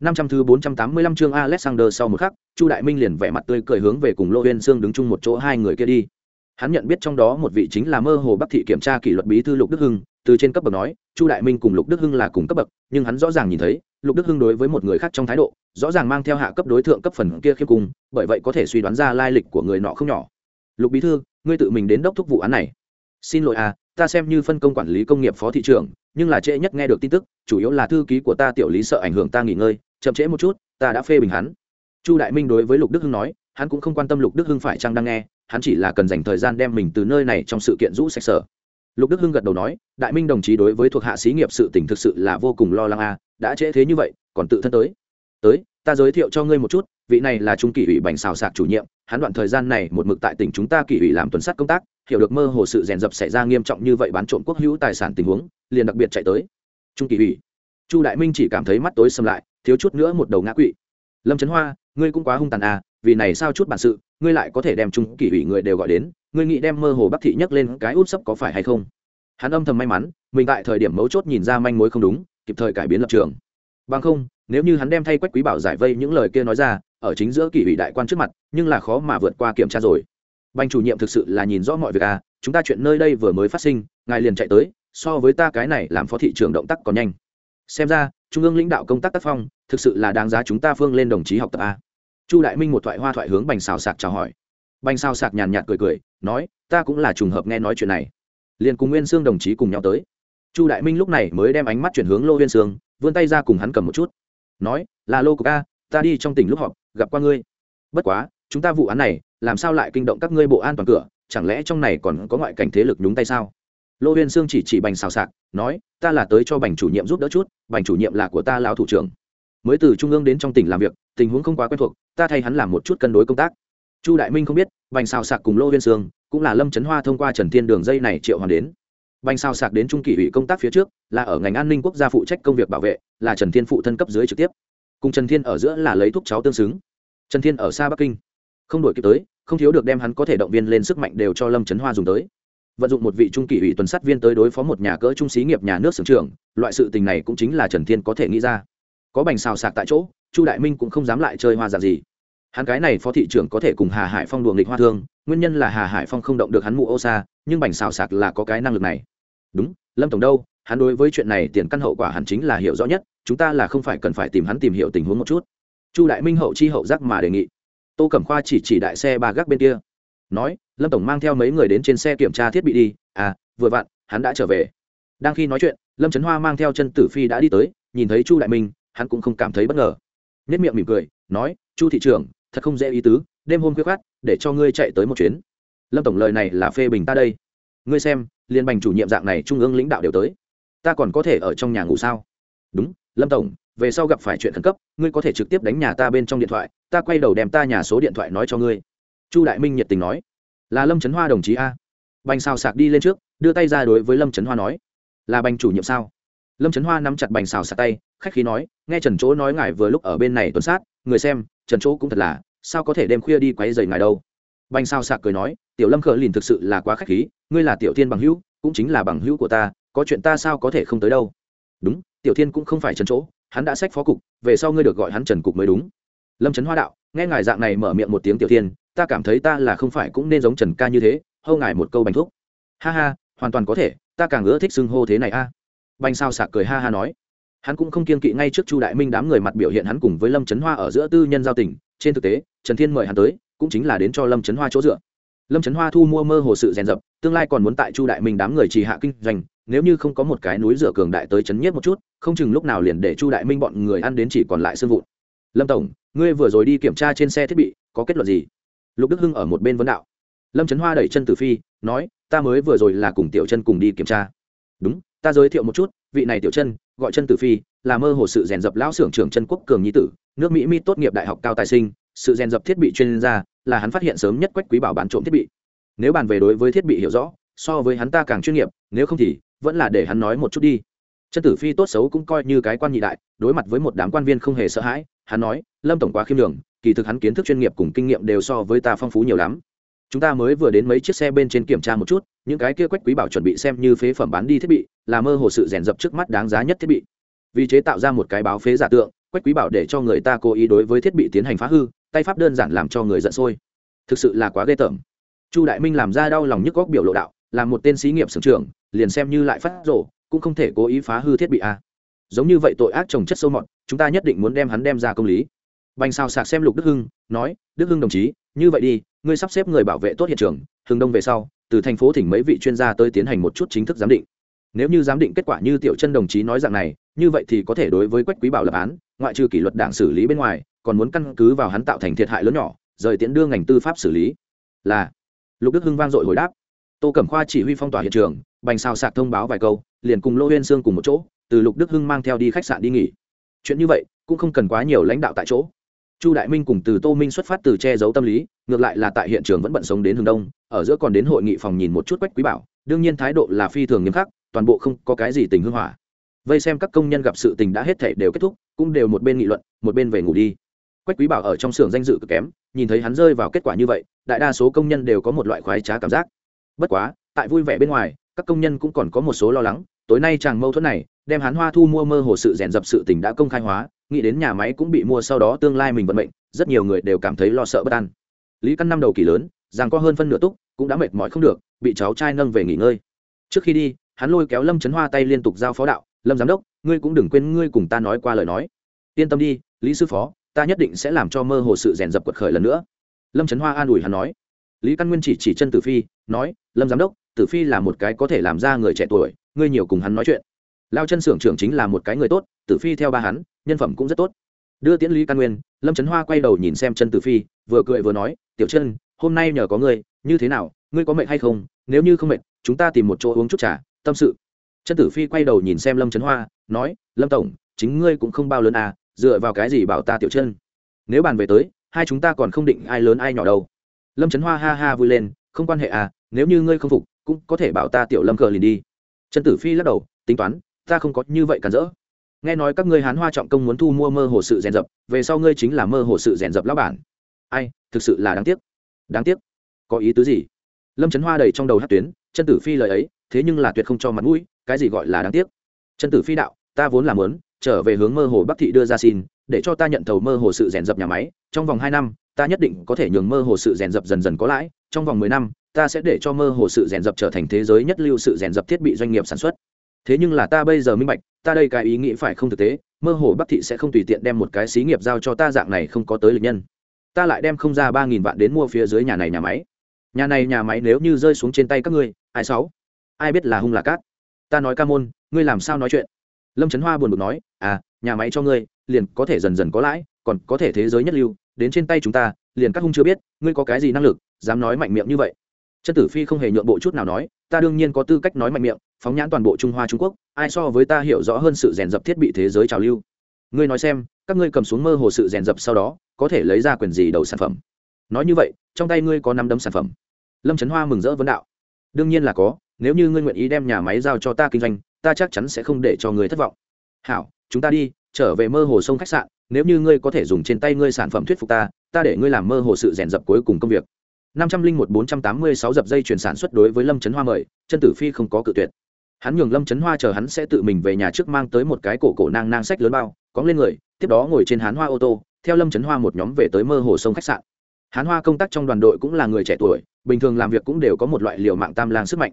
năm trăm thứ bốn trăm tám mươi lăm chương Alexander sau một khắc, Chu Đại Minh liền vẻ mặt tươi cười hướng về cùng Lô Uyên Sương đứng chung một chỗ hai người kia đi. Hắn nhận biết trong đó một vị chính là mơ hồ Bắc thị kiểm tra kỷ luật bí thư Lục Đức Hưng, từ trên cấp bậc nói, Chu Đại Minh cùng Lục Đức Hưng là cùng cấp bậc, nhưng hắn rõ ràng nhìn thấy, Lục Đức Hưng đối với một người khác trong thái độ, rõ ràng mang theo hạ cấp đối tượng cấp phần kia khiêm cùng, bởi vậy có thể suy đoán ra lai lịch của người nọ không nhỏ. Lục bí thư, ngươi tự mình đến đốc thúc vụ án này. Xin lỗi à, ta xem như phân công quản lý công nghiệp phó thị trưởng, nhưng là trễ nhất nghe được tin tức, chủ yếu là thư ký của ta tiểu lý sợ ảnh hưởng ta nghỉ ngơi, chậm trễ một chút ta đã phê bình hắn. Chu đại minh đối với lục đức hưng nói hắn cũng không quan tâm lục đức hưng phải chăng đang nghe hắn chỉ là cần dành thời gian đem mình từ nơi này trong sự kiện rũ sạch sở. Lục đức hưng gật đầu nói đại minh đồng chí đối với thuộc hạ xí nghiệp sự tỉnh thực sự là vô cùng lo lắng à, đã trễ thế như vậy còn tự thân tới. Tới ta giới thiệu cho ngươi một chút vị này là trung kỷ ủy bành xào sạc chủ nhiệm, hắn đoạn thời gian này một mực tại tỉnh chúng ta kỷ ủy làm tuần sát công tác, hiểu được mơ hồ sự rèn dập xảy ra nghiêm trọng như vậy bán trộm quốc hữu tài sản tình huống, liền đặc biệt chạy tới. Trung kỷ ủy. Chu đại minh chỉ cảm thấy mắt tối xâm lại, thiếu chút nữa một đầu ngã quỵ. Lâm trấn hoa, ngươi cũng quá hung tàn à vì này sao chút bản sự, ngươi lại có thể đem trung kỷ ủy người đều gọi đến, ngươi nghĩ đem mơ hồ bắc thị nhấc lên cái út sấp có phải hay không? Hắn âm thầm may mắn, mình tại thời điểm mấu chốt nhìn ra manh mối không đúng, kịp thời cải biến lập trường. Bằng không nếu như hắn đem thay quách quý bảo giải vây những lời kia nói ra, ở chính giữa kỷ ủy đại quan trước mặt, nhưng là khó mà vượt qua kiểm tra rồi. Banh chủ nhiệm thực sự là nhìn rõ mọi việc à chúng ta chuyện nơi đây vừa mới phát sinh, ngài liền chạy tới, so với ta cái này làm phó thị trưởng động tác còn nhanh. Xem ra, trung ương lãnh đạo công tác tác phong, thực sự là đáng giá chúng ta phương lên đồng chí học tập a chu đại minh một thoại hoa thoại hướng bành xào sạc chào hỏi. Bành xào sạc nhàn nhạt cười cười, nói, ta cũng là trùng hợp nghe nói chuyện này. Liền cùng nguyên sương đồng chí cùng nhau tới. Chu đại minh lúc này mới đem ánh mắt chuyển hướng lô nguyên sương, vươn tay ra cùng hắn cầm một chút nói là lô cục a ta đi trong tỉnh lúc họp, gặp qua ngươi. Bất quá, chúng ta vụ án này, làm sao lại kinh động các ngươi bộ an toàn cửa? Chẳng lẽ trong này còn có ngoại cảnh thế lực nhúng tay sao? Lô huyên sương chỉ chỉ bành xào sạc, nói, ta là tới cho bành chủ nhiệm giúp đỡ chút, bành chủ nhiệm là của ta lão thủ trưởng. Mới từ trung ương đến trong tỉnh làm việc, tình huống không quá quen thuộc, ta thay hắn làm một chút cân đối công tác. Chu đại minh không biết, bành xào sạc cùng lô huyên sương cũng là lâm trấn hoa thông qua trần thiên đường dây này triệu hoàn đến bành xào sạc đến trung kỳ ủy công tác phía trước, là ở ngành an ninh quốc gia phụ trách công việc bảo vệ, là trần thiên phụ thân cấp dưới trực tiếp. Cùng trần thiên ở giữa là lấy thuốc cháu tương xứng. Trần thiên ở xa bắc kinh. Không đổi kịp tới, không thiếu được đem hắn có thể động viên lên sức mạnh đều cho lâm trấn hoa dùng tới. Vận dụng một vị trung kỳ ủy tuần sát viên tới đối phó một nhà cỡ trung xí nghiệp nhà nước sưởng trưởng, loại sự tình này cũng chính là trần thiên có thể nghĩ ra. Có bành xào sạc tại chỗ, chu đại minh cũng không dám lại chơi hoa giả gì hắn cái này phó thị trưởng có thể cùng hà hải phong đùa nghịch hoa thương, nguyên nhân là hà hải phong không động được hắn mụ ô xa, nhưng bành xào sạc là có cái năng lực này. Đúng, lâm tổng đâu, hắn đối với chuyện này tiền căn hậu quả hẳn chính là hiểu rõ nhất, chúng ta là không phải cần phải tìm hắn tìm hiểu tình huống một chút. Chu đại minh hậu chi hậu giác mà đề nghị. Tô cẩm khoa chỉ chỉ đại xe ba gác bên kia. Nói, lâm tổng mang theo mấy người đến trên xe kiểm tra thiết bị đi. À vừa vặn, hắn đã trở về. Đang khi nói chuyện, lâm trấn hoa mang theo chân tử phi đã đi tới, nhìn thấy chu đại minh, hắn cũng không cảm thấy bất ngờ. Nhất miệng mỉm cười, nói, chu thị trưởng thật không dễ ý tứ, đêm hôm khuya khát để cho ngươi chạy tới một chuyến. Lâm tổng lời này là phê bình ta đây. Ngươi xem, liên bành chủ nhiệm dạng này trung ương lãnh đạo đều tới. Ta còn có thể ở trong nhà ngủ sao? Đúng, lâm tổng, về sau gặp phải chuyện khẩn cấp, ngươi có thể trực tiếp đánh nhà ta bên trong điện thoại, ta quay đầu đem ta nhà số điện thoại nói cho ngươi. Chu đại minh nhiệt tình nói. Là lâm trấn hoa đồng chí a. Bành xào sạc đi lên trước, đưa tay ra đối với lâm trấn hoa nói. Là bành chủ nhiệm sao? Lâm trấn hoa nắm chặt bành xào sạc tay, khách khí nói, nghe trần chỗ nói ngài vừa lúc ở bên này tuần sát người xem, trần chỗ cũng thật là, sao có thể đêm khuya đi quấy dày ngài đâu? Bành Sao sạc cười nói, tiểu lâm khờ lìn thực sự là quá khách khí, ngươi là tiểu thiên bằng hữu, cũng chính là bằng hữu của ta, có chuyện ta sao có thể không tới đâu? Đúng, tiểu thiên cũng không phải trần chỗ, hắn đã sách phó cục, về sau ngươi được gọi hắn trần cục mới đúng. Lâm trấn hoa đạo, nghe ngài dạng này mở miệng một tiếng tiểu thiên, ta cảm thấy ta là không phải cũng nên giống trần ca như thế, hâu ngài một câu Bành thuốc ha ha, hoàn toàn có thể, ta càng ưa thích xưng hô thế này a. À. banh sao sạc cười ha ha nói hắn cũng không kiên kỵ ngay trước chu đại minh đám người mặt biểu hiện hắn cùng với lâm trấn hoa ở giữa tư nhân giao tỉnh trên thực tế, trần thiên mời hắn tới, cũng chính là đến cho lâm trấn hoa chỗ dựa. Lâm trấn hoa thu mua mơ hồ sự rèn dập tương lai còn muốn tại chu đại minh đám người trì hạ kinh doanh, nếu như không có một cái núi dựa cường đại tới chấn nhất một chút, không chừng lúc nào liền để chu đại minh bọn người ăn đến chỉ còn lại sương vụn. Lâm tổng, ngươi vừa rồi đi kiểm tra trên xe thiết bị, có kết luận gì? Lục đức hưng ở một bên vấn đạo. Lâm trấn hoa đẩy chân tử phi, nói, ta mới vừa rồi là cùng tiểu chân cùng đi kiểm tra. Đúng, ta giới thiệu một chút, vị này tiểu chân gọi chân tử phi, là mơ hồ sự rèn dập lão xưởng trưởng chân quốc cường nhi tử, nước mỹ mi tốt nghiệp đại học cao tài sinh, sự rèn dập thiết bị chuyên gia là hắn phát hiện sớm nhất quách quý bảo bán trộm thiết bị. Nếu bàn về đối với thiết bị hiểu rõ, so với hắn ta càng chuyên nghiệp, nếu không thì vẫn là để hắn nói một chút đi. Chân tử phi tốt xấu cũng coi như cái quan nhị đại, đối mặt với một đám quan viên không hề sợ hãi, hắn nói, lâm tổng quá khiêm đường kỳ thực hắn kiến thức chuyên nghiệp cùng kinh nghiệm đều so với ta phong phú nhiều lắm. Chúng ta mới vừa đến mấy chiếc xe bên trên kiểm tra một chút những cái kia quách quý bảo chuẩn bị xem như phế phẩm bán đi thiết bị, là mơ hồ sự rèn dập trước mắt đáng giá nhất thiết bị. Vì chế tạo ra một cái báo phế giả tượng, quách quý bảo để cho người ta cố ý đối với thiết bị tiến hành phá hư, tay pháp đơn giản làm cho người giận sôi. Thực sự là quá ghê tởm. Chu đại minh làm ra đau lòng nhức góc biểu lộ đạo, là một tên sĩ nghiệp sưởng trường liền xem như lại phát rổ cũng không thể cố ý phá hư thiết bị a. Giống như vậy tội ác trồng chất sâu mọt, chúng ta nhất định muốn đem hắn đem ra công lý. Bành xào sạc xem lục đức hưng, nói, đức hưng đồng chí, như vậy đi, ngươi sắp xếp người bảo vệ tốt hiện trường hưng đông về sau từ thành phố thỉnh mấy vị chuyên gia tới tiến hành một chút chính thức giám định. Nếu như giám định kết quả như tiểu chân đồng chí nói dạng này, như vậy thì có thể đối với quách quý bảo lập án, ngoại trừ kỷ luật đảng xử lý bên ngoài, còn muốn căn cứ vào hắn tạo thành thiệt hại lớn nhỏ, rời tiễn đưa ngành tư pháp xử lý. Là. Lục đức hưng vang dội hồi đáp. Tô cẩm khoa chỉ huy phong tỏa hiện trường, bành xào sạc thông báo vài câu, liền cùng lô huyên sương cùng một chỗ, từ lục đức hưng mang theo đi khách sạn đi nghỉ. Chuyện như vậy cũng không cần quá nhiều lãnh đạo tại chỗ chu đại minh cùng từ tô minh xuất phát từ che giấu tâm lý, ngược lại là tại hiện trường vẫn bận sống đến hướng đông, ở giữa còn đến hội nghị phòng nhìn một chút quách quý bảo, đương nhiên thái độ là phi thường nghiêm khắc, toàn bộ không có cái gì tình hưng hỏa. Vây xem các công nhân gặp sự tình đã hết thể đều kết thúc, cũng đều một bên nghị luận, một bên về ngủ đi. Quách quý bảo ở trong xưởng danh dự cực kém, nhìn thấy hắn rơi vào kết quả như vậy, đại đa số công nhân đều có một loại khoái trá cảm giác. Bất quá, tại vui vẻ bên ngoài, các công nhân cũng còn có một số lo lắng, tối nay chàng mâu thuẫn này, đem hắn hoa thu mua mơ hồ sự rèn dập sự tình đã công khai hóa nghĩ đến nhà máy cũng bị mua sau đó tương lai mình vận mệnh, rất nhiều người đều cảm thấy lo sợ bất an. Lý căn năm đầu kỳ lớn rằng có hơn phân nửa túc, cũng đã mệt mỏi không được, bị cháu trai nâng về nghỉ ngơi. Trước khi đi, hắn lôi kéo lâm trấn hoa tay liên tục giao phó đạo, lâm giám đốc, ngươi cũng đừng quên ngươi cùng ta nói qua lời nói. Yên tâm đi, lý sư phó, ta nhất định sẽ làm cho mơ hồ sự rèn dập quật khởi lần nữa. Lâm trấn hoa an ủi hắn nói. Lý căn nguyên chỉ chỉ chân tử phi, nói, lâm giám đốc, tử phi là một cái có thể làm ra người trẻ tuổi, ngươi nhiều cùng hắn nói chuyện. Lao chân xưởng trưởng chính là một cái người tốt, tử phi theo ba hắn nhân phẩm cũng rất tốt. Đưa tiễn lý căn nguyên, lâm trấn hoa quay đầu nhìn xem chân tử phi, vừa cười vừa nói, tiểu chân hôm nay nhờ có ngươi, như thế nào, ngươi có mệt hay không? Nếu như không mệt, chúng ta tìm một chỗ uống chút trà, tâm sự. Chân tử phi quay đầu nhìn xem lâm trấn hoa, nói, lâm tổng, chính ngươi cũng không bao lớn à dựa vào cái gì bảo ta tiểu chân nếu bàn về tới, hai chúng ta còn không định ai lớn ai nhỏ đâu. Lâm trấn hoa ha ha vui lên, không quan hệ à nếu như ngươi không phục, cũng có thể bảo ta tiểu lâm cờ liền đi. Trần tử phi lắc đầu, tính toán, ta không có như vậy cản rỡ nghe nói các ngươi hán hoa trọng công muốn thu mua mơ hồ sự rèn dập, về sau ngươi chính là mơ hồ sự rèn dập lão bản. Ai, thực sự là đáng tiếc. Đáng tiếc? Có ý tứ gì? Lâm trấn hoa đầy trong đầu hát tuyến, chân tử phi lời ấy, thế nhưng là tuyệt không cho mặt mũi, cái gì gọi là đáng tiếc? Chân tử phi đạo, ta vốn làm lớn trở về hướng mơ hồ bắc thị đưa ra xin, để cho ta nhận thầu mơ hồ sự rèn dập nhà máy, trong vòng hai năm, ta nhất định có thể nhường mơ hồ sự rèn dập dần dần có lãi, trong vòng mười năm, ta sẽ để cho mơ hồ sự rèn dập trở thành thế giới nhất lưu sự rèn dập thiết bị doanh nghiệp sản xuất thế nhưng là ta bây giờ minh bạch, ta đây cái ý nghĩ phải không thực tế, mơ hồ bắc thị sẽ không tùy tiện đem một cái xí nghiệp giao cho ta dạng này không có tới lịch nhân. Ta lại đem không ra ba nghìn vạn đến mua phía dưới nhà này nhà máy. Nhà này nhà máy nếu như rơi xuống trên tay các ngươi, ai sáu? Ai biết là hung là cát? Ta nói ca môn, ngươi làm sao nói chuyện? Lâm trấn hoa buồn bực nói à nhà máy cho ngươi, liền có thể dần dần có lãi, còn có thể thế giới nhất lưu, đến trên tay chúng ta, liền các hung chưa biết, ngươi có cái gì năng lực, dám nói mạnh miệng như vậy? Chân tử phi không hề nhượng bộ chút nào nói, ta đương nhiên có tư cách nói mạnh miệng, phóng nhãn toàn bộ trung hoa trung quốc, ai so với ta hiểu rõ hơn sự rèn dập thiết bị thế giới trào lưu. Ngươi nói xem, các ngươi cầm xuống mơ hồ sự rèn dập sau đó, có thể lấy ra quyền gì đầu sản phẩm? Nói như vậy, trong tay ngươi có năm đấm sản phẩm. Lâm trấn hoa mừng rỡ vấn đạo, đương nhiên là có, nếu như ngươi nguyện ý đem nhà máy giao cho ta kinh doanh, ta chắc chắn sẽ không để cho ngươi thất vọng. Hảo, chúng ta đi, trở về mơ hồ sông khách sạn, nếu như ngươi có thể dùng trên tay ngươi sản phẩm thuyết phục ta ta để ngươi làm mơ hồ sự rèn dập cuối cùng công việc năm trăm linh một bốn trăm tám mươi sáu dập dây chuyển sản xuất đối với lâm trấn hoa mời, chân tử phi không có cự tuyệt. Hắn nhường lâm trấn hoa chờ hắn sẽ tự mình về nhà trước mang tới một cái cổ cổ nang nang sách lớn bao, cóng lên người, tiếp đó ngồi trên hán hoa ô tô, theo lâm trấn hoa một nhóm về tới mơ hồ sông khách sạn. Hán hoa công tác trong đoàn đội cũng là người trẻ tuổi, bình thường làm việc cũng đều có một loại liều mạng tam lang sức mạnh.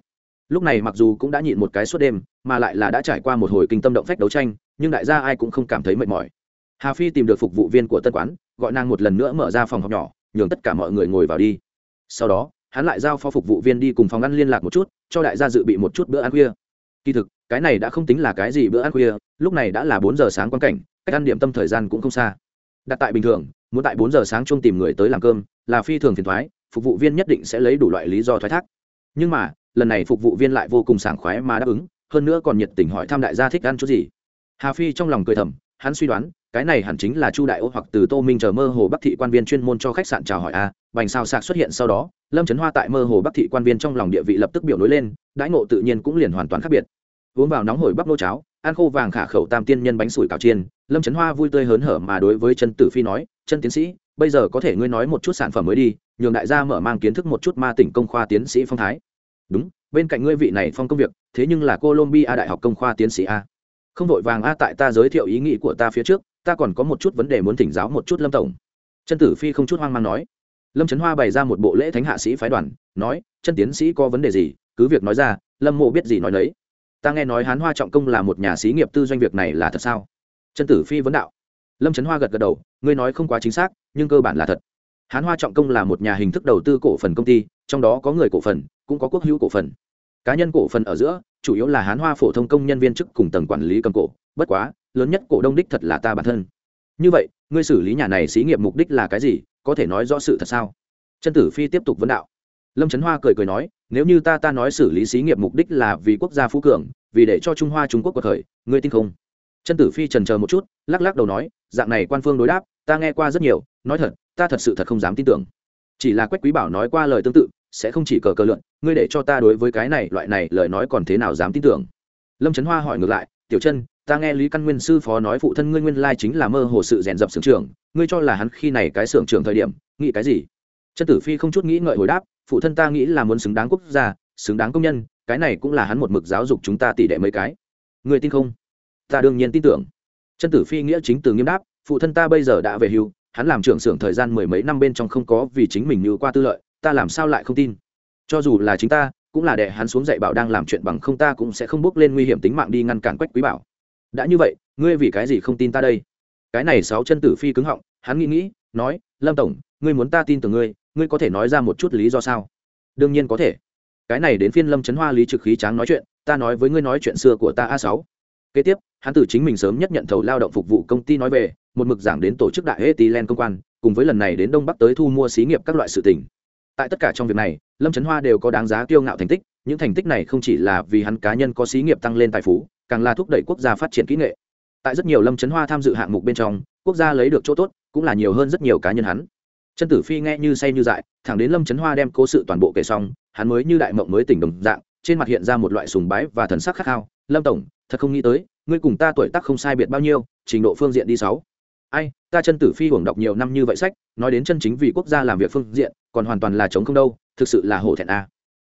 Lúc này mặc dù cũng đã nhịn một cái suốt đêm, mà lại là đã trải qua một hồi kinh tâm động phách đấu tranh, nhưng đại gia ai cũng không cảm thấy mệt mỏi. Hà phi tìm được phục vụ viên của tân quán, gọi nàng một lần nữa mở ra phòng học nhỏ, nhường tất cả mọi người ngồi vào đi sau đó, hắn lại giao phó phục vụ viên đi cùng phòng ăn liên lạc một chút, cho đại gia dự bị một chút bữa ăn khuya. Kỳ thực, cái này đã không tính là cái gì bữa ăn khuya, lúc này đã là bốn giờ sáng quan cảnh, cách ăn điểm tâm thời gian cũng không xa. Đặt tại bình thường, muốn tại bốn giờ sáng chung tìm người tới làm cơm, là phi thường phiền thoái, phục vụ viên nhất định sẽ lấy đủ loại lý do thoái thác. Nhưng mà, lần này phục vụ viên lại vô cùng sảng khoái mà đáp ứng, hơn nữa còn nhiệt tình hỏi thăm đại gia thích ăn chút gì. Hà phi trong lòng cười thầm hắn suy đoán, cái này hẳn chính là chu đại ô hoặc từ tô minh chờ mơ hồ bắc thị quan viên chuyên môn cho khách sạn chào hỏi a à. bành sao sạc xuất hiện sau đó, lâm trấn hoa tại mơ hồ bắc thị quan viên trong lòng địa vị lập tức biểu nối lên, đãi ngộ tự nhiên cũng liền hoàn toàn khác biệt uống vào nóng hổi bắp nô cháo, ăn khô vàng khả khẩu tam tiên nhân bánh sủi cào chiên, lâm trấn hoa vui tươi hớn hở mà đối với chân tử phi nói chân tiến sĩ, bây giờ có thể ngươi nói một chút sản phẩm mới đi, nhường đại gia mở mang kiến thức một chút ma tỉnh công khoa tiến sĩ phong thái đúng, bên cạnh ngươi vị này phong công việc, thế nhưng là colombia đại học công khoa tiến sĩ a không vội vàng a, tại ta giới thiệu ý nghĩ của ta phía trước, ta còn có một chút vấn đề muốn thỉnh giáo một chút lâm tổng. Chân tử phi không chút hoang mang nói. Lâm trấn hoa bày ra một bộ lễ thánh hạ sĩ phái đoàn, nói, chân tiến sĩ có vấn đề gì, cứ việc nói ra, lâm mộ biết gì nói đấy ta nghe nói hán hoa trọng công là một nhà sĩ nghiệp tư doanh việc này là thật sao? Chân tử phi vấn đạo. Lâm trấn hoa gật gật đầu, ngươi nói không quá chính xác, nhưng cơ bản là thật. Hán hoa trọng công là một nhà hình thức đầu tư cổ phần công ty, trong đó có người cổ phần, cũng có quốc hữu cổ phần. Cá nhân cổ phần ở giữa chủ yếu là hán hoa phổ thông công nhân viên chức cùng tầng quản lý cầm cổ, bất quá, lớn nhất cổ đông đích thật là ta bản thân. Như vậy, ngươi xử lý nhà này xí nghiệp mục đích là cái gì, có thể nói rõ sự thật sao? Trân tử phi tiếp tục vấn đạo. Lâm trấn hoa cười cười nói, nếu như ta ta nói xử lý xí nghiệp mục đích là vì quốc gia phú cường, vì để cho trung hoa trung quốc cuộc khởi ngươi tin không? Trân tử phi trần chờ một chút, lắc lắc đầu nói, dạng này quan phương đối đáp, ta nghe qua rất nhiều, nói thật, ta thật sự thật không dám tin tưởng. Chỉ là quách quý bảo nói qua lời tương tự sẽ không chỉ cờ cờ lượn, ngươi để cho ta đối với cái này, loại này, lời nói còn thế nào dám tin tưởng? Lâm trấn hoa hỏi ngược lại, tiểu chân, ta nghe lý căn nguyên sư phó nói phụ thân ngươi nguyên lai chính là mơ hồ sự rèn dập xưởng trường ngươi cho là hắn khi này cái xưởng trường thời điểm, nghĩ cái gì? Chân tử phi không chút nghĩ ngợi hồi đáp, phụ thân ta nghĩ là muốn xứng đáng quốc gia, xứng đáng công nhân, cái này cũng là hắn một mực giáo dục chúng ta tỷ đệ mấy cái. Ngươi tin không? Ta đương nhiên tin tưởng. Chân tử phi nghĩa chính từ nghiêm đáp, phụ thân ta bây giờ đã về hưu, hắn làm trưởng xưởng thời gian mười mấy năm bên trong không có vì chính mình như qua tư lợi ta làm sao lại không tin? Cho dù là chính ta, cũng là để hắn xuống dạy bảo đang làm chuyện bằng không ta cũng sẽ không bước lên nguy hiểm tính mạng đi ngăn cản quách quý bảo. Đã như vậy, ngươi vì cái gì không tin ta đây? Cái này sáu chân tử phi cứng họng, hắn nghĩ nghĩ, nói, lâm tổng, ngươi muốn ta tin tưởng ngươi ngươi có thể nói ra một chút lý do sao? Đương nhiên có thể. Cái này đến phiên lâm trấn hoa lý trực khí tráng nói chuyện, ta nói với ngươi nói chuyện xưa của ta a sáu. Kế tiếp, hắn từ chính mình sớm nhất nhận thầu lao động phục vụ công ty nói về, một mực giảng đến tổ chức đại hệ tí len công quan, cùng với lần này đến đông bắc tới thu mua xí nghiệp các loại sự tỉnh tại tất cả trong việc này, lâm trấn hoa đều có đáng giá kiêu ngạo thành tích, những thành tích này không chỉ là vì hắn cá nhân có xí nghiệp tăng lên tài phú, càng là thúc đẩy quốc gia phát triển kỹ nghệ. Tại rất nhiều lâm trấn hoa tham dự hạng mục bên trong, quốc gia lấy được chỗ tốt, cũng là nhiều hơn rất nhiều cá nhân hắn. Chân tử phi nghe như say như dại, thẳng đến lâm trấn hoa đem cố sự toàn bộ kể xong, hắn mới như đại mộng mới tỉnh đồng dạng, trên mặt hiện ra một loại sùng bái và thần sắc khát khao. Lâm tổng, thật không nghĩ tới, ngươi cùng ta tuổi tác không sai biệt bao nhiêu, trình độ phương diện đi sáu ai, ta chân tử phi hưởng đọc nhiều năm như vậy sách, nói đến chân chính vì quốc gia làm việc phương diện, còn hoàn toàn là chống không đâu, thực sự là hổ thẹn a.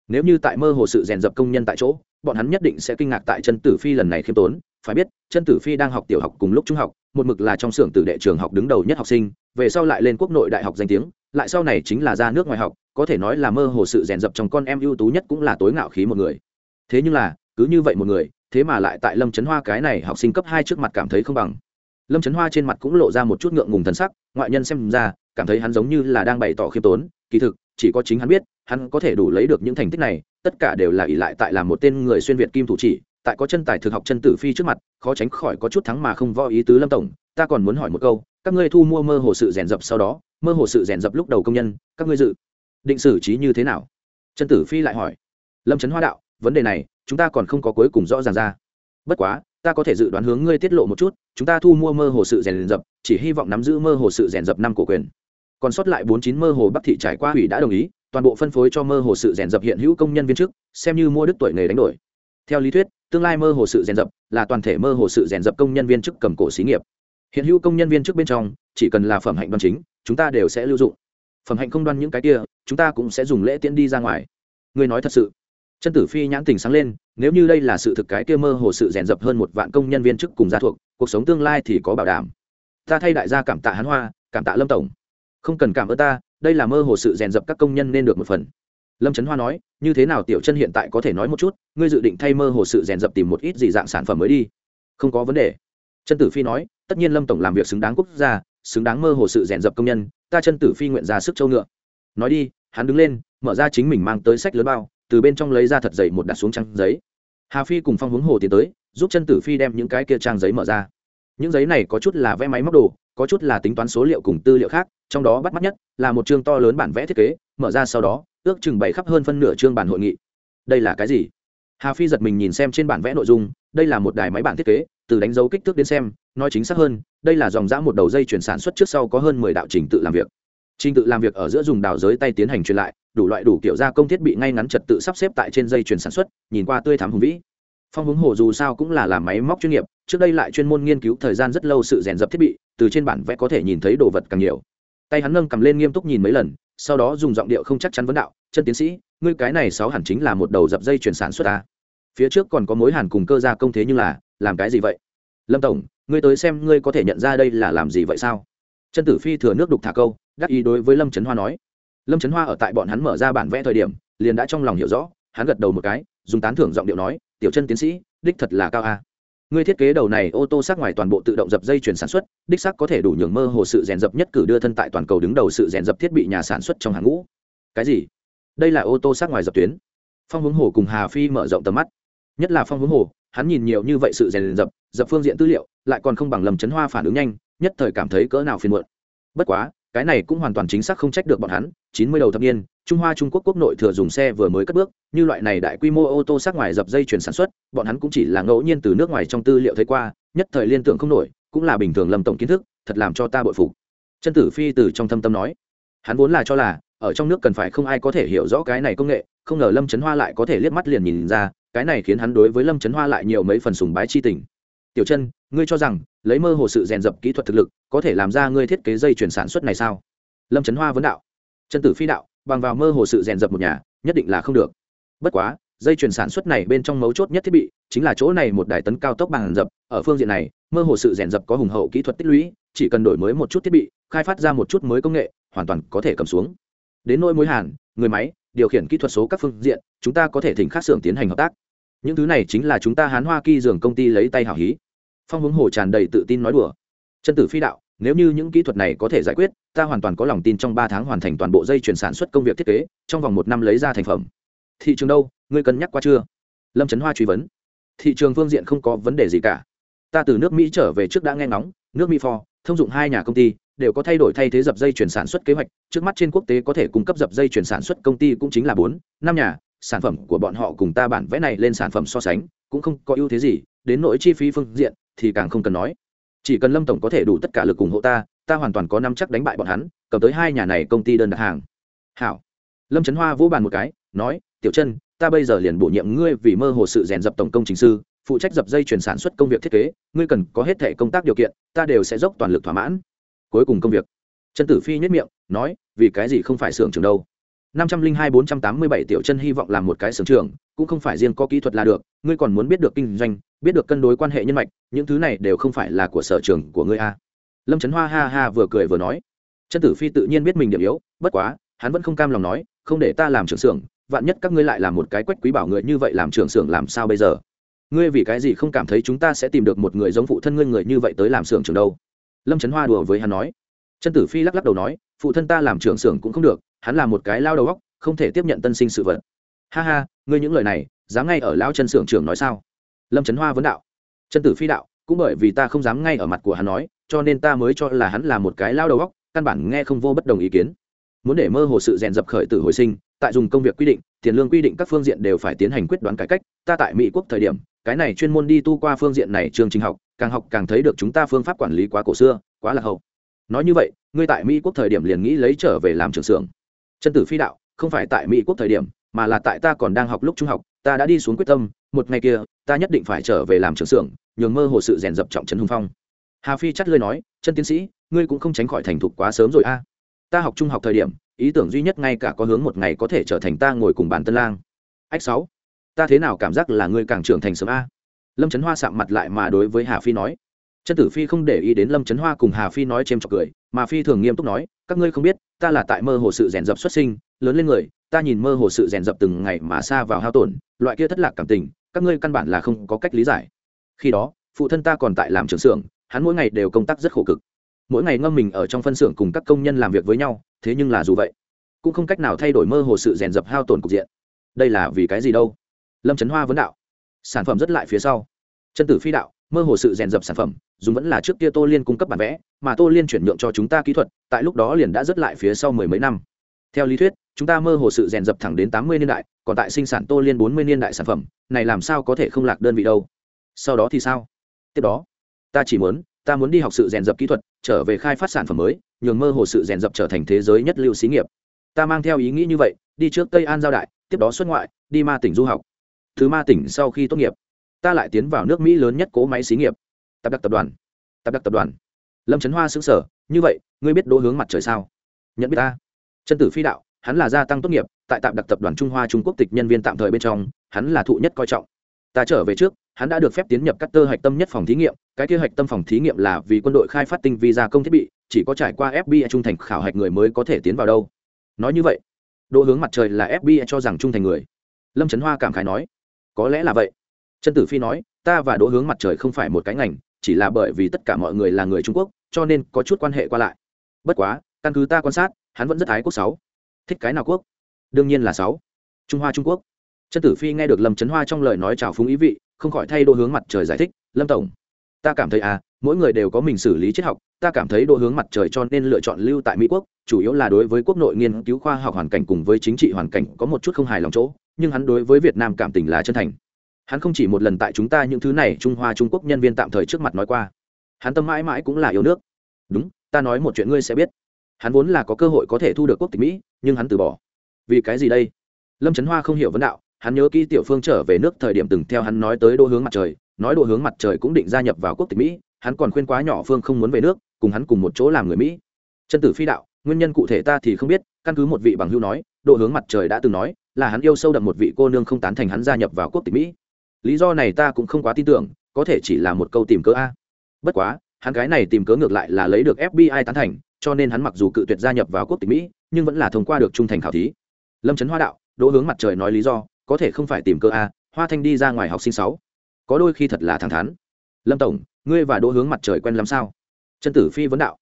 Nếu như tại mơ hồ sự rèn dập công nhân tại chỗ, bọn hắn nhất định sẽ kinh ngạc tại chân tử phi lần này khiêm tốn. Phải biết, chân tử phi đang học tiểu học cùng lúc trung học, một mực là trong xưởng tử đệ trường học đứng đầu nhất học sinh, về sau lại lên quốc nội đại học danh tiếng, lại sau này chính là ra nước ngoài học, có thể nói là mơ hồ sự rèn dập trong con em ưu tú nhất cũng là tối ngạo khí một người. Thế nhưng là, cứ như vậy một người, thế mà lại tại lâm trấn hoa cái này học sinh cấp hai trước mặt cảm thấy không bằng lâm trấn hoa trên mặt cũng lộ ra một chút ngượng ngùng thần sắc, ngoại nhân xem ra, cảm thấy hắn giống như là đang bày tỏ khiêm tốn, kỳ thực, chỉ có chính hắn biết, hắn có thể đủ lấy được những thành tích này, tất cả đều là ỷ lại tại là một tên người xuyên việt kim thủ chỉ, tại có chân tài thực học chân tử phi trước mặt, khó tránh khỏi có chút thắng mà không vo ý tứ lâm tổng, ta còn muốn hỏi một câu, các ngươi thu mua mơ hồ sự rèn dập sau đó, mơ hồ sự rèn dập lúc đầu công nhân, các ngươi dự định xử trí như thế nào? Chân tử phi lại hỏi. Lâm trấn hoa đạo, vấn đề này, chúng ta còn không có cuối cùng rõ ràng ra. Bất quá ta có thể dự đoán hướng ngươi tiết lộ một chút, chúng ta thu mua mơ hồ sự rèn dập, chỉ hy vọng nắm giữ mơ hồ sự rèn dập năm cổ quyền. Còn sót lại bốn chín mơ hồ bắc thị trải qua hủy đã đồng ý, toàn bộ phân phối cho mơ hồ sự rèn dập hiện hữu công nhân viên chức, xem như mua đức tuổi nghề đánh đổi. Theo lý thuyết, tương lai mơ hồ sự rèn dập là toàn thể mơ hồ sự rèn dập công nhân viên chức cầm cổ xí nghiệp. Hiện hữu công nhân viên chức bên trong, chỉ cần là phẩm hạnh đoan chính, chúng ta đều sẽ lưu dụng. Phẩm hạnh không đoan những cái kia, chúng ta cũng sẽ dùng lễ tiễn đi ra ngoài. Ngươi nói thật sự. Chân tử phi nhãn tình sáng lên nếu như đây là sự thực cái kia mơ hồ sự rèn dập hơn một vạn công nhân viên chức cùng gia thuộc, cuộc sống tương lai thì có bảo đảm. Ta thay đại gia cảm tạ hán hoa, cảm tạ lâm tổng. Không cần cảm ơn ta, đây là mơ hồ sự rèn dập các công nhân nên được một phần. Lâm trấn hoa nói, như thế nào tiểu chân hiện tại có thể nói một chút, ngươi dự định thay mơ hồ sự rèn dập tìm một ít gì dạng sản phẩm mới đi? Không có vấn đề. Chân tử phi nói, tất nhiên lâm tổng làm việc xứng đáng quốc gia, xứng đáng mơ hồ sự rèn dập công nhân, ta chân tử phi nguyện ra sức châu ngựa. Nói đi, hắn đứng lên, mở ra chính mình mang tới sách lớn bao từ bên trong lấy ra thật dày một đặt xuống trang giấy. Hà phi cùng phong hướng hồ tiến tới, giúp chân tử phi đem những cái kia trang giấy mở ra. Những giấy này có chút là vẽ máy móc đồ, có chút là tính toán số liệu cùng tư liệu khác, trong đó bắt mắt nhất là một chương to lớn bản vẽ thiết kế, mở ra sau đó, ước chừng bày khắp hơn phân nửa chương bản hội nghị. Đây là cái gì? Hà phi giật mình nhìn xem trên bản vẽ nội dung, đây là một đài máy bản thiết kế, từ đánh dấu kích thước đến xem, nói chính xác hơn, đây là dòng dã một đầu dây chuyển sản xuất trước sau có hơn mười đạo trình tự làm việc trình tự làm việc ở giữa dùng đào giới tay tiến hành truyền lại, đủ loại đủ kiểu gia công thiết bị ngay ngắn trật tự sắp xếp tại trên dây chuyền sản xuất, nhìn qua tươi thắm hùng vĩ. Phong hướng hồ dù sao cũng là làm máy móc chuyên nghiệp, trước đây lại chuyên môn nghiên cứu thời gian rất lâu sự rèn dập thiết bị, từ trên bản vẽ có thể nhìn thấy đồ vật càng nhiều. Tay hắn nâng cầm lên nghiêm túc nhìn mấy lần, sau đó dùng giọng điệu không chắc chắn vấn đạo, chân tiến sĩ, ngươi cái này sáu hẳn chính là một đầu dập dây chuyển sản xuất ta. Phía trước còn có mối hàn cùng cơ gia công thế nhưng là, làm cái gì vậy? Lâm tổng, ngươi tới xem ngươi có thể nhận ra đây là làm gì vậy sao? Chân tử phi thừa nước đục thả câu đắc ý đối với lâm trấn hoa nói. Lâm trấn hoa ở tại bọn hắn mở ra bản vẽ thời điểm, liền đã trong lòng hiểu rõ, hắn gật đầu một cái, dùng tán thưởng giọng điệu nói, tiểu chân tiến sĩ, đích thật là cao a. Ngươi thiết kế đầu này ô tô sát ngoài toàn bộ tự động dập dây chuyển sản xuất, đích sắc có thể đủ nhường mơ hồ sự rèn dập nhất cử đưa thân tại toàn cầu đứng đầu sự rèn dập thiết bị nhà sản xuất trong hàng ngũ. Cái gì? Đây là ô tô sát ngoài dập tuyến? Phong hướng hồ cùng hà phi mở rộng tầm mắt. Nhất là phong hướng hồ, hắn nhìn nhiều như vậy sự rèn dập dập phương diện tư liệu, lại còn không bằng lầm chấn hoa phản ứng nhanh, nhất thời cảm thấy cỡ nào phiền muộn. Bất quá cái này cũng hoàn toàn chính xác không trách được bọn hắn, chín mươi đầu thập niên, trung hoa trung quốc quốc nội thừa dùng xe vừa mới cất bước, như loại này đại quy mô ô tô sát ngoài dập dây chuyển sản xuất, bọn hắn cũng chỉ là ngẫu nhiên từ nước ngoài trong tư liệu thấy qua, nhất thời liên tưởng không nổi, cũng là bình thường lầm tổng kiến thức, thật làm cho ta bội phục. Chân tử phi từ trong thâm tâm nói, hắn vốn là cho là, ở trong nước cần phải không ai có thể hiểu rõ cái này công nghệ, không ngờ lâm trấn hoa lại có thể liếc mắt liền nhìn ra, cái này khiến hắn đối với lâm trấn hoa lại nhiều mấy phần sùng bái chi tình. Tiểu chân, ngươi cho rằng lấy mơ hồ sự rèn dập kỹ thuật thực lực, có thể làm ra ngươi thiết kế dây chuyển sản xuất này sao? Lâm trấn hoa vấn đạo. Chân tử phi đạo, bằng vào mơ hồ sự rèn dập một nhà, nhất định là không được. Bất quá, dây chuyển sản xuất này bên trong mấu chốt nhất thiết bị, chính là chỗ này một đài tấn cao tốc bằng dập, ở phương diện này, mơ hồ sự rèn dập có hùng hậu kỹ thuật tích lũy, chỉ cần đổi mới một chút thiết bị, khai phát ra một chút mới công nghệ, hoàn toàn có thể cầm xuống. Đến nỗi mối hàn, người máy, điều khiển kỹ thuật số các phương diện, chúng ta có thể thỉnh khác xưởng tiến hành hợp tác. Những thứ này chính là chúng ta hán hoa kỳ dường công ty lấy tay hảo hí phong hướng hồ tràn đầy tự tin nói đùa. Chân tử phi đạo, nếu như những kỹ thuật này có thể giải quyết, ta hoàn toàn có lòng tin trong ba tháng hoàn thành toàn bộ dây chuyển sản xuất công việc thiết kế, trong vòng một năm lấy ra thành phẩm. Thị trường đâu? Ngươi cân nhắc qua chưa? Lâm trấn hoa truy vấn. Thị trường phương diện không có vấn đề gì cả. Ta từ nước mỹ trở về trước đã nghe ngóng, nước mỹ for thông dụng hai nhà công ty, đều có thay đổi thay thế dập dây chuyển sản xuất kế hoạch, trước mắt trên quốc tế có thể cung cấp dập dây chuyển sản xuất công ty cũng chính là bốn, năm nhà, sản phẩm của bọn họ cùng ta bản vẽ này lên sản phẩm so sánh, cũng không có ưu thế gì, đến nỗi chi phí phương diện thì càng không cần nói. Chỉ cần lâm tổng có thể đủ tất cả lực ủng hộ ta ta hoàn toàn có năm chắc đánh bại bọn hắn, cầm tới hai nhà này công ty đơn đặt hàng. Hảo. Lâm trấn hoa vỗ bàn một cái, nói, tiểu chân ta bây giờ liền bổ nhiệm ngươi vì mơ hồ sự rèn dập tổng công trình sư, phụ trách dập dây chuyển sản xuất công việc thiết kế, ngươi cần có hết thể công tác điều kiện, ta đều sẽ dốc toàn lực thỏa mãn. Cuối cùng công việc. Chân tử phi nhất miệng, nói, vì cái gì không phải xưởng trường đâu? Năm trăm linh hai bốn trăm tám mươi bảy tiểu chân hy vọng làm một cái sưởng trường, cũng không phải riêng có kỹ thuật là được, ngươi còn muốn biết được kinh doanh, biết được cân đối quan hệ nhân mạch, những thứ này đều không phải là của sở trường của ngươi a. Lâm trấn hoa ha ha vừa cười vừa nói. Chân tử phi tự nhiên biết mình điểm yếu, bất quá, hắn vẫn không cam lòng nói, không để ta làm trưởng xưởng, vạn nhất các ngươi lại làm một cái quách quý bảo người như vậy làm trưởng xưởng làm sao bây giờ? Ngươi vì cái gì không cảm thấy chúng ta sẽ tìm được một người giống phụ thân ngươi người như vậy tới làm xưởng trường đâu? Lâm trấn hoa đùa với hắn nói. Chân tử phi lắc lắc đầu nói phụ thân ta làm trưởng xưởng cũng không được, hắn là một cái lao đầu góc không thể tiếp nhận tân sinh sự vật. Ha ha, ngươi những lời này, dám ngay ở lao chân xưởng trưởng nói sao? Lâm trấn hoa vấn đạo. Chân tử phi đạo, cũng bởi vì ta không dám ngay ở mặt của hắn nói, cho nên ta mới cho là hắn là một cái lao đầu góc căn bản nghe không vô bất đồng ý kiến. Muốn để mơ hồ sự rèn dập khởi tử hồi sinh, tại dùng công việc quy định, tiền lương quy định các phương diện đều phải tiến hành quyết đoán cải cách, ta tại mỹ quốc thời điểm, cái này chuyên môn đi tu qua phương diện này chương trình học, càng học càng thấy được chúng ta phương pháp quản lý quá cổ xưa, quá lạc hậu. Nói như vậy ngươi tại mỹ quốc thời điểm liền nghĩ lấy trở về làm trường xưởng. Chân tử phi đạo, không phải tại mỹ quốc thời điểm, mà là tại ta còn đang học lúc trung học, ta đã đi xuống quyết tâm, một ngày kia, ta nhất định phải trở về làm trường xưởng, nhường mơ hồ sự rèn dập trọng trấn hùng phong. Hà phi chắt lơi nói, chân tiến sĩ, ngươi cũng không tránh khỏi thành thục quá sớm rồi a. Ta học trung học thời điểm, ý tưởng duy nhất ngay cả có hướng một ngày có thể trở thành ta ngồi cùng bàn tân lang. Ách sáu, ta thế nào cảm giác là ngươi càng trưởng thành sớm a? Lâm trấn hoa sạm mặt lại mà đối với hà phi nói. Chân tử phi không để ý đến lâm trấn hoa cùng hà phi nói c h trọc cười mà phi thường nghiêm túc nói, các ngươi không biết, ta là tại mơ hồ sự rèn dập xuất sinh, lớn lên người, ta nhìn mơ hồ sự rèn dập từng ngày mà xa vào hao tổn, loại kia thất lạc cảm tình, các ngươi căn bản là không có cách lý giải. Khi đó, phụ thân ta còn tại làm trường xưởng, hắn mỗi ngày đều công tác rất khổ cực. Mỗi ngày ngâm mình ở trong phân xưởng cùng các công nhân làm việc với nhau, thế nhưng là dù vậy, cũng không cách nào thay đổi mơ hồ sự rèn dập hao tổn cục diện. Đây là vì cái gì đâu? Lâm trấn hoa vấn đạo. Sản phẩm rất lại phía sau. Chân tử phi đạo, mơ hồ sự rèn dập sản phẩm dùng vẫn là trước kia tô liên cung cấp bản vẽ, mà tô liên chuyển nhượng cho chúng ta kỹ thuật, tại lúc đó liền đã rất lại phía sau mười mấy năm. Theo lý thuyết, chúng ta mơ hồ sự rèn dập thẳng đến tám mươi niên đại, còn tại sinh sản tô liên bốn mươi niên đại sản phẩm, này làm sao có thể không lạc đơn vị đâu. Sau đó thì sao? Tiếp đó, ta chỉ muốn, ta muốn đi học sự rèn dập kỹ thuật, trở về khai phát sản phẩm mới, nhường mơ hồ sự rèn dập trở thành thế giới nhất lưu xí nghiệp. Ta mang theo ý nghĩ như vậy, đi trước tây an giao đại, tiếp đó xuất ngoại, đi ma tỉnh du học. Thứ ma tỉnh sau khi tốt nghiệp, ta lại tiến vào nước mỹ lớn nhất cố máy xí nghiệp tập đặc tập đoàn. Tập đặc tập đoàn. Lâm trấn hoa xứng sở như vậy, ngươi biết đỗ hướng mặt trời sao? Nhận biết ta. Chân tử phi đạo, hắn là gia tăng tốt nghiệp, tại tạm đặc tập đoàn trung hoa trung quốc tịch nhân viên tạm thời bên trong, hắn là thụ nhất coi trọng. Ta trở về trước, hắn đã được phép tiến nhập các tơ hạch tâm nhất phòng thí nghiệm, cái kế hạch tâm phòng thí nghiệm là vì quân đội khai phát tinh vi gia công thiết bị, chỉ có trải qua fbi trung thành khảo hạch người mới có thể tiến vào đâu. Nói như vậy, đỗ hướng mặt trời là fbi cho rằng trung thành người. Lâm trấn hoa cảm khái nói, có lẽ là vậy. Trần tử phi nói, ta và đỗ hướng mặt trời không phải một cái ngành chỉ là bởi vì tất cả mọi người là người trung quốc, cho nên có chút quan hệ qua lại. Bất quá, căn cứ ta quan sát, hắn vẫn rất ái quốc sáu. Thích cái nào quốc? Đương nhiên là sáu. Trung hoa trung quốc. Trần tử phi nghe được lâm trấn hoa trong lời nói chào phúng ý vị, không khỏi thay đỗ hướng mặt trời giải thích, lâm tổng, ta cảm thấy à mỗi người đều có mình xử lý triết học, ta cảm thấy đỗ hướng mặt trời cho nên lựa chọn lưu tại mỹ quốc, chủ yếu là đối với quốc nội nghiên cứu khoa học hoàn cảnh cùng với chính trị hoàn cảnh có một chút không hài lòng chỗ, nhưng hắn đối với việt nam cảm tình là chân thành hắn không chỉ một lần tại chúng ta những thứ này trung hoa, trung quốc nhân viên tạm thời trước mặt nói qua. Hắn tâm mãi mãi cũng là yêu nước. Đúng, ta nói một chuyện ngươi sẽ biết. Hắn vốn là có cơ hội có thể thu được quốc tịch mỹ, nhưng hắn từ bỏ. Vì cái gì đây? Lâm trấn hoa không hiểu vấn đạo. Hắn nhớ kỹ tiểu phương trở về nước thời điểm từng theo hắn nói tới đô hướng mặt trời, nói đô hướng mặt trời cũng định gia nhập vào quốc tịch mỹ. Hắn còn khuyên quá nhỏ phương không muốn về nước, cùng hắn cùng một chỗ làm người mỹ. Chân tử phi đạo, nguyên nhân cụ thể ta thì không biết, căn cứ một vị bằng hưu nói, đô hướng mặt trời đã từng nói, là hắn yêu sâu đậm một vị cô nương không tán thành hắn gia nhập vào quốc tịch mỹ lý do này ta cũng không quá tin tưởng, có thể chỉ là một câu tìm cớ a. Bất quá, hắn cái này tìm cớ ngược lại là lấy được fbi tán thành, cho nên hắn mặc dù cự tuyệt gia nhập vào quốc tịch mỹ, nhưng vẫn là thông qua được trung thành khảo thí. Lâm trấn hoa đạo, đỗ hướng mặt trời nói lý do, có thể không phải tìm cơ a, hoa thanh đi ra ngoài học sinh sáu. Có đôi khi thật là thẳng thắn. Lâm tổng, ngươi và đỗ hướng mặt trời quen làm sao? Trần tử phi vấn đạo.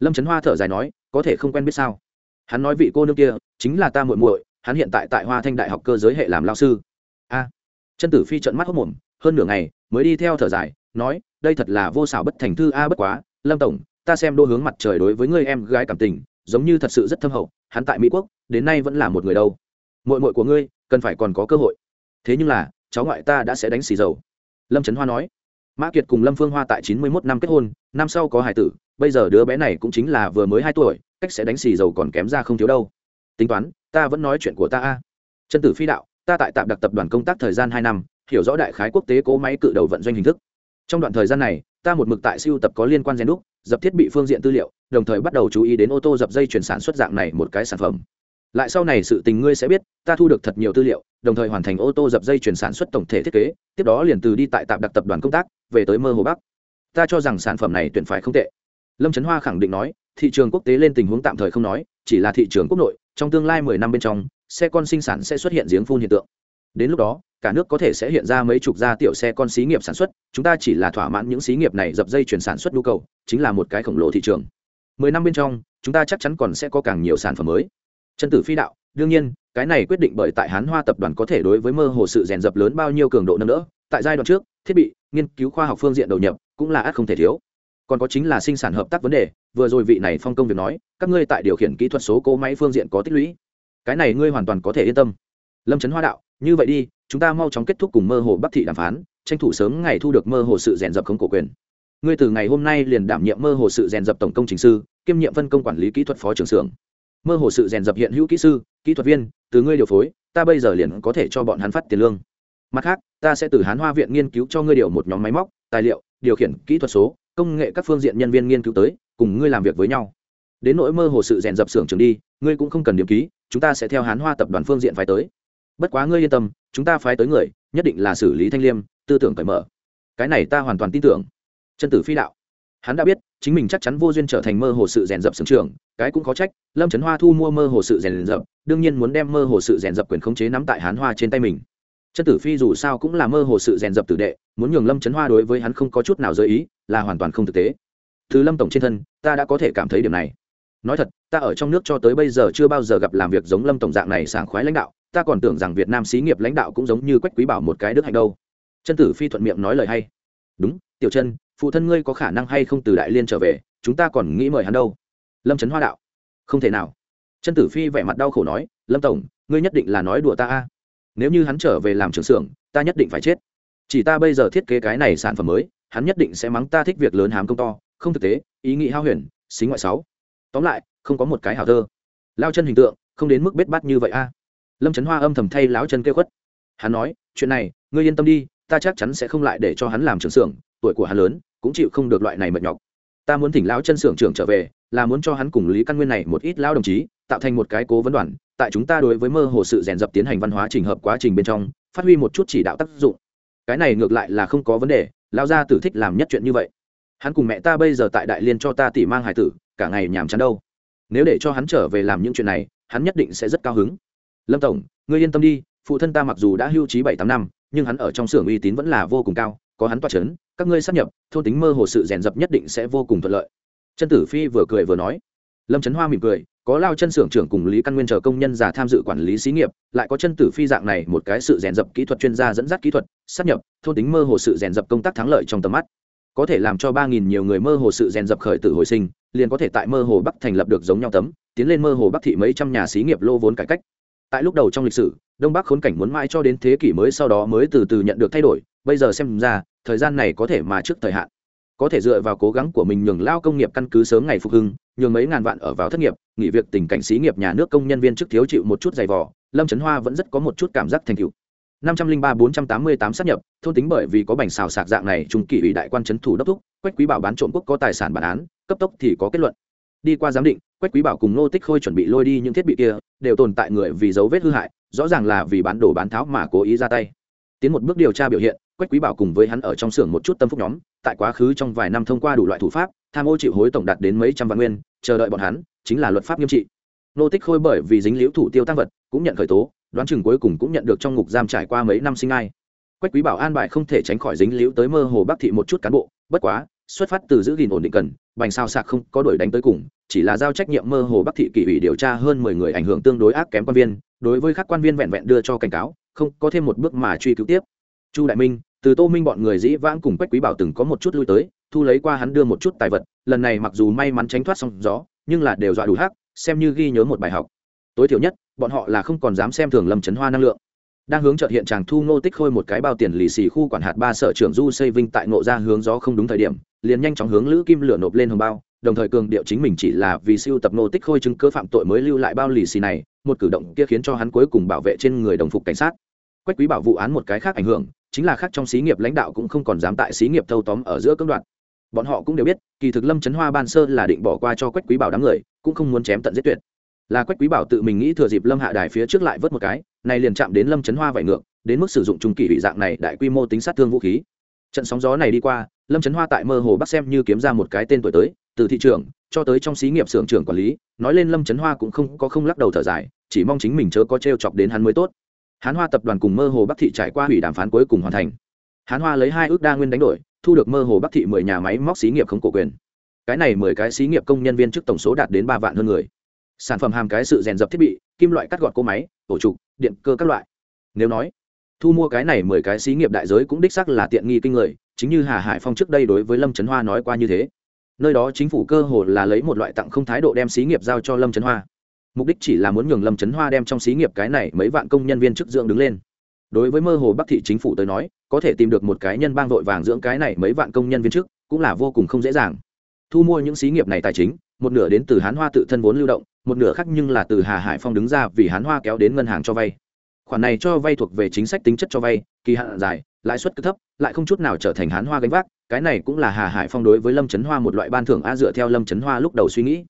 Lâm trấn hoa thở dài nói, có thể không quen biết sao? Hắn nói vị cô nương kia, chính là ta muội muội, hắn hiện tại tại hoa thanh đại học cơ giới hệ làm lao sư. Chân tử phi trợn mắt hốc mồm, hơn nửa ngày mới đi theo thở dài, nói, đây thật là vô xảo bất thành thư a bất quá, lâm tổng, ta xem đô hướng mặt trời đối với người em gái cảm tình, giống như thật sự rất thâm hậu, hắn tại mỹ quốc, đến nay vẫn là một người đâu. Mội mội của ngươi, cần phải còn có cơ hội. Thế nhưng là, cháu ngoại ta đã sẽ đánh xì dầu. Lâm trấn hoa nói. Mã kiệt cùng lâm phương hoa tại chín mươi mốt năm kết hôn, năm sau có hải tử, bây giờ đứa bé này cũng chính là vừa mới hai tuổi, cách sẽ đánh xì dầu còn kém ra không thiếu đâu. Tính toán, ta vẫn nói chuyện của ta a. Chân tử phi đạo ta tại tạm đặc tập đoàn công tác thời gian hai năm, hiểu rõ đại khái quốc tế cố máy cự đầu vận doanh hình thức. Trong đoạn thời gian này, ta một mực tại siêu tập có liên quan gen đúc, dập thiết bị phương diện tư liệu, đồng thời bắt đầu chú ý đến ô tô dập dây chuyển sản xuất dạng này một cái sản phẩm. Lại sau này sự tình ngươi sẽ biết, ta thu được thật nhiều tư liệu, đồng thời hoàn thành ô tô dập dây chuyển sản xuất tổng thể thiết kế, tiếp đó liền từ đi tại tạm đặc tập đoàn công tác, về tới mơ hồ bắc. Ta cho rằng sản phẩm này tuyển phải không tệ. Lâm trấn hoa khẳng định nói, thị trường quốc tế lên tình huống tạm thời không nói, chỉ là thị trường quốc nội, trong tương lai mười năm bên trong xe con sinh sản sẽ xuất hiện giếng phun hiện tượng. Đến lúc đó, cả nước có thể sẽ hiện ra mấy chục gia tiểu xe con xí nghiệp sản xuất, chúng ta chỉ là thỏa mãn những xí nghiệp này dập dây chuyển sản xuất nhu cầu, chính là một cái khổng lồ thị trường. Mười năm bên trong, chúng ta chắc chắn còn sẽ có càng nhiều sản phẩm mới. Chân tử phi đạo, đương nhiên, cái này quyết định bởi tại hán hoa tập đoàn có thể đối với mơ hồ sự rèn dập lớn bao nhiêu cường độ nâng đỡ, tại giai đoạn trước, thiết bị, nghiên cứu khoa học phương diện đầu nhập cũng là ắt không thể thiếu. Còn có chính là sinh sản hợp tác vấn đề, vừa rồi vị này phong công việc nói, các ngươi tại điều khiển kỹ thuật số cỗ máy phương diện có tích lũy cái này ngươi hoàn toàn có thể yên tâm. Lâm trấn hoa đạo, như vậy đi, chúng ta mau chóng kết thúc cùng mơ hồ bắc thị đàm phán, tranh thủ sớm ngày thu được mơ hồ sự rèn dập không cổ quyền. Ngươi từ ngày hôm nay liền đảm nhiệm mơ hồ sự rèn dập tổng công trình sư, kiêm nhiệm phân công quản lý kỹ thuật phó trưởng xưởng. Mơ hồ sự rèn dập hiện hữu kỹ sư, kỹ thuật viên, từ ngươi điều phối, ta bây giờ liền có thể cho bọn hắn phát tiền lương. Mặt khác, ta sẽ từ hán hoa viện nghiên cứu cho ngươi điều một nhóm máy móc, tài liệu, điều khiển kỹ thuật số, công nghệ các phương diện nhân viên nghiên cứu tới, cùng ngươi làm việc với nhau. Đến nỗi mơ hồ sự rèn dập xưởng trường đi ngươi cũng không cần điểm ký, chúng ta sẽ theo hán hoa tập đoàn phương diện phái tới. Bất quá ngươi yên tâm, chúng ta phái tới người, nhất định là xử lý thanh liêm, tư tưởng cởi mở. Cái này ta hoàn toàn tin tưởng. Chân tử phi đạo. Hắn đã biết, chính mình chắc chắn vô duyên trở thành mơ hồ sự rèn dập sưởng trường cái cũng có trách, lâm trấn hoa thu mua mơ hồ sự rèn dập, đương nhiên muốn đem mơ hồ sự rèn dập quyền khống chế nắm tại hán hoa trên tay mình. Chân tử phi dù sao cũng là mơ hồ sự rèn dập tử đệ, muốn nhường lâm trấn hoa đối với hắn không có chút nào giới ý, là hoàn toàn không thực tế. Từ lâm tổng trên thân, ta đã có thể cảm thấy điểm này nói thật, ta ở trong nước cho tới bây giờ chưa bao giờ gặp làm việc giống lâm tổng dạng này sảng khoái lãnh đạo, ta còn tưởng rằng việt nam xí nghiệp lãnh đạo cũng giống như quách quý bảo một cái đức hạnh đâu. Chân tử phi thuận miệng nói lời hay. Đúng, tiểu chân, phụ thân ngươi có khả năng hay không từ đại liên trở về, chúng ta còn nghĩ mời hắn đâu. Lâm trấn hoa đạo. Không thể nào. Chân tử phi vẻ mặt đau khổ nói, lâm tổng, ngươi nhất định là nói đùa ta a. Nếu như hắn trở về làm trưởng xưởng, ta nhất định phải chết. Chỉ ta bây giờ thiết kế cái này sản phẩm mới, hắn nhất định sẽ mắng ta thích việc lớn hám công to. Không thực tế, ý nghĩ hao huyền xính ngoại sáu tóm lại, không có một cái hào thơ. Lao chân hình tượng, không đến mức bết bát như vậy a. Lâm trấn hoa âm thầm thay láo chân kêu khuất. Hắn nói, chuyện này, ngươi yên tâm đi, ta chắc chắn sẽ không lại để cho hắn làm trưởng xưởng, tuổi của hắn lớn, cũng chịu không được loại này mệt nhọc. Ta muốn thỉnh lão chân xưởng trưởng trở về, là muốn cho hắn cùng lý căn nguyên này một ít lao đồng chí, tạo thành một cái cố vấn đoàn, tại chúng ta đối với mơ hồ sự rèn dập tiến hành văn hóa trình hợp quá trình bên trong, phát huy một chút chỉ đạo tác dụng. Cái này ngược lại là không có vấn đề lao gia tử thích làm nhất chuyện như vậy. Hắn cùng mẹ ta bây giờ tại đại liên cho ta tỉ mang hải tử cả ngày nhàm chán đâu. Nếu để cho hắn trở về làm những chuyện này, hắn nhất định sẽ rất cao hứng. Lâm tổng, ngươi yên tâm đi, phụ thân ta mặc dù đã hưu trí bảy tám năm, nhưng hắn ở trong xưởng uy tín vẫn là vô cùng cao, có hắn toa c h ấ n các ngươi sắp nhập, thôn tính mơ hồ sự rèn dập nhất định sẽ vô cùng thuận lợi. Chân tử phi vừa cười vừa nói. Lâm trấn hoa mỉm cười, có lao chân xưởng trưởng cùng lý căn nguyên chờ công nhân già tham dự quản lý xí nghiệp, lại có chân tử phi dạng này một cái sự rèn dập kỹ thuật chuyên gia dẫn dắt kỹ thuật sắp nhập, thôn tính mơ hồ sự rèn dập công tác thắng lợi trong tầm mắt. Có thể làm cho ba nghìn nhiều người mơ hồ sự rèn dập khởi tử hồi sinh liền có thể tại mơ hồ bắc thành lập được giống nhau tấm, tiến lên mơ hồ bắc thị mấy trăm nhà xí nghiệp lô vốn cải cách. Tại lúc đầu trong lịch sử, đông bắc khốn cảnh muốn mãi cho đến thế kỷ mới sau đó mới từ từ nhận được thay đổi, bây giờ xem ra, thời gian này có thể mà trước thời hạn. Có thể dựa vào cố gắng của mình nhường lao công nghiệp căn cứ sớm ngày phục hưng, nhường mấy ngàn vạn ở vào thất nghiệp, nghỉ việc tình cảnh xí nghiệp nhà nước công nhân viên chức thiếu chịu một chút dày vò, lâm trấn hoa vẫn rất có một chút cảm giác thành cựu năm trăm linh ba bốn trăm tám mươi tám sát nhập, thôn tính bởi vì có bành xào sạc dạng này, trung kỷ ủy đại quan trấn thủ đốc thúc, quách quý bảo bán trộm quốc có tài sản bản án cấp tốc thì có kết luận. Đi qua giám định, quách quý bảo cùng nô tích khôi chuẩn bị lôi đi những thiết bị kia, đều tồn tại người vì dấu vết hư hại, rõ ràng là vì bán đồ bán tháo mà cố ý ra tay. Tiến một bước điều tra biểu hiện, quách quý bảo cùng với hắn ở trong xưởng một chút tâm phúc nhóm, tại quá khứ trong vài năm thông qua đủ loại thủ pháp, tham ô chịu hối tổng đạt đến mấy trăm vạn nguyên, chờ đợi bọn hắn, chính là luật pháp nghiêm trị. Nô tích khôi bởi vì dính liễu thủ tiêu tăng vật, cũng nhận khởi tố, đoán chừng cuối cùng cũng nhận được trong ngục giam trải qua mấy năm sinh ai. Quách quý bảo an bài không thể tránh khỏi dính liễu tới mơ hồ bắc thị một chút cán bộ, bất quá xuất phát từ giữ gìn ổn định cần, bành sao sạc không có đuổi đánh tới cùng, chỉ là giao trách nhiệm mơ hồ bắc thị kỷ ủy điều tra hơn mười người ảnh hưởng tương đối ác kém quan viên, đối với các quan viên vẹn vẹn đưa cho cảnh cáo, không có thêm một bước mà truy cứu tiếp. Chu đại minh, từ tô minh bọn người dĩ vãng cùng quách quý bảo từng có một chút lui tới, thu lấy qua hắn đưa một chút tài vật, lần này mặc dù may mắn tránh thoát xong gió, nhưng là đều dọa đủ hắc, xem như ghi nhớ một bài học. Tối thiểu nhất, bọn họ là không còn dám xem thường lâm chấn hoa năng lượng. Đang hướng chợt hiện chàng thu ngô tích khôi một cái bao tiền lì xì khu quản hạt ba sở trưởng du xây vinh tại ngộ ra hướng gió không đúng thời điểm liền nhanh chóng hướng lữ kim lửa nộp lên hồng bao, đồng thời cường điệu chính mình chỉ là vì siêu tập nô tích khôi chứng cơ phạm tội mới lưu lại bao lì xì này, một cử động kia khiến cho hắn cuối cùng bảo vệ trên người đồng phục cảnh sát. Quách quý bảo vụ án một cái khác ảnh hưởng, chính là khác trong xí nghiệp lãnh đạo cũng không còn dám tại xí nghiệp thâu tóm ở giữa cưỡng đoạn. Bọn họ cũng đều biết, kỳ thực lâm trấn hoa ban sơ là định bỏ qua cho quách quý bảo đám người, cũng không muốn chém tận giết tuyệt. Là quách quý bảo tự mình nghĩ thừa dịp lâm hạ đài phía trước lại vớt một cái, này liền chạm đến lâm trấn hoa vải ngược, đến mức sử dụng trung kỳ bị dạng này đại quy mô tính sát thương vũ khí. Trận sóng gió này đi qua lâm trấn hoa tại mơ hồ bắc xem như kiếm ra một cái tên tuổi tới, từ thị trường cho tới trong xí nghiệp xưởng trưởng quản lý, nói lên lâm trấn hoa cũng không có không lắc đầu thở dài, chỉ mong chính mình chớ có t r e o chọc đến hắn mới tốt. Hán hoa tập đoàn cùng mơ hồ bắc thị trải qua hủy đàm phán cuối cùng hoàn thành. Hán hoa lấy hai ước đa nguyên đánh đổi, thu được mơ hồ bắc thị mười nhà máy móc xí nghiệp không cổ quyền. Cái này mười cái xí nghiệp công nhân viên chức tổng số đạt đến ba vạn hơn người. Sản phẩm hàm cái sự rèn dập thiết bị, kim loại cắt gọt cỗ máy, tổ trục, điện cơ các loại. Nếu nói, thu mua cái này mười cái xí nghiệp đại giới cũng đích sắc là tiện nghi kinh người chính như hà hải phong trước đây đối với lâm trấn hoa nói qua như thế. Nơi đó chính phủ cơ hồ là lấy một loại tặng không thái độ đem xí nghiệp giao cho lâm trấn hoa. Mục đích chỉ là muốn nhường lâm trấn hoa đem trong xí nghiệp cái này mấy vạn công nhân viên chức dưỡng đứng lên. Đối với mơ hồ bắc thị chính phủ tới nói, có thể tìm được một cái nhân bang vội vàng dưỡng cái này mấy vạn công nhân viên chức cũng là vô cùng không dễ dàng. Thu mua những xí nghiệp này tài chính, một nửa đến từ hán hoa tự thân vốn lưu động, một nửa khác nhưng là từ hà hải phong đứng ra vì hán hoa kéo đến ngân hàng cho vay. Khoản này cho vay thuộc về chính sách tính chất cho vay, kỳ hạn dài lãi suất cứ thấp, lại không chút nào trở thành hán hoa gánh vác, cái này cũng là hà hải phong đối với lâm trấn hoa một loại ban thưởng a dựa theo lâm trấn hoa lúc đầu suy nghĩ.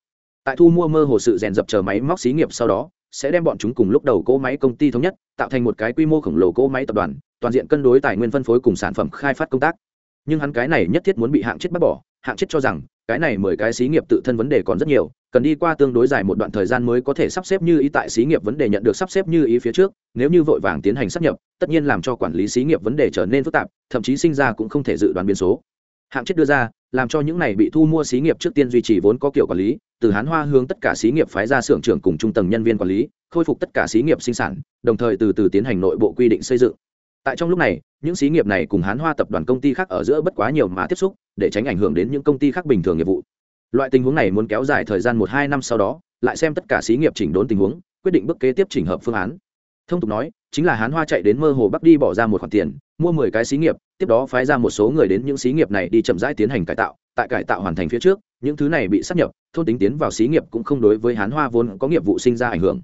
Tại thu mua mơ hồ sự rèn dập chờ máy móc xí nghiệp sau đó, sẽ đem bọn chúng cùng lúc đầu cỗ máy công ty thống nhất, tạo thành một cái quy mô khổng lồ cỗ máy tập đoàn, toàn diện cân đối tài nguyên phân phối cùng sản phẩm khai phát công tác. Nhưng hắn cái này nhất thiết muốn bị hạng chết bắt bỏ, hạng chết cho rằng cái này mười cái xí nghiệp tự thân vấn đề còn rất nhiều, cần đi qua tương đối dài một đoạn thời gian mới có thể sắp xếp như ý tại xí nghiệp vấn đề nhận được sắp xếp như ý phía trước, nếu như vội vàng tiến hành sắp nhập, tất nhiên làm cho quản lý xí nghiệp vấn đề trở nên phức tạp, thậm chí sinh ra cũng không thể dự đoán biến số. Hạng chết đưa ra, làm cho những này bị thu mua xí nghiệp trước tiên duy trì vốn có kiểu quản lý, từ hán hoa hướng tất cả xí nghiệp phái ra xưởng trưởng cùng trung tầng nhân viên quản lý, khôi phục tất cả xí nghiệp sinh sản, đồng thời từ từ tiến hành nội bộ quy định xây dựng tại trong lúc này, những xí nghiệp này cùng hán hoa tập đoàn công ty khác ở giữa bất quá nhiều mà tiếp xúc, để tránh ảnh hưởng đến những công ty khác bình thường nghiệp vụ. Loại tình huống này muốn kéo dài thời gian một hai năm sau đó, lại xem tất cả xí nghiệp chỉnh đốn tình huống, quyết định bước kế tiếp chỉnh hợp phương án. Thông tục nói, chính là hán hoa chạy đến mơ hồ bắc đi bỏ ra một khoản tiền, mua mười cái xí nghiệp, tiếp đó phái ra một số người đến những xí nghiệp này đi chậm rãi tiến hành cải tạo. Tại cải tạo hoàn thành phía trước, những thứ này bị sắp nhập, thôn tính tiến vào xí nghiệp cũng không đối với hán hoa vốn có nghiệp vụ sinh ra ảnh hưởng.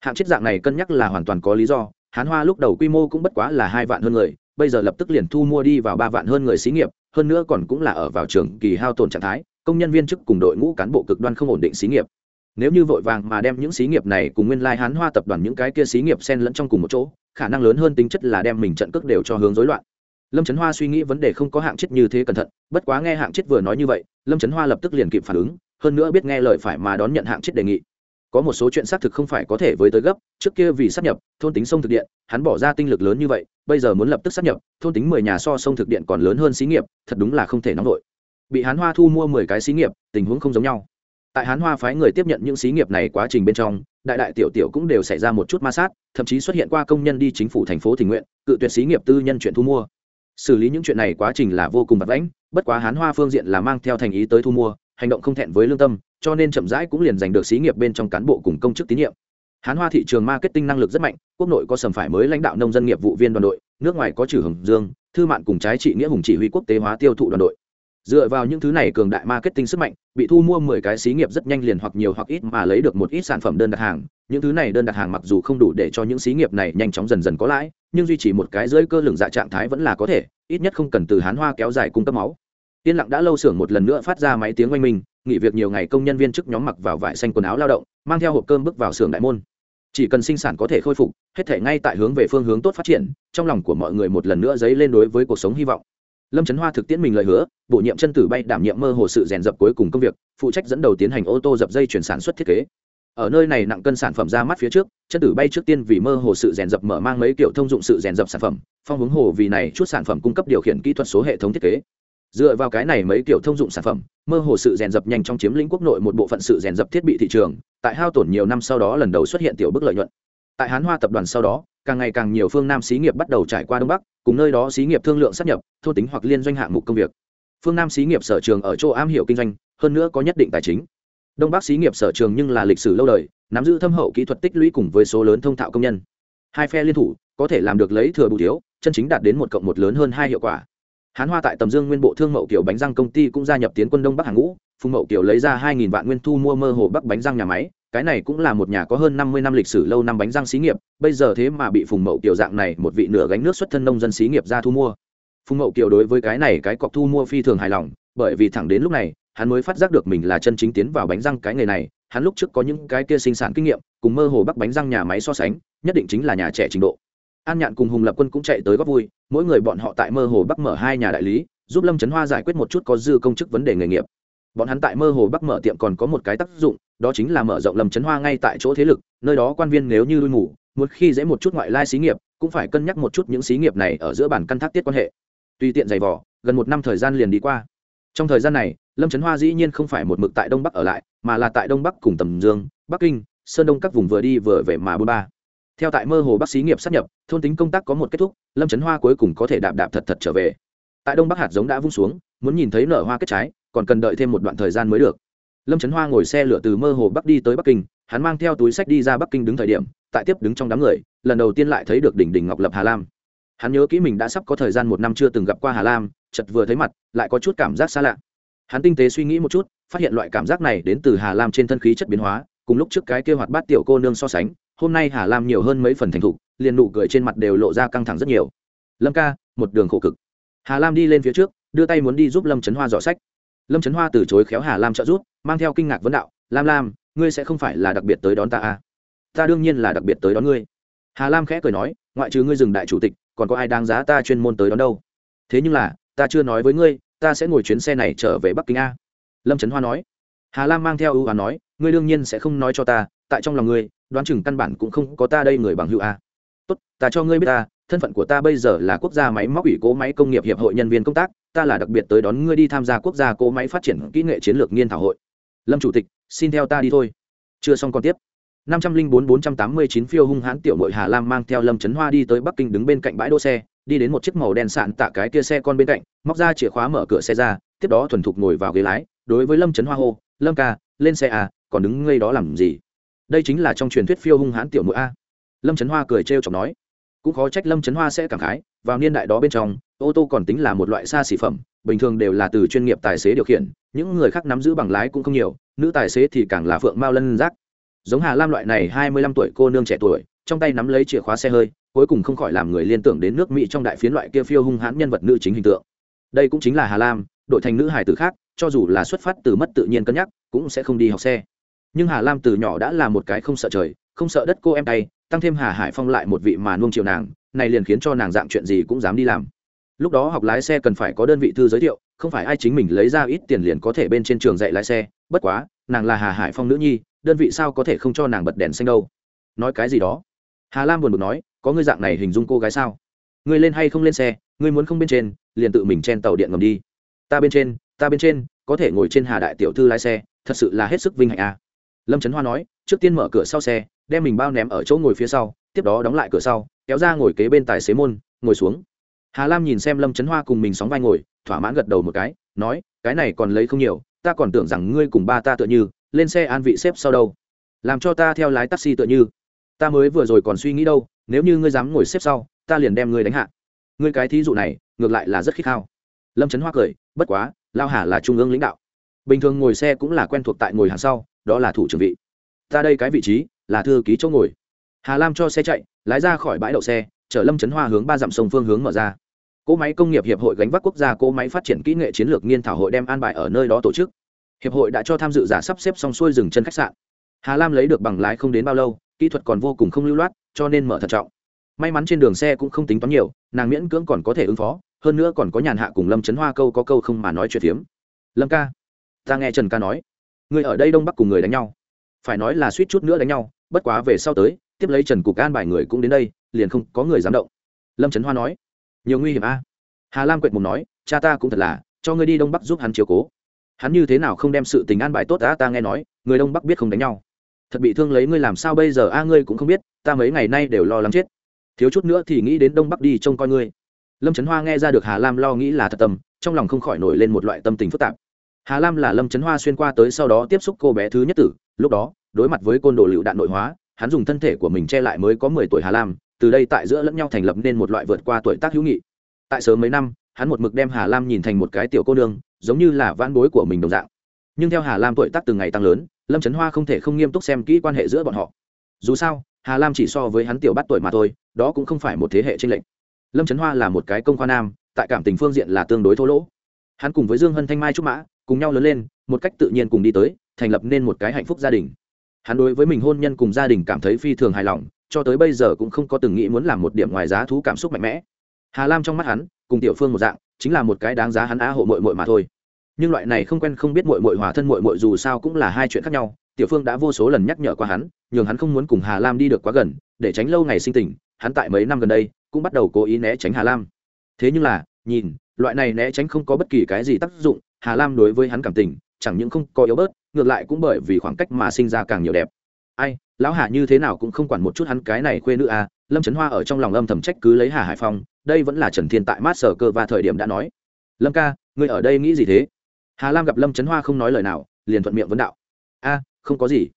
Hạng chiết dạng này cân nhắc là hoàn toàn có lý do hán hoa lúc đầu quy mô cũng bất quá là hai vạn hơn người, bây giờ lập tức liền thu mua đi vào ba vạn hơn người xí nghiệp, hơn nữa còn cũng là ở vào trường kỳ hao tổn trạng thái, công nhân viên chức cùng đội ngũ cán bộ cực đoan không ổn định xí nghiệp. Nếu như vội vàng mà đem những xí nghiệp này cùng nguyên lai hán hoa tập đoàn những cái kia xí nghiệp xen lẫn trong cùng một chỗ, khả năng lớn hơn tính chất là đem mình trận cước đều cho hướng rối loạn. Lâm trấn hoa suy nghĩ vấn đề không có hạng chết như thế cẩn thận, bất quá nghe hạng chết vừa nói như vậy, lâm trấn hoa lập tức liền kịp phản ứng, hơn nữa biết nghe lời phải mà đón nhận hạng chết đề nghị có một số chuyện xác thực không phải có thể với tới gấp, trước kia vì sắp nhập, thôn tính sông thực điện, hắn bỏ ra tinh lực lớn như vậy, bây giờ muốn lập tức sắp nhập, thôn tính mười nhà so sông thực điện còn lớn hơn xí nghiệp, thật đúng là không thể nóng vội bị hán hoa thu mua mười cái xí nghiệp, tình huống không giống nhau. Tại hán hoa phái người tiếp nhận những xí nghiệp này quá trình bên trong, đại đại tiểu tiểu cũng đều xảy ra một chút ma sát, thậm chí xuất hiện qua công nhân đi chính phủ thành phố tình nguyện, cự tuyệt xí nghiệp tư nhân chuyện thu mua. Xử lý những chuyện này quá trình là vô cùng vật lãnh bất quá hán hoa phương diện là mang theo thành ý tới thu mua hành động không thẹn với lương tâm, cho nên chậm rãi cũng liền giành được xí nghiệp bên trong cán bộ cùng công chức tín nhiệm. Hán hoa thị trường marketing năng lực rất mạnh, quốc nội có sầm phải mới lãnh đạo nông dân nghiệp vụ viên đoàn đội, nước ngoài có trừ hồng dương, thư mạn cùng trái trị nghĩa hùng chỉ huy quốc tế hóa tiêu thụ đoàn đội. Dựa vào những thứ này cường đại marketing sức mạnh, bị thu mua mười cái xí nghiệp rất nhanh liền hoặc nhiều hoặc ít mà lấy được một ít sản phẩm đơn đặt hàng. Những thứ này đơn đặt hàng mặc dù không đủ để cho những xí nghiệp này nhanh chóng dần dần có lãi, nhưng duy trì một cái dưới cơ lượng dạ trạng thái vẫn là có thể, ít nhất không cần từ hán hoa kéo dài cung cấp máu yên lặng đã lâu xưởng một lần nữa phát ra máy tiếng oanh minh, nghỉ việc nhiều ngày công nhân viên chức nhóm mặc vào vải xanh quần áo lao động, mang theo hộp cơm bước vào xưởng đại môn. Chỉ cần sinh sản có thể khôi phục, hết thể ngay tại hướng về phương hướng tốt phát triển, trong lòng của mọi người một lần nữa dấy lên đối với cuộc sống hy vọng. Lâm trấn hoa thực tiễn mình lời hứa, bổ nhiệm chân tử bay đảm nhiệm mơ hồ sự rèn dập cuối cùng công việc, phụ trách dẫn đầu tiến hành ô tô dập dây chuyển sản xuất thiết kế. Ở nơi này nặng cân sản phẩm ra mắt phía trước, chân tử bay trước tiên vì mơ hồ sự rèn dập mở mang mấy kiểu thông dụng sự rèn dập sản phẩm, phong hướng hồ vì này chút sản phẩm cung cấp điều khiển kỹ thuật số hệ thống thiết kế dựa vào cái này mấy kiểu thông dụng sản phẩm, mơ hồ sự rèn dập nhanh trong chiếm lĩnh quốc nội một bộ phận sự rèn dập thiết bị thị trường, tại hao tổn nhiều năm sau đó lần đầu xuất hiện tiểu bức lợi nhuận. Tại hán hoa tập đoàn sau đó, càng ngày càng nhiều phương nam xí nghiệp bắt đầu trải qua đông bắc, cùng nơi đó xí nghiệp thương lượng sắp nhập thôn tính hoặc liên doanh hạng mục công việc. Phương nam xí nghiệp sở trường ở chỗ am hiểu kinh doanh, hơn nữa có nhất định tài chính. Đông bắc xí nghiệp sở trường nhưng là lịch sử lâu đời, nắm giữ thâm hậu kỹ thuật tích lũy cùng với số lớn thông thạo công nhân. Hai phe liên thủ, có thể làm được lấy thừa bù thiếu, chân chính đạt đến một cộng một lớn hơn hai hiệu quả hán hoa tại tầm dương nguyên bộ thương mậu kiểu bánh răng công ty cũng gia nhập tiến quân đông bắc hàng ngũ, phùng mậu kiểu lấy ra hai nghìn vạn nguyên thu mua mơ hồ bắc bánh răng nhà máy. Cái này cũng là một nhà có hơn năm mươi năm lịch sử lâu năm bánh răng xí nghiệp, bây giờ thế mà bị phùng mậu kiểu dạng này một vị nửa gánh nước xuất thân nông dân xí nghiệp ra thu mua. Phùng mậu kiểu đối với cái này cái cọc thu mua phi thường hài lòng, bởi vì thẳng đến lúc này, hắn mới phát giác được mình là chân chính tiến vào bánh răng cái nghề này. Hắn lúc trước có những cái kia sinh sản kinh nghiệm, cùng mơ hồ bắc bánh răng nhà máy so sánh, nhất định chính là nhà trẻ trình độ an nhạn cùng hùng lập quân cũng chạy tới góp vui, mỗi người bọn họ tại mơ hồ bắc mở hai nhà đại lý, giúp lâm trấn hoa giải quyết một chút có dư công chức vấn đề nghề nghiệp. Bọn hắn tại mơ hồ bắc mở tiệm còn có một cái tác dụng, đó chính là mở rộng lâm trấn hoa ngay tại chỗ thế lực, nơi đó quan viên nếu như lui ngủ một khi dễ một chút ngoại lai xí nghiệp, cũng phải cân nhắc một chút những xí nghiệp này ở giữa bản căn thác tiết quan hệ. Tùy tiện giày vỏ gần một năm thời gian liền đi qua. Trong thời gian này, lâm trấn hoa dĩ nhiên không phải một mực tại đông bắc ở lại, mà là tại đông bắc cùng tầm dương, bắc kinh, sơn đông các vùng vừa đi vừa về mà bôn ba theo tại mơ hồ bắc xí nghiệp sắp nhập, thôn tính công tác có một kết thúc, lâm trấn hoa cuối cùng có thể đạp đạp thật thật trở về. Tại đông bắc hạt giống đã vung xuống, muốn nhìn thấy nở hoa kết trái, còn cần đợi thêm một đoạn thời gian mới được. Lâm trấn hoa ngồi xe lửa từ mơ hồ bắc đi tới bắc kinh, hắn mang theo túi sách đi ra bắc kinh đứng thời điểm, tại tiếp đứng trong đám người, lần đầu tiên lại thấy được đỉnh đỉnh ngọc lập hà lam. Hắn nhớ kỹ mình đã sắp có thời gian một năm chưa từng gặp qua hà lam chật vừa thấy mặt, lại có chút cảm giác xa lạ. Hắn tinh tế suy nghĩ một chút, phát hiện loại cảm giác này đến từ hà lam trên thân khí chất biến hóa, cùng lúc trước cái kêu hoạt bát tiểu cô nương so sánh hôm nay hà lam nhiều hơn mấy phần thành thục, liền nụ cười trên mặt đều lộ ra căng thẳng rất nhiều. Lâm ca, một đường khổ cực. Hà lam đi lên phía trước, đưa tay muốn đi giúp lâm trấn hoa dọn sách. Lâm trấn hoa từ chối khéo hà lam trợ giúp, mang theo kinh ngạc vấn đạo, lam lam, ngươi sẽ không phải là đặc biệt tới đón ta à? ta đương nhiên là đặc biệt tới đón ngươi. Hà lam khẽ cười nói, ngoại trừ ngươi dừng đại chủ tịch, còn có ai đáng giá ta chuyên môn tới đón đâu? Thế nhưng là, ta chưa nói với ngươi, ta sẽ ngồi chuyến xe này trở về bắc kinh a. Lâm trấn hoa nói hà lam mang theo ưu và nói, ngươi đương nhiên sẽ không nói cho ta, tại trong lòng ngươi, đoán chừng căn bản cũng không có ta đây người bằng hữu a. Tốt, ta cho ngươi biết ta, thân phận của ta bây giờ là quốc gia máy móc ủy cố máy công nghiệp hiệp hội nhân viên công tác, ta là đặc biệt tới đón ngươi đi tham gia quốc gia cố máy phát triển kỹ nghệ chiến lược nghiên thảo hội. Lâm chủ tịch, xin theo ta đi thôi. Chưa xong còn tiếp. Năm trăm linh bốn bốn trăm tám mươi chín phiêu hung hãn tiểu nội hà lam mang theo lâm trấn hoa đi tới bắc kinh đứng bên cạnh bãi đỗ xe, đi đến một chiếc màu đen sạn tạ cái kia xe con bên cạnh, móc ra chìa khóa mở cửa xe ra, tiếp đó thuần thục ngồi vào ghế lái, đối với lâm trấn hoa hô lâm ca, lên xe à còn đứng ngây đó làm gì? Đây chính là trong truyền thuyết phiêu hung hãn tiểu mũi a. Lâm trấn hoa cười trêu chọc nói. Cũng khó trách lâm trấn hoa sẽ cảm khái, vào niên đại đó bên trong, ô tô còn tính là một loại xa xỉ phẩm, bình thường đều là từ chuyên nghiệp tài xế điều khiển, những người khác nắm giữ bằng lái cũng không nhiều, nữ tài xế thì càng là phượng mao lân giác giống hà lam loại này hai mươi lăm tuổi cô nương trẻ tuổi, trong tay nắm lấy chìa khóa xe hơi, cuối cùng không khỏi làm người liên tưởng đến nước mỹ trong đại phiến loại kia phiêu hung hãn nhân vật nữ chính hình tượng. Đây cũng chính là hà lam, đội thành nữ hải tử khác cho dù là xuất phát từ mất tự nhiên cân nhắc, cũng sẽ không đi học xe. Nhưng hà lam từ nhỏ đã là một cái không sợ trời, không sợ đất cô em tay, tăng thêm hà hải phong lại một vị mà nuông chiều nàng, này liền khiến cho nàng dạng chuyện gì cũng dám đi làm. Lúc đó học lái xe cần phải có đơn vị thư giới thiệu, không phải ai chính mình lấy ra ít tiền liền có thể bên trên trường dạy lái xe, bất quá, nàng là hà hải phong nữ nhi, đơn vị sao có thể không cho nàng bật đèn xanh đâu. Nói cái gì đó? Hà lam buồn bực nói, có ngươi dạng này hình dung cô gái sao? Ngươi lên hay không lên xe, ngươi muốn không bên trên, liền tự mình chen tàu điện ngầm đi. Ta bên trên ta bên trên, có thể ngồi trên hà đại tiểu thư lái xe, thật sự là hết sức vinh hạnh à. lâm trấn hoa nói, trước tiên mở cửa sau xe, đem mình bao ném ở chỗ ngồi phía sau, tiếp đó đóng lại cửa sau, kéo ra ngồi kế bên tài xế môn, ngồi xuống. Hà lam nhìn xem lâm trấn hoa cùng mình sóng vai ngồi, thỏa mãn gật đầu một cái, nói, cái này còn lấy không nhiều, ta còn tưởng rằng ngươi cùng ba ta tựa như, lên xe an vị xếp sau đâu. Làm cho ta theo lái taxi tựa như. Ta mới vừa rồi còn suy nghĩ đâu, nếu như ngươi dám ngồi xếp sau, ta liền đem ngươi đánh hạ. Ngươi cái thí dụ này, ngược lại là rất khích khao. Lâm trấn hoa cười, bất quá lao hà là trung ương lãnh đạo. Bình thường ngồi xe cũng là quen thuộc tại ngồi hàng sau, đó là thủ trưởng vị. Ta đây cái vị trí, là thư ký chỗ ngồi. Hà lam cho xe chạy, lái ra khỏi bãi đậu xe, chở lâm trấn hoa hướng ba dặm sông phương hướng mở ra. Cỗ máy công nghiệp hiệp hội gánh vác quốc gia cỗ máy phát triển kỹ nghệ chiến lược nghiên thảo hội đem an bài ở nơi đó tổ chức. Hiệp hội đã cho tham dự giả sắp xếp xong xuôi dừng chân khách sạn. Hà lam lấy được bằng lái không đến bao lâu, kỹ thuật còn vô cùng không lưu loát, cho nên mở thận trọng. May mắn trên đường xe cũng không tính toán nhiều, nàng miễn cưỡng còn có thể ứng phó hơn nữa còn có nhàn hạ cùng lâm trấn hoa câu có câu không mà nói chuyện phiếm. Lâm ca, ta nghe trần ca nói, người ở đây đông bắc cùng người đánh nhau. Phải nói là suýt chút nữa đánh nhau, bất quá về sau tới, tiếp lấy trần cục an bài người cũng đến đây, liền không có người dám động. Lâm trấn hoa nói, nhiều nguy hiểm a. Hà lam quệt mùng nói, cha ta cũng thật là, cho ngươi đi đông bắc giúp hắn chiều cố. Hắn như thế nào không đem sự tình an bài tốt đã ta nghe nói, người đông bắc biết không đánh nhau. Thật bị thương lấy ngươi làm sao bây giờ, a, ngươi cũng không biết, ta mấy ngày nay đều lo lắng chết. Thiếu chút nữa thì nghĩ đến đông bắc đi trông coi ngươi lâm trấn hoa nghe ra được hà lam lo nghĩ là thật tâm, trong lòng không khỏi nổi lên một loại tâm tình phức tạp. Hà lam là lâm trấn hoa xuyên qua tới sau đó tiếp xúc cô bé thứ nhất tử, lúc đó, đối mặt với côn đồ lựu đạn nội hóa, hắn dùng thân thể của mình che lại mới có mười tuổi hà lam, từ đây tại giữa lẫn nhau thành lập nên một loại vượt qua tuổi tác hữu nghị. Tại sớm mấy năm, hắn một mực đem hà lam nhìn thành một cái tiểu cô nương, giống như là van bối của mình đồng dạng. Nhưng theo hà lam tuổi tác từng ngày tăng lớn, lâm trấn hoa không thể không nghiêm túc xem kỹ quan hệ giữa bọn họ. Dù sao, hà lam chỉ so với hắn tiểu bắt tuổi mà thôi, đó cũng không phải một thế hệ tranh lệch lâm trấn hoa là một cái công khoa nam, tại cảm tình phương diện là tương đối thô lỗ. Hắn cùng với dương hân thanh mai trúc mã, cùng nhau lớn lên, một cách tự nhiên cùng đi tới, thành lập nên một cái hạnh phúc gia đình. Hắn đối với mình hôn nhân cùng gia đình cảm thấy phi thường hài lòng, cho tới bây giờ cũng không có từng nghĩ muốn làm một điểm ngoài giá thú cảm xúc mạnh mẽ. Hà lam trong mắt hắn, cùng tiểu phương một dạng, chính là một cái đáng giá hắn á hộ mội mội mà thôi. Nhưng loại này không quen không biết mội mội hòa thân mội mội dù sao cũng là hai chuyện khác nhau, tiểu phương đã vô số lần nhắc nhở qua hắn, nhường hắn không muốn cùng hà lam đi được quá gần, để tránh lâu ngày sinh tình, hắn tại mấy năm gần đây cũng bắt đầu cố ý né tránh hà lam. Thế nhưng là, nhìn, loại này né tránh không có bất kỳ cái gì tác dụng, hà lam đối với hắn cảm tình, chẳng những không có yếu bớt, ngược lại cũng bởi vì khoảng cách mà sinh ra càng nhiều đẹp. Ai, lão hà như thế nào cũng không quản một chút hắn cái này khuê nữ à lâm trấn hoa ở trong lòng âm thầm trách cứ lấy hà hải phong, đây vẫn là trần thiên tại mát sở cơ và thời điểm đã nói. Lâm ca, ngươi ở đây nghĩ gì thế? Hà lam gặp lâm trấn hoa không nói lời nào, liền thuận miệng vấn đạo. A, không có gì.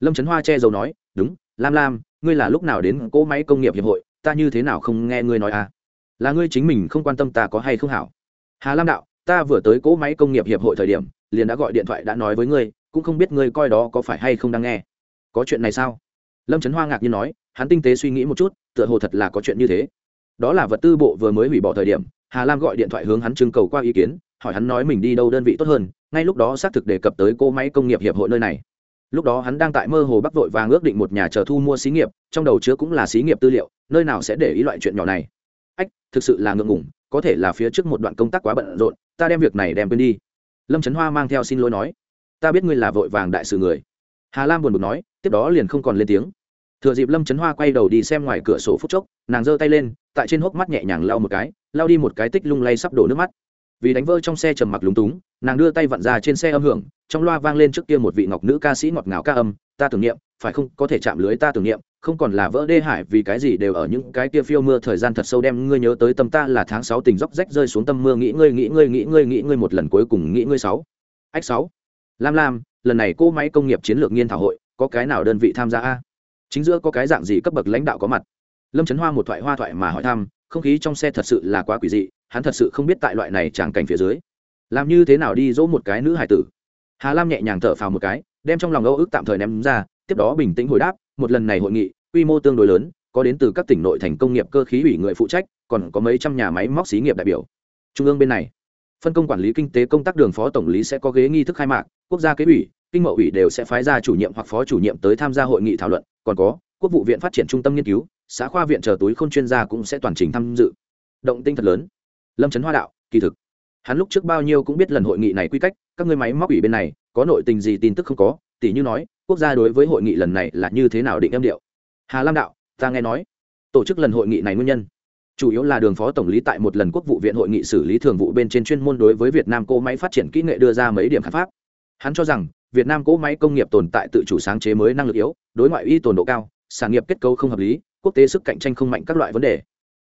Lâm trấn hoa che giấu nói, đúng, lam lam, ngươi là lúc nào đến cỗ máy công nghiệp hiệp hội? Ta như thế nào không nghe ngươi nói à? Là ngươi chính mình không quan tâm ta có hay không hảo? Hà lam đạo, ta vừa tới cỗ máy công nghiệp hiệp hội thời điểm, liền đã gọi điện thoại đã nói với ngươi, cũng không biết ngươi coi đó có phải hay không đang nghe. Có chuyện này sao? Lâm trấn hoa ngạc nhiên nói, hắn tinh tế suy nghĩ một chút, tựa hồ thật là có chuyện như thế. Đó là vật tư bộ vừa mới hủy bỏ thời điểm, hà lam gọi điện thoại hướng hắn trưng cầu qua ý kiến, hỏi hắn nói mình đi đâu đơn vị tốt hơn, ngay lúc đó xác thực đề cập tới cỗ máy công nghiệp hiệp hội nơi này lúc đó hắn đang tại mơ hồ bắc vội vàng ước định một nhà chờ thu mua xí nghiệp, trong đầu chứa cũng là xí nghiệp tư liệu, nơi nào sẽ để ý loại chuyện nhỏ này. Ách, thực sự là ngượng ngủng có thể là phía trước một đoạn công tác quá bận rộn, ta đem việc này đem quên đi. Lâm trấn hoa mang theo xin lỗi nói, ta biết ngươi là vội vàng đại sự người. Hà lam buồn bực nói, tiếp đó liền không còn lên tiếng. Thừa dịp lâm trấn hoa quay đầu đi xem ngoài cửa sổ phút chốc, nàng giơ tay lên, tại trên hốc mắt nhẹ nhàng lau một cái, lau đi một cái tích lung lay sắp đổ nước mắt vì đánh vỡ trong xe trầm mặc lúng túng, nàng đưa tay vặn ra trên xe âm hưởng, trong loa vang lên trước kia một vị ngọc nữ ca sĩ ngọt ngào ca âm, ta tưởng niệm, phải không? Có thể chạm lưới ta tưởng niệm, không còn là vỡ đê hải vì cái gì đều ở những cái kia phiêu mưa thời gian thật sâu đem ngươi nhớ tới tâm ta là tháng sáu tình dốc rách rơi xuống tâm mưa, nghĩ ngươi nghĩ ngươi nghĩ ngươi nghĩ ngươi một lần cuối cùng, nghĩ ngươi sáu. Ách sáu. Lam lam, lần này cô máy công nghiệp chiến lược nghiên thảo hội, có cái nào đơn vị tham gia a? Chính giữa có cái dạng gì cấp bậc lãnh đạo có mặt? Lâm trấn hoa một thoại hoa thoại mà hỏi thăm, không khí trong xe thật sự là quá quỷ dị hắn thật sự không biết tại loại này tràng cảnh phía dưới. Làm như thế nào đi dỗ một cái nữ hải tử? Hà lam nhẹ nhàng thở phào một cái, đem trong lòng âu ước tạm thời ném ra, tiếp đó bình tĩnh hồi đáp, một lần này hội nghị, quy mô tương đối lớn, có đến từ các tỉnh nội thành công nghiệp cơ khí ủy người phụ trách, còn có mấy trăm nhà máy móc xí nghiệp đại biểu. Trung ương bên này, phân công quản lý kinh tế công tác đường phó tổng lý sẽ có ghế nghi thức khai mạc, quốc gia kế ủy, kinh mậu ủy đều sẽ phái ra chủ nhiệm hoặc phó chủ nhiệm tới tham gia hội nghị thảo luận, còn có, quốc vụ viện phát triển trung tâm nghiên cứu, xã khoa viện chờ túi khôn chuyên gia cũng sẽ toàn trình tham dự. Động tinh thật lớn lâm trấn hoa đạo, kỳ thực. Hắn lúc trước bao nhiêu cũng biết lần hội nghị này quy cách, các ngươi máy móc ủy bên này, có nội tình gì tin tức không có tỷ như nói, quốc gia đối với hội nghị lần này là như thế nào định âm điệu. Hà lam đạo, ta nghe nói, tổ chức lần hội nghị này nguyên nhân. Chủ yếu là đường phó tổng lý tại một lần quốc vụ viện hội nghị xử lý thường vụ bên trên chuyên môn đối với việt nam cỗ máy phát triển kỹ nghệ đưa ra mấy điểm khán pháp. Hắn cho rằng, việt nam cỗ máy công nghiệp tồn tại tự chủ sáng chế mới năng lực yếu, đối ngoại y tồn độ cao, sản nghiệp kết cấu không hợp lý, quốc tế sức cạnh tranh không mạnh các loại vấn đề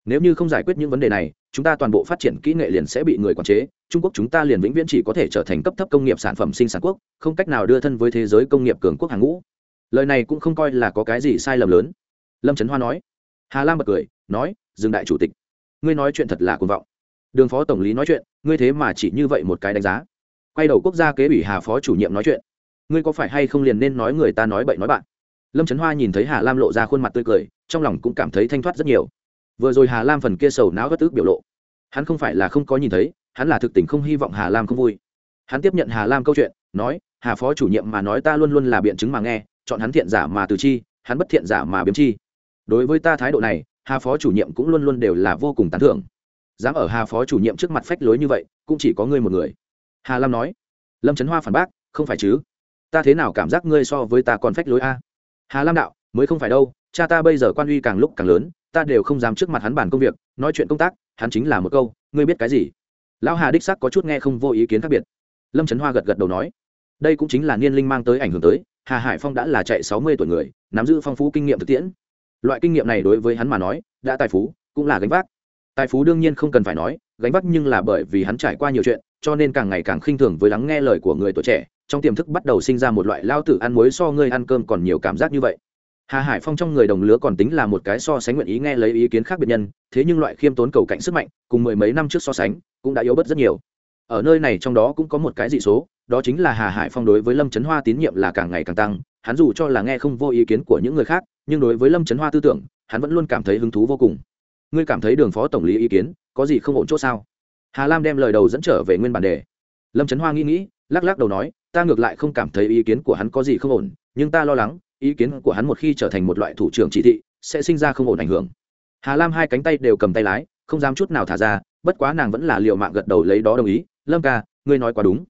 nếu như không giải quyết những vấn đề này, chúng ta toàn bộ phát triển kỹ nghệ liền sẽ bị người quản chế. Trung quốc chúng ta liền vĩnh viễn chỉ có thể trở thành cấp thấp công nghiệp sản phẩm sinh sản quốc, không cách nào đưa thân với thế giới công nghiệp cường quốc hàng ngũ. Lời này cũng không coi là có cái gì sai lầm lớn. Lâm trấn hoa nói. Hà lam bật cười, nói dương đại chủ tịch. Ngươi nói chuyện thật là cuồng vọng. Đường phó tổng lý nói chuyện, ngươi thế mà chỉ như vậy một cái đánh giá. Quay đầu quốc gia kế ủy hà phó chủ nhiệm nói chuyện. Ngươi có phải hay không liền nên nói người ta nói bậy nói bạn? Lâm trấn hoa nhìn thấy hà lam lộ ra khuôn mặt tươi cười, trong lòng cũng cảm thấy thanh thoát rất nhiều vừa rồi hà lam phần kia sầu não bất tức biểu lộ. Hắn không phải là không có nhìn thấy, hắn là thực tình không hy vọng hà lam không vui. Hắn tiếp nhận hà lam câu chuyện, nói, hà phó chủ nhiệm mà nói ta luôn luôn là biện chứng mà nghe, chọn hắn thiện giả mà từ chi, hắn bất thiện giả mà biếm chi. Đối với ta thái độ này, hà phó chủ nhiệm cũng luôn luôn đều là vô cùng tán thưởng. Dám ở hà phó chủ nhiệm trước mặt phách lối như vậy, cũng chỉ có ngươi một người. Hà lam nói, lâm trấn hoa phản bác, không phải chứ? Ta thế nào cảm giác ngươi so với ta còn phách lối a? Hà lam đạo, mới không phải đâu, cha ta bây giờ quan uy càng lúc càng lớn ta đều không dám trước mặt hắn bàn công việc, nói chuyện công tác, hắn chính là một câu, ngươi biết cái gì? Lão hà đích sắc có chút nghe không vô ý kiến khác biệt. Lâm trấn hoa gật gật đầu nói, đây cũng chính là niên linh mang tới ảnh hưởng tới, hà hải phong đã là chạy sáu mươi tuổi người, nắm giữ phong phú kinh nghiệm thực tiễn. Loại kinh nghiệm này đối với hắn mà nói, đã tài phú, cũng là gánh vác. Tài phú đương nhiên không cần phải nói, gánh vác nhưng là bởi vì hắn trải qua nhiều chuyện, cho nên càng ngày càng khinh thường với lắng nghe lời của người tuổi trẻ, trong tiềm thức bắt đầu sinh ra một loại lao tử ăn muối so ngươi ăn cơm còn nhiều cảm giác như vậy hà hải phong trong người đồng lứa còn tính là một cái so sánh nguyện ý nghe lấy ý kiến khác biệt nhân, thế nhưng loại khiêm tốn cầu cạnh sức mạnh, cùng mười mấy năm trước so sánh, cũng đã yếu bớt rất nhiều. Ở nơi này trong đó cũng có một cái dị số, đó chính là hà hải phong đối với lâm trấn hoa tín nhiệm là càng ngày càng tăng, hắn dù cho là nghe không vô ý kiến của những người khác, nhưng đối với lâm trấn hoa tư tưởng, hắn vẫn luôn cảm thấy hứng thú vô cùng. Ngươi cảm thấy đường phó tổng lý ý kiến, có gì không ổn chỗ sao? Hà lam đem lời đầu dẫn trở về nguyên bản đề. Lâm trấn hoa nghĩ nghĩ, lắc lắc đầu nói, ta ngược lại không cảm thấy ý kiến của hắn có gì không ổn, nhưng ta lo lắng ý kiến của hắn một khi trở thành một loại thủ trưởng chỉ thị, sẽ sinh ra không ổn ảnh hưởng. Hà lam hai cánh tay đều cầm tay lái, không dám chút nào thả ra, bất quá nàng vẫn là liệu mạng gật đầu lấy đó đồng ý, lâm ca, ngươi nói quá đúng.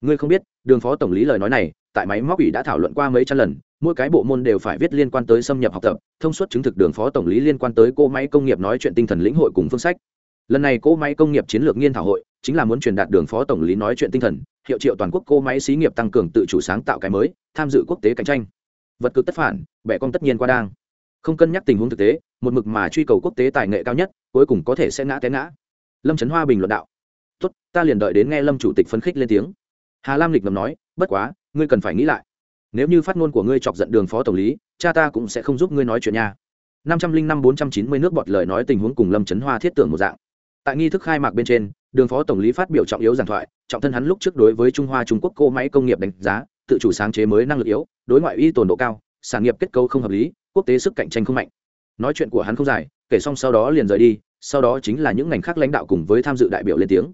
Ngươi không biết, đường phó tổng lý lời nói này, tại máy móc ủy đã thảo luận qua mấy trăm lần, mỗi cái bộ môn đều phải viết liên quan tới xâm nhập học tập, thông suốt chứng thực đường phó tổng lý liên quan tới cô máy công nghiệp nói chuyện tinh thần lĩnh hội cùng phương sách. Lần này cô máy công nghiệp chiến lược nghiên thảo hội, chính là muốn truyền đạt đường phó tổng lý nói chuyện tinh thần, hiệu triệu toàn quốc cô máy xí nghiệp tăng cường tự chủ sáng tạo cái mới, tham dự quốc tế cạnh tranh vật cực tất phản, bẻ con tất nhiên qua đang. Không cân nhắc tình huống thực tế, một mực mà truy cầu quốc tế tài nghệ cao nhất, cuối cùng có thể sẽ ngã té ngã. Lâm trấn hoa bình luận đạo. Tốt, ta liền đợi đến nghe lâm chủ tịch phấn khích lên tiếng. Hà lam lịch ngầm nói, bất quá, ngươi cần phải nghĩ lại. Nếu như phát ngôn của ngươi chọc giận đường phó tổng lý, cha ta cũng sẽ không giúp ngươi nói chuyện nha. Năm trăm linh năm bốn trăm chín mươi nước bọt lời nói tình huống cùng lâm trấn hoa thiết tưởng một dạng. Tại nghi thức khai mạc bên trên, đường phó tổng lý phát biểu trọng yếu giảng thoại, trọng thân hắn lúc trước đối với trung hoa trung quốc cô máy công nghiệp đánh giá tự chủ sáng chế mới năng lực yếu, đối ngoại y tồn độ cao, sản nghiệp kết cấu không hợp lý, quốc tế sức cạnh tranh không mạnh. Nói chuyện của hắn không dài, kể xong sau đó liền rời đi, sau đó chính là những ngành khác lãnh đạo cùng với tham dự đại biểu lên tiếng.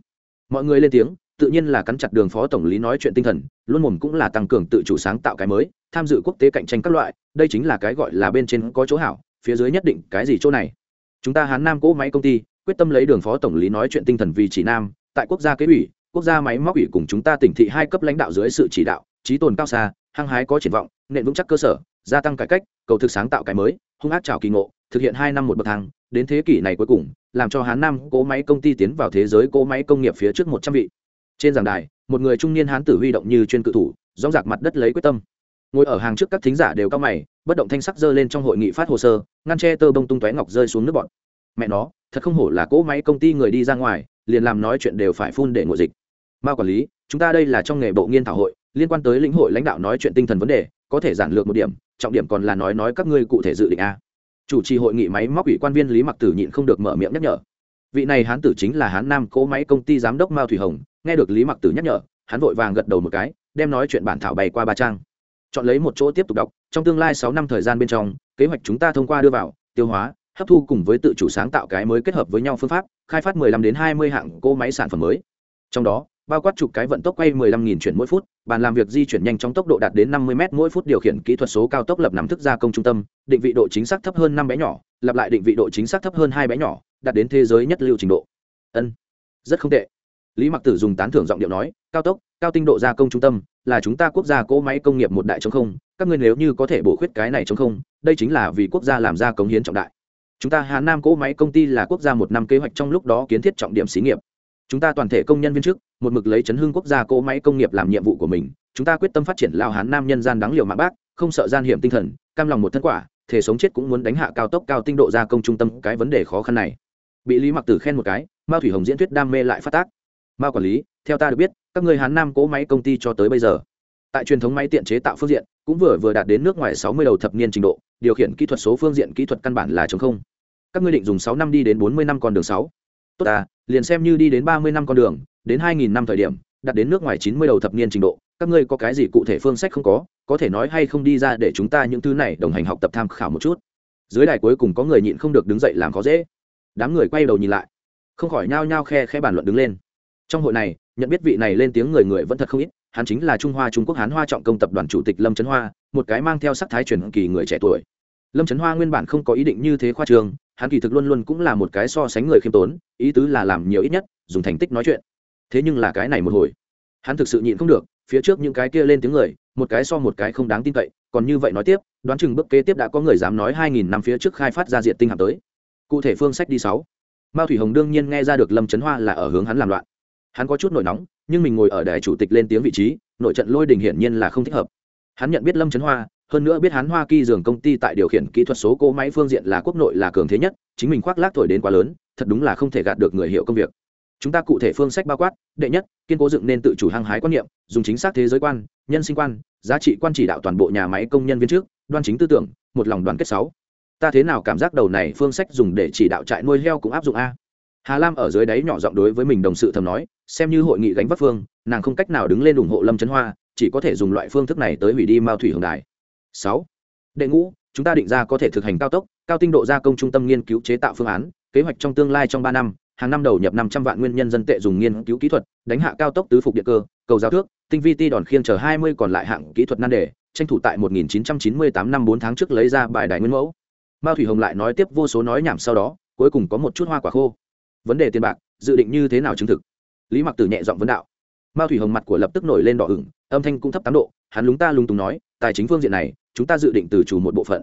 Mọi người lên tiếng, tự nhiên là cắn chặt đường phó tổng lý nói chuyện tinh thần, luôn mồm cũng là tăng cường tự chủ sáng tạo cái mới, tham dự quốc tế cạnh tranh các loại, đây chính là cái gọi là bên trên có chỗ hảo, phía dưới nhất định cái gì chỗ này. Chúng ta hán nam cỗ máy công ty, quyết tâm lấy đường phó tổng lý nói chuyện tinh thần vì chỉ nam, tại quốc gia kế ủy, quốc gia máy móc ủy cùng chúng ta tỉnh thị hai cấp lãnh đạo dưới sự chỉ đạo trí tồn cao xa, hăng hái có triển vọng, nền vững chắc cơ sở, gia tăng cải cách, cầu thực sáng tạo cái mới, hung ác trào kỳ ngộ, thực hiện hai năm một bậc thang, đến thế kỷ này cuối cùng, làm cho hán nam cỗ máy công ty tiến vào thế giới cỗ máy công nghiệp phía trước một trăm vị. Trên giảng đài, một người trung niên hán tử huy động như chuyên cự thủ dóng dạc mặt đất lấy quyết tâm. Ngồi ở hàng trước các thính giả đều cao mày, bất động thanh sắc dơ lên trong hội nghị phát hồ sơ, ngăn che tơ bông tung tóe ngọc rơi xuống nước bọn. Mẹ nó, thật không hổ là cỗ máy công ty người đi ra ngoài, liền làm nói chuyện đều phải phun để ngộ dịch. Bao quản lý, chúng ta đây là trong nghề bộ nghiên thảo hội liên quan tới lĩnh hội lãnh đạo nói chuyện tinh thần vấn đề, có thể giản lược một điểm, trọng điểm còn là nói nói các ngươi cụ thể dự định a. Chủ trì hội nghị máy móc ủy quan viên lý mặc tử nhịn không được mở miệng nhắc nhở. Vị này hán tử chính là hán nam cỗ máy công ty giám đốc mao thủy hồng, nghe được lý mặc tử nhắc nhở, hắn vội vàng gật đầu một cái, đem nói chuyện bản thảo bày qua ba trang. Chọn lấy một chỗ tiếp tục đọc, trong tương lai sáu năm thời gian bên trong, kế hoạch chúng ta thông qua đưa vào, tiêu hóa, hấp thu cùng với tự chủ sáng tạo cái mới kết hợp với nhau phương pháp, khai phát 15 đến 20 hạng cỗ máy sản phẩm mới. Trong đó bao quát chục cái vận tốc quay 15.000 chuyển mỗi phút, bàn làm việc di chuyển nhanh trong tốc độ đạt đến 50 m mỗi phút điều khiển kỹ thuật số cao tốc lập nắm thức gia công trung tâm, định vị độ chính xác thấp hơn năm bé nhỏ, lặp lại định vị độ chính xác thấp hơn hai bé nhỏ, đạt đến thế giới nhất lưu trình độ. Ân, rất không tệ. Lý mặc tử dùng tán thưởng giọng điệu nói, cao tốc, cao tinh độ gia công trung tâm là chúng ta quốc gia cỗ máy công nghiệp một đại chống không, các ngươi nếu như có thể bổ khuyết cái này chống không, đây chính là vì quốc gia làm ra cống hiến trọng đại. Chúng ta hà nam cỗ máy công ty là quốc gia một năm kế hoạch trong lúc đó kiến thiết trọng điểm xí nghiệp chúng ta toàn thể công nhân viên chức, một mực lấy chấn hưng quốc gia cỗ máy công nghiệp làm nhiệm vụ của mình. Chúng ta quyết tâm phát triển lao hán nam nhân gian đáng liều mạng bác, không sợ gian hiểm tinh thần, cam lòng một thân quả, thể sống chết cũng muốn đánh hạ cao tốc, cao tinh độ gia công trung tâm, cái vấn đề khó khăn này. Bị lý mặc tử khen một cái, mao thủy hồng diễn thuyết đam mê lại phát tác. Mao quản lý, theo ta được biết, các người hán nam cỗ máy công ty cho tới bây giờ, tại truyền thống máy tiện chế tạo phương diện, cũng vừa vừa đạt đến nước ngoài sáu mươi đầu thập niên trình độ, điều khiển kỹ thuật số phương diện kỹ thuật căn bản là chống không. Các ngươi định dùng sáu năm đi đến bốn mươi năm con đường sáu. Tốt à liền xem như đi đến ba mươi năm con đường, đến hai nghìn năm thời điểm đạt đến nước ngoài chín mươi đầu thập niên trình độ, các ngươi có cái gì cụ thể phương sách không có có thể nói hay không đi ra để chúng ta những thứ này đồng hành học tập tham khảo một chút. Dưới đài cuối cùng có người nhịn không được đứng dậy làm khó dễ. Đám người quay đầu nhìn lại, không khỏi nhao nhao khe khe bàn luận đứng lên. Trong hội này, nhận biết vị này lên tiếng người người vẫn thật không ít, hắn chính là trung hoa trung quốc hán hoa trọng công tập đoàn chủ tịch lâm trấn hoa, một cái mang theo sắc thái truyền kỳ người trẻ tuổi. Lâm trấn hoa nguyên bản không có ý định như thế khoa trường hắn kỳ thực luôn luôn cũng là một cái so sánh người khiêm tốn, ý tứ là làm nhiều ít nhất, dùng thành tích nói chuyện. Thế nhưng là cái này một hồi, hắn thực sự nhịn không được, phía trước những cái kia lên tiếng người, một cái so một cái không đáng tin cậy, còn như vậy nói tiếp, đoán chừng bước kế tiếp đã có người dám nói hai nghìn năm phía trước khai phát ra diện tinh hạm tới. Cụ thể phương sách đi sáu. Mao thủy hồng đương nhiên nghe ra được lâm trấn hoa là ở hướng hắn làm loạn. Hắn có chút nổi nóng, nhưng mình ngồi ở đài chủ tịch lên tiếng vị trí, nội trận lôi đình hiển nhiên là không thích hợp. Hắn nhận biết lâm trấn hoa hơn nữa biết hắn hoa kỳ dường công ty tại điều khiển kỹ thuật số cỗ máy phương diện là quốc nội là cường thế nhất, chính mình khoác lác thổi đến quá lớn, thật đúng là không thể gạt được người hiểu công việc. Chúng ta cụ thể phương sách bao quát, đệ nhất, kiên cố dựng nên tự chủ hăng hái quan niệm, dùng chính xác thế giới quan, nhân sinh quan, giá trị quan chỉ đạo toàn bộ nhà máy công nhân viên trước, đoan chính tư tưởng, một lòng đoàn kết sáu. Ta thế nào cảm giác đầu này phương sách dùng để chỉ đạo trại nuôi heo cũng áp dụng a? Hà lam ở dưới đáy nhỏ giọng đối với mình đồng sự thầm nói, xem như hội nghị gánh vác phương, nàng không cách nào đứng lên ủng hộ lâm trấn hoa, chỉ có thể dùng loại phương thức này tới hủy đi mao thủy hồng đài sáu. Đệ ngũ, chúng ta định ra có thể thực hành cao tốc, cao tinh độ gia công trung tâm nghiên cứu chế tạo phương án, kế hoạch trong tương lai trong ba năm, hàng năm đầu nhập năm trăm vạn nguyên nhân dân tệ dùng nghiên cứu kỹ thuật, đánh hạ cao tốc tứ phục điện cơ, cầu giao thước, tinh vi ti đòn khiêng chờ hai mươi còn lại hạng kỹ thuật nan đề, tranh thủ tại một nghìn chín trăm chín mươi tám năm bốn tháng trước lấy ra bài đại nguyên mẫu. Mao thủy hồng lại nói tiếp vô số nói nhảm sau đó, cuối cùng có một chút hoa quả khô. Vấn đề tiền bạc, dự định như thế nào chứng thực? Lý mặc tử nhẹ giọng vấn đạo. Mao thủy hồng mặt của lập tức nổi lên đỏ ửng, âm thanh cũng thấp tám độ, hắn lúng ta lúng túng nói, tài chính phương diện này chúng ta dự định từ chủ một bộ phận.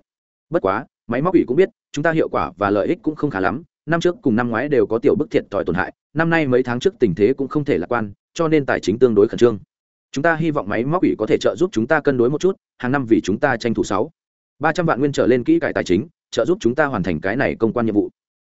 Bất quá, máy móc ủy cũng biết, chúng ta hiệu quả và lợi ích cũng không khá lắm. Năm trước cùng năm ngoái đều có tiểu bức thiệt thòi tổn hại, năm nay mấy tháng trước tình thế cũng không thể lạc quan, cho nên tài chính tương đối khẩn trương. Chúng ta hy vọng máy móc ủy có thể trợ giúp chúng ta cân đối một chút, hàng năm vì chúng ta tranh thủ sáu, ba trăm vạn nguyên trở lên kỹ cải tài chính, trợ giúp chúng ta hoàn thành cái này công quan nhiệm vụ.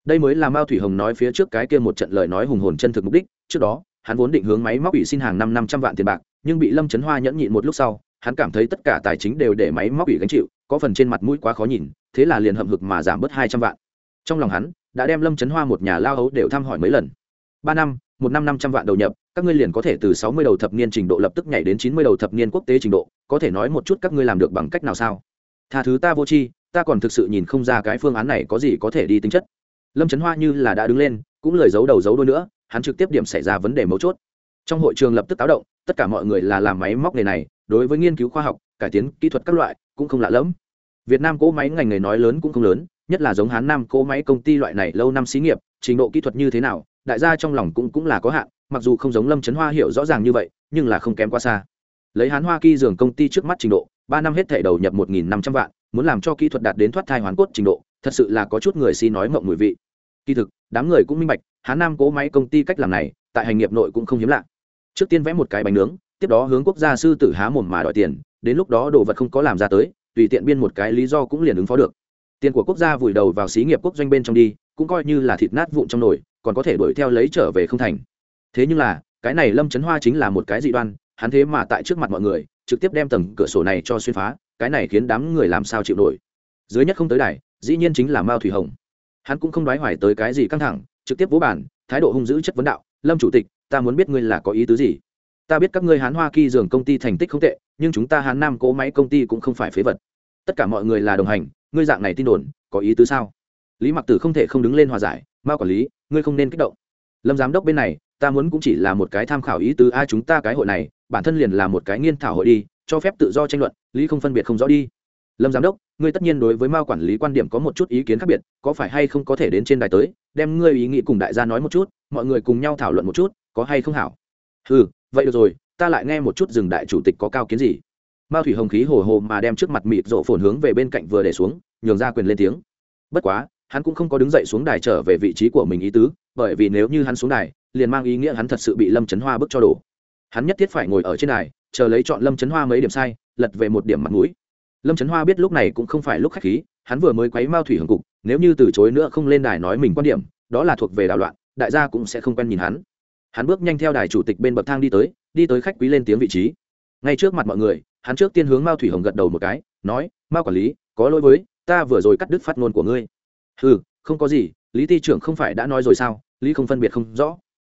Đây mới là mao thủy hồng nói phía trước cái kia một trận lời nói hùng hồn chân thực mục đích. Trước đó, hắn vốn định hướng máy móc ủy xin hàng năm năm trăm vạn tiền bạc, nhưng bị lâm trấn hoa nhẫn nhịn một lúc sau hắn cảm thấy tất cả tài chính đều để máy móc ủy gánh chịu, có phần trên mặt mũi quá khó nhìn, thế là liền hậm hực mà giảm bớt hai trăm vạn. Trong lòng hắn, đã đem lâm trấn hoa một nhà lao hấu đều thăm hỏi mấy lần. Ba năm, một năm năm trăm vạn đầu nhập, các ngươi liền có thể từ sáu mươi đầu thập niên trình độ lập tức nhảy đến chín mươi đầu thập niên quốc tế trình độ, có thể nói một chút các ngươi làm được bằng cách nào sao? Tha thứ ta vô tri, ta còn thực sự nhìn không ra cái phương án này có gì có thể đi tính chất. Lâm trấn hoa như là đã đứng lên, cũng lời giấu đầu giấu đôi nữa, hắn trực tiếp điểm xảy ra vấn đề mấu chốt trong hội trường lập tức táo động, tất cả mọi người là làm máy móc nghề này, đối với nghiên cứu khoa học, cải tiến kỹ thuật các loại cũng không lạ lẫm. Việt nam cỗ máy ngành nghề nói lớn cũng không lớn, nhất là giống hán nam cỗ máy công ty loại này lâu năm xí nghiệp, trình độ kỹ thuật như thế nào, đại gia trong lòng cũng cũng là có hạn, mặc dù không giống lâm trấn hoa hiểu rõ ràng như vậy, nhưng là không kém quá xa. Lấy hán hoa kỳ dường công ty trước mắt trình độ, ba năm hết thể đầu nhập một nghìn năm trăm vạn, muốn làm cho kỹ thuật đạt đến thoát thai hoàn cốt trình độ, thật sự là có chút người xin nói mộng mùi vị. Kỳ thực, đám người cũng minh bạch, hán nam cỗ máy công ty cách làm này, tại hành nghiệp nội cũng không hiếm lạ trước tiên vẽ một cái bánh nướng, tiếp đó hướng quốc gia sư tử há mồm mà đòi tiền, đến lúc đó đồ vật không có làm ra tới, tùy tiện biên một cái lý do cũng liền ứng phó được. Tiền của quốc gia vùi đầu vào xí nghiệp quốc doanh bên trong đi, cũng coi như là thịt nát vụn trong nồi, còn có thể đuổi theo lấy trở về không thành. Thế nhưng là, cái này lâm trấn hoa chính là một cái dị đoan, hắn thế mà tại trước mặt mọi người, trực tiếp đem tầng cửa sổ này cho xuyên phá, cái này khiến đám người làm sao chịu nổi. Dưới nhất không tới đài, dĩ nhiên chính là mao thủy hồng. Hắn cũng không đoái hoài tới cái gì căng thẳng, trực tiếp vỗ bản thái độ hung dữ chất vấn đạo, lâm chủ tịch ta muốn biết ngươi là có ý tứ gì. Ta biết các ngươi hán hoa kỳ dường công ty thành tích không tệ, nhưng chúng ta hán nam cỗ máy công ty cũng không phải phế vật. Tất cả mọi người là đồng hành, ngươi dạng này tin đồn, có ý tứ sao? Lý mặc tử không thể không đứng lên hòa giải mao quản lý, ngươi không nên kích động. Lâm giám đốc bên này, ta muốn cũng chỉ là một cái tham khảo ý tứ ai chúng ta cái hội này, bản thân liền là một cái nghiên thảo hội đi, cho phép tự do tranh luận, lý không phân biệt không rõ đi. Lâm giám đốc, ngươi tất nhiên đối với mao quản lý quan điểm có một chút ý kiến khác biệt, có phải hay không có thể đến trên đài tới, đem ngươi ý nghĩ cùng đại gia nói một chút, mọi người cùng nhau thảo luận một chút có hay không hảo? Ừ vậy được rồi, ta lại nghe một chút rừng đại chủ tịch có cao kiến gì. Mao thủy hồng khí hồ hồ mà đem trước mặt mịt rộ phồn hướng về bên cạnh vừa để xuống, nhường ra quyền lên tiếng. Bất quá, hắn cũng không có đứng dậy xuống đài trở về vị trí của mình ý tứ, bởi vì nếu như hắn xuống đài, liền mang ý nghĩa hắn thật sự bị lâm trấn hoa bức cho đổ. Hắn nhất thiết phải ngồi ở trên đài, chờ lấy chọn lâm trấn hoa mấy điểm sai, lật về một điểm mặt mũi. Lâm trấn hoa biết lúc này cũng không phải lúc khách khí, hắn vừa mới quấy mao thủy hồng cục, nếu như từ chối nữa không lên đài nói mình quan điểm, đó là thuộc về đảo loạn, đại gia cũng sẽ không quen nhìn hắn hắn bước nhanh theo đài chủ tịch bên bậc thang đi tới đi tới khách quý lên tiếng vị trí. Ngay trước mặt mọi người, hắn trước tiên hướng mao thủy hồng gật đầu một cái, nói, mao quản lý, có lỗi với, ta vừa rồi cắt đứt phát ngôn của ngươi. Ừ không có gì, lý ty trưởng không phải đã nói rồi sao? Lý không phân biệt không rõ.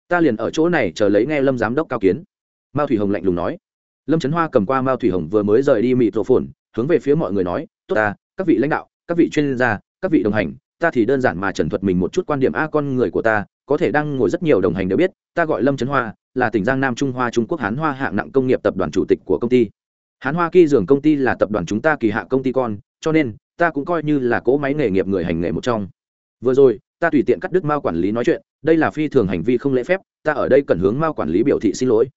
Ta liền ở chỗ này chờ lấy nghe lâm giám đốc cao kiến. Mao thủy hồng lạnh lùng nói. Lâm trấn hoa cầm qua mao thủy hồng vừa mới rời đi mịt rộ phồn hướng về phía mọi người nói, tốt ta, các vị lãnh đạo, các vị chuyên gia, các vị đồng hành, ta thì đơn giản mà trần thuật mình một chút quan điểm a con người của ta có thể đang ngồi rất nhiều đồng hành đều biết, ta gọi lâm trấn hoa, là tỉnh giang nam trung hoa trung quốc hán hoa hạng nặng công nghiệp tập đoàn chủ tịch của công ty. Hán hoa kỳ dường công ty là tập đoàn chúng ta kỳ hạ công ty con, cho nên, ta cũng coi như là cỗ máy nghề nghiệp người hành nghề một trong. Vừa rồi, ta tùy tiện cắt đứt mao quản lý nói chuyện, đây là phi thường hành vi không lễ phép, ta ở đây cần hướng mao quản lý biểu thị xin lỗi.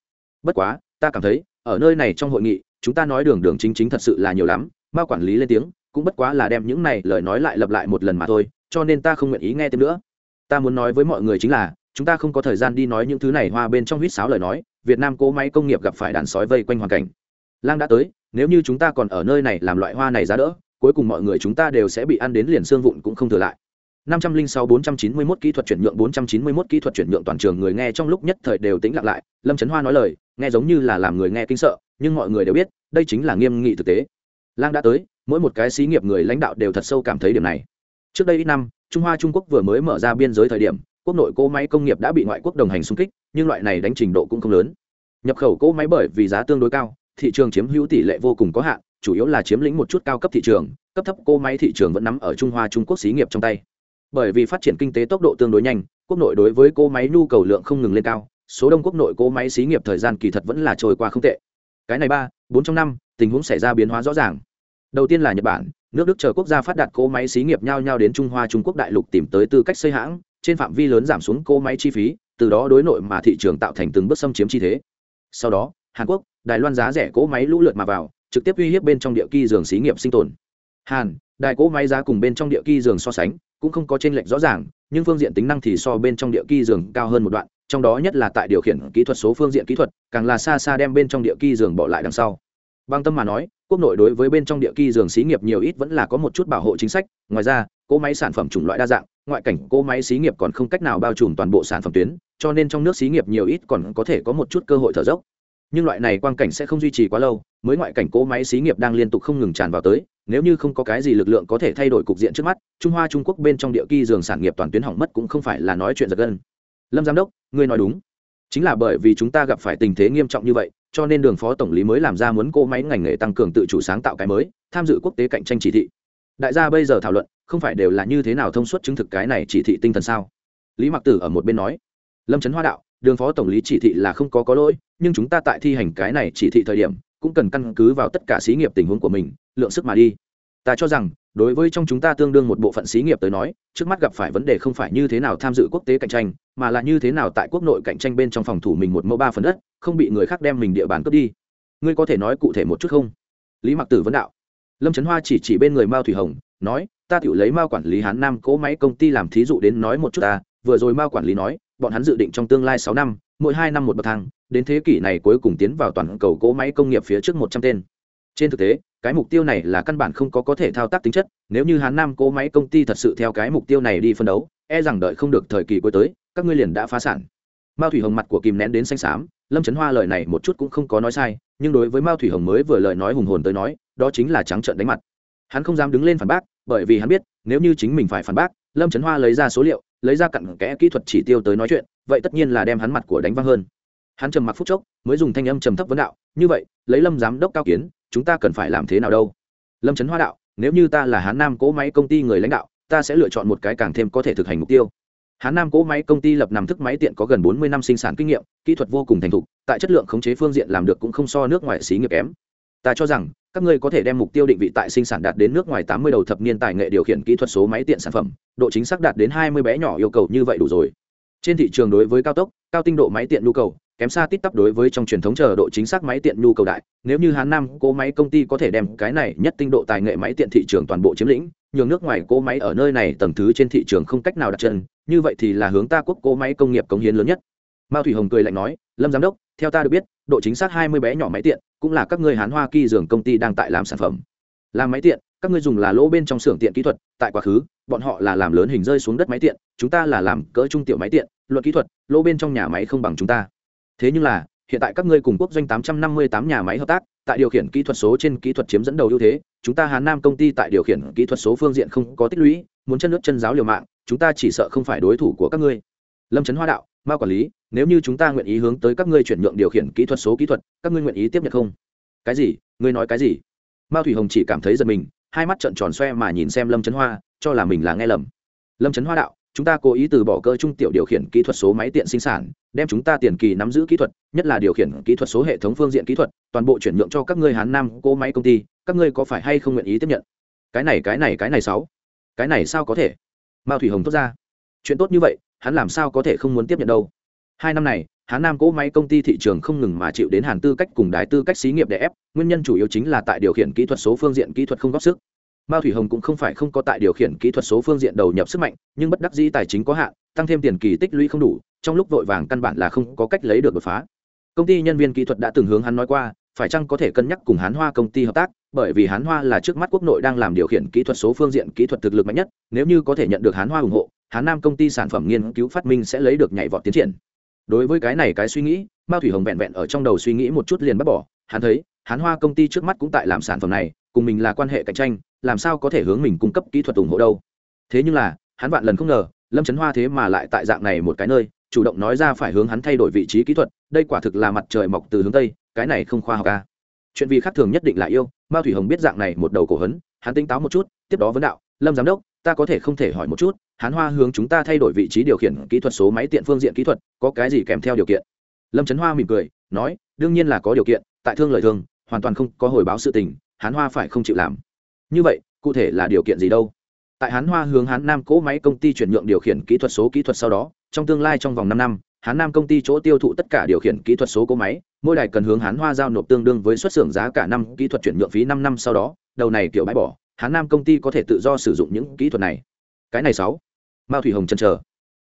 Bất quá, ta cảm thấy, ở nơi này trong hội nghị, chúng ta nói đường đường chính chính thật sự là nhiều lắm, mao quản lý lên tiếng, cũng bất quá là đem những này lời nói lại lặp lại một lần mà thôi, cho nên ta không nguyện ý nghe thêm nữa ta muốn nói với mọi người chính là chúng ta không có thời gian đi nói những thứ này hoa bên trong huýt sáo lời nói việt nam cố máy công nghiệp gặp phải đàn sói vây quanh hoàn cảnh lang đã tới nếu như chúng ta còn ở nơi này làm loại hoa này giá đỡ cuối cùng mọi người chúng ta đều sẽ bị ăn đến liền xương vụn cũng không thừa lại 506-491 kỹ thuật chuyển nhượng 491 kỹ thuật chuyển nhượng toàn trường người nghe trong lúc nhất thời đều tĩnh lặng lại, Lâm Trấn Hoa nói lời, nghe giống như là làm người nghe kinh sợ, nhưng mọi người đều biết, đây chính là nghiêm nghị thực tế. Lang đã tới, mỗi một cái xí nghiệp người lãnh đạo đều thật sâu cảm thấy điểm này. Trước đây ít năm, Trung Hoa Trung Quốc vừa mới mở ra biên giới thời điểm, quốc nội cỗ máy công nghiệp đã bị ngoại quốc đồng hành xung kích, nhưng loại này đánh trình độ cũng không lớn. Nhập khẩu cỗ máy bởi vì giá tương đối cao, thị trường chiếm hữu tỷ lệ vô cùng có hạn, chủ yếu là chiếm lĩnh một chút cao cấp thị trường, cấp thấp cỗ máy thị trường vẫn nắm ở Trung Hoa Trung Quốc xí nghiệp trong tay. Bởi vì phát triển kinh tế tốc độ tương đối nhanh quốc nội đối với cỗ máy nhu cầu lượng không ngừng lên cao số đông quốc nội cỗ máy xí nghiệp thời gian kỳ thật vẫn là trôi qua không tệ. Cái này ba bốn trong năm tình huống xảy ra biến hóa rõ ràng đầu tiên là nhật bản nước đức chờ quốc gia phát đạt cỗ máy xí nghiệp nhau nhau đến trung hoa trung quốc đại lục tìm tới tư cách xây hãng trên phạm vi lớn giảm xuống cỗ máy chi phí từ đó đối nội mà thị trường tạo thành từng bước xâm chiếm chi thế sau đó hàn quốc đài loan giá rẻ cỗ máy lũ lượt mà vào trực tiếp uy hiếp bên trong địa kỳ giường xí nghiệp sinh tồn hàn đài cỗ máy giá cùng bên trong địa kỳ giường so sánh cũng không có chênh lệch rõ ràng, nhưng phương diện tính năng thì so bên trong địa kỳ giường cao hơn một đoạn, trong đó nhất là tại điều khiển kỹ thuật số phương diện kỹ thuật, càng là xa xa đem bên trong địa kỳ giường bỏ lại đằng sau. băng tâm mà nói, quốc nội đối với bên trong địa kỳ giường xí nghiệp nhiều ít vẫn là có một chút bảo hộ chính sách, ngoài ra, cỗ máy sản phẩm chủng loại đa dạng, ngoại cảnh cỗ máy xí nghiệp còn không cách nào bao trùm toàn bộ sản phẩm tuyến, cho nên trong nước xí nghiệp nhiều ít còn có thể có một chút cơ hội thở dốc. Nhưng loại này quang cảnh sẽ không duy trì quá lâu, mới ngoại cảnh cỗ máy xí nghiệp đang liên tục không ngừng tràn vào tới, nếu như không có cái gì lực lượng có thể thay đổi cục diện trước mắt trung hoa trung quốc bên trong địa kỳ giường sản nghiệp toàn tuyến hỏng mất cũng không phải là nói chuyện giật gân lâm giám đốc ngươi nói đúng chính là bởi vì chúng ta gặp phải tình thế nghiêm trọng như vậy cho nên đường phó tổng lý mới làm ra muốn cô máy ngành nghề tăng cường tự chủ sáng tạo cái mới, tham dự quốc tế cạnh tranh chỉ thị. Đại gia bây giờ thảo luận, không phải đều là như thế nào thông suốt chứng thực cái này chỉ thị tinh thần sao? Lý mặc tử ở một bên nói, lâm trấn hoa đạo, đường phó tổng lý chỉ thị là không có có lỗi, nhưng chúng ta tại thi hành cái này chỉ thị thời điểm, cũng cần căn cứ vào tất cả xí nghiệp tình huống của mình, lượng sức mà đi. Ta cho rằng đối với trong chúng ta tương đương một bộ phận xí nghiệp tới nói, trước mắt gặp phải vấn đề không phải như thế nào tham dự quốc tế cạnh tranh, mà là như thế nào tại quốc nội cạnh tranh bên trong phòng thủ mình một mẫu ba phần đất, không bị người khác đem mình địa bàn cướp đi. Ngươi có thể nói cụ thể một chút không? Lý mặc tử vấn đạo. Lâm trấn hoa chỉ chỉ bên người mao thủy hồng, nói, ta tự lấy mao quản lý hán nam cỗ máy công ty làm thí dụ đến nói một chút ta, vừa rồi mao quản lý nói, bọn hắn dự định trong tương lai sáu năm, mỗi hai năm một bậc thang, đến thế kỷ này cuối cùng tiến vào toàn cầu cỗ máy công nghiệp phía trước một trăm tên trên thực tế, cái mục tiêu này là căn bản không có có thể thao tác tính chất, nếu như hán nam cỗ máy công ty thật sự theo cái mục tiêu này đi phân đấu e rằng đợi không được thời kỳ cuối tới, các ngươi liền đã phá sản. Mao thủy hồng mặt của kìm nén đến xanh xám, lâm trấn hoa lời này một chút cũng không có nói sai, nhưng đối với mao thủy hồng mới vừa lời nói hùng hồn tới nói, đó chính là trắng trợn đánh mặt. Hắn không dám đứng lên phản bác, bởi vì hắn biết, nếu như chính mình phải phản bác, lâm trấn hoa lấy ra số liệu, lấy ra cặn kẽ kỹ thuật chỉ tiêu tới nói chuyện, vậy tất nhiên là đem hắn mặt của đánh văng hơn. Hắn trầm mặc phút chốc, mới dùng thanh âm trầm thấp vấn đạo, như vậy, lấy lâm giám đốc cao kiến chúng ta cần phải làm thế nào đâu? Lâm trấn hoa đạo, nếu như ta là hán nam cỗ máy công ty người lãnh đạo, ta sẽ lựa chọn một cái càng thêm có thể thực hành mục tiêu. Hán nam cỗ máy công ty lập nằm thức máy tiện có gần bốn mươi năm sinh sản kinh nghiệm, kỹ thuật vô cùng thành thục, tại chất lượng khống chế phương diện làm được cũng không so nước ngoài xí nghiệp kém. Ta cho rằng, các ngươi có thể đem mục tiêu định vị tại sinh sản đạt đến nước ngoài tám mươi đầu thập niên tài nghệ điều khiển kỹ thuật số máy tiện sản phẩm, độ chính xác đạt đến hai mươi bé nhỏ yêu cầu như vậy đủ rồi. Trên thị trường đối với cao tốc, cao tinh độ máy tiện nhu cầu kém xa tít tắp đối với trong truyền thống chờ độ chính xác máy tiện nhu cầu đại. Nếu như hán nam cố máy công ty có thể đem cái này nhất tinh độ tài nghệ máy tiện thị trường toàn bộ chiếm lĩnh, nhường nước ngoài cố máy ở nơi này tầng thứ trên thị trường không cách nào đặt chân, như vậy thì là hướng ta quốc cố máy công nghiệp cống hiến lớn nhất. Mao thủy hồng cười lạnh nói, lâm giám đốc, theo ta được biết, độ chính xác hai mươi bé nhỏ máy tiện, cũng là các ngươi hán hoa kỳ dường công ty đang tại làm sản phẩm. Làm máy tiện, các ngươi dùng là lỗ bên trong xưởng tiện kỹ thuật, tại quá khứ, bọn họ là làm lớn hình rơi xuống đất máy tiện, chúng ta là làm cỡ trung tiểu máy tiện luận kỹ thuật, lỗ bên trong nhà máy không bằng chúng ta thế nhưng là, hiện tại các ngươi cùng quốc doanh 858 nhà máy hợp tác, tại điều khiển kỹ thuật số trên kỹ thuật chiếm dẫn đầu ưu thế, chúng ta hán nam công ty tại điều khiển kỹ thuật số phương diện không có tích lũy, muốn chân nước chân giáo liều mạng, chúng ta chỉ sợ không phải đối thủ của các ngươi. Lâm trấn hoa đạo, ma quản lý, nếu như chúng ta nguyện ý hướng tới các ngươi chuyển nhượng điều khiển kỹ thuật số kỹ thuật, các ngươi nguyện ý tiếp nhận không? Cái gì? Ngươi nói cái gì? Mao thủy hồng chỉ cảm thấy giật mình, hai mắt trợn tròn xoe mà nhìn xem lâm trấn hoa, cho là mình là nghe lầm. Lâm trấn hoa đạo chúng ta cố ý từ bỏ cơ trung tiểu điều khiển kỹ thuật số máy tiện sinh sản, đem chúng ta tiền kỳ nắm giữ kỹ thuật, nhất là điều khiển kỹ thuật số hệ thống phương diện kỹ thuật, toàn bộ chuyển nhượng cho các ngươi hán nam cố máy công ty, các ngươi có phải hay không nguyện ý tiếp nhận? Cái này cái này cái này sáu. Cái này sao có thể? Mao thủy hồng thốt ra. Chuyện tốt như vậy, hắn làm sao có thể không muốn tiếp nhận đâu? Hai năm này, hán nam cỗ máy công ty thị trường không ngừng mà chịu đến hàn tư cách cùng đái tư cách xí nghiệp đè ép, nguyên nhân chủ yếu chính là tại điều khiển kỹ thuật số phương diện kỹ thuật không góp sức mao thủy hồng cũng không phải không có tại điều khiển kỹ thuật số phương diện đầu nhập sức mạnh, nhưng bất đắc dĩ tài chính có hạn, tăng thêm tiền kỳ tích lũy không đủ, trong lúc vội vàng căn bản là không có cách lấy được đột phá. Công ty nhân viên kỹ thuật đã từng hướng hắn nói qua, phải chăng có thể cân nhắc cùng hán hoa công ty hợp tác, bởi vì hán hoa là trước mắt quốc nội đang làm điều khiển kỹ thuật số phương diện kỹ thuật thực lực mạnh nhất, nếu như có thể nhận được hán hoa ủng hộ, hán nam công ty sản phẩm nghiên cứu phát minh sẽ lấy được nhảy vọt tiến triển. Đối với cái này cái suy nghĩ, mao thủy hồng vẹn vẹn ở trong đầu suy nghĩ một chút liền bắt bỏ. Hắn thấy, hán hoa công ty trước mắt cũng tại làm sản phẩm này, cùng mình là quan hệ cạnh tranh làm sao có thể hướng mình cung cấp kỹ thuật ủng hộ đâu? Thế nhưng là, hắn vạn lần không ngờ, lâm trấn hoa thế mà lại tại dạng này một cái nơi, chủ động nói ra phải hướng hắn thay đổi vị trí kỹ thuật, đây quả thực là mặt trời mọc từ hướng tây, cái này không khoa học ca à. chuyện vì khác thường nhất định là yêu, mao thủy hồng biết dạng này một đầu cổ hấn, hắn tinh táo một chút, tiếp đó vấn đạo, lâm giám đốc, ta có thể không thể hỏi một chút hắn hoa hướng chúng ta thay đổi vị trí điều khiển kỹ thuật số máy tiện phương diện kỹ thuật, có cái gì kèm theo điều kiện? Lâm trấn hoa mỉm cười, nói, đương nhiên là có điều kiện, tại thương lợi thương hoàn toàn không có hồi báo sự tình hắn hoa phải không chịu làm như vậy, cụ thể là điều kiện gì đâu? Tại hán hoa hướng hán nam cỗ máy công ty chuyển nhượng điều khiển kỹ thuật số kỹ thuật sau đó, trong tương lai trong vòng năm năm, hán nam công ty chỗ tiêu thụ tất cả điều khiển kỹ thuật số cỗ máy, mỗi đài cần hướng hán hoa giao nộp tương đương với xuất xưởng giá cả năm kỹ thuật chuyển nhượng phí năm năm sau đó, đầu này kiểu bãi bỏ, hán nam công ty có thể tự do sử dụng những kỹ thuật này. Cái này sáu. Mao thủy hồng chân chờ.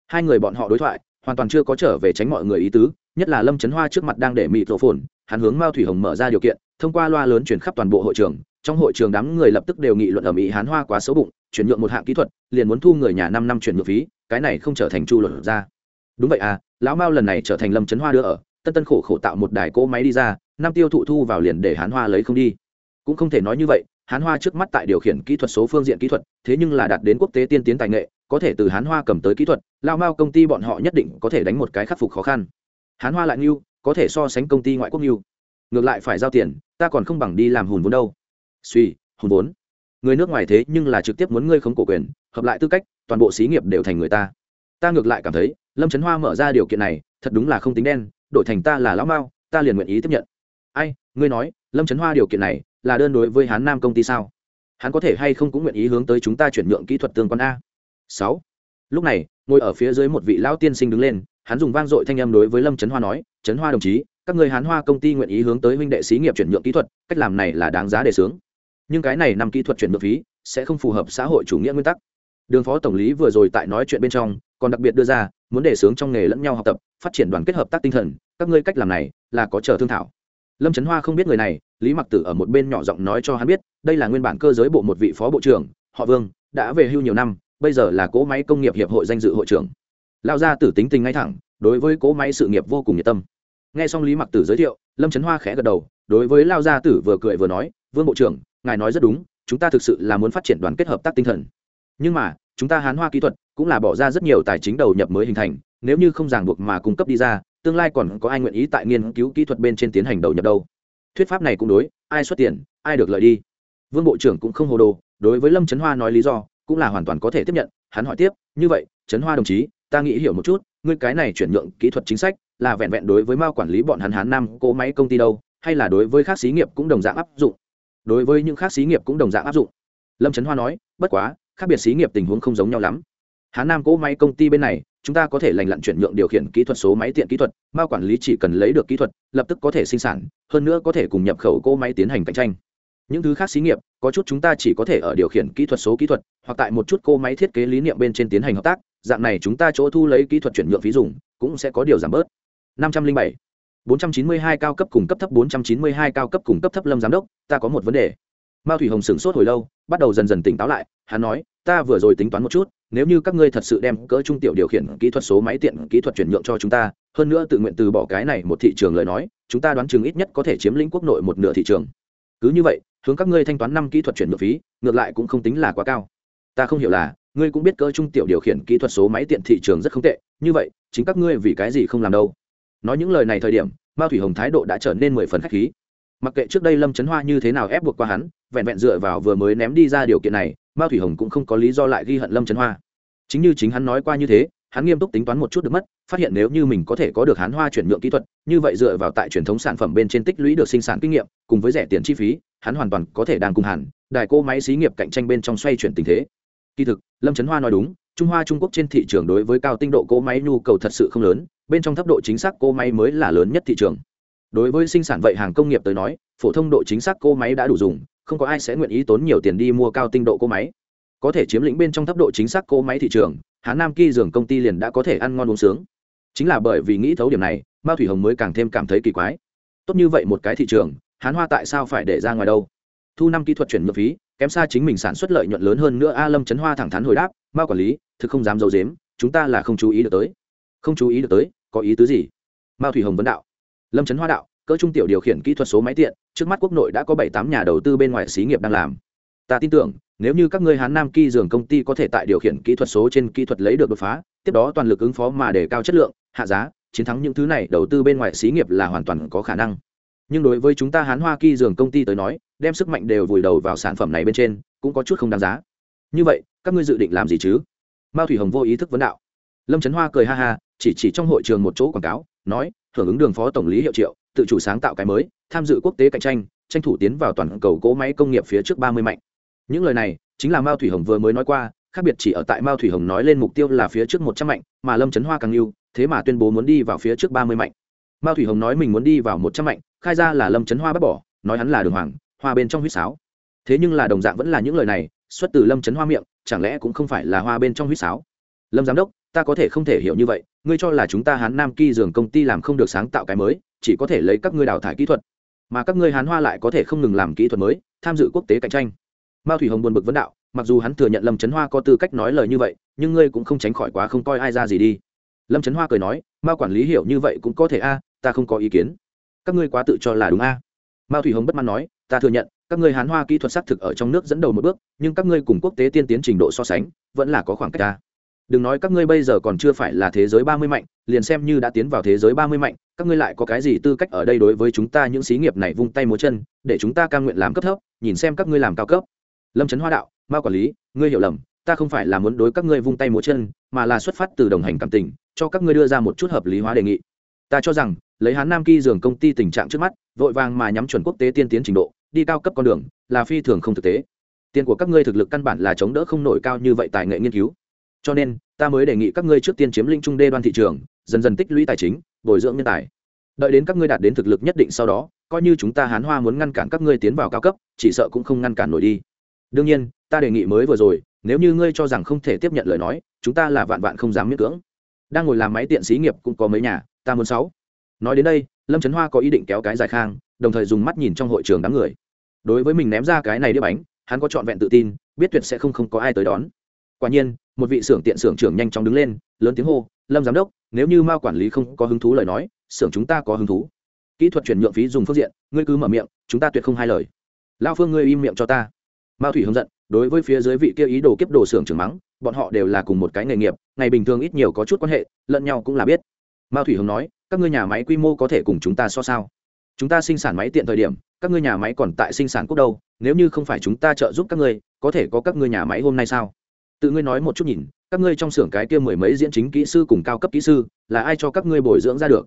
Hai người bọn họ đối thoại, hoàn toàn chưa có trở về tránh mọi người ý tứ, nhất là lâm trấn hoa trước mặt đang để mịt rổ phồn, hắn hướng mao thủy hồng mở ra điều kiện, thông qua loa lớn chuyển khắp toàn bộ hội trường trong hội trường đám người lập tức đều nghị luận ở mỹ hán hoa quá xấu bụng, chuyển nhượng một hạng kỹ thuật, liền muốn thu người nhà năm năm chuyển nhượng phí, cái này không trở thành chu luật ra. Đúng vậy à lão mao lần này trở thành lâm trấn hoa đưa ở, tân tân khổ khổ tạo một đài cỗ máy đi ra, năm tiêu thụ thu vào liền để hán hoa lấy không đi. Cũng không thể nói như vậy, hán hoa trước mắt tại điều khiển kỹ thuật số phương diện kỹ thuật, thế nhưng là đạt đến quốc tế tiên tiến tài nghệ, có thể từ hán hoa cầm tới kỹ thuật lao mao công ty bọn họ nhất định có thể đánh một cái khắc phục khó khăn. Hán hoa lại nghiêu có thể so sánh công ty ngoại quốc nghiêu ngược lại phải giao tiền, ta còn không bằng đi làm hùn vốn đâu suy hùng vốn. Người nước ngoài thế nhưng là trực tiếp muốn ngươi không cổ quyền, hợp lại tư cách, toàn bộ xí nghiệp đều thành người ta. Ta ngược lại cảm thấy, lâm trấn hoa mở ra điều kiện này, thật đúng là không tính đen, đổi thành ta là lão mao, ta liền nguyện ý tiếp nhận. Ai, ngươi nói, lâm trấn hoa điều kiện này, là đơn đối với hán nam công ty sao? Hắn có thể hay không cũng nguyện ý hướng tới chúng ta chuyển nhượng kỹ thuật tương quan a. Sáu. Lúc này, ngồi ở phía dưới một vị lão tiên sinh đứng lên, hắn dùng vang dội thanh âm đối với lâm trấn hoa nói trấn hoa đồng chí, các người hán hoa công ty nguyện ý hướng tới huynh đệ xí nghiệp chuyển nhượng kỹ thuật, cách làm này là đáng giá để sướng nhưng cái này nằm kỹ thuật chuyển nhượng phí sẽ không phù hợp xã hội chủ nghĩa nguyên tắc. Đường phó tổng lý vừa rồi tại nói chuyện bên trong, còn đặc biệt đưa ra, muốn đề xướng trong nghề lẫn nhau học tập, phát triển đoàn kết hợp tác tinh thần, các ngươi cách làm này là có chờ thương thảo. Lâm trấn hoa không biết người này, lý mặc tử ở một bên nhỏ giọng nói cho hắn biết, đây là nguyên bản cơ giới bộ một vị phó bộ trưởng, họ vương, đã về hưu nhiều năm, bây giờ là cỗ máy công nghiệp hiệp hội danh dự hội trưởng. Lao gia tử tính tình ngay thẳng, đối với cỗ máy sự nghiệp vô cùng nhiệt tâm. Nghe xong lý mặc tử giới thiệu, lâm trấn hoa khẽ gật đầu, đối với lao gia tử vừa cười vừa nói, vương bộ trưởng ngài nói rất đúng, chúng ta thực sự là muốn phát triển đoàn kết hợp tác tinh thần. Nhưng mà, chúng ta hán hoa kỹ thuật cũng là bỏ ra rất nhiều tài chính đầu nhập mới hình thành, nếu như không ràng buộc mà cung cấp đi ra, tương lai còn có ai nguyện ý tại nghiên cứu kỹ thuật bên trên tiến hành đầu nhập đâu? Thuyết pháp này cũng đối, ai xuất tiền, ai được lợi đi. Vương bộ trưởng cũng không hồ đồ, đối với lâm trấn hoa nói lý do, cũng là hoàn toàn có thể tiếp nhận, hắn hỏi tiếp, như vậy trấn hoa đồng chí, ta nghĩ hiểu một chút, ngươi cái này chuyển nhượng kỹ thuật chính sách là vẹn vẹn đối với mao quản lý bọn hắn hán nam cỗ máy công ty đâu, hay là đối với các xí nghiệp cũng đồng dạng áp dụng? Đối với những khác xí nghiệp cũng đồng dạng áp dụng. Lâm trấn hoa nói, bất quá, khác biệt xí nghiệp tình huống không giống nhau lắm. Hán nam cỗ máy công ty bên này, chúng ta có thể lành lặn chuyển nhượng điều khiển kỹ thuật số máy tiện kỹ thuật mao quản lý chỉ cần lấy được kỹ thuật, lập tức có thể sinh sản, hơn nữa có thể cùng nhập khẩu cỗ máy tiến hành cạnh tranh. Những thứ khác xí nghiệp, có chút chúng ta chỉ có thể ở điều khiển kỹ thuật số kỹ thuật, hoặc tại một chút cỗ máy thiết kế lý niệm bên trên tiến hành hợp tác, dạng này chúng ta chỗ thu lấy kỹ thuật chuyển nhượng phí dùng, cũng sẽ có điều giảm bớt. Năm trăm linh bảy bốn trăm chín mươi hai cao cấp cùng cấp thấp, bốn trăm chín mươi hai cao cấp cùng cấp thấp lâm giám đốc, ta có một vấn đề. Mao thủy hồng sửng sốt hồi lâu, bắt đầu dần dần tỉnh táo lại, hắn nói, ta vừa rồi tính toán một chút, nếu như các ngươi thật sự đem cỡ trung tiểu điều khiển kỹ thuật số máy tiện kỹ thuật chuyển nhượng cho chúng ta, hơn nữa tự nguyện từ bỏ cái này một thị trường lời nói, chúng ta đoán chừng ít nhất có thể chiếm lĩnh quốc nội một nửa thị trường. Cứ như vậy, hướng các ngươi thanh toán năm kỹ thuật chuyển nhượng phí, ngược lại cũng không tính là quá cao. Ta không hiểu là, ngươi cũng biết cỡ trung tiểu điều khiển kỹ thuật số máy tiện thị trường rất không tệ, như vậy, chính các ngươi vì cái gì không làm đâu? Nói những lời này thời điểm, mao thủy hồng thái độ đã trở nên mười phần khách khí. Mặc kệ trước đây lâm trấn hoa như thế nào ép buộc qua hắn, vẹn vẹn dựa vào vừa mới ném đi ra điều kiện này, mao thủy hồng cũng không có lý do lại ghi hận lâm trấn hoa. Chính như chính hắn nói qua như thế, hắn nghiêm túc tính toán một chút được mất, phát hiện nếu như mình có thể có được hán hoa chuyển nhượng kỹ thuật, như vậy dựa vào tại truyền thống sản phẩm bên trên tích lũy được sinh sản kinh nghiệm, cùng với rẻ tiền chi phí, hắn hoàn toàn có thể đang cùng hẳn, đài cỗ máy xí nghiệp cạnh tranh bên trong xoay chuyển tình thế. Kỳ thực, lâm trấn hoa nói đúng, trung hoa trung quốc trên thị trường đối với cao tinh độ cỗ máy nhu cầu thật sự không lớn bên trong thấp độ chính xác cô máy mới là lớn nhất thị trường. Đối với sinh sản vậy hàng công nghiệp tới nói, phổ thông độ chính xác cô máy đã đủ dùng, không có ai sẽ nguyện ý tốn nhiều tiền đi mua cao tinh độ cô máy. Có thể chiếm lĩnh bên trong thấp độ chính xác cô máy thị trường, hà nam kỳ dường công ty liền đã có thể ăn ngon uống sướng. Chính là bởi vì nghĩ thấu điểm này, mao thủy hồng mới càng thêm cảm thấy kỳ quái. Tốt như vậy một cái thị trường, hán hoa tại sao phải để ra ngoài đâu? Thu năm kỹ thuật chuyển nhượng phí, kém xa chính mình sản xuất lợi nhuận lớn hơn nữa a lâm trấn hoa thẳng thắn hồi đáp, mao quản lý, thực không dám d i ấ u dếm chúng ta là không chú ý được tới. Không chú ý được tới có ý tứ gì? Mao thủy hồng vấn đạo. Lâm trấn hoa đạo, cỡ trung tiểu điều khiển kỹ thuật số máy tiện, trước mắt quốc nội đã có bảy tám nhà đầu tư bên ngoài xí nghiệp đang làm. Ta tin tưởng, nếu như các ngươi hán nam kỳ dường công ty có thể tại điều khiển kỹ thuật số trên kỹ thuật lấy được đột phá, tiếp đó toàn lực ứng phó mà để cao chất lượng, hạ giá, chiến thắng những thứ này đầu tư bên ngoài xí nghiệp là hoàn toàn có khả năng. Nhưng đối với chúng ta hán hoa kỳ dường công ty tới nói, đem sức mạnh đều vùi đầu vào sản phẩm này bên trên, cũng có chút không đáng giá. Như vậy, các ngươi dự định làm gì chứ? Mao thủy hồng vô ý thức vấn đạo. Lâm trấn hoa cười ha ha chỉ chỉ trong hội trường một chỗ quảng cáo, nói, hưởng ứng đường phó tổng lý hiệu triệu, tự chủ sáng tạo cái mới, tham dự quốc tế cạnh tranh tranh thủ tiến vào toàn cầu cỗ máy công nghiệp phía trước ba mươi mạnh. Những lời này, chính là mao thủy hồng vừa mới nói qua, khác biệt chỉ ở tại mao thủy hồng nói lên mục tiêu là phía trước một trăm mạnh, mà lâm trấn hoa càng yêu, thế mà tuyên bố muốn đi vào phía trước ba mươi mạnh. Mao thủy hồng nói mình muốn đi vào một trăm mạnh, khai ra là lâm trấn hoa bắt bỏ, nói hắn là đường hoàng, hoa bên trong huýt sáo. Thế nhưng là đồng dạng vẫn là những lời này, xuất từ lâm trấn hoa miệng, chẳng lẽ cũng không phải là hoa bên trong huýt sáo? Lâm giám đốc ta có thể không thể hiểu như vậy, ngươi cho là chúng ta hán nam kỳ dường công ty làm không được sáng tạo cái mới, chỉ có thể lấy các ngươi đào thải kỹ thuật. Mà các ngươi hán hoa lại có thể không ngừng làm kỹ thuật mới, tham dự quốc tế cạnh tranh. Mao thủy hồng buồn bực vấn đạo, mặc dù hắn thừa nhận lâm trấn hoa có tư cách nói lời như vậy, nhưng ngươi cũng không tránh khỏi quá không coi ai ra gì đi. Lâm trấn hoa cười nói, mao quản lý hiểu như vậy cũng có thể a, ta không có ý kiến. Các ngươi quá tự cho là đúng a. Mao thủy hồng bất mãn nói, ta thừa nhận, các ngươi hán hoa kỹ thuật xác thực ở trong nước dẫn đầu một bước, nhưng các ngươi cùng quốc tế tiên tiến trình độ so sánh, vẫn là có khoảng cách ta đừng nói các ngươi bây giờ còn chưa phải là thế giới ba mươi mạnh, liền xem như đã tiến vào thế giới ba mươi mạnh, các ngươi lại có cái gì tư cách ở đây đối với chúng ta những xí nghiệp này vung tay múa chân, để chúng ta cam nguyện làm cấp thấp, nhìn xem các ngươi làm cao cấp. Lâm trấn hoa đạo, mao quản lý, ngươi hiểu lầm, ta không phải là muốn đối các ngươi vung tay múa chân, mà là xuất phát từ đồng hành cảm tình, cho các ngươi đưa ra một chút hợp lý hóa đề nghị. Ta cho rằng, lấy hán nam kỳ dường công ty tình trạng trước mắt, vội vàng mà nhắm chuẩn quốc tế tiên tiến trình độ, đi cao cấp con đường, là phi thường không thực tế. Tiền của các ngươi thực lực căn bản là chống đỡ không nổi cao như vậy tài nghệ nghiên cứu cho nên, ta mới đề nghị các ngươi trước tiên chiếm lĩnh trung đê đoan thị trường, dần dần tích lũy tài chính, bồi dưỡng nhân tài. Đợi đến các ngươi đạt đến thực lực nhất định sau đó, coi như chúng ta hán hoa muốn ngăn cản các ngươi tiến vào cao cấp, chỉ sợ cũng không ngăn cản nổi đi. Đương nhiên, ta đề nghị mới vừa rồi, nếu như ngươi cho rằng không thể tiếp nhận lời nói, chúng ta là vạn vạn không dám miễn cưỡng. Đang ngồi làm máy tiện xí nghiệp cũng có mấy nhà, ta muốn sáu. Nói đến đây, lâm trấn hoa có ý định kéo cái dài khang, đồng thời dùng mắt nhìn trong hội trường đám người. Đối với mình ném ra cái này đĩa bánh, hắn có trọn vẹn tự tin, biết tuyệt sẽ không không có ai tới đón. Quả nhiên một vị xưởng tiện xưởng trưởng nhanh chóng đứng lên, lớn tiếng hô, lâm giám đốc, nếu như mao quản lý không có hứng thú lời nói, xưởng chúng ta có hứng thú. Kỹ thuật chuyển nhượng phí dùng phương diện, ngươi cứ mở miệng, chúng ta tuyệt không hai lời. Lao phương ngươi im miệng cho ta. Mao thủy hướng dẫn đối với phía dưới vị kia ý đồ kiếp đồ xưởng trưởng mắng, bọn họ đều là cùng một cái nghề nghiệp, ngày bình thường ít nhiều có chút quan hệ, lẫn nhau cũng là biết. Mao thủy hướng nói, các ngươi nhà máy quy mô có thể cùng chúng ta so sao? Chúng ta sinh sản máy tiện thời điểm, các ngươi nhà máy còn tại sinh sản quốc đâu, nếu như không phải chúng ta trợ giúp các ngươi, có thể có các ngươi nhà máy hôm nay sao? Tự ngươi nói một chút nhìn, các ngươi trong xưởng cái kia mười mấy diễn chính kỹ sư cùng cao cấp kỹ sư, là ai cho các ngươi bồi dưỡng ra được?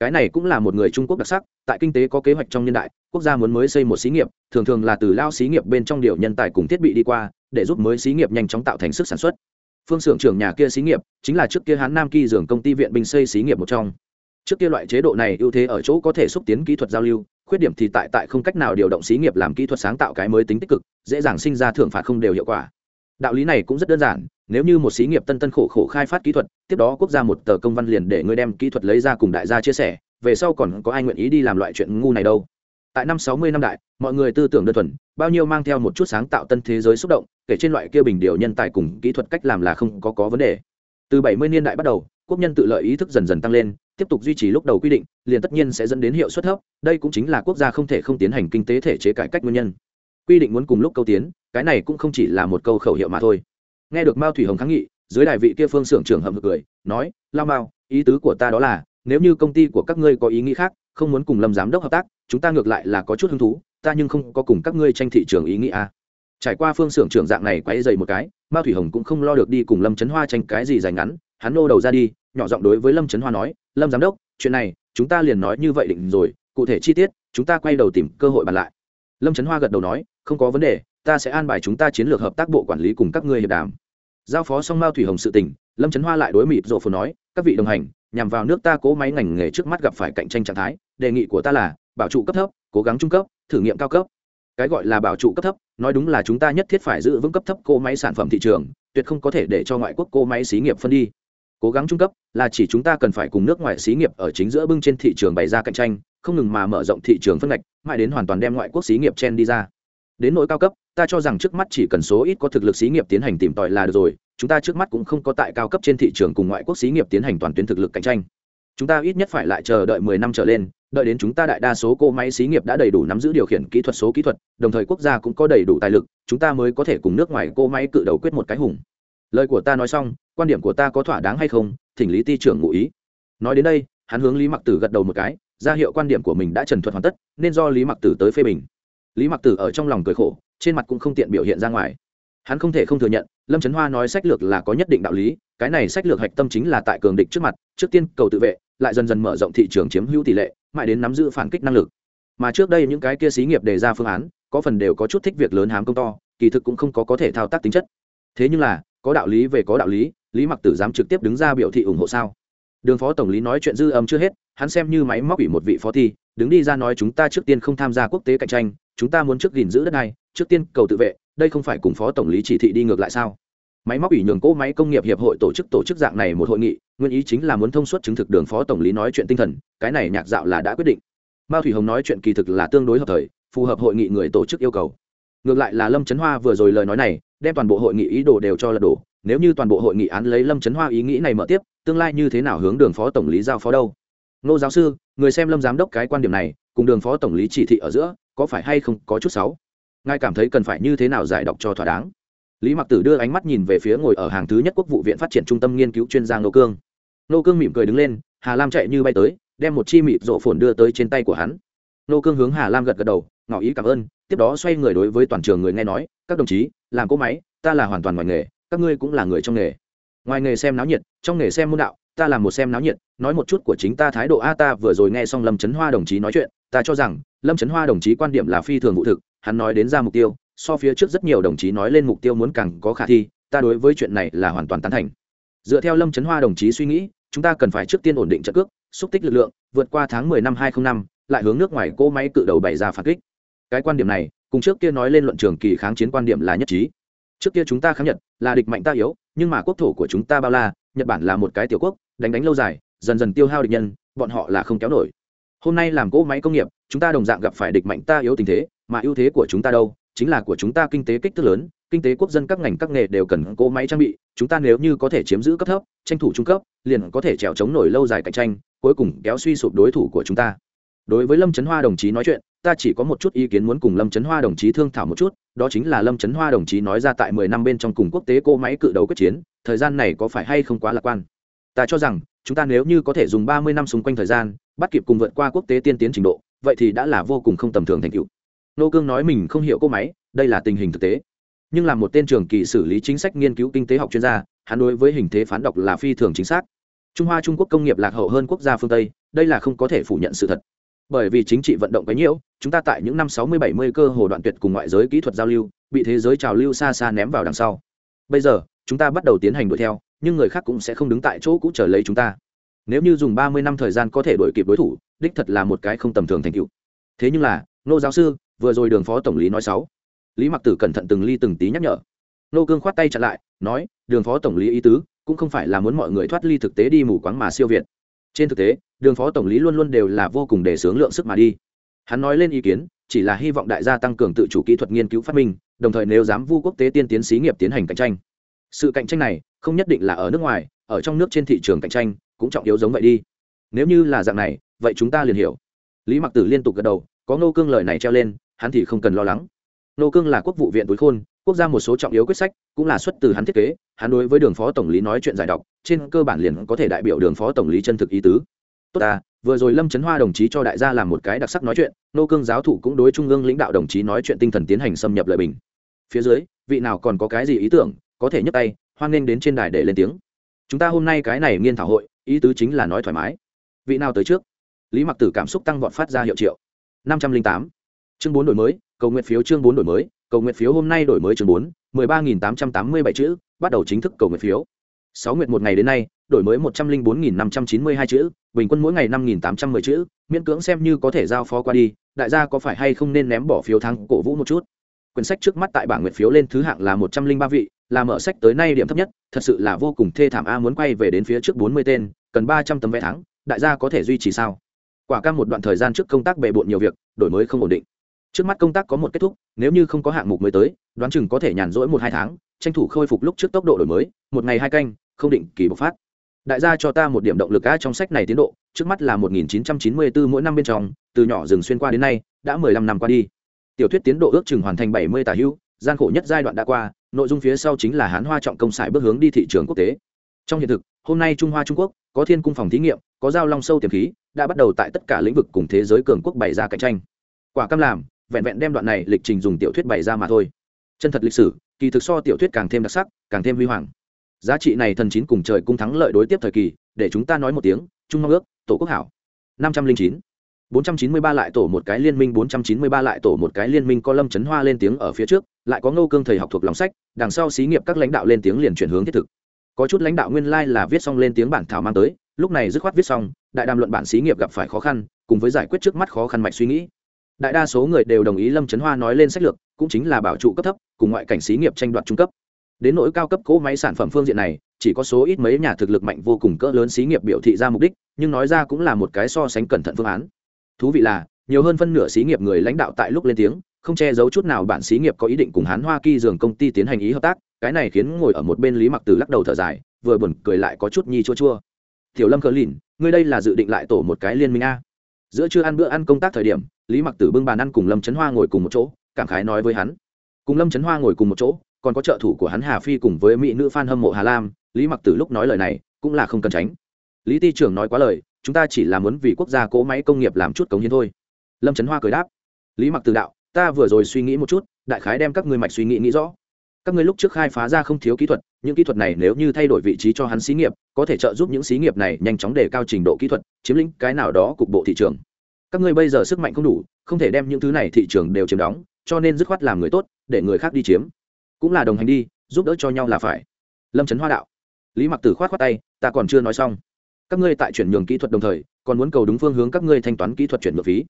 Cái này cũng là một người trung quốc đặc sắc, tại kinh tế có kế hoạch trong nhân đại, quốc gia muốn mới xây một xí nghiệp, thường thường là từ lao xí nghiệp bên trong điều nhân tài cùng thiết bị đi qua, để giúp mới xí nghiệp nhanh chóng tạo thành sức sản xuất. Phương xưởng trưởng nhà kia xí nghiệp, chính là trước kia hán nam kỳ dường công ty viện binh xây xí nghiệp một trong. Trước kia loại chế độ này ưu thế ở chỗ có thể xúc tiến kỹ thuật giao lưu, khuyết điểm thì tại tại không cách nào điều động xí nghiệp làm kỹ thuật sáng tạo cái mới tính tích cực, dễ dàng sinh ra thưởng phạt không đều hiệu quả đạo lý này cũng rất đơn giản, nếu như một xí nghiệp tân tân khổ khổ khai phát kỹ thuật, tiếp đó quốc gia một tờ công văn liền để ngươi đem kỹ thuật lấy ra cùng đại gia chia sẻ, về sau còn có ai nguyện ý đi làm loại chuyện ngu này đâu. Tại năm sáu mươi năm đại, mọi người tư tưởng đơn thuần, bao nhiêu mang theo một chút sáng tạo tân thế giới xúc động, kể trên loại kia bình điều nhân tài cùng kỹ thuật cách làm là không có có vấn đề. Từ bảy mươi niên đại bắt đầu, quốc nhân tự lợi ý thức dần dần tăng lên, tiếp tục duy trì lúc đầu quy định, liền tất nhiên sẽ dẫn đến hiệu suất thấp, đây cũng chính là quốc gia không thể không tiến hành kinh tế thể chế cải cách nguyên nhân quy định muốn cùng lúc câu tiến, cái này cũng không chỉ là một câu khẩu hiệu mà thôi nghe được mao thủy hồng kháng nghị, dưới đại vị kia phương xưởng trưởng hầm cười, nói, lao mao, ý tứ của ta đó là, nếu như công ty của các ngươi có ý nghĩ khác, không muốn cùng lâm giám đốc hợp tác, chúng ta ngược lại là có chút hứng thú, ta nhưng không có cùng các ngươi tranh thị trường ý nghĩ à? trải qua phương xưởng trưởng dạng này quay dày một cái, mao thủy hồng cũng không lo được đi cùng lâm trấn hoa tranh cái gì dành ngắn, hắn nô đầu ra đi, nhỏ giọng đối với lâm trấn hoa nói, lâm giám đốc, chuyện này, chúng ta liền nói như vậy định rồi, cụ thể chi tiết, chúng ta quay đầu tìm cơ hội bàn lại lâm trấn hoa gật đầu nói không có vấn đề, ta sẽ an bài chúng ta chiến lược hợp tác bộ quản lý cùng các ngươi hiệp đàm. Giao phó Song mao thủy hồng sự tình, lâm trấn hoa lại đối mịt rộ phù nói, các vị đồng hành, nhằm vào nước ta cố máy ngành nghề trước mắt gặp phải cạnh tranh trạng thái, đề nghị của ta là, bảo trụ cấp thấp, cố gắng trung cấp, thử nghiệm cao cấp. Cái gọi là bảo trụ cấp thấp, nói đúng là chúng ta nhất thiết phải giữ vững cấp thấp cố máy sản phẩm thị trường, tuyệt không có thể để cho ngoại quốc cố máy xí nghiệp phân đi. Cố gắng trung cấp là chỉ chúng ta cần phải cùng nước ngoài xí nghiệp ở chính giữa bưng trên thị trường bày ra cạnh tranh, không ngừng mà mở rộng thị trường phân ngạch, mãi đến hoàn toàn đem ngoại quốc xí nghiệp chen đi ra đến nỗi cao cấp, ta cho rằng trước mắt chỉ cần số ít có thực lực xí nghiệp tiến hành tìm tòi là được rồi, chúng ta trước mắt cũng không có tại cao cấp trên thị trường cùng ngoại quốc xí nghiệp tiến hành toàn tuyến thực lực cạnh tranh. Chúng ta ít nhất phải lại chờ đợi mười năm trở lên, đợi đến chúng ta đại đa số cô máy xí nghiệp đã đầy đủ nắm giữ điều khiển kỹ thuật số kỹ thuật, đồng thời quốc gia cũng có đầy đủ tài lực, chúng ta mới có thể cùng nước ngoài cô máy cự đầu quyết một cái hùng. Lời của ta nói xong, quan điểm của ta có thỏa đáng hay không, thỉnh lý ti trưởng ngụ ý. Nói đến đây, hắn hướng lý mặc tử gật đầu một cái, ra hiệu quan điểm của mình đã trần thuật hoàn tất, nên do lý mặc tử tới phê bình lý mặc tử ở trong lòng cười khổ, trên mặt cũng không tiện biểu hiện ra ngoài. Hắn không thể không thừa nhận, lâm trấn hoa nói sách lược là có nhất định đạo lý, cái này sách lược hạch tâm chính là tại cường địch trước mặt, trước tiên cầu tự vệ, lại dần dần mở rộng thị trường chiếm hữu tỷ lệ, mãi đến nắm giữ phản kích năng lực. Mà trước đây những cái kia xí nghiệp đề ra phương án, có phần đều có chút thích việc lớn hám công to, kỳ thực cũng không có có thể thao tác tính chất. Thế nhưng là, có đạo lý về có đạo lý lý mặc tử dám trực tiếp đứng ra biểu thị ủng hộ sao? Đường phó tổng lý nói chuyện dư âm chưa hết, hắn xem như máy móc ủy một vị phó thi đứng đi ra nói chúng ta trước tiên không tham gia quốc tế cạnh tranh, chúng ta muốn trước gìn giữ đất này, trước tiên cầu tự vệ, đây không phải cùng phó tổng lý chỉ thị đi ngược lại sao? Máy móc ủy nhường cỗ máy công nghiệp hiệp hội tổ chức tổ chức dạng này một hội nghị, nguyên ý chính là muốn thông suốt chứng thực đường phó tổng lý nói chuyện tinh thần, cái này nhạc dạo là đã quyết định. Mao thủy hồng nói chuyện kỳ thực là tương đối hợp thời, phù hợp hội nghị người tổ chức yêu cầu. Ngược lại là lâm trấn hoa vừa rồi lời nói này, đem toàn bộ hội nghị ý đồ đều cho lật đổ. Nếu như toàn bộ hội nghị án lấy lâm trấn hoa ý nghĩ này mở tiếp, tương lai như thế nào hướng đường phó tổng lý giao phó đâu? Nô giáo sư, người xem lâm giám đốc cái quan điểm này, cùng đường phó tổng lý chỉ thị ở giữa, có phải hay không có chút xấu? Ngài cảm thấy cần phải như thế nào giải đọc cho thỏa đáng? Lý mặc tử đưa ánh mắt nhìn về phía ngồi ở hàng thứ nhất quốc vụ viện phát triển trung tâm nghiên cứu chuyên gia nô cương. Nô cương mỉm cười đứng lên, hà lam chạy như bay tới, đem một chi mịt rộ phồn đưa tới trên tay của hắn. Nô cương hướng hà lam gật gật đầu, ngỏ ý cảm ơn, tiếp đó xoay người đối với toàn trường người nghe nói, các đồng chí, làm cỗ máy, ta là hoàn toàn ngoài nghề, các ngươi cũng là người trong nghề. Ngoài nghề xem náo nhiệt, trong nghề xem môn đạo ta làm một xem náo nhiệt nói một chút của chính ta thái độ. A ta vừa rồi nghe xong lâm trấn hoa đồng chí nói chuyện ta cho rằng lâm trấn hoa đồng chí quan điểm là phi thường vụ thực hắn nói đến ra mục tiêu so phía trước rất nhiều đồng chí nói lên mục tiêu muốn càng có khả thi ta đối với chuyện này là hoàn toàn tán thành. Dựa theo lâm trấn hoa đồng chí suy nghĩ chúng ta cần phải trước tiên ổn định trận cước xúc tích lực lượng vượt qua tháng 10 năm 2005, lại hướng nước ngoài cỗ máy cự đầu bày ra phản kích. Cái quan điểm này cùng trước kia nói lên luận trường kỳ kháng chiến quan điểm là nhất trí. Trước kia chúng ta kháng nhật là địch mạnh ta yếu nhưng mà quốc thổ của chúng ta bao la nhật bản là một cái tiểu quốc đánh đánh lâu dài, dần dần tiêu hao địch nhân, bọn họ là không kéo nổi. Hôm nay làm cỗ máy công nghiệp, chúng ta đồng dạng gặp phải địch mạnh ta yếu tình thế, mà ưu thế của chúng ta đâu? Chính là của chúng ta kinh tế kích thước lớn, kinh tế quốc dân các ngành các nghề đều cần cỗ máy trang bị, chúng ta nếu như có thể chiếm giữ cấp thấp, tranh thủ trung cấp, liền có thể trèo chống nổi lâu dài cạnh tranh, cuối cùng kéo suy sụp đối thủ của chúng ta. Đối với lâm trấn hoa đồng chí nói chuyện, ta chỉ có một chút ý kiến muốn cùng lâm trấn hoa đồng chí thương thảo một chút, đó chính là lâm trấn hoa đồng chí nói ra tại mười năm bên trong cùng quốc tế cỗ máy cự đấu quyết chiến, thời gian này có phải hay không quá lạc quan? Ta cho rằng, chúng ta nếu như có thể dùng ba mươi năm xung quanh thời gian, bắt kịp cùng vượt qua quốc tế tiên tiến trình độ, vậy thì đã là vô cùng không tầm thường thành tựu. Nô cương nói mình không hiểu cỗ máy, đây là tình hình thực tế. Nhưng là một tên trường kỳ xử lý chính sách nghiên cứu kinh tế học chuyên gia, hắn đối với hình thế phán đọc là phi thường chính xác. Trung hoa trung quốc công nghiệp lạc hậu hơn quốc gia phương tây, đây là không có thể phủ nhận sự thật. Bởi vì chính trị vận động cái nhiễu chúng ta tại những năm sáu mươi bảy mươi cơ hồ đoạn tuyệt cùng ngoại giới kỹ thuật giao lưu, bị thế giới trào lưu xa xa ném vào đằng sau. Bây giờ, chúng ta bắt đầu tiến hành đuổi theo nhưng người khác cũng sẽ không đứng tại chỗ cũ chờ lấy chúng ta. Nếu như dùng ba mươi năm thời gian có thể đuổi kịp đối thủ, đích thật là một cái không tầm thường thành tựu. Thế nhưng là nô giáo sư, vừa rồi đường phó tổng lý nói sáu. Lý mặc tử cẩn thận từng ly từng tí nhắc nhở. Nô cương khoát tay chặn lại, nói, đường phó tổng lý ý tứ, cũng không phải là muốn mọi người thoát ly thực tế đi mù quáng mà siêu việt. Trên thực tế, đường phó tổng lý luôn luôn đều là vô cùng để sướng lượng sức mà đi. Hắn nói lên ý kiến, chỉ là hy vọng đại gia tăng cường tự chủ kỹ thuật nghiên cứu phát minh, đồng thời nếu dám vu quốc tế tiên tiến xí nghiệp tiến hành cạnh tranh sự cạnh tranh này không nhất định là ở nước ngoài, ở trong nước trên thị trường cạnh tranh cũng trọng yếu giống vậy đi. Nếu như là dạng này, vậy chúng ta liền hiểu. Lý mặc tử liên tục gật đầu, có nô cương lời này treo lên, hắn thì không cần lo lắng. Nô cương là quốc vụ viện túi khôn, quốc gia một số trọng yếu quyết sách cũng là xuất từ hắn thiết kế, hắn đối với đường phó tổng lý nói chuyện giải đọc, trên cơ bản liền có thể đại biểu đường phó tổng lý chân thực ý tứ. Tốt ta, vừa rồi lâm trấn hoa đồng chí cho đại gia làm một cái đặc sắc nói chuyện nô cương giáo thụ cũng đối trung ương lãnh đạo đồng chí nói chuyện tinh thần tiến hành xâm nhập lợi bình. Phía dưới, vị nào còn có cái gì ý tưởng có thể nhấc tay, hoan nghênh đến trên đài để lên tiếng. Chúng ta hôm nay cái này nghiên thảo hội, ý tứ chính là nói thoải mái. Vị nào tới trước? Lý mặc tử cảm xúc tăng vọt phát ra hiệu triệu. năm trăm linh tám. Chương bốn đổi mới, cầu nguyện phiếu chương bốn đổi mới, cầu nguyện phiếu hôm nay đổi mới chương bốn, mười ba nghìn tám trăm tám mươi bảy chữ, bắt đầu chính thức cầu nguyện phiếu. Sáu nguyện một ngày đến nay, đổi mới một trăm linh bốn nghìn năm trăm chín mươi hai chữ, bình quân mỗi ngày năm nghìn tám trăm mười chữ, miễn cưỡng xem như có thể giao phó qua đi, đại gia có phải hay không nên ném bỏ phiếu thắng cổ vũ một chút? Quyển sách trước mắt tại bảng nguyện phiếu lên thứ hạng là một trăm linh ba vị là mở sách tới nay điểm thấp nhất, thật sự là vô cùng thê thảm a, muốn quay về đến phía trước bốn mươi tên, cần ba trăm tấm vé thắng đại gia có thể duy trì sao? Quả cam một đoạn thời gian trước công tác bề bộn nhiều việc, đổi mới không ổn định. Trước mắt công tác có một kết thúc, nếu như không có hạng mục mới tới, đoán chừng có thể nhàn rỗi một hai tháng, tranh thủ khôi phục lúc trước tốc độ đổi mới, một ngày hai canh, không định kỳ bộc phát. Đại gia cho ta một điểm động lực a trong sách này tiến độ, trước mắt là một nghìn chín trăm chín mươi bốn mỗi năm bên trong, từ nhỏ dừng xuyên qua đến nay, đã mười lăm năm qua đi. Tiểu thuyết tiến độ ước chừng hoàn thành bảy mươi tả hữu gian khổ nhất giai đoạn đã qua, nội dung phía sau chính là hán hoa trọng công sải bước hướng đi thị trường quốc tế. Trong hiện thực, hôm nay trung hoa trung quốc, có thiên cung phòng thí nghiệm, có giao long sâu tiềm khí, đã bắt đầu tại tất cả lĩnh vực cùng thế giới cường quốc bày ra cạnh tranh. Quả cam làm, vẹn vẹn đem đoạn này lịch trình dùng tiểu thuyết bày ra mà thôi. Chân thật lịch sử, kỳ thực so tiểu thuyết càng thêm đặc sắc, càng thêm huy hoàng. Giá trị này thần chín cùng trời cung thắng lợi đối tiếp thời kỳ, để chúng ta nói một tiếng, trung mong ước, tổ quốc hảo. năm trăm linh chín. bốn trăm chín mươi ba lại tổ một cái liên minh, bốn trăm chín mươi ba lại tổ một cái liên minh có lâm chấn hoa lên tiếng ở phía trước lại có ngô cương thầy học thuộc lòng sách, đằng sau xí nghiệp các lãnh đạo lên tiếng liền chuyển hướng thiết thực. Có chút lãnh đạo nguyên lai là viết xong lên tiếng bản thảo mang tới, lúc này dứt khoát viết xong, đại đàm luận bản xí nghiệp gặp phải khó khăn, cùng với giải quyết trước mắt khó khăn mạch suy nghĩ. Đại đa số người đều đồng ý lâm trấn hoa nói lên sách lược, cũng chính là bảo trụ cấp thấp, cùng ngoại cảnh xí nghiệp tranh đoạt trung cấp. Đến nỗi cao cấp cỗ máy sản phẩm phương diện này, chỉ có số ít mấy nhà thực lực mạnh vô cùng cỡ lớn xí nghiệp biểu thị ra mục đích, nhưng nói ra cũng là một cái so sánh cẩn thận phương án. Thú vị là, nhiều hơn phân nửa xí nghiệp người lãnh đạo tại lúc lên tiếng không che giấu chút nào bản xí nghiệp có ý định cùng hán hoa kỳ dường công ty tiến hành ý hợp tác, cái này khiến ngồi ở một bên lý mặc từ lắc đầu thở dài, vừa buồn cười lại có chút nhi chua chua. Tiểu lâm cờ lìn, ngươi đây là dự định lại tổ một cái liên minh a? Giữa chưa ăn bữa ăn công tác thời điểm, lý mặc tử bưng bàn ăn cùng lâm trấn hoa ngồi cùng một chỗ, cảm khái nói với hắn. Cùng lâm trấn hoa ngồi cùng một chỗ, còn có trợ thủ của hắn hà phi cùng với mỹ nữ Phan hâm mộ hà lam, lý mặc tử lúc nói lời này, cũng là không cần tránh. Lý ty trưởng nói quá lời, chúng ta chỉ là muốn vì quốc gia cỗ máy công nghiệp làm chút cống hiến thôi. Lâm trấn hoa cười đáp. Lý mặc tử đạo ta vừa rồi suy nghĩ một chút, đại khái đem các ngươi mạch suy nghĩ nghĩ rõ. Các ngươi lúc trước khai phá ra không thiếu kỹ thuật, những kỹ thuật này nếu như thay đổi vị trí cho hắn xí nghiệp, có thể trợ giúp những xí nghiệp này nhanh chóng đề cao trình độ kỹ thuật, chiếm lĩnh cái nào đó cục bộ thị trường. Các ngươi bây giờ sức mạnh không đủ, không thể đem những thứ này thị trường đều chiếm đóng, cho nên dứt khoát làm người tốt, để người khác đi chiếm. Cũng là đồng hành đi, giúp đỡ cho nhau là phải. Lâm trấn hoa đạo. Lý mặc tử khoát khoát tay, ta còn chưa nói xong. Các ngươi tại chuyển nhường kỹ thuật đồng thời, còn muốn cầu đúng phương hướng các ngươi thanh toán kỹ thuật chuyển nhượng phí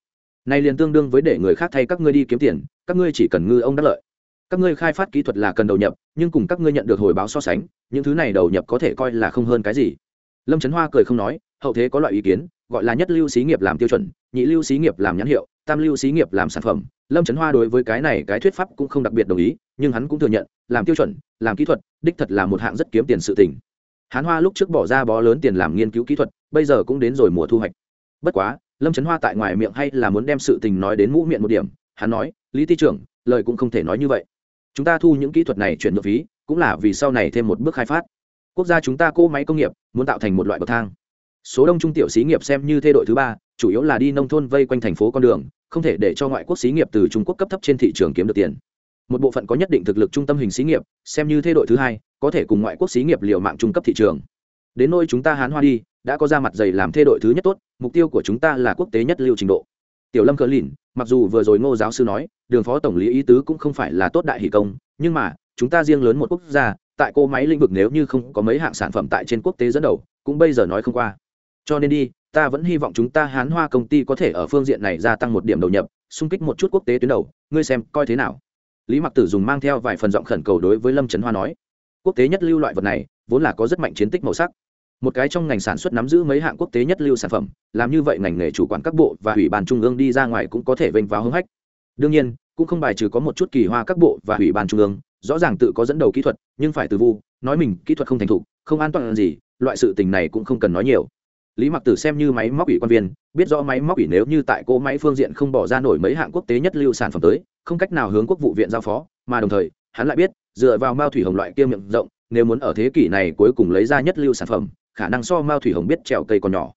này liền tương đương với để người khác thay các ngươi đi kiếm tiền, các ngươi chỉ cần ngư ông đắc lợi. Các ngươi khai phát kỹ thuật là cần đầu nhập, nhưng cùng các ngươi nhận được hồi báo so sánh, những thứ này đầu nhập có thể coi là không hơn cái gì. Lâm trấn hoa cười không nói, hậu thế có loại ý kiến, gọi là nhất lưu xí nghiệp làm tiêu chuẩn, nhị lưu xí nghiệp làm nhãn hiệu, tam lưu xí nghiệp làm sản phẩm. Lâm trấn hoa đối với cái này cái thuyết pháp cũng không đặc biệt đồng ý, nhưng hắn cũng thừa nhận, làm tiêu chuẩn, làm kỹ thuật, đích thật là một hạng rất kiếm tiền sự tình. Hán hoa lúc trước bỏ ra bó lớn tiền làm nghiên cứu kỹ thuật, bây giờ cũng đến rồi mùa thu hoạch. Bất quá lâm trấn hoa tại ngoài miệng hay là muốn đem sự tình nói đến mũ miệng một điểm, hắn nói, lý ty trưởng, lời cũng không thể nói như vậy. Chúng ta thu những kỹ thuật này chuyển nhượng phí, cũng là vì sau này thêm một bước khai phát. Quốc gia chúng ta cỗ máy công nghiệp, muốn tạo thành một loại bậc thang. Số đông trung tiểu xí nghiệp xem như thê đội thứ ba, chủ yếu là đi nông thôn vây quanh thành phố con đường, không thể để cho ngoại quốc xí nghiệp từ trung quốc cấp thấp trên thị trường kiếm được tiền. Một bộ phận có nhất định thực lực trung tâm hình xí nghiệp, xem như thê đội thứ hai, có thể cùng ngoại quốc xí nghiệp liều mạng trung cấp thị trường đến nơi chúng ta hán hoa đi, đã có ra mặt dày làm thê đội thứ nhất tốt, mục tiêu của chúng ta là quốc tế nhất lưu trình độ. Tiểu lâm cờ lìn, mặc dù vừa rồi ngô giáo sư nói, đường phó tổng lý ý tứ cũng không phải là tốt đại hỷ công, nhưng mà, chúng ta riêng lớn một quốc gia, tại cô máy lĩnh vực nếu như không có mấy hạng sản phẩm tại trên quốc tế dẫn đầu, cũng bây giờ nói không qua. Cho nên đi, ta vẫn hy vọng chúng ta hán hoa công ty có thể ở phương diện này gia tăng một điểm đầu nhập, xung kích một chút quốc tế tuyến đầu, ngươi xem, coi thế nào? Lý mặc tử dùng mang theo vài phần giọng khẩn cầu đối với lâm trấn hoa nói, quốc tế nhất lưu loại vật này, vốn là có rất mạnh chiến tích màu sắc một cái trong ngành sản xuất nắm giữ mấy hạng quốc tế nhất lưu sản phẩm, làm như vậy ngành nghề chủ quản các bộ và ủy ban trung ương đi ra ngoài cũng có thể vênh vào hưng hách. Đương nhiên, cũng không bài trừ có một chút kỳ hoa các bộ và ủy ban trung ương, rõ ràng tự có dẫn đầu kỹ thuật, nhưng phải từ vu, nói mình kỹ thuật không thành thục, không an toàn gì, loại sự tình này cũng không cần nói nhiều. Lý mặc tử xem như máy móc ủy quan viên, biết rõ máy móc ủy nếu như tại cỗ máy phương diện không bỏ ra nổi mấy hạng quốc tế nhất lưu sản phẩm tới, không cách nào hướng quốc vụ viện giao phó, mà đồng thời, hắn lại biết, dựa vào mao thủy hồng loại kia miệng rộng, nếu muốn ở thế kỷ này cuối cùng lấy ra nhất lưu sản phẩm khả năng so mao thủy hồng biết trèo cây còn nhỏ.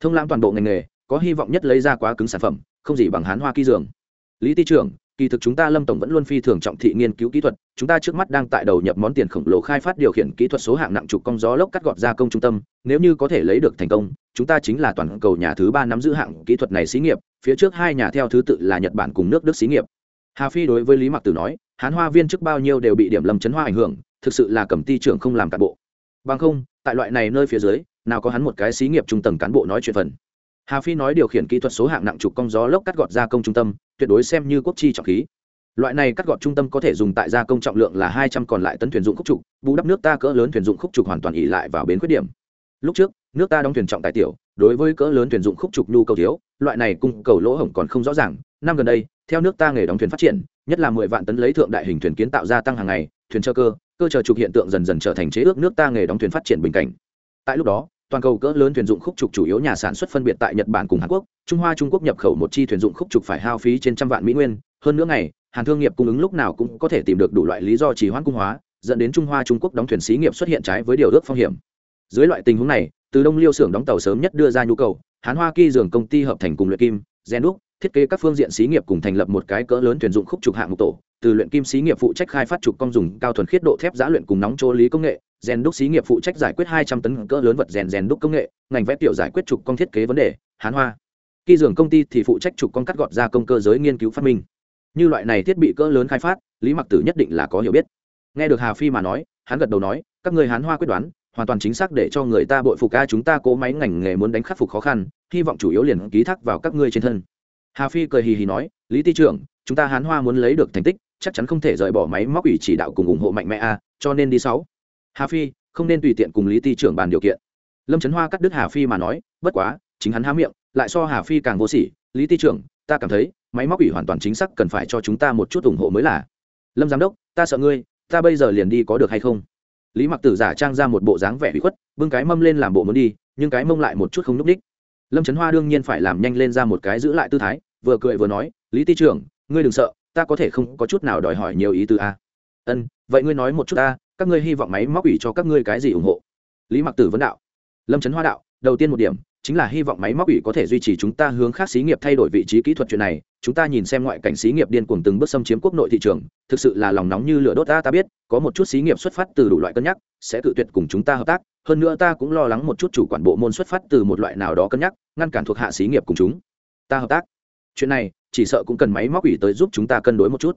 Thông lãm toàn bộ ngành nghề, có hy vọng nhất lấy ra quá cứng sản phẩm, không gì bằng hán hoa kỳ dường. Lý ty trưởng, kỳ thực chúng ta lâm tổng vẫn luôn phi thường trọng thị nghiên cứu kỹ thuật, chúng ta trước mắt đang tại đầu nhập món tiền khổng lồ khai phát điều khiển kỹ thuật số hạng nặng trục cong gió lốc cắt gọt gia công trung tâm, nếu như có thể lấy được thành công, chúng ta chính là toàn cầu nhà thứ ba nắm giữ hạng kỹ thuật này xí nghiệp, phía trước hai nhà theo thứ tự là nhật bản cùng nước đức xí nghiệp. Hà phi đối với lý mặc tử nói, hán hoa viên trước bao nhiêu đều bị điểm lâm chấn hoa ảnh hưởng, thực sự là cầm ti trưởng không làm cán bộ bằng không, tại loại này nơi phía dưới, nào có hắn một cái xí nghiệp trung tầng cán bộ nói chuyện phần. Hà phi nói điều khiển kỹ thuật số hạng nặng trục cong gió lốc cắt gọt gia công trung tâm, tuyệt đối xem như quốc chi trọng khí. Loại này cắt gọt trung tâm có thể dùng tại gia công trọng lượng là hai trăm còn lại tấn thuyền dụng khúc trục, bù đắp nước ta cỡ lớn thuyền dụng khúc trục hoàn toàn ỉ lại vào bến khuyết điểm. Lúc trước, nước ta đóng thuyền trọng tài tiểu, đối với cỡ lớn thuyền dụng khúc trục nhu cầu thiếu, loại này cung cầu lỗ hổng còn không rõ ràng. Năm gần đây, theo nước ta nghề đóng thuyền phát triển, nhất là mười vạn tấn lấy thượng đại hình thuyền kiến tạo gia tăng hàng ngày thuyền chờ cơ cơ chờ trục hiện tượng dần dần trở thành chế ước nước ta nghề đóng thuyền phát triển bình cảnh. Tại lúc đó, toàn cầu cỡ lớn thuyền dụng khúc trục chủ yếu nhà sản xuất phân biệt tại nhật bản cùng hàn quốc, trung hoa, trung quốc nhập khẩu một chi thuyền dụng khúc trục phải hao phí trên trăm vạn mỹ nguyên. Hơn nữa ngày, hàn thương nghiệp cung ứng lúc nào cũng có thể tìm được đủ loại lý do trì hoãn cung hóa, dẫn đến trung hoa, trung quốc đóng thuyền xí nghiệp xuất hiện trái với điều ước phong hiểm. Dưới loại tình huống này, từ đông liêu xưởng đóng tàu sớm nhất đưa ra nhu cầu, hán hoa kỳ dường công ty hợp thành cùng luyện kim, gen đúc thiết kế các phương diện xí nghiệp cùng thành lập một cái cỡ lớn tuyển dụng khúc trục hạng mục tổ, từ luyện kim xí nghiệp phụ trách khai phát trục công dùng cao thuần khiết độ thép giã luyện cùng nóng chỗ lý công nghệ, rèn đúc xí nghiệp phụ trách giải quyết hai trăm tấn cỡ lớn vật rèn rèn đúc công nghệ, ngành vẽ tiểu giải quyết trục công thiết kế vấn đề, hán hoa. Khi dường công ty thì phụ trách trục công cắt gọt ra công cơ giới nghiên cứu phát minh. Như loại này thiết bị cỡ lớn khai phát, lý mặc tử nhất định là có hiểu biết. Nghe được hà phi mà nói, hắn gật đầu nói, các người hán hoa quyết đoán, hoàn toàn chính xác để cho người ta bội phục ca chúng ta cố máy ngành nghề muốn đánh khắc phục khó khăn, hy vọng chủ yếu liền ký thác vào các ngươi trên thân hà phi cười hì hì nói, lý ty trưởng, chúng ta hán hoa muốn lấy được thành tích, chắc chắn không thể rời bỏ máy móc ủy chỉ đạo cùng ủng hộ mạnh mẽ a, cho nên đi sáu. Hà phi, không nên tùy tiện cùng lý ty trưởng bàn điều kiện. Lâm trấn hoa cắt đứt hà phi mà nói, bất quá, chính hắn há miệng, lại so hà phi càng vô sỉ. Lý ty trưởng, ta cảm thấy, máy móc ủy hoàn toàn chính xác cần phải cho chúng ta một chút ủng hộ mới là. Lâm giám đốc, ta sợ ngươi, ta bây giờ liền đi có được hay không? Lý mặc tử giả trang ra một bộ dáng vẻ bị khuất, bưng cái mâm lên làm bộ muốn đi, nhưng cái mông lại một chút không n ú c đích lâm trấn hoa đương nhiên phải làm nhanh lên ra một cái giữ lại tư thái vừa cười vừa nói, lý ty trưởng, ngươi đừng sợ, ta có thể không có chút nào đòi hỏi nhiều ý từ a. Ân, vậy ngươi nói một chút ta, các ngươi hy vọng máy móc ủy cho các ngươi cái gì ủng hộ? Lý mặc tử vấn đạo. Lâm trấn hoa đạo, đầu tiên một điểm, chính là hy vọng máy móc ủy có thể duy trì chúng ta hướng khác xí nghiệp thay đổi vị trí kỹ thuật chuyện này. Chúng ta nhìn xem ngoại cảnh xí nghiệp điên cuồng từng bước xâm chiếm quốc nội thị trường, thực sự là lòng nóng như lửa đốt ta ta biết, có một chút xí nghiệp xuất phát từ đủ loại cân nhắc, sẽ tự tuyệt cùng chúng ta hợp tác. Hơn nữa ta cũng lo lắng một chút chủ quản bộ môn xuất phát từ một loại nào đó cân nhắc, ngăn cản thuộc hạ xí nghiệp cùng chúng ta hợp tác chuyện này, chỉ sợ cũng cần máy móc ủy tới giúp chúng ta cân đối một chút.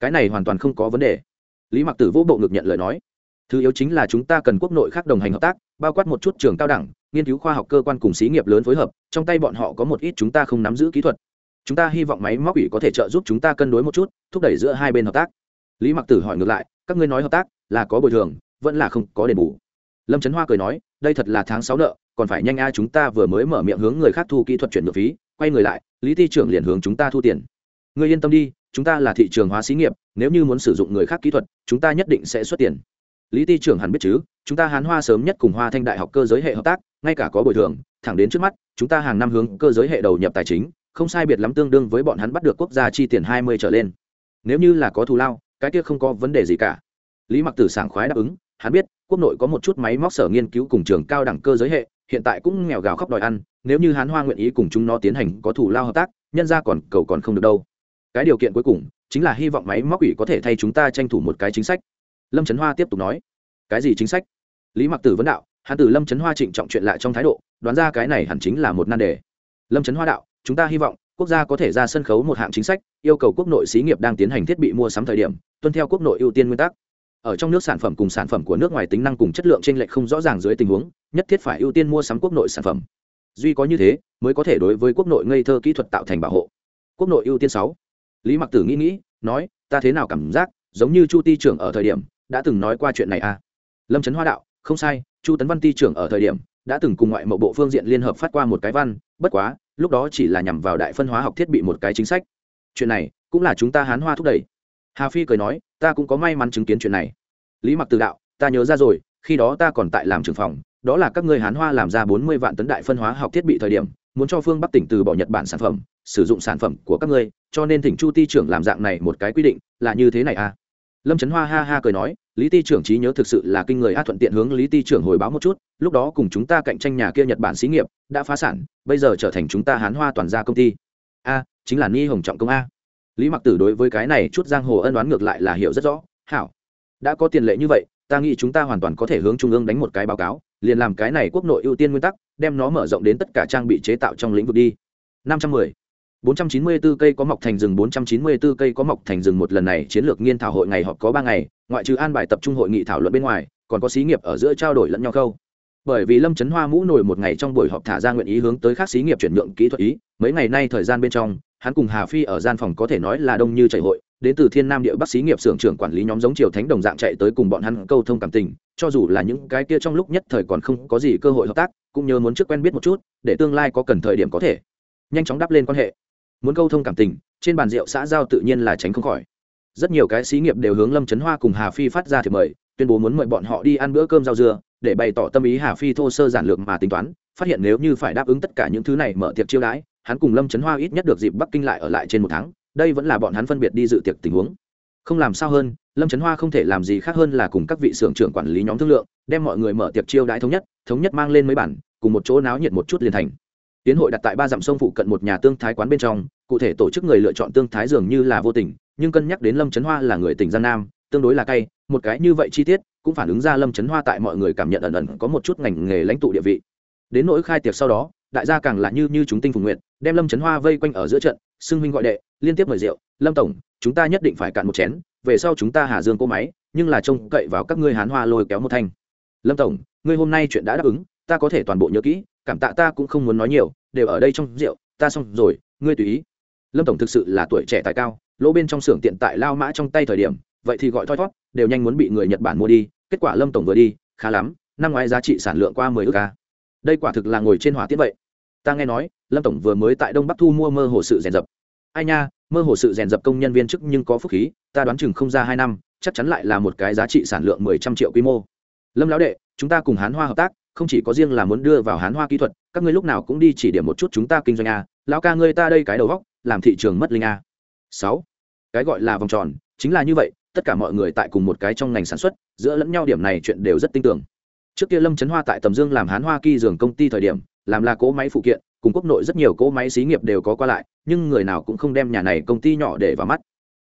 Cái này hoàn toàn không có vấn đề. Lý mặc tử vô bộ ngực nhận lời nói. Thứ yếu chính là chúng ta cần quốc nội khác đồng hành hợp tác, bao quát một chút trường cao đẳng, nghiên cứu khoa học cơ quan cùng xí nghiệp lớn phối hợp, trong tay bọn họ có một ít chúng ta không nắm giữ kỹ thuật. Chúng ta hy vọng máy móc ủy có thể trợ giúp chúng ta cân đối một chút, thúc đẩy giữa hai bên hợp tác. Lý mặc tử hỏi ngược lại, các ngươi nói hợp tác là có bồi thường, vẫn là không có đền bù? Lâm trấn hoa cười nói, đây thật là tháng sáu nợ, còn phải nhanh a chúng ta vừa mới mở miệng hướng người khác thu kỹ thuật chuyển nhượng phí quay người lại, lý thi trưởng liền hướng chúng ta thu tiền. Người yên tâm đi, chúng ta là thị trường hóa xí nghiệp, nếu như muốn sử dụng người khác kỹ thuật, chúng ta nhất định sẽ xuất tiền. Lý ty trưởng hẳn biết chứ, chúng ta hán hoa sớm nhất cùng hoa thanh đại học cơ giới hệ hợp tác, ngay cả có bồi thường, thẳng đến trước mắt, chúng ta hàng năm hướng cơ giới hệ đầu nhập tài chính, không sai biệt lắm tương đương với bọn hắn bắt được quốc gia chi tiền hai mươi trở lên. Nếu như là có thù lao, cái kia không có vấn đề gì cả. Lý mặc tử sảng khoái đáp ứng, hắn biết, quốc nội có một chút máy móc sở nghiên cứu cùng trường cao đẳng cơ giới hệ hiện tại cũng nghèo gào khóc đòi ăn, nếu như hán hoa nguyện ý cùng chúng nó tiến hành có thủ lao hợp tác, nhân ra còn cầu còn không được đâu. Cái điều kiện cuối cùng chính là hy vọng máy móc ủy có thể thay chúng ta tranh thủ một cái chính sách. Lâm trấn hoa tiếp tục nói. Cái gì chính sách? Lý mặc tử vấn đạo. Hắn tử lâm trấn hoa trịnh trọng chuyện lại trong thái độ, đoán ra cái này hẳn chính là một nan đề. Lâm trấn hoa đạo, chúng ta hy vọng quốc gia có thể ra sân khấu một hạng chính sách, yêu cầu quốc nội xí nghiệp đang tiến hành thiết bị mua sắm thời điểm, tuân theo quốc nội ưu tiên nguyên tắc ở trong nước sản phẩm cùng sản phẩm của nước ngoài tính năng cùng chất lượng t r ê n lệch không rõ ràng dưới tình huống, nhất thiết phải ưu tiên mua sắm quốc nội sản phẩm. Duy có như thế, mới có thể đối với quốc nội ngây thơ kỹ thuật tạo thành bảo hộ. Quốc nội ưu tiên sáu. Lý mặc tử nghĩ nghĩ, nói, ta thế nào cảm giác, giống như chu ti trưởng ở thời điểm, đã từng nói qua chuyện này à? Lâm trấn hoa đạo, không sai, chu tấn văn ti trưởng ở thời điểm, đã từng cùng ngoại mậu bộ phương diện liên hợp phát qua một cái văn, bất quá, lúc đó chỉ là nhằm vào đại phân hóa học thiết bị một cái chính sách. Chuyện này, cũng là chúng ta hán hoa thúc đẩy hà phi cười nói, ta cũng có may mắn chứng kiến chuyện này. Lý mặc từ đạo, ta nhớ ra rồi, khi đó ta còn tại làm trưởng phòng, đó là các người hán hoa làm ra bốn mươi vạn tấn đại phân hóa học thiết bị thời điểm, muốn cho phương bắc tỉnh từ bỏ nhật bản sản phẩm, sử dụng sản phẩm của các ngươi, cho nên thỉnh chu ti trưởng làm dạng này một cái quy định, là như thế này à? Lâm trấn hoa ha ha cười nói, lý ti trưởng trí nhớ thực sự là kinh người a, thuận tiện hướng lý ti trưởng hồi báo một chút, lúc đó cùng chúng ta cạnh tranh nhà kia nhật bản xí nghiệp, đã phá sản, bây giờ trở thành chúng ta hán hoa toàn gia công ty. A, chính là ni hồng trọng công a lý mặc tử đối với cái này chút giang hồ ân đoán ngược lại là hiểu rất rõ hảo đã có tiền lệ như vậy ta nghĩ chúng ta hoàn toàn có thể hướng trung ương đánh một cái báo cáo liền làm cái này quốc nội ưu tiên nguyên tắc đem nó mở rộng đến tất cả trang bị chế tạo trong lĩnh vực đi năm trăm mười 494 cây có mọc thành rừng 494 cây có mọc thành rừng một lần này chiến lược nghiên thảo hội ngày họp có ba ngày, ngoại trừ an bài tập trung hội nghị thảo luận bên ngoài, còn có xí nghiệp ở giữa trao đổi lẫn nhau khâu. Bởi vì Lâm Chấn Hoa mũ nổi một ngày trong buổi họp thả ra nguyện ý hướng tới các xí nghiệp chuyển nhượng kỹ thuật ý, mấy ngày nay thời gian bên trong, hắn cùng Hà Phi ở gian phòng có thể nói là đông như chảy hội, đến từ Thiên Nam địa Bắc xí nghiệp xưởng trưởng quản lý nhóm giống Triều Thánh đồng dạng chạy tới cùng bọn hắn câu thông cảm tình, cho dù là những cái kia trong lúc nhất thời còn không có gì cơ hội hợp tác, cũng nhớ muốn trước quen biết một chút, để tương lai có cần thời điểm có thể. Nhanh chóng đắp lên quan hệ. Muốn câu thông cảm tình trên bàn rượu xã giao tự nhiên là tránh không khỏi. Rất nhiều cái xí nghiệp đều hướng lâm trấn hoa cùng hà phi phát ra thì mời tuyên bố muốn mời bọn họ đi ăn bữa cơm rau dưa để bày tỏ tâm ý hà phi thô sơ giản lược mà tính toán, phát hiện nếu như phải đáp ứng tất cả những thứ này mở tiệc chiêu đãi, hắn cùng lâm trấn hoa ít nhất được dịp bắc kinh lại ở lại trên một tháng, đây vẫn là bọn hắn phân biệt đi dự tiệc tình huống. Không làm sao hơn, lâm trấn hoa không thể làm gì khác hơn là cùng các vị xưởng trưởng quản lý nhóm thương lượng, đem mọi người mở tiệc chiêu đãi thống nhất thống nhất mang lên mấy bản, cùng một chỗ náo nhiệt một chút liền thành. Tiến hội đặt tại ba dặm sông phụ cận một nhà tương thái quán bên trong, cụ thể tổ chức người lựa chọn tương thái dường như là vô tình, nhưng cân nhắc đến lâm trấn hoa là người tỉnh giang nam tương đối là cay, một cái như vậy chi tiết cũng phản ứng ra lâm trấn hoa tại mọi người cảm nhận ẩn ẩn có một chút ngành nghề lãnh tụ địa vị. Đến nỗi khai tiệc sau đó, đại gia càng là như như chúng tinh phùng nguyện đem lâm trấn hoa vây quanh ở giữa trận, xưng huynh gọi đệ, liên tiếp mời rượu, lâm tổng, chúng ta nhất định phải cạn một chén, về sau chúng ta hà dương cô máy, nhưng là trông cậy vào các ngươi hán hoa lôi kéo một thanh. Lâm tổng, ngươi hôm nay chuyện đã đáp ứng, ta có thể toàn bộ nhớ kỹ, cảm tạ ta cũng không muốn nói nhiều, đều ở đây trong rượu, ta xong rồi, ngươi tùy ý. Lâm tổng thực sự là tuổi trẻ tài cao, lỗ bên trong xưởng tiện tại lao mã trong tay thời điểm vậy thì gọi thoi thót, đều nhanh muốn bị người nhật bản mua đi, kết quả lâm tổng vừa đi, khá lắm, năm ngoái giá trị sản lượng qua mười ước ca. Đây quả thực là ngồi trên hỏa tiết vậy. Ta nghe nói, lâm tổng vừa mới tại đông bắc thu mua mơ hồ sự rèn dập. Ai nha, mơ hồ sự rèn dập công nhân viên chức nhưng có phúc khí, ta đoán chừng không ra hai năm, chắc chắn lại là một cái giá trị sản lượng mười trăm triệu quy mô. Lâm lão đệ, chúng ta cùng hán hoa hợp tác, không chỉ có riêng là muốn đưa vào hán hoa kỹ thuật, các ngươi lúc nào cũng đi chỉ điểm một chút chúng ta kinh doanh a. Lão ca ngươi ta đây cái đầu góc làm thị trường mất linh a. Sáu, cái gọi là vòng tròn, chính là như vậy tất cả mọi người tại cùng một cái trong ngành sản xuất, giữa lẫn nhau điểm này chuyện đều rất tin tưởng trước kia lâm trấn hoa tại tầm dương làm hán hoa kỳ dường công ty thời điểm, làm là cỗ máy phụ kiện, cùng quốc nội rất nhiều cỗ máy xí nghiệp đều có qua lại, nhưng người nào cũng không đem nhà này công ty nhỏ để vào mắt.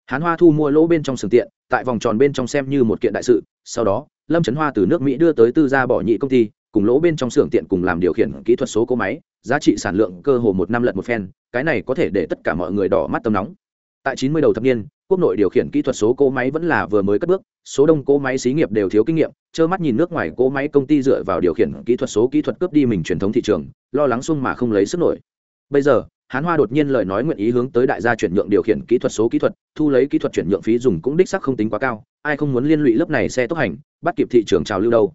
Hán hoa thu mua lỗ bên trong sừng tiện, tại vòng tròn bên trong xem như một kiện đại sự, sau đó, lâm trấn hoa từ nước mỹ đưa tới tư gia bỏ nhị công ty, cùng lỗ bên trong xưởng tiện cùng làm điều khiển kỹ thuật số cỗ máy, giá trị sản lượng cơ hồ một năm lận một phen, cái này có thể để tất cả mọi người đỏ mắt tầm nóng. Tại chín mươi đầu thập niên quốc nội điều khiển kỹ thuật số cỗ máy vẫn là vừa mới cất bước, số đông cỗ máy xí nghiệp đều thiếu kinh nghiệm, trơ mắt nhìn nước ngoài cỗ máy công ty dựa vào điều khiển kỹ thuật số kỹ thuật cướp đi mình truyền thống thị trường, lo lắng sung mà không lấy sức nổi. Bây giờ, hán hoa đột nhiên lời nói nguyện ý hướng tới đại gia chuyển nhượng điều khiển kỹ thuật số kỹ thuật, thu lấy kỹ thuật chuyển nhượng phí dùng cũng đích sắc không tính quá cao, ai không muốn liên lụy lớp này xe tốc hành, bắt kịp thị trường trào lưu đâu.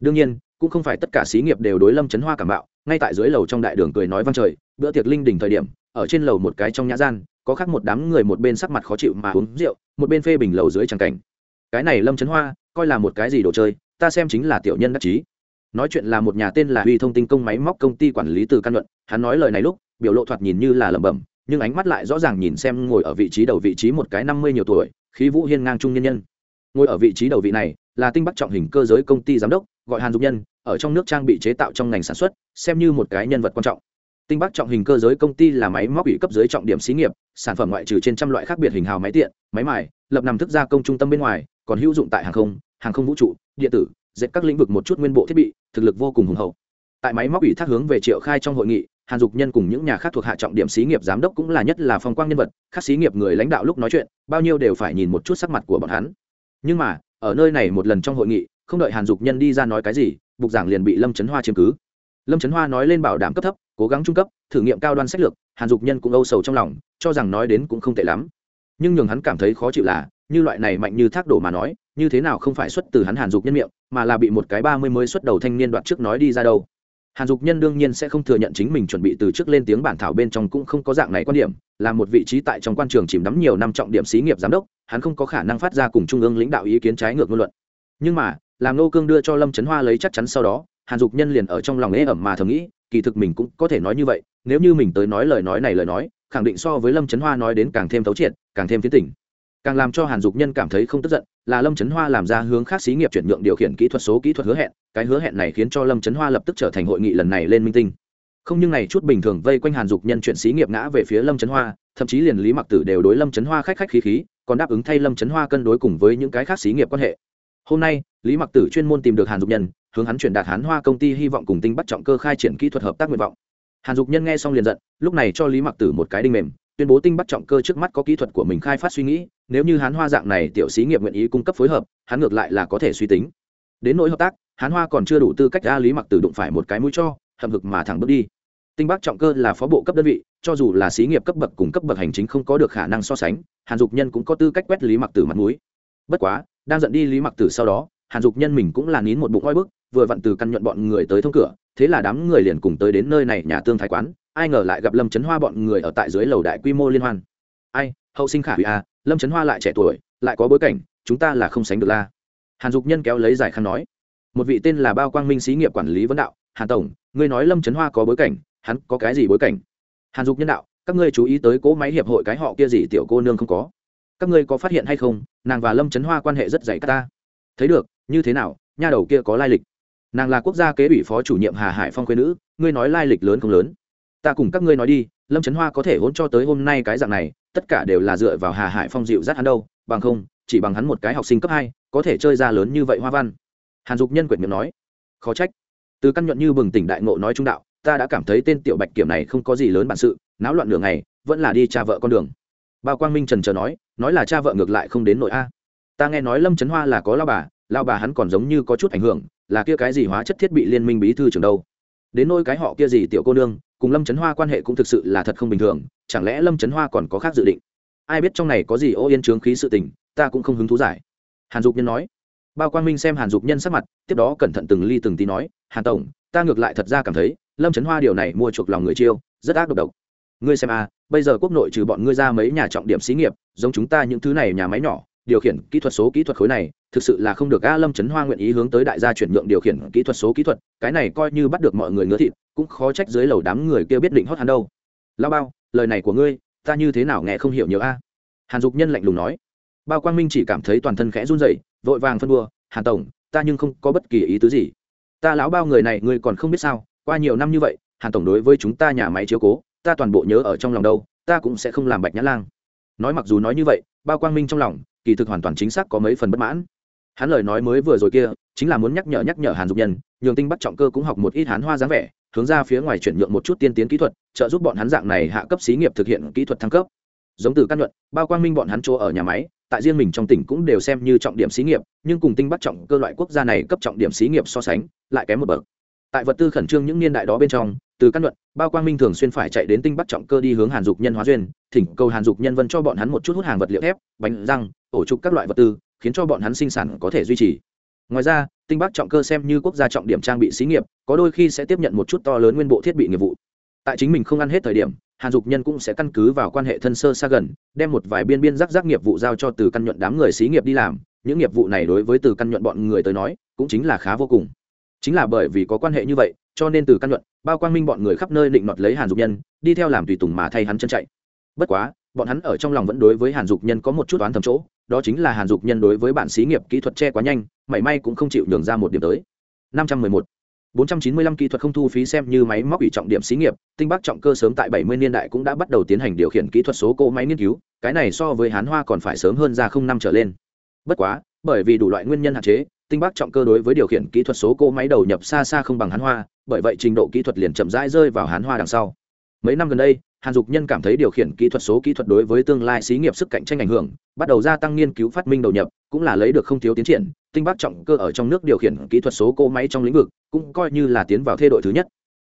Đương nhiên, cũng không phải tất cả xí nghiệp đều đối lâm chấn hoa cảm bạo, ngay tại dưới lầu trong đại đường cười nói vang trời, bữa tiệc linh đình thời điểm ở trên lầu một cái trong nhã gian, có khác một đám người một bên sắc mặt khó chịu mà uống rượu, một bên phê bình lầu dưới tràng cảnh. Cái này lâm chấn hoa, coi là một cái gì đồ chơi, ta xem chính là tiểu nhân đắc chí. Nói chuyện là một nhà tên là huy thông tin công máy móc công ty quản lý từ căn luận, hắn nói lời này lúc, biểu lộ thoạt nhìn như là lẩm bẩm, nhưng ánh mắt lại rõ ràng nhìn xem ngồi ở vị trí đầu vị trí một cái năm mươi nhiều tuổi, khí vũ hiên ngang trung nhân nhân. Ngồi ở vị trí đầu vị này, là tinh bắc trọng hình cơ giới công ty giám đốc, gọi hàn dục nhân, ở trong nước trang bị chế tạo trong ngành sản xuất, xem như một cái nhân vật quan trọng tinh bắc trọng hình cơ giới công ty là máy móc ủy cấp dưới trọng điểm xí nghiệp, sản phẩm ngoại trừ trên trăm loại khác biệt hình hào máy tiện, máy mài, lập nằm thức gia công trung tâm bên ngoài, còn hữu dụng tại hàng không hàng không vũ trụ, điện tử, dệt các lĩnh vực một chút nguyên bộ thiết bị, thực lực vô cùng hùng hậu. Tại máy móc ủy thác hướng về triệu khai trong hội nghị, hàn dục nhân cùng những nhà khác thuộc hạ trọng điểm xí nghiệp giám đốc cũng là nhất là phong quang nhân vật các xí nghiệp người lãnh đạo lúc nói chuyện, bao nhiêu đều phải nhìn một chút sắc mặt của bọn hắn. Nhưng mà, ở nơi này một lần trong hội nghị, không đợi hàn dục nhân đi ra nói cái gì, bục giảng liền bị lâm chấn hoa chiếm cứ lâm trấn hoa nói lên bảo đảm cấp thấp, cố gắng trung cấp, thử nghiệm cao đoan sách lược, hàn dục nhân cũng âu sầu trong lòng, cho rằng nói đến cũng không tệ lắm. Nhưng nhường hắn cảm thấy khó chịu là, như loại này mạnh như thác đổ mà nói, như thế nào không phải xuất từ hắn hàn dục nhân miệng, mà là bị một cái ba mươi mới xuất đầu thanh niên đoạn trước nói đi ra đâu. Hàn dục nhân đương nhiên sẽ không thừa nhận chính mình chuẩn bị từ trước lên tiếng bản thảo bên trong cũng không có dạng này quan điểm, là một vị trí tại trong quan trường chìm đắm nhiều năm trọng điểm xí nghiệp giám đốc, hắn không có khả năng phát ra cùng trung ương lãnh đạo ý kiến trái ngược ngôn luận. Nhưng mà, làm nô cương đưa cho lâm trấn hoa lấy chắc chắn sau đó hàn dục nhân liền ở trong lòng ế ẩm mà thầm nghĩ, kỳ thực mình cũng có thể nói như vậy, nếu như mình tới nói lời nói này lời nói, khẳng định so với lâm trấn hoa nói đến càng thêm thấu triệt, càng thêm tiến tỉnh. Càng làm cho hàn dục nhân cảm thấy không tức giận, là lâm trấn hoa làm ra hướng khác xí nghiệp chuyển nhượng điều khiển kỹ thuật số, kỹ thuật hứa hẹn, cái hứa hẹn này khiến cho lâm trấn hoa lập tức trở thành hội nghị lần này lên minh tinh. Không nhưng này chút bình thường vây quanh hàn dục nhân chuyện xí nghiệp ngã về phía lâm trấn hoa, thậm chí liền lý mặc tử đều đối lâm trấn hoa khách khách khí khí, còn đáp ứng thay lâm trấn hoa cân đối cùng với những cái khác xí nghiệp quan hệ. Hôm nay, lý mặc tử chuyên môn tìm được hàn dục nhân hướng hắn chuyển đạt hán hoa công ty hy vọng cùng tinh bắt trọng cơ khai triển kỹ thuật hợp tác nguyện vọng. Hàn dục nhân nghe xong liền giận, lúc này cho lý mặc tử một cái đinh mềm, tuyên bố tinh bắt trọng cơ trước mắt có kỹ thuật của mình khai phát suy nghĩ, nếu như hán hoa dạng này tiểu sĩ nghiệp nguyện ý cung cấp phối hợp, hắn ngược lại là có thể suy tính. Đến nỗi hợp tác, hán hoa còn chưa đủ tư cách ra lý mặc tử đụng phải một cái mũi cho, hậm hực mà thẳng bước đi. Tinh bắc trọng cơ là phó bộ cấp đơn vị, cho dù là xí nghiệp cấp bậc cùng cấp bậc hành chính không có được khả năng so sánh, hàn dục nhân cũng có tư cách quét lý mặc tử mặt mũi. Bất quá, đang giận đi lý mặc tử sau đó hàn dục nhân mình cũng là nín một bụng oi bức, vừa vặn từ căn nhuận bọn người tới thông cửa, thế là đám người liền cùng tới đến nơi này nhà tương thái quán, ai ngờ lại gặp lâm trấn hoa bọn người ở tại dưới lầu đại quy mô liên hoan. Ai, hậu sinh khả hủy a lâm trấn hoa lại trẻ tuổi, lại có bối cảnh, chúng ta là không sánh được la. Hàn dục nhân kéo lấy giải khăn nói, một vị tên là bao quang minh xí nghiệp quản lý vấn đạo, hàn tổng, ngươi nói lâm trấn hoa có bối cảnh, hắn có cái gì bối cảnh? Hàn dục nhân đạo, các ngươi chú ý tới cỗ máy hiệp hội cái họ kia gì tiểu cô nương không có? Các ngươi có phát hiện hay không, nàng và lâm trấn hoa quan hệ rất dày ta. Thấy được như thế nào, nha đầu kia có lai lịch? Nàng là quốc gia kế ủy phó chủ nhiệm hà hải phong quê nữ, ngươi nói lai lịch lớn không lớn? Ta cùng các ngươi nói đi, lâm trấn hoa có thể hôn cho tới hôm nay cái dạng này, tất cả đều là dựa vào hà hải phong dịu dắt hắn đâu, bằng không, chỉ bằng hắn một cái học sinh cấp hai, có thể chơi ra lớn như vậy hoa văn. Hàn dục nhân quyệt miệng nói. Khó trách. Từ căn nhuận như bừng tỉnh đại ngộ nói trung đạo, ta đã cảm thấy tên tiểu bạch kiểm này không có gì lớn bản sự, náo loạn đường này vẫn là đi cha vợ con đường. Bao quang minh trần trờ nói nói là cha vợ ngược lại không đến nội a. Ta nghe nói lâm trấn hoa là có lao bà lao bà hắn còn giống như có chút ảnh hưởng, là kia cái gì hóa chất thiết bị liên minh bí thư trưởng đâu? Đến nôi cái họ kia gì tiểu cô nương, cùng lâm trấn hoa quan hệ cũng thực sự là thật không bình thường, chẳng lẽ lâm trấn hoa còn có khác dự định? Ai biết trong này có gì ô yên trướng khí sự tình, ta cũng không hứng thú giải. Hàn dục nhân nói. Bao quang minh xem hàn dục nhân sắc mặt, tiếp đó cẩn thận từng ly từng tí nói, hàn tổng, ta ngược lại thật ra cảm thấy, lâm trấn hoa điều này mua chuộc lòng người chiêu, rất ác độc độc. Ngươi xem à bây giờ quốc nội trừ bọn ngươi ra mấy nhà trọng điểm xí nghiệp, giống chúng ta những thứ này nhà máy nhỏ, điều khiển kỹ thuật số kỹ thuật khối này thực sự là không được a lâm trấn hoa nguyện ý hướng tới đại gia chuyển nhượng điều khiển kỹ thuật số kỹ thuật, cái này coi như bắt được mọi người ngứa thịt, cũng khó trách dưới lầu đám người kia biết định hót hắn đâu. Lao bao, lời này của ngươi, ta như thế nào nghe không hiểu nhiều a? Hàn dục nhân lạnh lùng nói. Bao quang minh chỉ cảm thấy toàn thân khẽ run rẩy, vội vàng phân đua hàn tổng, ta nhưng không có bất kỳ ý tứ gì. Ta lão bao người này, ngươi còn không biết sao, qua nhiều năm như vậy, hàn tổng đối với chúng ta nhà máy chiếu cố, ta toàn bộ nhớ ở trong lòng đâu, ta cũng sẽ không làm bạch nhã lang. Nói mặc dù nói như vậy, bao quang minh trong lòng, kỳ thực hoàn toàn chính xác có mấy phần bất mãn hắn lời nói mới vừa rồi kia, chính là muốn nhắc nhở nhắc nhở hàn dục nhân, nhường tinh bắt trọng cơ cũng học một ít hán hoa dáng vẻ, hướng ra phía ngoài chuyển nhượng một chút tiên tiến kỹ thuật, trợ giúp bọn hắn dạng này hạ cấp xí nghiệp thực hiện kỹ thuật thăng cấp. Giống từ căn luận, bao quang minh bọn hắn chỗ ở nhà máy, tại riêng mình trong tỉnh cũng đều xem như trọng điểm xí nghiệp, nhưng cùng tinh bắt trọng cơ loại quốc gia này cấp trọng điểm xí nghiệp so sánh, lại kém một bậc. Tại vật tư khẩn trương những niên đại đó bên trong, từ căn luận, bao quang minh thường xuyên phải chạy đến tinh bắt trọng cơ đi hướng hàn dục nhân hóa duyên, thỉnh cầu hàn dục nhân vân cho bọn hắn một chút hút hàng vật liệu thép, bánh răng, ổ trục các loại vật tư khiến cho bọn hắn sinh sản có thể duy trì. Ngoài ra, tinh bắc trọng cơ xem như quốc gia trọng điểm trang bị xí nghiệp, có đôi khi sẽ tiếp nhận một chút to lớn nguyên bộ thiết bị nghiệp vụ. Tại chính mình không ăn hết thời điểm, hàn dục nhân cũng sẽ căn cứ vào quan hệ thân sơ xa gần, đem một vài biên biên rắc rắc nghiệp vụ giao cho từ căn nhuận đám người xí nghiệp đi làm. Những nghiệp vụ này đối với từ căn nhuận bọn người tới nói, cũng chính là khá vô cùng. Chính là bởi vì có quan hệ như vậy, cho nên từ căn nhuận, bao quang minh bọn người khắp nơi định nọt lấy hàn dục nhân, đi theo làm tùy tùng mà thay hắn chân chạy. Bất quá bọn hắn ở trong lòng vẫn đối với hàn dục nhân có một chút oán thầm chỗ, đó chính là hàn dục nhân đối với bản xí nghiệp kỹ thuật che quá nhanh, mảy may cũng không chịu nhường ra một điểm tới. năm trăm mười một. bốn trăm chín mươi lăm kỹ thuật không thu phí xem như máy móc ủy trọng điểm xí nghiệp, tinh bắc trọng cơ sớm tại bảy mươi niên đại cũng đã bắt đầu tiến hành điều khiển kỹ thuật số cỗ máy nghiên cứu, cái này so với hán hoa còn phải sớm hơn ra không năm trở lên. Bất quá, bởi vì đủ loại nguyên nhân hạn chế, tinh bắc trọng cơ đối với điều khiển kỹ thuật số cỗ máy đầu nhập xa xa không bằng hán hoa, bởi vậy trình độ kỹ thuật liền chậm rãi rơi vào hán hoa đằng sau mấy năm gần đây, hàn dục nhân cảm thấy điều khiển kỹ thuật số kỹ thuật đối với tương lai xí nghiệp sức cạnh tranh ảnh hưởng, bắt đầu gia tăng nghiên cứu phát minh đầu nhập, cũng là lấy được không thiếu tiến triển. Tinh bắc trọng cơ ở trong nước điều khiển kỹ thuật số cỗ máy trong lĩnh vực, cũng coi như là tiến vào thê đội thứ nhất.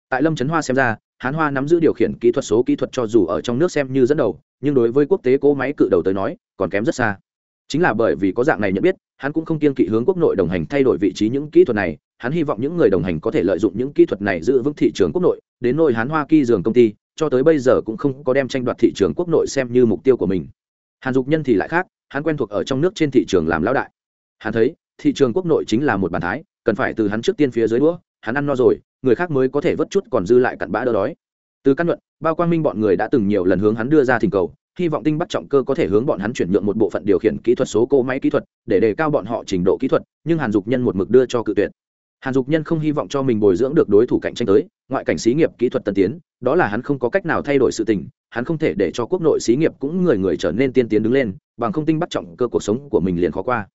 Tại lâm trấn hoa xem ra, hán hoa nắm giữ điều khiển kỹ thuật số kỹ thuật cho dù ở trong nước xem như dẫn đầu, nhưng đối với quốc tế cỗ máy cự đầu tới nói, còn kém rất xa. Chính là bởi vì có dạng này nhận biết, hắn cũng không kiên kỵ hướng quốc nội đồng hành thay đổi vị trí những kỹ thuật này, hắn hy vọng những người đồng hành có thể lợi dụng những kỹ thuật này giữ vững thị trường quốc nội. Đến nôi hắn hoa kỳ dường công ty cho tới bây giờ cũng không có đem tranh đoạt thị trường quốc nội xem như mục tiêu của mình. Hàn dục nhân thì lại khác, hắn quen thuộc ở trong nước trên thị trường làm lão đại. Hắn thấy, thị trường quốc nội chính là một bàn thái, cần phải từ hắn trước tiên phía dưới đũa, hắn ăn no rồi, người khác mới có thể vớt chút còn dư lại cặn bã đỡ đói. Từ căn luận, bao quang minh bọn người đã từng nhiều lần hướng hắn đưa ra thỉnh cầu, hy vọng tinh bắt trọng cơ có thể hướng bọn hắn chuyển nhượng một bộ phận điều khiển kỹ thuật số cỗ máy kỹ thuật, để đề cao bọn họ trình độ kỹ thuật, nhưng hàn dục nhân một mực đưa cho cự tuyệt. Hàn dục nhân không hy vọng cho mình bồi dưỡng được đối thủ cạnh tranh tới ngoại cảnh xí nghiệp kỹ thuật tân tiến, đó là hắn không có cách nào thay đổi sự tình, hắn không thể để cho quốc nội xí nghiệp cũng người người trở nên tiên tiến đứng lên, bằng không tinh bắt trọng cơ cuộc sống của mình liền khó qua.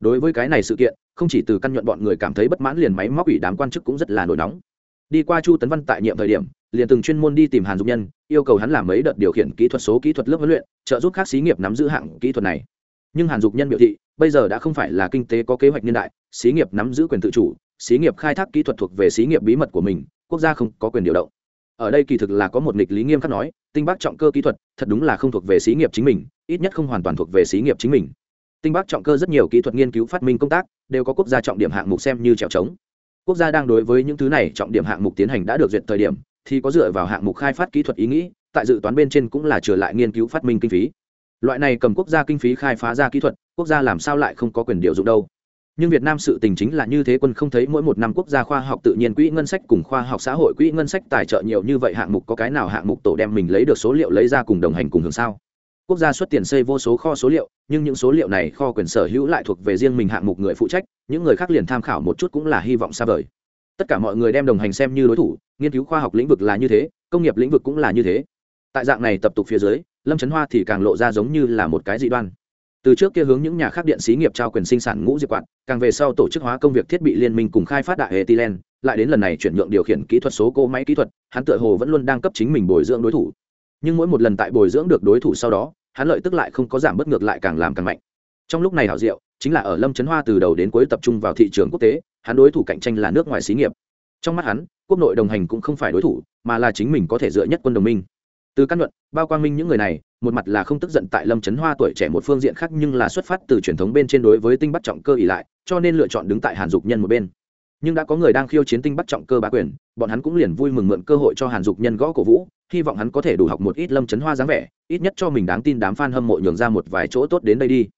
Đối với cái này sự kiện, không chỉ từ căn nhuận bọn người cảm thấy bất mãn liền máy móc ủy đám quan chức cũng rất là nổi nóng. Đi qua chu tấn văn tại nhiệm thời điểm, liền từng chuyên môn đi tìm hàn dục nhân, yêu cầu hắn làm mấy đợt điều khiển kỹ thuật số kỹ thuật lớp huấn luyện, trợ giúp các xí nghiệp nắm giữ hạng kỹ thuật này. Nhưng hàn dục nhân biểu thị, bây giờ đã không phải là kinh tế có kế hoạch niên đại, xí nghiệp nắm giữ quyền tự chủ, xí nghiệp khai thác kỹ thuật thuộc về xí nghiệp bí mật của mình quốc gia không có quyền điều động. Ở đây kỳ thực là có một nghịch lý nghiêm khắc nói, tinh bắc trọng cơ kỹ thuật thật đúng là không thuộc về xí nghiệp chính mình, ít nhất không hoàn toàn thuộc về xí nghiệp chính mình. Tinh bắc trọng cơ rất nhiều kỹ thuật nghiên cứu phát minh công tác, đều có quốc gia trọng điểm hạng mục xem như trèo trống. Quốc gia đang đối với những thứ này trọng điểm hạng mục tiến hành đã được duyệt thời điểm, thì có dựa vào hạng mục khai phát kỹ thuật ý nghĩ, tại dự toán bên trên cũng là trở lại nghiên cứu phát minh kinh phí. Loại này cầm quốc gia kinh phí khai phá ra kỹ thuật, quốc gia làm sao lại không có quyền điều dụng đâu? Nhưng việt nam sự tình chính là như thế, quân không thấy mỗi một năm quốc gia khoa học tự nhiên quỹ ngân sách cùng khoa học xã hội quỹ ngân sách tài trợ nhiều như vậy hạng mục, có cái nào hạng mục tổ đem mình lấy được số liệu lấy ra cùng đồng hành cùng hưởng sao? Quốc gia xuất tiền xây vô số kho số liệu, nhưng những số liệu này kho quyền sở hữu lại thuộc về riêng mình hạng mục người phụ trách, những người khác liền tham khảo một chút cũng là hy vọng xa vời. Tất cả mọi người đem đồng hành xem như đối thủ, nghiên cứu khoa học lĩnh vực là như thế, công nghiệp lĩnh vực cũng là như thế. Tại dạng này tập tục phía dưới, lâm trấn hoa thì càng lộ ra giống như là một cái dị đoan từ trước kia hướng những nhà khác điện xí nghiệp trao quyền sinh sản ngũ diệp quạt, càng về sau tổ chức hóa công việc thiết bị liên minh cùng khai phát đại hệ tilen lại đến lần này chuyển nhượng điều khiển kỹ thuật số cỗ máy kỹ thuật, hắn tựa hồ vẫn luôn đang cấp chính mình bồi dưỡng đối thủ. Nhưng mỗi một lần tại bồi dưỡng được đối thủ sau đó, hắn lợi tức lại không có giảm bất ngược lại càng làm càng mạnh. Trong lúc này hảo diệu, chính là ở lâm trấn hoa từ đầu đến cuối tập trung vào thị trường quốc tế, hắn đối thủ cạnh tranh là nước ngoài xí nghiệp. Trong mắt hắn, quốc nội đồng hành cũng không phải đối thủ, mà là chính mình có thể dựa nhất quân đồng minh từ căn luận, bao quang minh những người này, một mặt là không tức giận tại lâm trấn hoa tuổi trẻ một phương diện khác nhưng là xuất phát từ truyền thống bên trên đối với tinh bắt trọng cơ ỉ lại, cho nên lựa chọn đứng tại hàn dục nhân một bên. Nhưng đã có người đang khiêu chiến tinh bắt trọng cơ bá quyền, bọn hắn cũng liền vui mừng mượn cơ hội cho hàn dục nhân gõ cổ vũ, hy vọng hắn có thể đủ học một ít lâm trấn hoa dáng vẻ, ít nhất cho mình đáng tin đám f a n hâm mộ nhường ra một vài chỗ tốt đến đây đi.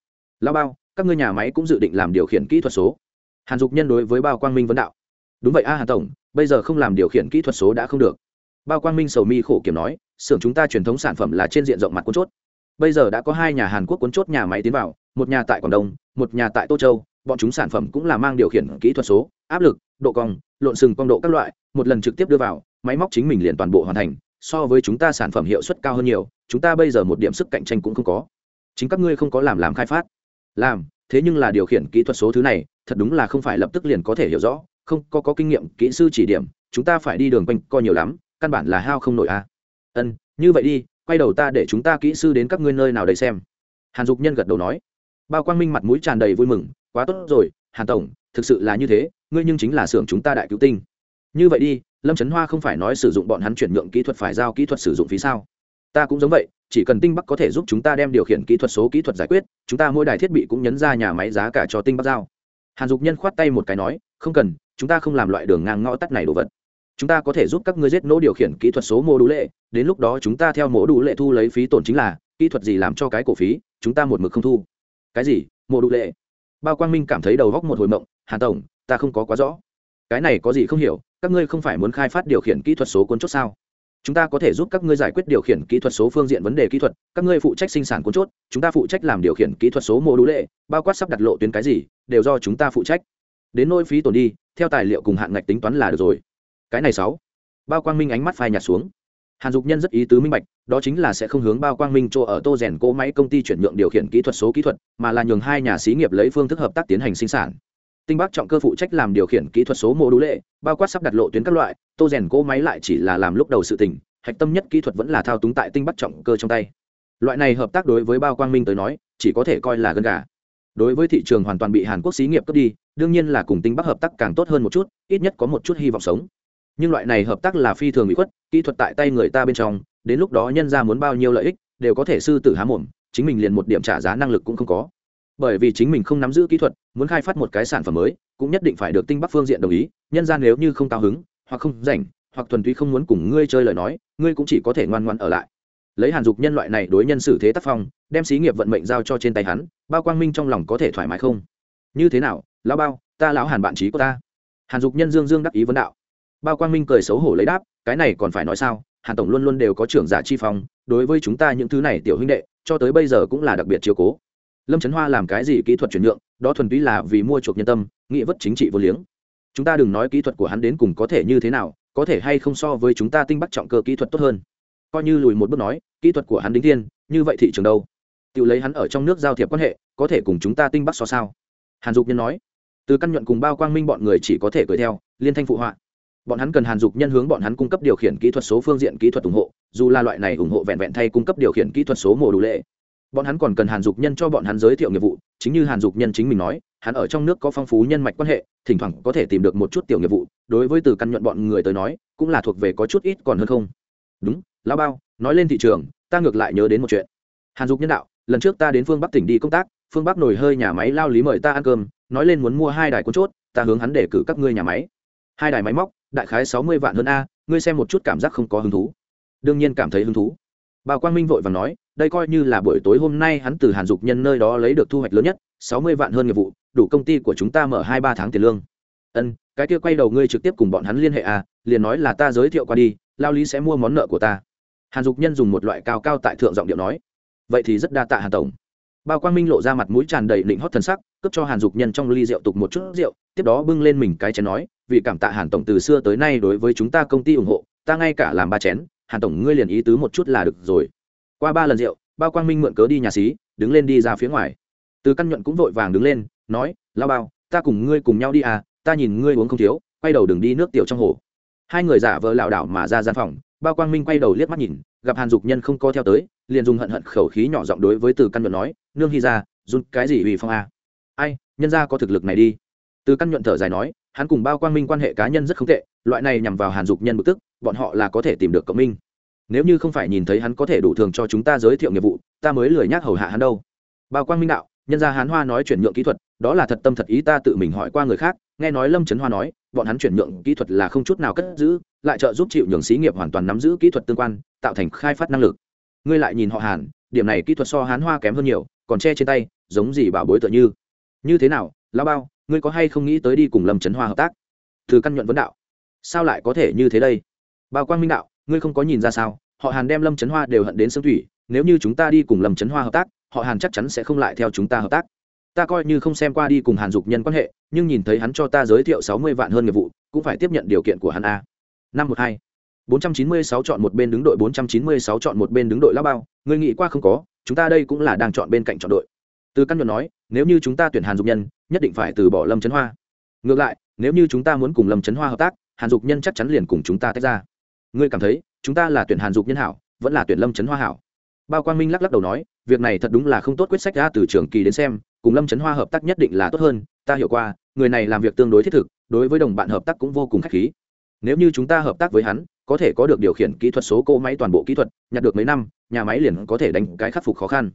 Lao bao, các ngươi nhà máy cũng dự định làm điều khiển kỹ thuật số. Hàn dục nhân đối với bao quang minh vấn đạo. Đúng vậy a Hà tổng, bây giờ không làm điều khiển kỹ thuật số đã không được bao quang minh sầu mi khổ kiểm nói xưởng chúng ta truyền thống sản phẩm là trên diện rộng mặt cuốn chốt. Bây giờ đã có hai nhà hàn quốc cuốn chốt nhà máy tiến vào một nhà tại quảng đông một nhà tại tô châu. Bọn chúng sản phẩm cũng là mang điều khiển kỹ thuật số áp lực độ cong lộn sừng cong độ các loại một lần trực tiếp đưa vào máy móc chính mình liền toàn bộ hoàn thành so với chúng ta sản phẩm hiệu suất cao hơn nhiều chúng ta bây giờ một điểm sức cạnh tranh cũng không có. Chính các ngươi không có làm làm khai phát. Làm thế nhưng là điều khiển kỹ thuật số thứ này thật đúng là không phải lập tức liền có thể hiểu rõ không có, có kinh nghiệm kỹ sư chỉ điểm chúng ta phải đi đường quanh co nhiều lắm căn bản là hao không nổi a. À. ân, như vậy đi, quay đầu ta để chúng ta kỹ sư đến các ngươi nơi nào đây xem. Hàn dục nhân gật đầu nói. Bao quang minh mặt mũi tràn đầy vui mừng, quá tốt rồi, hàn tổng, thực sự là như thế, ngươi nhưng chính là xưởng chúng ta đại cứu tinh. Như vậy đi, lâm trấn hoa không phải nói sử dụng bọn hắn chuyển nhượng kỹ thuật phải giao kỹ thuật sử dụng phí sao? Ta cũng giống vậy, chỉ cần tinh bắc có thể giúp chúng ta đem điều khiển kỹ thuật số kỹ thuật giải quyết, chúng ta mỗi đài thiết bị cũng nhấn ra nhà máy giá cả cho tinh bắc giao. Hàn dục nhân khoát tay một cái nói, không cần, chúng ta không làm loại đường ngang ngõ tắt này đồ vật chúng ta có thể giúp các ngươi giết nỗ điều khiển kỹ thuật số mô đủ lệ, đến lúc đó chúng ta theo mô đủ lệ thu lấy phí tổn chính là, kỹ thuật gì làm cho cái cổ phí, chúng ta một mực không thu. Cái gì? Mô đủ lệ. Bao quang minh cảm thấy đầu góc một hồi mộng, hàn tổng, ta không có quá rõ. Cái này có gì không hiểu, các ngươi không phải muốn khai phát điều khiển kỹ thuật số cuốn chốt sao? Chúng ta có thể giúp các ngươi giải quyết điều khiển kỹ thuật số phương diện vấn đề kỹ thuật, các ngươi phụ trách sinh sản cuốn chốt, chúng ta phụ trách làm điều khiển kỹ thuật số mô đủ lệ, bao quát sắp đặt lộ tuyến cái gì, đều do chúng ta phụ trách. Đến nỗi phí tổn đi, theo tài liệu cùng hạn ngạch tính toán là được rồi cái này sáu. Bao quang minh ánh mắt phai nhạt xuống. Hàn dục nhân rất ý tứ minh bạch, đó chính là sẽ không hướng bao quang minh chỗ ở tô rèn cỗ máy công ty chuyển nhượng điều khiển kỹ thuật số kỹ thuật, mà là nhường hai nhà xí nghiệp lấy phương thức hợp tác tiến hành sinh sản. Tinh bắc trọng cơ phụ trách làm điều khiển kỹ thuật số mô đũ lệ, bao quát sắp đặt lộ tuyến các loại, tô rèn cỗ máy lại chỉ là làm lúc đầu sự tình, hạch tâm nhất kỹ thuật vẫn là thao túng tại tinh bắc trọng cơ trong tay. Loại này hợp tác đối với bao quang minh tới nói, chỉ có thể coi là gân gà. Đối với thị trường hoàn toàn bị hàn quốc xí nghiệp cướp đi, đương nhiên là cùng tinh bắc hợp tác càng tốt hơn một chút, ít nhất có một chút hy vọng sống nhưng loại này hợp tác là phi thường bị khuất, kỹ thuật tại tay người ta bên trong, đến lúc đó nhân ra muốn bao nhiêu lợi ích, đều có thể sư tử há mồm, chính mình liền một điểm trả giá năng lực cũng không có. Bởi vì chính mình không nắm giữ kỹ thuật, muốn khai phát một cái sản phẩm mới, cũng nhất định phải được tinh bắc phương diện đồng ý, nhân ra nếu như không cao hứng, hoặc không rảnh, hoặc thuần túy không muốn cùng ngươi chơi lời nói, ngươi cũng chỉ có thể ngoan ngoan ở lại. Lấy hàn dục nhân loại này đối nhân xử thế tác phong, đem xí nghiệp vận mệnh giao cho trên tay hắn, bao quang minh trong lòng có thể thoải mái không? Như thế nào, lão bao, ta lão hàn bạn trí của ta. Hàn dục nhân dương dương đắc ý vấn đạo bao quang minh cười xấu hổ lấy đáp, cái này còn phải nói sao? Hàn tổng luôn luôn đều có trưởng giả chi phong, đối với chúng ta những thứ này tiểu huynh đệ, cho tới bây giờ cũng là đặc biệt chiếu cố. Lâm trấn hoa làm cái gì kỹ thuật chuyển nhượng, đó thuần túy là vì mua chuộc nhân tâm, nghị vất chính trị vô liếng. Chúng ta đừng nói kỹ thuật của hắn đến cùng có thể như thế nào, có thể hay không so với chúng ta tinh bắt trọng cơ kỹ thuật tốt hơn. Coi như lùi một bước nói, kỹ thuật của hắn đính thiên, như vậy thị trường đâu? Tự lấy hắn ở trong nước giao thiệp quan hệ, có thể cùng chúng ta tinh bắt so sao? Hàn dục nhân nói. Từ căn nhuận cùng bao quang minh bọn người chỉ có thể cười theo, liên thanh phụ họa bọn hắn cần hàn dục nhân hướng bọn hắn cung cấp điều khiển kỹ thuật số phương diện kỹ thuật ủng hộ, dù là loại này ủng hộ vẹn vẹn thay cung cấp điều khiển kỹ thuật số mổ đủ lệ. Bọn hắn còn cần hàn dục nhân cho bọn hắn giới thiệu nghiệp vụ, chính như hàn dục nhân chính mình nói, hắn ở trong nước có phong phú nhân mạch quan hệ, thỉnh thoảng có thể tìm được một chút tiểu nghiệp vụ, đối với từ căn nhuận bọn người tới nói, cũng là thuộc về có chút ít còn hơn không. Đúng lao bao, nói lên thị trường, ta ngược lại nhớ đến một chuyện. Hàn dục nhân đạo, lần trước ta đến phương bắc tỉnh đi công tác, phương bắc nổi hơi nhà máy lao lý mời ta ăn cơm, nói lên muốn mua hai đài cuốn chốt, ta hướng hắn để cử các ngươi nhà máy. Hai đài máy móc đại khái sáu mươi vạn hơn a, ngươi xem một chút cảm giác không có hứng thú. Đương nhiên cảm thấy hứng thú. Bao quang minh vội vàng nói, đây coi như là buổi tối hôm nay hắn từ hàn dục nhân nơi đó lấy được thu hoạch lớn nhất, sáu mươi vạn hơn nghiệp vụ, đủ công ty của chúng ta mở hai ba tháng tiền lương. Ân, cái kia quay đầu ngươi trực tiếp cùng bọn hắn liên hệ à liền nói là ta giới thiệu qua đi, lao lý sẽ mua món nợ của ta. Hàn dục nhân dùng một loại cao cao tại thượng giọng điệu nói. Vậy thì rất đa tạ hàn tổng. Bao quang minh lộ ra mặt mũi tràn đầy định hót thần sắc cướp cho hàn dục nhân trong ly rượu tục một chút rượu, tiếp đó bưng lên mình cái chén nói vì cảm tạ hàn tổng từ xưa tới nay đối với chúng ta công ty ủng hộ, ta ngay cả làm ba chén, hàn tổng ngươi liền ý tứ một chút là được rồi. Qua ba lần rượu, bao quang minh mượn cớ đi nhà xí, đứng lên đi ra phía ngoài. Từ căn nhuận cũng vội vàng đứng lên, nói, lao bao, ta cùng ngươi cùng nhau đi à ta nhìn ngươi uống không thiếu, quay đầu đừng đi nước tiểu trong hồ. Hai người giả vờ lảo đảo mà ra gian phòng, bao quang minh quay đầu liếc mắt nhìn, gặp hàn dục nhân không co theo tới, liền dùng hận hận khẩu khí nhỏ giọng đối với từ căn nhuận nói, nương hy ra run cái gì ủy phong a? Ai, nhân ra có thực lực này đi. Từ căn nhuận thở dài nói, hắn cùng bao quang minh quan hệ cá nhân rất không tệ, loại này nhằm vào hàn dục nhân bực tức, bọn họ là có thể tìm được cộng minh. Nếu như không phải nhìn thấy hắn có thể đủ thường cho chúng ta giới thiệu nghiệp vụ, ta mới lười nhác hầu hạ hắn đâu. Bao quang minh đạo, nhân ra hán hoa nói chuyển nhượng kỹ thuật, đó là thật tâm thật ý ta tự mình hỏi qua người khác, nghe nói lâm trấn hoa nói, bọn hắn chuyển nhượng kỹ thuật là không chút nào cất giữ, lại trợ giúp chịu nhường xí nghiệp hoàn toàn nắm giữ kỹ thuật tương quan, tạo thành khai phát năng lực. Ngươi lại nhìn họ hàn, điểm này kỹ thuật so hán hoa kém hơn nhiều, còn che trên tay, giống gì bảo bối tựa như như thế nào lao bao, ngươi có hay không nghĩ tới đi cùng lâm trấn hoa hợp tác? Từ căn nhuận vấn đạo. Sao lại có thể như thế đây? Bao quang minh đạo, ngươi không có nhìn ra sao, họ hàn đem lâm trấn hoa đều hận đến sương thủy, nếu như chúng ta đi cùng lâm trấn hoa hợp tác, họ hàn chắc chắn sẽ không lại theo chúng ta hợp tác. Ta coi như không xem qua đi cùng hàn dục nhân quan hệ, nhưng nhìn thấy hắn cho ta giới thiệu sáu mươi vạn hơn nghiệp vụ, cũng phải tiếp nhận điều kiện của hắn a. Năm một hai. Bốn trăm chín mươi sáu chọn một bên đứng đội, bốn trăm chín mươi sáu chọn một bên đứng đội lao bao, ngươi nghĩ qua không có, chúng ta đây cũng là đang chọn bên cạnh chọn đội từ căn nhuận nói, nếu như chúng ta tuyển hàn dục nhân, nhất định phải từ bỏ lâm trấn hoa. Ngược lại, nếu như chúng ta muốn cùng lâm trấn hoa hợp tác, hàn dục nhân chắc chắn liền cùng chúng ta tách ra. Ngươi cảm thấy, chúng ta là tuyển hàn dục nhân hảo, vẫn là tuyển lâm trấn hoa hảo? Bao quang minh lắc lắc đầu nói, việc này thật đúng là không tốt quyết sách ra từ trường kỳ đến xem, cùng lâm trấn hoa hợp tác nhất định là tốt hơn, ta hiểu qua, người này làm việc tương đối thiết thực, đối với đồng bạn hợp tác cũng vô cùng k h á c h khí. Nếu như chúng ta hợp tác với hắn, có thể có được điều khiển kỹ thuật số cỗ máy toàn bộ kỹ thuật, nhặt được mấy năm, nhà máy liền có thể đánh cái khắc phục khó khăn.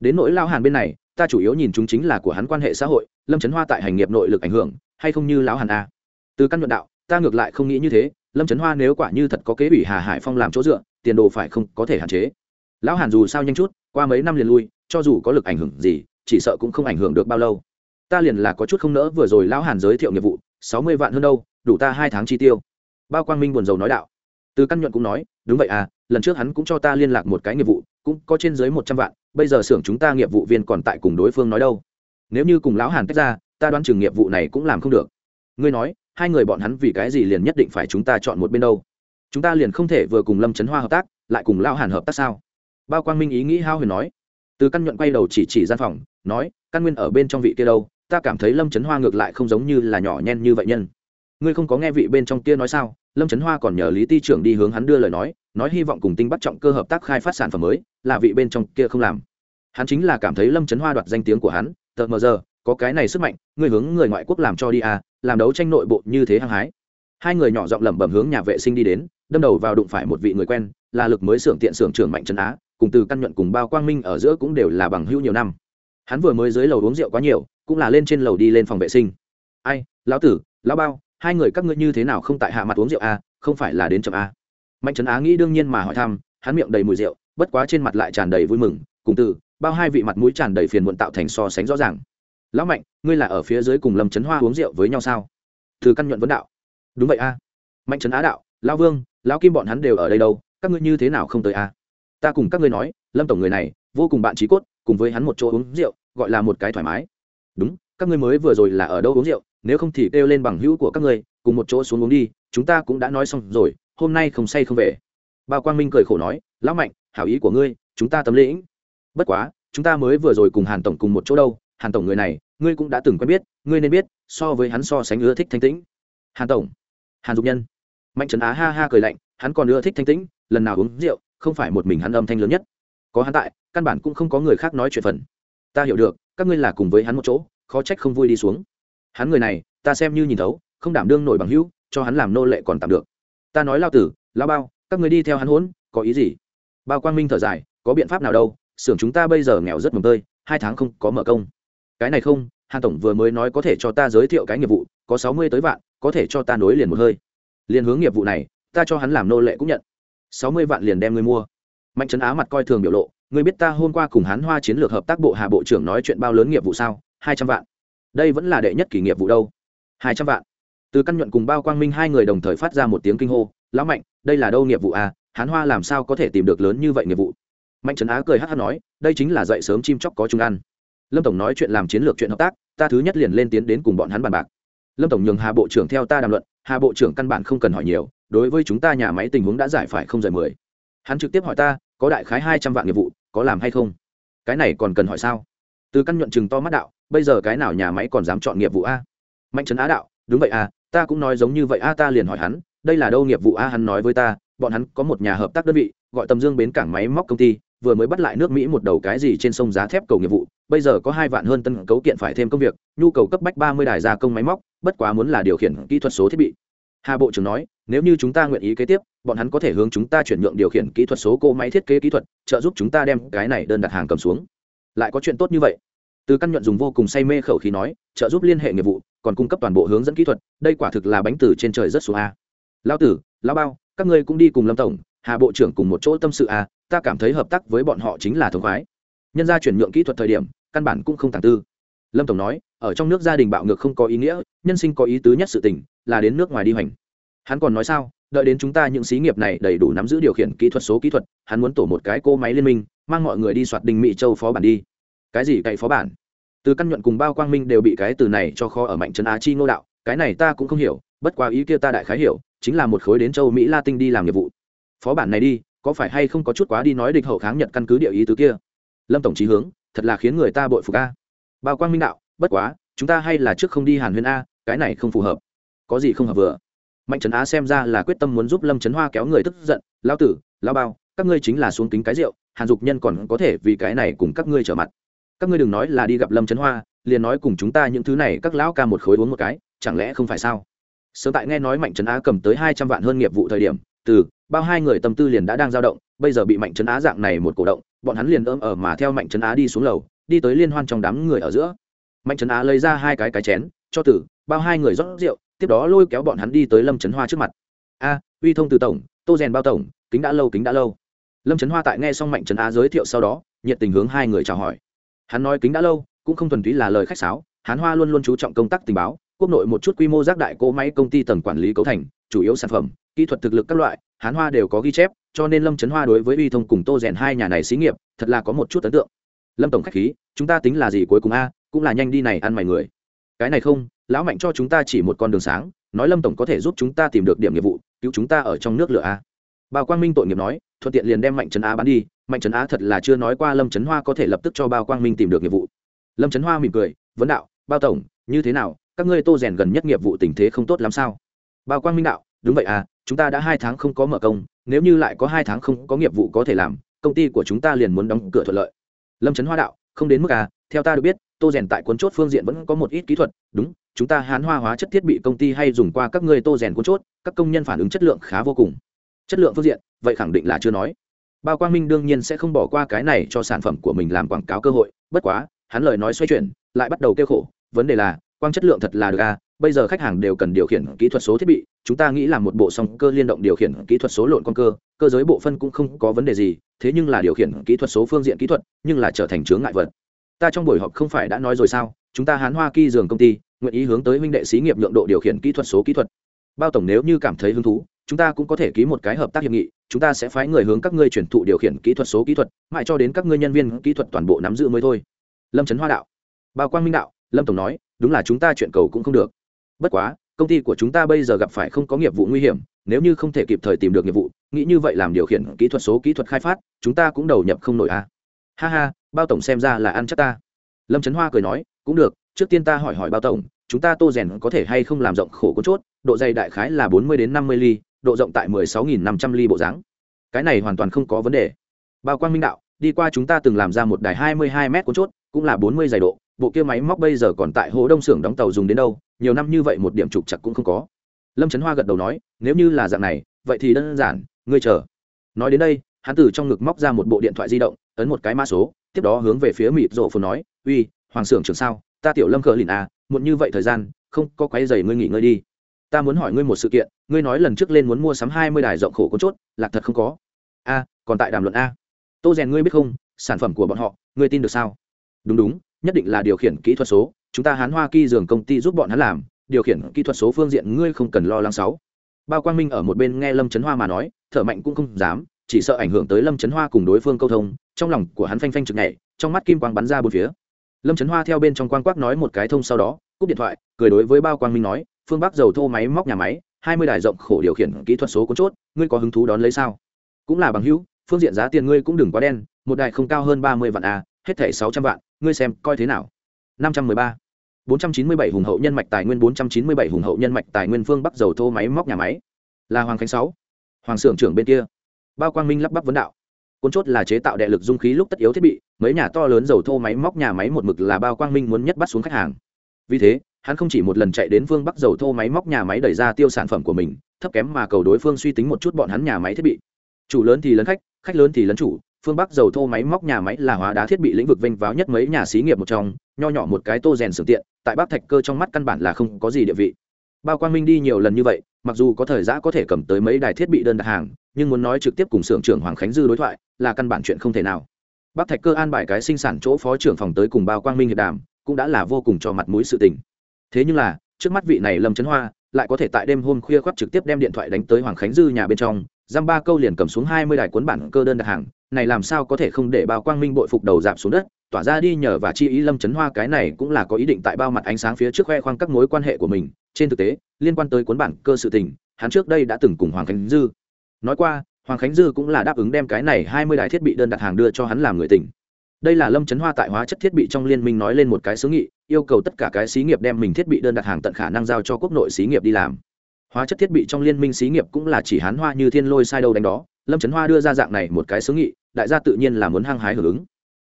Đến nỗi lao hàn bên này ta chủ yếu nhìn chúng chính là của hắn quan hệ xã hội, lâm trấn hoa tại hành nghiệp nội lực ảnh hưởng, hay không như lão hàn a? Từ căn nhuận đạo, ta ngược lại không nghĩ như thế, lâm trấn hoa nếu quả như thật có kế ủy hà hải phong làm chỗ dựa, tiền đồ phải không có thể hạn chế. Lão hàn dù sao nhanh chút, qua mấy năm liền lui, cho dù có lực ảnh hưởng gì, chỉ sợ cũng không ảnh hưởng được bao lâu. Ta liền là có chút không nỡ vừa rồi lão hàn giới thiệu nghiệp vụ, sáu mươi vạn hơn đâu, đủ ta hai tháng chi tiêu. Bao quang minh buồn rầu nói đạo. Từ căn nhuận cũng nói, đúng vậy à lần trước hắn cũng cho ta liên lạc một cái nghiệp vụ, cũng có trên dưới một trăm vạn, bây giờ xưởng chúng ta nghiệp vụ viên còn tại cùng đối phương nói đâu. Nếu như cùng lão hàn tách ra, ta đoán chừng nghiệp vụ này cũng làm không được. Ngươi nói, hai người bọn hắn vì cái gì liền nhất định phải chúng ta chọn một bên đâu? Chúng ta liền không thể vừa cùng lâm trấn hoa hợp tác, lại cùng lão hàn hợp tác sao? Bao quang minh ý nghĩ hao huyền nói. Từ căn nhuận quay đầu chỉ chỉ gian phòng, nói, căn nguyên ở bên trong vị kia đâu? Ta cảm thấy lâm trấn hoa ngược lại không giống như là nhỏ nhen như vậy nhân. Ngươi không có nghe vị bên trong kia nói sao? Lâm trấn hoa còn nhờ lý ti trưởng đi hướng hắn đưa lời nói nói hy vọng cùng tinh bắt trọng cơ hợp tác khai phát sản phẩm mới, là vị bên trong kia không làm. Hắn chính là cảm thấy lâm trấn hoa đoạt danh tiếng của hắn, tờ mờ giờ, có cái này sức mạnh người hướng người ngoại quốc làm cho đi à làm đấu tranh nội bộ như thế hăng hái. Hai người nhỏ giọng lẩm bẩm hướng nhà vệ sinh đi đến, đâm đầu vào đụng phải một vị người quen, là lực mới xưởng tiện xưởng trưởng mạnh trấn á, cùng từ căn nhuận cùng bao quang minh ở giữa cũng đều là bằng hữu nhiều năm. Hắn vừa mới dưới lầu uống rượu quá nhiều, cũng là lên trên lầu đi lên phòng vệ sinh. Ai, lão tử, lão bao hai người các ngươi như thế nào không tại hạ mặt uống rượu a không phải là đến chậm a mạnh trấn á nghĩ đương nhiên mà hỏi thăm, hắn miệng đầy mùi rượu, bất quá trên mặt lại tràn đầy vui mừng, cùng từ, bao hai vị mặt mũi tràn đầy phiền muộn tạo thành so sánh rõ ràng. Lão mạnh, ngươi là ở phía dưới cùng lâm trấn hoa uống rượu với nhau sao? Từ căn nhuận vấn đạo. Đúng vậy a mạnh trấn á đạo, lão vương, lão kim bọn hắn đều ở đây đâu, các ngươi như thế nào không tới a ta cùng các ngươi nói, lâm tổng người này, vô cùng bạn trí cốt, cùng với hắn một chỗ uống rượu, gọi là một cái thoải mái. Đúng, các ngươi mới vừa rồi là ở đâu uống rượu? Nếu không thì kêu lên bằng hữu của các ngươi, cùng một chỗ xuống uống đi, chúng ta cũng đã nói xong rồi, hôm nay không say không về. Bao quang minh cười khổ nói, lão mạnh, hảo ý của ngươi, chúng ta tâm lĩnh. Bất quá, chúng ta mới vừa rồi cùng hàn tổng cùng một chỗ đâu, hàn tổng người này, ngươi cũng đã từng quen biết, ngươi nên biết, so với hắn so sánh ưa thích thanh tĩnh. Hàn tổng, hàn dục nhân. Mạnh trấn á ha ha cười lạnh, hắn còn ưa thích thanh tĩnh, lần nào uống rượu, không phải một mình hắn âm thanh lớn nhất. Có hắn tại, căn bản cũng không có người khác nói chuyện phần. Ta hiểu được, các ngươi là cùng với hắn một chỗ, khó trách không vui đi xuống hắn người này, ta xem như nhìn thấu, không đảm đương nổi bằng hữu, cho hắn làm nô lệ còn tạm được. Ta nói lao tử, lao bao, các người đi theo hắn hốn, có ý gì? Bao quang minh thở dài, có biện pháp nào đâu, xưởng chúng ta bây giờ nghèo rất mồng tơi, hai tháng không có mở công. Cái này không, hàn tổng vừa mới nói có thể cho ta giới thiệu cái nghiệp vụ, có sáu mươi tới vạn, có thể cho ta nối liền một hơi. Liền hướng nghiệp vụ này, ta cho hắn làm nô lệ cũng nhận. Sáu mươi vạn liền đem ngươi mua. Mạnh trấn á mặt coi thường biểu lộ, ngươi biết ta hôm qua cùng hắn hoa chiến lược hợp tác bộ hà bộ trưởng nói chuyện bao lớn nghiệp vụ sao? Hai trăm vạn đây vẫn là đệ nhất kỷ nghiệp vụ đâu. Hai trăm vạn. Từ căn nhuận cùng bao quang minh hai người đồng thời phát ra một tiếng kinh hô, lão mạnh, đây là đâu nghiệp vụ à? Hán hoa làm sao có thể tìm được lớn như vậy nghiệp vụ? Mạnh trấn á cười hát hát nói, đây chính là dậy sớm chim chóc có chung ăn. Lâm tổng nói chuyện làm chiến lược chuyện hợp tác, ta thứ nhất liền lên tiến đến cùng bọn hắn bàn bạc. Lâm tổng nhường hà bộ trưởng theo ta đàm luận, hà bộ trưởng căn bản không cần hỏi nhiều, đối với chúng ta nhà máy tình huống đã giải phải không rời mười. Hắn trực tiếp hỏi ta, có đại khái hai trăm vạn nghiệp vụ, có làm hay không? Cái này còn cần hỏi sao? Từ căn nhuận chừng to mắt đạo bây giờ cái nào nhà máy còn dám chọn nghiệp vụ a? Mạnh trấn á đạo, đúng vậy à ta cũng nói giống như vậy a, ta liền hỏi hắn, đây là đâu nghiệp vụ a, hắn nói với ta, bọn hắn có một nhà hợp tác đơn vị, gọi tầm dương bến cảng máy móc công ty, vừa mới bắt lại nước mỹ một đầu cái gì trên sông giá thép cầu nghiệp vụ, bây giờ có hai vạn hơn tân cấu kiện phải thêm công việc, nhu cầu cấp bách ba mươi đài gia công máy móc, bất quá muốn là điều khiển kỹ thuật số thiết bị. Hà bộ trưởng nói, nếu như chúng ta nguyện ý kế tiếp, bọn hắn có thể hướng chúng ta chuyển nhượng điều khiển kỹ thuật số cỗ máy thiết kế kỹ thuật, trợ giúp chúng ta đem cái này đơn đặt hàng cầm xuống. Lại có chuyện tốt như vậy từ căn nhuận dùng vô cùng say mê khẩu khí nói, trợ giúp liên hệ nghiệp vụ, còn cung cấp toàn bộ hướng dẫn kỹ thuật, đây quả thực là bánh từ trên trời rất số a. Lao tử lao bao, các ngươi cũng đi cùng lâm tổng, hà bộ trưởng cùng một chỗ tâm sự a, ta cảm thấy hợp tác với bọn họ chính là thống khoái. Nhân ra chuyển nhượng kỹ thuật thời điểm, căn bản cũng không tàng tư. Lâm tổng nói, ở trong nước gia đình bạo ngược không có ý nghĩa, nhân sinh có ý tứ nhất sự tình, là đến nước ngoài đi hoành. Hắn còn nói sao, đợi đến chúng ta những xí nghiệp này đầy đủ nắm giữ điều khiển kỹ thuật số kỹ thuật, hắn muốn tổ một cái cô máy liên minh, mang mọi người đi soạt đình mỹ châu phó bản đi. Cái gì cậy phó bản? Từ căn nhuận cùng bao quang minh đều bị cái từ này cho kho ở mạnh trấn á chi ngô đạo, cái này ta cũng không hiểu, bất quá ý kia ta đại khái hiểu, chính là một khối đến châu mỹ la tinh đi làm nhiệm vụ. Phó bản này đi, có phải hay không có chút quá đi nói địch hậu kháng nhật căn cứ địa ý tứ kia? Lâm tổng trí hướng, thật là khiến người ta bội phục a. Bao quang minh đạo, bất quá, chúng ta hay là trước không đi hàn huyên a, cái này không phù hợp. Có gì không hợp vừa? Mạnh trấn á xem ra là quyết tâm muốn giúp lâm trấn hoa kéo người tức giận lao tử lao bao, các ngươi chính là xuống kính cái rượu, hàn dục nhân còn có thể vì cái này cùng các ngươi trở mặt các ngươi đừng nói là đi gặp lâm trấn hoa liền nói cùng chúng ta những thứ này các lão ca một khối uống một cái chẳng lẽ không phải sao sớm tại nghe nói mạnh trấn á cầm tới hai trăm vạn hơn nghiệp vụ thời điểm từ bao hai người tâm tư liền đã đang dao động bây giờ bị mạnh trấn á dạng này một cổ động bọn hắn liền ôm ở mà theo mạnh trấn á đi xuống lầu đi tới liên hoan trong đám người ở giữa mạnh trấn á lấy ra hai cái cái chén cho tử bao hai người rót rượu tiếp đó lôi kéo bọn hắn đi tới lâm trấn hoa trước mặt a uy thông từ tổng tô rèn bao tổng kính đã lâu kính đã lâu lâm trấn hoa tại nghe xong mạnh trấn á giới thiệu sau đó nhiệt tình hướng hai người chào hỏi hắn nói kính đã lâu, cũng không thuần túy là lời khách sáo, hán hoa luôn luôn chú trọng công tác tình báo, quốc nội một chút quy mô giác đại cỗ máy công ty tầng quản lý cấu thành, chủ yếu sản phẩm, kỹ thuật thực lực các loại, hán hoa đều có ghi chép, cho nên lâm trấn hoa đối với uy thông cùng tô rèn hai nhà này xí nghiệp, thật là có một chút ấn tượng. Lâm tổng khách khí, chúng ta tính là gì cuối cùng a, cũng là nhanh đi này ăn mày người. Cái này không, lão mạnh cho chúng ta chỉ một con đường sáng, nói lâm tổng có thể giúp chúng ta tìm được điểm nghiệp vụ, cứu chúng ta ở trong nước lửa a. Bà quang minh tội nghiệp nói, thuận tiện liền đem mạnh trấn a bán đi mạnh trấn á thật là chưa nói qua lâm trấn hoa có thể lập tức cho bao quang minh tìm được nghiệp vụ. Lâm trấn hoa mỉm cười, vấn đạo, bao tổng, như thế nào? Các ngươi tô rèn gần nhất nghiệp vụ tình thế không tốt lắm sao? Bao quang minh đạo, đúng vậy à chúng ta đã hai tháng không có mở công, nếu như lại có hai tháng không có nghiệp vụ có thể làm, công ty của chúng ta liền muốn đóng cửa thuận lợi. Lâm trấn hoa đạo, không đến mức à theo ta được biết, tô rèn tại cuốn chốt phương diện vẫn có một ít kỹ thuật, đúng, chúng ta hán hoa hóa chất thiết bị công ty hay dùng qua các ngươi tô rèn cuốn chốt, các công nhân phản ứng chất lượng khá vô cùng. Chất lượng phương diện, vậy khẳng định là chưa nói bao quang minh đương nhiên sẽ không bỏ qua cái này cho sản phẩm của mình làm quảng cáo cơ hội, bất quá, hắn lời nói xoay chuyển, lại bắt đầu kêu khổ, vấn đề là, quang chất lượng thật là được à bây giờ khách hàng đều cần điều khiển kỹ thuật số thiết bị, chúng ta nghĩ là một bộ song cơ liên động điều khiển kỹ thuật số lộn con cơ cơ giới bộ phân cũng không có vấn đề gì, thế nhưng là điều khiển kỹ thuật số phương diện kỹ thuật, nhưng là trở thành chướng ngại vật. Ta trong buổi họp không phải đã nói rồi sao, chúng ta hán hoa kỳ dường công ty, nguyện ý hướng tới huynh đệ xí nghiệp nhượng độ điều khiển kỹ thuật số kỹ thuật. Bao tổng nếu như cảm thấy hứng thú chúng ta cũng có thể ký một cái hợp tác hiệp nghị, chúng ta sẽ phái người hướng các ngươi chuyển thụ điều khiển kỹ thuật số kỹ thuật, mãi cho đến các ngươi nhân viên kỹ thuật toàn bộ nắm giữ mới thôi. Lâm trấn hoa đạo. Bao quang minh đạo, lâm tổng nói, đúng là chúng ta chuyện cầu cũng không được. Bất quá, công ty của chúng ta bây giờ gặp phải không có nghiệp vụ nguy hiểm, nếu như không thể kịp thời tìm được nghiệp vụ, nghĩ như vậy làm điều khiển kỹ thuật số kỹ thuật khai phát, chúng ta cũng đầu nhập không nổi a. À. ha ha, bao tổng xem ra là ăn chắc ta. Lâm trấn hoa cười nói, cũng được, trước tiên ta hỏi hỏi bao tổng, chúng ta tô rèn có thể hay không làm rộng khổ cốt chốt, độ dày đại khái là bốn mươi đến năm mươi ly độ rộng tại mười sáu nghìn năm trăm ly bộ dáng. Cái này hoàn toàn không có vấn đề. Bao quang minh đạo, đi qua chúng ta từng làm ra một đài hai mươi hai m cuốn chốt, cũng là bốn mươi dày độ, bộ kia máy móc bây giờ còn tại hồ đông xưởng đóng tàu dùng đến đâu, nhiều năm như vậy một điểm trục chặt cũng không có. Lâm trấn hoa gật đầu nói, nếu như là dạng này, vậy thì đơn giản, ngươi chờ. Nói đến đây, hắn từ trong ngực móc ra một bộ điện thoại di động, ấn một cái mã số, tiếp đó hướng về phía mịt rộ phồn nói, uy, hoàng xưởng trưởng sao? Ta tiểu lâm cờ lìn à muộn như vậy thời gian, không có quái giày ngươi nghỉ ngơi đi ta muốn hỏi ngươi một sự kiện, ngươi nói lần trước lên muốn mua sắm hai mươi đài rộng khổ có chốt, lạc thật không có. A, còn tại đàm luận a. Tô rèn ngươi biết không, sản phẩm của bọn họ, ngươi tin được sao? Đúng đúng, nhất định là điều khiển kỹ thuật số, chúng ta hán hoa kỳ dường công ty giúp bọn hắn làm, điều khiển kỹ thuật số phương diện ngươi không cần lo lắng sáu. Bao quang minh ở một bên nghe lâm trấn hoa mà nói, thở mạnh cũng không dám, chỉ sợ ảnh hưởng tới lâm trấn hoa cùng đối phương câu thông, trong lòng của hắn phanh phanh trực nhảy, trong mắt kim quang bắn ra bốn phía. Lâm trấn hoa theo bên trong quang quắc nói một cái thông sau đó, cúp điện thoại, cười đối với bao quang minh nói phương bắc dầu thô máy móc nhà máy, hai mươi đài rộng khổ điều khiển kỹ thuật số cuốn chốt, ngươi có hứng thú đón lấy sao? Cũng là bằng hữu, phương diện giá tiền ngươi cũng đừng quá đen, một đài không cao hơn ba mươi vạn a hết thẻ sáu trăm vạn, ngươi xem coi thế nào? Năm trăm mười ba. Bốn trăm chín mươi bảy hùng hậu nhân mạch tài nguyên, bốn trăm chín mươi bảy hùng hậu nhân mạch tài nguyên phương bắc dầu thô máy móc nhà máy. Là hoàng khánh sáu. Hoàng xưởng trưởng bên kia. Bao quang minh lắp bắp vấn đạo. Cuốn chốt là chế tạo đệ lực dung khí lúc tất yếu thiết bị, mấy nhà to lớn dầu thô máy móc nhà máy một mực là bao quang minh muốn nhất bắt xuống khách hàng. Vì thế hắn không chỉ một lần chạy đến phương bắc dầu thô máy móc nhà máy đẩy ra tiêu sản phẩm của mình, thấp kém mà cầu đối phương suy tính một chút bọn hắn nhà máy thiết bị. Chủ lớn thì lấn khách khách lớn thì lấn chủ, phương bắc dầu thô máy móc nhà máy là hóa đá thiết bị lĩnh vực vinh váo nhất mấy nhà xí nghiệp một trong, nho nhỏ một cái tô rèn sưởng tiện, tại bắc thạch cơ trong mắt căn bản là không có gì địa vị. Bao quang minh đi nhiều lần như vậy, mặc dù có thời gian có thể cầm tới mấy đài thiết bị đơn đặt hàng, nhưng muốn nói trực tiếp cùng xưởng trưởng hoàng khánh dư đối thoại, là căn bản chuyện không thể nào. Bắc thạch cơ an bài cái sinh sản chỗ phó trưởng phòng tới cùng bao quang minh hiệp đàm, cũng đã là vô cùng cho mặt mũi sự tình thế nhưng là, trước mắt vị này lâm trấn hoa lại có thể tại đêm hôm khuya khoác trực tiếp đem điện thoại đánh tới hoàng khánh dư nhà bên trong, giam ba câu liền cầm xuống hai mươi đài cuốn bản cơ đơn đặt hàng, này làm sao có thể không để bao quang minh bội phục đầu giảm xuống đất, tỏa ra đi nhờ và chi ý lâm trấn hoa cái này cũng là có ý định tại bao mặt ánh sáng phía trước khoe khoang các mối quan hệ của mình, trên thực tế, liên quan tới cuốn bản cơ sự tình, hắn trước đây đã từng cùng hoàng khánh dư. Nói qua, hoàng khánh dư cũng là đáp ứng đem cái này hai mươi đài thiết bị đơn đặt hàng đưa cho hắn làm người tỉnh đây là lâm Chấn hoa tại hóa chất thiết bị trong liên minh nói lên một cái xứ nghị, yêu cầu tất cả cái xí nghiệp đem mình thiết bị đơn đặt hàng tận khả năng giao cho quốc nội xí nghiệp đi làm. Hóa chất thiết bị trong liên minh xí nghiệp cũng là chỉ hán hoa như thiên lôi sai đâu đánh đó, lâm trấn hoa đưa ra dạng này một cái xứ nghị, đại gia tự nhiên là muốn hăng hái hưởng ứng.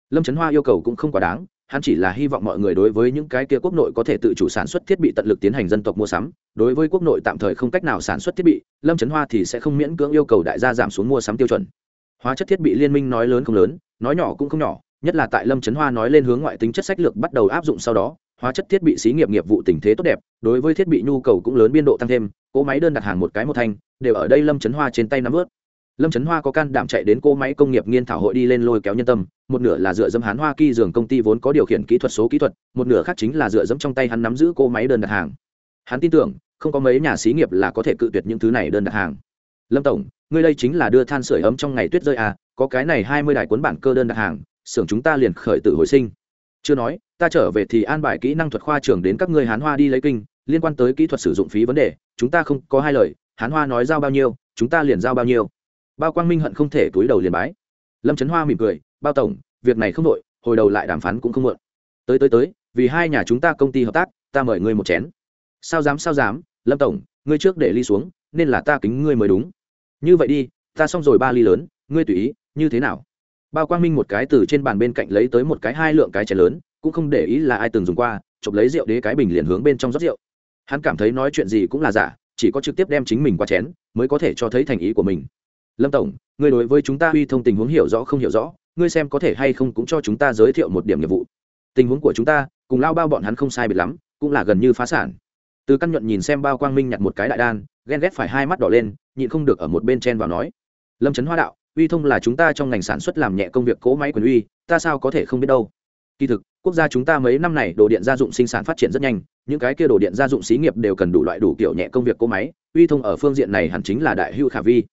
Lâm trấn hoa yêu cầu cũng không quá đáng, hắn chỉ là hy vọng mọi người đối với những cái kia quốc nội có thể tự chủ sản xuất thiết bị tận lực tiến hành dân tộc mua sắm, đối với quốc nội tạm thời không cách nào sản xuất thiết bị, lâm trấn hoa thì sẽ không miễn cưỡng yêu cầu đại gia giảm xuống mua sắm tiêu chuẩn. Hóa chất thiết bị liên minh nói lớn không lớn, nói nhỏ cũng không nhỏ nhất là tại lâm trấn hoa nói lên hướng ngoại tính chất sách lược bắt đầu áp dụng sau đó, hóa chất thiết bị xí nghiệp nghiệp vụ tình thế tốt đẹp, đối với thiết bị nhu cầu cũng lớn biên độ tăng thêm, cỗ máy đơn đặt hàng một cái một thanh, đều ở đây lâm trấn hoa trên tay nắm vớt. Lâm trấn hoa có can đảm chạy đến cỗ máy công nghiệp nghiên thảo hội đi lên lôi kéo nhân tâm, một nửa là dựa dẫm hán hoa kỳ dường công ty vốn có điều khiển kỹ thuật số kỹ thuật, một nửa khác chính là dựa dẫm trong tay hắn nắm giữ cỗ máy đơn đặt hàng. Hắn tin tưởng, không có mấy nhà xí nghiệp là có thể cự tuyệt những thứ này đơn đặt hàng. Lâm tổng, ngươi đây chính là đưa than sửa ấm trong ngày tuyết rơi à có cái này hai mươi đài cuốn bản cơ đơn đặt hàng xưởng chúng ta liền khởi tử hồi sinh. Chưa nói, ta trở về thì an bài kỹ năng thuật khoa trưởng đến các ngươi hán hoa đi lấy kinh, liên quan tới kỹ thuật sử dụng phí vấn đề, chúng ta không có hai lời, hán hoa nói giao bao nhiêu, chúng ta liền giao bao nhiêu. Bao quang minh hận không thể túi đầu liền bái. Lâm trấn hoa mỉm cười, bao tổng, việc này không đội hồi đầu lại đàm phán cũng không muộn. Tới tới tới, vì hai nhà chúng ta công ty hợp tác, ta mời ngươi một chén. Sao dám sao dám, lâm tổng, ngươi trước để ly xuống, nên là ta kính ngươi mới đúng. Như vậy đi, ta xong rồi ba ly lớn, ngươi tùy ý, như thế nào? Bao quang minh một cái từ trên bàn bên cạnh lấy tới một cái hai lượng cái chén lớn, cũng không để ý là ai từng dùng qua, chụp lấy rượu đế cái bình liền hướng bên trong rót rượu. Hắn cảm thấy nói chuyện gì cũng là giả, chỉ có trực tiếp đem chính mình qua chén, mới có thể cho thấy thành ý của mình. Lâm tổng, ngươi đối với chúng ta uy thông tình huống hiểu rõ không hiểu rõ, ngươi xem có thể hay không cũng cho chúng ta giới thiệu một điểm nghiệp vụ. Tình huống của chúng ta, cùng lao bao bọn hắn không sai biệt lắm, cũng là gần như phá sản. Từ căn nhuận nhìn xem bao quang minh nhặt một cái đại đan, ghen ghét phải hai mắt đỏ lên, nhịn không được ở một bên chen vào nói. Lâm trấn hoa đạo uy thông là chúng ta trong ngành sản xuất làm nhẹ công việc cỗ máy quyền uy, ta sao có thể không biết đâu? Kỳ thực, quốc gia chúng ta mấy năm này đồ điện gia dụng sinh sản phát triển rất nhanh, những cái kia đồ điện gia dụng xí nghiệp đều cần đủ loại đủ kiểu nhẹ công việc cỗ máy, uy thông ở phương diện này hẳn chính là đại hữu khả vi.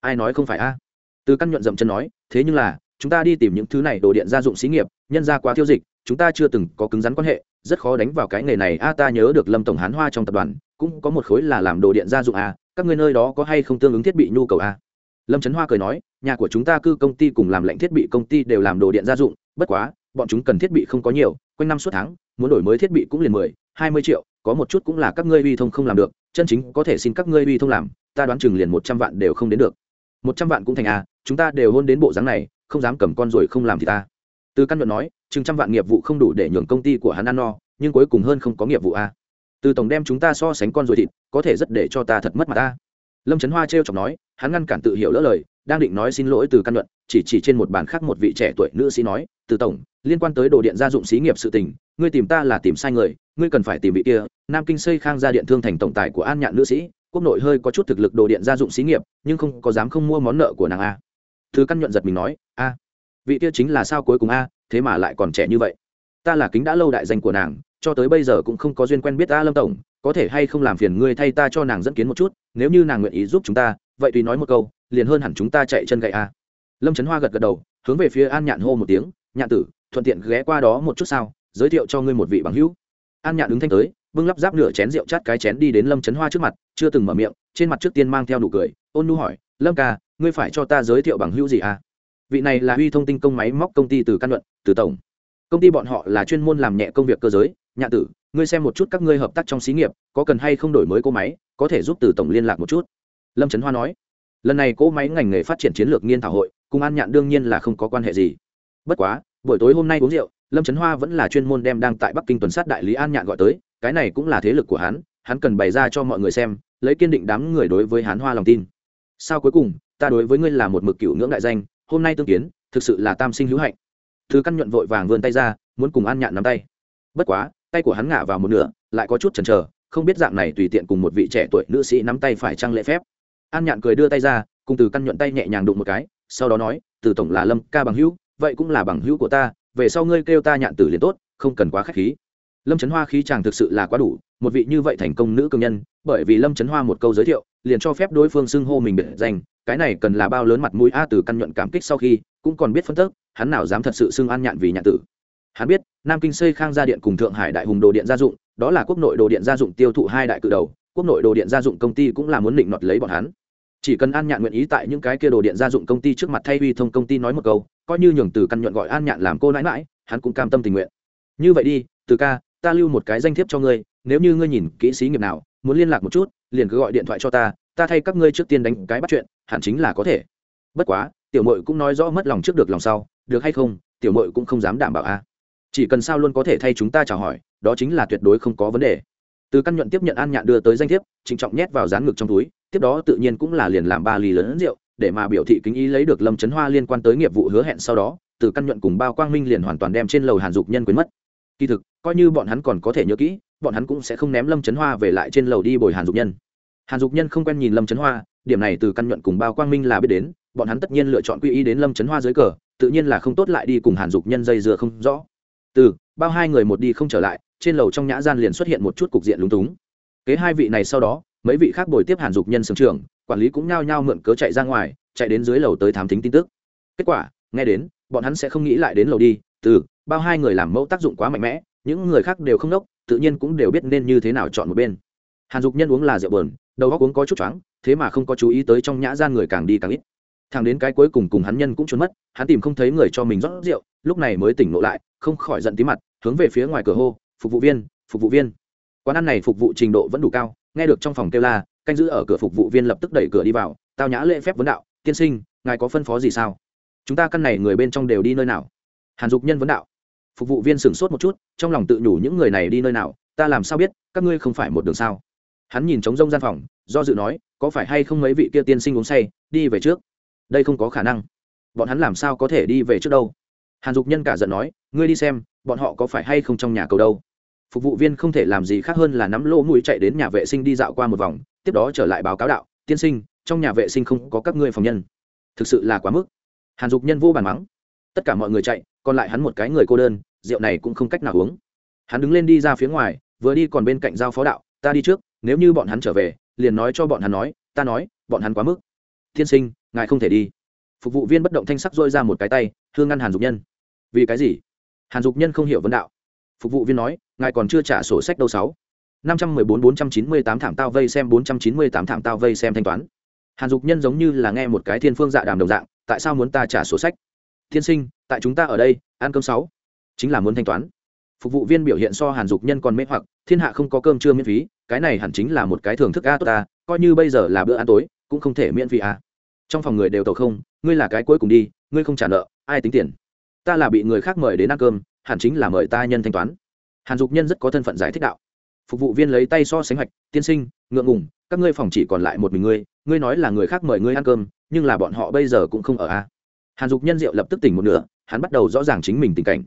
Ai nói không phải a? Từ căn nhuận dậm chân nói, thế nhưng là, chúng ta đi tìm những thứ này đồ điện gia dụng xí nghiệp, nhân ra quá thiêu dịch, chúng ta chưa từng có cứng rắn quan hệ, rất khó đánh vào cái nghề này. A, ta nhớ được lâm tổng hán hoa trong tập đoàn, cũng có một khối là làm đồ điện gia dụng a, các người nơi đó có hay không tương ứng thiết bị nhu cầu a? Lâm trấn hoa cười nói nhà của chúng ta cư công ty cùng làm lệnh thiết bị công ty đều làm đồ điện gia dụng bất quá bọn chúng cần thiết bị không có nhiều quanh năm suốt tháng muốn đổi mới thiết bị cũng liền mười hai mươi triệu có một chút cũng là các ngươi uy thông không làm được chân chính có thể xin các ngươi uy thông làm ta đoán chừng liền một trăm vạn đều không đến được một trăm vạn cũng thành a chúng ta đều hôn đến bộ dáng này, không dám cầm con rồi không làm thì ta. Từ căn luận nói, chừng trăm vạn nghiệp vụ không đủ để nhường công ty của hắn ăn no, nhưng cuối cùng hơn không có nghiệp vụ a từ tổng đem chúng ta so sánh con rồi thịt, có thể rất để cho ta thật mất mặt ta. Lâm trấn hoa t r e o chọc nói hắn ngăn cản tự hiểu lỡ lời, đang định nói xin lỗi từ căn luận, chỉ chỉ trên một bàn khác một vị trẻ tuổi nữ sĩ nói, từ tổng, liên quan tới đồ điện gia dụng xí nghiệp sự tình, ngươi tìm ta là tìm sai người, ngươi cần phải tìm vị kia, nam kinh xây khang gia điện thương thành tổng tài của an nhạn nữ sĩ, quốc nội hơi có chút thực lực đồ điện gia dụng xí nghiệp, nhưng không có dám không mua món nợ của nàng a. Thứ căn nhuận giật mình nói, a, vị kia chính là sao cuối cùng a, thế mà lại còn trẻ như vậy? Ta là kính đã lâu đại danh của nàng, cho tới bây giờ cũng không có duyên quen biết ta lâm tổng, có thể hay không làm phiền ngươi thay ta cho nàng dẫn kiến một chút, nếu như nàng nguyện ý giúp chúng ta vậy tùy nói một câu, liền hơn hẳn chúng ta chạy chân gậy a. Lâm trấn hoa gật gật đầu, hướng về phía an nhạn hô một tiếng, nhạn tử, thuận tiện ghé qua đó một chút sao, giới thiệu cho ngươi một vị bằng hữu. An nhạn đứng thanh tới, bưng lắp ráp nửa chén rượu chát cái chén đi đến lâm trấn hoa trước mặt, chưa từng mở miệng, trên mặt trước tiên mang theo nụ cười, ôn nu hỏi, lâm ca, ngươi phải cho ta giới thiệu bằng hữu gì à vị này là Huy thông tin công máy móc công ty từ căn luận, từ tổng. Công ty bọn họ là chuyên môn làm nhẹ công việc cơ giới. Nhạ tử, ngươi xem một chút các ngươi hợp tác trong xí nghiệp, có cần hay không đổi mới cỗ máy, có thể giúp từ tổng liên lạc một chút lâm trấn hoa nói, lần này cỗ máy ngành nghề phát triển chiến lược nghiên thảo hội, cùng an nhạn đương nhiên là không có quan hệ gì. Bất quá, buổi tối hôm nay uống rượu, lâm trấn hoa vẫn là chuyên môn đem đang tại bắc kinh tuần sát đại lý an nhạn gọi tới, cái này cũng là thế lực của hắn hắn cần bày ra cho mọi người xem, lấy kiên định đám người đối với hắn hoa lòng tin. Sao cuối cùng, ta đối với ngươi là một mực cựu ngưỡng đại danh, hôm nay tương kiến, thực sự là tam sinh hữu hạnh. Thứ căn nhuận vội vàng vươn tay ra, muốn cùng an nhạn nắm tay. Bất quá, tay của hắn ngả vào một nửa, lại có chút chần chờ, không biết dạng này tùy tiện cùng một vị trẻ tuổi nữ sĩ nắm tay phải trăng lễ phép an nhạn cười đưa tay ra, cùng từ căn nhuận tay nhẹ nhàng đụng một cái, sau đó nói, từ tổng là lâm ca bằng hữu, vậy cũng là bằng hữu của ta, về sau ngươi kêu ta nhạn tử liền tốt, không cần quá k h á c h khí. Lâm trấn hoa khí chàng thực sự là quá đủ, một vị như vậy thành công nữ công nhân, bởi vì lâm trấn hoa một câu giới thiệu, liền cho phép đối phương xưng hô mình biệt danh, cái này cần là bao lớn mặt mũi a từ căn nhuận cảm kích sau khi, cũng còn biết phân tức hắn nào dám thật sự xưng an nhạn vì nhạn tử. Hắn biết, nam kinh xây khang gia điện cùng thượng hải đại hùng đồ điện gia dụng, đó là quốc nội đồ điện gia dụng tiêu thụ hai đại cự đầu, quốc nội đồ điện gia dụng công ty cũng là muốn định nọt lấy bọn hắn chỉ cần an nhạn nguyện ý tại những cái kia đồ điện gia dụng công ty trước mặt thay uy thông công ty nói một câu, coi như nhường từ căn nhuận gọi an nhạn làm cô nãi mãi hắn cũng cam tâm tình nguyện. Như vậy đi, từ ca, ta lưu một cái danh thiếp cho ngươi, nếu như ngươi nhìn kỹ sĩ nghiệp nào, muốn liên lạc một chút, liền cứ gọi điện thoại cho ta ta thay các ngươi trước tiên đánh cái bắt chuyện, hẳn chính là có thể. Bất quá, tiểu mội cũng nói rõ mất lòng trước được lòng sau, được hay không, tiểu mội cũng không dám đảm bảo a. Chỉ cần sao luôn có thể thay chúng ta chào hỏi, đó chính là tuyệt đối không có vấn đề. Từ căn nhuận tiếp nhận an nhạn đưa tới danh thiếp, trịnh trọng nhét vào dán ngực trong túi tiếp đó tự nhiên cũng là liền làm ba ly lớn rượu, để mà biểu thị kính ý lấy được lâm trấn hoa liên quan tới nghiệp vụ hứa hẹn sau đó, từ căn nhuận cùng bao quang minh liền hoàn toàn đem trên lầu hàn dục nhân quyến mất. Kỳ thực, coi như bọn hắn còn có thể nhớ kỹ, bọn hắn cũng sẽ không ném lâm trấn hoa về lại trên lầu đi bồi hàn dục nhân. Hàn dục nhân không quen nhìn lâm trấn hoa, điểm này từ căn nhuận cùng bao quang minh là biết đến, bọn hắn tất nhiên lựa chọn quy ý đến lâm trấn hoa dưới cờ, tự nhiên là không tốt lại đi cùng hàn dục nhân dây dừa không rõ. Từ, bao hai người một đi không trở lại, trên lầu trong nhã gian liền xuất hiện một chút cục diện lúng túng. Kế hai vị này sau đó mấy vị khác bồi tiếp hàn dục nhân sưởng trường quản lý cũng nhao nhao mượn cớ chạy ra ngoài, chạy đến dưới lầu tới thám thính tin tức. Kết quả, nghe đến, bọn hắn sẽ không nghĩ lại đến lầu đi, từ, bao hai người làm mẫu tác dụng quá mạnh mẽ, những người khác đều không đốc, tự nhiên cũng đều biết nên như thế nào chọn một bên. Hàn dục nhân uống là rượu bờn đầu góc uống có chút choáng, thế mà không có chú ý tới trong nhã gian người càng đi càng ít. Thằng đến cái cuối cùng cùng hắn nhân cũng trốn mất, hắn tìm không thấy người cho mình rót rượu, lúc này mới tỉnh ngộ lại, không khỏi giận tí mặt, hướng về phía ngoài cửa hô, phục vụ viên, phục vụ viên. Quán ăn này phục vụ trình độ vẫn đủ cao nghe được trong phòng kêu la, canh giữ ở cửa phục vụ viên lập tức đẩy cửa đi vào. Tao nhã lễ phép vấn đạo, tiên sinh, ngài có phân phó gì sao? Chúng ta căn này người bên trong đều đi nơi nào? Hàn dục nhân vấn đạo. Phục vụ viên sửng sốt một chút, trong lòng tự nhủ những người này đi nơi nào, ta làm sao biết, các ngươi không phải một đường sao? Hắn nhìn trống rông gian phòng, do dự nói, có phải hay không mấy vị kia tiên sinh uống say, đi về trước? Đây không có khả năng. Bọn hắn làm sao có thể đi về trước đâu? Hàn dục nhân cả giận nói, ngươi đi xem, bọn họ có phải hay không trong nhà cầu đâu? Phục vụ viên không thể làm gì khác hơn là nắm lỗ mũi chạy đến nhà vệ sinh đi dạo qua một vòng, tiếp đó trở lại báo cáo đạo, tiên sinh, trong nhà vệ sinh không có các ngươi phòng nhân. Thực sự là quá mức. Hàn dục nhân vô bàn mắng. Tất cả mọi người chạy, còn lại hắn một cái người cô đơn, rượu này cũng không cách nào uống. Hắn đứng lên đi ra phía ngoài, vừa đi còn bên cạnh giao phó đạo, ta đi trước, nếu như bọn hắn trở về, liền nói cho bọn hắn nói, ta nói, bọn hắn quá mức. Tiên sinh, ngài không thể đi. Phục vụ viên bất động thanh sắc dôi ra một cái tay thương ngăn hàn dục nhân. Vì cái gì? Hàn dục nhân không hiểu vấn đạo. Phục vụ viên nói ngài còn chưa trả sổ sách đâu sáu. Năm trăm mười bốn bốn trăm chín mươi tám thảm tao vây xem bốn trăm chín mươi tám thảm tao vây xem thanh toán. Hàn dục nhân giống như là nghe một cái thiên phương dạ đàm đồng dạng, tại sao muốn ta trả sổ sách? Thiên sinh, tại chúng ta ở đây, ăn cơm sáu. Chính là muốn thanh toán. Phục vụ viên biểu hiện so hàn dục nhân còn mê hoặc, thiên hạ không có cơm trưa miễn phí, cái này hẳn chính là một cái thưởng thức a tốt ta coi như bây giờ là bữa ăn tối, cũng không thể miễn phí a. Trong phòng người đều tàu không, ngươi là cái cuối cùng đi, ngươi không trả nợ, ai tính tiền? Ta là bị người khác mời đến ăn cơm, hẳn chính là mời ta nhân thanh toán hàn dục nhân rất có thân phận giải thích đạo. Phục vụ viên lấy tay so sánh hoạch, tiên sinh, ngượng ngùng, các ngươi phòng chỉ còn lại một mình ngươi ngươi nói là người khác mời ngươi ăn cơm, nhưng là bọn họ bây giờ cũng không ở a hàn dục nhân diệu lập tức tỉnh một nửa, hắn bắt đầu rõ ràng chính mình tình cảnh.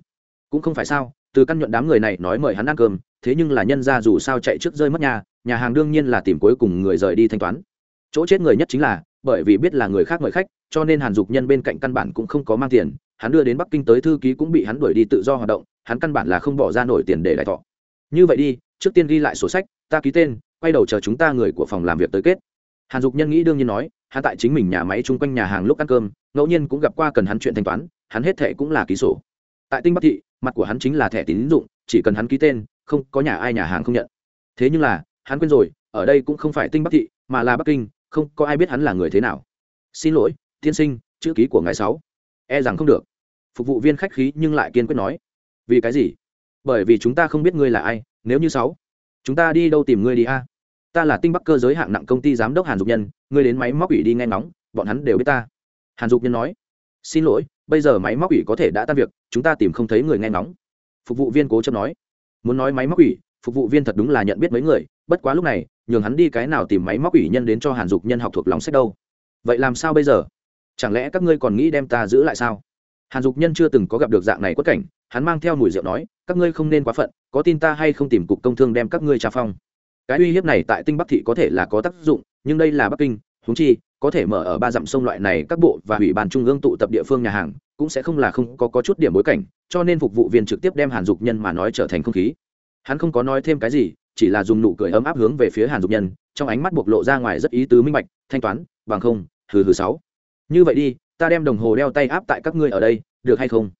Cũng không phải sao, từ căn nhuận đám người này nói mời hắn ăn cơm, thế nhưng là nhân ra dù sao chạy trước rơi mất nhà nhà hàng đương nhiên là tìm cuối cùng người rời đi thanh toán. Chỗ chết người nhất chính là, bởi vì biết là người khác mời khách, cho nên hàn dục nhân bên cạnh căn bản cũng không có mang tiền, hắn đưa đến bắc kinh tới thư ký cũng bị hắn đuổi đi tự do hoạt động hắn căn bản là không bỏ ra nổi tiền để đại thọ. Như vậy đi, trước tiên ghi lại sổ sách, ta ký tên, quay đầu chờ chúng ta người của phòng làm việc tới kết. Hàn dục nhân nghĩ đương nhiên nói, hắn tại chính mình nhà máy chung quanh nhà hàng lúc ăn cơm, ngẫu nhiên cũng gặp qua cần hắn chuyện thanh toán, hắn hết thệ cũng là ký sổ. Tại tinh bắc thị, mặt của hắn chính là thẻ tín dụng, chỉ cần hắn ký tên, không có nhà ai nhà hàng không nhận. Thế nhưng là, hắn quên rồi, ở đây cũng không phải tinh bắc thị, mà là bắc kinh, không có ai biết hắn là người thế nào. Xin lỗi, tiên sinh, chữ ký của ngài sáu. E rằng không được. Phục vụ viên khách khí nhưng lại kiên quyết nói vì cái gì? Bởi vì chúng ta không biết ngươi là ai, nếu như sáu, chúng ta đi đâu tìm ngươi đi a? Ta là tinh bắc cơ giới hạng nặng công ty giám đốc hàn dục nhân, ngươi đến máy móc ủy đi nghe ngóng, bọn hắn đều biết ta. Hàn dục nhân nói, xin lỗi, bây giờ máy móc ủy có thể đã tan việc, chúng ta tìm không thấy người nghe ngóng. Phục vụ viên cố chấp nói, muốn nói máy móc ủy, phục vụ viên thật đúng là nhận biết mấy người, bất quá lúc này, nhường hắn đi cái nào tìm máy móc ủy nhân đến cho hàn dục nhân học thuộc lòng sách đâu. Vậy làm sao bây giờ? Chẳng lẽ các ngươi còn nghĩ đem ta giữ lại sao? Hàn dục nhân chưa từng có gặp được dạng này quất cảnh hắn mang theo mùi rượu nói các ngươi không nên quá phận có tin ta hay không tìm cục công thương đem các ngươi trà phong? Cái uy hiếp này tại tinh bắc thị có thể là có tác dụng nhưng đây là bắc kinh húng chi có thể mở ở ba dặm sông loại này các bộ và ủy ban trung ương tụ tập địa phương nhà hàng cũng sẽ không là không có, có chút điểm bối cảnh cho nên phục vụ viên trực tiếp đem hàn dục nhân mà nói trở thành không khí. Hắn không có nói thêm cái gì chỉ là dùng nụ cười ấm áp hướng về phía hàn dục nhân trong ánh mắt bộc lộ ra ngoài rất ý tứ minh bạch thanh toán bằng không hừ hừ sáu. Như vậy đi ta đem đồng hồ đeo tay áp tại các ngươi ở đây được hay không?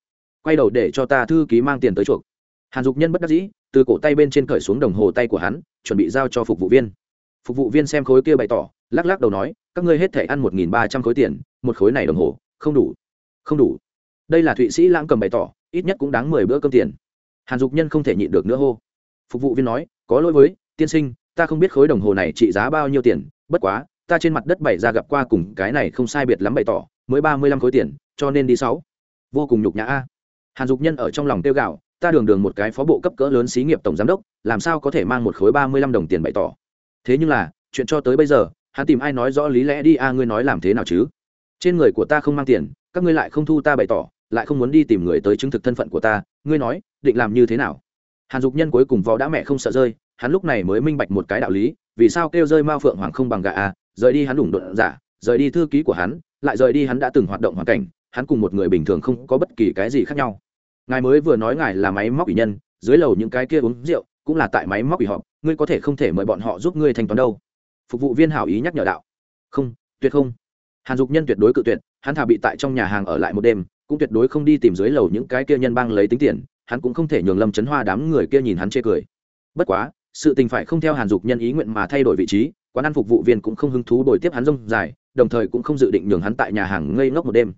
Quay đầu để cho ta thư ký mang tiền tới chuộc. Hàn dục nhân bất đắc dĩ, từ cổ tay bên trên cởi xuống đồng hồ tay của hắn, chuẩn bị giao cho phục vụ viên. Phục vụ viên xem khối kia bày tỏ, lắc lắc đầu nói, các ngươi hết thể ăn một nghìn ba trăm khối tiền, một khối này đồng hồ, không đủ không đủ. Đây là thụy sĩ lãng cầm bày tỏ, ít nhất cũng đáng mười bữa cơm tiền. Hàn dục nhân không thể nhịn được nữa hô. Phục vụ viên nói, có lỗi với, tiên sinh, ta không biết khối đồng hồ này trị giá bao nhiêu tiền, bất quá, ta trên mặt đất bày ra gặp qua cùng cái này không sai biệt lắm bày tỏ, mới ba mươi lăm khối tiền, cho nên đi sáu. Vô cùng nhục nhã a hàn dục nhân ở trong lòng tiêu gạo ta đường đường một cái phó bộ cấp cỡ lớn xí nghiệp tổng giám đốc, làm sao có thể mang một khối ba mươi lăm đồng tiền bày tỏ? Thế nhưng là, chuyện cho tới bây giờ, hắn tìm ai nói rõ lý lẽ đi, a, ngươi nói làm thế nào chứ? Trên người của ta không mang tiền, các ngươi lại không thu ta bày tỏ, lại không muốn đi tìm người tới chứng thực thân phận của ta, ngươi nói, định làm như thế nào? Hàn dục nhân cuối cùng vò đã mẹ không sợ rơi, hắn lúc này mới minh bạch một cái đạo lý, vì sao kêu rơi mao phượng hoàng không bằng gà a, rời đi hắn đủng độn giả, rời đi thư ký của hắn, lại rời đi hắn đã từng hoạt động hoàn cảnh, hắn cùng một người bình thường không có bất kỳ cái gì khác nhau ngài mới vừa nói ngài là máy móc ủy nhân, dưới lầu những cái kia uống rượu cũng là tại máy móc ủy họp, ngươi có thể không thể mời bọn họ giúp ngươi thanh toán đâu. Phục vụ viên hảo ý nhắc nhở đạo. Không, tuyệt không. Hàn dục nhân tuyệt đối cự tuyệt, hắn thà bị tại trong nhà hàng ở lại một đêm, cũng tuyệt đối không đi tìm dưới lầu những cái kia nhân bang lấy tính tiền, hắn cũng không thể nhường lâm chấn hoa đám người kia nhìn hắn chê cười. Bất quá, sự tình phải không theo hàn dục nhân ý nguyện mà thay đổi vị trí, quán ăn phục vụ viên cũng không hứng thú đổi tiếp hắn rông dài, đồng thời cũng không dự định nhường hắn tại nhà hàng ngây ngốc một đêm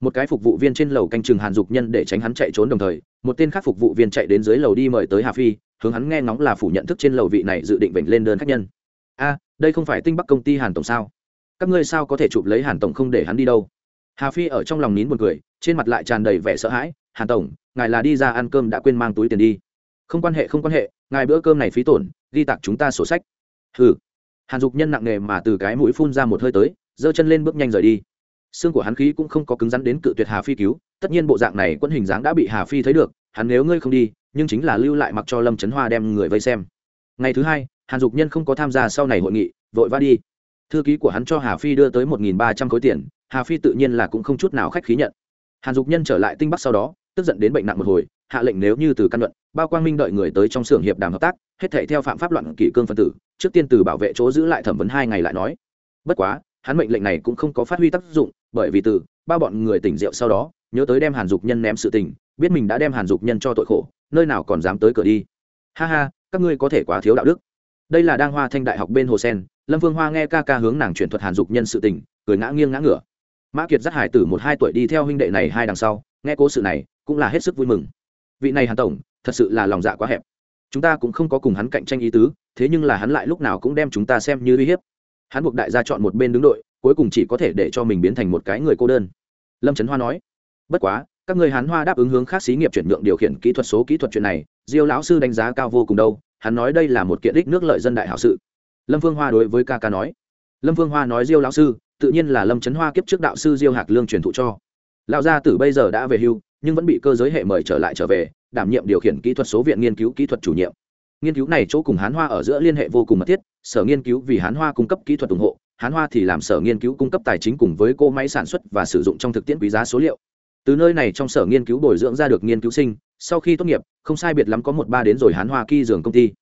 một cái phục vụ viên trên lầu canh chừng hàn dục nhân để tránh hắn chạy trốn đồng thời, một tên khác phục vụ viên chạy đến dưới lầu đi mời tới hà phi, hướng hắn nghe ngóng là phủ nhận thức trên lầu vị này dự định vểnh lên đơn khách nhân. A, đây không phải tinh bắc công ty hàn tổng sao? Các ngươi sao có thể chụp lấy hàn tổng không để hắn đi đâu? Hà phi ở trong lòng nín một cười, trên mặt lại tràn đầy vẻ sợ hãi, hàn tổng, ngài là đi ra ăn cơm đã quên mang túi tiền đi. Không quan hệ, không quan hệ, ngài bữa cơm này phí tổn, ghi tặng chúng ta sổ sách. Ừ hàn dục nhân nặng nề mà từ cái mũi phun ra một hơi tới, giơ chân lên bước nhanh rời đi xương của hắn khí cũng không có cứng rắn đến cự tuyệt hà phi cứu, tất nhiên bộ dạng này quân hình dáng đã bị hà phi thấy được, hắn nếu ngươi không đi, nhưng chính là lưu lại mặc cho lâm trấn hoa đem người vây xem. Ngày thứ hai, hàn dục nhân không có tham gia sau này hội nghị, vội vã đi. Thư ký của hắn cho hà phi đưa tới một nghìn ba trăm khối tiền, hà phi tự nhiên là cũng không chút nào khách khí nhận. Hàn dục nhân trở lại tinh bắc sau đó, tức giận đến bệnh nặng một hồi, hạ lệnh nếu như từ căn luận, bao quang minh đợi người tới trong xưởng hiệp đàm hợp tác, hết thể theo phạm pháp loạn kỷ cương phân tử, trước tiên từ bảo vệ chỗ giữ lại thẩm vấn hai ngày lại nói. Bất quá hắn mệnh lệnh này cũng không có phát huy tác dụng, bởi vì từ ba bọn người tỉnh rượu sau đó, nhớ tới đem hàn dục nhân ném sự tình, biết mình đã đem hàn dục nhân cho tội khổ, nơi nào còn dám tới cửa đi. Ha ha, các ngươi có thể quá thiếu đạo đức. Đây là đang hoa thanh đại học bên hồ sen, lâm vương hoa nghe ca ca hướng nàng chuyển thuật hàn dục nhân sự tình, cười ngã nghiêng ngã ngửa. Mã kiệt dắt hải tử một hai tuổi đi theo huynh đệ này hai đằng sau, nghe cố sự này, cũng là hết sức vui mừng. Vị này hàn tổng, thật sự là lòng dạ quá hẹp. Chúng ta cũng không có cùng hắn cạnh tranh ý tứ, thế nhưng là hắn lại lúc nào cũng đem chúng ta xem như uy hiếp hắn buộc đại gia chọn một bên đứng đội, cuối cùng chỉ có thể để cho mình biến thành một cái người cô đơn. Lâm trấn hoa nói, bất quá, các người hán hoa đáp ứng hướng khác xí nghiệp chuyển nhượng điều khiển kỹ thuật số kỹ thuật chuyện này, diêu lão sư đánh giá cao vô cùng đâu, hắn nói đây là một kiện đích nước lợi dân đại hảo sự. Lâm phương hoa đối với ca ca nói, lâm phương hoa nói diêu lão sư, tự nhiên là lâm trấn hoa kiếp trước đạo sư diêu hạc lương truyền thụ cho. Lão gia tử bây giờ đã về hưu, nhưng vẫn bị cơ giới hệ mời trở lại trở về, đảm nhiệm điều khiển kỹ thuật số viện nghiên cứu kỹ thuật chủ nhiệm nghiên cứu này chỗ cùng hán hoa ở giữa liên hệ vô cùng mật thiết, sở nghiên cứu vì hán hoa cung cấp kỹ thuật ủng hộ, hán hoa thì làm sở nghiên cứu cung cấp tài chính cùng với cô máy sản xuất và sử dụng trong thực tiễn quý giá số liệu. Từ nơi này trong sở nghiên cứu bồi dưỡng ra được nghiên cứu sinh, sau khi tốt nghiệp, không sai biệt lắm có một ba đến rồi hán hoa kỳ dường công ty.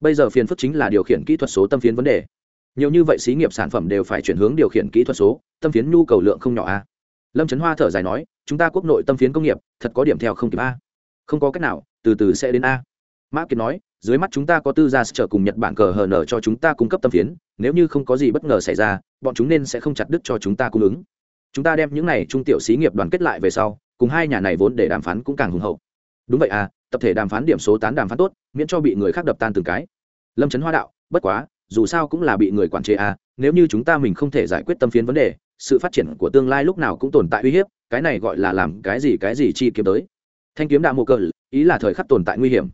Bây giờ phiền phức chính là điều khiển kỹ thuật số tâm phiến vấn đề. Nhiều như vậy xí nghiệp sản phẩm đều phải chuyển hướng điều khiển kỹ thuật số, tâm phiến nhu cầu lượng không nhỏ a lâm trấn hoa thở dài nói, chúng ta quốc nội tâm phiến công nghiệp, thật có điểm theo không kịp a. Không có cách nào, từ từ sẽ đến a. Mã kiệt nói dưới mắt chúng ta có tư gia trở cùng nhật bản cờ hờ nở cho chúng ta cung cấp tâm phiến, nếu như không có gì bất ngờ xảy ra, bọn chúng nên sẽ không chặt đứt cho chúng ta cung ứng. Chúng ta đem những này trung tiểu xí nghiệp đoàn kết lại về sau, cùng hai nhà này vốn để đàm phán cũng càng hùng hậu. Đúng vậy à tập thể đàm phán điểm số tán đàm phán tốt, miễn cho bị người khác đập tan từng cái. Lâm trấn hoa đạo, bất quá, dù sao cũng là bị người quản chế à nếu như chúng ta mình không thể giải quyết tâm phiến vấn đề, sự phát triển của tương lai lúc nào cũng tồn tại uy hiếp, cái này gọi là làm cái gì cái gì chi kiếm tới. Thanh kiếm đạo mô cờ, ý là thời khắc tồn tại nguy hiểm.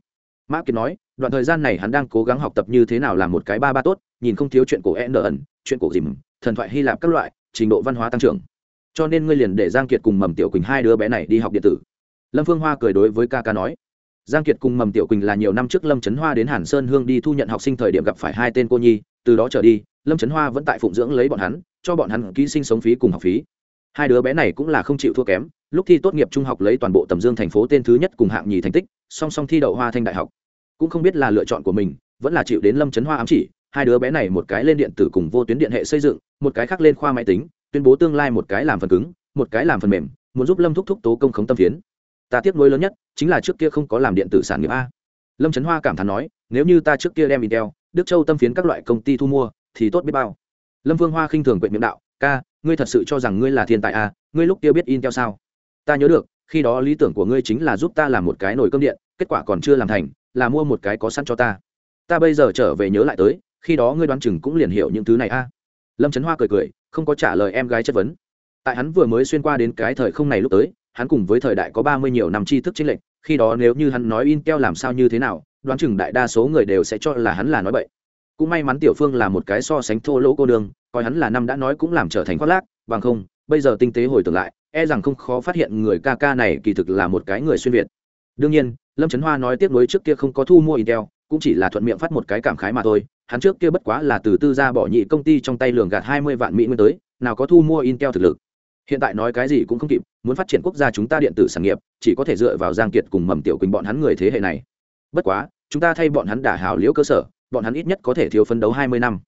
Mã Kiến nói đoạn thời gian này hắn đang cố gắng học tập như thế nào làm một cái ba ba tốt, nhìn không thiếu chuyện cổ e n ẩn chuyện cổ dìm, thần thoại hy lạp các loại, trình độ văn hóa tăng trưởng. Cho nên ngươi liền để giang kiệt cùng mầm tiểu quỳnh hai đứa bé này đi học điện tử. Lâm phương hoa cười đối với ca ca nói. Giang kiệt cùng mầm tiểu quỳnh là nhiều năm trước lâm trấn hoa đến hàn sơn hương đi thu nhận học sinh thời điểm gặp phải hai tên cô nhi, từ đó trở đi, lâm trấn hoa vẫn tại phụng dưỡng lấy bọn hắn, cho bọn hắn ký sinh sống phí cùng học phí. Hai đứa bé này cũng là không chịu thua kém, lúc thi tốt nghiệp trung học lấy toàn bộ tầm dương thành phố tên thứ nhất cùng hạng nhì thành tích, song song thi đậu hoa thanh đại học cũng không biết là lựa chọn của mình, vẫn là chịu đến lâm trấn hoa ám chỉ, hai đứa bé này một cái lên điện tử cùng vô tuyến điện hệ xây dựng, một cái khác lên khoa máy tính, tuyên bố tương lai một cái làm phần cứng, một cái làm phần mềm, muốn giúp lâm thúc thúc tố công khống tâm phiến. Ta tiếc nuối lớn nhất chính là trước kia không có làm điện tử sản nghiệp a. Lâm trấn hoa cảm thán nói, nếu như ta trước kia đem intel, đức châu tâm phiến các loại công ty thu mua, thì tốt biết bao. Lâm vương hoa khinh thường quệ miệng đạo, ca, ngươi thật sự cho rằng ngươi là thiên tài a, ngươi lúc kia biết intel sao? Ta nhớ được, khi đó lý tưởng của ngươi chính là giúp ta làm một cái nồi cơm điện, kết quả còn chưa làm thành là mua một cái có sẵn cho ta. Ta bây giờ trở về nhớ lại tới, khi đó ngươi đoán chừng cũng liền hiểu những thứ này a. Lâm trấn hoa cười cười, không có trả lời em gái chất vấn. Tại hắn vừa mới xuyên qua đến cái thời không này lúc tới, hắn cùng với thời đại có ba mươi nhiều năm tri thức chính lệnh khi đó nếu như hắn nói in keo làm sao như thế nào, đoán chừng đại đa số người đều sẽ cho là hắn là nói bậy. Cũng may mắn tiểu phương là một cái so sánh thô lỗ cô đường coi hắn là năm đã nói cũng làm trở thành khoác lác, bằng không, bây giờ tinh tế hồi tưởng lại e rằng không khó phát hiện người ca ca này kỳ thực là một cái người xuyên việt. Đương nhiên lâm trấn hoa nói tiếp nối trước kia không có thu mua intel, cũng chỉ là thuận miệng phát một cái cảm khái mà thôi. Hắn trước kia bất quá là từ tư gia bỏ nhị công ty trong tay lường gạt hai mươi vạn mỹ nguyên tới, nào có thu mua intel thực lực. Hiện tại nói cái gì cũng không kịp, muốn phát triển quốc gia chúng ta điện tử sản nghiệp, chỉ có thể dựa vào giang kiệt cùng mầm tiểu quỳnh bọn hắn người thế hệ này. Bất quá, chúng ta thay bọn hắn đả hảo liễu cơ sở, bọn hắn ít nhất có thể thiếu phấn đấu hai mươi năm.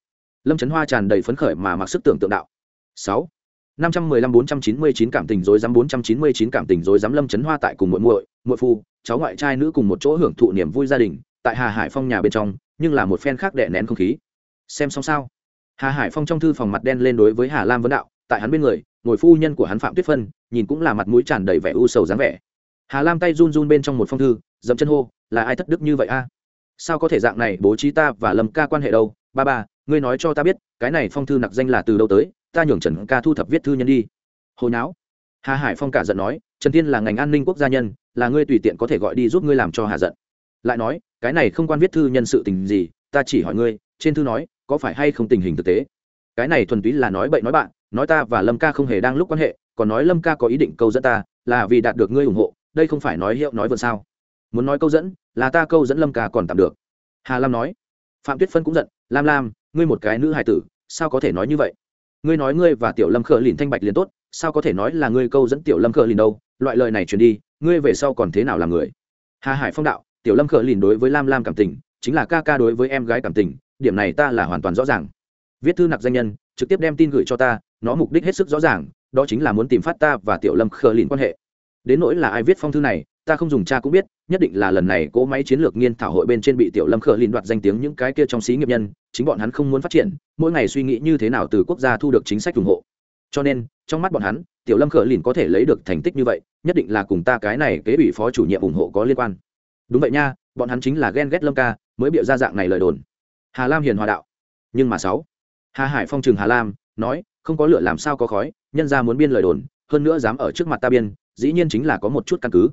Lâm trấn hoa tràn đầy phấn khởi mà mặc sức tưởng tượng đạo. Sáu năm trăm mười lăm bốn trăm chín mươi chín cảm tình rối rắm, bốn trăm chín mươi chín cảm tình rối rắm lâm Chấn hoa tại cùng muội muội muội phu, cháu ngoại trai nữ cùng một chỗ hưởng thụ niềm vui gia đình, tại hà hải phong nhà bên trong, nhưng là một phen khác đè nén không khí. Xem xong sao? Hà hải phong trong thư phòng mặt đen lên đối với hà lam vấn đạo, tại hắn bên người, ngồi phu nhân của hắn phạm tuyết phân, nhìn cũng là mặt mũi tràn đầy vẻ u sầu dáng vẻ. Hà lam tay run run bên trong một phong thư dẫm chân hô, là ai thất đức như vậy a? Sao có thể dạng này, bố trí ta và lâm ca quan hệ đâu? Ba ba, ngươi nói cho ta biết, cái này phong thư nặc danh là từ đâu tới, ta nhường trần ca thu thập viết thư nhân đi. Hồi não hà hải phong cả giận nói, trần thiên là ngành an ninh quốc gia nhân, là ngươi tùy tiện có thể gọi đi giúp ngươi làm cho hà giận. Lại nói, cái này không quan viết thư nhân sự tình gì, ta chỉ hỏi ngươi, trên thư nói, có phải hay không tình hình thực tế? Cái này thuần túy là nói bậy nói bạn, nói ta và lâm ca không hề đang lúc quan hệ, còn nói lâm ca có ý định câu dẫn ta, là vì đạt được ngươi ủng hộ, đây không phải nói hiệu nói vượt sao? Muốn nói câu dẫn, là ta câu dẫn lâm ca còn tạm được. Hà lam nói. Phạm tuyết phân cũng giận lam lam, ngươi một cái nữ hài tử, sao có thể nói như vậy? Ngươi nói ngươi và tiểu lâm khờ lìn thanh bạch liền tốt, sao có thể nói là ngươi câu dẫn tiểu lâm khờ lìn đâu? Loại lời này truyền đi, ngươi về sau còn thế nào làm người? Hà hải phong đạo, tiểu lâm khờ lìn đối với lam lam cảm tình, chính là ca ca đối với em gái cảm tình, điểm này ta là hoàn toàn rõ ràng. Viết thư nặc danh nhân, trực tiếp đem tin gửi cho ta, nó mục đích hết sức rõ ràng, đó chính là muốn tìm phát ta và tiểu lâm khờ lìn quan hệ. Đến nỗi là ai viết phong thư này, ta không dùng cha cũng biết nhất định là lần này cỗ máy chiến lược nghiên thảo hội bên trên bị tiểu lâm khờ lìn đoạt danh tiếng những cái kia trong xí nghiệp nhân, chính bọn hắn không muốn phát triển, mỗi ngày suy nghĩ như thế nào từ quốc gia thu được chính sách ủng hộ. Cho nên, trong mắt bọn hắn, tiểu lâm khờ lìn có thể lấy được thành tích như vậy, nhất định là cùng ta cái này kế ủy phó chủ nhiệm ủng hộ có liên quan. Đúng vậy nha, bọn hắn chính là ghen ghét lâm ca, mới bịa ra dạng này lời đồn. Hà lam hiền hòa đạo. Nhưng mà sáu. Hà hải phong trường hà lam, nói, không có lửa làm sao có khói, nhân ra muốn biên lời đồn, hơn nữa dám ở trước mặt ta biên, dĩ nhiên chính là có một chút căn cứ.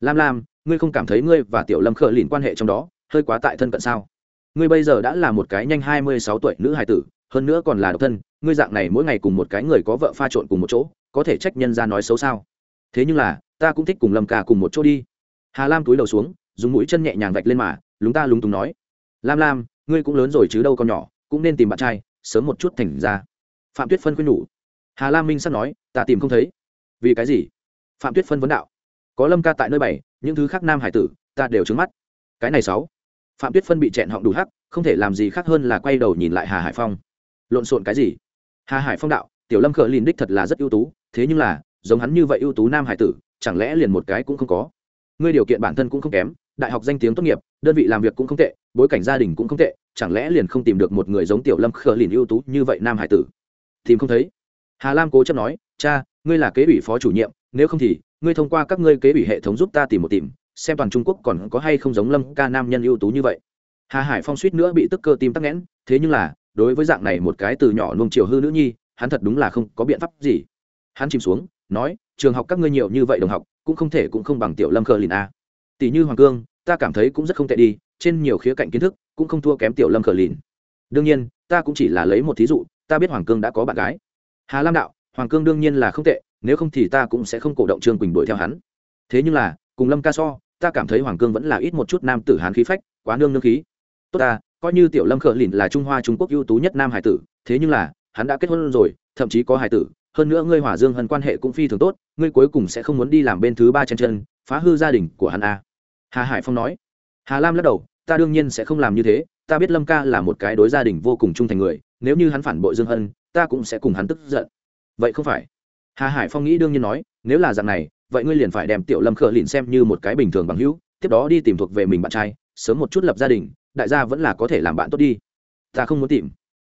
Lam lam ngươi không cảm thấy ngươi và tiểu lâm khờ lìn quan hệ trong đó hơi quá tại thân cận sao? Ngươi bây giờ đã là một cái nhanh hai mươi sáu tuổi nữ hài tử, hơn nữa còn là độc thân, ngươi dạng này mỗi ngày cùng một cái người có vợ pha trộn cùng một chỗ, có thể trách nhân ra nói xấu sao? Thế nhưng là, ta cũng thích cùng lâm ca cùng một chỗ đi. Hà lam túi đầu xuống, dùng mũi chân nhẹ nhàng vạch lên mà, lúng ta lúng túng nói. Lam lam, ngươi cũng lớn rồi chứ đâu còn nhỏ, cũng nên tìm bạn trai, sớm một chút thành ra. Phạm tuyết phân khuyên nhủ. Hà lam minh sắp nói, ta tìm không thấy. Vì cái gì? Phạm tuyết phân vấn đạo có lâm ca tại nơi bảy những thứ khác nam hải tử, ta đều trứng mắt. Cái này sáu. Phạm tuyết phân bị chẹn họng đủ hắc, không thể làm gì khác hơn là quay đầu nhìn lại hà hải phong. Lộn xộn cái gì? Hà hải phong đạo, tiểu lâm khờ lìn đích thật là rất ưu tú, thế nhưng là, giống hắn như vậy ưu tú nam hải tử, chẳng lẽ liền một cái cũng không có? Ngươi điều kiện bản thân cũng không kém, đại học danh tiếng tốt nghiệp, đơn vị làm việc cũng không tệ, bối cảnh gia đình cũng không tệ, chẳng lẽ liền không tìm được một người giống tiểu lâm khờ lìn ưu tú như vậy nam hải tử? Tìm không thấy. Hà lam cố chấp nói, cha, ngươi là kế ủy phó chủ nhiệm nếu không thì, ngươi thông qua các ngươi kế ủy hệ thống giúp ta tìm một tìm, xem toàn trung quốc còn có hay không giống lâm ca nam nhân ưu tú như vậy. Hà hải phong suýt nữa bị tức cơ tim tắc nghẽn, thế nhưng là, đối với dạng này một cái từ nhỏ nuông chiều hư nữ nhi, hắn thật đúng là không có biện pháp gì. Hắn chìm xuống, nói, trường học các ngươi nhiều như vậy đồng học, cũng không thể cũng không bằng tiểu lâm khờ lìn a. Tỷ như hoàng cương, ta cảm thấy cũng rất không tệ đi, trên nhiều khía cạnh kiến thức, cũng không thua kém tiểu lâm khờ lìn. Đương nhiên, ta cũng chỉ là lấy một thí dụ, ta biết hoàng cương đã có bạn gái. Hà lam đạo, hoàng cương đương nhiên là không tệ nếu không thì ta cũng sẽ không cổ động trương quỳnh đuổi theo hắn. Thế nhưng là, cùng lâm ca so, ta cảm thấy hoàng cương vẫn là ít một chút nam tử hán khí phách, quá nương nương khí. Tốt ta, coi như tiểu lâm khở lìn là trung hoa trung quốc ưu tú nhất nam hải tử, thế nhưng là, hắn đã kết hôn rồi, thậm chí có hải tử, hơn nữa ngươi hỏa dương hân quan hệ cũng phi thường tốt, ngươi cuối cùng sẽ không muốn đi làm bên thứ ba chân chân, phá hư gia đình của hắn a à. hà hải phong nói. Hà lam lắc đầu, ta đương nhiên sẽ không làm như thế, ta biết lâm ca là một cái đối gia đình vô cùng trung thành người, nếu như hắn phản bội dương hân, ta cũng sẽ cùng hắn tức giận. Vậy không phải hà hải phong nghĩ đương nhiên nói, nếu là dạng này, vậy ngươi liền phải đem tiểu lâm khờ lìn xem như một cái bình thường bằng hữu, tiếp đó đi tìm thuộc về mình bạn trai, sớm một chút lập gia đình, đại gia vẫn là có thể làm bạn tốt đi. Ta không muốn tìm.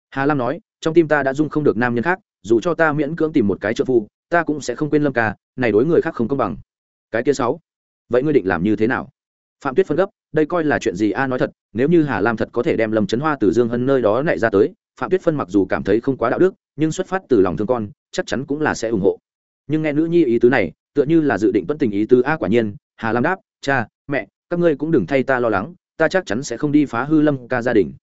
Hà lam nói, trong tim ta đã dung không được nam nhân khác, dù cho ta miễn cưỡng tìm một cái trợ phu, ta cũng sẽ không quên lâm ca, này đối người khác không công bằng. Cái kia sáu, vậy ngươi định làm như thế nào? Phạm tuyết phân gấp, đây coi là chuyện gì a, nói thật, nếu như hà lam thật có thể đem lâm trấn hoa từ dương hân nơi đó lại ra tới, phạm tuyết phân mặc dù cảm thấy không quá đạo đức nhưng xuất phát từ lòng thương con, chắc chắn cũng là sẽ ủng hộ. Nhưng nghe nữ nhi ý tứ này, tựa như là dự định tuân tình ý tứ a quả nhiên, hà lam đáp, cha, mẹ, các ngươi cũng đừng thay ta lo lắng, ta chắc chắn sẽ không đi phá hư lâm ca gia đình.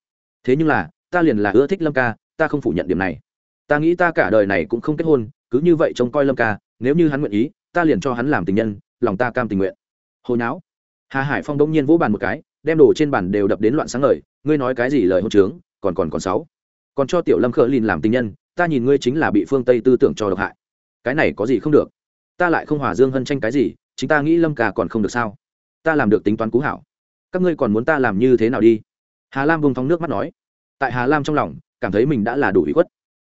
Thế nhưng là, ta liền là ưa thích lâm ca, ta không phủ nhận điểm này. Ta nghĩ ta cả đời này cũng không kết hôn, cứ như vậy trông coi lâm ca, nếu như hắn nguyện ý, ta liền cho hắn làm tình nhân, lòng ta cam tình nguyện. Hồi não hà hải phong đông nhiên vỗ bàn một cái, đem đồ trên bàn đều đập đến loạn sáng lời ngươi nói cái gì lời hôn trướng, còn còn còn sáu còn cho tiểu lâm khờ lìn làm tình nhân, ta nhìn ngươi chính là bị phương tây tư tưởng cho độc hại. Cái này có gì không được? Ta lại không hòa dương hân tranh cái gì, chính ta nghĩ lâm ca còn không được sao? Ta làm được tính toán cú hảo. Các ngươi còn muốn ta làm như thế nào đi? Hà lam vùng thóng nước mắt nói. Tại hà lam trong lòng, cảm thấy mình đã là đủ bị khuất.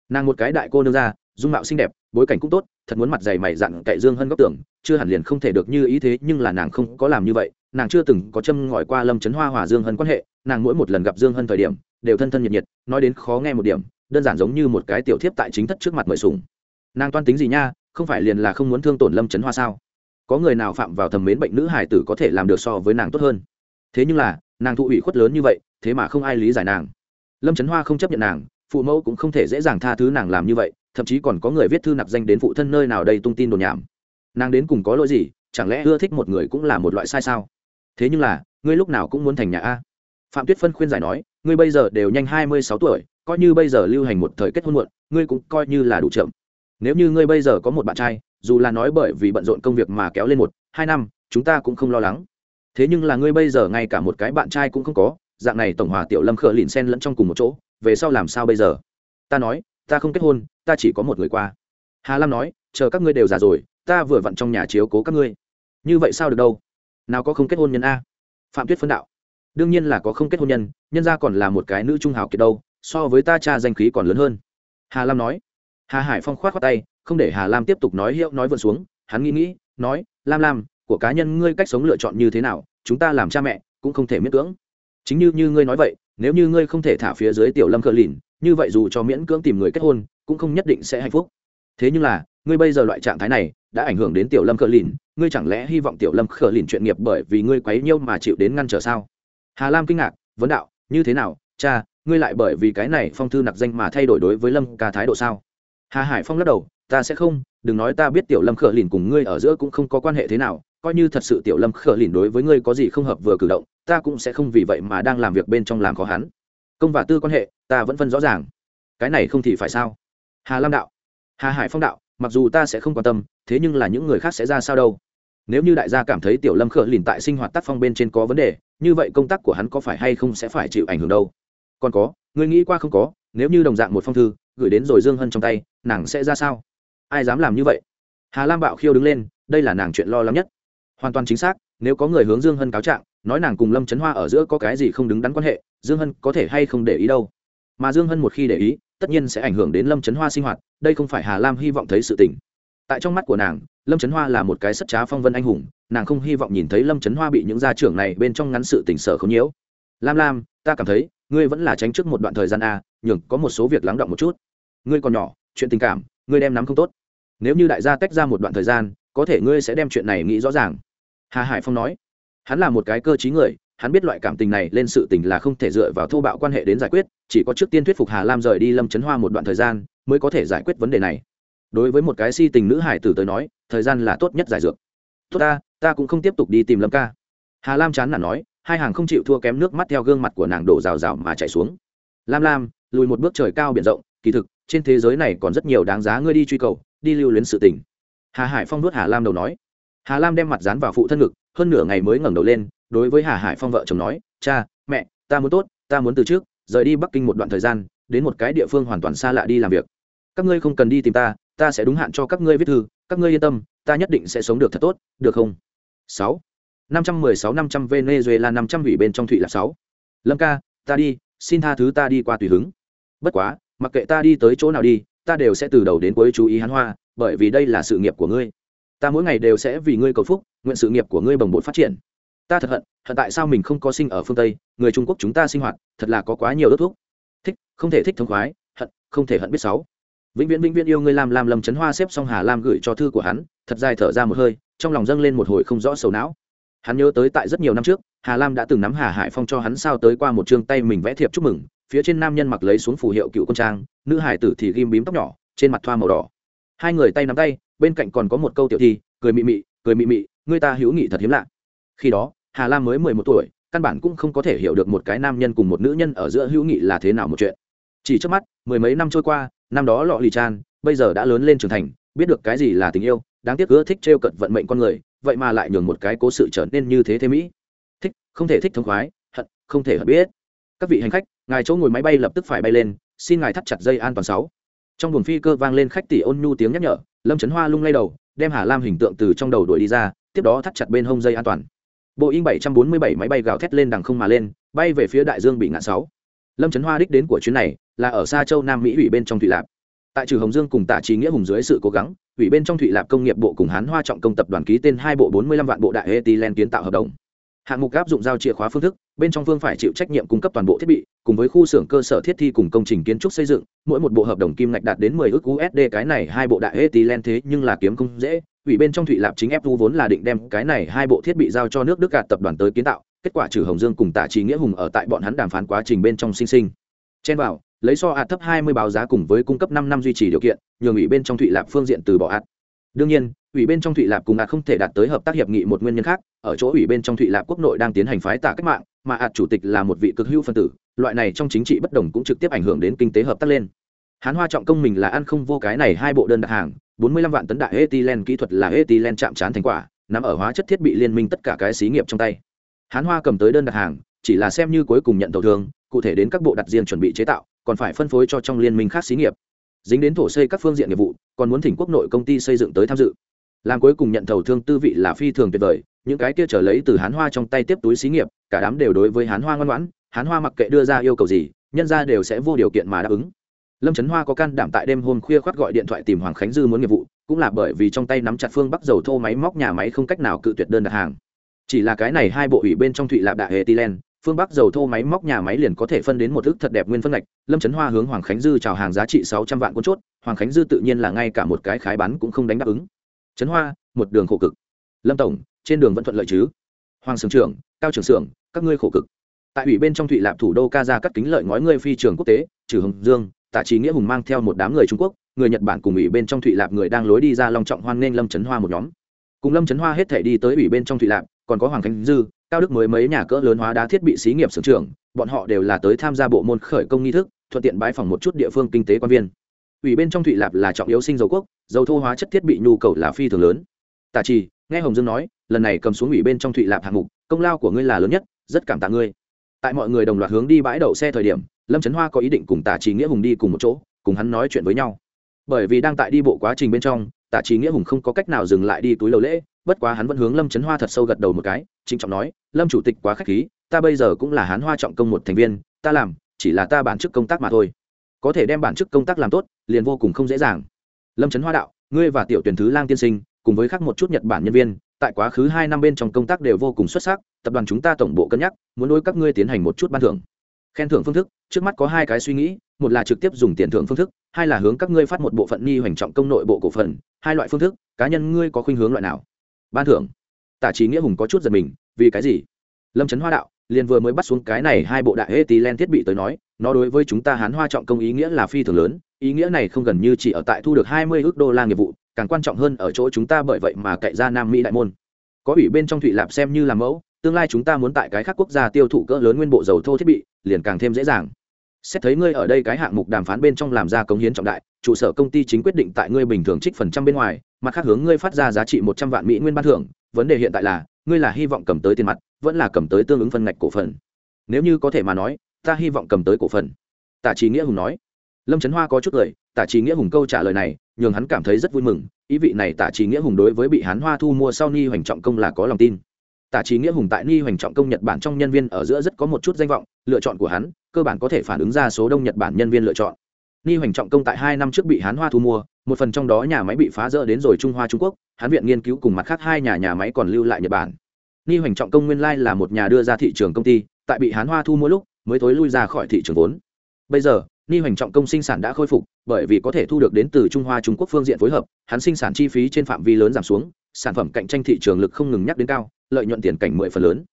Nàng một cái đại cô nương ra, dung mạo xinh đẹp, bối cảnh cũng tốt, thật muốn mặt dày mày dặn cậy dương hân góc tưởng chưa hẳn liền không thể được như ý thế, nhưng là nàng không có làm như vậy. Nàng chưa từng có châm ngòi qua lâm trấn hoa hòa dương hân quan hệ, nàng mỗi một lần gặp dương hân thời điểm đều thân thân nhiệt nhiệt, nói đến khó nghe một điểm, đơn giản giống như một cái tiểu thiếp tại chính thất trước mặt mời sùng nàng toan tính gì nha, không phải liền là không muốn thương tổn lâm trấn hoa sao? Có người nào phạm vào thầm mến bệnh nữ hải tử có thể làm được so với nàng tốt hơn? Thế nhưng là, nàng thụ ủy khuất lớn như vậy, thế mà không ai lý giải nàng. Lâm trấn hoa không chấp nhận nàng, phụ mẫu cũng không thể dễ dàng tha thứ nàng làm như vậy, thậm chí còn có người viết thư nặc danh đến phụ thân nơi nào đây tung tin đồn nhảm. Nàng đến cùng có lỗi gì, chẳng lẽ ưa thích một người cũng là một loại sai sao? Thế nhưng là, ngươi lúc nào cũng muốn thành nhà a? Phạm tuyết phân khuyên giải nói, ngươi bây giờ đều nhanh hai mươi sáu tuổi, coi như bây giờ lưu hành một thời kết hôn muộn, ngươi cũng coi như là đủ chậm. Nếu như ngươi bây giờ có một bạn trai, dù là nói bởi vì bận rộn công việc mà kéo lên một, hai năm, chúng ta cũng không lo lắng. Thế nhưng là ngươi bây giờ ngay cả một cái bạn trai cũng không có, dạng này tổng hòa tiểu lâm khờ lìn sen lẫn trong cùng một chỗ, về sau làm sao bây giờ? Ta nói, ta không kết hôn, ta chỉ có một người qua. Hà lam nói, chờ các ngươi đều già rồi, ta vừa vặn trong nhà chiếu cố các ngươi. Như vậy sao được đâu? Nào có không kết hôn nhân a? Phạm tuyết phân đạo đương nhiên là có không kết hôn nhân nhân ra còn là một cái nữ trung hào kiệt đâu, so với ta cha danh khí còn lớn hơn. Hà lam nói. Hà hải phong k h o á t khoác tay, không để hà lam tiếp tục nói hiệu nói vượt xuống, hắn nghĩ nghĩ, nói, lam lam, của cá nhân ngươi cách sống lựa chọn như thế nào, chúng ta làm cha mẹ cũng không thể miễn cưỡng. Chính như như ngươi nói vậy, nếu như ngươi không thể thả phía dưới tiểu lâm cờ lìn, như vậy dù cho miễn cưỡng tìm người kết hôn, cũng không nhất định sẽ hạnh phúc. Thế nhưng là, ngươi bây giờ loại trạng thái này, đã ảnh hưởng đến tiểu lâm cờ lìn, ngươi chẳng lẽ hy vọng tiểu lâm cờ lìn chuyện nghiệp bởi vì ngươi quấy nhiêu mà chịu đến ngăn trở sao? Hà lam kinh ngạc, vấn đạo, như thế nào? Cha, ngươi lại bởi vì cái này phong thư nặc danh mà thay đổi đối với lâm ca thái độ sao? Hà hải phong lắc đầu, ta sẽ không, đừng nói ta biết tiểu lâm khở lìn cùng ngươi ở giữa cũng không có quan hệ thế nào, coi như thật sự tiểu lâm khở lìn đối với ngươi có gì không hợp vừa cử động, ta cũng sẽ không vì vậy mà đang làm việc bên trong làm khó hắn. Công và tư quan hệ, ta vẫn phân rõ ràng. Cái này không thì phải sao? Hà lam đạo, hà hải phong đạo, mặc dù ta sẽ không quan tâm, thế nhưng là những người khác sẽ ra sao đâu. Nếu như đại gia cảm thấy tiểu lâm khở lìn tại sinh hoạt tác phong bên trên có vấn đề như vậy công tác của hắn có phải hay không sẽ phải chịu ảnh hưởng đâu? Còn có, ngươi nghĩ qua không có, nếu như đồng dạng một phong thư, gửi đến rồi dương hân trong tay, nàng sẽ ra sao? Ai dám làm như vậy? Hà lam bạo khiêu đứng lên, đây là nàng chuyện lo lắng nhất. Hoàn toàn chính xác, nếu có người hướng dương hân cáo trạng, nói nàng cùng lâm trấn hoa ở giữa có cái gì không đứng đắn quan hệ, dương hân có thể hay không để ý đâu? Mà dương hân một khi để ý, tất nhiên sẽ ảnh hưởng đến lâm trấn hoa sinh hoạt, đây không phải hà lam hy vọng thấy sự tình tại trong mắt của nàng, lâm trấn hoa là một cái sất trá phong vân anh hùng, nàng không hy vọng nhìn thấy lâm trấn hoa bị những gia trưởng này bên trong ngắn sự tình sở không nhiễu. Lam lam, ta cảm thấy, ngươi vẫn là tránh trước một đoạn thời gian a, nhường có một số việc lắng động một chút. Ngươi còn nhỏ, chuyện tình cảm, ngươi đem nắm không tốt. Nếu như đại gia tách ra một đoạn thời gian, có thể ngươi sẽ đem chuyện này nghĩ rõ ràng. Hà hải phong nói. Hắn là một cái cơ t người, hắn biết loại cảm tình này lên sự tình là không thể dựa vào thô bạo quan hệ đến giải quyết, chỉ có trước tiên thuyết phục hà lam rời đi lâm trấn hoa một đoạn thời gian, mới có thể giải quyết vấn đề này đối với một cái si tình nữ hải tử tới nói, thời gian là tốt nhất giải dược. Tốt ta ta cũng không tiếp tục đi tìm lâm ca. Hà lam chán nản nói, hai hàng không chịu thua kém nước mắt theo gương mặt của nàng đổ rào rào mà chạy xuống. Lam lam, lùi một bước trời cao biển rộng, kỳ thực, trên thế giới này còn rất nhiều đáng giá ngươi đi truy cầu, đi lưu luyến sự tình. Hà hải phong nuốt hà lam đầu nói. Hà lam đem mặt dán vào phụ thân ngực, hơn nửa ngày mới ngẩng đầu lên, đối với hà hải phong vợ chồng nói, cha, mẹ, ta muốn tốt, ta muốn từ trước, rời đi bắc kinh một đoạn thời gian, đến một cái địa phương hoàn toàn xa lạ đi làm việc. Các ngươi không cần đi tìm ta ta sẽ đúng hạn cho các ngươi viết thư, các ngươi yên tâm, ta nhất định sẽ sống được thật tốt, được không? Sáu. Năm trăm mười sáu, năm trăm venezuela, năm trăm ủy bên trong thụy là sáu. Lâm ca, ta đi, xin tha thứ ta đi qua tùy hứng. Bất quá, mặc kệ ta đi tới chỗ nào đi, ta đều sẽ từ đầu đến cuối chú ý hắn hoa, bởi vì đây là sự nghiệp của ngươi. Ta mỗi ngày đều sẽ vì ngươi cầu phúc, nguyện sự nghiệp của ngươi bồng bột phát triển. Ta thật hận hận tại sao mình không có sinh ở phương tây, người trung quốc chúng ta sinh hoạt, thật là có quá nhiều ước thuốc thích, không thể thích thống khoái, hận, không thể hận biết sáu vĩnh viễn vĩnh viễn yêu ngươi làm làm lầm chấn hoa xếp xong hà lam gửi cho thư của hắn, thật dài thở ra một hơi, trong lòng dâng lên một hồi không rõ sầu não. Hắn nhớ tới tại rất nhiều năm trước, hà lam đã từng nắm hà hải phong cho hắn sao tới qua một chương tay mình vẽ thiệp chúc mừng, phía trên nam nhân mặc lấy xuống phù hiệu cựu quân trang, nữ hải tử thì ghim bím tóc nhỏ, trên mặt thoa màu đỏ. Hai người tay nắm tay, bên cạnh còn có một câu tiểu thi, cười mị mị, cười mị mị người ta hữu nghị thật hiếm lạ. Khi đó, hà lam mới mười một tuổi, căn bản cũng không có thể hiểu được một cái nam nhân cùng một nữ nhân ở giữa hữu nghị là thế nào một chuyện. Chỉ trước mắt, mười mấy năm trôi qua năm đó lọ lì chan, bây giờ đã lớn lên trưởng thành, biết được cái gì là tình yêu, đáng tiếc ưa thích t r e o cận vận mệnh con người, vậy mà lại nhường một cái cố sự trở nên như thế thế mỹ. Thích, không thể thích thông khoái, hận, không thể hận biết. Các vị hành khách, ngài chỗ ngồi máy bay lập tức phải bay lên, xin ngài thắt chặt dây an toàn sáu. Trong buồng phi cơ vang lên khách tỷ ôn nhu tiếng nhắc nhở, lâm trấn hoa lung lay đầu, đem hà lam hình tượng từ trong đầu đuổi đi ra, tiếp đó thắt chặt bên hông dây an toàn. Boeing 747 máy bay gào thét lên đằng không mà lên, bay về phía đại dương bị ngã sáu. Lâm trấn hoa đích đến của chuyến này là ở xa châu nam mỹ ủy bên trong thụy lạp. Tại trừ hồng dương cùng tạ trí nghĩa hùng dưới sự cố gắng, ủy bên trong thụy lạp công nghiệp bộ cùng hán hoa trọng công tập đoàn ký tên hai bộ bốn mươi lăm vạn bộ đại etilen kiến tạo hợp đồng. Hạng mục áp dụng giao chìa khóa phương thức, bên trong phương phải chịu trách nhiệm cung cấp toàn bộ thiết bị, cùng với khu xưởng cơ sở thiết thi cùng công trình kiến trúc xây dựng, mỗi một bộ hợp đồng kim ngạch đạt đến mười ước usd cái này hai bộ đại etilen thế nhưng là kiếm không dễ, ủy bên trong thụy lạp chính fu vốn là định đem cái này hai bộ thiết bị giao cho nước đức gạt tập đoàn tới kiến tạo, kết quả trừ hồng dương cùng tạ trí nghĩa hùng ở tại bọn hắn đàm phán quá trình bên trong sinh sinh. Chen vào lấy so ạt thấp hai mươi báo giá cùng với cung cấp năm năm duy trì điều kiện, nhường ủy bên trong thụy lạp phương diện từ bỏ ạt. Đương nhiên, ủy bên trong thụy lạp cùng ạt không thể đạt tới hợp tác hiệp nghị một nguyên nhân khác, ở chỗ ủy bên trong thụy lạp quốc nội đang tiến hành phái tả cách mạng, mà ạt chủ tịch là một vị cực hữu phân tử, loại này trong chính trị bất đồng cũng trực tiếp ảnh hưởng đến kinh tế hợp tác lên. Hán hoa trọng công mình là ăn không vô cái này hai bộ đơn đặt hàng, bốn mươi lăm vạn tấn đại ethylene kỹ thuật là ethylene chạm trán thành quả nằm ở hóa chất thiết bị liên minh tất cả cái xí nghiệp trong tay. Hán hoa cầm tới đơn đặt hàng, chỉ là xem như cuối cùng nhận đầu thường cụ thể đến các bộ đặt riêng chuẩn bị chế tạo còn phải phân phối cho trong liên minh khác xí nghiệp. Dính đến thổ xây các phương diện nghiệp vụ, còn muốn thỉnh quốc nội công ty xây dựng tới tham dự. Làm cuối cùng nhận thầu thương tư vị là phi thường tuyệt vời, những cái kia trở lấy từ hán hoa trong tay tiếp túi xí nghiệp, cả đám đều đối với hán hoa ngoan ngoãn, hán hoa mặc kệ đưa ra yêu cầu gì, nhân ra đều sẽ vô điều kiện mà đáp ứng. Lâm trấn hoa có can đảm tại đêm hôm khuya khoát gọi điện thoại tìm hoàng khánh dư muốn nghiệp vụ, cũng là bởi vì trong tay nắm chặt phương bắc dầu thô máy móc nhà máy không cách nào cự tuyệt đơn đặt hàng. Chỉ là cái này hai bộ ủy bên trong thụy lạp đại hệ tilen phương bắc dầu thô máy móc nhà máy liền có thể phân đến một ước thật đẹp nguyên phân ngạch, lâm trấn hoa hướng hoàng khánh dư chào hàng giá trị sáu trăm vạn cuốn chốt, hoàng khánh dư tự nhiên là ngay cả một cái khái bán cũng không đánh đáp ứng. Trấn hoa, một đường khổ cực. Lâm tổng, trên đường vẫn thuận lợi chứ? Hoàng sưởng trưởng, cao trưởng xưởng các ngươi khổ cực. Tại ủy bên trong thụy lạp thủ đô ca ra cắt kính lợi ngói ngươi phi trường quốc tế, trừ hồng dương, tạ trí nghĩa hùng mang theo một đám người trung quốc, người nhật bản cùng ủy bên trong thụy lạp người đang lối đi ra long trọng hoan nghênh lâm trấn hoa một nhóm. Cùng lâm trấn hoa hết thể đi tới ủy bên trong thụy lạp, còn có hoàng khánh dư cao đức mới mấy nhà cỡ lớn hóa đá thiết bị xí nghiệp xưởng trưởng, bọn họ đều là tới tham gia bộ môn khởi công nghi thức, thuận tiện bãi phòng một chút địa phương kinh tế quan viên. Ủy bên trong thụy lạp là trọng yếu sinh dầu quốc, dầu thô hóa chất thiết bị nhu cầu là phi thường lớn. Tả trì, nghe hồng dương nói, lần này cầm xuống ủy bên trong thụy lạp hạng mục, công lao của ngươi là lớn nhất, rất cảm tạ ngươi. Tại mọi người đồng loạt hướng đi bãi đậu xe thời điểm, lâm trấn hoa có ý định cùng tả trì nghĩa hùng đi cùng một chỗ, cùng hắn nói chuyện với nhau. Bởi vì đang tại đi bộ quá trình bên trong tả trì nghĩa hùng không có cách nào dừng lại đi túi lầu lễ, bất quá hắn vẫn hướng lâm trấn hoa thật sâu gật đầu một cái trịnh trọng nói, lâm chủ tịch quá k h á c h khí, ta bây giờ cũng là hán hoa trọng công một thành viên, ta làm, chỉ là ta bản chức công tác mà thôi. Có thể đem bản chức công tác làm tốt, liền vô cùng không dễ dàng. Lâm trấn hoa đạo, ngươi và tiểu tuyển thứ lang tiên sinh, cùng với khác một chút nhật bản nhân viên, tại quá khứ hai năm bên trong công tác đều vô cùng xuất sắc, tập đoàn chúng ta tổng bộ cân nhắc, muốn đối các ngươi tiến hành một chút ban thưởng. Khen thưởng phương thức, trước mắt có hai cái suy nghĩ, một là trực tiếp dùng tiền thưởng phương thức, hai là hướng các ngươi phát một bộ phận nghi hoành trọng công nội bộ cổ phần, hai loại phương thức, cá nhân ngươi có khuynh hướng loại nào? Ban thưởng. Tả trí nghĩa hùng có chút giật mình vì cái gì? Lâm trấn hoa đạo, liền vừa mới bắt xuống cái này hai bộ đại hê tí len thiết bị tới nói, nó đối với chúng ta hán hoa trọng công ý nghĩa là phi thường lớn, ý nghĩa này không gần như chỉ ở tại thu được hai mươi ước đô la nghiệp vụ, càng quan trọng hơn ở chỗ chúng ta bởi vậy mà cậy ra nam mỹ đại môn. Có ủy bên trong thụy lạp xem như là mẫu, tương lai chúng ta muốn tại cái khác quốc gia tiêu thụ cỡ lớn nguyên bộ dầu thô thiết bị, liền càng thêm dễ dàng. Xét thấy ngươi ở đây cái hạng mục đàm phán bên trong làm ra cống hiến trọng đại, trụ sở công ty chính quyết định tại ngươi bình thường trích phần trăm bên ngoài, mặt khác hướng ngươi phát ra giá trị một trăm vạn mỹ nguyên ban thưởng, vấn đề hiện tại là ngươi là hy vọng cầm tới tiền mặt, vẫn là cầm tới tương ứng phân ngạch cổ phần. Nếu như có thể mà nói, ta hy vọng cầm tới cổ phần. Tạ trí nghĩa hùng nói. Lâm trấn hoa có chút lời tạ trí nghĩa hùng câu trả lời này, nhường hắn cảm thấy rất vui mừng, ý vị này tạ trí nghĩa hùng đối với bị hán hoa thu mua sau ni hoành trọng công là có lòng tin. Tạ trí nghĩa hùng tại ni hoành trọng công nhật bản trong nhân viên ở giữa rất có một chút danh vọng, lựa chọn của hắn, cơ bản có thể phản ứng ra số đông nhật bản nhân viên lựa chọn. Ni hoành trọng công tại hai năm trước bị hán hoa thu mua, một phần trong đó nhà máy bị phá rỡ đến rồi trung hoa trung quốc, hắn viện nghiên cứu cùng mặt khác hai nhà nhà máy còn lưu lại nhật bản ni hoành trọng công nguyên lai là một nhà đưa ra thị trường công ty, tại bị hán hoa thu mua lúc, mới thối lui ra khỏi thị trường vốn. Bây giờ ni hoành trọng công sinh sản đã khôi phục, bởi vì có thể thu được đến từ trung hoa trung quốc phương diện phối hợp, hắn sinh sản chi phí trên phạm vi lớn giảm xuống, sản phẩm cạnh tranh thị trường lực không ngừng nhắc đến cao, lợi nhuận tiền cảnh mười phần lớn.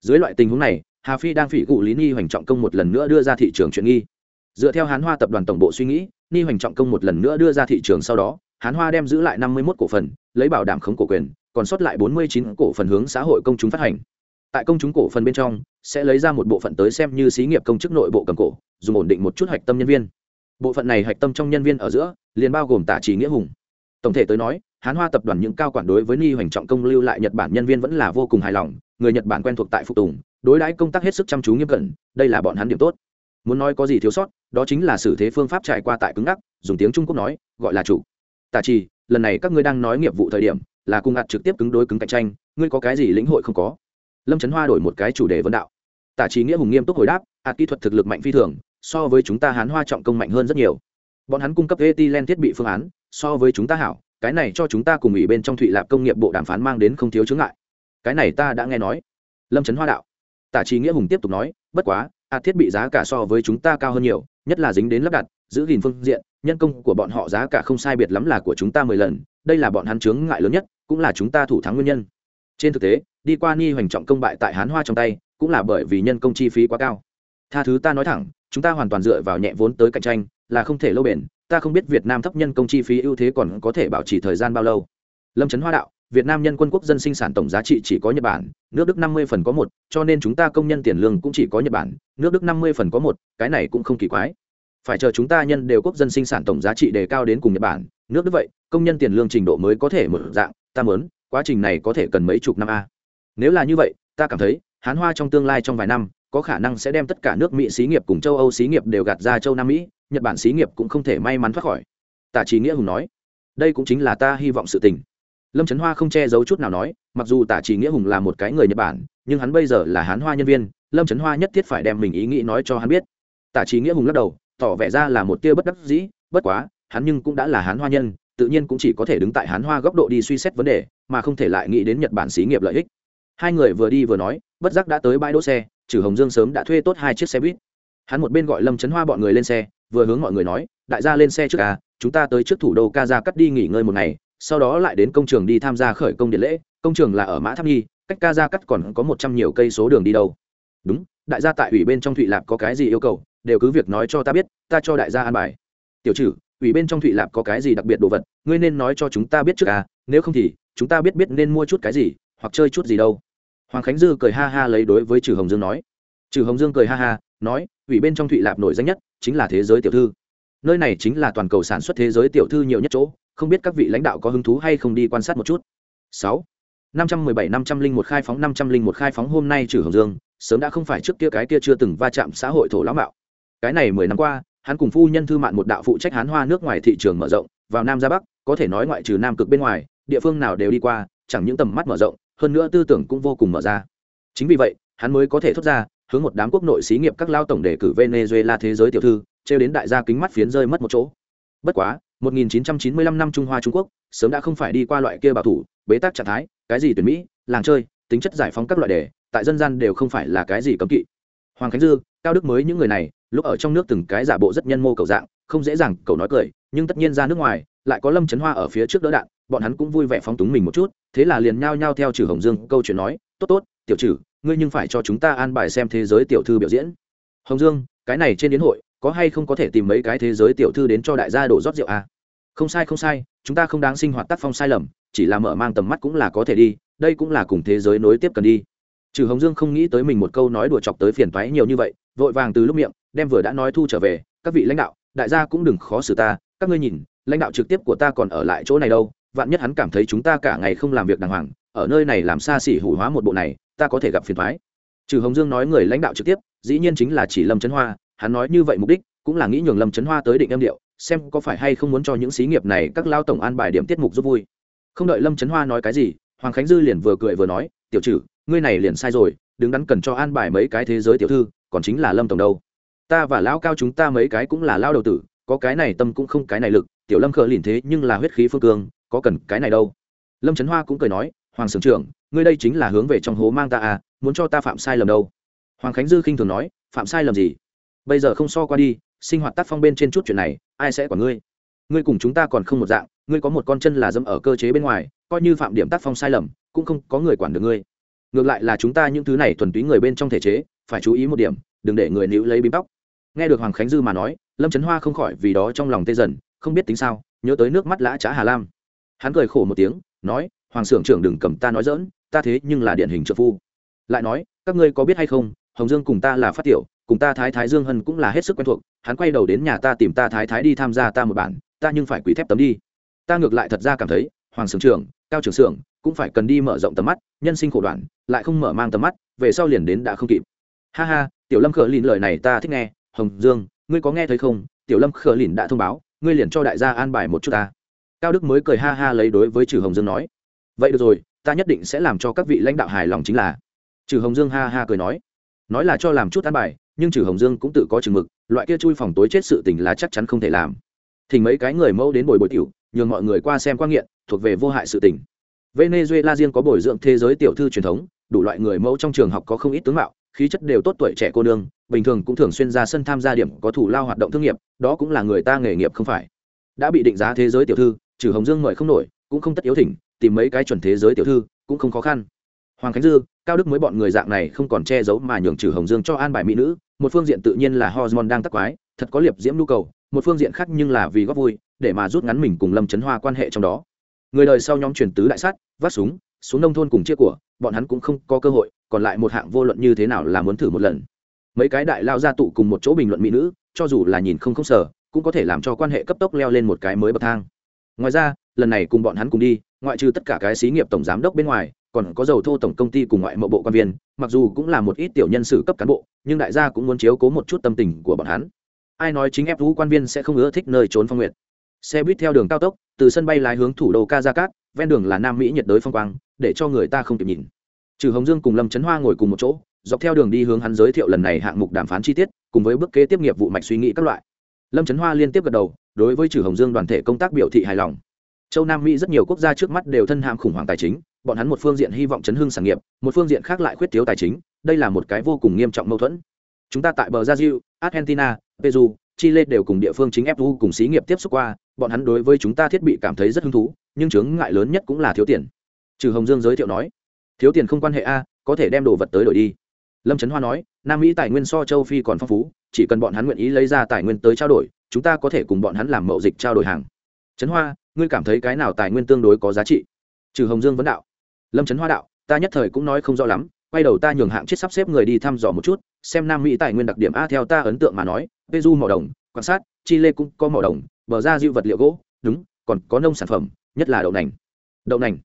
Dưới loại tình huống này, hà phi đang phỉ cụ lý ni hoành trọng công một lần nữa đưa ra thị trường chuyện nghi. Dựa theo hán hoa tập đoàn tổng bộ suy nghĩ ni hoành trọng công một lần nữa đưa ra thị trường sau đó, hán hoa đem giữ lại năm mươi một cổ phần, lấy bảo đảm khống cổ quyền còn sót lại bốn mươi chín cổ phần hướng xã hội công chúng phát hành. Tại công chúng cổ phần bên trong, sẽ lấy ra một bộ phận tới xem như xí nghiệp công chức nội bộ cầm cổ, dùng ổn định một chút hạch tâm nhân viên. Bộ phận này hạch tâm trong nhân viên ở giữa, liền bao gồm tả trí nghĩa hùng. Tổng thể tới nói, hán hoa tập đoàn những cao quản đối với ni hoành trọng công lưu lại nhật bản nhân viên vẫn là vô cùng hài lòng, người nhật bản quen thuộc tại phục tùng, đối đãi công tác hết sức chăm chú nghiêm cẩn, đây là bọn hắn điểm tốt. Muốn nói có gì thiếu sót, đó chính là xử thế phương pháp trải qua tại cứng ngắc, dùng tiếng trung quốc nói, gọi là chủ. Tả trì, lần này các ngươi đang nói nghiệp vụ thời điểm là cùng ạt trực tiếp cứng đối cứng cạnh tranh, ngươi có cái gì lĩnh hội không có? Lâm trấn hoa đổi một cái chủ đề vấn đạo. Tả trí nghĩa hùng nghiêm túc hồi đáp, ạt kỹ thuật thực lực mạnh phi thường, so với chúng ta hán hoa trọng công mạnh hơn rất nhiều. Bọn hắn cung cấp etilen thiết bị phương án, so với chúng ta hảo, cái này cho chúng ta cùng ủy bên trong thụy lạp công nghiệp bộ đàm phán mang đến không thiếu chướng ngại. Cái này ta đã nghe nói. Lâm trấn hoa đạo. Tả trí nghĩa hùng tiếp tục nói, bất quá, ạt thiết bị giá cả so với chúng ta cao hơn nhiều, nhất là dính đến lắp đặt, giữ gìn phương diện, nhân công của bọn họ giá cả không sai biệt lắm là của chúng ta mười lần, đây là bọn hắn chướng ngại lớn nhất cũng là chúng ta thủ thắng nguyên nhân. Trên thực tế, đi qua ni hoành trọng công bại tại hán hoa trong tay, cũng là bởi vì nhân công chi phí quá cao. Tha thứ ta nói thẳng, chúng ta hoàn toàn dựa vào nhẹ vốn tới cạnh tranh, là không thể lâu bền, ta không biết việt nam thấp nhân công chi phí ưu thế còn có thể bảo trì thời gian bao lâu. Lâm trấn hoa đạo, việt nam nhân quân quốc dân sinh sản tổng giá trị chỉ có nhật bản, nước đức năm mươi phần có một, cho nên chúng ta công nhân tiền lương cũng chỉ có nhật bản, nước đức năm mươi phần có một, cái này cũng không kỳ quái. Phải chờ chúng ta nhân đều quốc dân sinh sản tổng giá trị đề cao đến cùng nhật bản, nước đức vậy, công nhân tiền lương trình độ mới có thể mở dạng ta muốn, quá trình này có thể cần mấy chục năm a. Nếu là như vậy ta cảm thấy hán hoa trong tương lai trong vài năm có khả năng sẽ đem tất cả nước mỹ xí nghiệp cùng châu âu xí nghiệp đều gạt ra châu nam mỹ nhật bản xí nghiệp cũng không thể may mắn thoát khỏi. Tả trí nghĩa hùng nói đây cũng chính là ta hy vọng sự tình. Lâm trấn hoa không che giấu chút nào nói mặc dù tả trí nghĩa hùng là một cái người nhật bản nhưng hắn bây giờ là hán hoa nhân viên lâm trấn hoa nhất thiết phải đem mình ý nghĩ nói cho hắn biết. Tả trí nghĩa hùng lắc đầu tỏ vẻ ra là một tia bất đắc dĩ bất quá hắn nhưng cũng đã là hán hoa nhân tự nhiên cũng chỉ có thể đứng tại hán hoa góc độ đi suy xét vấn đề, mà không thể lại nghĩ đến nhật bản xí nghiệp lợi ích. Hai người vừa đi vừa nói, bất giác đã tới bãi đỗ xe, trừ hồng dương sớm đã thuê tốt hai chiếc xe buýt. Hắn một bên gọi lâm trấn hoa bọn người lên xe, vừa hướng mọi người nói, đại gia lên xe trước à chúng ta tới trước thủ đô ca ra cắt đi nghỉ ngơi một ngày, sau đó lại đến công trường đi tham gia khởi công điện lễ. Công trường là ở mã tháp nhi, cách ca ra cắt còn có một trăm nhiều cây số đường đi đâu. Đúng, đại gia tại ủy bên trong thụy lạp có cái gì yêu cầu, đều cứ việc nói cho ta biết, ta cho đại gia an bài. Tiểu trừ ủy bên trong thụy lạp có cái gì đặc biệt đồ vật, ngươi nên nói cho chúng ta biết trước à nếu không thì, chúng ta biết biết nên mua chút cái gì, hoặc chơi chút gì đâu. Hoàng khánh dư cười ha ha lấy đối với trừ hồng dương nói. Trừ hồng dương cười ha ha, nói, ủy bên trong thụy lạp nổi danh nhất chính là thế giới tiểu thư. Nơi này chính là toàn cầu sản xuất thế giới tiểu thư nhiều nhất chỗ, không biết các vị lãnh đạo có hứng thú hay không đi quan sát một chút. Sáu, năm trăm mười bảy, năm trăm linh một khai phóng, năm trăm linh một khai phóng hôm nay trừ hồng dương, sớm đã không phải trước kia cái kia chưa từng va chạm xã hội thổ lão mạo. Cái này mười năm qua hắn cùng phu nhân thư mạn một đạo phụ trách hán hoa nước ngoài thị trường mở rộng, vào nam ra bắc, có thể nói ngoại trừ nam cực bên ngoài, địa phương nào đều đi qua, chẳng những tầm mắt mở rộng, hơn nữa tư tưởng cũng vô cùng mở ra. Chính vì vậy, hắn mới có thể thốt ra, hướng một đám quốc nội xí nghiệp các lao tổng đề cử venezuela thế giới tiểu thư, trêu đến đại gia kính mắt phiến rơi mất một chỗ. Bất quá 1995 năm trung hoa trung quốc, sớm đã không phải đi qua loại kia bảo thủ, bế tắc trạng thái, cái gì tuyển mỹ, làng chơi, tính chất giải phóng các loại đề, tại dân gian đều không phải là cái gì cấm kỵ. Hoàng khánh dư cao đức mới những người này, lúc ở trong nước từng cái giả bộ rất nhân mô cầu dạng, không dễ dàng cầu nói cười, nhưng tất nhiên ra nước ngoài, lại có lâm trấn hoa ở phía trước đỡ đạn, bọn hắn cũng vui vẻ phóng túng mình một chút, thế là liền nhao nhao theo trừ hồng dương câu chuyện nói, tốt tốt, tiểu trừ ngươi nhưng phải cho chúng ta an bài xem thế giới tiểu thư biểu diễn hồng dương, cái này trên đến hội, có hay không có thể tìm mấy cái thế giới tiểu thư đến cho đại gia đổ rót rượu à? không sai không sai, chúng ta không đáng sinh hoạt tác phong sai lầm, chỉ là mở mang tầm mắt cũng là có thể đi, đây cũng là cùng thế giới nối tiếp cần đi trừ hồng dương không nghĩ tới mình một câu nói đùa chọc tới phiền toái nhiều như vậy vội vàng từ lúc miệng, đem vừa đã nói thu trở về, các vị lãnh đạo, đại gia cũng đừng khó xử ta, các ngươi nhìn, lãnh đạo trực tiếp của ta còn ở lại chỗ này đâu, vạn nhất hắn cảm thấy chúng ta cả ngày không làm việc đàng hoàng, ở nơi này làm xa xỉ hủ hóa một bộ này, ta có thể gặp phiền thoái trừ hồng dương nói người lãnh đạo trực tiếp, dĩ nhiên chính là chỉ lâm trấn hoa, hắn nói như vậy mục đích cũng là nghĩ nhường lâm trấn hoa tới định âm điệu, xem có phải hay không muốn cho những xí nghiệp này các lao tổng an bài điểm tiết mục giúp vui. Không đợi lâm trấn hoa nói cái gì, hoàng khánh dư liền vừa cười vừa nói, tiểu trừ, ngươi này liền sai rồi, đứng đắn cần cho an bài mấy cái thế giới tiểu thư còn chính là lâm tổng đâu. Ta và lão cao chúng ta mấy cái cũng là lao đầu tử, có cái này tâm cũng không cái này lực, tiểu lâm khờ lìn thế nhưng là huyết khí phương cương, có cần cái này đâu. Lâm trấn hoa cũng cười nói, hoàng sưởng trưởng, ngươi đây chính là hướng về trong hố mang ta à muốn cho ta phạm sai lầm đâu. Hoàng khánh dư khinh thường nói, phạm sai lầm gì? Bây giờ không so qua đi, sinh hoạt tác phong bên trên chút chuyện này, ai sẽ quản ngươi? Ngươi cùng chúng ta còn không một dạng, ngươi có một con chân là dâm ở cơ chế bên ngoài, coi như phạm điểm tác phong sai lầm, cũng không có người quản được ngươi ngược lại là chúng ta những thứ này thuần túy người bên trong thể chế, phải chú ý một điểm, đừng để người nữ lấy bím tóc. Nghe được hoàng khánh dư mà nói, lâm trấn hoa không khỏi vì đó trong lòng tê dần, không biết tính sao, nhớ tới nước mắt lã trá hà lam. Hắn cười khổ một tiếng, nói, hoàng s ư ở n g trưởng đừng cầm ta nói dỡn ta thế nhưng là điển hình trợ phu. Lại nói, các ngươi có biết hay không, hồng dương cùng ta là phát tiểu, cùng ta thái thái dương hân cũng là hết sức quen thuộc, hắn quay đầu đến nhà ta tìm ta thái thái đi tham gia ta một bản, ta nhưng phải quý thép tấm đi. Ta ngược lại thật ra cảm thấy, hoàng sưởng trưởng, cao trưởng xưởng cũng phải cần đi mở rộng tầm mắt, nhân sinh khổ đoạn, lại không mở mang tầm mắt, về sau liền đến đã không kịp. Ha ha, tiểu lâm khờ lìn lời này ta thích nghe. Hồng dương, ngươi có nghe thấy không? Tiểu lâm khờ lìn đã thông báo, ngươi liền cho đại gia an bài một chút ta. Cao đức mới cười ha ha lấy đối với trừ hồng dương nói. Vậy được rồi, ta nhất định sẽ làm cho các vị lãnh đạo hài lòng chính là. Trừ hồng dương ha ha cười nói. Nói là cho làm chút an bài, nhưng trừ hồng dương cũng tự có chừng mực, loại kia chui phòng tối chết sự tình là chắc chắn không thể làm. Thỉnh mấy cái người mẫu đến bồi bồi tiểu, nhường mọi người qua xem quan nghiện, thuộc về vô hại sự tình venezuela riêng có bồi dưỡng thế giới tiểu thư truyền thống, đủ loại người mẫu trong trường học có không ít tướng mạo, khí chất đều tốt tuổi trẻ cô nương, bình thường cũng thường xuyên ra sân tham gia điểm có thủ lao hoạt động thương nghiệp, đó cũng là người ta nghề nghiệp không phải. Đã bị định giá thế giới tiểu thư, trừ hồng dương mời không nổi, cũng không tất yếu thỉnh, tìm mấy cái chuẩn thế giới tiểu thư, cũng không khó khăn. Hoàng khánh dư, cao đức mới bọn người dạng này không còn che giấu mà nhường trừ hồng dương cho an bài mỹ nữ, một phương diện tự nhiên là hormone đang tắc quái, thật có liệp diễm nhu cầu, một phương diện khác nhưng là vì góp vui, để mà rút ngắn mình cùng lâm trấn hoa quan hệ trong đó người đời sau nhóm truyền tứ đại sát, vác súng, xuống nông thôn cùng chia của, bọn hắn cũng không có cơ hội, còn lại một hạng vô luận như thế nào là muốn thử một lần. Mấy cái đại lao gia tụ cùng một chỗ bình luận mỹ nữ, cho dù là nhìn không không sở cũng có thể làm cho quan hệ cấp tốc leo lên một cái mới bậc thang. Ngoài ra, lần này cùng bọn hắn cùng đi, ngoại trừ tất cả cái xí nghiệp tổng giám đốc bên ngoài, còn có dầu thô tổng công ty cùng ngoại mậu bộ quan viên, mặc dù cũng là một ít tiểu nhân sự cấp cán bộ, nhưng đại gia cũng muốn chiếu cố một chút tâm tình của bọn hắn. Ai nói chính ép vũ quan viên sẽ không ưa thích nơi trốn phong nguyệt? Xe buýt theo đường cao tốc, từ sân bay lái hướng thủ đô kazakat ven đường là nam mỹ nhiệt đới phong quang, để cho người ta không kịp nhìn. Trừ hồng dương cùng lâm trấn hoa ngồi cùng một chỗ, dọc theo đường đi hướng hắn giới thiệu lần này hạng mục đàm phán chi tiết, cùng với bước kế tiếp nghiệp vụ mạch suy nghĩ các loại. Lâm trấn hoa liên tiếp gật đầu, đối với trừ hồng dương đoàn thể công tác biểu thị hài lòng. Châu nam mỹ rất nhiều quốc gia trước mắt đều thân hãm khủng hoảng tài chính, bọn hắn một phương diện hy vọng chấn hưng sản nghiệp, một phương diện khác lại khuyết thiếu tài chính, đây là một cái vô cùng nghiêm trọng mâu thuẫn. Chúng ta tại bờ brazil, argentina, peru, chile đều cùng địa phương chính fu cùng xí nghiệp tiếp xúc qua bọn hắn đối với chúng ta thiết bị cảm thấy rất hứng thú, nhưng chướng ngại lớn nhất cũng là thiếu tiền. Trừ hồng dương giới thiệu nói, thiếu tiền không quan hệ a, có thể đem đồ vật tới đổi đi. Lâm trấn hoa nói, nam mỹ tài nguyên so châu phi còn phong phú, chỉ cần bọn hắn nguyện ý lấy ra tài nguyên tới trao đổi, chúng ta có thể cùng bọn hắn làm mậu dịch trao đổi hàng. Trấn hoa, ngươi cảm thấy cái nào tài nguyên tương đối có giá trị? Trừ hồng dương vấn đạo. Lâm trấn hoa đạo, ta nhất thời cũng nói không rõ lắm, quay đầu ta nhường hạng chết sắp xếp người đi thăm dò một chút, xem nam mỹ tài nguyên đặc điểm a, theo ta ấn tượng mà nói peru mỏ đồng, quan sát, chile cũng có mỏ đồng bờ ra dịu vật liệu gỗ, đúng, còn có nông sản phẩm, nhất là đậu nành. Đậu nành.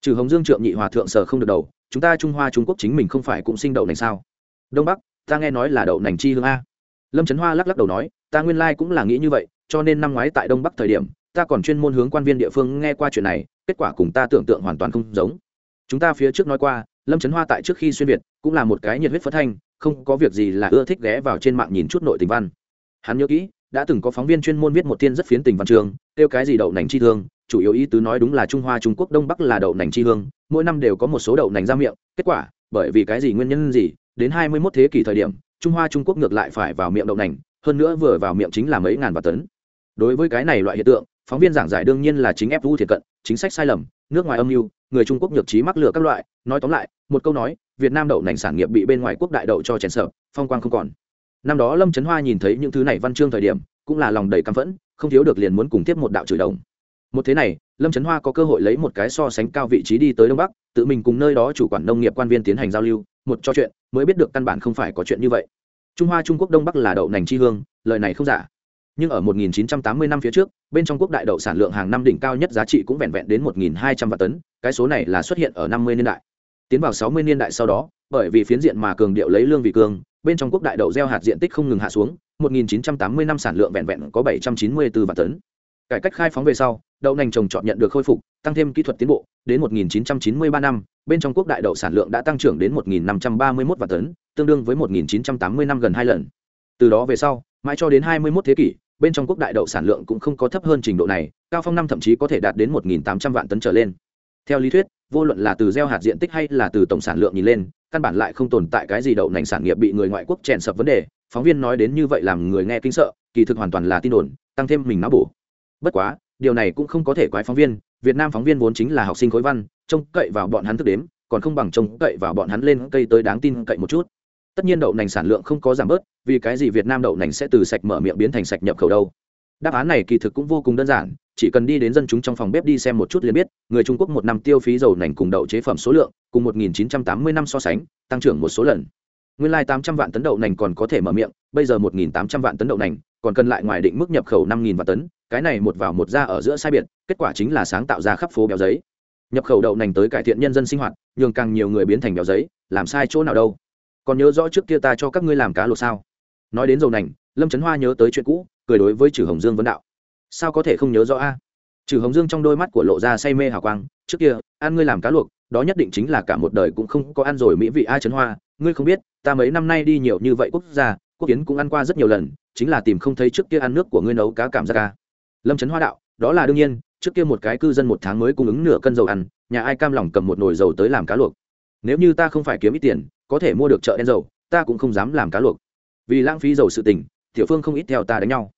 Trừ hồng dương trượng nhị hòa thượng sở không được đầu, chúng ta trung hoa trung quốc chính mình không phải cũng sinh đậu nành sao? Đông bắc, ta nghe nói là đậu nành chi hương a. Lâm trấn hoa lắc lắc đầu nói, ta nguyên lai cũng là nghĩ như vậy, cho nên năm ngoái tại đông bắc thời điểm, ta còn chuyên môn hướng quan viên địa phương nghe qua chuyện này, kết quả cùng ta tưởng tượng hoàn toàn không giống. Chúng ta phía trước nói qua, lâm trấn hoa tại trước khi xuyên việt, cũng là một cái nhiệt huyết phất thanh, không có việc gì là ưa thích ghé vào trên mạng nhìn chút nội tình văn. Hắn nhớ kỹ đã từng có phóng viên chuyên môn viết một tiên rất phiến tình văn trường kêu cái gì đậu nành chi thương chủ yếu ý tứ nói đúng là trung hoa, trung quốc, đông bắc là đậu nành chi hương, mỗi năm đều có một số đậu nành ra miệng, kết quả, bởi vì cái gì nguyên nhân gì, đến hai mươi 21 thế kỷ thời điểm, trung hoa, trung quốc ngược lại phải vào miệng đậu nành, hơn nữa vừa vào miệng chính là mấy ngàn và tấn. Đối với cái này loại hiện tượng, phóng viên giảng giải đương nhiên là chính ép vũ thiệt cận, chính sách sai lầm, nước ngoài âm mưu, người trung quốc nhược trí mắc lừa các loại, nói tóm lại, một câu nói, việt nam đậu nành sản nghiệp bị bên ngoài quốc đại đậu cho chèn sợ phong quang không còn năm đó lâm trấn hoa nhìn thấy những thứ này văn chương thời điểm, cũng là lòng đầy căm phẫn, không thiếu được liền muốn cùng tiếp một đạo chửi đồng. Một thế này, lâm trấn hoa có cơ hội lấy một cái so sánh cao vị trí đi tới đông bắc, tự mình cùng nơi đó chủ quản nông nghiệp quan viên tiến hành giao lưu, một trò chuyện, mới biết được căn bản không phải có chuyện như vậy. Trung hoa trung quốc đông bắc là đậu nành chi hương, lời này không giả. Nhưng ở 1980 năm phía trước, bên trong quốc đại đậu sản lượng hàng năm đỉnh cao nhất giá trị cũng vẹn vẹn đến 1.200 vạn tấn, cái số này là xuất hiện ở 50 niên đại. Tiến vào 60 niên đại sau đó, bởi vì phiến diện mà cường điệu lấy lương vị cường bên trong quốc đại đậu gieo hạt diện tích không ngừng hạ xuống 1980 năm sản lượng vẹn vẹn có 794 vạn tấn. Cải cách khai phóng về sau, đậu nành trồng trọt nhận được khôi phục, tăng thêm kỹ thuật tiến bộ, đến 1993 năm, bên trong quốc đại đậu sản lượng đã tăng trưởng đến 1.531 vạn tấn, tương đương với 1980 năm gần hai lần. Từ đó về sau, mãi cho đến 21 thế kỷ, bên trong quốc đại đậu sản lượng cũng không có thấp hơn trình độ này, cao phong năm thậm chí có thể đạt đến 1.800 vạn tấn trở lên theo lý thuyết, vô luận là từ gieo hạt diện tích hay là từ tổng sản lượng nhìn lên, căn bản lại không tồn tại cái gì đậu nành sản nghiệp bị người ngoại quốc chèn sập vấn đề. Phóng viên nói đến như vậy làm người nghe kinh sợ, kỳ thực hoàn toàn là tin đồn, tăng thêm mình não bổ. Bất quá, điều này cũng không có thể quái phóng viên, việt nam phóng viên vốn chính là học sinh khối văn, trông cậy vào bọn hắn thức đếm, còn không bằng trông cậy vào bọn hắn lên cây tới đáng tin cậy một chút. Tất nhiên đậu nành sản lượng không có giảm bớt, vì cái gì việt nam đậu nành sẽ từ sạch mở miệng biến thành sạch nhập khẩu đâu? Đáp án này kỳ thực cũng vô cùng đơn giản chỉ cần đi đến dân chúng trong phòng bếp đi xem một chút liền biết, người trung quốc một năm tiêu phí dầu nành cùng đậu chế phẩm số lượng, cùng 1980 năm so sánh, tăng trưởng một số lần. Nguyên lai like 800 vạn tấn đậu nành còn có thể mở miệng, bây giờ 1.800 vạn tấn đậu nành, còn cần lại ngoài định mức nhập khẩu 5.000 vạn tấn, cái này một vào một ra ở giữa sai biệt, kết quả chính là sáng tạo ra khắp phố béo giấy. Nhập khẩu đậu nành tới cải thiện nhân dân sinh hoạt, nhường càng nhiều người biến thành béo giấy, làm sai chỗ nào đâu. Còn nhớ rõ trước kia ta cho các ngươi làm cá lột sao? Nói đến dầu nành, lâm trấn hoa nhớ tới chuyện cũ, cười đối với Trử hồng dương vấn đạo sao có thể không nhớ rõ a? Trừ hồng dương trong đôi mắt của lộ ra say mê hào quang, trước kia, ăn ngươi làm cá luộc, đó nhất định chính là cả một đời cũng không có ăn rồi mỹ vị a trấn hoa. Ngươi không biết, ta mấy năm nay đi nhiều như vậy quốc gia, quốc kiến cũng ăn qua rất nhiều lần, chính là tìm không thấy trước kia ăn nước của ngươi nấu cá cảm giác ca lâm trấn hoa đạo, đó là đương nhiên, trước kia một cái cư dân một tháng mới cung ứng nửa cân dầu ăn, nhà ai cam lòng cầm một nồi dầu tới làm cá luộc. Nếu như ta không phải kiếm ít tiền, có thể mua được chợ đen dầu, ta cũng không dám làm cá luộc. Vì lãng phí dầu sự tình, tiểu phương không ít theo ta đánh nhau.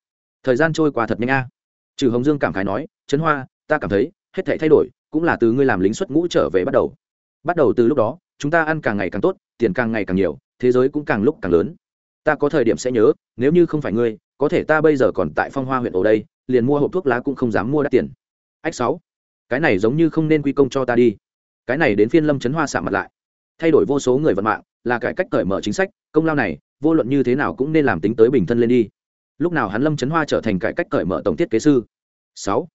Thời gian trôi qua thật nhanh a trừ hồng dương cảm khái nói, trấn hoa, ta cảm thấy, hết thể thay đổi, cũng là từ ngươi làm lính xuất ngũ trở về bắt đầu. Bắt đầu từ lúc đó, chúng ta ăn càng ngày càng tốt, tiền càng ngày càng nhiều, thế giới cũng càng lúc càng lớn. Ta có thời điểm sẽ nhớ, nếu như không phải ngươi, có thể ta bây giờ còn tại phong hoa huyện ổ đây, liền mua hộp thuốc lá cũng không dám mua đắt tiền. Ách sáu, cái này giống như không nên quy công cho ta đi. Cái này đến phiên lâm trấn hoa xạ mặt lại. Thay đổi vô số người vận mạng, là cải cách cởi mở chính sách, công lao này, vô luận như thế nào cũng nên làm tính tới bình thân lên đi lúc nào hắn lâm trấn hoa trở thành cải cách cởi mở tổng thiết kế sư? Sáu.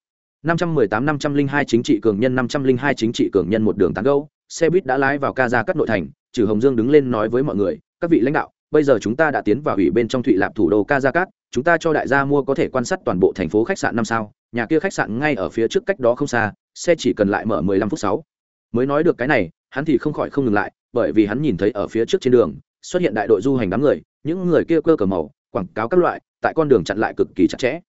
năm trăm mười tám, năm trăm linh hai chính trị cường nhân, năm trăm linh hai chính trị cường nhân một đường tán gâu xe buýt đã lái vào ca ra cắt nội thành, trừ hồng dương đứng lên nói với mọi người, các vị lãnh đạo, bây giờ chúng ta đã tiến vào ủy bên trong thụy lạp thủ đô kazakat chúng ta cho đại gia mua có thể quan sát toàn bộ thành phố khách sạn năm sao, nhà kia khách sạn ngay ở phía trước cách đó không xa, xe chỉ cần lại mở mười lăm phút sáu. Mới nói được cái này, hắn thì không khỏi không ngừng lại, bởi vì hắn nhìn thấy ở phía trước trên đường, xuất hiện đại đội du hành đám người, những người kia cơ cờ màu quảng cáo các loại, tại con đường chặn lại cực kỳ chặt chẽ.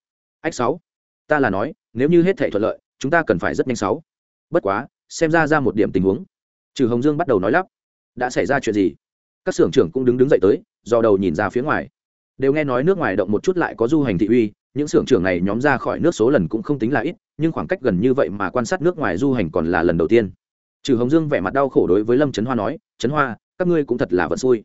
Ách sáu, ta là nói, nếu như hết thể thuận lợi, chúng ta cần phải rất nhanh sáu. Bất quá, xem ra ra một điểm tình huống. Trừ hồng dương bắt đầu nói lắp, đã xảy ra chuyện gì? Các xưởng trưởng cũng đứng đứng dậy tới, do đầu nhìn ra phía ngoài. Đều nghe nói nước ngoài động một chút lại có du hành thị uy, những xưởng trưởng này nhóm ra khỏi nước số lần cũng không tính là ít, nhưng khoảng cách gần như vậy mà quan sát nước ngoài du hành còn là lần đầu tiên. Trừ hồng dương vẻ mặt đau khổ đối với lâm trấn hoa nói, trấn hoa, các ngươi cũng thật là vận xui.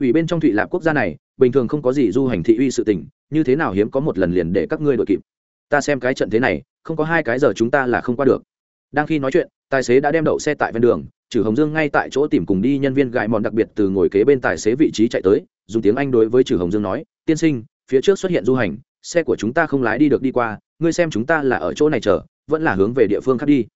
Ủy bên trong thụy lạp quốc gia này bình thường không có gì du hành thị uy sự tình, như thế nào hiếm có một lần liền để các ngươi đội kịp. Ta xem cái trận thế này, không có hai cái giờ chúng ta là không qua được. Đang khi nói chuyện, tài xế đã đem đậu xe tại ven đường trừ hồng dương ngay tại chỗ tìm cùng đi nhân viên gãi mòn đặc biệt từ ngồi kế bên tài xế vị trí chạy tới, dùng tiếng anh đối với trừ hồng dương nói, tiên sinh, phía trước xuất hiện du hành, xe của chúng ta không lái đi được đi qua, ngươi xem chúng ta là ở chỗ này chờ, vẫn là hướng về địa phương khác đi.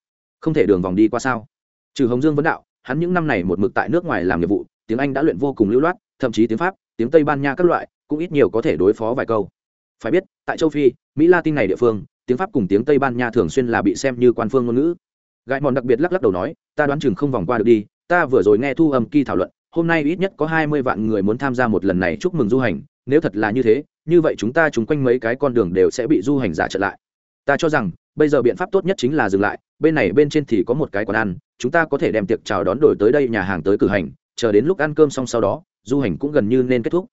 Không thể đường vòng đi qua sao? Trừ hồng dương vấn đạo, hắn những năm này một mực tại nước ngoài làm nhiệm vụ, tiếng anh đã luyện vô cùng lưu loát, thậm chí tiếng pháp tiếng tây ban nha các loại cũng ít nhiều có thể đối phó vài câu phải biết tại châu phi mỹ latin này địa phương tiếng pháp cùng tiếng tây ban nha thường xuyên là bị xem như quan phương ngôn ngữ gãi mòn đặc biệt lắc lắc đầu nói ta đoán chừng không vòng qua được đi ta vừa rồi nghe thu âm kỳ thảo luận hôm nay ít nhất có hai mươi vạn người muốn tham gia một lần này chúc mừng du hành nếu thật là như thế như vậy chúng ta chúng quanh mấy cái con đường đều sẽ bị du hành giả trở lại ta cho rằng bây giờ biện pháp tốt nhất chính là dừng lại bên này bên trên thì có một cái quán ăn chúng ta có thể đem tiệc chào đón đổi tới đây nhà hàng tới cử hành chờ đến lúc ăn cơm xong sau đó du hành cũng gần như nên kết thúc.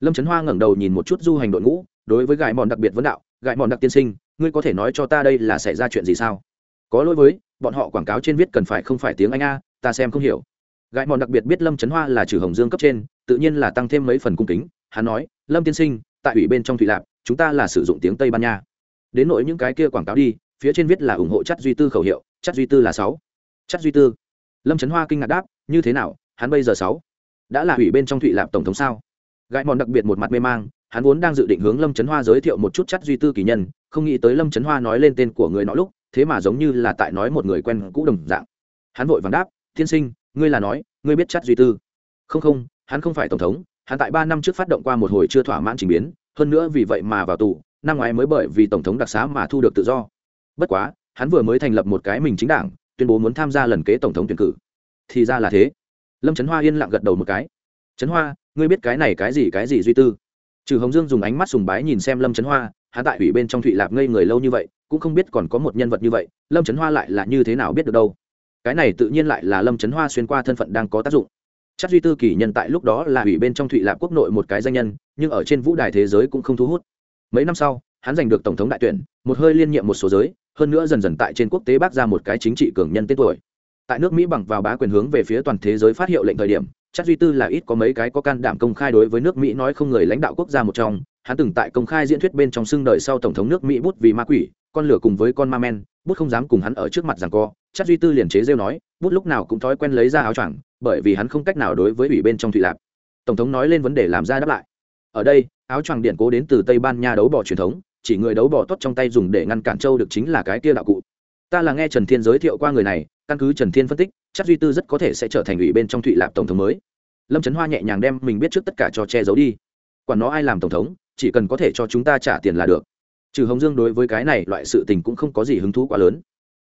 Lâm trấn hoa ngẩng đầu nhìn một chút du hành đội ngũ, đối với gãi mòn đặc biệt vấn đạo gãi mòn đặc tiên sinh, ngươi có thể nói cho ta đây là xảy ra chuyện gì sao? Có lỗi với, bọn họ quảng cáo trên viết cần phải không phải tiếng anh a, ta xem không hiểu. Gãi mòn đặc biệt biết lâm trấn hoa là trừ hồng dương cấp trên, tự nhiên là tăng thêm mấy phần cung kính. Hắn nói, lâm tiên sinh, tại ủy bên trong thủy lạp, chúng ta là sử dụng tiếng tây ban nha. Đến nỗi những cái kia quảng cáo đi, phía trên viết là ủng hộ chất duy tư khẩu hiệu chất duy tư là sáu. Chất duy tư. Lâm trấn hoa kinh ngạc đáp, như thế nào, hắn bây giờ sáu? Đã là ủy bên trong thụy lạp tổng thống sao? Gãi mòn đặc biệt một mặt mê mang, hắn vốn đang dự định hướng lâm trấn hoa giới thiệu một chút chất duy tư kỳ nhân, không nghĩ tới lâm trấn hoa nói lên tên của người nọ lúc, thế mà giống như là tại nói một người quen cũ đồng dạng. Hắn vội vàng đáp, tiên sinh, ngươi là nói, ngươi biết chất duy tư? Không không, hắn không phải tổng thống, hắn tại ba năm trước phát động qua một hồi chưa thỏa mãn trình biến, hơn nữa vì vậy mà vào tù, năm ngoái mới bởi vì tổng thống đặc xá mà thu được tự do. Bất quá, hắn vừa mới thành lập một cái mình chính đảng, tuyên bố muốn tham gia lần kế tổng thống tuyển cử. Thì ra là thế lâm trấn hoa yên lặng gật đầu một cái. Trấn hoa, ngươi biết cái này cái gì cái gì duy tư? Trừ hồng dương dùng ánh mắt sùng bái nhìn xem lâm trấn hoa, hắn tại ủy bên trong thụy lạp ngây người lâu như vậy, cũng không biết còn có một nhân vật như vậy, lâm trấn hoa lại là như thế nào biết được đâu. Cái này tự nhiên lại là lâm trấn hoa xuyên qua thân phận đang có tác dụng. Chắc duy tư kỳ nhân tại lúc đó là ủy bên trong thụy lạp quốc nội một cái danh nhân, nhưng ở trên vũ đài thế giới cũng không thu hút. Mấy năm sau, hắn giành được tổng thống đại tuyển, một hơi liên nhiệm một số giới, hơn nữa dần dần tại trên quốc tế bác ra một cái chính trị cường nhân tên tuổi tại nước mỹ bằng vào bá quyền hướng về phía toàn thế giới phát hiệu lệnh thời điểm chắc duy tư là ít có mấy cái có can đảm công khai đối với nước mỹ nói không người lãnh đạo quốc gia một trong. Hắn từng tại công khai diễn thuyết bên trong xưng đời sau tổng thống nước mỹ bút vì ma quỷ, con lửa cùng với con ma men, bút không dám cùng hắn ở trước mặt rằng co. Chắc duy tư liền chế rêu nói, bút lúc nào cũng thói quen lấy ra áo choàng, bởi vì hắn không cách nào đối với ủy bên trong thụy lạp. Tổng thống nói lên vấn đề làm ra đáp lại. Ở đây, áo choàng điện cố đến từ tây ban nha đấu bỏ truyền thống, chỉ người đấu bỏ tốt trong tay dùng để ngăn cản châu được chính là cái kia đạo cụ ta là nghe trần thiên giới thiệu qua người này, căn cứ trần thiên phân tích, chắc duy tư rất có thể sẽ trở thành ủy bên trong thụy lạp tổng thống mới. Lâm trấn hoa nhẹ nhàng đem mình biết trước tất cả cho che giấu đi. Quản nó ai làm tổng thống, chỉ cần có thể cho chúng ta trả tiền là được. Trừ hồng dương đối với cái này loại sự tình cũng không có gì hứng thú quá lớn.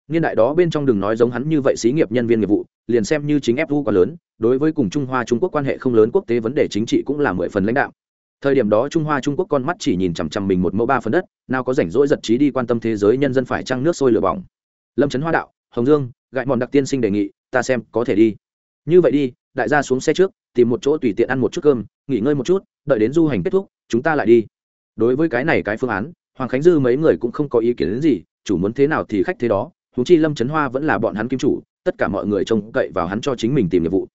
Niên đại đó bên trong đừng nói giống hắn như vậy xí nghiệp nhân viên nghiệp vụ, liền xem như chính fu quá lớn, đối với cùng trung hoa trung quốc quan hệ không lớn quốc tế vấn đề chính trị cũng là mười phần lãnh đạo thời điểm đó trung hoa trung quốc con mắt chỉ nhìn chằm chằm mình một mẫu ba phần đất, nào có rảnh rỗi giật trí đi quan tâm thế giới nhân dân phải trăng nước sôi lửa bỏng lâm trấn hoa đạo hồng dương gại mòn đặc tiên sinh đề nghị ta xem có thể đi như vậy đi đại gia xuống xe trước tìm một chỗ tùy tiện ăn một chút cơm nghỉ ngơi một chút đợi đến du hành kết thúc chúng ta lại đi đối với cái này cái phương án hoàng khánh dư mấy người cũng không có ý kiến đến gì chủ muốn thế nào thì khách thế đó thú chi lâm trấn hoa vẫn là bọn hắn kim chủ tất cả mọi người trông cậy vào hắn cho chính mình tìm nhiệm vụ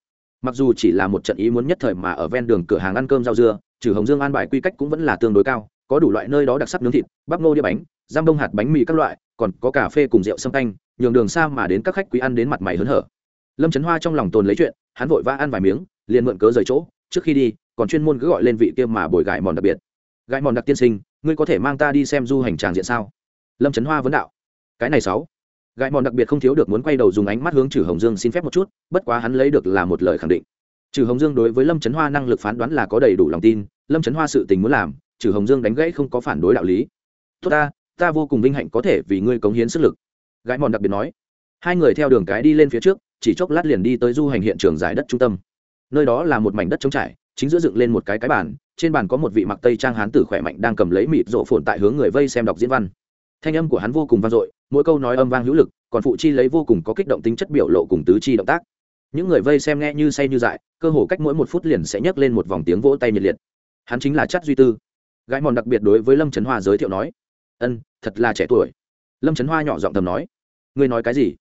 mặc dù chỉ là một trận ý muốn nhất thời mà ở ven đường cửa hàng ăn cơm rau dưa trừ hồng dương an bài quy cách cũng vẫn là tương đối cao có đủ loại nơi đó đặc sắc nướng thịt bắp ngô đĩa bánh giam đông hạt bánh mì các loại còn có cà phê cùng rượu sâm canh, nhường đường xa mà đến các khách quý ăn đến mặt mày hớn hở. Lâm trấn hoa trong lòng tồn lấy chuyện, hắn vội vã ăn vài miếng, liền mượn cớ rời chỗ, trước khi đi, còn chuyên môn cứ gọi lên vị kia mà bồi gãi mòn đặc biệt. Gãi mòn đặc tiên sinh, ngươi có thể mang ta đi xem du hành tràng diện sao? Lâm trấn hoa vấn đạo. Cái này sáu. Gãi mòn đặc biệt không thiếu được muốn quay đầu dùng ánh mắt hướng trừ hồng dương xin phép một chút, bất quá hắn lấy được là một lời khẳng định. Trừ hồng dương đối với lâm trấn hoa năng lực phán đoán là có đầy đủ lòng tin, lâm trấn hoa sự tình muốn làm trừ hồng dương đánh gãy không có phản đối đạo lý. Tốt ta ta vô cùng vinh hạnh có thể vì ngươi cống hiến sức lực. Gái mòn đặc biệt nói. Hai người theo đường cái đi lên phía trước, chỉ chốc lát liền đi tới du hành hiện trường giải đất trung tâm. Nơi đó là một mảnh đất trống trải, chính giữa dựng lên một cái cái bàn, trên bàn có một vị mặc tây trang hán tử khỏe mạnh đang cầm lấy mịt rộ phồn tại hướng người vây xem đọc diễn văn. Thanh âm của hắn vô cùng vang dội, mỗi câu nói âm vang hữu lực, còn phụ chi lấy vô cùng có kích động tính chất biểu lộ cùng tứ chi động tác. Những người vây xem nghe như say như dại, cơ hồ cách mỗi một phút liền sẽ nhấc lên một vòng tiếng vỗ tay nhiệt liệt. Hắn chính là chất duy tư. Gái mòn đặc biệt đối với lâm trấn hoa giới thiệu nói ân, thật là trẻ tuổi. Lâm trấn hoa nhỏ giọng tầm nói. Ngươi nói cái gì?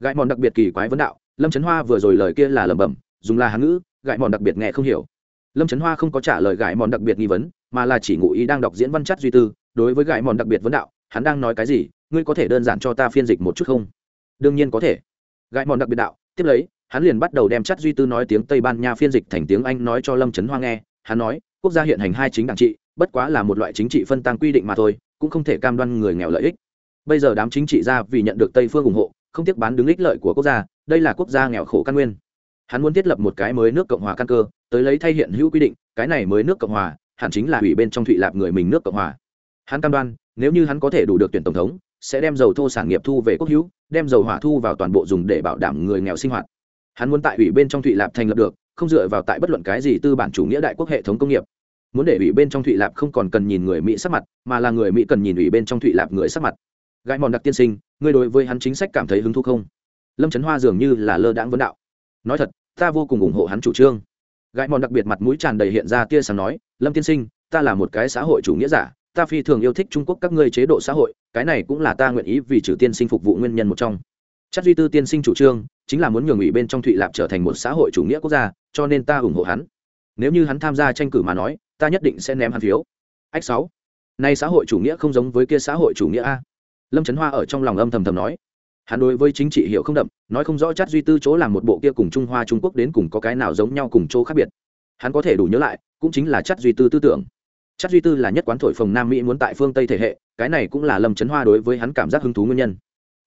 Gãi mòn đặc biệt kỳ quái vấn đạo, lâm trấn hoa vừa rồi lời kia là lẩm bẩm, dùng là hán ngữ, gãi mòn đặc biệt nghe không hiểu. Lâm trấn hoa không có trả lời gãi mòn đặc biệt nghi vấn, mà là chỉ ngụ ý đang đọc diễn văn chất duy tư, đối với gãi mòn đặc biệt vấn đạo, hắn đang nói cái gì, ngươi có thể đơn giản cho ta phiên dịch một chút không? Đương nhiên có thể. Gãi mòn đặc biệt đạo, tiếp lấy, hắn liền bắt đầu đem chất duy tư nói tiếng tây ban nha phiên dịch thành tiếng anh nói cho lâm trấn hoa nghe. Hắn nói, quốc gia hiện hành hai chính đảng trị, bất quá là một loại chính trị phân tăng quy định mà thôi cũng không thể cam đoan người nghèo lợi ích. Bây giờ đám chính trị gia vì nhận được tây phương ủng hộ, không tiếc bán đứng ích lợi của quốc gia, đây là quốc gia nghèo khổ căn nguyên. Hắn muốn thiết lập một cái mới nước cộng hòa căn cơ, tới lấy thay hiện hữu quy định, cái này mới nước cộng hòa, hẳn chính là ủy bên trong thụy lạp người mình nước cộng hòa. Hắn cam đoan, nếu như hắn có thể đủ được tuyển tổng thống, sẽ đem dầu thô sản nghiệp thu về quốc hữu, đem dầu hỏa thu vào toàn bộ dùng để bảo đảm người nghèo sinh hoạt. Hắn muốn tại ủy bên trong thụy lạp thành lập được, không dựa vào tại bất luận cái gì tư bản chủ nghĩa đại quốc hệ thống công nghiệp muốn để ủy bên trong thụy lạp không còn cần nhìn người mỹ sắc mặt, mà là người mỹ cần nhìn ủy bên trong thụy lạp người sắc mặt. Gãi mòn đặc tiên sinh, ngươi đối với hắn chính sách cảm thấy hứng thú không? Lâm trấn hoa dường như là lơ đãng vấn đạo. Nói thật, ta vô cùng ủng hộ hắn chủ trương. Gãi mòn đặc biệt mặt mũi tràn đầy hiện ra tia sáng nói, lâm tiên sinh, ta là một cái xã hội chủ nghĩa giả, ta phi thường yêu thích trung quốc các ngươi chế độ xã hội, cái này cũng là ta nguyện ý vì trừ tiên sinh phục vụ nguyên nhân một trong. Chắc duy tư tiên sinh chủ trương, chính là muốn nhường ủy bên trong thụy lạp trở thành một xã hội chủ nghĩa quốc gia, cho nên ta ủng hộ hắn. Nếu như hắn tham gia tranh cử mà nói ta nhất định sẽ ném hắn phiếu. Ách sáu. Nay xã hội chủ nghĩa không giống với kia xã hội chủ nghĩa a. Lâm trấn hoa ở trong lòng âm thầm thầm nói. Hắn đối với chính trị hiểu không đậm, nói không rõ chát duy tư chỗ làm một bộ kia cùng trung hoa trung quốc đến cùng có cái nào giống nhau cùng chỗ khác biệt. Hắn có thể đủ nhớ lại, cũng chính là chát duy tư tư tưởng. Chát duy tư là nhất quán thổi phồng nam mỹ muốn tại phương tây thể hệ, cái này cũng là lâm trấn hoa đối với hắn cảm giác hứng thú nguyên nhân.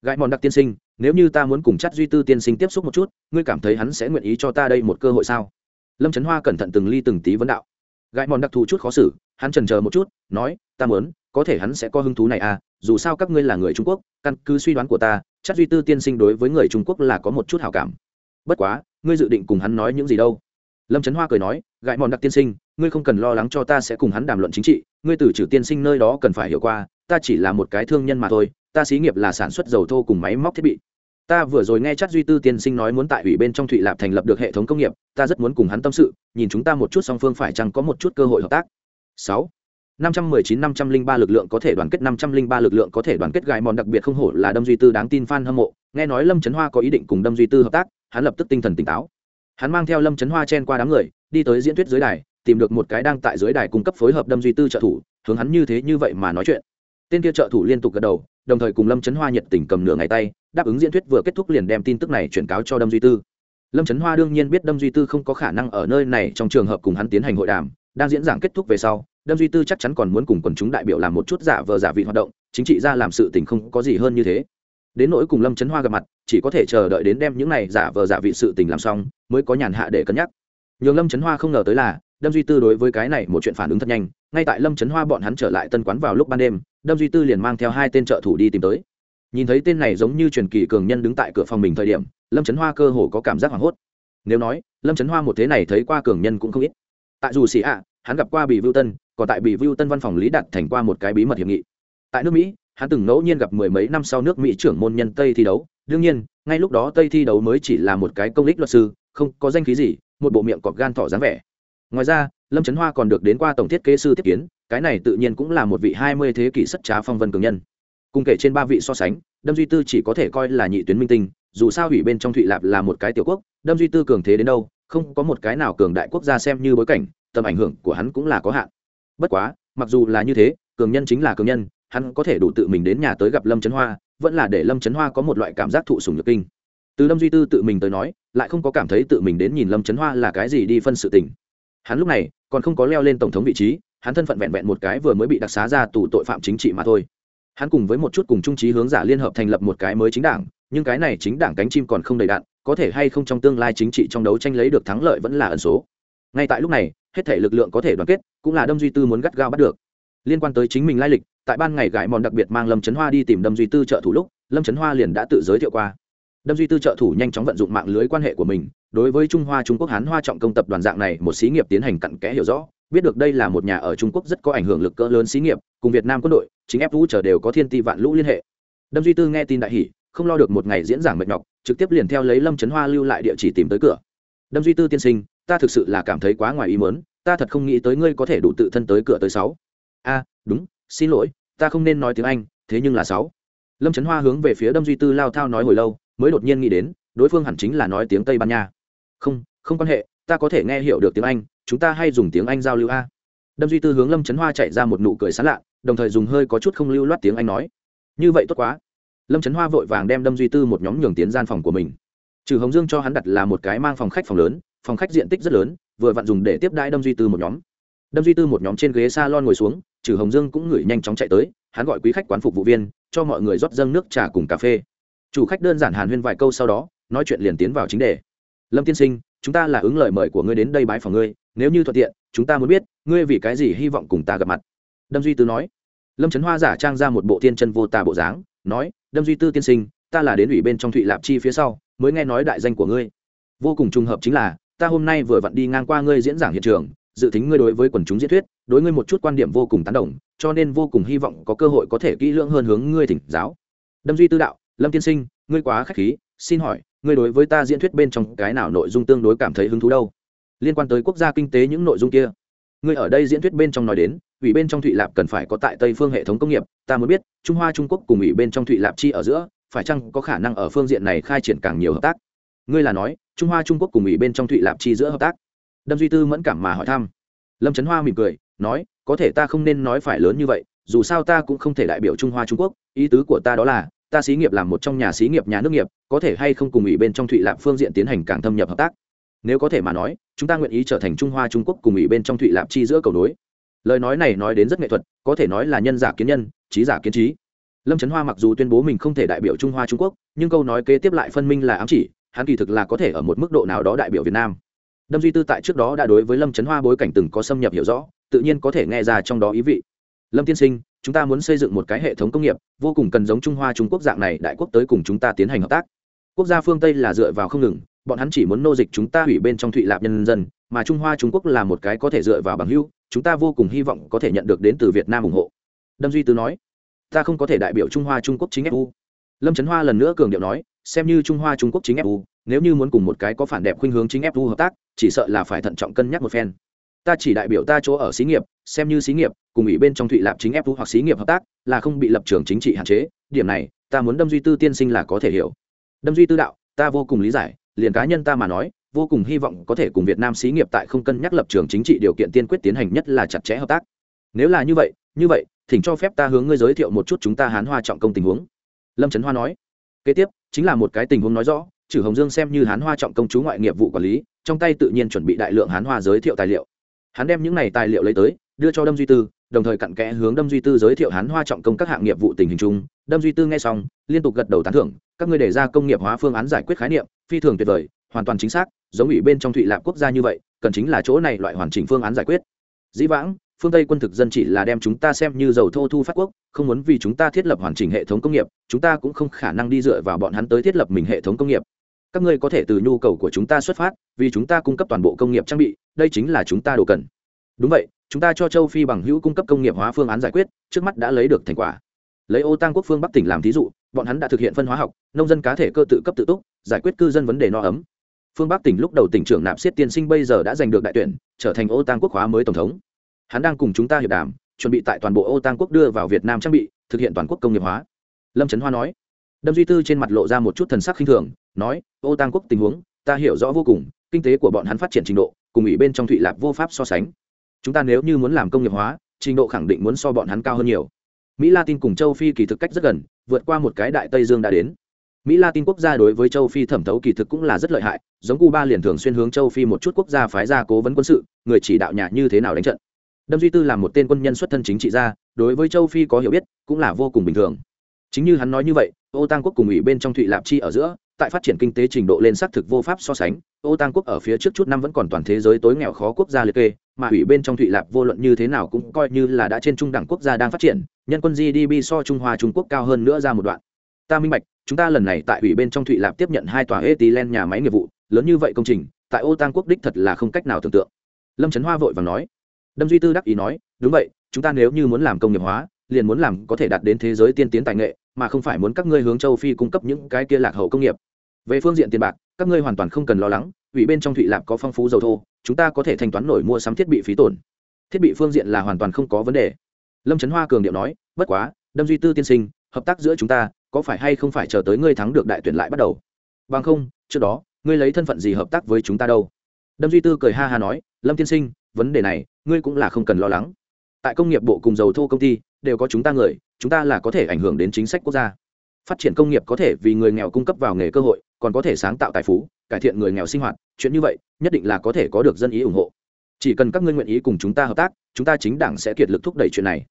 Gãi mòn đặc tiên sinh, nếu như ta muốn cùng chát duy tư tiên sinh tiếp xúc một chút, ngươi cảm thấy hắn sẽ nguyện ý cho ta đây một cơ hội sao? Lâm trấn hoa cẩn thận từng ly từng tí vấn đạo gãi mòn đặc thù chút khó xử, hắn trần chờ một chút, nói, ta muốn, có thể hắn sẽ có hứng thú này à dù sao các ngươi là người trung quốc, căn cứ suy đoán của ta, chắc duy tư tiên sinh đối với người trung quốc là có một chút hào cảm. Bất quá, ngươi dự định cùng hắn nói những gì đâu? Lâm trấn hoa cười nói gãi mòn đặc tiên sinh, ngươi không cần lo lắng cho ta sẽ cùng hắn đàm luận chính trị, ngươi từ trừ tiên sinh nơi đó cần phải hiểu qua, ta chỉ là một cái thương nhân mà thôi, ta xí nghiệp là sản xuất dầu thô cùng máy móc thiết bị ta vừa rồi nghe chắc duy tư tiên sinh nói muốn tại ủy bên trong thụy lạp thành lập được hệ thống công nghiệp ta rất muốn cùng hắn tâm sự nhìn chúng ta một chút song phương phải chăng có một chút cơ hội hợp tác sáu 519 503 lực lượng có thể đoàn kết 503 lực lượng có thể đoàn kết gài mòn đặc biệt không hổ là Đâm Duy Tư đáng tin fan hâm mộ, nghe nói Lâm Chấn Hoa có ý định cùng Đâm Duy Tư hợp tác, hắn lập tức tinh thần tỉnh táo. Hắn mang theo Lâm Chấn Hoa chen qua đám người, đi tới diễn thuyết dưới đài, tìm được một cái đang tại dưới đài cung cấp phối hợp Đâm Duy Tư trợ thủ, hướng hắn như thế như vậy mà nói chuyện. Tên kia trợ thủ liên tục gật đầu, đồng thời cùng Lâm Chấn Hoa nhiệt tình cầm nửa ngày tay, đáp ứng diễn thuyết vừa kết thúc liền đem tin tức này chuyển cáo cho Đâm Duy Tư. Lâm Chấn Hoa đương nhiên biết Đâm Duy Tư không có khả năng ở nơi này trong trường hợp cùng hắn tiến hành hội đàm, đang diễn giảng kết thúc về sau, đâm duy tư chắc chắn còn muốn cùng quần chúng đại biểu làm một chút giả vờ giả vị hoạt động chính trị ra làm sự tình không có gì hơn như thế. Đến nỗi cùng lâm trấn hoa gặp mặt chỉ có thể chờ đợi đến đem những này giả vờ giả vị sự tình làm xong mới có nhàn hạ để cân nhắc. Nhường lâm trấn hoa không ngờ tới là đâm duy tư đối với cái này một chuyện phản ứng thật nhanh ngay tại lâm trấn hoa bọn hắn trở lại tân quán vào lúc ban đêm đâm duy tư liền mang theo hai tên trợ thủ đi tìm tới nhìn thấy tên này giống như truyền kỳ cường nhân đứng tại cửa phòng mình thời điểm, lâm trấn hoa cơ hồ có cảm giác hoảng hốt. Nếu nói, lâm trấn hoa một thế này thấy qua cường nhân cũng không ít. Tại dù xì ạ, hắn gặp qua bị vưu tân, còn tại bị vưu tân văn phòng lý đặt thành qua một cái bí mật hiệp nghị. Tại nước mỹ, hắn từng ngẫu nhiên gặp mười mấy năm sau nước mỹ trưởng môn nhân tây thi đấu. Đương nhiên, ngay lúc đó tây thi đấu mới chỉ là một cái công lý luật sư, không có danh khí gì, một bộ miệng cọp gan thỏ dáng vẻ. Ngoài ra, lâm trấn hoa còn được đến qua tổng thiết kế sư tiếp kiến, cái này tự nhiên cũng là một vị hai mươi thế kỷ sất trá phong vân cường nhân cùng kể trên ba vị so sánh, đâm duy tư chỉ có thể coi là nhị tuyến minh tinh, dù sao ủy bên trong thụy lạp là một cái tiểu quốc, đâm duy tư cường thế đến đâu, không có một cái nào cường đại quốc gia xem như bối cảnh, tầm ảnh hưởng của hắn cũng là có hạn. Bất quá, mặc dù là như thế, cường nhân chính là cường nhân, hắn có thể đủ tự mình đến nhà tới gặp lâm trấn hoa, vẫn là để lâm trấn hoa có một loại cảm giác thụ sùng nhược kinh. Từ lâm duy tư tự mình tới nói, lại không có cảm thấy tự mình đến nhìn lâm trấn hoa là cái gì đi phân sự tình. Hắn lúc này còn không có leo lên tổng thống vị trí, hắn thân phận vẹn vẹn một cái vừa mới bị đặc xá ra tù tội phạm chính trị mà thôi hắn cùng với một chút cùng trung trí hướng giả liên hợp thành lập một cái mới chính đảng, nhưng cái này chính đảng cánh chim còn không đầy đạn, có thể hay không trong tương lai chính trị trong đấu tranh lấy được thắng lợi vẫn là ẩn số. Ngay tại lúc này, hết thể lực lượng có thể đoàn kết, cũng là đâm duy tư muốn gắt gao bắt được. Liên quan tới chính mình lai lịch, tại ban ngày gãi mòn đặc biệt mang lâm trấn hoa đi tìm đâm duy tư trợ thủ lúc, lâm trấn hoa liền đã tự giới thiệu qua. Đâm duy tư trợ thủ nhanh chóng vận dụng mạng lưới quan hệ của mình, đối với trung hoa trung quốc hán hoa trọng công tập đoàn dạng này, một xí nghiệp tiến hành cặn kẽ hiểu rõ biết được đây là một nhà ở trung quốc rất có ảnh hưởng lực cỡ lớn xí nghiệp, cùng việt nam quân đội, chính ép vũ chờ đều có thiên ti vạn lũ liên hệ. Đâm duy tư nghe tin đại hỷ không lo được một ngày diễn giảng mệt nhọc, trực tiếp liền theo lấy lâm trấn hoa lưu lại địa chỉ tìm tới cửa. Đâm duy tư tiên sinh, ta thực sự là cảm thấy quá ngoài ý mớn ta thật không nghĩ tới ngươi có thể đủ tự thân tới cửa tới sáu. A, đúng, xin lỗi, ta không nên nói tiếng anh, thế nhưng là sáu. Lâm trấn hoa hướng về phía đâm duy tư lao thao nói hồi lâu, mới đột nhiên nghĩ đến, đối phương hẳn chính là nói tiếng tây ban nha. Không không quan hệ, ta có thể nghe hiểu được tiếng anh chúng ta hay dùng tiếng anh giao lưu a? Đâm duy tư hướng lâm trấn hoa chạy ra một nụ cười sán lạ, đồng thời dùng hơi có chút không lưu loát tiếng anh nói, như vậy tốt quá. Lâm trấn hoa vội vàng đem đâm duy tư một nhóm nhường tiến gian phòng của mình. Trừ hồng dương cho hắn đặt là một cái mang phòng khách phòng lớn, phòng khách diện tích rất lớn, vừa vặn dùng để tiếp đãi đâm duy tư một nhóm. Đâm duy tư một nhóm trên ghế s a lon ngồi xuống, trừ hồng dương cũng ngửi nhanh chóng chạy tới, hắn gọi quý khách quán phục vụ viên, cho mọi người rót dâng nước, trà cùng cà phê. Chủ khách đơn giản hàn huyên vài câu sau đó, nói chuyện liền tiến vào chính đề. Lâm tiên sinh, chúng ta là ứng lời mời của ngươi đến đây bái phòng ngươi nếu như thuận tiện, chúng ta muốn biết, ngươi vì cái gì hy vọng cùng ta gặp mặt? Đâm duy tư nói. Lâm trấn hoa giả trang ra một bộ tiên chân vô tà bộ dáng, nói, đâm duy tư tiên sinh, ta là đến ủy bên trong thụy lạp chi phía sau, mới nghe nói đại danh của ngươi. Vô cùng trùng hợp chính là, ta hôm nay vừa vặn đi ngang qua ngươi diễn giảng hiện trường, dự tính ngươi đối với quần chúng diễn thuyết, đối ngươi một chút quan điểm vô cùng tán đồng, cho nên vô cùng hy vọng có cơ hội có thể kỹ lưỡng hơn hướng ngươi thỉnh giáo. Đâm duy tư đạo, lâm tiên sinh, ngươi quá k h á c h khí, xin hỏi, ngươi đối với ta diễn thuyết bên trong cái nào nội dung tương đối cảm thấy hứng thú đâu? Liên quan tới quốc gia kinh tế những nội dung kia. Người ở đây diễn thuyết bên trong nói đến, ủy bên trong thụy lạp cần phải có tại tây phương hệ thống công nghiệp, ta mới biết, trung hoa, trung quốc cùng ủy bên trong thụy lạp chi ở giữa, phải chăng có khả năng ở phương diện này khai triển càng nhiều hợp tác? Ngươi là nói, trung hoa, trung quốc cùng ủy bên trong thụy lạp chi giữa hợp tác? Đâm duy tư mẫn cảm mà hỏi thăm. Lâm trấn hoa mỉm cười, nói, có thể ta không nên nói phải lớn như vậy, dù sao ta cũng không thể đại biểu trung hoa, trung quốc, ý tứ của ta đó là, ta xí nghiệp làm một trong nhà xí nghiệp, nhà nước nghiệp, có thể hay không cùng ủy bên trong thụy lạp phương diện tiến hành càng thâm nhập hợp tác? Nếu có thể mà nói, chúng ta nguyện ý trở thành trung hoa trung quốc cùng ủy bên trong thụy lạp chi giữa cầu đối lời nói này nói đến rất nghệ thuật, có thể nói là nhân giả kiến nhân, trí giả kiến trí. Lâm trấn hoa mặc dù tuyên bố mình không thể đại biểu trung hoa trung quốc, nhưng câu nói kế tiếp lại phân minh là ám chỉ, hắn kỳ thực là có thể ở một mức độ nào đó đại biểu việt nam. Đâm duy tư tại trước đó đã đối với lâm trấn hoa bối cảnh từng có xâm nhập hiểu rõ, tự nhiên có thể nghe ra trong đó ý vị. Lâm tiên sinh, chúng ta muốn xây dựng một cái hệ thống công nghiệp, vô cùng cần giống trung hoa trung quốc dạng này đại quốc tới cùng chúng ta tiến hành hợp tác. Quốc gia phương tây là dựa vào không ngừng bọn hắn chỉ muốn nô dịch chúng ta hủy bên trong thụy lạp nhân dân, mà trung hoa trung quốc là một cái có thể dựa vào bằng hưu chúng ta vô cùng hy vọng có thể nhận được đến từ việt nam ủng hộ. Đâm duy tư nói, ta không có thể đại biểu trung hoa trung quốc chính fu lâm trấn hoa lần nữa cường điệu nói, xem như trung hoa trung quốc chính fu nếu như muốn cùng một cái có phản đẹp khuynh hướng chính fu hợp tác, chỉ sợ là phải thận trọng cân nhắc một phen. Ta chỉ đại biểu ta chỗ ở xí nghiệp, xem như xí nghiệp, cùng ủy bên trong thụy lạp chính fu hoặc xí nghiệp hợp tác, là không bị lập trường chính trị hạn chế, điểm này, ta muốn đâm duy tư tiên sinh là có thể hiểu. Đâm duy tư đạo, ta vô cùng lý giải liền cá nhân ta mà nói, vô cùng hy vọng có thể cùng việt nam xí nghiệp tại không cân nhắc lập trường chính trị điều kiện tiên quyết tiến hành nhất là chặt chẽ hợp tác. Nếu là như vậy như vậy, thỉnh cho phép ta hướng ngươi giới thiệu một chút chúng ta hán hoa trọng công tình huống. Lâm trấn hoa nói. Kế tiếp, chính là một cái tình huống nói rõ chử hồng dương xem như hán hoa trọng công chú ngoại nghiệp vụ quản lý, trong tay tự nhiên chuẩn bị đại lượng hán hoa giới thiệu tài liệu. Hắn đem những này tài liệu lấy tới, đưa cho đâm duy tư, đồng thời cặn kẽ hướng đâm duy tư giới thiệu hán hoa trọng công các hạng nghiệp vụ tình hình chung. Đâm duy tư nghe xong, liên tục gật đầu tán thưởng các ngươi đề ra công nghiệp hóa phương án giải quyết khái niệm, phi thường tuyệt vời, hoàn toàn chính xác, giống ủy bên trong thụy lạp quốc gia như vậy, cần chính là chỗ này loại hoàn chỉnh phương án giải quyết. Dĩ vãng, phương tây quân thực dân chỉ là đem chúng ta xem như dầu thô thu phát quốc, không muốn vì chúng ta thiết lập hoàn chỉnh hệ thống công nghiệp, chúng ta cũng không khả năng đi dựa vào bọn hắn tới thiết lập mình hệ thống công nghiệp. Các ngươi có thể từ nhu cầu của chúng ta xuất phát, vì chúng ta cung cấp toàn bộ công nghiệp trang bị, đây chính là chúng ta đồ cần. Đúng vậy, chúng ta cho châu phi bằng hữu cung cấp công nghiệp hóa phương án giải quyết, trước mắt đã lấy được thành quả. Lấy ô tăng quốc phương bắc tỉnh làm thí dụ bọn hắn đã thực hiện phân hóa học, nông dân cá thể cơ tự cấp tự túc, giải quyết cư dân vấn đề no ấm. Phương bắc tỉnh lúc đầu tỉnh trưởng nạp siết tiên sinh bây giờ đã giành được đại tuyển, trở thành ô tăng quốc hóa mới tổng thống. Hắn đang cùng chúng ta hiệp đàm, chuẩn bị tại toàn bộ ô tăng quốc đưa vào việt nam trang bị, thực hiện toàn quốc công nghiệp hóa. Lâm trấn hoa nói. Đâm duy tư trên mặt lộ ra một chút thần sắc khinh thường, nói, ô tăng quốc tình huống, ta hiểu rõ vô cùng, kinh tế của bọn hắn phát triển trình độ, cùng ủy bên trong thụy lạp vô pháp so sánh. Chúng ta nếu như muốn làm công nghiệp hóa, trình độ khẳng định muốn so bọn hắn cao hơn nhiều. Mỹ latin cùng châu phi kỳ thực cách rất gần vượt qua một cái đại tây dương đã đến. Mỹ latin quốc gia đối với châu phi thẩm thấu kỳ thực cũng là rất lợi hại, giống cuba liền thường xuyên hướng châu phi một chút quốc gia phái ra cố vấn quân sự, người chỉ đạo nhà như thế nào đánh trận. Đâm duy tư là một tên quân nhân xuất thân chính trị gia, đối với châu phi có hiểu biết, cũng là vô cùng bình thường. Chính như hắn nói như vậy, ô tăng quốc cùng ủy bên trong thụy lạp chi ở giữa, tại phát triển kinh tế trình độ lên xác thực vô pháp so sánh, ô tăng quốc ở phía trước chút năm vẫn còn toàn thế giới tối nghèo khó quốc gia liệt kê, mà ủy bên trong thụy lạp vô luận như thế nào cũng coi như là đã trên trung đẳng quốc gia đang phát triển nhân quân gdp so trung hoa trung quốc cao hơn nữa ra một đoạn. Ta minh bạch, chúng ta lần này tại ủy bên trong thụy lạp tiếp nhận hai tòa etilen nhà máy nghiệp vụ, lớn như vậy công trình, tại ô tăng quốc đích thật là không cách nào tưởng tượng. Lâm trấn hoa vội và nói. Đâm duy tư đắc ý nói, đúng vậy, chúng ta nếu như muốn làm công nghiệp hóa, liền muốn làm có thể đạt đến thế giới tiên tiến tài nghệ, mà không phải muốn các ngươi hướng châu phi cung cấp những cái kia lạc hậu công nghiệp. Về phương diện tiền bạc, các ngươi hoàn toàn không cần lo lắng, ủy bên trong thụy lạp có phong phú dầu thô, chúng ta có thể thanh toán nổi mua sắm thiết bị phí tổn. Thiết bị phương diện là hoàn toàn không có vấn đề lâm trấn hoa cường điệu nói, bất quá, đâm duy tư tiên sinh, hợp tác giữa chúng ta, có phải hay không phải chờ tới ngươi thắng được đại tuyển lại bắt đầu? Bằng không, trước đó, ngươi lấy thân phận gì hợp tác với chúng ta đâu? Đâm duy tư cười ha ha nói, lâm tiên sinh, vấn đề này, ngươi cũng là không cần lo lắng. Tại công nghiệp bộ cùng dầu thô công ty, đều có chúng ta người, chúng ta là có thể ảnh hưởng đến chính sách quốc gia. Phát triển công nghiệp có thể vì người nghèo cung cấp vào nghề cơ hội, còn có thể sáng tạo tài phú, cải thiện người nghèo sinh hoạt, chuyện như vậy, nhất định là có thể có được dân ý ủng hộ chỉ cần các ngươi nguyện ý cùng chúng ta hợp tác, chúng ta chính đảng sẽ kiệt lực thúc đẩy chuyện này.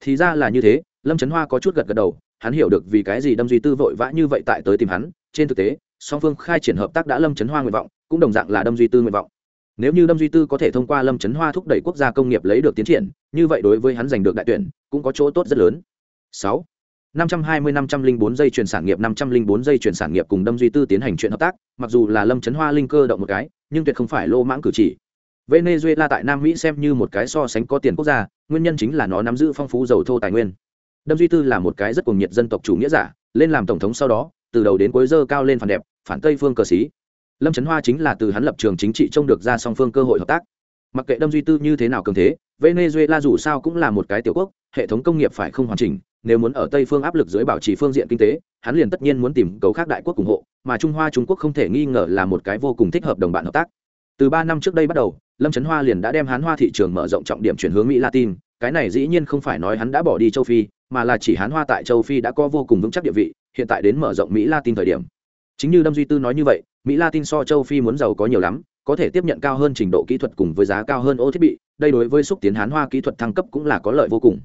Thì ra là như thế, lâm trấn hoa có chút gật gật đầu, hắn hiểu được vì cái gì đâm duy tư vội vã như vậy tại tới tìm hắn. Trên thực tế, song phương khai triển hợp tác đã lâm trấn hoa nguyện vọng, cũng đồng dạng là đâm duy tư nguyện vọng. Nếu như đâm duy tư có thể thông qua lâm trấn hoa thúc đẩy quốc gia công nghiệp lấy được tiến triển, như vậy đối với hắn giành được đại tuyển, cũng có chỗ tốt rất lớn. Sáu, năm trăm hai mươi, năm trăm linh bốn giây chuyển sản nghiệp, năm trăm linh bốn giây chuyển sản nghiệp cùng đâm duy tư tiến hành chuyện hợp tác, mặc dù là lâm trấn hoa linh cơ động một cái, nhưng tuyệt không phải lô mãng cử chỉ venezuela tại nam mỹ xem như một cái so sánh có tiền quốc gia, nguyên nhân chính là nó nắm giữ phong phú dầu thô tài nguyên. Đâm duy tư là một cái rất cuồng nhiệt dân tộc chủ nghĩa giả, lên làm tổng thống sau đó, từ đầu đến cuối dơ cao lên phản đẹp, phản tây phương cờ xí. Lâm trấn hoa chính là từ hắn lập trường chính trị trông được ra song phương cơ hội hợp tác. Mặc kệ đâm duy tư như thế nào cường thế, venezuela dù sao cũng là một cái tiểu quốc, hệ thống công nghiệp phải không hoàn chỉnh, nếu muốn ở tây phương áp lực dưới bảo trì phương diện kinh tế, hắn liền tất nhiên muốn tìm cầu khác đại quốc ủng hộ, mà trung hoa trung quốc không thể nghi ngờ là một cái vô cùng thích hợp đồng bạn hợp tác. Từ ba năm trước đây bắt đầu lâm trấn hoa liền đã đem hán hoa thị trường mở rộng trọng điểm chuyển hướng mỹ latin, cái này dĩ nhiên không phải nói hắn đã bỏ đi châu phi, mà là chỉ hán hoa tại châu phi đã có vô cùng vững chắc địa vị, hiện tại đến mở rộng mỹ latin thời điểm. Chính như đâm duy tư nói như vậy, mỹ latin so châu phi muốn giàu có nhiều lắm, có thể tiếp nhận cao hơn trình độ kỹ thuật cùng với giá cao hơn ô thiết bị, đây đối với xúc tiến hán hoa kỹ thuật thăng cấp cũng là có lợi vô cùng.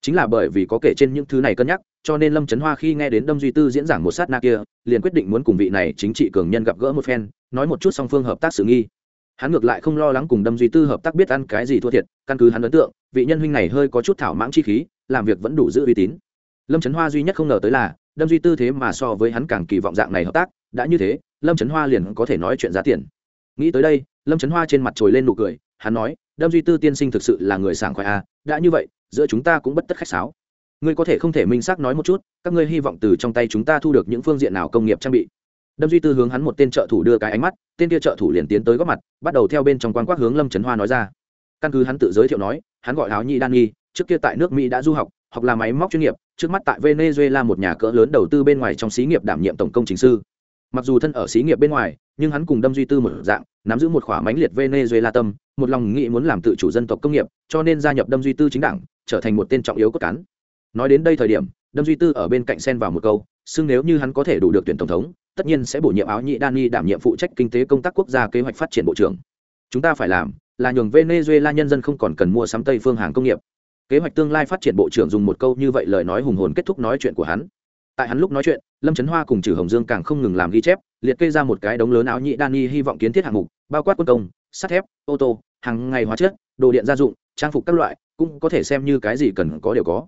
Chính là bởi vì có kể trên những thứ này cân nhắc, cho nên lâm trấn hoa khi nghe đến đâm duy tư diễn giảng một sát na kia, liền quyết định muốn cùng vị này chính trị cường nhân gặp gỡ một phen, nói một chút song phương hợp tác sự nghi hắn ngược lại không lo lắng cùng đâm duy tư hợp tác biết ăn cái gì thua thiệt căn cứ hắn ấn tượng vị nhân huynh này hơi có chút thảo mãng chi khí làm việc vẫn đủ giữ uy tín. Lâm trấn hoa duy nhất không ngờ tới là đâm duy tư thế mà so với hắn càng kỳ vọng dạng này hợp tác đã như thế lâm trấn hoa liền có thể nói chuyện giá tiền. Nghĩ tới đây lâm trấn hoa trên mặt trồi lên nụ cười hắn nói đâm duy tư tiên sinh thực sự là người sảng khoái a à, đã như vậy giữa chúng ta cũng bất tất khách sáo. Ngươi có thể không thể minh xác nói một chút các ngươi hy vọng từ trong tay chúng ta thu được những phương diện nào công nghiệp trang bị? Đâm duy tư hướng hắn một tên trợ thủ đưa cái ánh mắt, tên kia trợ thủ liền tiến tới góp mặt, bắt đầu theo bên trong quan quát hướng lâm trấn hoa nói ra. Căn cứ hắn tự giới thiệu nói, hắn gọi áo nhi đan nghi trước kia tại nước mỹ đã du học học là máy móc chuyên nghiệp, trước mắt tại venezuela một nhà cỡ lớn đầu tư bên ngoài trong xí nghiệp đảm nhiệm tổng công trình sư. Mặc dù thân ở xí nghiệp bên ngoài, nhưng hắn cùng đâm duy tư một dạng, nắm giữ một khỏa mãnh liệt venezuela tâm, một lòng nghĩ muốn làm tự chủ dân tộc công nghiệp, cho nên gia nhập đâm duy tư chính đảng, trở thành một tên trọng yếu cốt cán. Nói đến đây thời điểm, đâm duy tư ở bên cạnh xen vào một câu, xưng nếu như hắn có thể đủ được tuyển tổng thống tất nhiên sẽ bổ nhiệm áo nhị Dani đảm nhiệm phụ trách kinh tế công tác quốc gia kế hoạch phát triển bộ trưởng. Chúng ta phải làm là nhường venezuela nhân dân không còn cần mua sắm tây phương hàng công nghiệp. Kế hoạch tương lai phát triển bộ trưởng dùng một câu như vậy lời nói hùng hồn kết thúc nói chuyện của hắn. Tại hắn lúc nói chuyện, lâm trấn hoa cùng trừ hồng dương càng không ngừng làm ghi chép, liệt kê ra một cái đống lớn áo nhị Dani hy vọng kiến thiết hạng mục, bao quát quân công, sắt thép, ô tô, hàng ngày hóa chất, đồ điện gia dụng, trang phục các loại, cũng có thể xem như cái gì cần có đều có.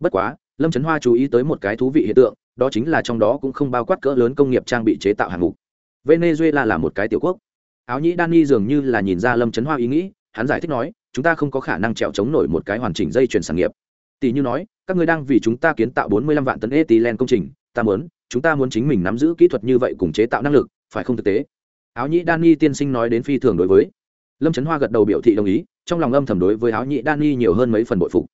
Bất quá, lâm trấn hoa chú ý tới một cái thú vị hiện tượng đó chính là trong đó cũng không bao quát cỡ lớn công nghiệp trang bị chế tạo hạng mục. Venezuela là một cái tiểu quốc. Áo nhĩ Dani dường như là nhìn ra lâm trấn hoa ý nghĩ, hắn giải thích nói, chúng ta không có khả năng trèo chống nổi một cái hoàn chỉnh dây chuyển sản nghiệp. Tỷ như nói, các người đang vì chúng ta kiến tạo 45 vạn tấn ethylene công trình, ta muốn, chúng ta muốn chính mình nắm giữ kỹ thuật như vậy cùng chế tạo năng lực, phải không thực tế? Áo nhĩ Dani tiên sinh nói đến phi thường đối với. Lâm trấn hoa gật đầu biểu thị đồng ý, trong lòng âm thầm đối với áo nhĩ Dani nhiều hơn mấy phần bội phục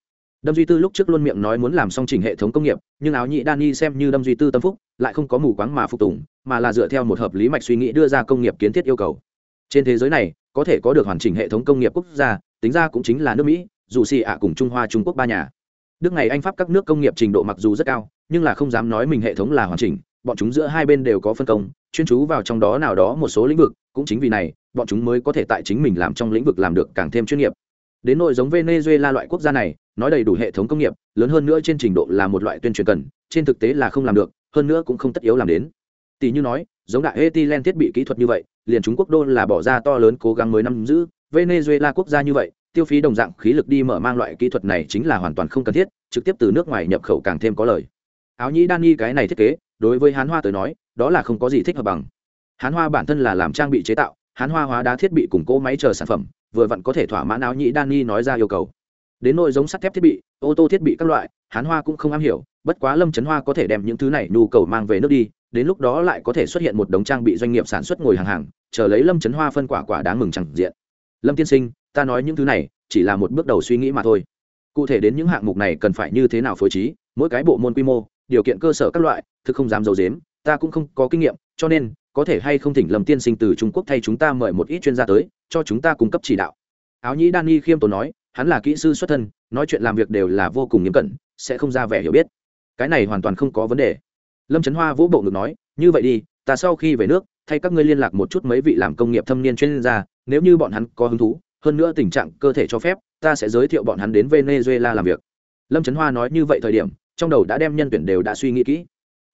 đâm duy tư lúc trước luôn miệng nói muốn làm xong chỉnh hệ thống công nghiệp, nhưng áo nhị đan xem như đâm duy tư tâm phúc, lại không có mù quáng mà phục tùng, mà là dựa theo một hợp lý mạch suy nghĩ đưa ra công nghiệp kiến thiết yêu cầu. Trên thế giới này, có thể có được hoàn chỉnh hệ thống công nghiệp quốc gia, tính ra cũng chính là nước mỹ, dù xì ạ cùng trung hoa, trung quốc ba nhà. Đức này anh pháp các nước công nghiệp trình độ mặc dù rất cao, nhưng là không dám nói mình hệ thống là hoàn chỉnh, bọn chúng giữa hai bên đều có phân công, chuyên chú vào trong đó nào đó một số lĩnh vực, cũng chính vì này, bọn chúng mới có thể tại chính mình làm trong lĩnh vực làm được càng thêm chuyên nghiệp. Đến nội giống venezuela loại quốc gia này nói đầy đủ hệ thống công nghiệp, lớn hơn nữa trên trình độ là một loại tuyên truyền cần, trên thực tế là không làm được, hơn nữa cũng không tất yếu làm đến. Tỷ như nói, giống đại etilen thiết bị kỹ thuật như vậy, liền chúng quốc đô là bỏ ra to lớn cố gắng mới năm giữ, venezuela quốc gia như vậy, tiêu phí đồng dạng khí lực đi mở mang loại kỹ thuật này chính là hoàn toàn không cần thiết, trực tiếp từ nước ngoài nhập khẩu càng thêm có lời áo nhĩ đan nghi cái này thiết kế, đối với hán hoa tới nói, đó là không có gì thích hợp bằng. Hán hoa bản thân là làm trang bị chế tạo, hán hoa hóa đá thiết bị củng cố máy chờ sản phẩm, vừa vặn có thể thỏa mãn áo nhĩ đan nghi nói ra yêu cầu đến nội giống sắt thép thiết bị, ô tô thiết bị các loại, hán hoa cũng không am hiểu, bất quá lâm trấn hoa có thể đem những thứ này nhu cầu mang về nước đi, đến lúc đó lại có thể xuất hiện một đống trang bị doanh nghiệp sản xuất ngồi hàng hàng, chờ lấy lâm trấn hoa phân quả quả đáng mừng chẳng diện. Lâm tiên sinh, ta nói những thứ này, chỉ là một bước đầu suy nghĩ mà thôi. Cụ thể đến những hạng mục này cần phải như thế nào phối trí, mỗi cái bộ môn quy mô, điều kiện cơ sở các loại, thực không dám d i ấ u dếm ta cũng không có kinh nghiệm, cho nên, có thể hay không thỉnh lâm tiên sinh từ trung quốc thay chúng ta mời một ít chuyên gia tới, cho chúng ta cung cấp chỉ đạo. Áo nhĩ đan y khiêm tốn nói hắn là kỹ sư xuất thân, nói chuyện làm việc đều là vô cùng nghiêm cẩn, sẽ không ra vẻ hiểu biết. Cái này hoàn toàn không có vấn đề. Lâm trấn hoa vũ bộ ngực nói, như vậy đi, ta sau khi về nước, thay các ngươi liên lạc một chút mấy vị làm công nghiệp thâm niên chuyên gia, nếu như bọn hắn có hứng thú, hơn nữa tình trạng cơ thể cho phép, ta sẽ giới thiệu bọn hắn đến venezuela làm việc. Lâm trấn hoa nói như vậy thời điểm, trong đầu đã đem nhân tuyển đều đã suy nghĩ kỹ.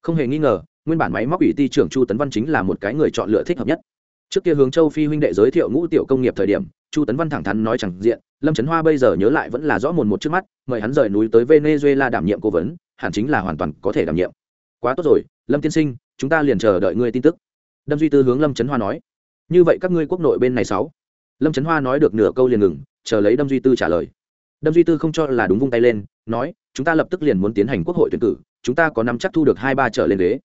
Không hề nghi ngờ, nguyên bản máy móc ủy ty trưởng chu tấn văn chính là một cái người chọn lựa thích hợp nhất. Trước kia hướng châu phi huynh đệ giới thiệu ngũ tiểu công nghiệp thời điểm, chu tấn văn thẳng thắn nói chẳng diện lâm trấn hoa bây giờ nhớ lại vẫn là rõ mồn một trước mắt, mời hắn rời núi tới venezuela đảm nhiệm cố vấn, hẳn chính là hoàn toàn có thể đảm nhiệm. Quá tốt rồi, lâm tiên sinh, chúng ta liền chờ đợi ngươi tin tức. Đâm duy tư hướng lâm trấn hoa nói. Như vậy các ngươi quốc nội bên này sáu. Lâm trấn hoa nói được nửa câu liền ngừng, chờ lấy đâm duy tư trả lời. Đâm duy tư không cho là đúng vung tay lên, nói, chúng ta lập tức liền muốn tiến hành quốc hội tuyển cử, chúng ta có năm chắc thu được hai ba trở lên ghế.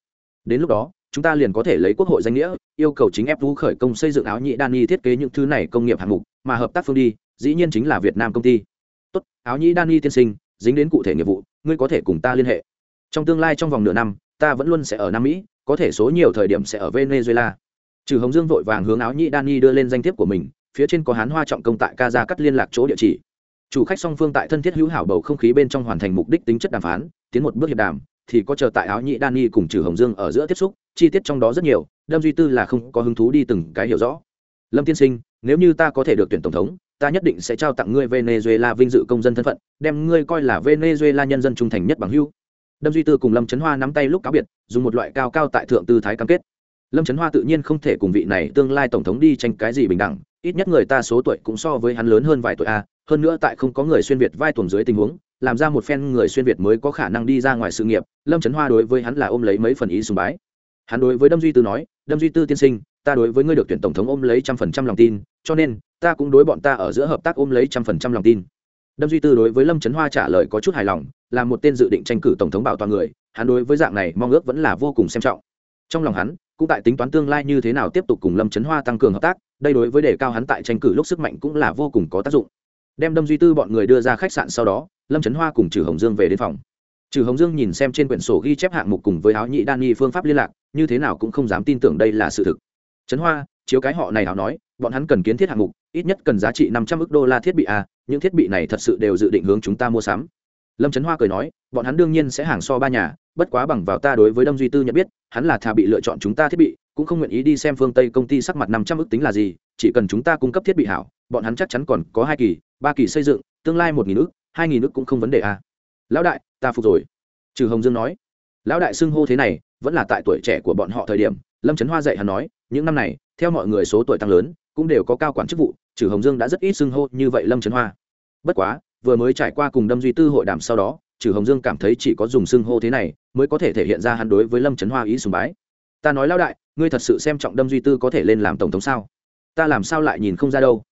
Đến lúc đó, chúng ta liền có thể lấy quốc hội danh nghĩa, yêu cầu chính ép vũ khởi công xây dựng áo nhĩ đan y thiết kế những thứ này công nghiệp hạng mục, mà hợp tác phương đi dĩ nhiên chính là việt nam công ty. Tốt, áo nhĩ đan y tiên sinh, dính đến cụ thể nghiệp vụ, ngươi có thể cùng ta liên hệ. Trong tương lai trong vòng nửa năm, ta vẫn luôn sẽ ở nam mỹ, có thể số nhiều thời điểm sẽ ở venezuela. Trừ hồng dương vội vàng hướng áo nhĩ đan y đưa lên danh thiếp của mình, phía trên có hán hoa trọng công tại ca cắt liên lạc chỗ địa chỉ. Chủ khách song phương tại thân thiết hữu hảo bầu không khí bên trong hoàn thành mục đích tính chất đàm phán, tiến một bước hiệp đàm, thì có chờ tại áo nhĩ đan y cùng trừ hồng dương ở giữa tiếp xúc, chi tiết trong đó rất nhiều, đâm duy tư là không có hứng thú đi từng cái hiểu rõ lâm tiên sinh, nếu như ta có thể được tuyển tổng thống, ta nhất định sẽ trao tặng ngươi venezuela vinh dự công dân thân phận, đem ngươi coi là venezuela nhân dân trung thành nhất bằng hưu đâm duy tư cùng lâm trấn hoa nắm tay lúc cáo biệt, dùng một loại cao cao tại thượng tư thái cam kết. Lâm trấn hoa tự nhiên không thể cùng vị này tương lai tổng thống đi tranh cái gì bình đẳng, ít nhất người ta số tuổi cũng so với hắn lớn hơn vài tuổi a, hơn nữa tại không có người xuyên việt vai tuồng dưới tình huống, làm ra một phen người xuyên việt mới có khả năng đi ra ngoài sự nghiệp, lâm trấn hoa đối với hắn là ôm lấy mấy phần ý sùng bái. Hắn đối với đâm duy tư nói, đâm duy tư tiên sinh ta đối với ngươi được tuyển tổng thống ôm lấy trăm phần trăm lòng tin, cho nên, ta cũng đối bọn ta ở giữa hợp tác ôm lấy trăm phần trăm lòng tin. Đâm duy tư đối với lâm trấn hoa trả lời có chút hài lòng, là một tên dự định tranh cử tổng thống bảo toàn người, hắn đối với dạng này mong ước vẫn là vô cùng xem trọng. Trong lòng hắn, cũng tại tính toán tương lai như thế nào tiếp tục cùng lâm trấn hoa tăng cường hợp tác, đây đối với đề cao hắn tại tranh cử lúc sức mạnh cũng là vô cùng có tác dụng. Đem đâm duy tư bọn người đưa ra khách sạn sau đó, lâm trấn hoa cùng trừ hồng dương về đến phòng. Trừ hồng dương nhìn xem trên quyển sổ ghi chép hạng mục cùng với áo nhị đan nghi phương pháp liên lạc, như thế nào cũng không dám tin tưởng đây là sự thực trấn hoa, chiếu cái họ này nào nói, bọn hắn cần kiến thiết hạng mục, ít nhất cần giá trị năm trăm ước đô la thiết bị a những thiết bị này thật sự đều dự định hướng chúng ta mua sắm. Lâm trấn hoa cười nói, bọn hắn đương nhiên sẽ hàng so ba nhà, bất quá bằng vào ta đối với đâm duy tư nhận biết, hắn là thà bị lựa chọn chúng ta thiết bị, cũng không nguyện ý đi xem phương tây công ty sắc mặt năm trăm ước tính là gì, chỉ cần chúng ta cung cấp thiết bị hảo, bọn hắn chắc chắn còn có hai kỳ, ba kỳ xây dựng, tương lai một nghìn ước, hai nghìn ước cũng không vấn đề à. lão đại, ta phục rồi. Trừ hồng dương nói. Lão đại xưng hô thế này, vẫn là tại tuổi trẻ của bọn họ thời điểm, lâm trấn hoa dạy hắn nói những năm này, theo mọi người số tuổi tăng lớn, cũng đều có cao quản chức vụ, trừ hồng dương đã rất ít xưng hô như vậy lâm trấn hoa. Bất quá, vừa mới trải qua cùng đâm duy tư hội đàm sau đó, trừ hồng dương cảm thấy chỉ có dùng xưng hô thế này, mới có thể thể hiện ra hắn đối với lâm trấn hoa ý sùng bái. Ta nói lao đại, ngươi thật sự xem trọng đâm duy tư có thể lên làm tổng thống sao? Ta làm sao lại nhìn không ra đâu?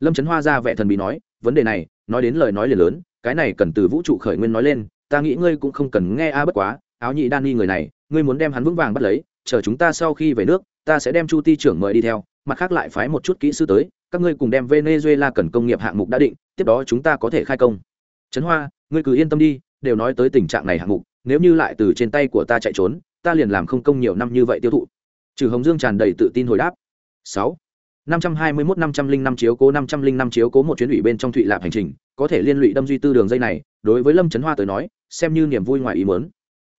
Lâm trấn hoa ra vẻ thần bí nói, vấn đề này, nói đến lời nói liền lớn, cái này cần từ vũ trụ khởi nguyên nói lên, ta nghĩ ngươi cũng không cần nghe a bất quá, áo nhị đan nghi người này, ngươi muốn đem hắn vững vàng bắt lấy, chờ chúng ta sau khi về nước ta sẽ đem chu ti trưởng mời đi theo mặt khác lại phái một chút kỹ sư tới các ngươi cùng đem venezuela cần công nghiệp hạng mục đã định tiếp đó chúng ta có thể khai công. Trấn hoa ngươi cứ yên tâm đi đều nói tới tình trạng này hạng mục nếu như lại từ trên tay của ta chạy trốn ta liền làm không công nhiều năm như vậy tiêu thụ. Trừ hồng dương tràn đầy tự tin hồi đáp. Sáu 521 505 chiếu cố 505 chiếu cố một chuyến ủy bên trong Thụy Lạp hành trình, có thể liên lụy đâm duy tư đường dây này, đối với Lâm Trấn Hoa tới nói, xem như niềm vui ngoài ý muốn.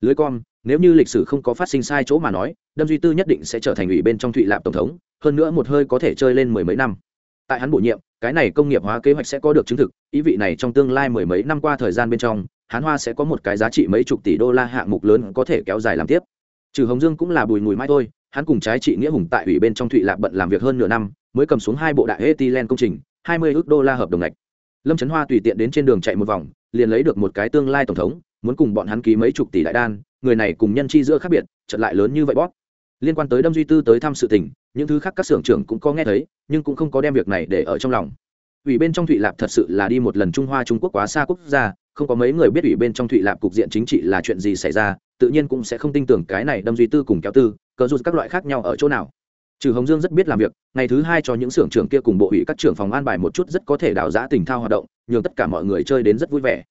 Lưới con, nếu như lịch sử không có phát sinh sai chỗ mà nói, đâm duy tư nhất định sẽ trở thành ủy bên trong Thụy Lạp tổng thống, hơn nữa một hơi có thể chơi lên mười mấy năm. Tại hắn bổ nhiệm, cái này công nghiệp hóa kế hoạch sẽ có được chứng thực, ý vị này trong tương lai mười mấy năm qua thời gian bên trong, hắn Hoa sẽ có một cái giá trị mấy chục tỷ đô la hạng mục lớn có thể kéo dài làm tiếp. Trừ Hồng Dương cũng là bùi mùi mãi thôi, hắn cùng trái trị nghĩa hùng tại ủy bên trong Thụy Lạp bận làm việc hơn nửa năm, mới cầm xuống hai bộ đại etilen công trình hai mươi ước đô la hợp đồng lệch lâm trấn hoa tùy tiện đến trên đường chạy một vòng liền lấy được một cái tương lai tổng thống muốn cùng bọn hắn ký mấy chục tỷ đại đan, người này cùng nhân chi giữa khác biệt trận lại lớn như vậy bóp. Liên quan tới đâm duy tư tới thăm sự tình, những thứ khác các xưởng trưởng cũng có nghe thấy, nhưng cũng không có đem việc này để ở trong lòng. Ủy bên trong thụy lạp thật sự là đi một lần trung hoa trung quốc quá xa quốc gia, không có mấy người biết ủy bên trong thụy lạp cục diện chính trị là chuyện gì xảy ra, tự nhiên cũng sẽ không tin tưởng cái này đâm duy tư cùng kéo tư, cờ dù các loại khác nhau ở chỗ nào. Trừ hồng dương rất biết làm việc, ngày thứ hai cho những xưởng trưởng kia cùng bộ ủy các trưởng phòng an bài một chút rất có thể đào giã tình thao hoạt động, nhường tất cả mọi người chơi đến rất vui vẻ.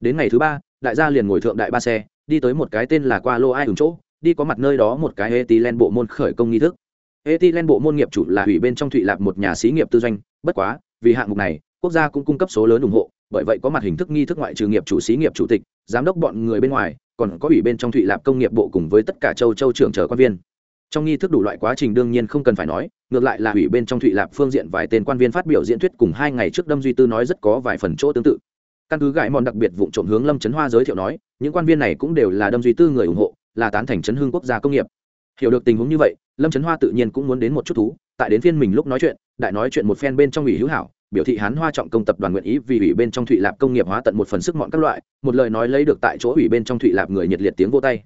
Đến ngày thứ ba đại gia liền ngồi thượng đại ba xe, đi tới một cái tên là qua lô ai hùng chỗ, đi có mặt nơi đó một cái etilen bộ môn khởi công nghi thức. Etilen bộ môn nghiệp chủ là ủy bên trong thụy lạp một nhà xí nghiệp tư doanh, bất quá, vì hạng mục này, quốc gia cũng cung cấp số lớn ủng hộ, bởi vậy có mặt hình thức nghi thức ngoại trừ nghiệp chủ xí nghiệp chủ tịch, giám đốc bọn người bên ngoài, còn có ủy bên trong thụy lạp công nghiệp bộ cùng với tất cả châu châu trưởng chờ quan viên. Trong nghi thức đủ loại quá trình đương nhiên không cần phải nói, ngược lại là ủy bên trong thụy lạp phương diện vài tên quan viên phát biểu diễn thuyết cùng hai ngày trước đâm duy tư nói rất có vài phần chỗ tương tự căn cứ gãi mòn đặc biệt vụ trộm hướng lâm trấn hoa giới thiệu nói, những quan viên này cũng đều là đâm duy tư người ủng hộ, là tán thành chấn hương quốc gia công nghiệp. Hiểu được tình huống như vậy, lâm trấn hoa tự nhiên cũng muốn đến một chút thú, tại đến phiên mình lúc nói chuyện, đại nói chuyện một phen bên trong ủy hữu hảo, biểu thị hán hoa trọng công tập đoàn nguyện ý vì ủy bên trong thụy lạp công nghiệp hóa tận một phần sức mọn các loại, một lời nói lấy được tại chỗ ủy bên trong thụy lạp người nhiệt liệt tiếng vô tay.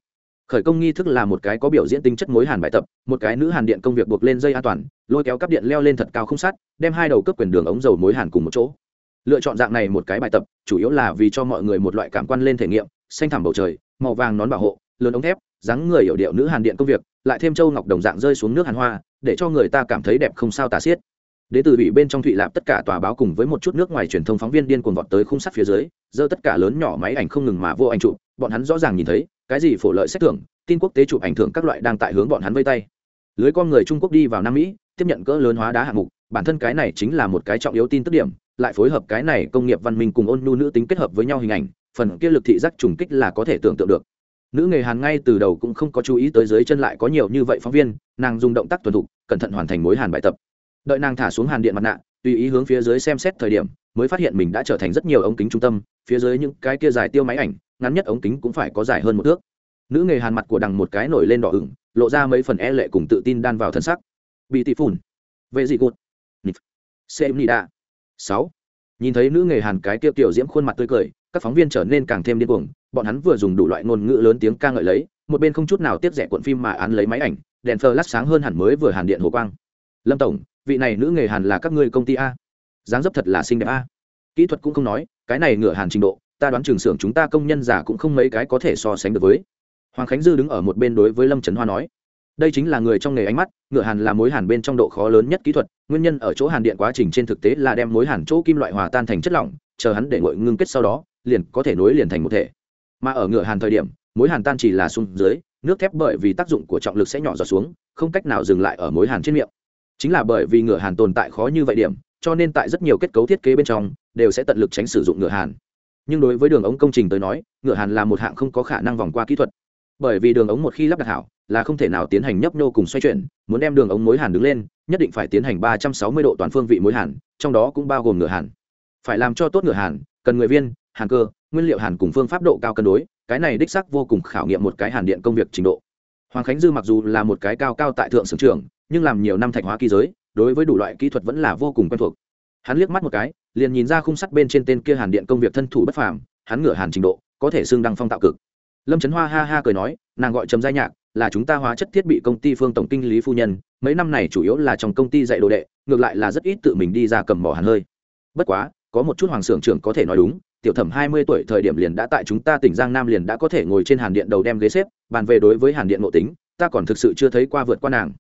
Khởi công nghi thức là một cái có biểu diễn tính chất mối hàn bài tập, một cái nữ hàn điện công việc buộc lên dây an toàn, lôi kéo cắp điện leo lên thật cao không sát, đem hai đầu cấp quyền đường ống dầu mối hàn cùng một chỗ lựa chọn dạng này một cái bài tập, chủ yếu là vì cho mọi người một loại cảm quan lên thể nghiệm, xanh thẳm bầu trời, màu vàng nón bảo hộ, lớn ống thép, dáng người hiểu điệu nữ hàn điện công việc, lại thêm châu ngọc đồng dạng rơi xuống nước hàn hoa, để cho người ta cảm thấy đẹp không sao tà xiết. Đ ế từ ủy bên trong thụy lạp tất cả tòa báo cùng với một chút nước ngoài truyền thông phóng viên điên cuồng vọt tới khung sắt phía dưới, giơ tất cả lớn nhỏ máy ảnh không ngừng mà vô ảnh chụp, bọn hắn rõ ràng nhìn thấy, cái gì phổ lợi xét thưởng, tin quốc tế chụp ảnh thưởng các loại đang tại hướng bọn hắn vây tay. Lưới con người trung quốc đi vào nam mỹ, tiếp nhận cỡ lớn hóa đá hạng mục, bản thân cái này chính là một cái trọng yếu tin tức điểm lại phối hợp cái này công nghiệp văn minh cùng ôn nhu nữ tính kết hợp với nhau hình ảnh, phần kia lực thị giác trùng kích là có thể tưởng tượng được. Nữ nghề hàn ngay từ đầu cũng không có chú ý tới dưới chân lại có nhiều như vậy phóng viên, nàng dùng động tác tuần thục, cẩn thận hoàn thành mối hàn bài tập. Đợi nàng thả xuống hàn điện mặt nạ, tùy ý hướng phía dưới xem xét thời điểm, mới phát hiện mình đã trở thành rất nhiều ống kính trung tâm, phía dưới những cái kia dài tiêu máy ảnh, ngắn nhất ống kính cũng phải có dài hơn một thước. Nữ nghề hàn mặt của đằng một cái nổi lên đỏ ửng, lộ ra mấy phần e lệ cùng tự tin đan vào thân sắc. Bị tị phủn vệ dị cụt xem nị đạ sáu. Nhìn thấy nữ nghề hàn cái tiêu tiểu diễm khuôn mặt tươi cười, các phóng viên trở nên càng thêm điên cuồng, bọn hắn vừa dùng đủ loại ngôn ngữ lớn tiếng ca ngợi lấy, một bên không chút nào tiếp rẻ cuộn phim mà án lấy máy ảnh, đèn phơ lát sáng hơn hẳn mới vừa hàn điện hồ quang. Lâm tổng, vị này nữ nghề hàn là các ngươi công ty a? Dáng dấp thật là xinh đẹp a. Kỹ thuật cũng không nói, cái này ngựa hàn trình độ, ta đoán trường xưởng chúng ta công nhân giả cũng không mấy cái có thể so sánh được với. Hoàng khánh dư đứng ở một bên đối với lâm trấn hoa nói đây chính là người trong nghề ánh mắt, ngựa hàn là mối hàn bên trong độ khó lớn nhất kỹ thuật, nguyên nhân ở chỗ hàn điện quá trình trên thực tế là đem mối hàn chỗ kim loại hòa tan thành chất lỏng, chờ hắn để ngội ngưng kết sau đó, liền có thể nối liền thành một thể. Mà ở ngựa hàn thời điểm, mối hàn tan chỉ là xuống dưới, nước thép bởi vì tác dụng của trọng lực sẽ nhỏ giọt xuống, không cách nào dừng lại ở mối hàn trên miệng. Chính là bởi vì ngựa hàn tồn tại khó như vậy điểm, cho nên tại rất nhiều kết cấu thiết kế bên trong, đều sẽ tận lực tránh sử dụng ngựa hàn. Nhưng đối với đường ống công trình tới nói, ngựa hàn là một hạng không có khả năng vòng qua kỹ thuật. Bởi vì đường ống một khi lắp đặt hảo là không thể nào tiến hành nhấp nhô cùng xoay chuyển, muốn đem đường ống mối hàn đứng lên, nhất định phải tiến hành ba trăm sáu mươi độ toàn phương vị mối hàn, trong đó cũng bao gồm ngựa hàn. Phải làm cho tốt ngựa hàn, cần người viên, hàn cơ, nguyên liệu hàn cùng phương pháp độ cao cân đối, cái này đích sắc vô cùng khảo nghiệm một cái hàn điện công việc trình độ. Hoàng khánh dư mặc dù là một cái cao cao tại thượng sưởng trường nhưng làm nhiều năm thạch hóa kỳ giới, đối với đủ loại kỹ thuật vẫn là vô cùng quen thuộc. Hắn liếc mắt một cái, liền nhìn ra khung sắt bên trên tên kia hàn điện công việc thân thủ bất phàm, hắn ngửa hàn trình độ, có thể xưng đăng phong tạo cực. Lâm trấn hoa ha ha cười nói, nàng gọi trầm giai nhạc là chúng ta hóa chất thiết bị công ty phương tổng kinh lý phu nhân, mấy năm này chủ yếu là trong công ty dạy đồ đệ, ngược lại là rất ít tự mình đi ra cầm mỏ hàn hơi. Bất quá, có một chút hoàng xưởng trưởng có thể nói đúng, tiểu thẩm hai mươi tuổi thời điểm liền đã tại chúng ta tỉnh giang nam liền đã có thể ngồi trên hàn điện đầu đem ghế xếp, bàn về đối với hàn điện nội tính, ta còn thực sự chưa thấy qua vượt qua nàng.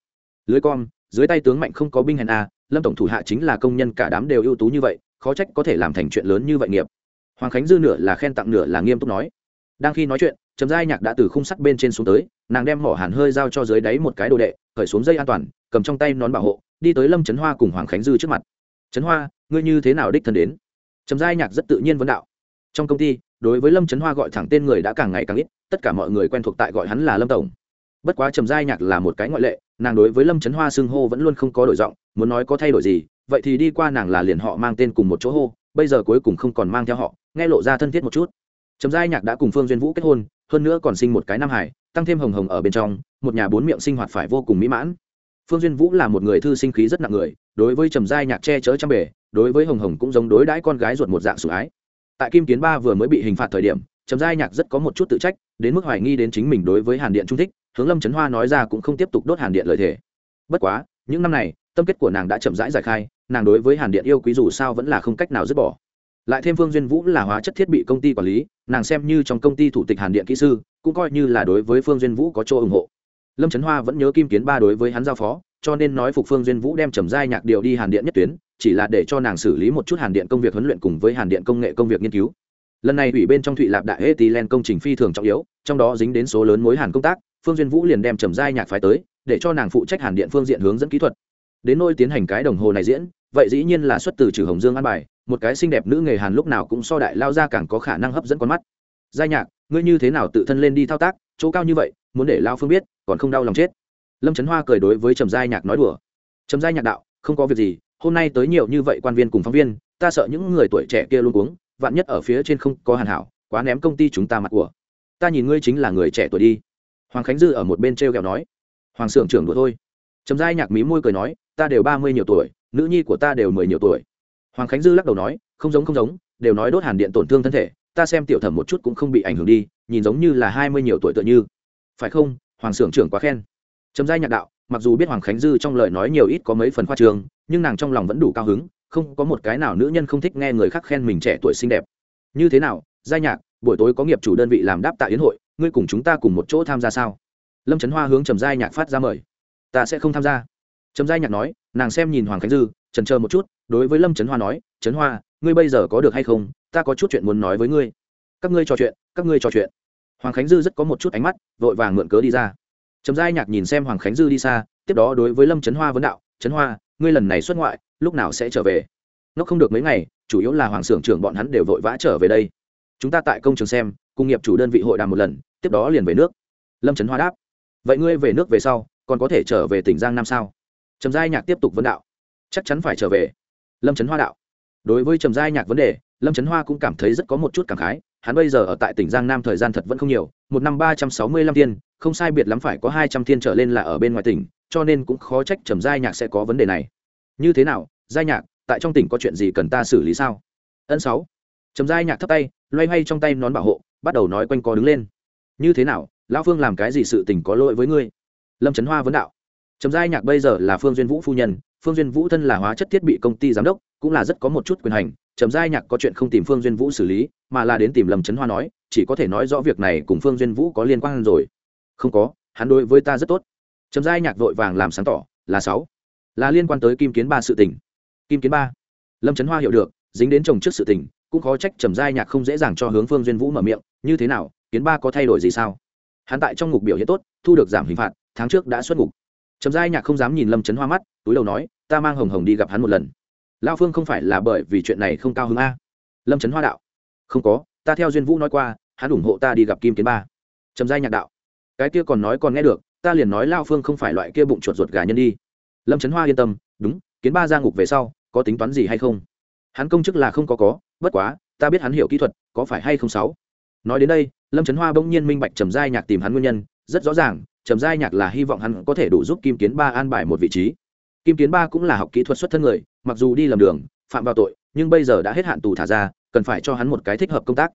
Lưới con dưới tay tướng mạnh không có binh hèn a, lâm tổng thủ hạ chính là công nhân cả đám đều ưu tú như vậy, khó trách có thể làm thành chuyện lớn như vậy nghiệp. Hoàng khánh dư nửa là khen tặng nửa là nghiêm túc nói. Đang khi nói chuyện trầm giai nhạc đã từ khung sắt bên trên xuống tới, nàng đem mỏ hàn hơi giao cho dưới đáy một cái đồ đệ, khởi xuống dây an toàn, cầm trong tay nón bảo hộ, đi tới lâm trấn hoa cùng hoàng khánh dư trước mặt. Trấn hoa, ngươi như thế nào đích thân đến? Trầm giai nhạc rất tự nhiên vấn đạo. Trong công ty, đối với lâm trấn hoa gọi thẳng tên người đã càng ngày càng ít, tất cả mọi người quen thuộc tại gọi hắn là lâm tổng. Bất quá trầm giai nhạc là một cái ngoại lệ, nàng đối với lâm trấn hoa xưng hô vẫn luôn không có đổi giọng, muốn nói có thay đổi gì, vậy thì đi qua nàng là liền họ mang tên cùng một chỗ hô, bây giờ cuối cùng không còn mang theo họ, nghe lộ ra thân thiết một chút. Trầm giai nhạc đã cùng phương duyên vũ kết hôn hơn nữa còn sinh một cái nam hải, tăng thêm hồng hồng ở bên trong, một nhà bốn miệng sinh hoạt phải vô cùng mỹ mãn. Phương duyên vũ là một người thư sinh khí rất nặng người, đối với trầm giai nhạc che chở trăm bể đối với hồng hồng cũng giống đối đãi con gái ruột một dạng sủng ái. Tại kim kiến ba vừa mới bị hình phạt thời điểm, trầm giai nhạc rất có một chút tự trách, đến mức hoài nghi đến chính mình đối với hàn điện trung thích, hướng lâm trấn hoa nói ra cũng không tiếp tục đốt hàn điện lời thề. Bất quá, những năm này, tâm kết của nàng đã chậm rãi giải khai, nàng đối với hàn điện yêu quý dù sao vẫn là không cách nào dứt bỏ. Lại thêm phương duyên vũ là hóa chất thiết bị công ty quản lý nàng xem như trong công ty thủ tịch hàn điện kỹ sư, cũng coi như là đối với phương duyên vũ có chỗ ủng hộ. Lâm trấn hoa vẫn nhớ kim kiến ba đối với hắn giao phó, cho nên nói phục phương duyên vũ đem trầm giai nhạc điều đi hàn điện nhất tuyến, chỉ là để cho nàng xử lý một chút hàn điện công việc huấn luyện cùng với hàn điện công nghệ công việc nghiên cứu. Lần này ủy bên trong thụy lạp đại hê tý len công trình phi thường trọng yếu, trong đó dính đến số lớn mối hàn công tác, phương duyên vũ liền đem trầm giai nhạc phái tới, để cho nàng phụ trách hàn điện phương diện hướng dẫn kỹ thuật. Đến nôi tiến hành cái đồng hồ này diễn, vậy dĩ nhiên là xuất từ trừ hồng dương an bài một cái xinh đẹp nữ nghề hàn lúc nào cũng so đại lao ra càng có khả năng hấp dẫn con mắt. Giai nhạc, ngươi như thế nào tự thân lên đi thao tác, chỗ cao như vậy, muốn để lao phương biết, còn không đau lòng chết. Lâm trấn hoa cười đối với trầm giai nhạc nói đùa. Trầm giai nhạc đạo, không có việc gì, hôm nay tới nhiều như vậy quan viên cùng phóng viên, ta sợ những người tuổi trẻ kia luôn uống vạn nhất ở phía trên không có hàn hảo, quá ném công ty chúng ta mặt của. Ta nhìn ngươi chính là người trẻ tuổi đi. Hoàng khánh dư ở một bên t r e o nói. Hoàng s ư ở n trưởng đùa thôi. Trầm giai nhạc mí môi cười nói, ta đều ba mươi nhiều tuổi, nữ nhi của ta đều mười nhiều tuổi hoàng khánh dư lắc đầu nói, không giống không giống, đều nói đốt hàn điện tổn thương thân thể, ta xem tiểu thẩm một chút cũng không bị ảnh hưởng đi, nhìn giống như là hai mươi nhiều tuổi tựa như. Phải không? Hoàng Sưởng trưởng quá khen. Trầm giai nhạc đạo, mặc dù biết hoàng khánh dư trong lời nói nhiều ít có mấy phần khoa trường nhưng nàng trong lòng vẫn đủ cao hứng, không có một cái nào nữ nhân không thích nghe người khác khen mình trẻ tuổi xinh đẹp. Như thế nào, giai nhạc, buổi tối có nghiệp chủ đơn vị làm đáp tạ yến hội, ngươi cùng chúng ta cùng một chỗ tham gia sao? Lâm trấn hoa hướng trầm giai nhạc phát ra mời. Ta sẽ không tham gia. Trầm giai nhạc nói, nàng xem nhìn hoàng khánh dư trần chờ một chút, đối với lâm trấn hoa nói, trấn hoa, ngươi bây giờ có được hay không? Ta có chút chuyện muốn nói với ngươi. Các ngươi trò chuyện, các ngươi trò chuyện. Hoàng khánh dư rất có một chút ánh mắt, vội vàng mượn cớ đi ra. Trầm giai nhạc nhìn xem hoàng khánh dư đi xa, tiếp đó đối với lâm trấn hoa vấn đạo, trấn hoa, ngươi lần này xuất ngoại, lúc nào sẽ trở về? Nó không được mấy ngày, chủ yếu là hoàng s ư ở n g trưởng bọn hắn đều vội vã trở về đây. Chúng ta tại công trường xem, cùng nghiệp chủ đơn vị hội đàm một lần, tiếp đó liền về nước. Lâm trấn hoa đáp, vậy ngươi về nước về sau, còn có thể trở về tỉnh giang nam sao? Trầm giai nhạc tiếp tục vấn đạo chắc chắn phải trở về. Lâm trấn hoa đạo. Đối với trầm giai nhạc vấn đề, lâm trấn hoa cũng cảm thấy rất có một chút cảm khái, hắn bây giờ ở tại tỉnh giang nam thời gian thật vẫn không nhiều, một năm ba trăm sáu mươi lăm thiên, không sai biệt lắm phải có hai trăm thiên trở lên là ở bên ngoài tỉnh, cho nên cũng khó trách trầm giai nhạc sẽ có vấn đề này. Như thế nào, giai nhạc, tại trong tỉnh có chuyện gì cần ta xử lý sao? Ân sáu. Trầm giai nhạc thấp tay, loay hoay trong tay nón bảo hộ, bắt đầu nói quanh co đứng lên. Như thế nào, lão phương làm cái gì sự tình có lỗi với ngươi? Lâm trấn hoa vấn đạo. Trầm giai nhạc bây giờ là phương duyên vũ phu nhân phương duyên vũ thân là hóa chất thiết bị công ty giám đốc, cũng là rất có một chút quyền hành, trầm giai nhạc có chuyện không tìm phương duyên vũ xử lý, mà là đến tìm lâm trấn hoa nói, chỉ có thể nói rõ việc này cùng phương duyên vũ có liên quan rồi. Không có, hắn đối với ta rất tốt. Trầm giai nhạc vội vàng làm sáng tỏ, là sáu. Là liên quan tới kim kiến ba sự tình. Kim kiến ba. Lâm trấn hoa hiểu được, dính đến chồng trước sự tình, cũng khó trách trầm giai nhạc không dễ dàng cho hướng phương duyên vũ mở miệng, như thế nào, kiến ba có thay đổi gì sao? Hắn tại trong ngục biểu hiện tốt, thu được giảm hình phạt, tháng trước đã xuất ngục. Trầm giai nhạc không dám nhìn lâm trấn hoa mắt, túi đầu nói ta mang hồng hồng đi gặp hắn một lần. Lao phương không phải là bởi vì chuyện này không cao hứng a? Lâm trấn hoa đạo. Không có, ta theo duyên vũ nói qua, hắn ủng hộ ta đi gặp kim kiến ba. Trầm giai nhạc đạo. Cái kia còn nói còn nghe được, ta liền nói lao phương không phải loại kia bụng chuột ruột gà nhân đi. Lâm trấn hoa yên tâm, đúng, kiến ba ra ngục về sau, có tính toán gì hay không? Hắn công chức là không có có, bất quá, ta biết hắn hiểu kỹ thuật, có phải hay không sáu? Nói đến đây, lâm trấn hoa bỗng nhiên minh bạch trầm giai nhạc tìm hắn nguyên nhân, rất rõ ràng, trầm giai nhạc là hy vọng hắn có thể đủ giúp kim kiến ba an bài một vị trí kim kiến ba cũng là học kỹ thuật xuất thân người, mặc dù đi lầm đường, phạm vào tội, nhưng bây giờ đã hết hạn tù thả ra, cần phải cho hắn một cái thích hợp công tác.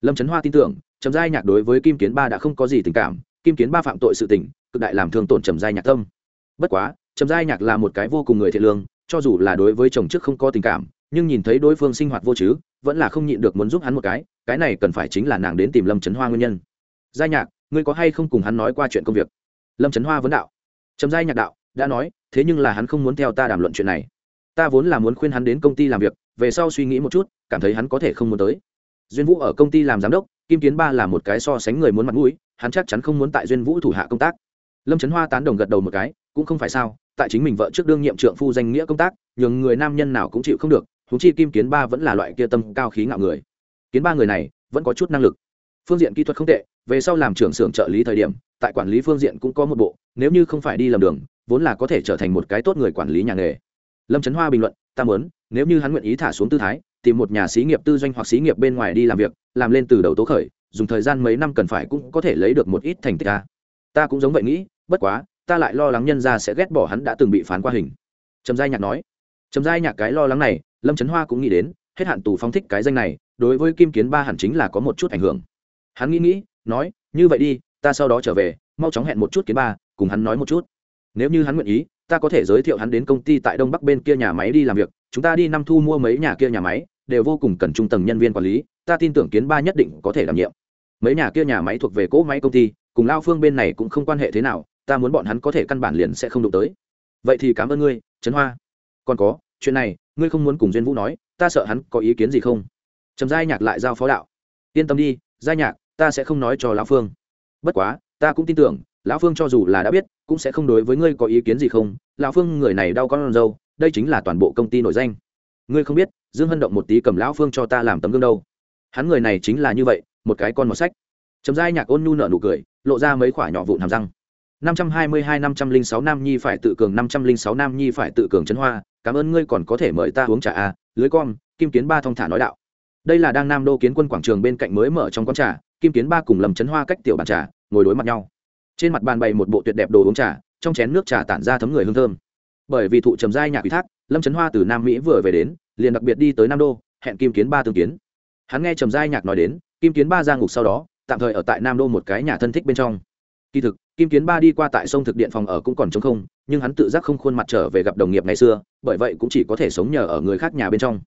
Lâm trấn hoa tin tưởng, trầm giai nhạc đối với kim kiến ba đã không có gì tình cảm, kim kiến ba phạm tội sự tình, cực đại làm thương tổn trầm giai nhạc tâm. Bất quá, trầm giai nhạc là một cái vô cùng người thiện lương, cho dù là đối với chồng trước không có tình cảm, nhưng nhìn thấy đối phương sinh hoạt vô chứ vẫn là không nhịn được muốn giúp hắn một cái cái này cần phải chính là nàng đến tìm lâm trấn hoa nguyên nhân. Giai nhạc, ngươi có hay không cùng hắn nói qua chuyện công việc? Lâm trấn hoa vấn đạo. Trầm giai nhạc đạo đã nói, thế nhưng là hắn không muốn theo ta đàm luận chuyện này. Ta vốn là muốn khuyên hắn đến công ty làm việc, về sau suy nghĩ một chút, cảm thấy hắn có thể không muốn tới. Duyên vũ ở công ty làm giám đốc, kim kiến ba là một cái so sánh người muốn mặt mũi, hắn chắc chắn không muốn tại duyên vũ thủ hạ công tác. Lâm trấn hoa tán đồng gật đầu một cái, cũng không phải sao, tại chính mình vợ trước đương nhiệm trượng phu danh nghĩa công tác, nhường người nam nhân nào cũng chịu không được thú chi kim kiến ba vẫn là loại kia tâm cao khí ngạo người. Kiến ba người này, vẫn có chút năng lực. Phương diện kỹ thuật không tệ, về sau làm trưởng xưởng trợ lý thời điểm, tại quản lý phương diện cũng có một bộ, nếu như không phải đi lầm đường vốn là có thể trở thành một cái tốt người quản lý nhà nghề. Lâm trấn hoa bình luận, ta muốn, nếu như hắn nguyện ý thả xuống tư thái, tìm một nhà xí nghiệp tư doanh hoặc xí nghiệp bên ngoài đi làm việc, làm lên từ đầu tố khởi, dùng thời gian mấy năm cần phải cũng có thể lấy được một ít thành tích ta ta cũng giống vậy nghĩ, bất quá, ta lại lo lắng nhân ra sẽ ghét bỏ hắn đã từng bị phán qua hình. Trầm giai nhạc nói. Trầm giai nhạc cái lo lắng này, lâm trấn hoa cũng nghĩ đến, hết hạn tù phóng thích cái danh này, đối với kim kiến ba hẳn chính là có một chút ảnh hưởng. Hắn nghĩ nghĩ, nói, như vậy đi, ta sau đó trở về, mau chóng hẹn một chút kiến ba, cùng hắn nói một chút nếu như hắn nguyện ý, ta có thể giới thiệu hắn đến công ty tại đông bắc bên kia nhà máy đi làm việc. Chúng ta đi năm thu mua mấy nhà kia nhà máy, đều vô cùng cần trung tầng nhân viên quản lý. Ta tin tưởng kiến ba nhất định có thể đảm nhiệm. Mấy nhà kia nhà máy thuộc về cỗ máy công ty, cùng lao phương bên này cũng không quan hệ thế nào, ta muốn bọn hắn có thể căn bản liền sẽ không đụng tới. Vậy thì cảm ơn ngươi, trấn hoa. Còn có, chuyện này, ngươi không muốn cùng duyên vũ nói, ta sợ hắn có ý kiến gì không? Trầm giai nhạc lại giao phó đạo. Yên tâm đi, giai nhạc, ta sẽ không nói cho lão phương. Bất quá, ta cũng tin tưởng lão phương cho dù là đã biết, cũng sẽ không đối với ngươi có ý kiến gì không. Lão phương người này đau con râu đây chính là toàn bộ công ty nổi danh. Ngươi không biết, dương hân động một tí cầm lão phương cho ta làm tấm gương đâu. Hắn người này chính là như vậy, một cái con một sách. Chấm dai nhạc ôn nhu nở nụ cười, lộ ra mấy khoả nhỏ vụn hàm răng. năm trăm hai mươi hai, năm trăm linh sáu nam nhi phải tự cường, năm trăm linh sáu nam nhi phải tự cường chấn hoa. Cảm ơn ngươi còn có thể mời ta uống trà a lưới con kim kiến ba thong thả nói đạo. Đây là đang nam đô kiến quân quảng trường bên cạnh mới mở trong quán trà. Kim kiến ba cùng lầm chấn hoa cách tiểu bàn trà, ngồi đối mặt nhau trên mặt bàn bày một bộ tuyệt đẹp đồ uống trà, trong chén nước trà tản ra thấm người hương thơm. Bởi vì thụ trầm giai nhạc ủy thác, lâm trấn hoa từ nam mỹ vừa về đến, liền đặc biệt đi tới nam đô, hẹn kim kiến ba tương kiến. Hắn nghe trầm giai nhạc nói đến, kim kiến ba ra ngục sau đó, tạm thời ở tại nam đô một cái nhà thân thích bên trong. Kỳ thực, kim kiến ba đi qua tại sông thực điện phòng ở cũng còn t không, nhưng hắn tự giác không khuôn mặt trở về gặp đồng nghiệp ngày xưa, bởi vậy cũng chỉ có thể sống nhờ ở người khác nhà bên trong.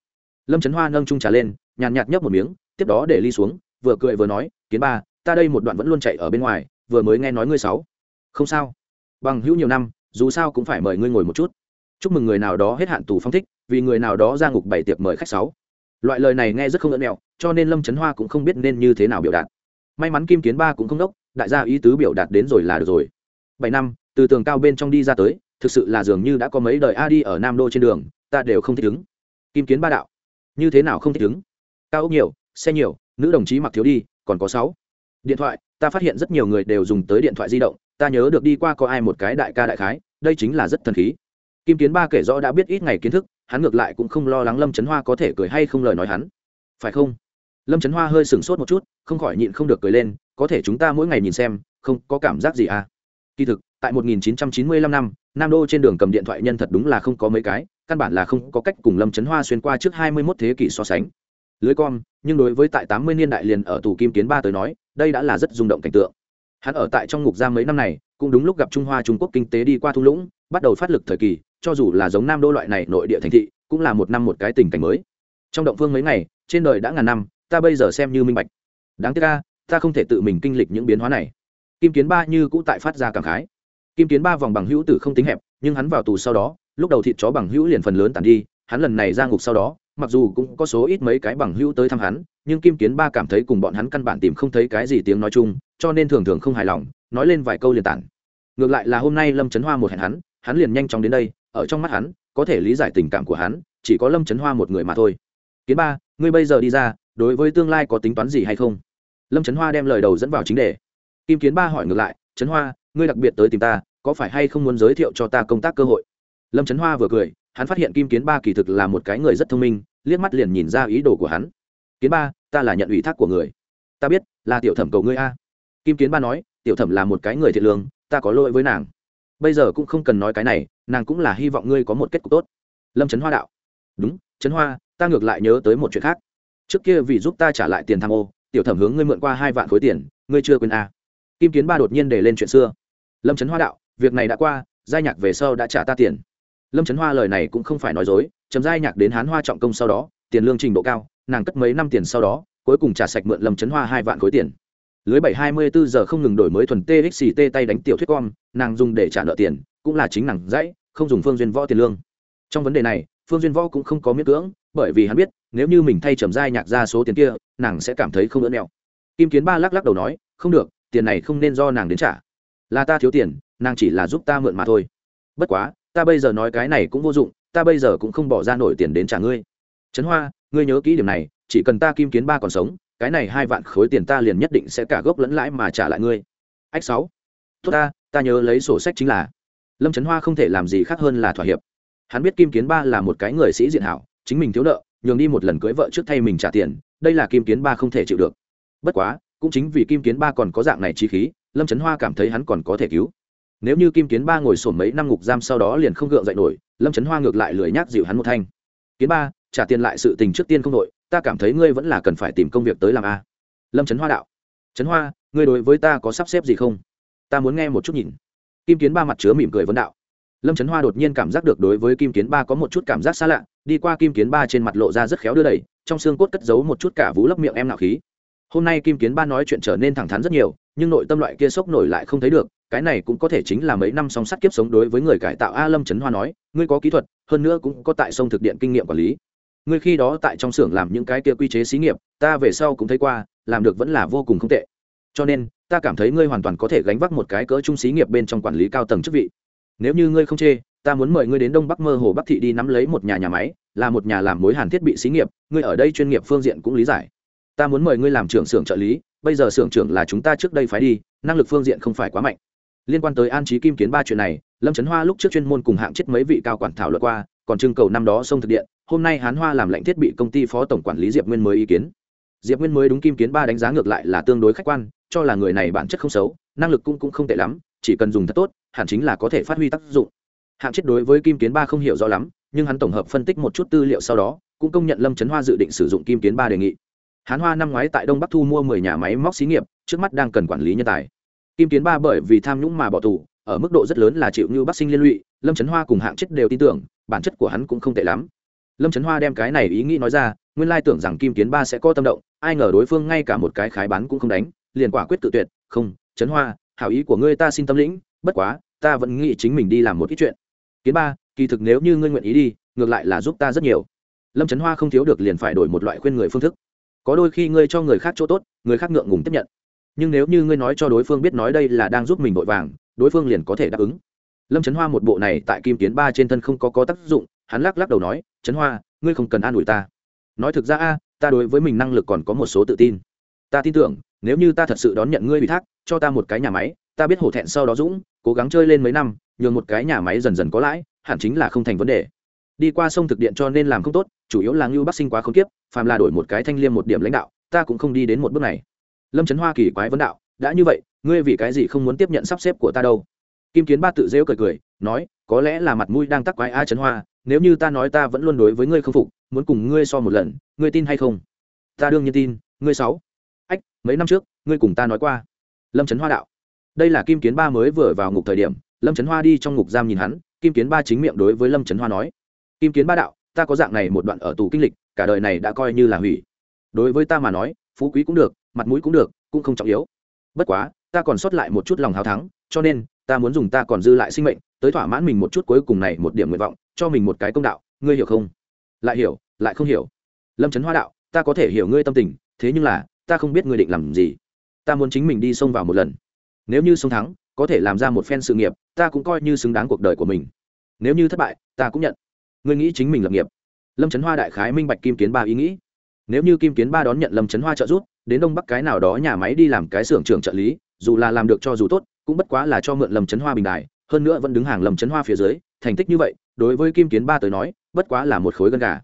Lâm trấn hoa nâng trung trà lên, nhàn nhạt nhấp một miếng, tiếp đó để ly xuống, vừa cười vừa nói, kiến ba, ta đây một đoạn vẫn luôn chạy ở bên ngoài vừa mới nghe nói ngươi sáu. Không sao. Bằng hữu nhiều năm, dù sao cũng phải mời ngươi ngồi một chút. Chúc mừng người nào đó hết hạn tù phong thích, vì người nào đó ra ngục bảy tiệc mời khách sáu. Loại lời này nghe rất không ẩn mẹo, cho nên lâm trấn hoa cũng không biết nên như thế nào biểu đạt. May mắn kim kiến ba cũng không đốc, đại gia ý tứ biểu đạt đến rồi là được rồi. Bảy năm, từ tường cao bên trong đi ra tới, thực sự là dường như đã có mấy đời a đi ở nam đô trên đường, ta đều không thích ứng. Kim kiến ba đạo, như thế nào không thích ứng? Cao ốc nhiều, xe nhiều, nữ đồng chí mặc thiếu đi, còn có sáu điện thoại, ta phát hiện rất nhiều người đều dùng tới điện thoại di động, ta nhớ được đi qua có ai một cái đại ca đại khái, đây chính là rất thần khí. Kim kiến ba kể rõ đã biết ít ngày kiến thức, hắn ngược lại cũng không lo lắng lâm trấn hoa có thể cười hay không lời nói hắn. Phải không? Lâm trấn hoa hơi sửng sốt một chút, không khỏi nhịn không được cười lên, có thể chúng ta mỗi ngày nhìn xem, không có cảm giác gì à? Kỳ thực, tại 1995 năm, nam đô trên đường cầm điện thoại nhân thật đúng là không có mấy cái, căn bản là không có cách cùng lâm trấn hoa xuyên qua trước 21 thế kỷ so sánh. Lưới com nhưng đối với tại 80 niên đại liền ở tù kim kiến ba tới nói đây đã là rất rung động cảnh tượng. Hắn ở tại trong ngục giam mấy năm này, cũng đúng lúc gặp trung hoa trung quốc kinh tế đi qua thung lũng, bắt đầu phát lực thời kỳ, cho dù là giống nam đô loại này nội địa thành thị, cũng là một năm một cái tình cảnh mới. Trong động phương mấy ngày, trên đời đã ngàn năm, ta bây giờ xem như minh bạch. Đáng tiếc ca ta không thể tự mình kinh lịch những biến hóa này. Kim kiến ba như cũ tại phát ra cảm khái. Kim kiến ba vòng bằng hữu tử không tính hẹp, nhưng hắn vào tù sau đó, lúc đầu thịt chó bằng hữu liền phần lớn tàn đi, hắn lần này ra ngục sau đó mặc dù cũng có số ít mấy cái bằng hữu tới thăm hắn, nhưng kim kiến ba cảm thấy cùng bọn hắn căn bản tìm không thấy cái gì tiếng nói chung, cho nên thường thường không hài lòng, nói lên vài câu liền tản. Ngược lại là hôm nay lâm trấn hoa một hẹn hắn hắn liền nhanh chóng đến đây, ở trong mắt hắn, có thể lý giải tình cảm của hắn, chỉ có lâm trấn hoa một người mà thôi. Kiến ba, ngươi bây giờ đi ra, đối với tương lai có tính toán gì hay không? Lâm trấn hoa đem lời đầu dẫn vào chính đề. Kim kiến ba hỏi ngược lại trấn hoa, ngươi đặc biệt tới tìm ta, có phải hay không muốn giới thiệu cho ta công tác cơ hội? Lâm trấn hoa vừa cười, hắn phát hiện kim kiến ba kỳ thực là một cái người rất thông minh liếc mắt liền nhìn ra ý đồ của hắn. Kiến ba, ta là nhận ủy thác của người. Ta biết là tiểu thẩm cầu ngươi a. Kim kiến ba nói, tiểu thẩm là một cái người thiệt lương, ta có lỗi với nàng. Bây giờ cũng không cần nói cái này, nàng cũng là hy vọng ngươi có một kết cục tốt. Lâm trấn hoa đạo, đúng trấn hoa, ta ngược lại nhớ tới một chuyện khác. Trước kia vì giúp ta trả lại tiền tham ô, tiểu thẩm hướng ngươi mượn qua hai vạn khối tiền, ngươi chưa quên a. Kim kiến ba đột nhiên để lên chuyện xưa. Lâm trấn hoa đạo, việc này đã qua giai nhạc về sau đã trả ta tiền. Lâm trấn hoa lời này cũng không phải nói dối chấm giai nhạc đến hán hoa trọng công sau đó, tiền lương trình độ cao, nàng cất mấy năm tiền sau đó, cuối cùng trả sạch mượn lâm trấn hoa hai vạn khối tiền. Lưới bảy hai mươi bốn giờ không ngừng đổi mới thuần txt tay đánh tiểu thuyết con nàng dùng để trả nợ tiền, cũng là chính nàng dãy không dùng phương duyên võ tiền lương. Trong vấn đề này, phương duyên võ cũng không có miễn cưỡng, bởi vì hắn biết, nếu như mình thay trầm giai nhạc ra số tiền kia, nàng sẽ cảm thấy không lỡ nẹo kim kiến ba lắc lắc đầu nói, không được, tiền này không nên do nàng đến trả. Là ta thiếu tiền, nàng chỉ là giúp ta mượn mà thôi. Bất quá, ta bây giờ nói cái này cũng vô dụng ta bây giờ cũng không bỏ ra nổi tiền đến trả ngươi. Trấn hoa, ngươi nhớ kỹ điểm này, chỉ cần ta kim kiến ba còn sống, cái này hai vạn khối tiền ta liền nhất định sẽ cả gốc lẫn lãi mà trả lại ngươi. Ách sáu. Tốt ta ta nhớ lấy sổ sách chính là lâm trấn hoa không thể làm gì khác hơn là thỏa hiệp. Hắn biết kim kiến ba là một cái người sĩ diện hảo, chính mình thiếu nợ, nhường đi một lần cưới vợ trước thay mình trả tiền, đây là kim kiến ba không thể chịu được. Bất quá, cũng chính vì kim kiến ba còn có dạng này chi khí, lâm trấn hoa cảm thấy hắn còn có thể cứu. Nếu như kim kiến ba ngồi sổm mấy năm ngục giam sau đó liền không gượng dậy nổi lâm trấn hoa ngược lại lười nhác dịu hắn một thanh kiến ba trả tiền lại sự tình trước tiên không đội ta cảm thấy ngươi vẫn là cần phải tìm công việc tới làm a lâm trấn hoa đạo trấn hoa ngươi đối với ta có sắp xếp gì không ta muốn nghe một chút nhìn kim kiến ba mặt chứa mỉm cười vấn đạo lâm trấn hoa đột nhiên cảm giác được đối với kim kiến ba có một chút cảm giác xa lạ đi qua kim kiến ba trên mặt lộ ra rất khéo đưa đẩy trong xương cốt cất giấu một chút cả vú lấp miệng em nạo khí hôm nay kim kiến ba nói chuyện trở nên thẳng thắn rất nhiều nhưng nội tâm loại kia sốc nổi lại không thấy được cái này cũng có thể chính là mấy năm song sắt kiếp sống đối với người cải tạo a lâm trấn hoa nói, ngươi có kỹ thuật, hơn nữa cũng có tại sông thực điện kinh nghiệm quản lý. Ngươi khi đó tại trong xưởng làm những cái kia quy chế xí nghiệp, ta về sau cũng thấy qua, làm được vẫn là vô cùng không tệ. Cho nên, ta cảm thấy ngươi hoàn toàn có thể gánh vác một cái cỡ trung xí nghiệp bên trong quản lý cao tầng chức vị. Nếu như ngươi không chê, ta muốn mời ngươi đến đông bắc mơ hồ bắc thị đi nắm lấy một nhà nhà máy, là một nhà làm mối hàn thiết bị xí nghiệp, ngươi ở đây chuyên nghiệp phương diện cũng lý giải. Ta muốn mời ngươi làm trưởng xưởng trợ lý, bây giờ xưởng trưởng là chúng ta trước đây phải đi, năng lực phương diện không phải quá mạnh liên quan tới an trí kim kiến ba chuyện này, lâm trấn hoa lúc trước chuyên môn cùng hạng chết mấy vị cao quản thảo luận qua, còn trưng cầu năm đó sông thực điện, hôm nay hán hoa làm lệnh thiết bị công ty phó tổng quản lý diệp nguyên mới ý kiến. Diệp nguyên mới đúng kim kiến ba đánh giá ngược lại là tương đối khách quan, cho là người này bản chất không xấu, năng lực cũng cũng không tệ lắm, chỉ cần dùng thật tốt, hẳn chính là có thể phát huy tác dụng. Hạng chết đối với kim kiến ba không hiểu rõ lắm, nhưng hắn tổng hợp phân tích một chút tư liệu sau đó, cũng công nhận lâm trấn hoa dự định sử dụng kim kiến ba đề nghị. Hán hoa năm ngoái tại đông bắc thu mua mười nhà máy móc xí nghiệp, trước mắt đang cần quản lý nhân tài kim kiến ba bởi vì tham nhũng mà bỏ tù, ở mức độ rất lớn là chịu như bắc sinh liên lụy, lâm trấn hoa cùng hạng chết đều tin tưởng, bản chất của hắn cũng không tệ lắm. Lâm trấn hoa đem cái này ý nghĩ nói ra, nguyên lai tưởng rằng kim kiến ba sẽ có tâm động, ai ngờ đối phương ngay cả một cái khái bán cũng không đánh, liền quả quyết tự tuyệt, không trấn hoa, hảo ý của ngươi ta xin tâm lĩnh, bất quá, ta vẫn nghĩ chính mình đi làm một ít chuyện. Kiến ba, kỳ thực nếu như ngươi nguyện ý đi, ngược lại là giúp ta rất nhiều. Lâm trấn hoa không thiếu được liền phải đổi một loại khuyên người phương thức. Có đôi khi ngươi cho người khác chỗ tốt, người khác ngượng ngùng tiếp nhận nhưng nếu như ngươi nói cho đối phương biết nói đây là đang giúp mình vội vàng, đối phương liền có thể đáp ứng. Lâm trấn hoa một bộ này tại kim kiến ba trên thân không có có tác dụng, hắn lắc lắc đầu nói trấn hoa, ngươi không cần an ủi ta. Nói thực ra a, ta đối với mình năng lực còn có một số tự tin. Ta tin tưởng, nếu như ta thật sự đón nhận ngươi ủy thác, cho ta một cái nhà máy, ta biết hổ thẹn sau đó dũng, cố gắng chơi lên mấy năm, nhường một cái nhà máy dần dần có lãi, hẳn chính là không thành vấn đề. Đi qua sông thực điện cho nên làm không tốt, chủ yếu là ngưu bắc sinh quá không kiếp, phàm là đổi một cái thanh liêm một điểm lãnh đạo, ta cũng không đi đến một bước này lâm trấn hoa kỳ quái vấn đạo, đã như vậy, ngươi vì cái gì không muốn tiếp nhận sắp xếp của ta đâu? Kim kiến ba tự rêu cười cười, nói, có lẽ là mặt mũi đang tắc quái a trấn hoa, nếu như ta nói ta vẫn luôn đối với ngươi không phục, muốn cùng ngươi so một lần, ngươi tin hay không? Ta đương nhiên tin, ngươi sáu. Ách, mấy năm trước, ngươi cùng ta nói qua. Lâm trấn hoa đạo, đây là kim kiến ba mới vừa vào ngục thời điểm, lâm trấn hoa đi trong ngục giam nhìn hắn, kim kiến ba chính miệng đối với lâm trấn hoa nói. Kim kiến ba đạo, ta có dạng này một đoạn ở tù kinh lịch, cả đời này đã coi như là hủy. Đối với ta mà nói, phú quý cũng được mặt mũi cũng được, cũng không trọng yếu. Bất quá, ta còn sót lại một chút lòng hào thắng, cho nên, ta muốn dùng ta còn dư lại sinh mệnh, tới thỏa mãn mình một chút cuối cùng này một điểm nguyện vọng, cho mình một cái công đạo, ngươi hiểu không? Lại hiểu, lại không hiểu. Lâm trấn hoa đạo, ta có thể hiểu ngươi tâm tình, thế nhưng là, ta không biết ngươi định làm gì. Ta muốn chính mình đi xông vào một lần. Nếu như sông thắng, có thể làm ra một phen sự nghiệp, ta cũng coi như xứng đáng cuộc đời của mình. Nếu như thất bại, ta cũng nhận. Ngươi nghĩ chính mình lập nghiệp. Lâm trấn hoa đại khái minh bạch kim kiến ba ý nghĩ. Nếu như kim kiến ba đón nhận lâm trấn hoa trợ giúp đến đông bắc cái nào đó nhà máy đi làm cái xưởng trưởng trợ lý, dù là làm được cho dù tốt, cũng bất quá là cho mượn lâm chấn hoa bình đài, hơn nữa vẫn đứng hàng lâm chấn hoa phía dưới, thành tích như vậy, đối với kim kiến ba tới nói, bất quá là một khối gân gà.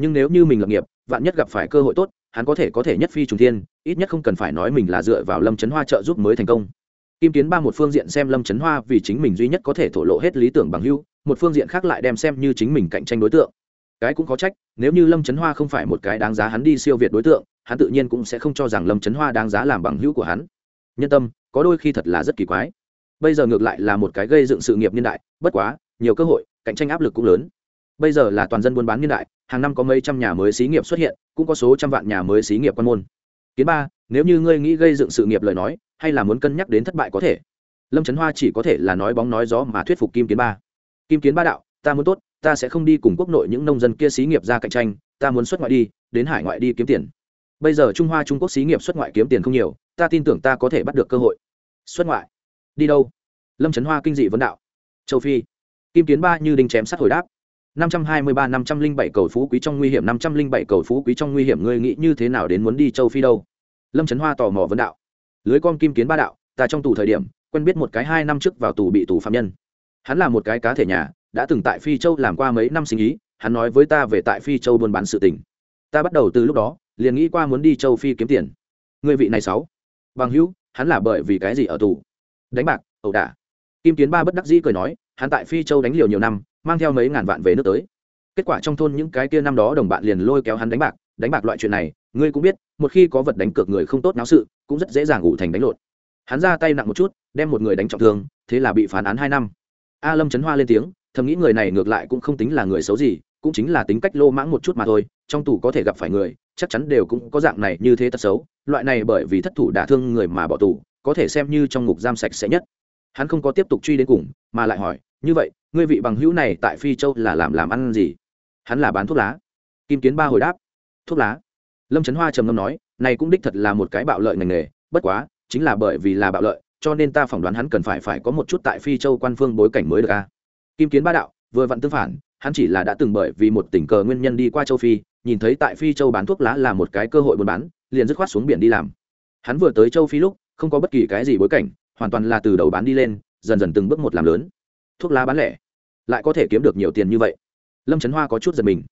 Nhưng nếu như mình lập nghiệp, vạn nhất gặp phải cơ hội tốt, hắn có thể có thể nhất phi trùng thiên, ít nhất không cần phải nói mình là dựa vào lâm chấn hoa trợ giúp mới thành công. Kim kiến ba một phương diện xem lâm chấn hoa vì chính mình duy nhất có thể thổ lộ hết lý tưởng bằng hưu một phương diện khác lại đem xem như chính mình cạnh tranh đối tượng. Cái cũng có trách, nếu như lâm chấn hoa không phải một cái đáng giá hắn đi siêu việt đối tượng hắn tự nhiên cũng sẽ không cho rằng lâm trấn hoa đáng giá làm bằng hữu của hắn. Nhân tâm, có đôi khi thật là rất kỳ quái. Bây giờ ngược lại là một cái gây dựng sự nghiệp niên đại, bất quá, nhiều cơ hội, cạnh tranh áp lực cũng lớn. Bây giờ là toàn dân buôn bán niên đại, hàng năm có mấy trăm nhà mới xí nghiệp xuất hiện, cũng có số trăm vạn nhà mới xí nghiệp quan môn. Kiến ba, nếu như ngươi nghĩ gây dựng sự nghiệp lời nói, hay là muốn cân nhắc đến thất bại có thể. Lâm trấn hoa chỉ có thể là nói bóng nói gió mà thuyết phục kim kiến ba. Kim kiến ba đạo, ta muốn tốt, ta sẽ không đi cùng quốc nội những nông dân kia xí nghiệp ra cạnh tranh, ta muốn xuất ngoại đi, đến hải ngoại đi kiếm tiền bây giờ trung hoa trung quốc xí nghiệp xuất ngoại kiếm tiền không nhiều, ta tin tưởng ta có thể bắt được cơ hội. Xuất ngoại? Đi đâu? Lâm trấn hoa kinh dị vấn đạo. Châu phi. Kim kiến ba như đinh chém sát hồi đáp. năm trăm hai mươi ba, năm trăm linh bảy cầu phú quý trong nguy hiểm, năm trăm linh bảy cầu phú quý trong nguy hiểm, ngươi nghĩ như thế nào đến muốn đi châu phi đâu? Lâm trấn hoa tò mò vấn đạo. Lưới con kim kiến ba đạo, ta trong tù thời điểm, quen biết một cái hai năm trước vào tù bị tù phạm nhân. Hắn là một cái cá thể nhà, đã từng tại phi châu làm qua mấy năm sinh ý, hắn nói với ta về tại phi châu buôn bán sự tình. Ta bắt đầu từ lúc đó liền nghĩ qua muốn đi châu phi kiếm tiền. Người vị này sáu. Bằng hữu, hắn là bởi vì cái gì ở tù? Đánh bạc, ẩu đả. Kim kiến ba bất đắc dĩ cười nói, hắn tại phi châu đánh liều nhiều năm, mang theo mấy ngàn vạn về nước tới. Kết quả trong thôn những cái kia năm đó đồng bạn liền lôi kéo hắn đánh bạc. Đánh bạc loại chuyện này, ngươi cũng biết, một khi có vật đánh cược người không tốt náo sự, cũng rất dễ dàng ngủ thành đánh lộn. Hắn ra tay nặng một chút, đem một người đánh trọng thương, thế là bị phán án hai năm. A lâm chấn hoa lên tiếng, thầm nghĩ người này ngược lại cũng không tính là người xấu gì cũng chính là tính cách lô mãng một chút mà thôi, trong tù có thể gặp phải người, chắc chắn đều cũng có dạng này như thế tật xấu, loại này bởi vì thất thủ đả thương người mà bỏ tù, có thể xem như trong ngục giam sạch sẽ nhất. Hắn không có tiếp tục truy đến cùng, mà lại hỏi, như vậy, ngươi vị bằng hữu này tại phi châu là làm làm ăn gì? Hắn là bán thuốc lá. Kim kiến ba hồi đáp, thuốc lá. Lâm trấn hoa trầm ngâm nói, này cũng đích thật là một cái bạo lợi ngành nghề, bất quá, chính là bởi vì là bạo lợi, cho nên ta phỏng đoán hắn cần phải phải có một chút tại phi châu quan phương bối cảnh mới được a. Kim kiến ba đạo, vừa vặn tương phản hắn chỉ là đã từng bởi vì một tình cờ nguyên nhân đi qua châu phi, nhìn thấy tại phi châu bán thuốc lá là một cái cơ hội buôn bán, liền dứt khoát xuống biển đi làm. Hắn vừa tới châu phi lúc, không có bất kỳ cái gì bối cảnh, hoàn toàn là từ đầu bán đi lên, dần dần từng bước một làm lớn. Thuốc lá bán lẻ, lại có thể kiếm được nhiều tiền như vậy. Lâm trấn hoa có chút giật mình.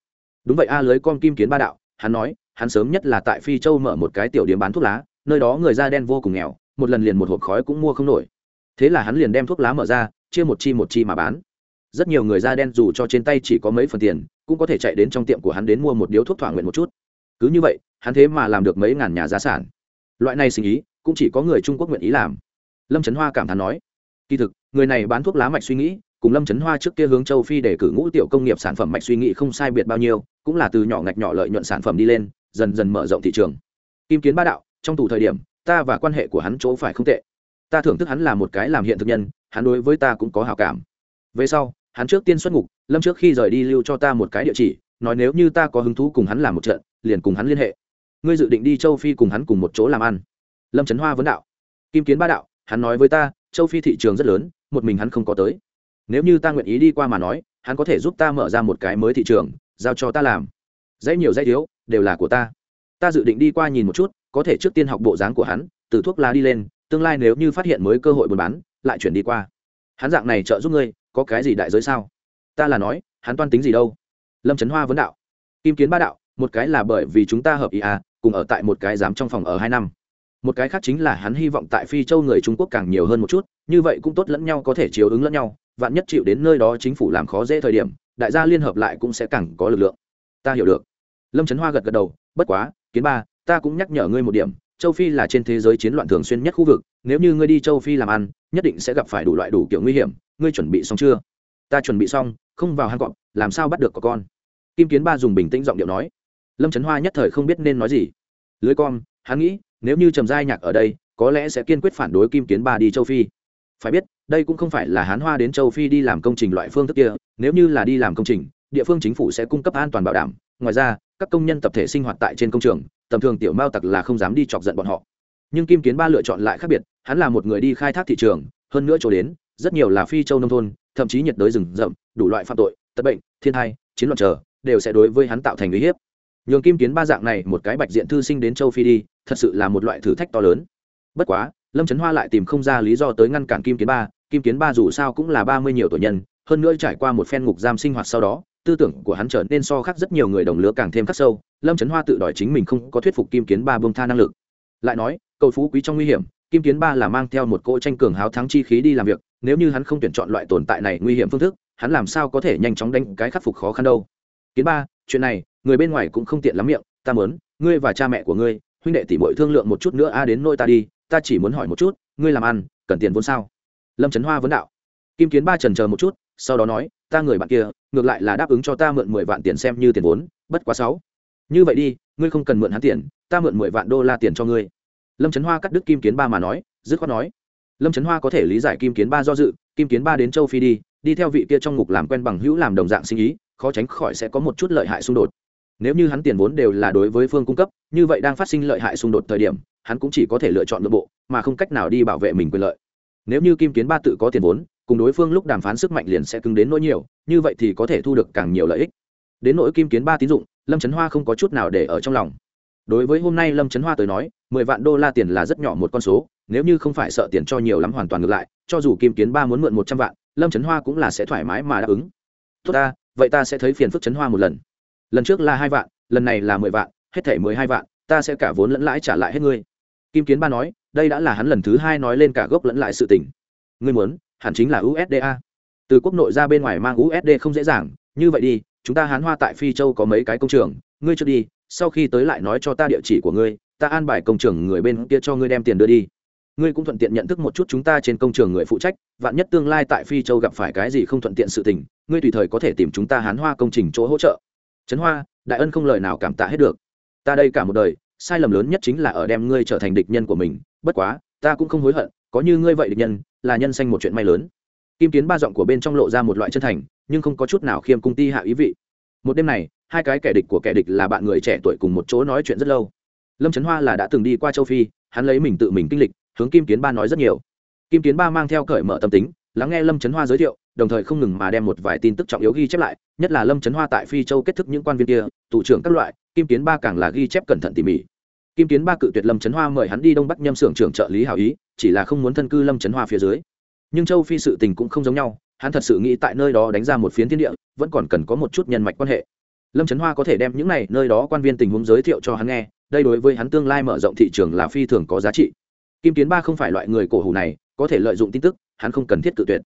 Đúng vậy, a lưới con kim kiến ba đạo, hắn nói, hắn sớm nhất là tại phi châu mở một cái tiểu điểm bán thuốc lá, nơi đó người da đen vô cùng nghèo, một lần liền một hộp khói cũng mua không nổi. Thế là hắn liền đem thuốc lá mở ra, chia một chi một chi mà bán rất nhiều người da đen dù cho trên tay chỉ có mấy phần tiền, cũng có thể chạy đến trong tiệm của hắn đến mua một điếu thuốc thỏa nguyện một chút. Cứ như vậy, hắn thế mà làm được mấy ngàn nhà giá sản. Loại này sinh ý, cũng chỉ có người trung quốc nguyện ý làm. Lâm trấn hoa cảm thán nói, kỳ thực, người này bán thuốc lá mạch suy nghĩ, cùng lâm trấn hoa trước kia hướng châu phi để cử ngũ tiểu công nghiệp sản phẩm mạch suy nghĩ không sai biệt bao nhiêu, cũng là từ nhỏ ngạch nhỏ lợi nhuận sản phẩm đi lên, dần dần mở rộng thị trường. Kim kiến ba đạo, trong tù thời điểm, ta và quan hệ của hắn chỗ phải không tệ. Ta thưởng thức hắn là một cái làm hiện thực nhân, hắn đối với ta cũng có hào cảm. Về sau hắn trước tiên xuất ngục, lâm trước khi rời đi lưu cho ta một cái địa chỉ, nói nếu như ta có hứng thú cùng hắn làm một trận, liền cùng hắn liên hệ. Ngươi dự định đi châu phi cùng hắn cùng một chỗ làm ăn. Lâm trấn hoa vấn đạo. Kim kiến ba đạo, hắn nói với ta, châu phi thị trường rất lớn, một mình hắn không có tới. Nếu như ta nguyện ý đi qua mà nói, hắn có thể giúp ta mở ra một cái mới thị trường, giao cho ta làm. Dãy nhiều dãy thiếu, đều là của ta. Ta dự định đi qua nhìn một chút, có thể trước tiên học bộ dáng của hắn, từ thuốc lá đi lên, tương lai nếu như phát hiện mới cơ hội buôn bán, lại chuyển đi qua. Hắn dạng này trợ giúp ngươi có cái gì đại giới sao? Ta là nói, hắn toan tính gì đâu? Lâm trấn hoa vấn đạo. Kim kiến ba đạo, một cái là bởi vì chúng ta hợp ý à cùng ở tại một cái giám trong phòng ở hai năm. Một cái khác chính là hắn hy vọng tại phi châu người trung quốc càng nhiều hơn một chút, như vậy cũng tốt lẫn nhau có thể chiếu ứng lẫn nhau, vạn nhất chịu đến nơi đó chính phủ làm khó dễ thời điểm, đại gia liên hợp lại cũng sẽ càng có lực lượng. Ta hiểu được. Lâm trấn hoa gật gật đầu, bất quá, kiến ba, ta cũng nhắc nhở ngươi một điểm, châu phi là trên thế giới chiến loạn thường xuyên nhất khu vực, nếu như ngươi đi châu phi làm ăn, nhất định sẽ gặp phải đủ loại đủ kiểu nguy hiểm ngươi chuẩn bị xong chưa? Ta chuẩn bị xong, không vào hang cọp, làm sao bắt được có con? Kim kiến ba dùng bình tĩnh giọng điệu nói. Lâm trấn hoa nhất thời không biết nên nói gì. Lưới con, hắn nghĩ, nếu như trầm giai nhạc ở đây, có lẽ sẽ kiên quyết phản đối kim kiến ba đi châu phi. Phải biết, đây cũng không phải là hán hoa đến châu phi đi làm công trình loại phương thức kia, nếu như là đi làm công trình, địa phương chính phủ sẽ cung cấp an toàn bảo đảm. Ngoài ra, các công nhân tập thể sinh hoạt tại trên công trường, tầm thường tiểu mao tặc là không dám đi chọc giận bọn họ. Nhưng kim kiến ba lựa chọn lại khác biệt, hắn là một người đi khai thác thị trường, hơn nữa chỗ đến rất nhiều là phi châu nông thôn thậm chí nhiệt đới rừng rậm đủ loại phạm tội tật bệnh thiên tai, chiến loạn chờ đều sẽ đối với hắn tạo thành uy hiếp. Nhường kim kiến ba dạng này một cái bạch diện thư sinh đến châu phi đi thật sự là một loại thử thách to lớn. Bất quá lâm trấn hoa lại tìm không ra lý do tới ngăn cản kim kiến ba kim kiến ba dù sao cũng là ba mươi nhiều tuổi nhân hơn nữa trải qua một phen ngục giam sinh hoạt sau đó tư tưởng của hắn trở nên so khác rất nhiều người đồng lứa càng thêm khắc sâu lâm trấn hoa tự đòi chính mình không có thuyết phục kim kiến ba bông tha năng lực. Lại nói cầu phú quý trong nguy hiểm kim kiến ba là mang theo một cỗ tranh cường háo thắng chi khí đi làm việc, nếu như hắn không tuyển chọn loại tồn tại này nguy hiểm phương thức, hắn làm sao có thể nhanh chóng đánh cái khắc phục khó khăn đâu. Kiến ba, chuyện này, người bên ngoài cũng không tiện lắm miệng, ta mớn ngươi và cha mẹ của ngươi, huynh đệ tỷ bội thương lượng một chút nữa, a, đến nôi ta đi, ta chỉ muốn hỏi một chút, ngươi làm ăn, cần tiền vốn sao? Lâm trấn hoa vấn đạo. Kim kiến ba trần chờ một chút, sau đó nói, ta người bạn kia, ngược lại là đáp ứng cho ta mượn mười vạn tiền xem như tiền vốn, bất quá sáu. Như vậy đi, ngươi không cần mượn hắn tiền, ta mượn mười vạn đô la tiền cho ngươi lâm trấn hoa cắt đứt kim kiến ba mà nói, dứt khoát nói, lâm trấn hoa có thể lý giải kim kiến ba do dự, kim kiến ba đến châu phi đi đi theo vị kia trong ngục làm quen bằng hữu làm đồng dạng sinh ý, khó tránh khỏi sẽ có một chút lợi hại xung đột. Nếu như hắn tiền vốn đều là đối với phương cung cấp, như vậy đang phát sinh lợi hại xung đột thời điểm, hắn cũng chỉ có thể lựa chọn nội bộ, mà không cách nào đi bảo vệ mình quyền lợi. Nếu như kim kiến ba tự có tiền vốn, cùng đối phương lúc đàm phán sức mạnh liền sẽ cứng đến nỗi nhiều, như vậy thì có thể thu được càng nhiều lợi ích. Đến nỗi kim kiến ba tín dụng, lâm trấn hoa không có chút nào để ở trong lòng đối với hôm nay lâm trấn hoa tới nói, mười vạn đô la tiền là rất nhỏ một con số, nếu như không phải sợ tiền cho nhiều lắm hoàn toàn ngược lại, cho dù kim kiến ba muốn mượn một trăm vạn, lâm trấn hoa cũng là sẽ thoải mái mà đáp ứng. Tốt ta, vậy ta sẽ thấy phiền phức trấn hoa một lần. Lần trước là hai vạn, lần này là mười vạn, hết thể mười hai vạn, ta sẽ cả vốn lẫn lãi trả lại hết ngươi. Kim kiến ba nói, đây đã là hắn lần thứ hai nói lên cả gốc lẫn lại sự tình. Ngươi muốn, hẳn chính là usda từ quốc nội ra bên ngoài mang usd không dễ dàng, như vậy đi, chúng ta hán hoa tại phi châu có mấy cái công trường, ngươi chưa đi sau khi tới lại nói cho ta địa chỉ của ngươi, ta an bài công trường người bên kia cho ngươi đem tiền đưa đi. Ngươi cũng thuận tiện nhận thức một chút chúng ta trên công trường người phụ trách, vạn nhất tương lai tại phi châu gặp phải cái gì không thuận tiện sự tình, ngươi tùy thời có thể tìm chúng ta hán hoa công trình chỗ hỗ trợ. Trấn hoa, đại ân không lời nào cảm tạ hết được. Ta đây cả một đời, sai lầm lớn nhất chính là ở đem ngươi trở thành địch nhân của mình, bất quá, ta cũng không hối hận, có như ngươi vậy địch nhân, là nhân sanh một chuyện may lớn. Kim kiến ba giọng của bên trong lộ ra một loại chân thành, nhưng không có chút nào khiêm cung ti hạ ý vị. Một đêm này hai cái kẻ địch của kẻ địch là bạn người trẻ tuổi cùng một chỗ nói chuyện rất lâu. Lâm trấn hoa là đã từng đi qua châu phi, hắn lấy mình tự mình kinh lịch, hướng kim kiến ba nói rất nhiều. Kim kiến ba mang theo cởi mở tâm tính, lắng nghe lâm trấn hoa giới thiệu, đồng thời không ngừng mà đem một vài tin tức trọng yếu ghi chép lại, nhất là lâm trấn hoa tại phi châu kết thức những quan viên kia, thủ trưởng các loại, kim kiến ba càng là ghi chép cẩn thận tỉ mỉ. Kim kiến ba cự tuyệt lâm trấn hoa mời hắn đi đông bắc nhâm xưởng trưởng trợ lý hảo ý, chỉ là không muốn thân cư lâm trấn hoa phía dưới. Nhưng châu phi sự tình cũng không giống nhau, hắn thật sự nghĩ tại nơi đó đánh ra một phiến thiên địa, vẫn còn cần có một chút nhân mạch quan hệ lâm trấn hoa có thể đem những này nơi đó quan viên tình huống giới thiệu cho hắn nghe, đây đối với hắn tương lai mở rộng thị trường là phi thường có giá trị. Kim kiến ba không phải loại người cổ hủ này, có thể lợi dụng tin tức, hắn không cần thiết tự tuyệt.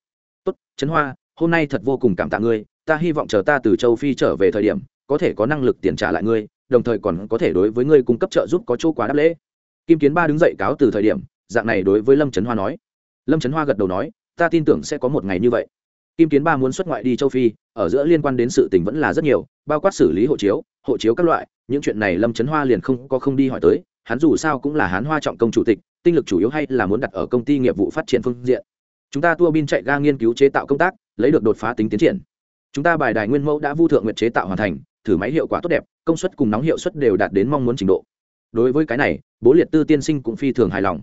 Tốt trấn hoa, hôm nay thật vô cùng cảm tạ ngươi, ta hy vọng chờ ta từ châu phi trở về thời điểm, có thể có năng lực tiền trả lại ngươi, đồng thời còn có thể đối với ngươi cung cấp trợ giúp có chỗ quá đáp lễ. Kim kiến ba đứng dậy cáo từ thời điểm, dạng này đối với lâm trấn hoa nói. Lâm trấn hoa gật đầu nói, ta tin tưởng sẽ có một ngày như vậy kim kiến ba muốn xuất ngoại đi châu phi, ở giữa liên quan đến sự tình vẫn là rất nhiều, bao quát xử lý hộ chiếu hộ chiếu các loại, những chuyện này lâm trấn hoa liền không có không đi hỏi tới, hắn dù sao cũng là hán hoa trọng công chủ tịch, tinh lực chủ yếu hay là muốn đặt ở công ty nghiệp vụ phát triển phương diện. Chúng ta tua bin chạy ga nghiên cứu chế tạo công tác, lấy được đột phá tính tiến triển. Chúng ta bài đài nguyên mẫu đã vu thượng nguyện chế tạo hoàn thành, thử máy hiệu quả tốt đẹp, công suất cùng nóng hiệu suất đều đạt đến mong muốn trình độ. Đối với cái này, bố liệt tư tiên sinh cũng phi thường hài lòng.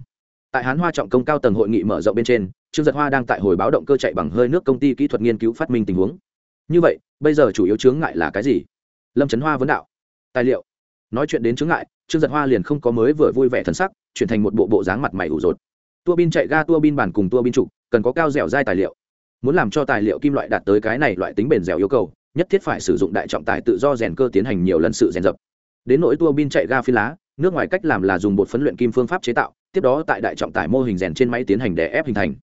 Tại hán hoa trọng công cao tầng hội nghị mở rộng bên trên trương giật hoa đang tại hồi báo động cơ chạy bằng hơi nước công ty kỹ thuật nghiên cứu phát minh tình huống. Như vậy, bây giờ chủ yếu chướng ngại là cái gì? Lâm trấn hoa vấn đạo. Tài liệu. Nói chuyện đến chướng ngại, trương giật hoa liền không có mới vừa vui vẻ thân sắc, chuyển thành một bộ bộ dáng mặt mày ủ rột. Tua bin chạy ga, tua bin bàn cùng tua bin trục cần có cao dẻo dai tài liệu. Muốn làm cho tài liệu kim loại đạt tới cái này loại tính bền dẻo yêu cầu, nhất thiết phải sử dụng đại trọng tài tự do rèn cơ tiến hành nhiều lần sự rèn dập. Đến nỗi tua bin chạy ga phi lá, nước ngoài cách làm là dùng bột phấn luyện kim phương pháp chế tạo, tiếp đó tại đại trọng tải mô hình rèn trên máy tiến hành đè ép hình thành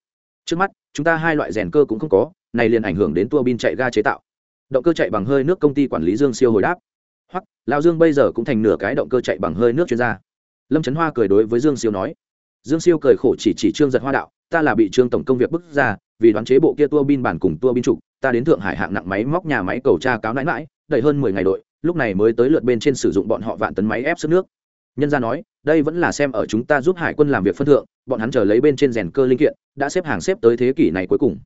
trước mắt, chúng ta hai loại rèn cơ cũng không có, này liền ảnh hưởng đến tua bin chạy ga chế tạo. Động cơ chạy bằng hơi nước công ty quản lý dương siêu hồi đáp. Hoặc lao dương bây giờ cũng thành nửa cái động cơ chạy bằng hơi nước chuyên gia. Lâm trấn hoa cười đối với dương siêu nói. Dương siêu cười khổ chỉ chỉ trương giật hoa đạo, ta là bị trương tổng công việc bức ra, vì đoán chế bộ kia tua bin bản cùng tua bin trục, ta đến thượng hải hạng nặng máy móc nhà máy cầu tra cáo nãi mãi đẩy hơn mười ngày đội, lúc này mới tới lượt bên trên sử dụng bọn họ vạn tấn máy ép sức nước. Nhân gia nói đây vẫn là xem ở chúng ta giúp hải quân làm việc phân thượng bọn hắn chờ lấy bên trên rèn cơ linh kiện đã xếp hàng xếp tới thế kỷ này cuối cùng.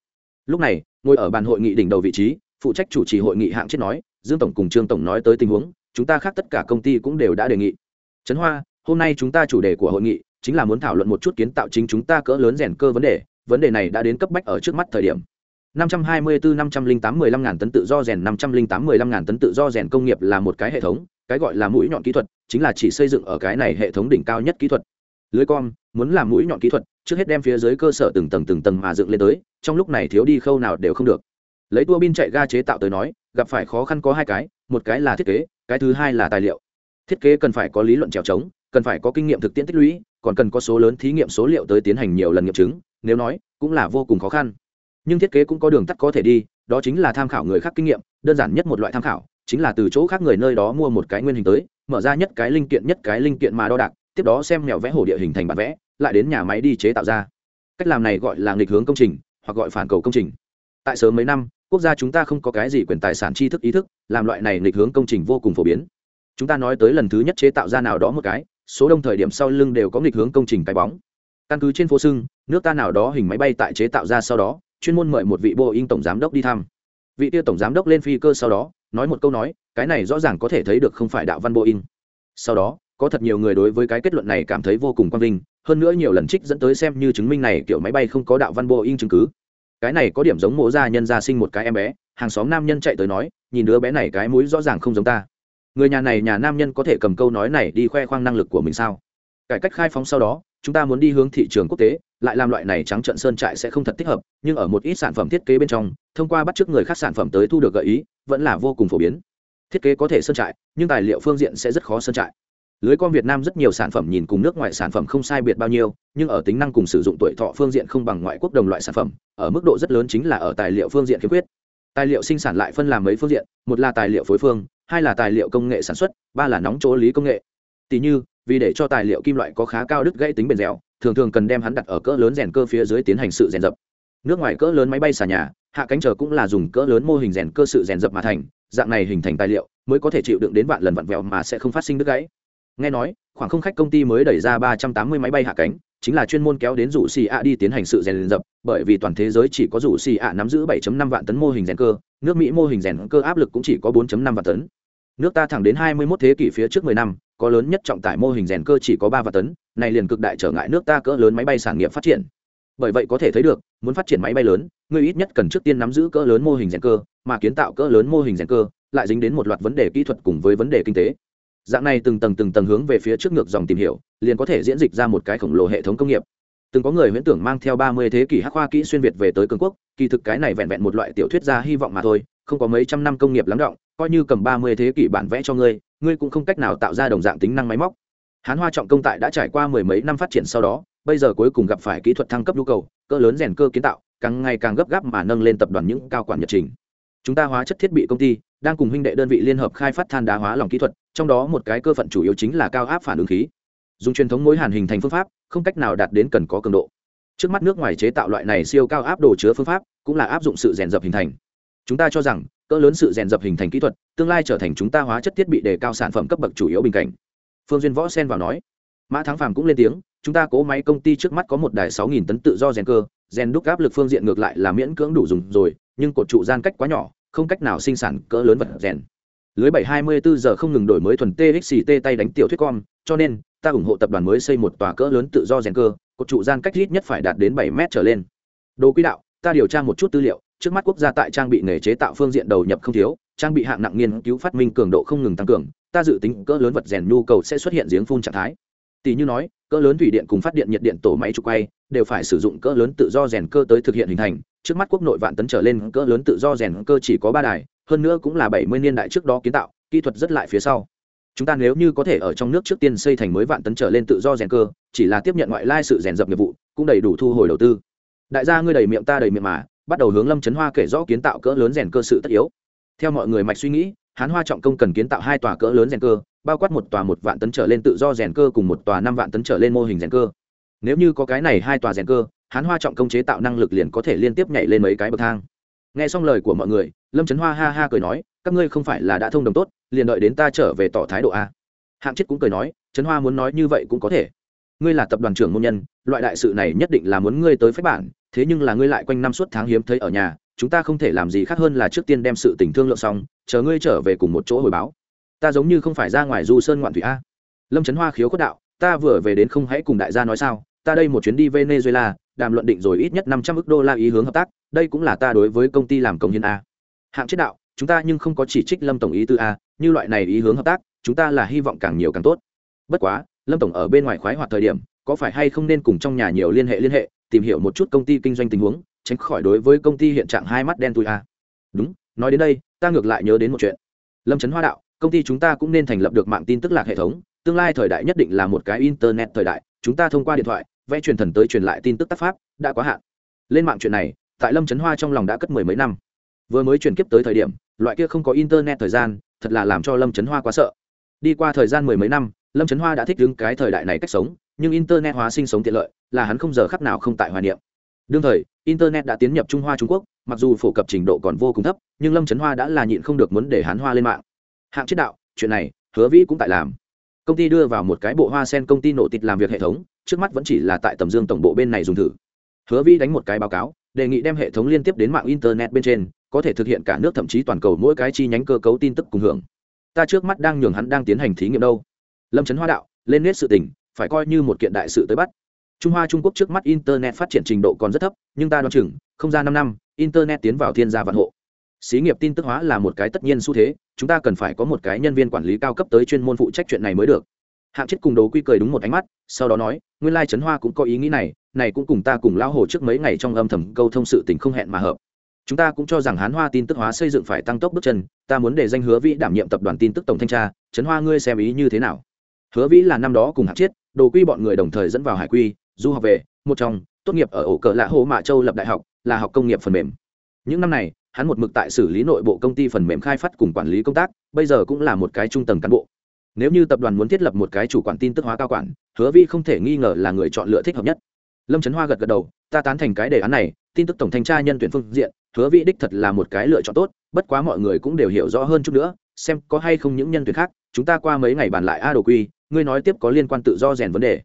Lúc này ngồi ở bàn hội nghị đỉnh đầu vị trí phụ trách chủ trì hội nghị hạng chết nói dương tổng cùng trương tổng nói tới tình huống chúng ta khác tất cả công ty cũng đều đã đề nghị. Trấn hoa hôm nay chúng ta chủ đề của hội nghị chính là muốn thảo luận một chút kiến tạo chính chúng ta cỡ lớn rèn cơ vấn đề vấn đề này đã đến cấp bách ở trước mắt thời điểm. 524 508 15 ngàn tấn tự do rèn 508 15 ngàn tấn tự do rèn công nghiệp là một cái hệ thống, cái gọi là mũi nhọn kỹ thuật, chính là chỉ xây dựng ở cái này hệ thống đỉnh cao nhất kỹ thuật. Lưới com, muốn làm mũi nhọn kỹ thuật, trước hết đem phía dưới cơ sở từng tầng từng tầng mà dựng lên tới, trong lúc này thiếu đi khâu nào đều không được. Lấy tua bin chạy ga chế tạo tới nói, gặp phải khó khăn có hai cái, một cái là thiết kế, cái thứ hai là tài liệu. Thiết kế cần phải có lý luận trèo trống, cần phải có kinh nghiệm thực tiễn tích lũy, còn cần có số lớn thí nghiệm số liệu tới tiến hành nhiều lần nghiệm chứng, nếu nói, cũng là vô cùng khó khăn nhưng thiết kế cũng có đường tắt có thể đi đó chính là tham khảo người khác kinh nghiệm đơn giản nhất một loại tham khảo chính là từ chỗ khác người nơi đó mua một cái nguyên hình tới, mở ra nhất cái linh kiện, nhất cái linh kiện mà đo đạc, tiếp đó xem mèo vẽ hồ địa hình thành bản vẽ, lại đến nhà máy đi chế tạo ra. Cách làm này gọi là nghịch hướng công trình, hoặc gọi phản cầu công trình. Tại sớm mấy năm, quốc gia chúng ta không có cái gì quyền tài sản tri thức ý thức, làm loại này nghịch hướng công trình vô cùng phổ biến. Chúng ta nói tới lần thứ nhất chế tạo ra nào đó một cái, số đông thời điểm sau lưng đều có nghịch hướng công trình cái bóng. Căn cứ trên phố sưng nước ta nào đó hình máy bay tại chế tạo ra sau đó, chuyên môn mời một vị boeing tổng giám đốc đi thăm. Vị tiêu tổng giám đốc lên phi cơ sau đó nói một câu nói, cái này rõ ràng có thể thấy được không phải đạo văn boeing sau đó, có thật nhiều người đối với cái kết luận này cảm thấy vô cùng quang vinh, hơn nữa nhiều lần trích dẫn tới xem như chứng minh này kiểu máy bay không có đạo văn boeing chứng cứ. Cái này có điểm giống mộ gia nhân gia sinh một cái em bé, hàng xóm nam nhân chạy tới nói, nhìn đứa bé này cái mũi rõ ràng không giống ta. Người nhà này, nhà nam nhân có thể cầm câu nói này đi khoe khoang năng lực của mình sao? Cải cách khai phóng sau đó chúng ta muốn đi hướng thị trường quốc tế, lại làm loại này trắng trận sơn trại sẽ không thật thích hợp, nhưng ở một ít sản phẩm thiết kế bên trong, thông qua bắt chước người khác sản phẩm tới thu được gợi ý, vẫn là vô cùng phổ biến. Thiết kế có thể sơn trại, nhưng tài liệu phương diện sẽ rất khó sơn trại. Lưới con việt nam rất nhiều sản phẩm nhìn cùng nước ngoài sản phẩm không sai biệt bao nhiêu, nhưng ở tính năng cùng sử dụng tuổi thọ phương diện không bằng ngoại quốc đồng loại sản phẩm, ở mức độ rất lớn chính là ở tài liệu phương diện khiếm khuyết. Tài liệu sinh sản lại phân làm mấy phương diện, một là tài liệu phối phương, hai là tài liệu công nghệ sản xuất, ba là nóng chỗ lý công nghệ. Tỷ như vì để cho tài liệu kim loại có khá cao đứt gãy tính bền dẻo, thường thường cần đem hắn đặt ở cỡ lớn rèn cơ phía dưới tiến hành sự rèn dập. Nước ngoài cỡ lớn máy bay xà nhà, hạ cánh chờ cũng là dùng cỡ lớn mô hình rèn cơ sự rèn dập mà thành, dạng này hình thành tài liệu mới có thể chịu đựng đến vạn lần vặn vẹo mà sẽ không phát sinh đứt gãy. Nghe nói, khoảng không khách công ty mới đẩy ra ba trăm tám mươi máy bay hạ cánh, chính là chuyên môn kéo đến rủ xì ạ đi tiến hành sự rèn dập, bởi vì toàn thế giới chỉ có rủ xì ạ nắm giữ 7.5 vạn tấn mô hình rèn cơ, nước mỹ mô hình rèn cơ áp lực cũng chỉ có 4.5 vạn tấn. Nước ta thẳng đến 21 thế kỷ phía trước 10 năm có lớn nhất trọng tải mô hình rèn cơ chỉ có 3 vạn tấn, này liền cực đại trở ngại nước ta cỡ lớn máy bay sản nghiệp phát triển. Bởi vậy có thể thấy được, muốn phát triển máy bay lớn, người ít nhất cần trước tiên nắm giữ cỡ lớn mô hình rèn cơ, mà kiến tạo cỡ lớn mô hình rèn cơ, lại dính đến một loạt vấn đề kỹ thuật cùng với vấn đề kinh tế. Dạng này từng tầng từng tầng hướng về phía trước ngược dòng tìm hiểu, liền có thể diễn dịch ra một cái khổng lồ hệ thống công nghiệp. Từng có người huyễn tưởng mang theo ba mươi thế kỷ hắc khoa kỹ xuyên việt về tới cường quốc, kỳ thực cái này vẹn vẹn một loại tiểu thuyết gia hy vọng mà thôi, không có mấy trăm năm công nghiệp lắng động coi như cầm ba mươi thế kỷ bản vẽ cho ngươi ngươi cũng không cách nào tạo ra đồng dạng tính năng máy móc. Hán hoa trọng công tại đã trải qua mười mấy năm phát triển sau đó, bây giờ cuối cùng gặp phải kỹ thuật thăng cấp nhu cầu, cỡ lớn rèn cơ kiến tạo, càng ngày càng gấp gáp mà nâng lên tập đoàn những cao quản nhật trình. Chúng ta hóa chất thiết bị công ty đang cùng huynh đệ đơn vị liên hợp khai phát than đá hóa lỏng kỹ thuật, trong đó một cái cơ phận chủ yếu chính là cao áp phản ứng khí. Dùng truyền thống mối hàn hình thành phương pháp, không cách nào đạt đến cần có cường độ. Trước mắt nước ngoài chế tạo loại này siêu cao áp đồ chứa phương pháp, cũng là áp dụng sự rèn dập hình thành. Chúng ta cho rằng cỡ lớn sự rèn dập hình thành kỹ thuật, tương lai trở thành chúng ta hóa chất thiết bị đề cao sản phẩm cấp bậc chủ yếu bình cảnh. Phương duyên võ xen vào nói. Mã thắng phàm cũng lên tiếng, chúng ta cố máy công ty trước mắt có một đài sáu nghìn tấn tự do rèn cơ, rèn đúc áp lực phương diện ngược lại là miễn cưỡng đủ dùng rồi, nhưng cột trụ gian cách quá nhỏ, không cách nào sinh sản cỡ lớn vật rèn. Lưới bảy hai mươi bốn giờ không ngừng đổi mới thuần txt tay đánh tiểu thuyết con cho nên, ta ủng hộ tập đoàn mới xây một tòa cỡ lớn tự do rèn cơ, cột trụ gian cách ít nhất phải đạt đến bảy mét trở lên. Đồ quy đạo, ta điều tra một chút tư liệu trước mắt quốc gia tại trang bị nghề chế tạo phương diện đầu nhập không thiếu, trang bị hạng nặng nghiên cứu phát minh cường độ không ngừng tăng cường, ta dự tính cỡ lớn vật rèn nhu cầu sẽ xuất hiện giếng phun trạng thái. Tỷ như nói, cỡ lớn thủy điện cùng phát điện nhiệt điện tổ máy trục quay đều phải sử dụng cỡ lớn tự do rèn cơ tới thực hiện hình thành, trước mắt quốc nội vạn tấn trở lên cỡ lớn tự do rèn cơ chỉ có ba đài, hơn nữa cũng là bảy mươi niên đại trước đó kiến tạo, kỹ thuật rất lại phía sau. Chúng ta nếu như có thể ở trong nước trước tiên xây thành mới vạn tấn trở lên tự do rèn cơ, chỉ là tiếp nhận ngoại lai sự rèn dập nghiệp vụ, cũng đầy đủ thu hồi đầu tư. Đại gia ngươi đầy miệng ta đầy miệng mà bắt đầu hướng lâm trấn hoa kể rõ kiến tạo cỡ lớn rèn cơ sự tất yếu. Theo mọi người mạch suy nghĩ, hán hoa trọng công cần kiến tạo hai tòa cỡ lớn rèn cơ, bao quát một tòa một vạn tấn trở lên tự do rèn cơ cùng một tòa năm vạn tấn trở lên mô hình rèn cơ. Nếu như có cái này hai tòa rèn cơ, hán hoa trọng công chế tạo năng lực liền có thể liên tiếp nhảy lên mấy cái bậc thang. Nghe xong lời của mọi người, lâm trấn hoa ha ha cười nói, các ngươi không phải là đã thông đồng tốt, liền đợi đến ta trở về tỏ thái độ a. Hạng chết cũng cười nói trấn hoa muốn nói như vậy cũng có thể ngươi là tập đoàn trưởng môn nhân, loại đại sự này nhất định là muốn ngươi tới phép bản, thế nhưng là ngươi lại quanh năm suốt tháng hiếm thấy ở nhà, chúng ta không thể làm gì khác hơn là trước tiên đem sự tình thương lượng xong, chờ ngươi trở về cùng một chỗ hồi báo. Ta giống như không phải ra ngoài du sơn ngoạn thủy a. Lâm trấn hoa khiếu cốt đạo, ta vừa về đến không hãy cùng đại gia nói sao, ta đây một chuyến đi venezuela, đàm luận định rồi ít nhất năm trăm ước đô la ý hướng hợp tác, đây cũng là ta đối với công ty làm công nhân a. Hạng chế đạo, chúng ta nhưng không có chỉ trích lâm tổng ý tư a, như loại này ý hướng hợp tác, chúng ta là hy vọng càng nhiều càng tốt. Bất quá lâm tổng ở bên ngoài khoái hoạt thời điểm, có phải hay không nên cùng trong nhà nhiều liên hệ liên hệ, tìm hiểu một chút công ty kinh doanh tình huống, tránh khỏi đối với công ty hiện trạng hai mắt đen tui a? Đúng, nói đến đây, ta ngược lại nhớ đến một chuyện. Lâm trấn hoa đạo, công ty chúng ta cũng nên thành lập được mạng tin tức lạc hệ thống, tương lai thời đại nhất định là một cái internet thời đại, chúng ta thông qua điện thoại, vẽ truyền thần tới truyền lại tin tức tác pháp, đã quá hạn. Lên mạng chuyện này, tại lâm trấn hoa trong lòng đã cất mười mấy năm. Vừa mới chuyển kiếp tới thời điểm, loại kia không có internet thời gian, thật là làm cho lâm trấn hoa quá sợ. Đi qua thời gian mười mấy năm lâm trấn hoa đã thích đứng cái thời đại này cách sống, nhưng internet hóa sinh sống tiện lợi, là hắn không giờ khắc nào không tại hoài niệm. Đương thời, internet đã tiến nhập trung hoa trung quốc, mặc dù phổ cập trình độ còn vô cùng thấp, nhưng lâm trấn hoa đã là nhịn không được muốn để hắn hoa lên mạng. Hạng chết đạo, chuyện này, hứa vĩ cũng tại làm. Công ty đưa vào một cái bộ hoa sen công ty nổ tịt làm việc hệ thống, trước mắt vẫn chỉ là tại tầm dương tổng bộ bên này dùng thử. Hứa vĩ đánh một cái báo cáo, đề nghị đem hệ thống liên tiếp đến mạng internet bên trên, có thể thực hiện cả nước thậm chí toàn cầu mỗi cái chi nhánh cơ cấu tin tức cùng hưởng. Ta trước mắt đang nhường hắn đang tiến hành thí nghiệm đâu lâm trấn hoa đạo, lên nét sự tình, phải coi như một kiện đại sự tới bắt. Trung hoa trung quốc trước mắt internet phát triển trình độ còn rất thấp, nhưng ta đoán chừng, không ra năm năm, internet tiến vào thiên gia vạn hộ. Xí nghiệp tin tức hóa là một cái tất nhiên xu thế, chúng ta cần phải có một cái nhân viên quản lý cao cấp tới chuyên môn phụ trách chuyện này mới được. Hạng chết cùng đồ quy cười đúng một ánh mắt, sau đó nói, nguyên lai trấn hoa cũng có ý nghĩ này này cũng cùng ta cùng lão hồ trước mấy ngày trong âm thầm câu thông sự tình không hẹn mà hợp. Chúng ta cũng cho rằng hán hoa tin tức hóa xây dựng phải tăng tốc bước chân, ta muốn để danh hứa vĩ đảm nhiệm tập đoàn tin tức tổng thanh tra, trấn hoa ngươi xem ý như thế nào? Hứa vĩ là năm đó cùng hạng chiết đồ quy bọn người đồng thời dẫn vào hải quy, du học về, một trong, tốt nghiệp ở ổ cờ lạ hồ mạ châu lập đại học, là học công nghiệp phần mềm. Những năm này, hắn một mực tại xử lý nội bộ công ty phần mềm khai phát cùng quản lý công tác, bây giờ cũng là một cái trung tầng cán bộ. Nếu như tập đoàn muốn thiết lập một cái chủ quản tin tức hóa cao quản, hứa vi không thể nghi ngờ là người chọn lựa thích hợp nhất. Lâm trấn hoa gật gật đầu, ta tán thành cái đề án này, tin tức tổng thanh tra nhân tuyển phương diện, hứa vi đích thật là một cái lựa chọn tốt, bất quá mọi người cũng đều hiểu rõ hơn chút nữa, xem có hay không những nhân tuyển khác, chúng ta qua mấy ngày bàn lại a đồ quy ngươi nói tiếp có liên quan tự do rèn vấn đề.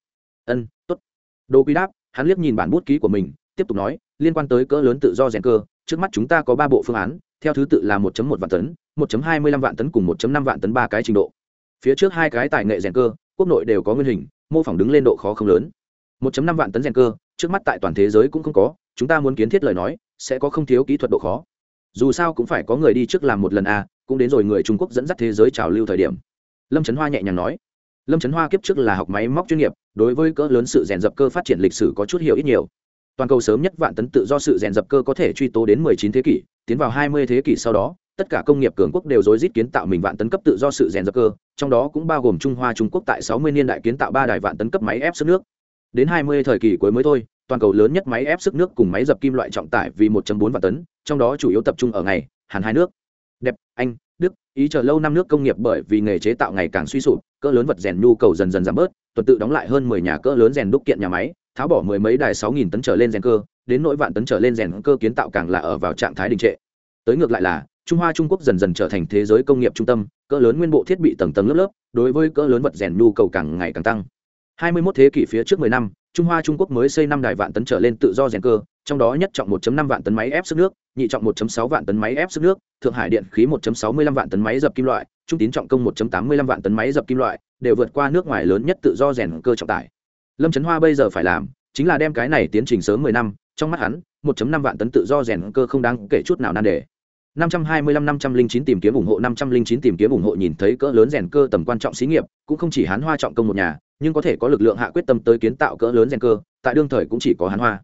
Ân t ố t đồ quy đáp hắn liếc nhìn bản bút ký của mình tiếp tục nói liên quan tới cỡ lớn tự do rèn cơ trước mắt chúng ta có ba bộ phương án theo thứ tự là 1 một vạn tấn 1 lăm vạn tấn cùng 1 năm vạn tấn ba cái trình độ. Phía trước hai cái tài nghệ rèn cơ quốc nội đều có nguyên hình mô phỏng đứng lên độ khó không lớn. 1 năm vạn tấn rèn cơ trước mắt tại toàn thế giới cũng không có chúng ta muốn kiến thiết lời nói sẽ có không thiếu kỹ thuật độ khó. Dù sao cũng phải có người đi trước làm một lần a à, cũng đến rồi người trung quốc dẫn dắt thế giới trào lưu thời điểm. Lâm trấn hoa nhẹ nhàng nói lâm trấn hoa kiếp trước là học máy móc chuyên nghiệp, đối với cỡ lớn sự rèn dập cơ phát triển lịch sử có chút hiểu ít nhiều. Toàn cầu sớm nhất vạn tấn tự do sự rèn dập cơ có thể truy tố đến 19 thế kỷ, tiến vào 20 thế kỷ sau đó, tất cả công nghiệp cường quốc đều rối rít kiến tạo mình vạn tấn cấp tự do sự rèn dập cơ, trong đó cũng bao gồm trung hoa, trung quốc tại 60 niên đại kiến tạo ba đài vạn tấn cấp máy ép sức nước. Đến 20 thời kỳ cuối mới thôi, toàn cầu lớn nhất máy ép sức nước cùng máy dập kim loại trọng tải vì 1.4 vạn tấn, trong đó chủ yếu tập trung ở ngày, hàn hai nước. Đẹp, anh đức, ý chờ lâu năm nước công nghiệp bởi vì nghề chế tạo ngày càng suy sụp, cỡ lớn vật rèn nhu cầu dần dần giảm bớt, tuần tự đóng lại hơn 10 nhà cỡ lớn rèn đúc kiện nhà máy, tháo bỏ mười mấy đài sáu nghìn tấn trở lên rèn cơ, đến nỗi vạn tấn trở lên rèn cơ kiến tạo càng là ở vào trạng thái đình trệ. Tới ngược lại là, trung hoa trung quốc dần dần trở thành thế giới công nghiệp trung tâm, cỡ lớn nguyên bộ thiết bị tầng tầng lớp lớp, đối với cỡ lớn vật rèn nhu cầu càng ngày càng tăng. Hai mươi 21 thế kỷ phía trước 10 năm, trung hoa trung quốc mới xây năm đài vạn tấn trở lên tự do rèn cơ trong đó nhất trọng 1.5 vạn tấn máy ép sức nước nhị trọng 1.6 vạn tấn máy ép sức nước thượng hải điện khí 1.65 vạn tấn máy dập kim loại trung tín trọng công 1.85 vạn tấn máy dập kim loại đều vượt qua nước ngoài lớn nhất tự do rèn cơ trọng tải lâm trấn hoa bây giờ phải làm chính là đem cái này tiến trình sớm mười năm trong mắt hắn 1.5 vạn tấn tự do rèn cơ không đáng kể chút nào nan đề 525 509 tìm kiếm ủng hộ 509 tìm kiếm ủng hộ nhìn thấy cỡ lớn rèn cơ tầm quan trọng xí nghiệp, cũng không chỉ Hán Hoa trọng công một nhà, nhưng có thể có lực lượng hạ quyết tâm tới kiến tạo cỡ lớn rèn cơ, tại đương thời cũng chỉ có Hán Hoa.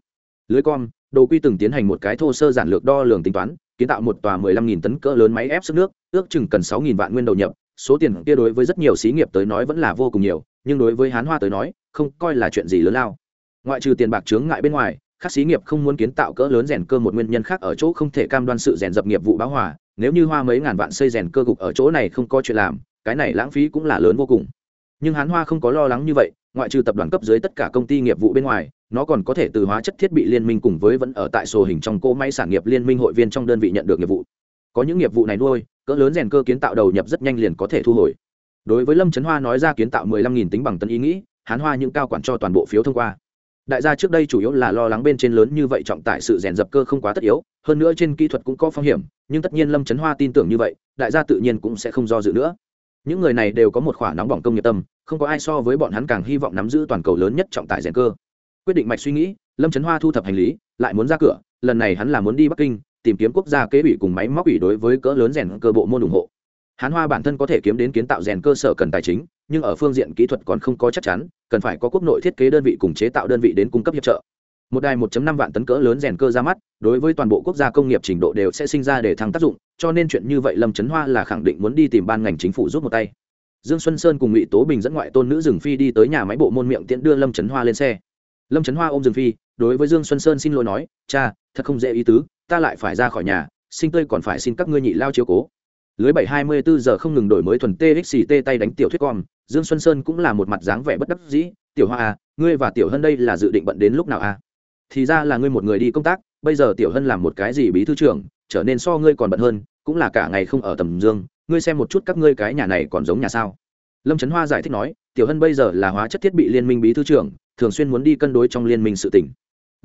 Lưới com, Đồ Quy từng tiến hành một cái thô sơ giản lược đo lường tính toán, kiến tạo một tòa 15.000 tấn cỡ lớn máy ép sức nước, ước chừng cần 6.000 vạn nguyên đầu nhập, số tiền kia đối với rất nhiều xí nghiệp tới nói vẫn là vô cùng nhiều, nhưng đối với Hán Hoa tới nói, không coi là chuyện gì lớn lao. Ngoại trừ tiền bạc chướng ngại bên ngoài các xí nghiệp không muốn kiến tạo cỡ lớn rèn cơ một nguyên nhân khác ở chỗ không thể cam đoan sự rèn dập nghiệp vụ báo hòa. Nếu như hoa mấy ngàn vạn xây rèn cơ cục ở chỗ này không có chuyện làm cái này lãng phí cũng là lớn vô cùng nhưng hán hoa không có lo lắng như vậy, ngoại trừ tập đoàn cấp dưới tất cả công ty nghiệp vụ bên ngoài, nó còn có thể từ hóa chất thiết bị liên minh cùng với vẫn ở tại sổ hình trong cỗ máy sản nghiệp liên minh hội viên trong đơn vị nhận được nghiệp vụ. Có những nghiệp vụ này nuôi, cỡ lớn rèn cơ kiến tạo đầu nhập rất nhanh liền có thể thu hồi. Đối với lâm trấn hoa nói ra kiến tạo mười lăm nghìn tính bằng tấn ý nghĩ, hán hoa những cao quản cho toàn bộ phiếu thông qua. Đại gia trước đây chủ yếu là lo lắng bên trên lớn như vậy trọng tải sự rèn dập cơ không quá tất yếu, hơn nữa trên kỹ thuật cũng có phong hiểm, nhưng tất nhiên lâm trấn hoa tin tưởng như vậy, đại gia tự nhiên cũng sẽ không do dự nữa những người này đều có một khoản nóng bỏng công nghiệp tâm, không có ai so với bọn hắn càng hy vọng nắm giữ toàn cầu lớn nhất trọng tải rèn cơ. Quyết định mạch suy nghĩ, lâm trấn hoa thu thập hành lý, lại muốn ra cửa, lần này hắn là muốn đi bắc kinh, tìm kiếm quốc gia kế ủy cùng máy móc ủy đối với cỡ lớn rèn cơ bộ môn ủng hộ. Hán hoa bản thân có thể kiếm đến kiến tạo rèn cơ sở cần tài chính, nhưng ở phương diện kỹ thuật còn không có chắc chắn, cần phải có quốc nội thiết kế đơn vị cùng chế tạo đơn vị đến cung cấp hiệp trợ một đài 1.5 vạn tấn cỡ lớn rèn cơ ra mắt, đối với toàn bộ quốc gia công nghiệp trình độ đều sẽ sinh ra để thăng tác dụng, cho nên chuyện như vậy lâm trấn hoa là khẳng định muốn đi tìm ban ngành chính phủ giúp một tay. Dương xuân sơn cùng ngụy tố bình dẫn ngoại tôn nữ rừng phi đi tới nhà máy bộ môn miệng tiễn đưa lâm trấn hoa lên xe. Lâm trấn hoa ôm rừng phi, đối với dương xuân sơn xin lỗi nói, cha, thật không dễ ý tứ, ta lại phải ra khỏi nhà, sinh tươi còn phải xin các ngươi nhị lao chiếu cố. Lưới bảy hai mươi bốn giờ không ngừng đổi mới thuần txt tay đánh tiểu thuyết con dương xuân sơn cũng là một mặt dáng vẻ bất đắc dĩ, tiểu hoa à ngươi và tiểu hân đây là dự định bận đến lúc nào à? Thì ra là ngươi một người đi công tác, bây giờ tiểu hân làm một cái gì bí thư trưởng, trở nên so ngươi còn bận hơn, cũng là cả ngày không ở tầm dương, ngươi xem một chút các ngươi cái nhà này còn giống nhà sao? Lâm trấn hoa giải thích nói, tiểu hân bây giờ là hóa chất thiết bị liên minh bí thư trưởng, thường xuyên muốn đi cân đối trong liên minh sự tỉnh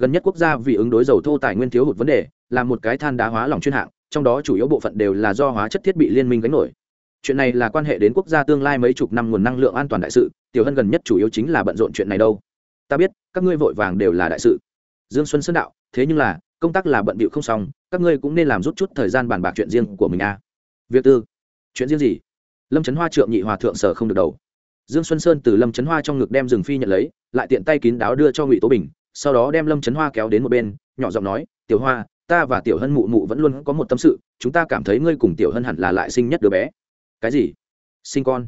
gần nhất quốc gia vì ứng đối dầu thô tài nguyên thiếu hụt vấn đề là một cái than đá hóa lỏng chuyên hạng, trong đó chủ yếu bộ phận đều là do hóa chất thiết bị liên minh gánh nổi. Chuyện này là quan hệ đến quốc gia tương lai mấy chục năm nguồn năng lượng an toàn đại sự, tiểu hân gần nhất chủ yếu chính là bận rộn chuyện này đâu. Ta biết, các ngươi vội vàng đều là đại sự dương xuân sơn đạo, thế nhưng là, công tác là bận bịu không xong, các ngươi cũng nên làm rút chút thời gian bàn bạc chuyện riêng của mình a à. việc tư. Chuyện riêng gì? Lâm trấn hoa trượng nhị hòa thượng sở không được đầu. Dương xuân sơn từ lâm trấn hoa trong ngực đem rừng phi nhận lấy, lại tiện tay kín đáo đưa cho ngụy tố bình, sau đó đem lâm trấn hoa kéo đến một bên, nhỏ giọng nói, tiểu hoa, ta và tiểu hân mụ mụ vẫn luôn có một tâm sự, chúng ta cảm thấy ngươi cùng tiểu hân hẳn là lại sinh nhất đứa bé. Cái gì? Sinh con?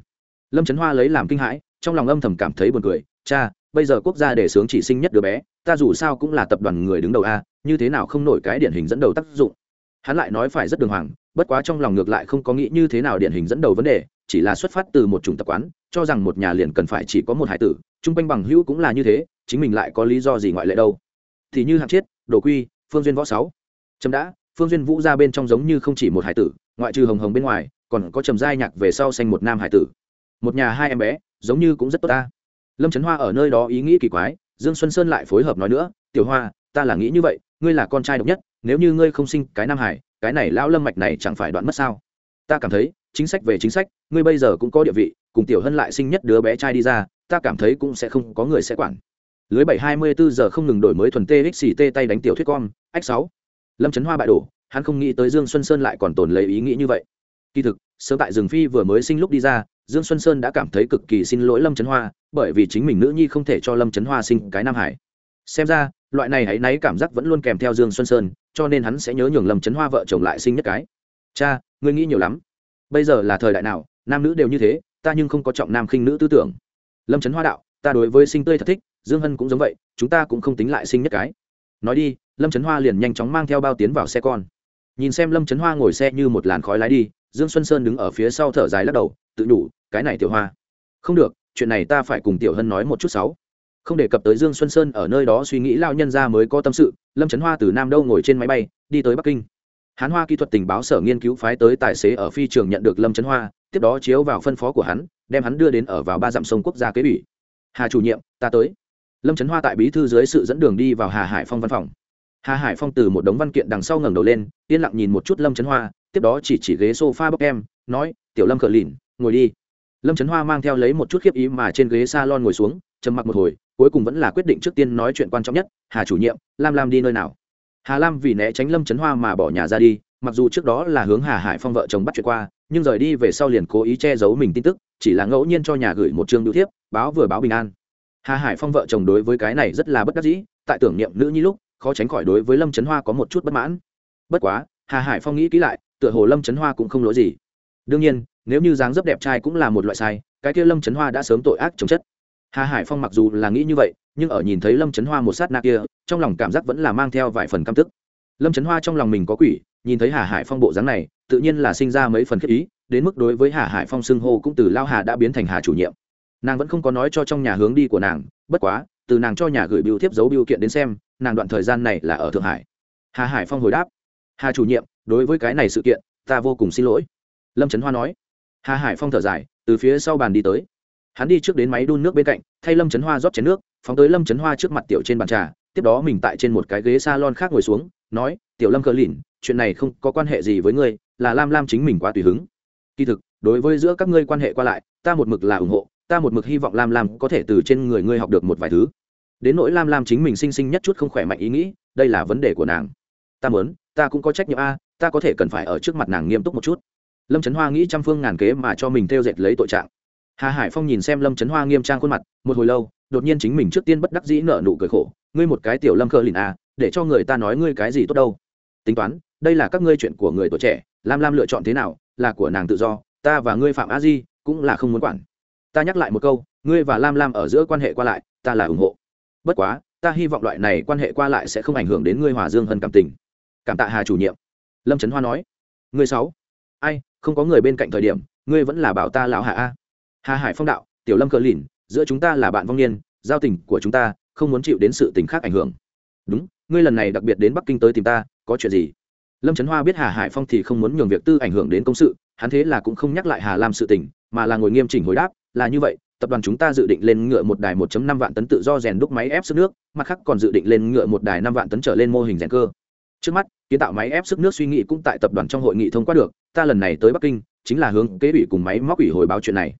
Lâm trấn hoa lấy làm kinh hãi, trong lòng âm thầm cảm thấy buồn cười, cha bây giờ quốc gia để sướng chỉ sinh nhất đứa bé, ta dù sao cũng là tập đoàn người đứng đầu a, như thế nào không nổi cái điển hình dẫn đầu tác dụng. Hắn lại nói phải rất đường hoàng, bất quá trong lòng ngược lại không có nghĩ như thế nào điển hình dẫn đầu vấn đề, chỉ là xuất phát từ một chủng tập quán, cho rằng một nhà liền cần phải chỉ có một hải tử, chung quanh bằng hữu cũng là như thế, chính mình lại có lý do gì ngoại lệ đâu. Thì như hạng chiết, đồ quy, phương duyên võ sáu. Trầm đã, phương duyên vũ ra bên trong giống như không chỉ một hải tử, ngoại trừ hồng hồng bên ngoài, còn có trầm giai nhạc về sau xanh một nam hải tử. Một nhà hai em bé, giống như cũng rất tốt ta lâm trấn hoa ở nơi đó ý nghĩ kỳ quái, dương xuân sơn lại phối hợp nói nữa, tiểu hoa, ta là nghĩ như vậy, ngươi là con trai độc nhất, nếu như ngươi không sinh cái nam hải, cái này lão lâm mạch này chẳng phải đoạn mất sao? Ta cảm thấy, chính sách về chính sách, ngươi bây giờ cũng có địa vị, cùng tiểu hân lại sinh nhất đứa bé trai đi ra, ta cảm thấy cũng sẽ không có người sẽ quản. Lưới bảy hai mươi bốn giờ không ngừng đổi mới thuần txt tay đánh tiểu thuyết con ách sáu. Lâm trấn hoa bại đổ, hắn không nghĩ tới dương xuân sơn lại còn tồn lấy ý nghĩ như vậy. Kỳ thực, sớm tại rừng phi vừa mới sinh lúc đi ra dương xuân sơn đã cảm thấy cực kỳ xin lỗi lâm trấn hoa, bởi vì chính mình nữ nhi không thể cho lâm trấn hoa sinh cái nam hải. Xem ra, loại này hãy náy cảm giác vẫn luôn kèm theo dương xuân sơn, cho nên hắn sẽ nhớ nhường lâm trấn hoa vợ chồng lại sinh nhất cái. Cha, ngươi nghĩ nhiều lắm. Bây giờ là thời đại nào, nam nữ đều như thế, ta nhưng không có trọng nam khinh nữ tư tưởng. Lâm trấn hoa đạo, ta đối với sinh tươi thật thích, dương hân cũng giống vậy, chúng ta cũng không tính lại sinh nhất cái. Nói đi, lâm trấn hoa liền nhanh chóng mang theo bao tiến vào xe con. Nhìn xem lâm trấn hoa ngồi xe như một làn khói lái đi dương xuân sơn đứng ở phía sau thở dài lắc đầu, tự đủ cái này tiểu hoa. Không được, chuyện này ta phải cùng tiểu hân nói một chút sáu. Không đề cập tới dương xuân sơn ở nơi đó suy nghĩ lao nhân ra mới có tâm sự, lâm trấn hoa từ nam đâu ngồi trên máy bay, đi tới bắc kinh. Hán hoa kỹ thuật tình báo sở nghiên cứu phái tới tài xế ở phi trường nhận được lâm trấn hoa, tiếp đó chiếu vào phân phó của hắn, đem hắn đưa đến ở vào ba dặm sông quốc gia kế ủy hà chủ nhiệm, ta tới. Lâm trấn hoa tại bí thư dưới sự dẫn đường đi vào hà hải phong văn phòng. Hà hải phong từ một đống văn kiện đằng sau ngẩng đầu lên, yên lặng nhìn một chút lâm trấn hoa tiếp đó chỉ chỉ ghế sofa bốc em, nói, tiểu lâm cờ lìn, ngồi đi. Lâm trấn hoa mang theo lấy một chút khiếp ý mà trên ghế salon ngồi xuống, trầm mặc một hồi, cuối cùng vẫn là quyết định trước tiên nói chuyện quan trọng nhất, hà chủ nhiệm, lam lam đi nơi nào? Hà lam vì né tránh lâm trấn hoa mà bỏ nhà ra đi, mặc dù trước đó là hướng hà hải phong vợ chồng bắt chuyện qua, nhưng rời đi về sau liền cố ý che giấu mình tin tức, chỉ là ngẫu nhiên cho nhà gửi một chương biểu thiếp, báo vừa báo bình an. Hà hải phong vợ chồng đối với cái này rất là bất đắc dĩ, tại tưởng niệm nữ nhi lúc, khó tránh khỏi đối với lâm trấn hoa có một chút bất mãn. Bất quá, hà hải phong nghĩ kỹ lại tựa hồ lâm trấn hoa cũng không lỗi gì. Đương nhiên, nếu như dáng dấp đẹp trai cũng là một loại sai, cái kia lâm trấn hoa đã sớm tội ác chống chất. Hà hải phong mặc dù là nghĩ như vậy, nhưng ở nhìn thấy lâm trấn hoa một sát na kia, trong lòng cảm giác vẫn là mang theo vài phần căm tức. Lâm trấn hoa trong lòng mình có quỷ, nhìn thấy hà hải phong bộ dáng này, tự nhiên là sinh ra mấy phần khiếp ý, đến mức đối với hà hải phong xưng hô cũng từ lao hà đã biến thành hà chủ nhiệm. Nàng vẫn không có nói cho trong nhà hướng đi của nàng, bất quá, từ nàng cho nhà gửi biểu thiếp dấu biểu kiện đến xem, nàng đoạn thời gian này là ở thượng hải. Hà hải phong hồi đáp, hà chủ nhiệm đối với cái này sự kiện, ta vô cùng xin lỗi. Lâm trấn hoa nói. Hà hải phong thở dài, từ phía sau bàn đi tới. Hắn đi trước đến máy đun nước bên cạnh, thay lâm trấn hoa rót chén nước, phóng tới lâm trấn hoa trước mặt tiểu trên bàn trà, tiếp đó mình tại trên một cái ghế s a lon khác ngồi xuống, nói, tiểu lâm cờ lìn, chuyện này không có quan hệ gì với ngươi, là lam lam chính mình quá tùy hứng. Kỳ thực, đối với giữa các ngươi quan hệ qua lại, ta một mực là ủng hộ, ta một mực hy vọng lam lam có thể từ trên người ngươi học được một vài thứ. Đến nỗi lam lam chính mình sinh sinh nhất chút không khỏe mạnh ý nghĩ, đây là vấn đề của nàng. Ta muốn, ta cũng có trách nhiệm a ta có thể cần phải ở trước mặt nàng nghiêm túc một chút. Lâm trấn hoa nghĩ trăm phương ngàn kế mà cho mình theo dệt lấy tội trạng. Hà hải phong nhìn xem lâm trấn hoa nghiêm trang khuôn mặt một hồi lâu đột nhiên chính mình trước tiên bất đắc dĩ nợ nụ cười khổ ngươi một cái tiểu lâm khờ lìn à, để cho người ta nói ngươi cái gì tốt đâu. Tính toán đây là các ngươi chuyện của người tuổi trẻ lam lam lựa chọn thế nào là của nàng tự do ta và ngươi phạm a di cũng là không muốn quản. Ta nhắc lại một câu ngươi và lam lam ở giữa quan hệ qua lại ta là ủng hộ. Bất quá ta hy vọng loại này quan hệ qua lại sẽ không ảnh hưởng đến ngươi hòa dương hơn cảm tình. Cảm tạ hà chủ nhiệm lâm trấn hoa nói ngươi sáu, ai, không có người bên cạnh thời điểm, ngươi vẫn là bảo ta lão hạ a. Hà hải phong đạo, tiểu lâm cờ lìn, giữa chúng ta là bạn vong niên, giao tình của chúng ta không muốn chịu đến sự tình khác ảnh hưởng. Đúng, ngươi lần này đặc biệt đến bắc kinh tới tìm ta, có chuyện gì? Lâm trấn hoa biết hà hải phong thì không muốn nhường việc tư ảnh hưởng đến công sự, hắn thế là cũng không nhắc lại hà lam sự tình, mà là ngồi nghiêm chỉnh hồi đáp, là như vậy, tập đoàn chúng ta dự định lên ngựa một đài 1.5 vạn tấn tự do rèn đúc máy ép sức nước, mặt khác còn dự định lên ngựa một đài 5 vạn tấn trở lên mô hình rèn cơ trước mắt, kiến tạo máy ép sức nước suy nghĩ cũng tại tập đoàn trong hội nghị thông qua được, ta lần này tới bắc kinh, chính là hướng kế ủy cùng máy móc ủy hồi báo chuyện này.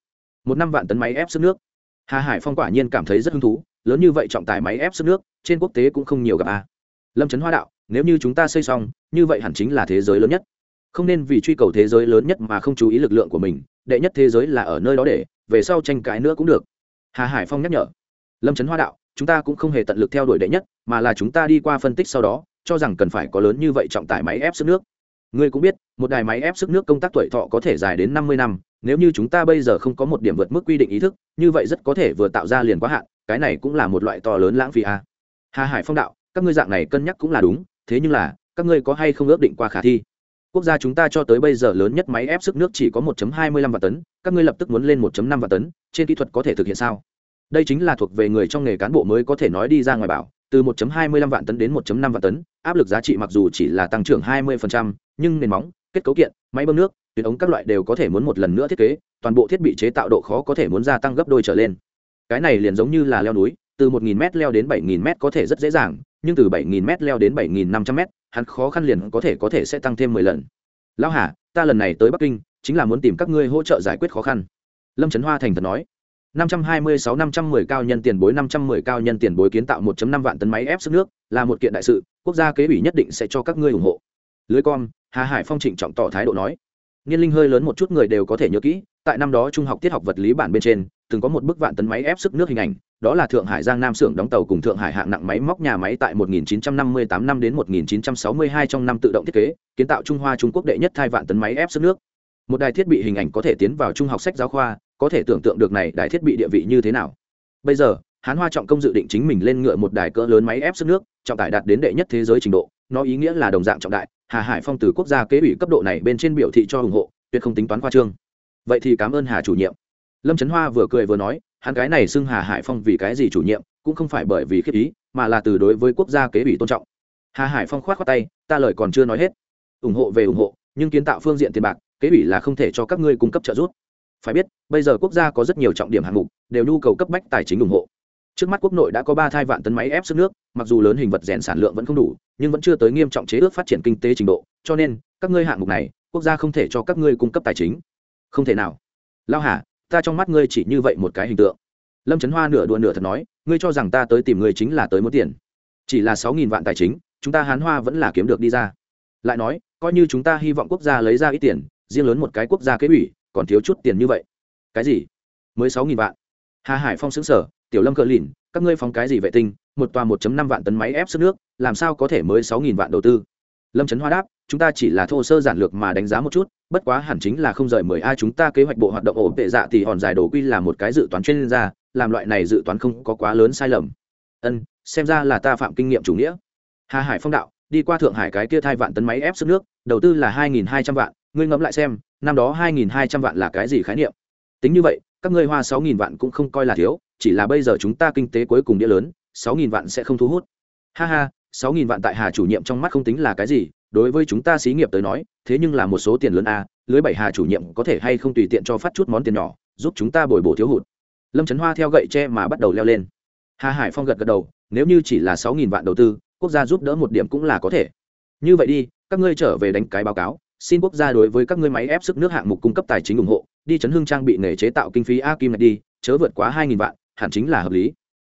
Một năm vạn tấn máy ép sức nước. Hà hải phong quả nhiên cảm thấy rất hứng thú, lớn như vậy trọng tải máy ép sức nước, trên quốc tế cũng không nhiều gặp a lâm trấn hoa đạo, nếu như chúng ta xây xong, như vậy hẳn chính là thế giới lớn nhất. Không nên vì truy cầu thế giới lớn nhất mà không chú ý lực lượng của mình, đệ nhất thế giới là ở nơi đó để, về sau tranh cãi nữa cũng được. Hà hải phong nhắc nhở. Lâm trấn hoa đạo, chúng ta cũng không hề tận lực theo đuổi đệ nhất, mà là chúng ta đi qua phân tích sau đó cho rằng cần phải có lớn như vậy trọng tải máy ép sức nước. Ngươi cũng biết, một đài máy ép sức nước công tác tuổi thọ có thể dài đến năm mươi năm, nếu như chúng ta bây giờ không có một điểm vượt mức quy định ý thức, như vậy rất có thể vừa tạo ra liền quá hạn, cái này cũng là một loại to lớn lãng phí a. À. hà hải phong đạo, các ngươi dạng này cân nhắc cũng là đúng, thế nhưng là, các ngươi có hay không ước định qua khả thi? Quốc gia chúng ta cho tới bây giờ lớn nhất máy ép sức nước chỉ có 1.25 vạn tấn, các ngươi lập tức muốn lên 1.5 vạn tấn, trên kỹ thuật có thể thực hiện sao? Đây chính là thuộc về người trong nghề cán bộ mới có thể nói đi ra ngoài bảo từ 1.25 vạn tấn đến 1.5 vạn tấn áp lực giá trị mặc dù chỉ là tăng trưởng 20%, nhưng nền móng kết cấu kiện máy bơm nước tuyến ống các loại đều có thể muốn một lần nữa thiết kế toàn bộ thiết bị chế tạo độ khó có thể muốn gia tăng gấp đôi trở lên. Cái này liền giống như là leo núi từ 1.000 m leo đến 7.000 m có thể rất dễ dàng nhưng từ 7.000 m leo đến 7.500 m hắn khó khăn liền có thể có thể sẽ tăng thêm 10 lần. Lão hà ta lần này tới bắc kinh chính là muốn tìm các ngươi hỗ trợ giải quyết khó khăn. Lâm trấn hoa thành thật nói. 526 510 cao nhân tiền bối 510 cao nhân tiền bối kiến tạo 1.5 vạn tấn máy ép sức nước, là một kiện đại sự, quốc gia kế ủy nhất định sẽ cho các ngươi ủng hộ. Lưới con, Hà Hải Phong trịnh trọng tỏ thái độ nói. Niên linh hơi lớn một chút người đều có thể nhớ kỹ, tại năm đó trung học tiết học vật lý bản bên trên, từng có một bức vạn tấn máy ép sức nước hình ảnh, đó là Thượng Hải Giang Nam xưởng đóng tàu cùng Thượng Hải hạng nặng máy móc nhà máy tại 1958 năm đến 1962 trong năm tự động thiết kế, kiến tạo Trung Hoa Trung Quốc đệ nhất thai vạn tấn máy ép sức nước. Một đài thiết bị hình ảnh có thể tiến vào trung học sách giáo khoa, có thể tưởng tượng được này đài thiết bị địa vị như thế nào. Bây giờ, Hán Hoa trọng công dự định chính mình lên ngựa một đài cỡ lớn máy ép sức nước, trọng tải đạt đến đệ nhất thế giới trình độ, nó ý nghĩa là đồng dạng trọng đại, Hà Hải Phong từ quốc gia kế ủy cấp độ này bên trên biểu thị cho ủng hộ, tuyệt không tính toán khoa trương. Vậy thì cảm ơn Hà chủ nhiệm. Lâm Trấn Hoa vừa cười vừa nói, hắn cái này xưng hà hải phong vì cái gì chủ nhiệm cũng không phải bởi vì khiếp ý mà là từ đối với quốc gia kế ủy tôn trọng hà hải phong khoát khoát tay ta lời còn chưa nói hết ủng hộ về ủng hộ nhưng kiến tạo phương diện tiền bạc kế ủy là không thể cho các ngươi cung cấp trợ giúp phải biết, bây giờ quốc gia có rất nhiều trọng điểm hạng mục, đều nhu cầu cấp bách tài chính ủng hộ. Trước mắt quốc nội đã có ba thai vạn tấn máy ép sức nước, mặc dù lớn hình vật rèn sản lượng vẫn không đủ, nhưng vẫn chưa tới nghiêm trọng chế ước phát triển kinh tế trình độ, cho nên, các ngươi hạng mục này, quốc gia không thể cho các ngươi cung cấp tài chính. Không thể nào. Lao hà, ta trong mắt ngươi chỉ như vậy một cái hình tượng. Lâm trấn hoa nửa đùa nửa thật nói, ngươi cho rằng ta tới tìm ngươi chính là tới muốn tiền. Chỉ là sáu nghìn vạn tài chính, chúng ta hán hoa vẫn là kiếm được đi ra. Lại nói, coi như chúng ta hy vọng quốc gia lấy ra ít tiền, riêng lớn một cái quốc gia kế ủy còn thiếu chút tiền như vậy. Cái gì? Mới sáu nghìn vạn. Hà hải phong xứng sở tiểu lâm cờ lìn, các ngươi phóng cái gì vệ tinh? Một tòa một năm vạn tấn máy ép sức nước, làm sao có thể mới sáu nghìn vạn đầu tư? Lâm trấn hoa đáp, chúng ta chỉ là thô sơ giản lược mà đánh giá một chút, bất quá hẳn chính là không rời mười ai chúng ta kế hoạch bộ hoạt động ổn tệ dạ thì hòn giải đồ quy là một cái dự toán chuyên gia, làm loại này dự toán không có quá lớn sai lầm. Ân, xem ra là ta phạm kinh nghiệm chủ nghĩa. Hà hải phong đạo, đi qua thượng hải cái kia thai vạn tấn máy ép sức nước, đầu tư là hai nghìn hai trăm vạn, ngươi ngẫm lại xem năm đó hai nghìn hai trăm vạn là cái gì khái niệm? Tính như vậy, các ngươi hoa sáu nghìn vạn cũng không coi là thiếu, chỉ là bây giờ chúng ta kinh tế cuối cùng đĩa lớn, sáu nghìn vạn sẽ không thu hút. Ha ha, sáu nghìn vạn tại hà chủ nhiệm trong mắt không tính là cái gì, đối với chúng ta xí nghiệp tới nói, thế nhưng là một số tiền lớn a, lưới bảy hà chủ nhiệm có thể hay không tùy tiện cho phát chút món tiền nhỏ, giúp chúng ta bồi bổ thiếu hụt. Lâm trấn hoa theo gậy tre mà bắt đầu leo lên. Hà hải phong gật gật đầu, nếu như chỉ là sáu nghìn vạn đầu tư, quốc gia giúp đỡ một điểm cũng là có thể. Như vậy đi, các ngươi trở về đánh cái báo cáo xin quốc gia đối với các ngươi máy ép sức nước hạng mục cung cấp tài chính ủng hộ, đi chấn hương trang bị nghề chế tạo kinh phí a kim này đi, chớ vượt quá hai nghìn vạn, hẳn chính là hợp lý.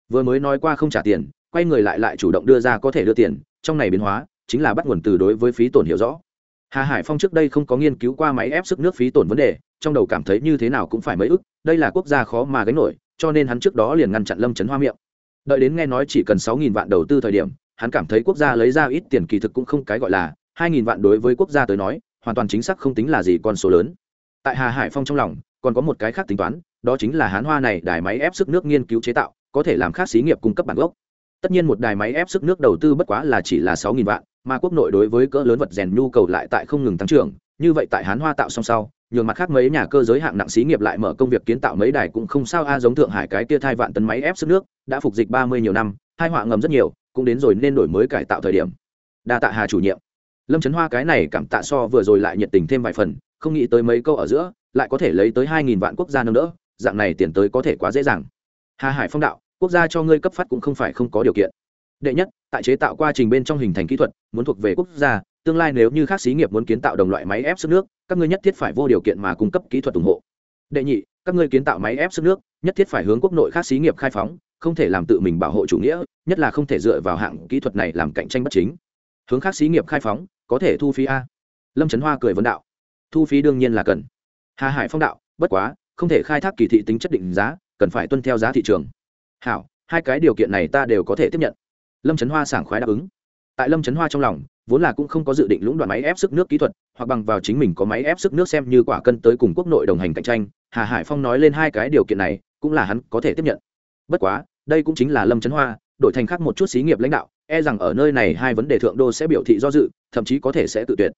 Vừa mới nói qua không trả tiền, quay người lại lại chủ động đưa ra có thể đưa tiền, trong này biến hóa chính là bắt nguồn từ đối với phí tổn hiểu rõ. Hà hải phong trước đây không có nghiên cứu qua máy ép sức nước phí tổn vấn đề, trong đầu cảm thấy như thế nào cũng phải mấy ức, đây là quốc gia khó mà gánh nổi, cho nên hắn trước đó liền ngăn chặn lâm chấn hoa miệng. Đợi đến nghe nói chỉ cần sáu nghìn vạn đầu tư thời điểm, hắn cảm thấy quốc gia lấy ra ít tiền kỳ thực cũng không cái gọi là, hai nghìn vạn đối với quốc gia tới nói hoàn toàn chính xác không tính là gì con số lớn. Tại hà hải phong trong lòng, còn có một cái khác tính toán, đó chính là hán hoa này đài máy ép sức nước nghiên cứu chế tạo, có thể làm khác xí nghiệp cung cấp bản gốc. Tất nhiên một đài máy ép sức nước đầu tư bất quá là chỉ là sáu nghìn vạn, mà quốc nội đối với cỡ lớn vật rèn nhu cầu lại tại không ngừng tăng trưởng, như vậy tại hán hoa tạo song sau, nhường mặt khác mấy nhà cơ giới hạng nặng xí nghiệp lại mở công việc kiến tạo mấy đài cũng không sao a, giống thượng hải cái kia thai vạn tấn máy ép sức nước, đã phục dịch ba mươi nhiều năm hai họa ngầm rất nhiều, cũng đến rồi nên đổi mới cải tạo thời điểm. Đa tạ hà chủ nhiệm lâm trấn hoa cái này cảm tạ so vừa rồi lại nhiệt tình thêm vài phần, không nghĩ tới mấy câu ở giữa, lại có thể lấy tới hai nghìn vạn quốc gia nâng đỡ, dạng này tiền tới có thể quá dễ dàng. Hà hải phong đạo, quốc gia cho ngươi cấp phát cũng không phải không có điều kiện. Đệ nhất, tại chế tạo quá trình bên trong hình thành kỹ thuật, muốn thuộc về quốc gia, tương lai nếu như các xí nghiệp muốn kiến tạo đồng loại máy ép sức nước, các ngươi nhất thiết phải vô điều kiện mà cung cấp kỹ thuật ủng hộ. Đệ nhị, các ngươi kiến tạo máy ép sức nước, nhất thiết phải hướng quốc nội khác xí nghiệp khai phóng, không thể làm tự mình bảo hộ chủ nghĩa, nhất là không thể dựa vào hạng kỹ thuật này làm cạnh tranh bất chính. Hướng khác xí nghiệp khai phóng có thể thu phí a? Lâm trấn hoa cười vấn đạo. Thu phí đương nhiên là cần. Hà hải phong đạo, bất quá, không thể khai thác kỳ thị tính chất định giá, cần phải tuân theo giá thị trường. Hảo, hai cái điều kiện này ta đều có thể tiếp nhận. Lâm trấn hoa sảng khoái đáp ứng. Tại lâm trấn hoa trong lòng, vốn là cũng không có dự định lũng đoạn máy ép sức nước kỹ thuật, hoặc bằng vào chính mình có máy ép sức nước xem như quả cân tới cùng quốc nội đồng hành cạnh tranh, hà hải phong nói lên hai cái điều kiện này, cũng là hắn có thể tiếp nhận. Bất quá, đây cũng chính là lâm trấn hoa đổi thành khác một chút xí nghiệp lãnh đạo e rằng ở nơi này hai vấn đề thượng đô sẽ biểu thị do dự, thậm chí có thể sẽ tự tuyệt.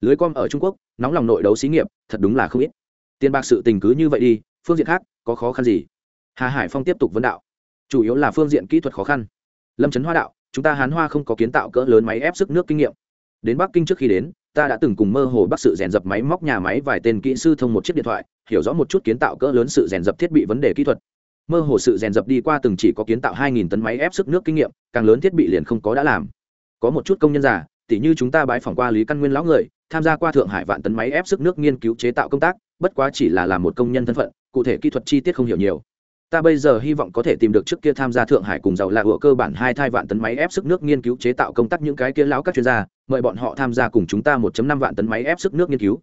Lưới com ở trung quốc, nóng lòng nội đấu xí nghiệp, thật đúng là không ít. Tiền bạc sự tình cứ như vậy đi, phương diện khác, có khó khăn gì? Hà hải phong tiếp tục vấn đạo. Chủ yếu là phương diện kỹ thuật khó khăn. Lâm trấn hoa đạo, chúng ta hán hoa không có kiến tạo cỡ lớn máy ép sức nước kinh nghiệm. Đến bắc kinh trước khi đến, ta đã từng cùng mơ hồ bắc sự rèn dập máy móc nhà máy vài tên kỹ sư thông một chiếc điện thoại, hiểu rõ một chút kiến tạo cỡ lớn sự rèn dập thiết bị vấn đề kỹ thuật mơ hồ sự rèn dập đi qua từng chỉ có kiến tạo 2.000 tấn máy ép sức nước kinh nghiệm, càng lớn thiết bị liền không có đã làm. Có một chút công nhân già, tỉ như chúng ta bái phỏng qua lý căn nguyên lão người, tham gia qua thượng hải vạn tấn máy ép sức nước nghiên cứu chế tạo công tác, bất quá chỉ là làm một công nhân thân phận, cụ thể kỹ thuật chi tiết không hiểu nhiều. Ta bây giờ hy vọng có thể tìm được trước kia tham gia thượng hải cùng giàu là ủa cơ bản hai thai vạn tấn máy ép sức nước nghiên cứu chế tạo công tác những cái kia lão các chuyên gia, mời bọn họ tham gia cùng chúng ta 1.5 vạn tấn máy ép sức nước nghiên cứu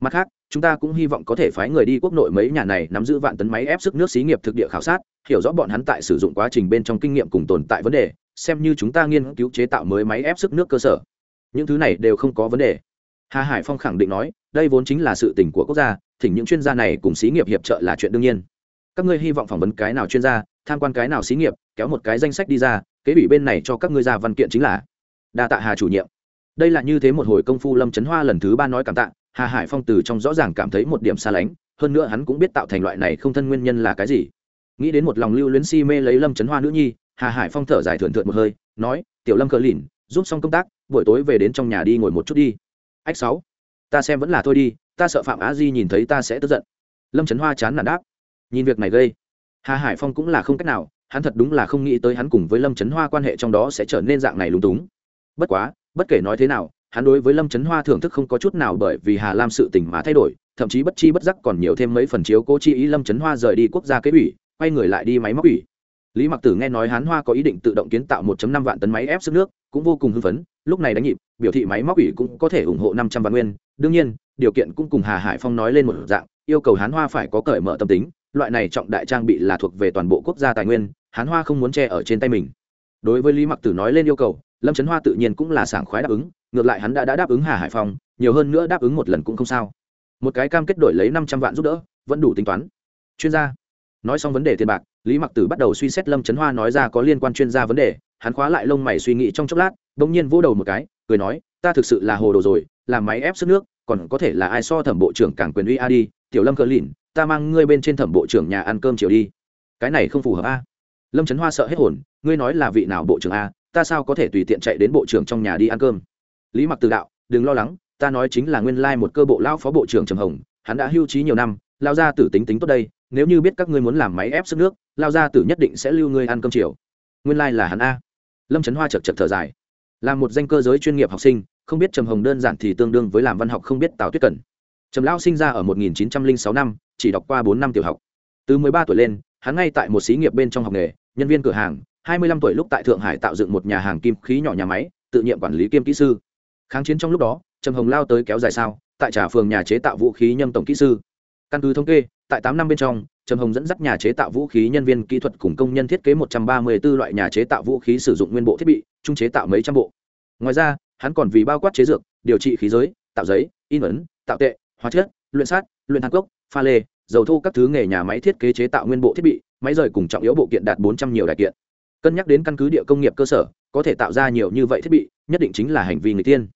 mặt khác, chúng ta cũng hy vọng có thể phái người đi quốc nội mấy nhà này nắm giữ vạn tấn máy ép sức nước xí nghiệp thực địa khảo sát, hiểu rõ bọn hắn tại sử dụng quá trình bên trong kinh nghiệm cùng tồn tại vấn đề, xem như chúng ta nghiên cứu chế tạo mới máy ép sức nước cơ sở. Những thứ này đều không có vấn đề. Hà hải phong khẳng định nói, đây vốn chính là sự tình của quốc gia, thỉnh những chuyên gia này cùng xí nghiệp hiệp trợ là chuyện đương nhiên. Các ngươi hy vọng phỏng vấn cái nào chuyên gia, tham quan cái nào xí nghiệp, kéo một cái danh sách đi ra, kế ủy bên này cho các ngươi ra văn kiện chính là đa tạ hà chủ nhiệm. Đây là như thế một hồi công phu lâm trấn hoa lần thứ ba nói cảm tạ hà hải phong từ trong rõ ràng cảm thấy một điểm xa lánh, hơn nữa hắn cũng biết tạo thành loại này không thân nguyên nhân là cái gì. Nghĩ đến một lòng lưu luyến si mê lấy lâm trấn hoa nữ nhi, hà hải phong thở dài thườn thượt một hơi, nói, tiểu lâm cờ lìn, giúp xong công tác, buổi tối về đến trong nhà đi ngồi một chút đi. Ách sáu, ta xem vẫn là thôi đi, ta sợ phạm á di nhìn thấy ta sẽ tức giận. Lâm trấn hoa chán nản đáp, nhìn việc này gây. Hà hải phong cũng là không cách nào, hắn thật đúng là không nghĩ tới hắn cùng với lâm trấn hoa quan hệ trong đó sẽ trở nên dạng này lúng túng. Bất quá, bất kể nói thế nào hắn đối với lâm trấn hoa thưởng thức không có chút nào bởi vì hà lam sự tình mà thay đổi, thậm chí bất chi bất giác còn nhiều thêm mấy phần chiếu cố chi ý lâm trấn hoa rời đi quốc gia kế ủy, quay người lại đi máy móc ủy. Lý mặc tử nghe nói hán hoa có ý định tự động kiến tạo 1 năm vạn tấn máy ép sức nước, cũng vô cùng hưng phấn, lúc này đánh nhịp, biểu thị máy móc ủy cũng có thể ủng hộ năm trăm vạn nguyên. Đương nhiên, điều kiện cũng cùng hà hải phong nói lên một dạng, yêu cầu hán hoa phải có cởi mở tâm tính, loại này trọng đại trang bị là thuộc về toàn bộ quốc gia tài nguyên hán hoa không muốn che ở trên tay mình. Đối với lý mặc tử nói lên yêu cầu lâm trấn hoa tự nhiên cũng là sảng khoái đáp ứng ngược lại hắn đã, đã đáp ứng hà hải phong nhiều hơn nữa đáp ứng một lần cũng không sao một cái cam kết đổi lấy năm trăm vạn giúp đỡ vẫn đủ tính toán chuyên gia nói xong vấn đề tiền bạc lý mặc tử bắt đầu suy xét lâm trấn hoa nói ra có liên quan chuyên gia vấn đề hắn khóa lại lông mày suy nghĩ trong chốc lát đ ỗ n g nhiên vỗ đầu một cái cười nói ta thực sự là hồ đồ rồi làm máy ép sức nước còn có thể là ai so thẩm bộ trưởng cảng quyền uy a đi tiểu lâm cờ lìn ta mang ngươi bên trên thẩm bộ trưởng nhà ăn cơm chiều đi cái này không phù hợp a lâm trấn hoa sợ hết hồn ngươi nói là vị nào bộ trưởng a ta sao có thể tùy tiện chạy đến bộ trưởng trong nhà đi ăn cơm? Lý mặc từ đạo, đừng lo lắng, ta nói chính là nguyên lai một cơ bộ lao phó bộ trưởng trầm hồng, hắn đã hưu trí nhiều năm lao ra tử tính tính tốt đây, nếu như biết các ngươi muốn làm máy ép sức nước lao ra tử nhất định sẽ lưu ngươi ăn cơm chiều. Nguyên lai、like、là hắn a. Lâm trấn hoa chật chật thở dài. Là một danh cơ giới chuyên nghiệp học sinh, không biết trầm hồng đơn giản thì tương đương với làm văn học không biết tào tuyết cần trầm lao sinh ra ở 1906 năm, chỉ đọc qua bốn năm tiểu học. Từ 13 tuổi lên, hắn ngay tại một xí nghiệp bên trong học nghề, nhân viên cửa hàng 25 tuổi lúc tại thượng hải tạo dựng một nhà hàng kim khí nhỏ nhà máy, tự nhiệm quản lý kiêm kỹ sư. Kháng chiến trong lúc đó, trầm hồng lao tới kéo dài sao, tại trả phường nhà chế tạo vũ khí nhâm tổng kỹ sư. Căn cứ thống kê, tại tám năm bên trong, trầm hồng dẫn dắt nhà chế tạo vũ khí nhân viên kỹ thuật cùng công nhân thiết kế một trăm ba mươi 134 loại nhà chế tạo vũ khí sử dụng nguyên bộ thiết bị trung chế tạo mấy trăm bộ. Ngoài ra, hắn còn vì bao quát chế dược, điều trị khí giới, tạo giấy, in ấn, tạo tệ, hóa chất, luyện sát, luyện than cốc, pha lê, dầu thô các thứ nghề nhà máy thiết kế chế tạo nguyên bộ thiết bị, máy rời cùng trọng yếu bộ kiện đạt bốn trăm nhiều đại kiện cân nhắc đến căn cứ địa công nghiệp cơ sở, có thể tạo ra nhiều như vậy thiết bị, nhất định chính là hành vi người tiên.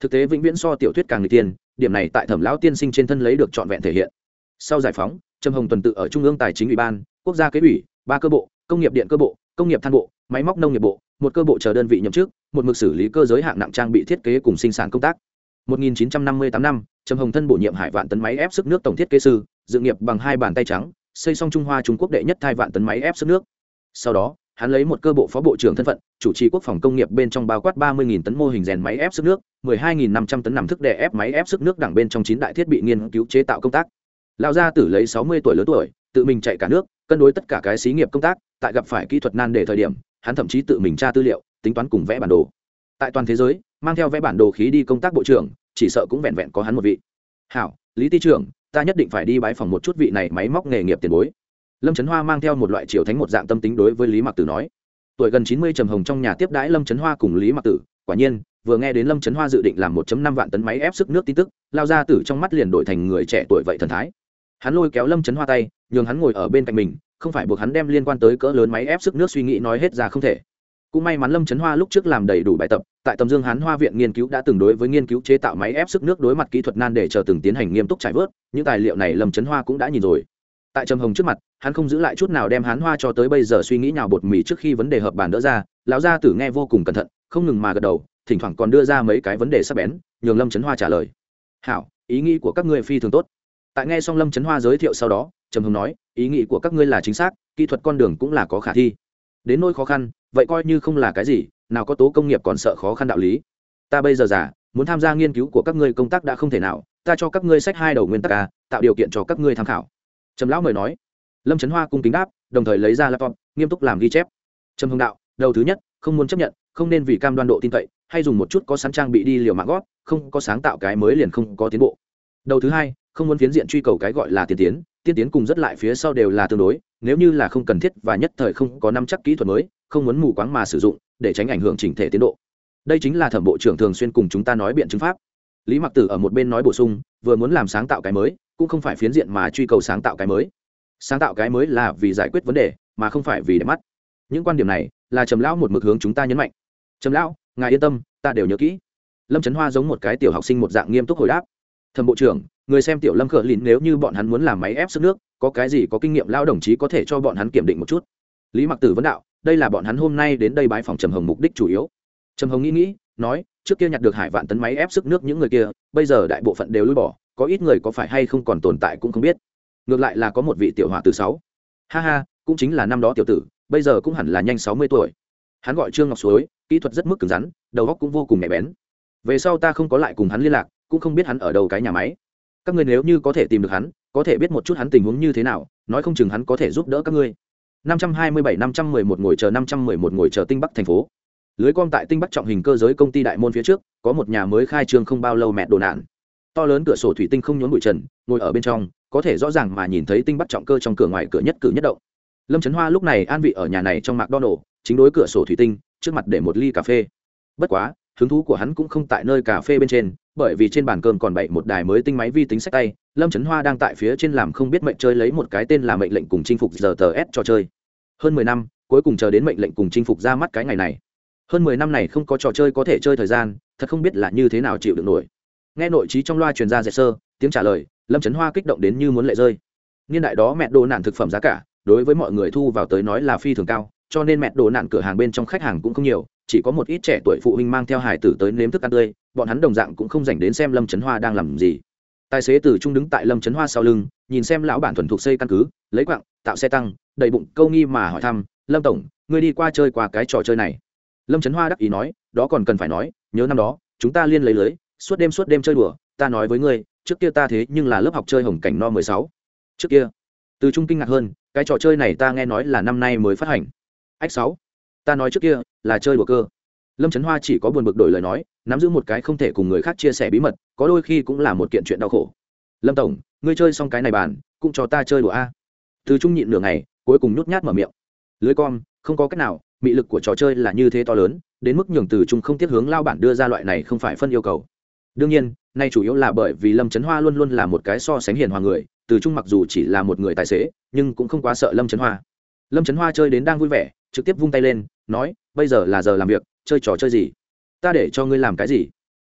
Thực tế vĩnh viễn so tiểu thuyết càng người tiên, điểm này tại thẩm lão tiên sinh trên thân lấy được trọn vẹn thể hiện. Sau giải phóng, trầm hồng tuần tự ở trung ương tài chính ủy ban, quốc gia kế ủy, ba cơ bộ, công nghiệp điện cơ bộ, công nghiệp than bộ, máy móc nông nghiệp bộ, một cơ bộ chờ đơn vị nhậm chức, một mực xử lý cơ giới hạng nặng trang bị thiết kế cùng sinh sản công tác. 1958 năm, trầm hồng thân bổ nhiệm hải vạn tấn máy ép sức nước tổng thiết kế sư, dự nghiệp bằng hai bàn tay trắng, xây xong trung hoa trung quốc đệ nhất thai vạn tấn máy ép sức nước. Sau đó hắn lấy một cơ bộ phó bộ trưởng thân phận, chủ trì quốc phòng công nghiệp bên trong bao quát 30.000 tấn mô hình rèn máy ép sức nước 12.500 tấn nằm thức đè ép máy ép sức nước đẳng bên trong chín đại thiết bị nghiên cứu chế tạo công tác. Lão gia tử lấy sáu mươi tuổi lớn tuổi, tự mình chạy cả nước, cân đối tất cả cái xí nghiệp công tác, tại gặp phải kỹ thuật nan đề thời điểm, hắn thậm chí tự mình tra tư liệu, tính toán cùng vẽ bản đồ. Tại toàn thế giới, mang theo vẽ bản đồ khí đi công tác bộ trưởng, chỉ sợ cũng vẹn vẹn có hắn một vị. Hảo, lý ty trưởng, ta nhất định phải đi bãi phòng một chút vị này máy móc nghề nghiệp tiền bối lâm trấn hoa mang theo một loại triều thánh một dạng tâm tính đối với lý mặc tử nói. Tuổi gần chín mươi trầm hồng trong nhà tiếp đãi lâm trấn hoa cùng lý mặc tử, quả nhiên, vừa nghe đến lâm trấn hoa dự định làm một năm vạn tấn máy ép sức nước tin tức, lao ra tử trong mắt liền đổi thành người trẻ tuổi vậy thần thái. Hắn lôi kéo lâm trấn hoa tay, nhường hắn ngồi ở bên cạnh mình, không phải buộc hắn đem liên quan tới cỡ lớn máy ép sức nước suy nghĩ nói hết ra không thể. Cũng may mắn lâm trấn hoa lúc trước làm đầy đủ bài tập, tại tầm dương hán hoa viện nghiên cứu đã từng đối với nghiên cứu chế tạo máy ép sức nước đối mặt kỹ thuật nan để chờ từng tiến hành nghiêm túc trải vớt, những tài liệu này lâm trấn hoa cũng đã nhìn rồi tại trầm hồng trước mặt, hắn không giữ lại chút nào đem hắn hoa cho tới bây giờ suy nghĩ nào bột mì trước khi vấn đề hợp bàn đỡ ra, lão gia tử nghe vô cùng cẩn thận, không ngừng mà gật đầu, thỉnh thoảng còn đưa ra mấy cái vấn đề sắp bén, nhường lâm trấn hoa trả lời. Hảo, ý nghĩ của các ngươi phi thường tốt. Tại nghe xong lâm trấn hoa giới thiệu sau đó, trầm hồng nói, ý nghĩ của các ngươi là chính xác, kỹ thuật con đường cũng là có khả thi. Đến nỗi khó khăn, vậy coi như không là cái gì, nào có tố công nghiệp còn sợ khó khăn đạo lý. Ta bây giờ già, muốn tham gia nghiên cứu của các ngươi công tác đã không thể nào, ta cho các ngươi sách hai đầu nguyên tắc ca tạo điều kiện cho các ngươi tham khảo trầm lão mời nói. Lâm trấn hoa cung kính đáp, đồng thời lấy ra laptop, nghiêm túc làm ghi chép. Trầm hưng đạo, đầu thứ nhất, không muốn chấp nhận, không nên vì cam đoan độ tin cậy, hay dùng một chút có sẵn trang bị đi liều mạng gót không có sáng tạo cái mới liền không có tiến bộ. Đầu thứ hai, không muốn phiến diện truy cầu cái gọi là tiên tiến tiên tiến cùng rất lại phía sau đều là tương đối, nếu như là không cần thiết và nhất thời không có năm chắc kỹ thuật mới, không muốn mù quáng mà sử dụng, để tránh ảnh hưởng chỉnh thể tiến độ. Đây chính là thẩm bộ trưởng thường xuyên cùng chúng ta nói biện chứng pháp lý mặc tử ở một bên nói bổ sung, vừa muốn làm sáng tạo cái mới, cũng không phải phiến diện mà truy cầu sáng tạo cái mới. Sáng tạo cái mới là vì giải quyết vấn đề, mà không phải vì đẹp mắt. Những quan điểm này là trầm lão một mực hướng chúng ta nhấn mạnh. Trầm lão, ngài yên tâm, ta đều nhớ kỹ. Lâm trấn hoa giống một cái tiểu học sinh một dạng nghiêm túc hồi đáp. Thẩm bộ trưởng, người xem tiểu lâm khở lìn nếu như bọn hắn muốn làm máy ép sức nước, có cái gì có kinh nghiệm lao đồng chí có thể cho bọn hắn kiểm định một chút? Lý mặc tử vấn đạo, đây là bọn hắn hôm nay đến đây bãi phòng trầm hồng mục đích chủ yếu. Trầm hồng nghĩ nghĩ, nói trước kia nhặt được hải vạn tấn máy ép sức nước những người kia, bây giờ đại bộ phận đều lui bỏ, có ít người có phải hay không còn tồn tại cũng không biết. Ngược lại là có một vị tiểu hòa từ sáu. Ha ha, cũng chính là năm đó tiểu tử, bây giờ cũng hẳn là nhanh sáu mươi tuổi. Hắn gọi trương ngọc suối, kỹ thuật rất mức cứng rắn, đầu óc cũng vô cùng nhạy bén. Về sau ta không có lại cùng hắn liên lạc, cũng không biết hắn ở đâu cái nhà máy. Các người nếu như có thể tìm được hắn, có thể biết một chút hắn tình huống như thế nào, nói không chừng hắn có thể giúp đỡ các ngươi. 527 511 ngồi chờ 511 ngồi chờ tinh bắc thành phố lưới com tại tinh bắc trọng hình cơ giới công ty đại môn phía trước, có một nhà mới khai trương không bao lâu mẹ đồ nạn. To lớn cửa sổ thủy tinh không nhốn bụi trần, ngồi ở bên trong, có thể rõ ràng mà nhìn thấy tinh bắt trọng cơ trong cửa ngoài cửa nhất cử nhất động. Lâm trấn hoa lúc này an vị ở nhà này trong mạc đo nổ chính đối cửa sổ thủy tinh, trước mặt để một ly cà phê. Bất quá, hứng thú của hắn cũng không tại nơi cà phê bên trên, bởi vì trên bàn cơm còn bậy một đài mới tinh máy vi tính sách tay, lâm trấn hoa đang tại phía trên làm không biết mệnh chơi lấy một cái tên là mệnh lệnh cùng chinh phục giờ tờ s cho chơi. Hơn mười năm, cuối cùng chờ đến mệnh lệnh cùng chinh phục ra mắt cái ngày này hơn mười năm này không có trò chơi có thể chơi thời gian, thật không biết là như thế nào chịu được nổi. Nghe nội trí trong loa truyền ra dẹp sơ, tiếng trả lời, lâm trấn hoa kích động đến như muốn lệ rơi. Niên đại đó mẹ đồ nạn thực phẩm giá cả, đối với mọi người thu vào tới nói là phi thường cao, cho nên mẹ đồ nạn cửa hàng bên trong khách hàng cũng không nhiều, chỉ có một ít trẻ tuổi phụ huynh mang theo hải tử tới nếm thức ăn tươi, bọn hắn đồng dạng cũng không dành đến xem lâm trấn hoa đang làm gì. Tài xế từ trung đứng tại lâm trấn hoa sau lưng, nhìn xem lão bản thuần thục xây căn cứ, lấy quặng tạo xe tăng, đầy bụng, câu nghi mà hỏi thăm, lâm tổng, ngươi đi qua chơi qua cái trò chơi này? Lâm trấn hoa đắc ý nói, đó còn cần phải nói, nhớ năm đó, chúng ta liên lấy lưới, suốt đêm suốt đêm chơi đùa, ta nói với ngươi, trước kia ta thế nhưng là lớp học chơi hồng cảnh no mười sáu. Trước kia, từ trung kinh ngạc hơn, cái trò chơi này ta nghe nói là năm nay mới phát hành. Ách sáu, ta nói trước kia là chơi đùa cơ. Lâm trấn hoa chỉ có buồn bực đổi lời nói, nắm giữ một cái không thể cùng người khác chia sẻ bí mật, có đôi khi cũng là một kiện chuyện đau khổ. Lâm tổng, ngươi chơi xong cái này bàn, cũng cho ta chơi đùa a. Từ trung nhịn nửa ngày, cuối cùng nhút nhát mở miệng. Lưới con, không có cách nào mị lực của trò chơi là như thế to lớn, đến mức nhường từ trung không tiếc hướng lao bản đưa ra loại này không phải phân yêu cầu. Đương nhiên, nay chủ yếu là bởi vì lâm trấn hoa luôn luôn là một cái so sánh hiền hòa người, từ trung mặc dù chỉ là một người tài xế, nhưng cũng không quá sợ lâm trấn hoa. Lâm trấn hoa chơi đến đang vui vẻ, trực tiếp vung tay lên, nói, bây giờ là giờ làm việc, chơi trò chơi gì? Ta để cho ngươi làm cái gì?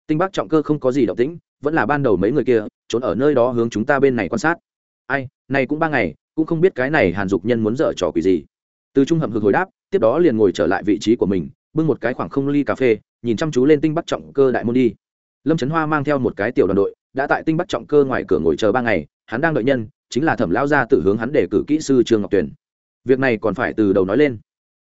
Tinh bác trọng cơ không có gì động tĩnh, vẫn là ban đầu mấy người kia, trốn ở nơi đó hướng chúng ta bên này quan sát. Ai, này cũng ba ngày, cũng không biết cái này hàn dục nhân muốn dở trò quỷ gì. Từ trung hậm hực hồi đáp tiếp đó liền ngồi trở lại vị trí của mình, bưng một cái khoảng không ly cà phê, nhìn chăm chú lên tinh bắc trọng cơ đại môn đi. Lâm trấn hoa mang theo một cái tiểu đoàn đội, đã tại tinh bắc trọng cơ ngoài cửa ngồi chờ ba ngày, hắn đang đợi nhân, chính là thẩm lão gia từ hướng hắn để cử kỹ sư trương ngọc tuyền. Việc này còn phải từ đầu nói lên.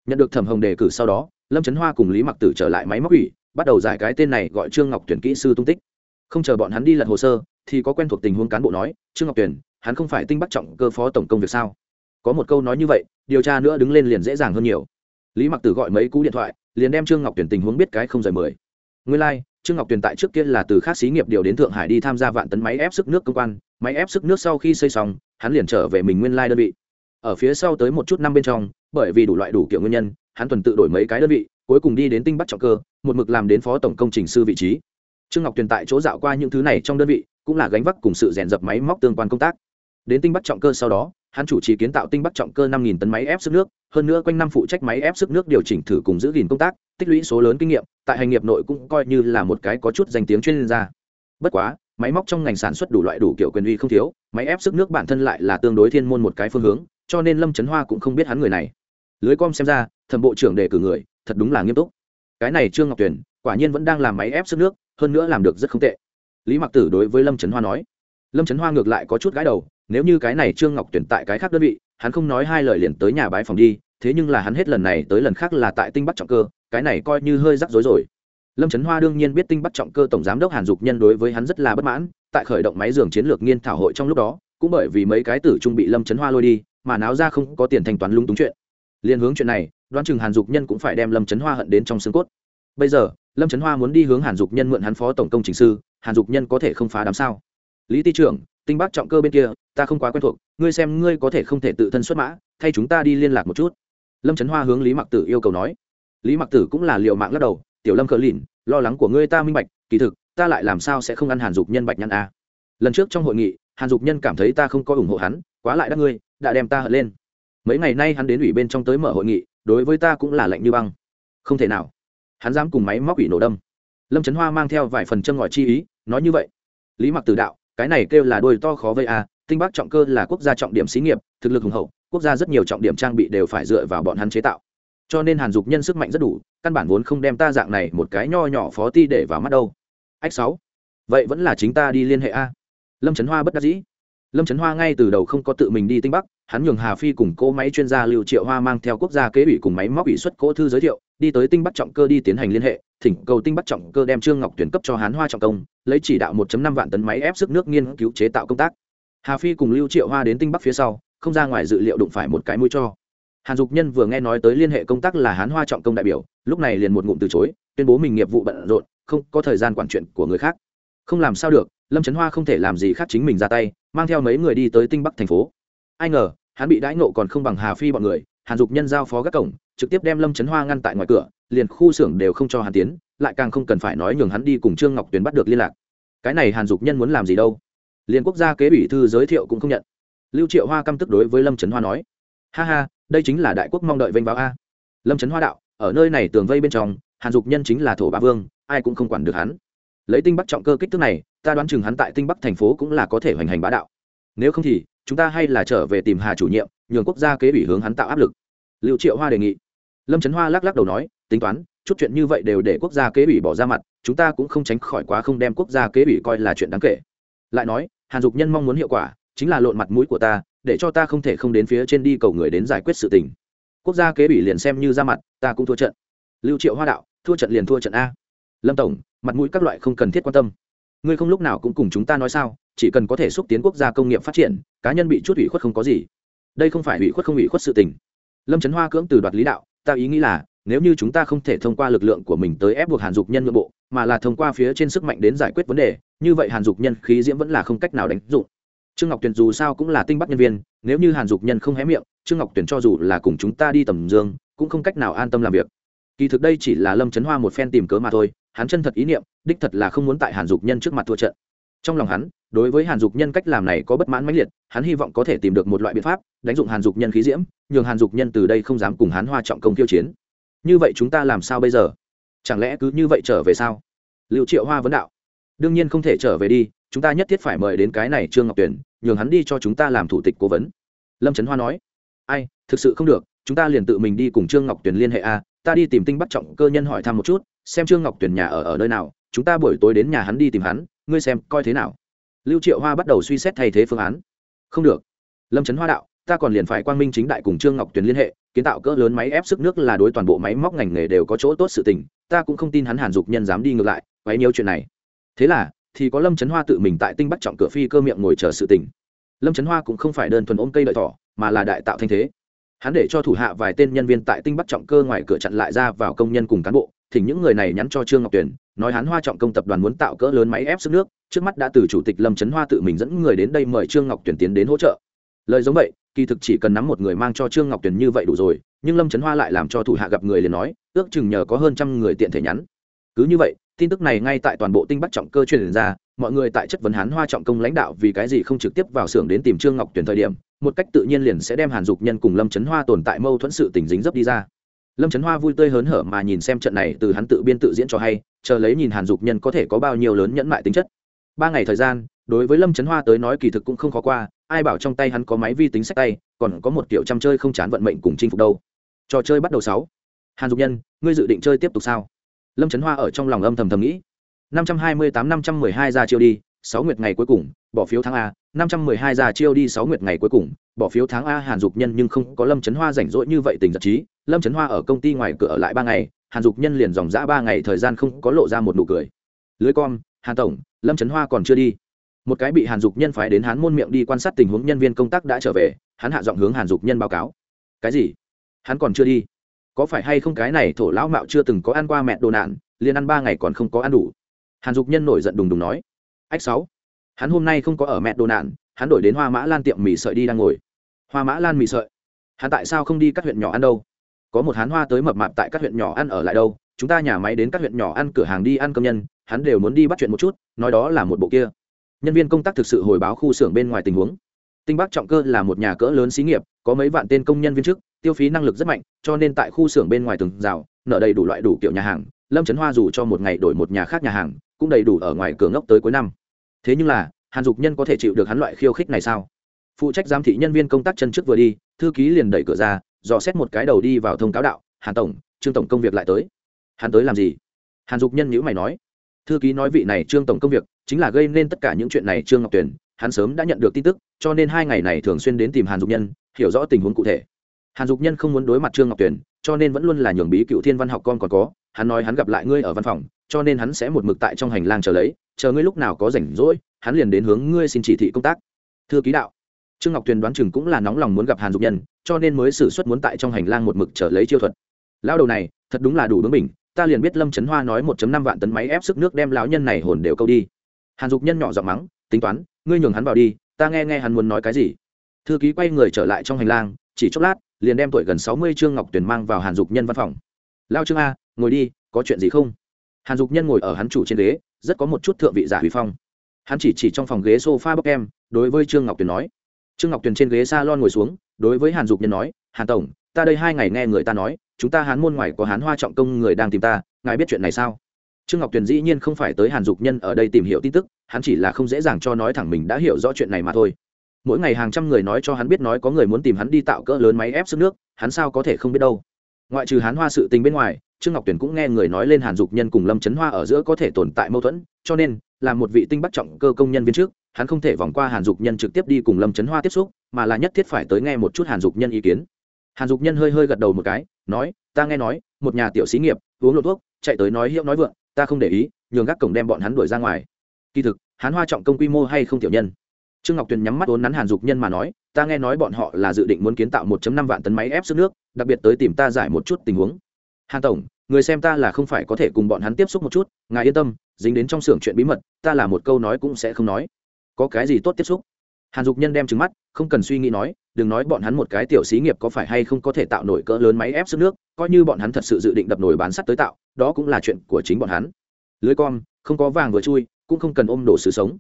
Nhận được thẩm hồng đề cử sau đó, lâm trấn hoa cùng lý mặc tử trở lại máy móc ủy, bắt đầu giải cái tên này gọi trương ngọc tuyển kỹ sư tung tích. Không chờ bọn hắn đi lật hồ sơ, thì có quen thuộc tình huống cán bộ nói, trương ngọc tuyển hắn không phải tinh bắt trọng cơ phó tổng công việc sao? Có một câu nói như vậy, điều tra nữa đứng lên liền dễ dàng hơn nhiều lý mặc tử gọi mấy cú điện thoại liền đem trương ngọc tuyển tình huống biết cái không rời mười. Nguyên lai、like, trương ngọc tuyển tại trước kia là từ khác xí nghiệp điều đến thượng hải đi tham gia vạn tấn máy ép sức nước công quan máy ép sức nước sau khi xây xong hắn liền trở về mình nguyên lai đơn vị. Ở phía sau tới một chút năm bên trong bởi vì đủ loại đủ kiểu nguyên nhân hắn tuần tự đổi mấy cái đơn vị cuối cùng đi đến tinh bắt trọng cơ một mực làm đến phó tổng công trình sư vị trí. Trương ngọc tuyền tại chỗ dạo qua những thứ này trong đơn vị cũng là gánh vác cùng sự rèn dập máy móc tương quan công tác. Đến tinh bắt trọng cơ sau đó hắn chủ trì kiến tạo tinh bắc trọng cơ năm tấn máy ép sức nước, hơn nữa quanh năm phụ trách máy ép sức nước điều chỉnh thử cùng giữ gìn công tác, tích lũy số lớn kinh nghiệm, tại hành nghiệp nội cũng coi như là một cái có chút danh tiếng chuyên gia. Bất quá, máy móc trong ngành sản xuất đủ loại đủ kiểu quyền uy không thiếu, máy ép sức nước bản thân lại là tương đối thiên môn một cái phương hướng, cho nên lâm trấn hoa cũng không biết hắn người này. Lưới com xem ra, thẩm bộ trưởng đề cử người, thật đúng là nghiêm túc. Cái này trương ngọc tuyền, quả nhiên vẫn đang làm máy ép sức nước, hơn nữa làm được rất không tệ. Lý mặc tử đối với lâm trấn hoa nói. Lâm trấn hoa ngược lại có chút gái đầu nếu như cái này trương ngọc tuyển tại cái khác đơn vị, hắn không nói hai lời liền tới nhà bái phòng đi, thế nhưng là hắn hết lần này tới lần khác là tại tinh bắc trọng cơ, cái này coi như hơi rắc rối rồi. Lâm trấn hoa đương nhiên biết tinh bắc trọng cơ tổng giám đốc hàn dục nhân đối với hắn rất là bất mãn, tại khởi động máy giường chiến lược nghiên thảo hội trong lúc đó, cũng bởi vì mấy cái tử trung bị lâm trấn hoa lôi đi, mà náo ra không có tiền thanh toán lung túng chuyện. Liên hướng chuyện này, đoán chừng hàn dục nhân cũng phải đem lâm trấn hoa hận đến trong xương cốt. Bây giờ, lâm trấn hoa muốn đi hướng hàn dục nhân mượn hắn phó tổng công trình sư, hàn dục nhân có thể không phá đám sao? Lý ty trưởng tinh bắc trọng cơ bên kia, ta không quá quen thuộc, ngươi xem ngươi có thể không thể tự thân xuất mã, thay chúng ta đi liên lạc một chút. Lâm trấn hoa hướng lý mặc tử yêu cầu nói. Lý mặc tử cũng là liệu mạng lắc đầu, tiểu lâm cờ lìn, lo lắng của ngươi ta minh bạch, kỳ thực, ta lại làm sao sẽ không ăn hàn dục nhân bạch nhăn a? Lần trước trong hội nghị, hàn dục nhân cảm thấy ta không có ủng hộ hắn, quá lại đắc ngươi, đã đem ta hận lên. Mấy ngày nay hắn đến ủy bên trong tới mở hội nghị, đối với ta cũng là lạnh như băng. Không thể nào. Hắn dám cùng máy móc ủy nổ đâm. Lâm trấn hoa mang theo vài phần châm ngòi chi ý, nói như vậy. Lý mặc tử đạo cái này kêu là đôi to khó vây a, tinh bắc trọng cơ là quốc gia trọng điểm xí nghiệp, thực lực hùng hậu, quốc gia rất nhiều trọng điểm trang bị đều phải dựa vào bọn hắn chế tạo. Cho nên hàn dục nhân sức mạnh rất đủ, căn bản vốn không đem ta dạng này một cái nho nhỏ phó ti để vào mắt đâu. Ách sáu, vậy vẫn là chính ta đi liên hệ a. Lâm trấn hoa bất đắc dĩ lâm trấn hoa ngay từ đầu không có tự mình đi tinh bắc, hắn nhường hà phi cùng cỗ máy chuyên gia lưu triệu hoa mang theo quốc gia kế ủy cùng máy móc ủy xuất cỗ thư giới thiệu, đi tới tinh bắc trọng cơ đi tiến hành liên hệ, thỉnh cầu tinh bắc trọng cơ đem trương ngọc tuyển cấp cho hán hoa trọng công, lấy chỉ đạo 1 năm vạn tấn máy ép sức nước nghiên cứu chế tạo công tác. Hà phi cùng lưu triệu hoa đến tinh bắc phía sau, không ra ngoài dự liệu đụng phải một cái mũi cho. Hàn dục nhân vừa nghe nói tới liên hệ công tác là hán hoa trọng công đại biểu, lúc này liền một ngụm từ chối, tuyên bố mình nghiệp vụ bận rộn, không có thời gian quản chuyện của người khác. Không làm sao được, lâm trấn hoa không thể làm gì khác chính mình ra tay mang theo mấy người đi tới tinh bắc thành phố. Ai ngờ, hắn bị đãi nộ còn không bằng hà phi bọn người, hàn dục nhân giao phó các cổng, trực tiếp đem lâm trấn hoa ngăn tại ngoài cửa, liền khu xưởng đều không cho hàn tiến, lại càng không cần phải nói nhường hắn đi cùng trương ngọc tuyền bắt được liên lạc. Cái này hàn dục nhân muốn làm gì đâu? Liền quốc gia kế ủy thư giới thiệu cũng không nhận. Lưu triệu hoa căm tức đối với lâm trấn hoa nói, ha ha, đây chính là đại quốc mong đợi vênh báo a. Lâm trấn hoa đạo, ở nơi này tường vây bên trong, hàn dục nhân chính là thổ ba vương, ai cũng không quản được hắn lấy tinh bắc trọng cơ kích thước này, ta đoán chừng hắn tại tinh bắc thành phố cũng là có thể hoành hành bá đạo. Nếu không thì, chúng ta hay là trở về tìm hà chủ nhiệm, nhường quốc gia kế ủy hướng hắn tạo áp lực. Liệu triệu hoa đề nghị. Lâm trấn hoa lắc lắc đầu nói, tính toán, chút chuyện như vậy đều để quốc gia kế ủy bỏ ra mặt, chúng ta cũng không tránh khỏi quá không đem quốc gia kế ủy coi là chuyện đáng kể. Lại nói, hàn dục nhân mong muốn hiệu quả, chính là lộn mặt mũi của ta, để cho ta không thể không đến phía trên đi cầu người đến giải quyết sự tình. Quốc gia kế ủy liền xem như ra mặt, ta cũng thua trận. Lưu triệu hoa đạo, thua trận liền thua trận a. Lâm tổng mặt mũi các loại không cần thiết quan tâm. Ngươi không lúc nào cũng cùng chúng ta nói sao, chỉ cần có thể xúc tiến quốc gia công nghiệp phát triển, cá nhân bị chút ủy khuất không có gì. Đây không phải ủy khuất không ủy khuất sự tình. Lâm trấn hoa cưỡng từ đoạt lý đạo, ta ý nghĩ là, nếu như chúng ta không thể thông qua lực lượng của mình tới ép buộc hàn dục nhân nội bộ, mà là thông qua phía trên sức mạnh đến giải quyết vấn đề, như vậy hàn dục nhân khí diễm vẫn là không cách nào đánh dụng. Trương ngọc tuyền dù sao cũng là tinh bắc nhân viên, nếu như hàn dục nhân không hé miệng, trương ngọc tuyền cho dù là cùng chúng ta đi tầm dương, cũng không cách nào an tâm làm việc. Kỳ thực đây chỉ là lâm trấn hoa một phen tìm cớ mà thôi hắn chân thật ý niệm, đích thật là không muốn tại hàn dục nhân trước mặt thua trận. Trong lòng hắn, đối với hàn dục nhân cách làm này có bất mãn mãnh liệt, hắn hy vọng có thể tìm được một loại biện pháp, đánh dụng hàn dục nhân khí diễm, nhường hàn dục nhân từ đây không dám cùng hắn hoa trọng công tiêu chiến. Như vậy chúng ta làm sao bây giờ? Chẳng lẽ cứ như vậy trở về sao? Liệu triệu hoa vấn đạo. Đương nhiên không thể trở về đi, chúng ta nhất thiết phải mời đến cái này trương ngọc tuyển, nhường hắn đi cho chúng ta làm thủ tịch cố vấn. Lâm trấn hoa nói. Ai, thực sự không được, chúng ta liền tự mình đi cùng trương ngọc tuyển liên hệ a, ta đi tìm tinh bắt trọng cơ nhân hỏi thăm một chút xem trương ngọc tuyển nhà ở ở nơi nào, chúng ta buổi tối đến nhà hắn đi tìm hắn, ngươi xem coi thế nào. Lưu triệu hoa bắt đầu suy xét thay thế phương án. Không được. Lâm trấn hoa đạo, ta còn liền phải quang minh chính đại cùng trương ngọc tuyền liên hệ, kiến tạo cỡ lớn máy ép sức nước là đối toàn bộ máy móc ngành nghề đều có chỗ tốt sự tình, ta cũng không tin hắn hàn dục nhân dám đi ngược lại, quấy nhiều chuyện này. Thế là, thì có lâm trấn hoa tự mình tại tinh bắt trọng cửa phi cơ miệng ngồi chờ sự tình. Lâm trấn hoa cũng không phải đơn thuần ôm cây đợi thỏ, mà là đại tạo thanh thế. Hắn để cho thủ hạ vài tên nhân viên tại tinh bắt trọng cơ ngoài cửa chặn lại ra vào công nhân cùng cán bộ thỉnh những người này nhắn cho trương ngọc tuyển nói hắn hoa trọng công tập đoàn muốn tạo cỡ lớn máy ép sức nước, trước mắt đã từ chủ tịch lâm trấn hoa tự mình dẫn người đến đây mời trương ngọc tuyển tiến đến hỗ trợ. Lời giống vậy, kỳ thực chỉ cần nắm một người mang cho trương ngọc tuyển như vậy đủ rồi, nhưng lâm trấn hoa lại làm cho thủ hạ gặp người liền nói, ước chừng nhờ có hơn trăm người tiện thể nhắn. Cứ như vậy, tin tức này ngay tại toàn bộ tinh bắc trọng cơ truyền ra, mọi người tại chất vấn hán hoa trọng công lãnh đạo vì cái gì không trực tiếp vào xưởng đến tìm trương ngọc tuyển thời điểm, một cách tự nhiên liền sẽ đem hàn dục nhân cùng lâm trấn hoa tồn tại mâu thuẫn sự tình dính dấp đi ra lâm trấn hoa vui tươi hớn hở mà nhìn xem trận này từ hắn tự biên tự diễn cho hay, chờ lấy nhìn hàn dục nhân có thể có bao nhiêu lớn nhẫn mại tính chất. Ba ngày thời gian, đối với lâm trấn hoa tới nói kỳ thực cũng không khó qua, ai bảo trong tay hắn có máy vi tính sách tay, còn có một kiểu trăm chơi không chán vận mệnh cùng chinh phục đâu. Trò chơi bắt đầu sáu. Hàn dục nhân, ngươi dự định chơi tiếp tục sao? Lâm trấn hoa ở trong lòng âm thầm thầm nghĩ. năm trăm hai mươi tám, năm trăm mười hai ra chiêu đi, sáu nguyệt ngày cuối cùng, bỏ phiếu tháng a, năm trăm mười hai ra chiêu đi, sáu nguyệt ngày cuối cùng bỏ phiếu tháng a hàn dục nhân nhưng không có lâm trấn hoa rảnh rỗi như vậy tình giật trí. Lâm trấn hoa ở công ty ngoài cửa ở lại ba ngày, hàn dục nhân liền dòng dã ba ngày thời gian không có lộ ra một nụ cười. Lưới com, hàn tổng, lâm trấn hoa còn chưa đi. Một cái bị hàn dục nhân phái đến hán môn miệng đi quan sát tình huống nhân viên công tác đã trở về, hắn hạ giọng hướng hàn dục nhân báo cáo. Cái gì? Hắn còn chưa đi. Có phải hay không cái này thổ lão mạo chưa từng có ăn qua mẹ đồ nạn, liền ăn ba ngày còn không có ăn đủ. Hàn dục nhân nổi giận đùng đùng nói. Ách sáu. Hắn hôm nay không có ở mẹ đồ nạn hắn đổi đến hoa mã lan tiệm mì sợi đi đang ngồi. Hoa mã lan mì sợi? Hắn tại sao không đi các huyện nhỏ ăn đâu? Có một hắn hoa tới mập mạp tại các huyện nhỏ ăn ở lại đâu? Chúng ta nhà máy đến các huyện nhỏ ăn cửa hàng đi ăn công nhân, hắn đều muốn đi bắt chuyện một chút, nói đó là một bộ kia. Nhân viên công tác thực sự hồi báo khu xưởng bên ngoài tình huống. Tinh bắc trọng cơ là một nhà cỡ lớn xí nghiệp, có mấy vạn tên công nhân viên chức, tiêu phí năng lực rất mạnh, cho nên tại khu xưởng bên ngoài từng rào nợ đầy đủ loại đủ kiểu nhà hàng. Lâm trấn hoa dù cho một ngày đổi một nhà khác nhà hàng, cũng đầy đủ ở ngoài cửa ngốc tới cuối năm. Thế nhưng là hàn dục nhân có thể chịu được hắn loại khiêu khích này sao? Phụ trách giám thị nhân viên công tác chân trước vừa đi, thư ký liền đẩy cửa ra, dò xét một cái đầu đi vào thông cáo đạo, hàn tổng, trương tổng công việc lại tới. Hắn tới làm gì? Hàn dục nhân nhữ mày nói. Thư ký nói vị này trương tổng công việc chính là gây nên tất cả những chuyện này trương ngọc tuyền, hắn sớm đã nhận được tin tức, cho nên hai ngày này thường xuyên đến tìm hàn dục nhân, hiểu rõ tình huống cụ thể. Hàn dục nhân không muốn đối mặt trương ngọc tuyền, cho nên vẫn luôn là nhường bí cựu thiên văn học con còn có, hắn nói hắn gặp lại ngươi ở văn phòng, cho nên hắn sẽ một mực tại trong hành lang chờ lấy chờ ngươi lúc nào có rảnh rỗi, hắn liền đến hướng ngươi xin chỉ thị công tác. Thưa ký đạo, trương ngọc tuyền đoán chừng cũng là nóng lòng muốn gặp hàn dục nhân, cho nên mới xử suất muốn tại trong hành lang một mực chờ lấy chiêu thuật. Lao đầu này, thật đúng là đủ bướng mình ta liền biết lâm trấn hoa nói một năm vạn tấn máy ép sức nước đem lão nhân này hồn đều câu đi. Hàn dục nhân nhỏ giọng mắng, tính toán, ngươi nhường hắn vào đi, ta nghe nghe hắn muốn nói cái gì. Thư ký quay người trở lại trong hành lang, chỉ chốc lát, liền đem tuổi gần sáu mươi trương ngọc tuyền mang vào hàn dục nhân văn phòng. Lao trương a, ngồi đi, có chuyện gì không? Hàn dục nhân ngồi ở hắn chủ trên ghế rất có một chút thượng vị giả huy phong. Hắn chỉ chỉ trong phòng ghế s o f a bốc em, đối với trương ngọc tuyền nói. Trương ngọc tuyền trên ghế s a lon ngồi xuống, đối với hàn dục nhân nói, hàn tổng, ta đây hai ngày nghe người ta nói, chúng ta hán môn ngoài có hán hoa trọng công người đang tìm ta, ngài biết chuyện này sao? Trương ngọc tuyền dĩ nhiên không phải tới hàn dục nhân ở đây tìm hiểu tin tức, hắn chỉ là không dễ dàng cho nói thẳng mình đã hiểu rõ chuyện này mà thôi. Mỗi ngày hàng trăm người nói cho hắn biết nói có người muốn tìm hắn đi tạo cỡ lớn máy ép sức nước, hắn sao có thể không biết đâu. Ngoại trừ hán hoa sự tình bên ngoài trương ngọc tuyền cũng nghe người nói lên hàn dục nhân cùng lâm trấn hoa ở giữa có thể tồn tại mâu thuẫn, cho nên là một vị tinh bắt trọng cơ công nhân viên trước, hắn không thể vòng qua hàn dục nhân trực tiếp đi cùng lâm trấn hoa tiếp xúc, mà là nhất thiết phải tới nghe một chút hàn dục nhân ý kiến. Hàn dục nhân hơi hơi gật đầu một cái, nói, ta nghe nói, một nhà tiểu xí nghiệp, uống lột thuốc, chạy tới nói hiệu nói vượng, ta không để ý, nhường gác cổng đem bọn hắn đuổi ra ngoài. Kỳ thực, hắn hoa trọng công quy mô hay không tiểu nhân? Trương ngọc tuyền nhắm mắt vốn nắn hàn dục nhân mà nói, ta nghe nói bọn họ là dự định muốn kiến tạo 1 năm vạn tấn máy ép sức nước, đặc biệt tới tìm ta giải một chút tình huống hàn tổng, người xem ta là không phải có thể cùng bọn hắn tiếp xúc một chút, ngài yên tâm, dính đến trong xưởng chuyện bí mật, ta là một câu nói cũng sẽ không nói. Có cái gì tốt tiếp xúc? Hàn dục nhân đem trứng mắt, không cần suy nghĩ nói, đừng nói bọn hắn một cái tiểu xí nghiệp có phải hay không có thể tạo nổi cỡ lớn máy ép sức nước, coi như bọn hắn thật sự dự định đập nổi bán sắt tới tạo, đó cũng là chuyện của chính bọn hắn. Lưới con không có vàng vừa chui, cũng không cần ôm đổ sự sống.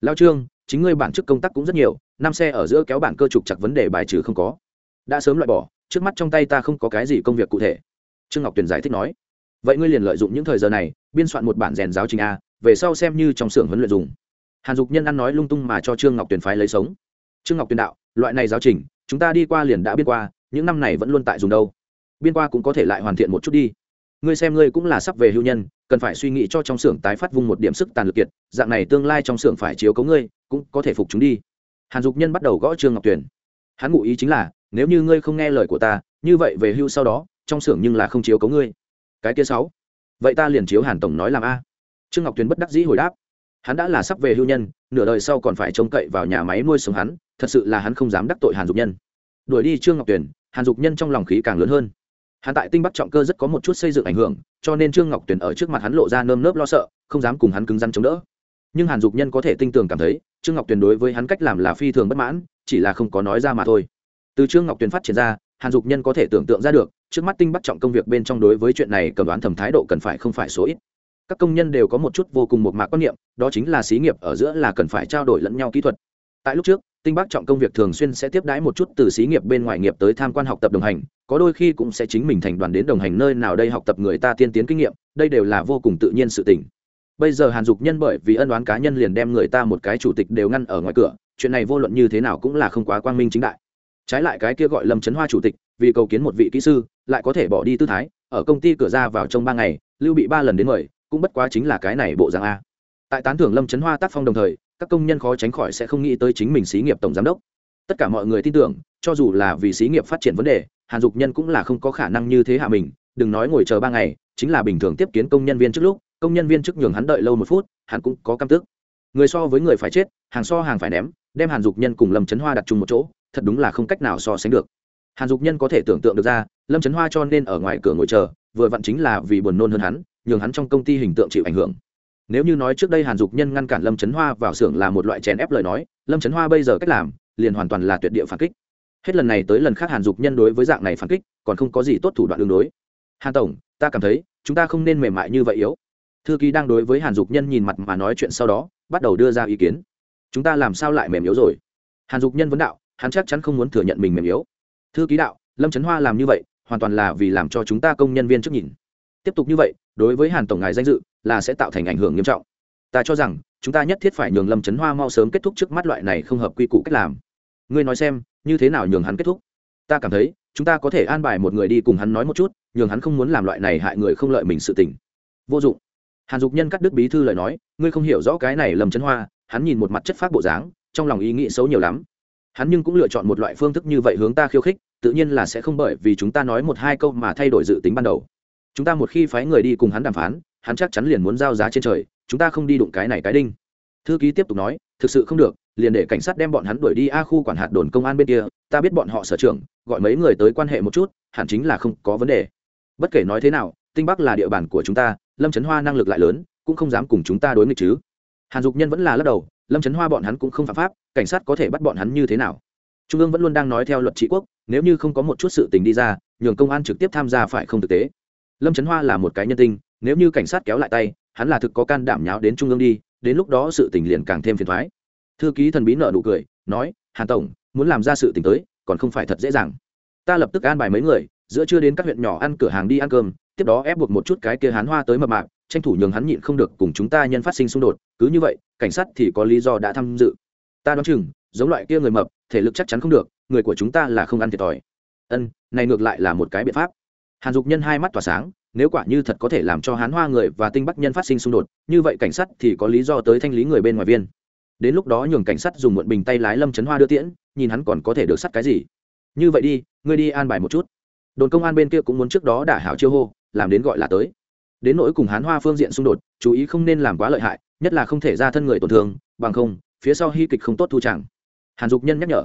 Lao trương, chính ngươi bản chức công tác cũng rất nhiều, năm xe ở giữa kéo bản cơ trục chặt vấn đề bài trừ không có. Đã sớm loại bỏ, trước mắt trong tay ta không có cái gì công việc cụ thể trương ngọc tuyền giải thích nói, vậy ngươi liền lợi dụng những thời giờ này, biên soạn một bản rèn giáo trình a, về sau xem như trong xưởng huấn luyện dùng. Hàn dục nhân ăn nói lung tung mà cho trương ngọc tuyền phái lấy sống. Trương ngọc tuyền đạo, loại này giáo trình, chúng ta đi qua liền đã biên qua, những năm này vẫn luôn tại dùng đâu. Biên qua cũng có thể lại hoàn thiện một chút đi. Ngươi xem ngươi cũng là sắp về hưu nhân, cần phải suy nghĩ cho trong xưởng tái phát vung một điểm sức tàn lực kiệt, dạng này tương lai trong xưởng phải chiếu cấu ngươi, cũng có thể phục chúng đi. Hàn dục nhân bắt đầu gõ trương ngọc tuyền. Hắn ngụ ý chính là, nếu như ngươi không nghe lời của ta, như vậy về hưu sau đó trong xưởng nhưng là không chiếu cấu ngươi. Cái kia sáu. Vậy ta liền chiếu hàn tổng nói làm a. Trương ngọc tuyền bất đắc dĩ hồi đáp. Hắn đã là sắp về hưu nhân, nửa đời sau còn phải trông cậy vào nhà máy nuôi sống hắn, thật sự là hắn không dám đắc tội hàn dục nhân. Đuổi đi trương ngọc tuyền, hàn dục nhân trong lòng khí càng lớn hơn. Hắn tại tinh bắc trọng cơ rất có một chút xây dựng ảnh hưởng, cho nên trương ngọc tuyền ở trước mặt hắn lộ ra nơm nớp lo sợ, không dám cùng hắn cứng rắn chống đỡ. Nhưng hàn dục nhân có thể tinh tường cảm thấy, trương ngọc tuyền đối với hắn cách làm là phi thường bất mãn, chỉ là không có nói ra mà thôi. Từ trương ngọc tuyền phát triển ra, hàn dục nhân có thể tưởng tượng ra được trước mắt tinh bắt trọng công việc bên trong đối với chuyện này cầm đoán thầm thái độ cần phải không phải số ít. Các công nhân đều có một chút vô cùng một mạc quan niệm, đó chính là xí nghiệp ở giữa là cần phải trao đổi lẫn nhau kỹ thuật. Tại lúc trước, tinh bác trọng công việc thường xuyên sẽ tiếp đãi một chút từ xí nghiệp bên ngoài nghiệp tới tham quan học tập đồng hành, có đôi khi cũng sẽ chính mình thành đoàn đến đồng hành nơi nào đây học tập người ta tiên tiến kinh nghiệm, đây đều là vô cùng tự nhiên sự tình. Bây giờ hàn dục nhân bởi vì ân đoán cá nhân liền đem người ta một cái chủ tịch đều ngăn ở ngoài cửa, chuyện này vô luận như thế nào cũng là không quá quang minh chính đại trái lại cái kia gọi lâm trấn hoa chủ tịch, vì cầu kiến một vị kỹ sư, lại có thể bỏ đi tư thái, ở công ty cửa ra vào trong ba ngày, lưu bị ba lần đến mời, cũng bất quá chính là cái này bộ dạng a. Tại tán thưởng lâm trấn hoa tác phong đồng thời, các công nhân khó tránh khỏi sẽ không nghĩ tới chính mình xí nghiệp tổng giám đốc. Tất cả mọi người tin tưởng, cho dù là vì xí nghiệp phát triển vấn đề, hàn dục nhân cũng là không có khả năng như thế hạ mình, đừng nói ngồi chờ ba ngày, chính là bình thường tiếp kiến công nhân viên trước lúc, công nhân viên trước nhường hắn đợi lâu một phút, hắn cũng có căm tức. Người so với người phải chết, hàng so hàng phải ném, đem hàn dục nhân cùng lâm trấn hoa đặt chung một chỗ thật đúng là không cách nào so sánh được. Hàn dục nhân có thể tưởng tượng được ra, lâm trấn hoa cho nên ở ngoài cửa ngồi chờ, vừa vặn chính là vì buồn nôn hơn hắn, nhường hắn trong công ty hình tượng chịu ảnh hưởng. Nếu như nói trước đây hàn dục nhân ngăn cản lâm trấn hoa vào xưởng là một loại chèn ép lời nói, lâm trấn hoa bây giờ cách làm, liền hoàn toàn là tuyệt địa phản kích. Hết lần này tới lần khác hàn dục nhân đối với dạng này phản kích, còn không có gì tốt thủ đoạn đường đối. Hàn tổng, ta cảm thấy, chúng ta không nên mềm mại như vậy yếu. Thư ký đang đối với hàn dục nhân nhìn mặt mà nói chuyện sau đó, bắt đầu đưa ra ý kiến. Chúng ta làm sao lại mềm yếu rồi? Hàn dục nhân vấn đạo hắn chắc chắn không muốn thừa nhận mình mềm yếu. Thư ký đạo, lâm trấn hoa làm như vậy, hoàn toàn là vì làm cho chúng ta công nhân viên trước nhìn. Tiếp tục như vậy, đối với hàn tổng ngài danh dự là sẽ tạo thành ảnh hưởng nghiêm trọng. Ta cho rằng, chúng ta nhất thiết phải nhường lâm trấn hoa mau sớm kết thúc trước mắt loại này không hợp quy củ cách làm. Ngươi nói xem, như thế nào nhường hắn kết thúc? Ta cảm thấy, chúng ta có thể an bài một người đi cùng hắn nói một chút, nhường hắn không muốn làm loại này hại người không lợi mình sự tình. Vô dụng. Hàn dục nhân cắt đứt bí thư lời nói, ngươi không hiểu rõ cái này lâm trấn hoa, hắn nhìn một mặt chất phát bộ dáng, trong lòng ý nghĩ xấu nhiều lắm hắn nhưng cũng lựa chọn một loại phương thức như vậy hướng ta khiêu khích, tự nhiên là sẽ không bởi vì chúng ta nói một hai câu mà thay đổi dự tính ban đầu. Chúng ta một khi phái người đi cùng hắn đàm phán, hắn chắc chắn liền muốn giao giá trên trời, chúng ta không đi đụng cái này cái đinh. Thư ký tiếp tục nói, thực sự không được, liền để cảnh sát đem bọn hắn đuổi đi a khu quản hạt đồn công an bên kia, ta biết bọn họ sở trưởng, gọi mấy người tới quan hệ một chút, hẳn chính là không có vấn đề. Bất kể nói thế nào, tinh bắc là địa bàn của chúng ta, lâm trấn hoa năng lực lại lớn, cũng không dám cùng chúng ta đối nghịch chứ. Hàn dục nhân vẫn là lắc đầu lâm trấn hoa bọn hắn cũng không phạm pháp cảnh sát có thể bắt bọn hắn như thế nào trung ương vẫn luôn đang nói theo luật trị quốc nếu như không có một chút sự tình đi ra nhường công an trực tiếp tham gia phải không thực tế lâm trấn hoa là một cái nhân tinh nếu như cảnh sát kéo lại tay hắn là thực có can đảm nháo đến trung ương đi đến lúc đó sự tình liền càng thêm phiền thoái thư ký thần bí nợ nụ cười nói hàn tổng muốn làm ra sự tình tới còn không phải thật dễ dàng ta lập tức an bài mấy người giữa trưa đến các huyện nhỏ ăn cửa hàng đi ăn cơm tiếp đó ép buộc một chút cái kia hán hoa tới mập mạp, tranh thủ nhường hắn nhịn không được cùng chúng ta nhân phát sinh xung đột, cứ như vậy, cảnh sát thì có lý do đã tham dự. Ta đoán chừng, giống loại kia người mập, thể lực chắc chắn không được, người của chúng ta là không ăn thiệt thòi. Ân, này ngược lại là một cái biện pháp. Hàn dục nhân hai mắt tỏa sáng, nếu quả như thật có thể làm cho hán hoa người và tinh bắc nhân phát sinh xung đột, như vậy cảnh sát thì có lý do tới thanh lý người bên ngoài viên. Đến lúc đó nhường cảnh sát dùng muộn bình tay lái lâm trấn hoa đưa tiễn, nhìn hắn còn có thể được sắt cái gì. Như vậy đi, ngươi đi an bài một chút. Đồn công an bên kia cũng muốn trước đó đả hảo chiêu hô làm đến gọi là tới. Đến nỗi cùng hán hoa phương diện xung đột, chú ý không nên làm quá lợi hại, nhất là không thể ra thân người tổn thương, bằng không, phía sau hy kịch không tốt thu chẳng. Hàn dục nhân nhắc nhở.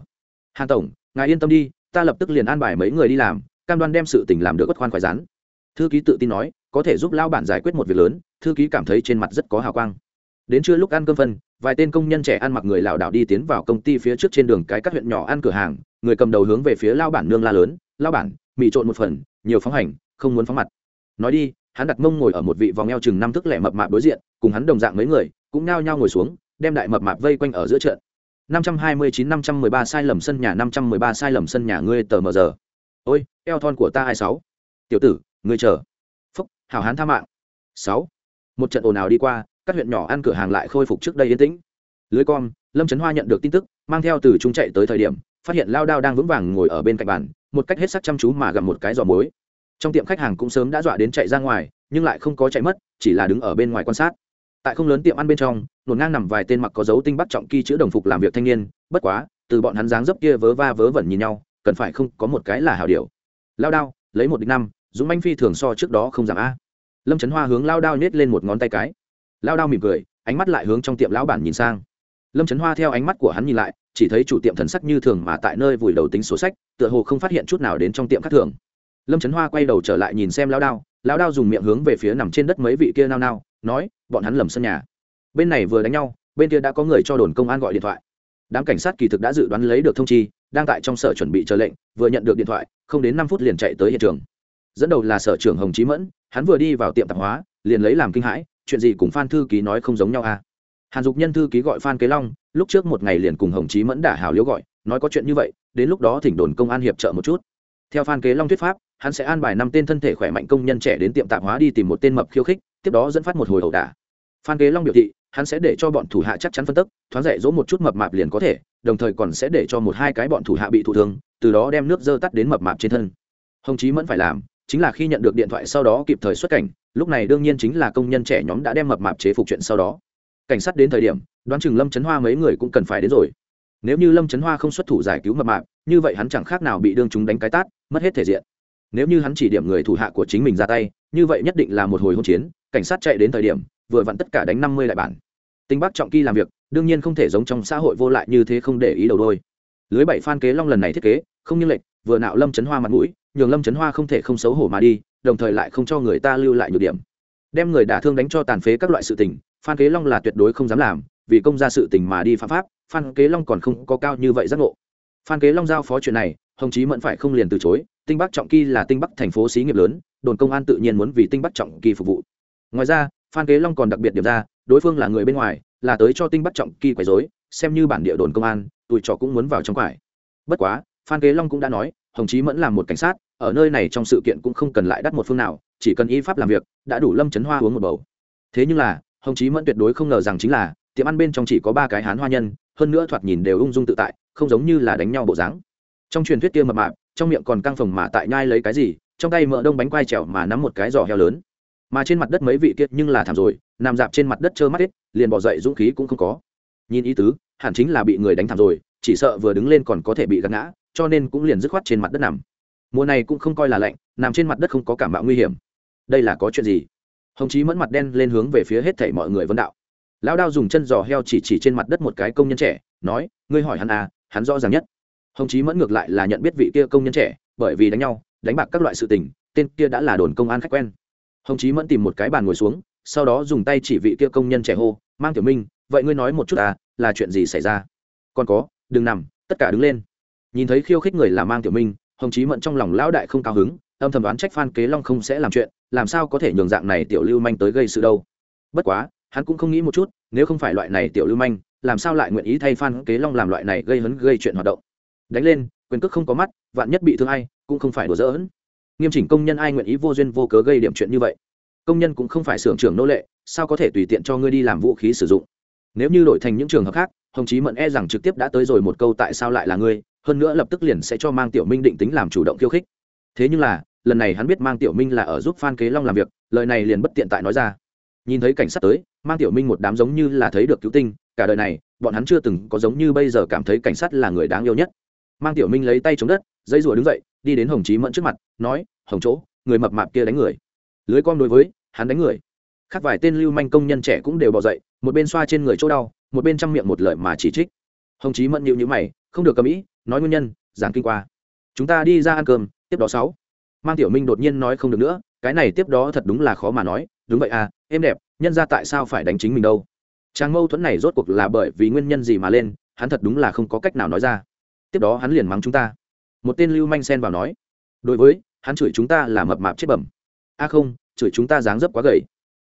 Hàn tổng, ngài yên tâm đi, ta lập tức liền an bài mấy người đi làm, cam đoan đem sự tình làm được bất khoan khoái rắn thư ký tự tin nói, có thể giúp lao bản giải quyết một việc lớn, thư ký cảm thấy trên mặt rất có hào quang. Đến trưa lúc ăn cơm phân, vài tên công nhân trẻ ăn mặc người lảo đảo đi tiến vào công ty phía trước trên đường cái các huyện nhỏ ăn cửa hàng, người cầm đầu hướng về phía lao bản nương la lớn lao bản, mì trộn một phần, nhiều phóng hành, không muốn phóng mặt nói đi, hắn đặt mông ngồi ở một vị vòng eo chừng năm thức lẻ mập mạp đối diện, cùng hắn đồng dạng mấy người, cũng nao nhao ngồi xuống, đem đại mập mạp vây quanh ở giữa trận. năm trăm hai mươi chín, năm trăm mười ba sai lầm sân nhà, năm trăm mười ba sai lầm sân nhà, ngươi tờ mờ giờ. Ôi, eo thon của ta hai sáu? Tiểu tử, ngươi chờ. Phúc, hảo hán tha mạng. Sáu. Một trận ồn ào đi qua, các huyện nhỏ ăn cửa hàng lại khôi phục trước đây yên tĩnh. Lưới com lâm trấn hoa nhận được tin tức, mang theo từ trung chạy tới thời điểm, phát hiện lao đao đang vững vàng ngồi ở bên cạnh bàn, một cách hết sắc chăm chú mà gặp một cái giò mối trong tiệm khách hàng cũng sớm đã dọa đến chạy ra ngoài, nhưng lại không có chạy mất, chỉ là đứng ở bên ngoài quan sát. Tại không lớn tiệm ăn bên trong, nổn ngang nằm vài tên mặc có dấu tinh bắt trọng kỳ chữ đồng phục làm việc thanh niên, bất quá, từ bọn hắn dáng dấp kia vớ va vớ vẩn nhìn nhau, cần phải không có một cái là hảo điều. Lao đao, lấy một địch năm, dũng manh phi thường so trước đó không giảm a. Lâm trấn hoa hướng lao đao nhét lên một ngón tay cái. Lao đao mỉm cười, ánh mắt lại hướng trong tiệm lão bản nhìn sang. Lâm trấn hoa theo ánh mắt của hắn nhìn lại, chỉ thấy chủ tiệm thần sắc như thường mà tại nơi vùi đầu tính sổ sách, tựa hồ không phát hiện chút nào đến trong tiệm khác thường lâm trấn hoa quay đầu trở lại nhìn xem lao đao lao đao dùng miệng hướng về phía nằm trên đất mấy vị kia nao nao nói bọn hắn lầm sân nhà bên này vừa đánh nhau bên kia đã có người cho đồn công an gọi điện thoại đám cảnh sát kỳ thực đã dự đoán lấy được thông chi đang tại trong sở chuẩn bị chờ lệnh vừa nhận được điện thoại không đến năm phút liền chạy tới hiện trường dẫn đầu là sở trưởng hồng chí mẫn hắn vừa đi vào tiệm tạp hóa liền lấy làm kinh hãi chuyện gì cùng phan thư ký nói không giống nhau à? hàn dục nhân thư ký gọi phan kế long lúc trước một ngày liền cùng hồng chí mẫn đả hào liếu gọi nói có chuyện như vậy đến lúc đó thỉnh đồn công an hiệp trợ một chút theo phan kế long thuyết pháp hắn sẽ an bài năm tên thân thể khỏe mạnh công nhân trẻ đến tiệm tạp hóa đi tìm một tên mập khiêu khích, tiếp đó dẫn phát một hồi ẩu đả. Phan kế long biểu thị, hắn sẽ để cho bọn thủ hạ chắc chắn phân tức, thoáng dạy dỗ một chút mập mạp liền có thể, đồng thời còn sẽ để cho một hai cái bọn thủ hạ bị thụ thương, từ đó đem nước dơ tắt đến mập mạp trên thân. Hồng chí mẫn phải làm, chính là khi nhận được điện thoại sau đó kịp thời xuất cảnh, lúc này đương nhiên chính là công nhân trẻ nhóm đã đem mập mạp chế phục chuyện sau đó. Cảnh sát đến thời điểm, đoán chừng lâm trấn hoa mấy người cũng cần phải đến rồi. Nếu như lâm trấn hoa không xuất thủ giải cứu mập mạp, như vậy hắn chẳng khác nào bị đương chúng đánh cái tát, mất hết thể diện nếu như hắn chỉ điểm người thủ hạ của chính mình ra tay, như vậy nhất định là một hồi hỗn chiến, cảnh sát chạy đến thời điểm, vừa vặn tất cả đánh năm mươi đại bản. Tinh bắc trọng kỳ làm việc, đương nhiên không thể giống trong xã hội vô lại như thế không để ý đầu đôi. Lưới bảy phan kế long lần này thiết kế, không như lệch, vừa nạo lâm chấn hoa mặt mũi, nhường lâm chấn hoa không thể không xấu hổ mà đi, đồng thời lại không cho người ta lưu lại nhược điểm. Đem người đả thương đánh cho tàn phế các loại sự tình, phan kế long là tuyệt đối không dám làm, vì công ra sự tình mà đi phạm pháp, phan kế long còn không có cao như vậy giác ngộ. Phan kế long giao phó chuyện này, hồng chí mẫn phải không liền từ chối tinh bắc trọng kỳ là tinh bắc thành phố xí nghiệp lớn, đồn công an tự nhiên muốn vì tinh bắc trọng kỳ phục vụ. Ngoài ra, phan kế long còn đặc biệt điểm ra, đối phương là người bên ngoài, là tới cho tinh bắc trọng kỳ quấy dối xem như bản địa đồn công an tụi trò cũng muốn vào trong quải. Bất quá, phan kế long cũng đã nói, hồng chí mẫn là một cảnh sát, ở nơi này trong sự kiện cũng không cần lại đắt một phương nào, chỉ cần y pháp làm việc, đã đủ lâm chấn hoa uống một bầu. Thế nhưng là, hồng chí mẫn tuyệt đối không ngờ rằng chính là, tiệm ăn bên trong chỉ có ba cái hán hoa nhân, hơn nữa thoạt nhìn đều ung dung tự tại, không giống như là đánh nhau bộ dáng. Trong truyền thuyết kia mập mạp trong miệng còn căng phồng mà tại nhai lấy cái gì, trong tay mỡ đông bánh quai trèo mà nắm một cái giò heo lớn. Mà trên mặt đất mấy vị kia nhưng là thảm rồi, nằm dạp trên mặt đất trơ mắt hết, liền bỏ dậy dũng khí cũng không có. Nhìn ý tứ, hẳn chính là bị người đánh thảm rồi, chỉ sợ vừa đứng lên còn có thể bị gắn ngã, cho nên cũng liền dứt khoát trên mặt đất nằm. Mùa này cũng không coi là lạnh, nằm trên mặt đất không có cảm bạo nguy hiểm. Đây là có chuyện gì? Hồng chí mẫn mặt đen lên hướng về phía hết thảy mọi người vấn đạo. Lão đao dùng chân giò heo chỉ chỉ trên mặt đất một cái công nhân trẻ, nói, ngươi hỏi hắn à hắn rõ ràng nhất hồng chí mẫn ngược lại là nhận biết vị kia công nhân trẻ, bởi vì đánh nhau, đánh bạc các loại sự tình, tên kia đã là đồn công an khách quen. Hồng chí mẫn tìm một cái bàn ngồi xuống, sau đó dùng tay chỉ vị kia công nhân trẻ hô, mang tiểu minh, vậy ngươi nói một chút à là chuyện gì xảy ra? Còn có, đừng nằm, tất cả đứng lên. Nhìn thấy khiêu khích người là mang tiểu minh, hồng chí mẫn trong lòng lão đại không cao hứng, âm thầm đoán trách phan kế long không sẽ làm chuyện, làm sao có thể nhường dạng này tiểu lưu manh tới gây sự đâu. Bất quá, hắn cũng không nghĩ một chút, nếu không phải loại này tiểu lưu manh, làm sao lại nguyện ý thay phan kế long làm loại này gây hấn, gây chuyện hoạt động? Đánh lên, quyền cước không có mắt, vạn nhất bị thương ai, cũng không phải đùa giỡn. Nghiêm chỉnh công nhân ai nguyện ý vô duyên vô cớ gây điểm chuyện như vậy? Công nhân cũng không phải xưởng trưởng nô lệ, sao có thể tùy tiện cho ngươi đi làm vũ khí sử dụng? Nếu như đổi thành những trường hợp khác, hồng chí mẫn e rằng trực tiếp đã tới rồi một câu tại sao lại là ngươi, hơn nữa lập tức liền sẽ cho mang tiểu minh định tính làm chủ động khiêu khích. Thế nhưng là, lần này hắn biết mang tiểu minh là ở giúp phan kế long làm việc, lời này liền bất tiện tại nói ra. Nhìn thấy cảnh sát tới, mang tiểu minh một đám giống như là thấy được cứu tinh, cả đời này, bọn hắn chưa từng có giống như bây giờ cảm thấy cảnh sát là người đáng yêu nhất mang tiểu minh lấy tay chống đất, dây rùa đứng dậy, đi đến hồng chí mẫn trước mặt, nói, hồng chỗ, người mập mạp kia đánh người. Lưới con đối với, hắn đánh người. Khác vài tên lưu manh công nhân trẻ cũng đều bỏ dậy, một bên xoa trên người chỗ đau, một bên trong miệng một lời mà chỉ trích. Hồng chí mẫn nhịu nhữ mày, không được cầm ý, nói nguyên nhân, giảng kinh qua. Chúng ta đi ra ăn cơm, tiếp đó sáu. Mang tiểu minh đột nhiên nói không được nữa, cái này tiếp đó thật đúng là khó mà nói, đúng vậy à em đẹp, nhân ra tại sao phải đánh chính mình đâu? Trang mâu thuẫn này rốt cuộc là bởi vì nguyên nhân gì mà lên, hắn thật đúng là không có cách nào nói ra tiếp đó hắn liền mắng chúng ta. Một tên lưu manh xen vào nói, đối với, hắn chửi chúng ta là mập mạp chết bẩm. A không, chửi chúng ta dáng dấp quá gầy.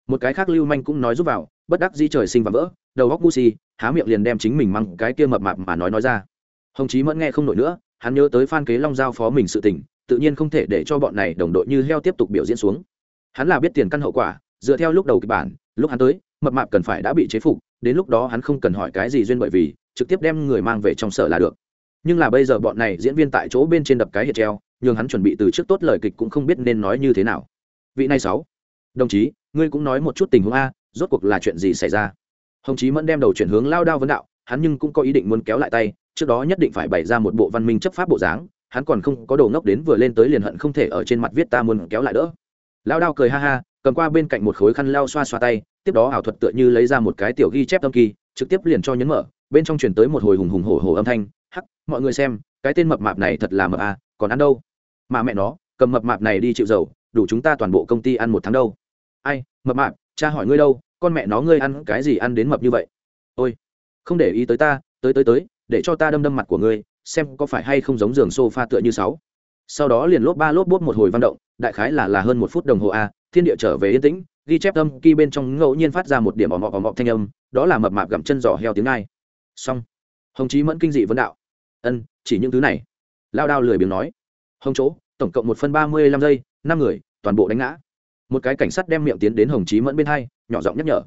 Một cái khác lưu manh cũng nói giúp vào, bất đắc di trời sinh và vỡ, đầu góc bu si, há miệng liền đem chính mình măng cái kia mập mạp mà nói nói ra. Hồng chí mẫn nghe không nổi nữa, hắn nhớ tới phan kế long giao phó mình sự tình, tự nhiên không thể để cho bọn này đồng đội như heo tiếp tục biểu diễn xuống. Hắn là biết tiền căn hậu quả, dựa theo lúc đầu kịch bản, lúc hắn tới, mập mạp cần phải đã bị chế phục, đến lúc đó hắn không cần hỏi cái gì duyên bởi vì, trực tiếp đem người mang về trong sở là được nhưng là bây giờ bọn này diễn viên tại chỗ bên trên đập cái hiệt treo, nhường hắn chuẩn bị từ trước tốt lời kịch cũng không biết nên nói như thế nào. Vị này sáu. Đồng chí, ngươi cũng nói một chút tình huống a, rốt cuộc là chuyện gì xảy ra? Hồng chí mẫn đem đầu chuyển hướng lao đao vấn đạo, hắn nhưng cũng có ý định muốn kéo lại tay, trước đó nhất định phải bày ra một bộ văn minh chấp pháp bộ dáng, hắn còn không có đồ ngốc đến vừa lên tới liền hận không thể ở trên mặt viết ta muốn kéo lại đỡ. Lao đao cười ha ha, cầm qua bên cạnh một khối khăn lao xoa xoa tay, tiếp đó ảo thuật tựa như lấy ra một cái tiểu ghi chép tâm kỳ, trực tiếp liền cho nhấn mở, bên trong chuyển tới một hồi hùng hùng hổ hổ âm thanh mọi người xem, cái tên mập mạp này thật là mập à còn ăn đâu? Mà mẹ nó, cầm mập mạp này đi chịu dầu, đủ chúng ta toàn bộ công ty ăn một tháng đâu. Ai, mập mạp, cha hỏi ngươi đâu, con mẹ nó ngươi ăn cái gì ăn đến mập như vậy? Ôi, không để ý tới ta, tới tới tới, để cho ta đâm đâm mặt của ngươi, xem có phải hay không giống giường sofa tựa như sáu. Sau đó liền lốp ba lốp bốp một hồi văn động, đại khái là là hơn một phút đồng hồ a thiên địa trở về yên tĩnh, ghi chép âm kỳ bên trong ngẫu nhiên phát ra một điểm ỏ mọ ỏ mọ thanh âm, đó là mập mạp gặm chân giò heo tiếng ai. Xong. Hồng chí mẫn kinh dị vấn đạo ân, chỉ những thứ này. Lao đao lười biếng nói. Hồng chỗ, tổng cộng một phân ba mươi lăm giây, năm người, toàn bộ đánh ngã. Một cái cảnh sát đem miệng tiến đến hồng chí mẫn bên hai, nhỏ giọng nhắc nhở.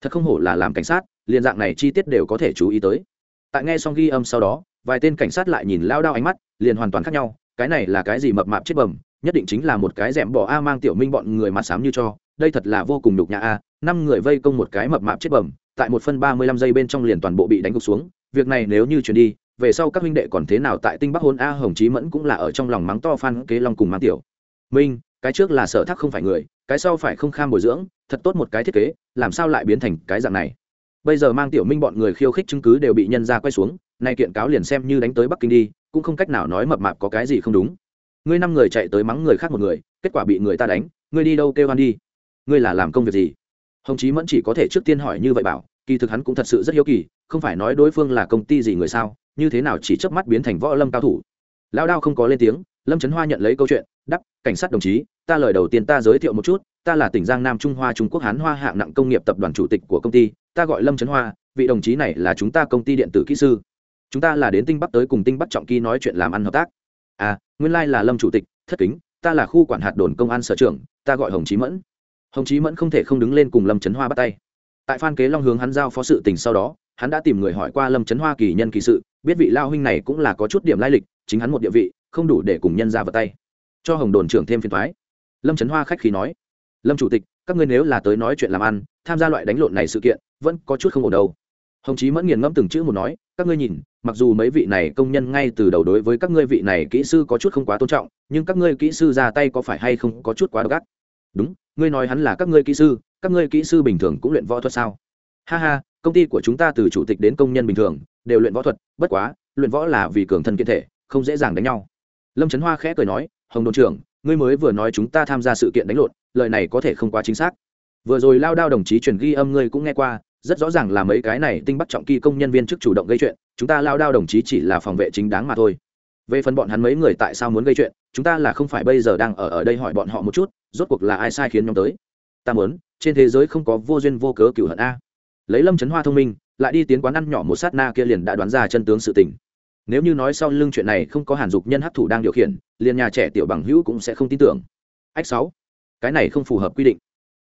Thật không hổ là làm cảnh sát, liền dạng này chi tiết đều có thể chú ý tới. Tại nghe xong ghi âm sau đó, vài tên cảnh sát lại nhìn lao đao ánh mắt, liền hoàn toàn khác nhau. Cái này là cái gì mập mạp chết bầm, nhất định chính là một cái rẽm bỏ a mang tiểu minh bọn người mặt xám như cho. Đây thật là vô cùng nhục nhã a, năm người vây công một cái mập mạp chết bầm, tại một phân ba mươi lăm giây bên trong liền toàn bộ bị đánh gục xuống. Việc này nếu như chuyển đi về sau các huynh đệ còn thế nào tại tinh bắc hôn a hồng chí mẫn cũng là ở trong lòng mắng to phan kế long cùng mang tiểu. Minh, cái trước là sở thác không phải người, cái sau phải không kham bồi dưỡng, thật tốt một cái thiết kế, làm sao lại biến thành cái dạng này? Bây giờ mang tiểu minh bọn người khiêu khích chứng cứ đều bị nhân ra quay xuống, nay kiện cáo liền xem như đánh tới bắc kinh đi, cũng không cách nào nói mập mạp có cái gì không đúng. Ngươi năm người chạy tới mắng người khác một người, kết quả bị người ta đánh, ngươi đi đâu kêu ăn đi? Ngươi là làm công việc gì? Hồng chí mẫn chỉ có thể trước tiên hỏi như vậy bảo, kỳ thực hắn cũng thật sự rất hiếu kỳ, không phải nói đối phương là công ty gì người sao? Như thế nào chỉ chớp mắt biến thành võ lâm cao thủ? Lao đao không có lên tiếng, lâm trấn hoa nhận lấy câu chuyện đắp cảnh sát đồng chí, ta lời đầu tiên ta giới thiệu một chút, ta là tỉnh giang nam trung hoa trung quốc hán hoa hạng nặng công nghiệp tập đoàn chủ tịch của công ty, ta gọi lâm trấn hoa, vị đồng chí này là chúng ta công ty điện tử kỹ sư. Chúng ta là đến tinh bắc tới cùng tinh bắc trọng ký nói chuyện làm ăn hợp tác. À nguyên lai、like、là lâm chủ tịch, thất kính, ta là khu quản hạt đồn công an sở trưởng, ta gọi hồng chí mẫn. Hồng chí mẫn không thể không đứng lên cùng lâm trấn hoa bắt tay. Tại phan kế long hướng hắn giao phó sự tình sau đó, hắn đã tìm người hỏi qua lâm trấn hoa kỳ nhân kỳ sự biết vị lao huynh này cũng là có chút điểm lai lịch, chính hắn một địa vị, không đủ để cùng nhân ra vào tay. Cho hồng đồn trưởng thêm phiền thoái lâm trấn hoa khách khí nói, lâm chủ tịch, các ngươi nếu là tới nói chuyện làm ăn, tham gia loại đánh lộn này sự kiện, vẫn có chút không ổn đâu. Hồng chí mẫn nghiền ngẫm từng chữ một nói, các ngươi nhìn, mặc dù mấy vị này công nhân ngay từ đầu đối với các ngươi vị này kỹ sư có chút không quá tôn trọng, nhưng các ngươi kỹ sư ra tay có phải hay không có chút quá độc ác? Đúng, ngươi nói hắn là các ngươi kỹ sư, các ngươi kỹ sư bình thường cũng luyện võ thuật sao? Ha ha công ty của chúng ta từ chủ tịch đến công nhân bình thường, đều luyện võ thuật, bất quá, luyện võ là vì cường thân kiện thể, không dễ dàng đánh nhau. Lâm trấn hoa khẽ cười nói, hồng đồn trưởng, ngươi mới vừa nói chúng ta tham gia sự kiện đánh lộn, lời này có thể không quá chính xác. Vừa rồi lao đao đồng chí truyền ghi âm ngươi cũng nghe qua, rất rõ ràng là mấy cái này tinh bắt trọng kỳ công nhân viên chức chủ động gây chuyện, chúng ta lao đao đồng chí chỉ là phòng vệ chính đáng mà thôi. Về phần bọn hắn mấy người tại sao muốn gây chuyện, chúng ta là không phải bây giờ đang ở ở đây hỏi bọn họ một chút, rốt cuộc là ai sai khiến nhóm tới? Ta muốn, trên thế giới không có vô duyên vô cớ cựu hận a lấy lâm trấn hoa thông minh, lại đi tiến quán ăn nhỏ một sát na kia liền đã đoán ra chân tướng sự tình. Nếu như nói sau lưng chuyện này không có hàn dục nhân hấp thủ đang điều khiển, liền nhà trẻ tiểu bằng hữu cũng sẽ không tin tưởng. Ách sáu, cái này không phù hợp quy định.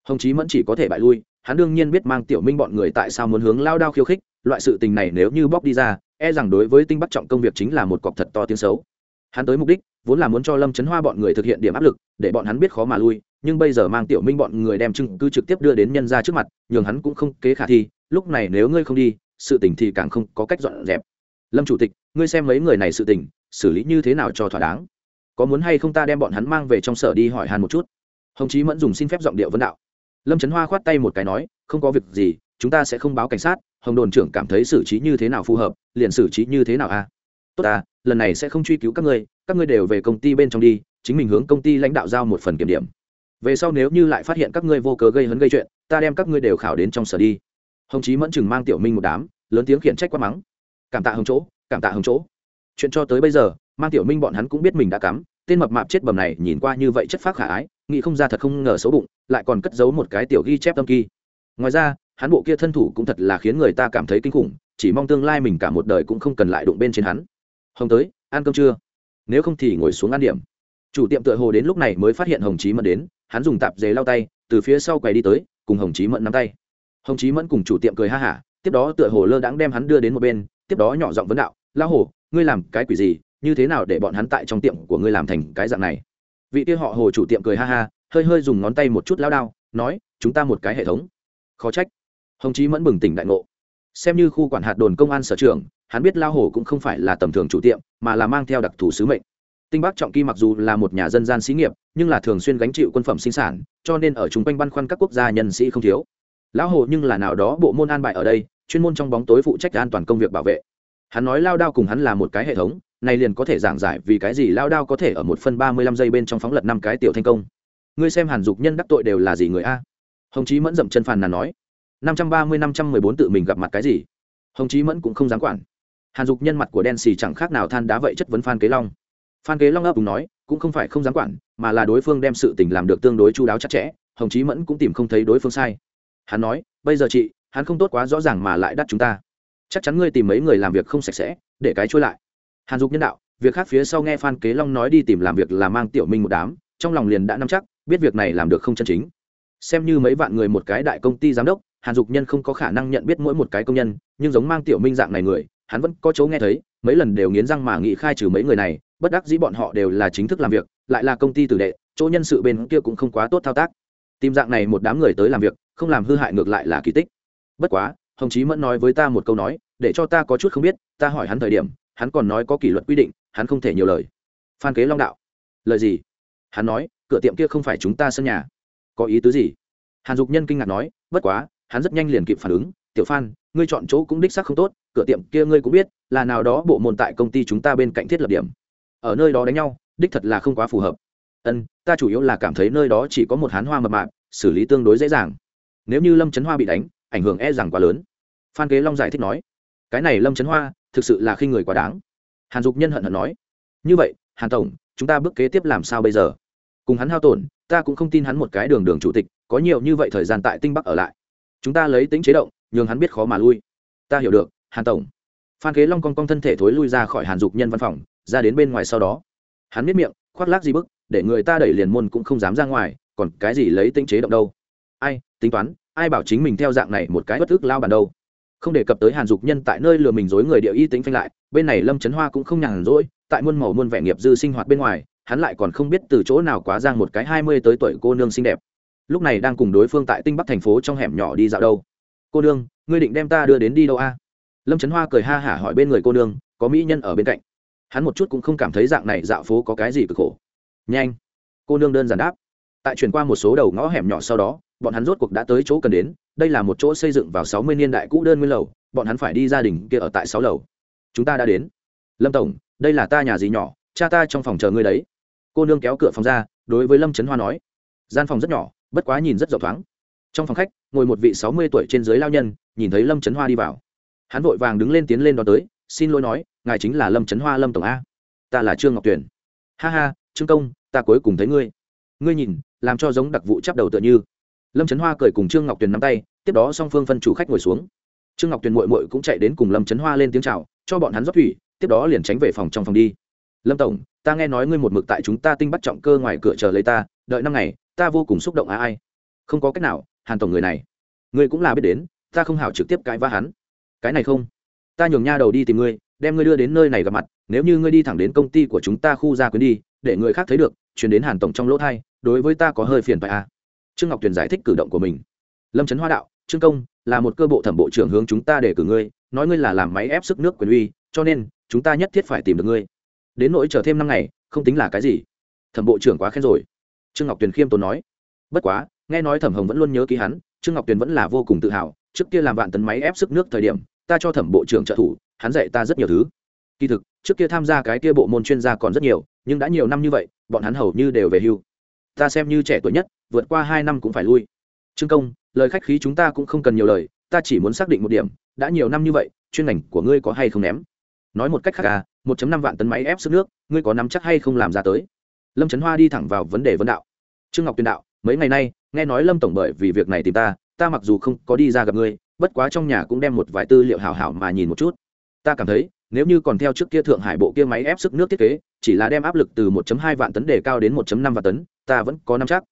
Hồng chí mẫn chỉ có thể bại lui, hắn đương nhiên biết mang tiểu minh bọn người tại sao muốn hướng lao đao khiêu khích, loại sự tình này nếu như bóc đi ra e rằng đối với tinh bắc trọng công việc chính là một cọc thật to tiếng xấu. Hắn tới mục đích, vốn là muốn cho lâm trấn hoa bọn người thực hiện điểm áp lực, để bọn hắn biết khó mà lui nhưng bây giờ mang tiểu minh bọn người đem chứng cứ trực tiếp đưa đến nhân ra trước mặt, nhường hắn cũng không kế khả thi, lúc này nếu ngươi không đi, sự tình thì càng không có cách dọn dẹp. Lâm chủ tịch, ngươi xem mấy người này sự tình, xử lý như thế nào cho thỏa đáng? Có muốn hay không ta đem bọn hắn mang về trong sở đi hỏi hàn một chút? Hồng chí mẫn dùng xin phép giọng điệu vấn đạo. Lâm trấn hoa khoát tay một cái nói, không có việc gì, chúng ta sẽ không báo cảnh sát, hồng đồn trưởng cảm thấy xử trí như thế nào phù hợp, liền xử trí như thế nào a tốt à lần này sẽ không truy cứu các ngươi các ngươi đều về công ty bên trong đi, chính mình hướng công ty lãnh đạo giao một phần kiểm điểm về sau nếu như lại phát hiện các ngươi vô cớ gây hấn gây chuyện, ta đem các ngươi đều khảo đến trong sở đi. Hồng chí mẫn chừng mang tiểu minh một đám, lớn tiếng khiển trách quá mắng. Cảm tạ hồng chỗ, cảm tạ hồng chỗ. Chuyện cho tới bây giờ, mang tiểu minh bọn hắn cũng biết mình đã cắm, tên mập mạp chết bầm này nhìn qua như vậy chất phác khả ái, nghĩ không ra thật không ngờ xấu bụng, lại còn cất giấu một cái tiểu ghi chép tâm kỳ. Ngoài ra, hắn bộ kia thân thủ cũng thật là khiến người ta cảm thấy kinh khủng, chỉ mong tương lai mình cả một đời cũng không cần lại đụng bên trên hắn. Hồng tới, ăn cơm chưa? Nếu không thì ngồi xuống ăn điểm chủ tiệm tựa hồ đến lúc này mới phát hiện hồng chí mẫn đến, hắn dùng tạp dề lau tay, từ phía sau quầy đi tới, cùng hồng chí mẫn nắm tay. Hồng chí mẫn cùng chủ tiệm cười ha hả, tiếp đó tựa hồ lơ đãng đem hắn đưa đến một bên, tiếp đó nhỏ giọng vấn đạo lao hồ ngươi làm cái quỷ gì, như thế nào để bọn hắn tại trong tiệm của ngươi làm thành cái dạng này? Vị kia họ hồ chủ tiệm cười ha ha, hơi hơi dùng ngón tay một chút lao đao, nói, chúng ta một cái hệ thống. Khó trách. Hồng chí mẫn bừng tỉnh đại ngộ. Xem như khu quản hạt đồn công an sở trường hắn biết lao hồ cũng không phải là tầm thường chủ tiệm, mà là mang theo đặc thù sứ mệnh tinh bắc trọng kỳ mặc dù là một nhà dân gian xí nghiệp, nhưng là thường xuyên gánh chịu quân phẩm sinh sản, cho nên ở chung quanh băn khoăn các quốc gia nhân sĩ không thiếu. Lão hồ nhưng là nào đó bộ môn an bài ở đây, chuyên môn trong bóng tối phụ trách an toàn công việc bảo vệ. Hắn nói lao đao cùng hắn là một cái hệ thống, này liền có thể giảng giải vì cái gì lao đao có thể ở một phân ba mươi lăm giây bên trong phóng lật năm cái tiểu thành công. Ngươi xem hàn dục nhân đắc tội đều là gì người a? Hồng chí mẫn dậm chân phàn nàn nói. Năm trăm ba mươi, năm trăm mười bốn tự mình gặp mặt cái gì? Hồng chí mẫn cũng không dám quản. Hàn dục nhân mặt của đen xì chẳng khác nào than đá vậy chất vấn phan kế long phan kế long ấp cùng nói, cũng không phải không dám quản, mà là đối phương đem sự tình làm được tương đối chu đáo chặt chẽ, hồng chí mẫn cũng tìm không thấy đối phương sai. Hắn nói, bây giờ chị, hắn không tốt quá rõ ràng mà lại đắt chúng ta. Chắc chắn ngươi tìm mấy người làm việc không sạch sẽ, để cái trôi lại. Hàn dục nhân đạo, việc khác phía sau nghe phan kế long nói đi tìm làm việc là mang tiểu minh một đám, trong lòng liền đã nắm chắc, biết việc này làm được không chân chính. Xem như mấy vạn người một cái đại công ty giám đốc, hàn dục nhân không có khả năng nhận biết mỗi một cái công nhân, nhưng giống mang tiểu minh dạng này người, hắn vẫn có chỗ nghe thấy, mấy lần đều nghiến răng mà nghị khai trừ mấy người này bất đắc dĩ bọn họ đều là chính thức làm việc, lại là công ty tử đệ, chỗ nhân sự bên kia cũng không quá tốt thao tác. Tìm dạng này một đám người tới làm việc, không làm hư hại ngược lại là kỳ tích. Bất quá, hồng chí mẫn nói với ta một câu nói, để cho ta có chút không biết, ta hỏi hắn thời điểm, hắn còn nói có kỷ luật quy định, hắn không thể nhiều lời. Phan kế long đạo. Lời gì? Hắn nói, cửa tiệm kia không phải chúng ta sân nhà. Có ý tứ gì? Hàn dục nhân kinh ngạc nói, bất quá, hắn rất nhanh liền kịp phản ứng. Tiểu phan, ngươi chọn chỗ cũng đích xác không tốt, cửa tiệm kia ngươi cũng biết, là nào đó bộ môn tại công ty chúng ta bên cạnh thiết lập điểm ở nơi đó đánh nhau, đích thật là không quá phù hợp. Ân, ta chủ yếu là cảm thấy nơi đó chỉ có một hán hoa mập mạp, xử lý tương đối dễ dàng. Nếu như lâm trấn hoa bị đánh, ảnh hưởng e rằng quá lớn. Phan kế long giải thích nói, cái này lâm trấn hoa thực sự là khi người quá đáng. Hàn dục nhân hận hận nói, như vậy, hàn tổng, chúng ta bước kế tiếp làm sao bây giờ? Cùng hắn hao tổn, ta cũng không tin hắn một cái đường đường chủ tịch, có nhiều như vậy thời gian tại tinh bắc ở lại. Chúng ta lấy tính chế động, nhường hắn biết khó mà lui. Ta hiểu được, hàn tổng. Phan kế long cong cong thân thể thối lui ra khỏi hàn dục nhân văn phòng ra đến bên ngoài sau đó. Hắn biết miệng, khoác lác gì bức, để người ta đẩy liền môn cũng không dám ra ngoài, còn cái gì lấy tinh chế động đâu. Ai, tính toán, ai bảo chính mình theo dạng này một cái bất ức lao bàn đâu. Không đề cập tới hàn dục nhân tại nơi lừa mình dối người địa y tính phanh lại, bên này lâm trấn hoa cũng không nhàn rỗi, tại muôn màu muôn vẻ nghiệp dư sinh hoạt bên ngoài, hắn lại còn không biết từ chỗ nào quá giang một cái hai mươi tới tuổi cô nương xinh đẹp. Lúc này đang cùng đối phương tại tinh bắc thành phố trong hẻm nhỏ đi dạo đâu. Cô nương, ngươi định đem ta đưa đến đi đâu a? Lâm trấn hoa cười ha hả hỏi bên người cô nương, có mỹ nhân ở bên cạnh hắn một chút cũng không cảm thấy dạng này dạo phố có cái gì cực khổ. Nhanh. Cô nương đơn giản đáp. Tại chuyển qua một số đầu ngõ hẻm nhỏ sau đó, bọn hắn rốt cuộc đã tới chỗ cần đến. Đây là một chỗ xây dựng vào sáu mươi niên đại cũ đơn nguyên lầu. Bọn hắn phải đi gia đình kia ở tại sáu lầu. Chúng ta đã đến. Lâm tổng, đây là ta nhà gì nhỏ. Cha ta trong phòng chờ ngươi đấy. Cô nương kéo cửa phòng ra, đối với lâm trấn hoa nói. Gian phòng rất nhỏ, bất quá nhìn rất rộng thoáng. Trong phòng khách, ngồi một vị sáu mươi tuổi trên dưới lao nhân, nhìn thấy lâm trấn hoa đi vào. Hắn vội vàng đứng lên tiến lên đón tới xin lỗi nói, ngài chính là lâm trấn hoa lâm tổng a. Ta là trương ngọc tuyền. Ha ha, trương công, ta cuối cùng thấy ngươi. Ngươi nhìn, làm cho giống đặc vụ chắp đầu tựa như. Lâm trấn hoa cười cùng trương ngọc tuyền nắm tay, tiếp đó song phương phân chủ khách ngồi xuống. Trương ngọc tuyền mội mội cũng chạy đến cùng lâm trấn hoa lên tiếng c h à o cho bọn hắn rót thủy, tiếp đó liền tránh về phòng trong phòng đi. Lâm tổng, ta nghe nói ngươi một mực tại chúng ta tinh bắt trọng cơ ngoài cửa chờ lấy ta, đợi năm ngày, ta vô cùng xúc động à ai. Không có cách nào, hàn tổng người này. Ngươi cũng là biết đến, ta không hảo trực tiếp cãi vã hắn. Cái này không ta nhường nha đầu đi tìm ngươi, đem ngươi đưa đến nơi này gặp mặt, nếu như ngươi đi thẳng đến công ty của chúng ta khu gia quyến đi, để người khác thấy được, chuyển đến hàn tổng trong lỗ thai, đối với ta có hơi phiền phải à. trương ngọc tuyền giải thích cử động của mình. Lâm trấn hoa đạo, trương công, là một cơ bộ thẩm bộ trưởng hướng chúng ta để cử ngươi, nói ngươi là làm máy ép sức nước quyền uy, cho nên, chúng ta nhất thiết phải tìm được ngươi. Đến nỗi chờ thêm năm ngày, không tính là cái gì. Thẩm bộ trưởng quá khen rồi. Trương ngọc tuyền khiêm tốn nói. Bất quá, nghe nói thẩm hồng vẫn luôn nhớ ký hắn, trương ngọc tuyền vẫn là vô cùng tự hào, trước kia làm vạn tấn máy ép sức nước thời điểm ta cho thẩm bộ trưởng trợ thủ, hắn dạy ta rất nhiều thứ. Kỳ thực, trước kia tham gia cái kia bộ môn chuyên gia còn rất nhiều, nhưng đã nhiều năm như vậy, bọn hắn hầu như đều về hưu. Ta xem như trẻ tuổi nhất, vượt qua hai năm cũng phải lui. Trương công, lời khách khí chúng ta cũng không cần nhiều lời, ta chỉ muốn xác định một điểm, đã nhiều năm như vậy, chuyên ngành của ngươi có hay không ném? Nói một cách khác à một năm vạn tấn máy ép sức nước, ngươi có nắm chắc hay không làm ra tới? Lâm trấn hoa đi thẳng vào vấn đề vấn đạo. Trương ngọc tuyền đạo, mấy ngày nay, nghe nói lâm tổng bởi vì việc này tìm ta ta mặc dù không có đi ra gặp ngươi bất quá trong nhà cũng đem một vài tư liệu hảo hảo mà nhìn một chút. Ta cảm thấy nếu như còn theo trước kia thượng hải bộ kia máy ép sức nước thiết kế chỉ là đem áp lực từ 1.2 vạn tấn đề cao đến 1.5 vạn tấn ta vẫn có nắm chắc.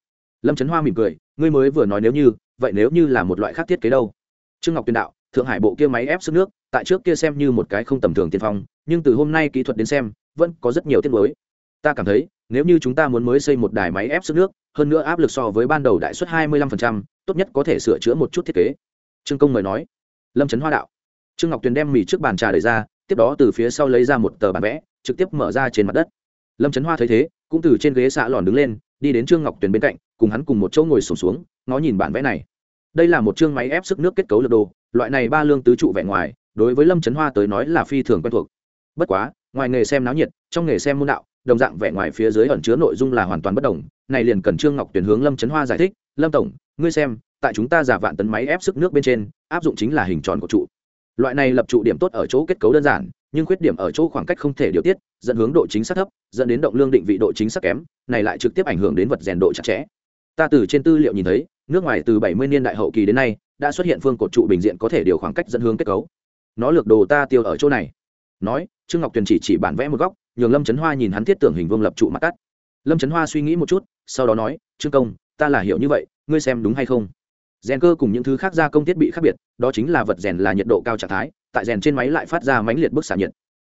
Lâm trấn hoa mỉm cười ngươi mới vừa nói nếu như vậy nếu như là một loại khác thiết kế đâu? Trương ngọc tuyền đạo thượng hải bộ kia máy ép sức nước tại trước kia xem như một cái không tầm thường tiên phong nhưng từ hôm nay kỹ thuật đến xem vẫn có rất nhiều tiết mới ta cảm thấy nếu như chúng ta muốn mới xây một đài máy ép sức nước hơn nữa áp lực so với ban đầu đại suất 25%, tốt nhất có thể sửa chữa một chút thiết kế trương công mời nói lâm trấn hoa đạo. Trương ngọc tuyền đem mì trước bàn trà đẩy ra tiếp đó từ phía sau lấy ra một tờ bản vẽ trực tiếp mở ra trên mặt đất. Lâm trấn hoa thấy thế cũng từ trên ghế xạ lòn đứng lên đi đến trương ngọc tuyền bên cạnh cùng hắn cùng một chỗ ngồi sùng xuống, xuống ngó nhìn bản vẽ này. Đây là một chương máy ép sức nước kết cấu lực đồ loại này ba lương tứ trụ vẻ ngoài đối với lâm trấn hoa tới nói là phi thường quen thuộc. Bất quá ngoài nghề xem náo nhiệt trong nghề xem môn đạo đồng dạng vẻ ngoài phía dưới ẩn chứa nội dung là hoàn toàn bất đồng. Này liền cần trương ngọc tuyển hướng lâm trấn hoa giải thích lâm tổng ngươi xem tại chúng ta giả vạn tấn máy ép sức nước bên trên, áp dụng chính là hình tròn của trụ. Loại này lập trụ điểm tốt ở chỗ kết cấu đơn giản, nhưng khuyết điểm ở chỗ khoảng cách không thể điều tiết, dẫn hướng độ chính xác thấp, dẫn đến động lương định vị độ chính xác kém, này lại trực tiếp ảnh hưởng đến vật rèn độ chặt chẽ. Ta từ trên tư liệu nhìn thấy, nước ngoài từ 70 niên đại hậu kỳ đến nay, đã xuất hiện phương cột trụ bình diện có thể điều khoảng cách dẫn hướng kết cấu. Nó lược đồ ta tiêu ở chỗ này. Nói, trương ngọc tuyền chỉ chỉ bản vẽ một góc, nhường lâm trấn hoa nhìn hắn thiết tưởng hình vương lập trụ mặt cắt. Lâm trấn hoa suy nghĩ một chút, sau đó nói, trương công, ta là hiểu như vậy, ngươi xem đúng hay không? Rèn cơ cùng những thứ khác gia công thiết bị khác biệt, đó chính là vật rèn là nhiệt độ cao trạng thái, tại rèn trên máy lại phát ra mãnh liệt bức xả nhiệt,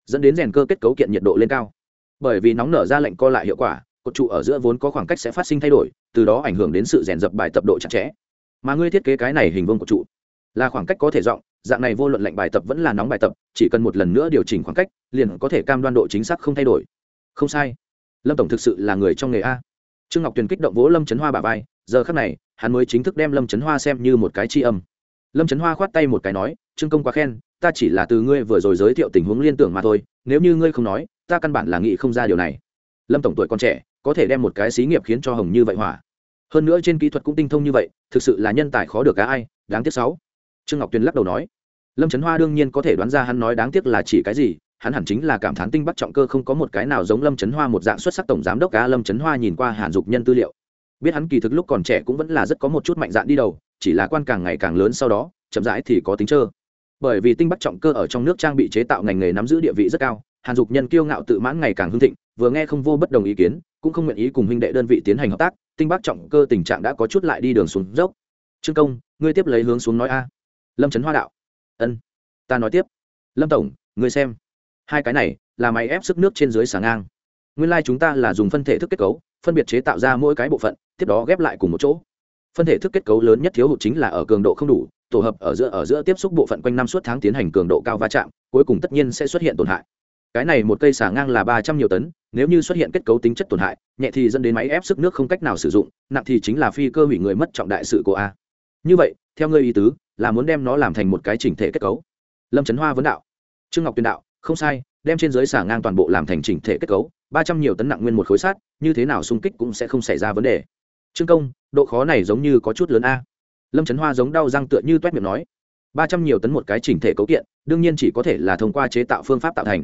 dẫn đến rèn cơ kết cấu kiện nhiệt độ lên cao. Bởi vì nóng nở ra lệnh co lại hiệu quả, cột trụ ở giữa vốn có khoảng cách sẽ phát sinh thay đổi, từ đó ảnh hưởng đến sự rèn dập bài tập độ chặt chẽ. Mà ngươi thiết kế cái này hình vuông của trụ, là khoảng cách có thể rộng, dạng này vô luận lệnh bài tập vẫn là nóng bài tập, chỉ cần một lần nữa điều chỉnh khoảng cách, liền có thể cam đoan độ chính xác không thay đổi. Không sai. Lâm tổng thực sự là người trong nghề a. Trương ngọc tuyền kích động vỗ lâm trấn hoa bà vai giờ khắc này, hắn mới chính thức đem lâm trấn hoa xem như một cái tri âm. Lâm trấn hoa khoát tay một cái nói, trương công quá khen, ta chỉ là từ ngươi vừa rồi giới thiệu tình huống liên tưởng mà thôi, nếu như ngươi không nói, ta căn bản là nghĩ không ra điều này. Lâm tổng tuổi còn trẻ, có thể đem một cái xí nghiệp khiến cho hồng như vậy hỏa. Hơn nữa trên kỹ thuật cũng tinh thông như vậy, thực sự là nhân tài khó được cả ai, đáng tiếc sáu. Trương ngọc tuyền lắc đầu nói, lâm trấn hoa đương nhiên có thể đoán ra hắn nói đáng tiếc là chỉ cái gì, hắn hẳn chính là cảm thán tinh bắc trọng cơ không có một cái nào giống lâm trấn hoa một dạng xuất sắc tổng giám đốc cá lâm trấn hoa nhìn qua hàn dục nhân tư liệu biết hắn kỳ thực lúc còn trẻ cũng vẫn là rất có một chút mạnh dạn đi đầu, chỉ là quan càng ngày càng lớn sau đó, chậm rãi thì có tính trơ. Bởi vì tinh bắc trọng cơ ở trong nước trang bị chế tạo ngành nghề nắm giữ địa vị rất cao, hàn dục nhân kiêu ngạo tự mãn ngày càng hưng thịnh, vừa nghe không vô bất đồng ý kiến, cũng không nguyện ý cùng huynh đệ đơn vị tiến hành hợp tác, tinh bắc trọng cơ tình trạng đã có chút lại đi đường xuống dốc. Trương công, ngươi tiếp lấy hướng xuống nói a. Lâm trấn hoa đạo. Ân, ta nói tiếp. Lâm tổng, ngươi xem. Hai cái này là máy ép sức nước trên dưới xà ngang. Nguyên lai、like、chúng ta là dùng phân thể thức kết cấu phân biệt chế tạo ra mỗi cái bộ phận, tiếp đó ghép lại cùng một chỗ. Phân thể thức kết cấu lớn nhất thiếu hụt chính là ở cường độ không đủ, tổ hợp ở giữa ở giữa tiếp xúc bộ phận quanh năm suốt tháng tiến hành cường độ cao va chạm, cuối cùng tất nhiên sẽ xuất hiện tổn hại. Cái này một cây xả ngang là ba trăm nhiều tấn, nếu như xuất hiện kết cấu tính chất tổn hại, nhẹ thì dẫn đến máy ép sức nước không cách nào sử dụng, nặng thì chính là phi cơ hủy người mất trọng đại sự của a. Như vậy, theo ngươi ý tứ, là muốn đem nó làm thành một cái chỉnh thể kết cấu. Lâm trấn hoa vấn đạo. Trương ngọc tuyền đạo, không sai, đem trên dưới xả ngang toàn bộ làm thành chỉnh thể kết cấu ba trăm nhiều tấn nặng nguyên một khối sát như thế nào xung kích cũng sẽ không xảy ra vấn đề. Trương công, độ khó này giống như có chút lớn a. Lâm trấn hoa giống đau răng tựa như t u é t miệng nói. Ba trăm nhiều tấn một cái chỉnh thể cấu kiện, đương nhiên chỉ có thể là thông qua chế tạo phương pháp tạo thành.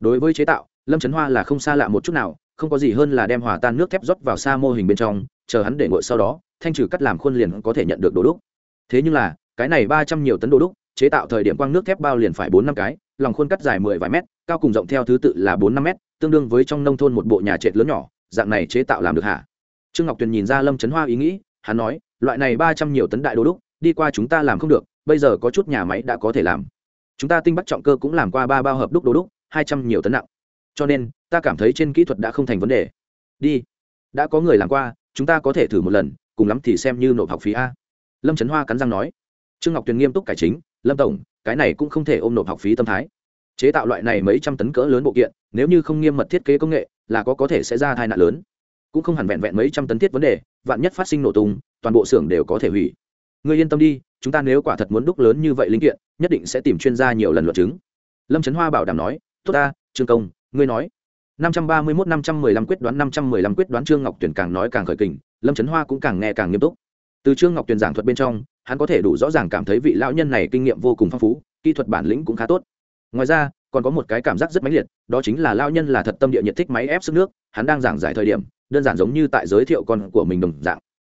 Đối với chế tạo, lâm trấn hoa là không xa lạ một chút nào, không có gì hơn là đem hòa tan nước thép rót vào xa mô hình bên trong, chờ hắn để ngội sau đó, thanh trừ cắt làm khuôn liền có thể nhận được đồ đúc. Thế nhưng là, cái này ba trăm nhiều tấn đồ đúc, chế tạo thời điểm quang nước thép bao liền phải bốn năm cái, lòng khuôn cắt dài mười vài mét, cao cùng rộng theo thứ tự là bốn năm mét tương đương với trong nông thôn một bộ nhà trệt lớn nhỏ, dạng này chế tạo làm được hả? Trương ngọc tuyền nhìn ra lâm trấn hoa ý nghĩ, hắn nói, loại này ba trăm nhiều tấn đại đồ đúc, đi qua chúng ta làm không được, bây giờ có chút nhà máy đã có thể làm. Chúng ta tinh bắt trọng cơ cũng làm qua ba bao hợp đúc đồ đúc, hai trăm nhiều tấn nặng. Cho nên, ta cảm thấy trên kỹ thuật đã không thành vấn đề. Đi. Đã có người làm qua, chúng ta có thể thử một lần, cùng lắm thì xem như nộp học phí a. Lâm trấn hoa cắn răng nói. Trương ngọc tuyền nghiêm túc cải chính, lâm tổng, cái này cũng không thể ôm nộp học phí tâm thái chế tạo loại này mấy trăm tấn cỡ lớn bộ kiện, nếu như không nghiêm mật thiết kế công nghệ, là có có thể sẽ ra tai nạn lớn. Cũng không hẳn vẹn vẹn mấy trăm tấn thiết vấn đề, vạn nhất phát sinh nổ tung, toàn bộ xưởng đều có thể hủy. Người yên tâm đi, chúng ta nếu quả thật muốn đúc lớn như vậy linh kiện, nhất định sẽ tìm chuyên gia nhiều lần luận chứng. Lâm trấn hoa bảo đảm nói, tốt ta, trương công, ngươi nói. năm trăm ba mươi mốt năm trăm mười lăm quyết đoán, năm trăm mười lăm quyết đoán trương ngọc tuyển càng nói càng khởi kình, lâm trấn hoa cũng càng nghe càng nghiêm túc. Từ trương ngọc tuyển giảng thuật bên trong, hắn có thể đủ rõ ràng cảm thấy vị lão nhân này kinh nghiệm vô cùng phong phú, kỹ thuật bản lĩnh cũng khá tốt ngoài ra, còn có một cái cảm giác rất mãnh liệt, đó chính là lão nhân là thật tâm địa nhiệt thích máy ép sức nước, hắn đang giảng giải thời điểm, đơn giản giống như tại giới thiệu con của mình đồng dạng.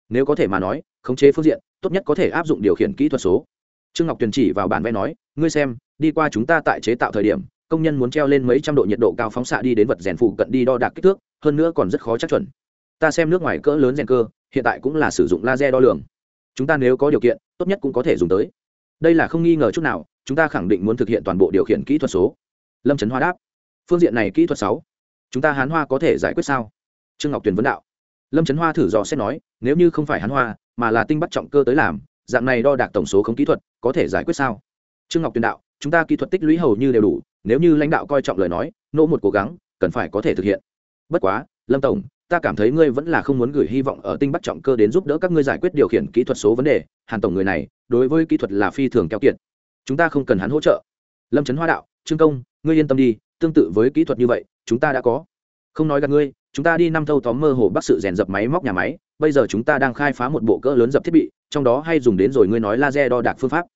Nếu có thể mà nói, khống chế phương diện, tốt nhất có thể áp dụng điều khiển kỹ thuật số. Trương ngọc tuyền chỉ vào bản vẽ nói, ngươi xem, đi qua chúng ta tại chế tạo thời điểm, công nhân muốn treo lên mấy trăm độ nhiệt độ cao phóng xạ đi đến vật rèn phụ cận đi đo đạc kích thước, hơn nữa còn rất khó chắc chuẩn. Ta xem nước ngoài cỡ lớn rèn cơ, hiện tại cũng là sử dụng laser đo lường. Chúng ta nếu có điều kiện, tốt nhất cũng có thể dùng tới. Đây là không nghi ngờ chút nào chúng ta khẳng định muốn thực hiện toàn bộ điều khiển kỹ thuật số. Lâm trấn hoa đáp. Phương diện này kỹ thuật sáu. Chúng ta hán hoa có thể giải quyết sao? Trương ngọc tuyền vấn đạo. Lâm trấn hoa thử dò xét nói, nếu như không phải hán hoa, mà là tinh bắt trọng cơ tới làm, dạng này đo đạc tổng số không kỹ thuật, có thể giải quyết sao? Trương ngọc tuyền đạo, chúng ta kỹ thuật tích lũy hầu như đều đủ, nếu như lãnh đạo coi trọng lời nói, nỗ một cố gắng, cần phải có thể thực hiện. Bất quá, lâm tổng, ta cảm thấy ngươi vẫn là không muốn gửi hy vọng ở tinh bắt trọng cơ đến giúp đỡ các ngươi giải quyết điều khiển kỹ thuật số vấn đề. Hàn tổng người này, đối với kỹ thuật là phi thường keo kiệt chúng ta không cần hắn hỗ trợ. Lâm trấn hoa đạo, trương công, ngươi yên tâm đi, tương tự với kỹ thuật như vậy, chúng ta đã có. Không nói gặp ngươi, chúng ta đi năm thâu tóm mơ hồ bắc sự rèn dập máy móc nhà máy, bây giờ chúng ta đang khai phá một bộ cỡ lớn dập thiết bị, trong đó hay dùng đến rồi ngươi nói laser đo đạc phương pháp.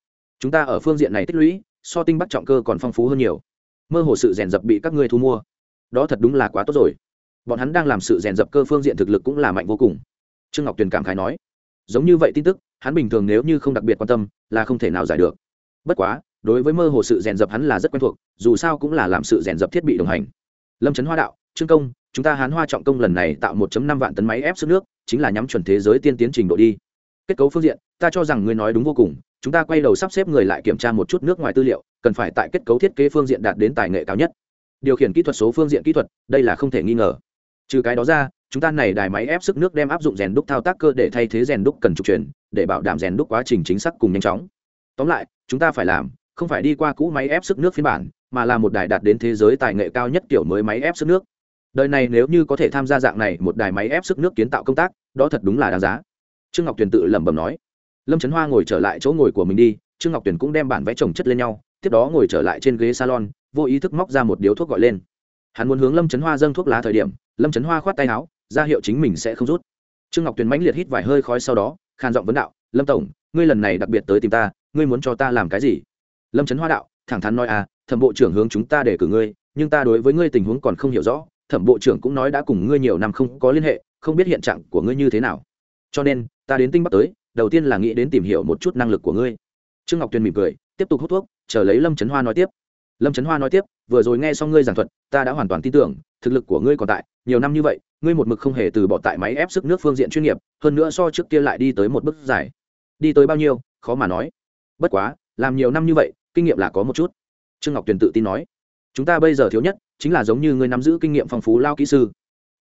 Chúng ta ở phương diện này tích lũy, so tinh bắc trọng cơ còn phong phú hơn nhiều. Mơ hồ sự rèn dập bị các ngươi thu mua. Đó thật đúng là quá tốt rồi. Bọn hắn đang làm sự rèn dập cơ phương diện thực lực cũng là mạnh vô cùng. Trương ngọc tuyền cảm khái nói. Giống như vậy tin tức, hắn bình thường nếu như không đặc biệt quan tâm, là không thể nào giải được bất quá, đối với mơ hồ sự rèn dập hắn là rất quen thuộc, dù sao cũng là làm sự rèn dập thiết bị đồng hành. Lâm trấn hoa đạo, trương công, chúng ta hán hoa trọng công lần này tạo 1 năm vạn tấn máy ép sức nước, chính là nhắm chuẩn thế giới tiên tiến trình độ đi. Kết cấu phương diện, ta cho rằng ngươi nói đúng vô cùng, chúng ta quay đầu sắp xếp người lại kiểm tra một chút nước ngoài tư liệu, cần phải tại kết cấu thiết kế phương diện đạt đến tài nghệ cao nhất. Điều khiển kỹ thuật số phương diện kỹ thuật, đây là không thể nghi ngờ. Trừ cái đó ra, chúng ta này đài máy ép sức nước đem áp dụng rèn đúc thao tác cơ để thay thế rèn đúc cần trục chuyển để bảo đảm rèn đúc quá trình chính xác cùng nhanh chóng tóm lại, chúng ta phải làm, không phải đi qua cũ máy ép sức nước phiên bản, mà là một đài đạt đến thế giới tài nghệ cao nhất kiểu mới máy ép sức nước. Đời này nếu như có thể tham gia dạng này một đài máy ép sức nước kiến tạo công tác, đó thật đúng là đáng giá. Trương ngọc tuyền tự lẩm bẩm nói. Lâm trấn hoa ngồi trở lại chỗ ngồi của mình đi, trương ngọc tuyền cũng đem bản vẽ trồng chất lên nhau, tiếp đó ngồi trở lại trên ghế salon, vô ý thức móc ra một điếu thuốc gọi lên. Hắn muốn hướng lâm trấn hoa dâng thuốc lá thời điểm, lâm trấn hoa khoát tay áo, ra hiệu chính mình sẽ không rút. Trương ngọc tuyền mãnh liệt hít vài hơi khói sau đó khan giọng vấn đạo, lâm tổng, ngươi lần này đặc biệt tới tìm ta ngươi muốn cho ta làm cái gì? Lâm trấn hoa đạo, thẳng thắn nói à thẩm bộ trưởng hướng chúng ta để cử ngươi, nhưng ta đối với ngươi tình huống còn không hiểu rõ, thẩm bộ trưởng cũng nói đã cùng ngươi nhiều năm không có liên hệ, không biết hiện trạng của ngươi như thế nào. Cho nên, ta đến tinh bắc tới, đầu tiên là nghĩ đến tìm hiểu một chút năng lực của ngươi. Trương ngọc tuyền mỉm cười, tiếp tục hút thuốc, chờ lấy lâm trấn hoa nói tiếp. Lâm trấn hoa nói tiếp, vừa rồi nghe xong ngươi giảng thuật, ta đã hoàn toàn tin tưởng, thực lực của ngươi còn tại, nhiều năm như vậy, ngươi một mực không hề từ bỏ tại máy ép sức nước phương diện chuyên nghiệp, hơn nữa so trước kia lại đi tới một bước dài. Đi tới bao nhiêu, khó mà nói bất quá, làm nhiều năm như vậy, kinh nghiệm là có một chút. Trương ngọc tuyền tự tin nói, chúng ta bây giờ thiếu nhất chính là giống như ngươi nắm giữ kinh nghiệm phong phú lao kỹ sư.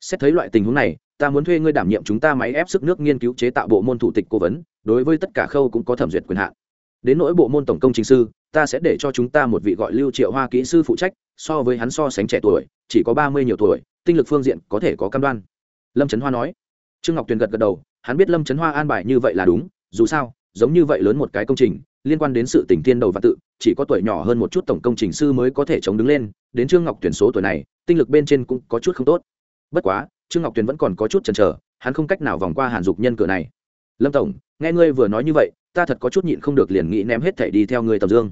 Xét thấy loại tình huống này, ta muốn thuê ngươi đảm nhiệm chúng ta máy ép sức nước nghiên cứu chế tạo bộ môn thủ tịch cố vấn, đối với tất cả khâu cũng có thẩm duyệt quyền hạn. Đến nỗi bộ môn tổng công trình sư, ta sẽ để cho chúng ta một vị gọi lưu triệu hoa kỹ sư phụ trách, so với hắn so sánh trẻ tuổi, chỉ có ba mươi nhiều tuổi, tinh lực phương diện có thể có cam đoan. Lâm trấn hoa nói. Trương ngọc tuyền gật gật đầu, hắn biết lâm trấn hoa an bài như vậy là đúng, dù sao, giống như vậy lớn một cái công trình liên quan đến sự tỉnh tiên đầu và tự, chỉ có tuổi nhỏ hơn một chút tổng công trình sư mới có thể chống đứng lên, đến trương ngọc tuyển số tuổi này, tinh lực bên trên cũng có chút không tốt. Bất quá, trương ngọc tuyển vẫn còn có chút chần chờ, hắn không cách nào vòng qua hàn dục nhân cửa này. Lâm tổng, nghe ngươi vừa nói như vậy, ta thật có chút nhịn không được liền nghĩ ném hết thảy đi theo ngươi tầm dương.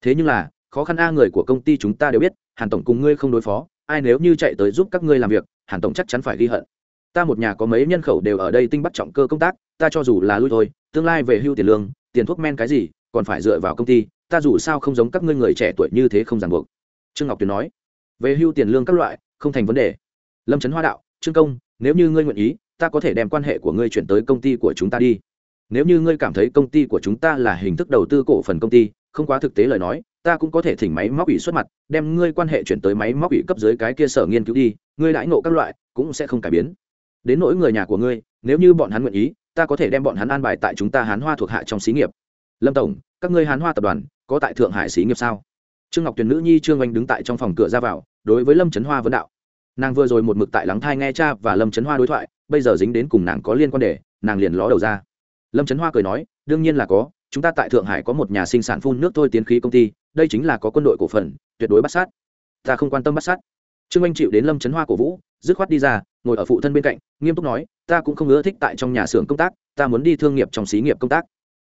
Thế nhưng là, khó khăn a người của công ty chúng ta đều biết, hàn tổng cùng ngươi không đối phó, ai nếu như chạy tới giúp các ngươi làm việc, hàn tổng chắc chắn phải ghi hận. Ta một nhà có mấy nhân khẩu đều ở đây tinh bắt trọng cơ công tác, ta cho dù là lui thôi, tương lai về hưu tiền lương, tiền thuốc men cái gì còn phải dựa vào công ty, ta dù sao không giống các ngươi người trẻ tuổi như thế không ràng buộc. Trương ngọc tuyền nói. Về hưu tiền lương các loại, không thành vấn đề. Lâm trấn hoa đạo, trương công, nếu như ngươi nguyện ý, ta có thể đem quan hệ của ngươi chuyển tới công ty của chúng ta đi. Nếu như ngươi cảm thấy công ty của chúng ta là hình thức đầu tư cổ phần công ty, không quá thực tế lời nói, ta cũng có thể thỉnh máy móc ủy xuất mặt, đem ngươi quan hệ chuyển tới máy móc ủy cấp dưới cái kia sở nghiên cứu đi, ngươi đãi ngộ các loại cũng sẽ không cải biến. Đến nỗi người nhà của ngươi, nếu như bọn hắn nguyện ý, ta có thể đem bọn hắn an bài tại chúng ta hán hoa thuộc hạ trong xí nghiệp lâm tổng, các ngươi hán hoa tập đoàn, có tại thượng hải xí nghiệp sao? Trương ngọc tuyền nữ nhi trương oanh đứng tại trong phòng cửa ra vào, đối với lâm trấn hoa vấn đạo. Nàng vừa rồi một mực tại lắng thai nghe cha và lâm trấn hoa đối thoại, bây giờ dính đến cùng nàng có liên quan để, nàng liền ló đầu ra. Lâm trấn hoa cười nói, đương nhiên là có, chúng ta tại thượng hải có một nhà sinh sản phun nước thôi tiến khí công ty, đây chính là có quân đội cổ phần, tuyệt đối bắt sát. Ta không quan tâm bắt sát. Trương anh chịu đến lâm trấn hoa cổ vũ, dứt khoát đi ra, ngồi ở phụ thân bên cạnh, nghiêm túc nói, ta cũng không ưa thích tại trong nhà xưởng công tác, ta muốn đi thương nghiệp trong xí nghiệp công tác.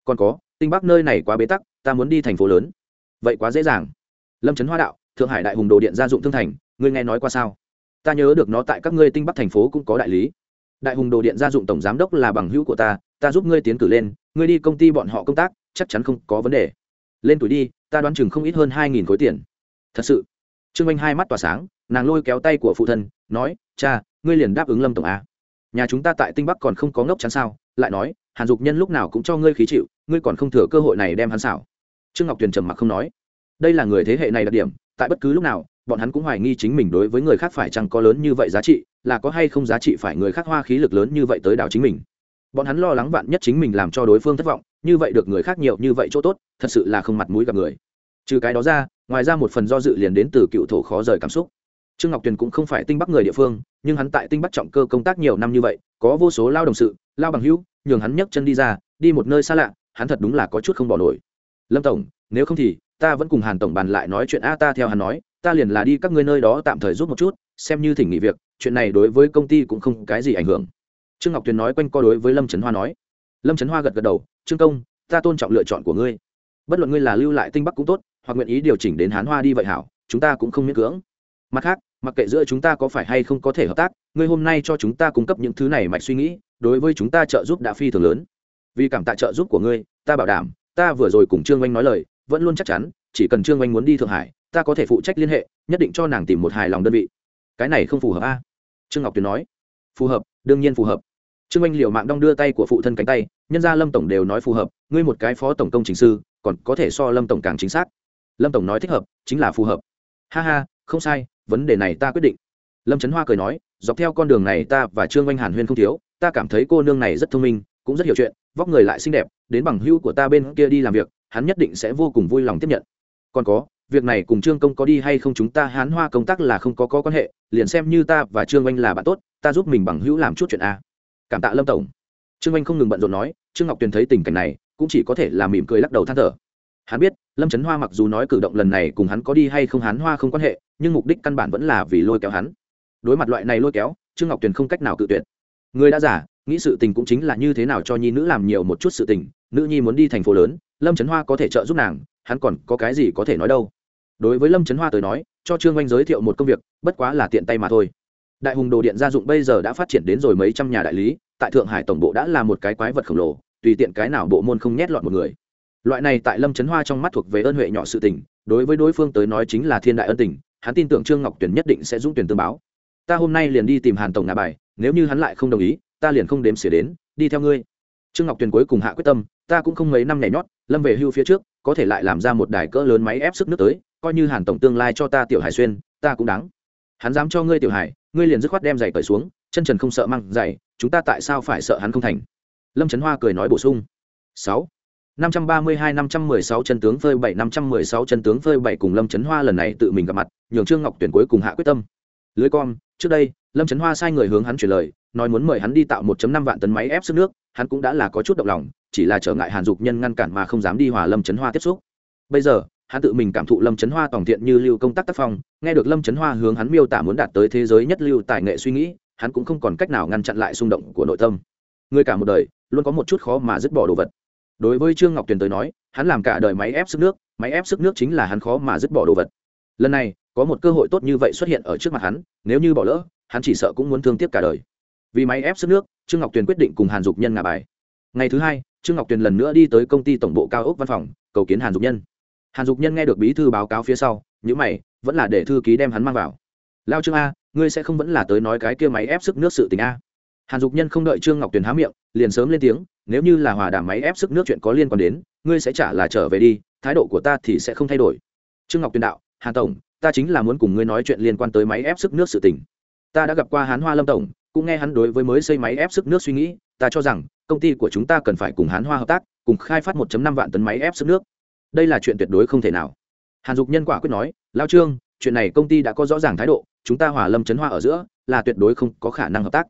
Còn có tinh bắc nơi này quá bế tắc, ta muốn đi thành phố lớn. Vậy quá dễ dàng. Lâm trấn hoa đạo, thượng hải đại hùng đồ điện gia dụng thương thành, ngươi nghe nói qua sao? Ta nhớ được nó tại các ngươi tinh bắc thành phố cũng có đại lý. Đại hùng đồ điện gia dụng tổng giám đốc là bằng hữu của ta ta giúp ngươi tiến cử lên, ngươi đi công ty bọn họ công tác, chắc chắn không có vấn đề. Lên tuổi đi, ta đoán chừng không ít hơn hai nghìn khối tiền. Thật sự. Trương anh hai mắt tỏa sáng, nàng lôi kéo tay của phụ thân, nói, cha, ngươi liền đáp ứng lâm tổng a. Nhà chúng ta tại tinh bắc còn không có ngốc chắn sao? Lại nói hàn dục nhân lúc nào cũng cho ngươi khí chịu, ngươi còn không thừa cơ hội này đem hắn xảo. Trương ngọc tuyền trầm mặc không nói. Đây là người thế hệ này đặc điểm, tại bất cứ lúc nào, bọn hắn cũng hoài nghi chính mình đối với người khác phải chăng có lớn như vậy giá trị, là có hay không giá trị phải người khác hoa khí lực lớn như vậy tới đảo chính mình. Bọn hắn lo lắng vạn nhất chính mình làm cho đối phương thất vọng, như vậy được người khác nhiều như vậy chỗ tốt, thật sự là không mặt mũi gặp người. Trừ cái đó ra, ngoài ra một phần do dự liền đến từ cựu thổ khó rời cảm xúc. Trương ngọc tuyền cũng không phải tinh bắc người địa phương, nhưng hắn tại tinh bắc trọng cơ công tác nhiều năm như vậy, có vô số lao đồng sự, lao bằng hữu nhường hắn nhấc chân đi ra, đi một nơi xa lạ, hắn thật đúng là có chút không bỏ nổi. Lâm tổng, nếu không thì, ta vẫn cùng hàn tổng bàn lại nói chuyện a, ta theo hắn nói, ta liền là đi các ngươi nơi đó tạm thời giúp một chút, xem như thỉnh nghỉ việc, chuyện này đối với công ty cũng không cái gì ảnh hưởng. Trương ngọc tuyền nói quanh co đối với lâm trấn hoa nói. Lâm trấn hoa gật gật đầu, trương công, ta tôn trọng lựa chọn của ngươi. Bất luận ngươi là lưu lại tinh bắc cũng tốt, hoặc nguyện ý điều chỉnh đến hán hoa đi vậy hảo, chúng ta cũng không miễn cưỡng. Mặt khác mặc kệ giữa chúng ta có phải hay không có thể hợp tác, ngươi hôm nay cho chúng ta cung cấp những thứ này mạch suy nghĩ, đối với chúng ta trợ giúp đã phi thường lớn. Vì cảm tạ trợ giúp của ngươi, ta bảo đảm, ta vừa rồi cùng trương oanh nói lời, vẫn luôn chắc chắn, chỉ cần trương oanh muốn đi thượng hải, ta có thể phụ trách liên hệ, nhất định cho nàng tìm một hài lòng đơn vị. Cái này không phù hợp a? Trương ngọc tuyền nói. Phù hợp, đương nhiên phù hợp. Trương oanh liều mạng đong đưa tay của phụ thân cánh tay, nhân ra lâm tổng đều nói phù hợp, ngươi một cái phó tổng công chính sư, còn có thể so lâm tổng càng chính xác. Lâm tổng nói thích hợp, chính là phù hợp. Ha ha, không sai vấn đề này ta quyết định. Lâm trấn hoa cười nói dọc theo con đường này ta và trương oanh hàn huyên không thiếu ta cảm thấy cô nương này rất thông minh cũng rất hiểu chuyện vóc người lại xinh đẹp đến bằng hưu của ta bên kia đi làm việc hắn nhất định sẽ vô cùng vui lòng tiếp nhận. Còn có việc này cùng trương công có đi hay không chúng ta hán hoa công tác là không có, có quan hệ liền xem như ta và trương oanh là bạn tốt ta giúp mình bằng hữu làm chút chuyện a. Cảm tạ lâm tổng. Trương oanh không ngừng bận rộn nói trương ngọc tuyền thấy tình cảnh này cũng chỉ có thể là mỉm cười lắc đầu than thở. Hắn biết lâm trấn hoa mặc dù nói cử động lần này cùng hắn có đi hay không hắn hoa không quan hệ nhưng mục đích căn bản vẫn là vì lôi kéo hắn. Đối mặt loại này lôi kéo, trương ngọc tuyền không cách nào cự tuyệt. Người đã giả nghĩ sự tình cũng chính là như thế nào cho nhi nữ làm nhiều một chút sự tình, nữ nhi muốn đi thành phố lớn, lâm trấn hoa có thể trợ giúp nàng, hắn còn có cái gì có thể nói đâu. Đối với lâm trấn hoa tới nói, cho trương oanh giới thiệu một công việc, bất quá là tiện tay mà thôi. Đại hùng đồ điện gia dụng bây giờ đã phát triển đến rồi mấy trăm nhà đại lý, tại thượng hải tổng bộ đã là một cái quái vật khổng lồ, tùy tiện cái nào bộ môn không nhét lọt một người. Loại này tại lâm trấn hoa trong mắt thuộc về ơn huệ nhỏ sự tình, đối với đối phương tới nói chính là thiên đại ân tình hắn tin tưởng trương ngọc tuyền nhất định sẽ dũng tuyển tương báo. Ta hôm nay liền đi tìm hàn tổng ngã bài, nếu như hắn lại không đồng ý, ta liền không đếm xỉa đến, đi theo ngươi. Trương ngọc tuyền cuối cùng hạ quyết tâm, ta cũng không mấy năm nhảy nhót, lâm về hưu phía trước, có thể lại làm ra một đài cỡ lớn máy ép sức nước tới, coi như hàn tổng tương lai cho ta tiểu hải xuyên, ta cũng đáng. Hắn dám cho ngươi tiểu hải, ngươi liền dứt khoát đem giày cởi xuống, chân trần không sợ măng giày, chúng ta tại sao phải sợ hắn không thành? Lâm trấn hoa cười nói bổ sung. Sáu năm trăm ba mươi hai, năm trăm mười sáu chân tướng phơi bảy năm trăm mười sáu chân tướng phơi 7 cùng lâm trấn hoa lần này tự mình gặp mặt, nhường trương ngọc tuyển cuối cùng hạ quyết tâm. Lưới con, trước đây, lâm trấn hoa sai người hướng hắn chuyển lời, nói muốn mời hắn đi tạo 1 năm vạn tấn máy ép sức nước, hắn cũng đã là có chút động lòng, chỉ là trở ngại hàn dục nhân ngăn cản mà không dám đi hòa lâm trấn hoa tiếp xúc. Bây giờ, hắn tự mình cảm thụ lâm trấn hoa tổng thiện như lưu công tác tác phong, nghe được lâm trấn hoa hướng hắn miêu tả muốn đạt tới thế giới nhất lưu tài nghệ suy nghĩ, hắn cũng không còn cách nào ngăn chặn lại xung động của nội tâm. Người cả một đời, luôn có một chút khó mà dứt bỏ đồ vật đối với trương ngọc tuyền tới nói, hắn làm cả đời máy ép sức nước, máy ép sức nước chính là hắn khó mà dứt bỏ đồ vật. Lần này, có một cơ hội tốt như vậy xuất hiện ở trước mặt hắn, nếu như bỏ lỡ, hắn chỉ sợ cũng muốn thương tiếc cả đời. Vì máy ép sức nước, trương ngọc tuyền quyết định cùng hàn dục nhân ngả bài. Ngày thứ hai, trương ngọc tuyền lần nữa đi tới công ty tổng bộ cao ốc văn phòng, cầu kiến hàn dục nhân. Hàn dục nhân nghe được bí thư báo cáo phía sau những mày, vẫn là để thư ký đem hắn mang vào. Lao trương a, ngươi sẽ không vẫn là tới nói cái kia máy ép sức nước sự tình a. Hàn dục nhân không đợi trương ngọc tuyền há miệng, liền sớm lên tiếng nếu như là hòa đàm máy ép sức nước chuyện có liên quan đến, ngươi sẽ trả là trở về đi, thái độ của ta thì sẽ không thay đổi. Trương ngọc tuyền đạo, hàn tổng, ta chính là muốn cùng ngươi nói chuyện liên quan tới máy ép sức nước sự tình. Ta đã gặp qua hán hoa lâm tổng, cũng nghe hắn đối với mới xây máy ép sức nước suy nghĩ, ta cho rằng, công ty của chúng ta cần phải cùng hán hoa hợp tác, cùng khai phát 1 năm vạn tấn máy ép sức nước. Đây là chuyện tuyệt đối không thể nào. Hàn dục nhân quả quyết nói, lao trương, chuyện này công ty đã có rõ ràng thái độ, chúng ta hòa lâm chấn hoa ở giữa, là tuyệt đối không có khả năng hợp tác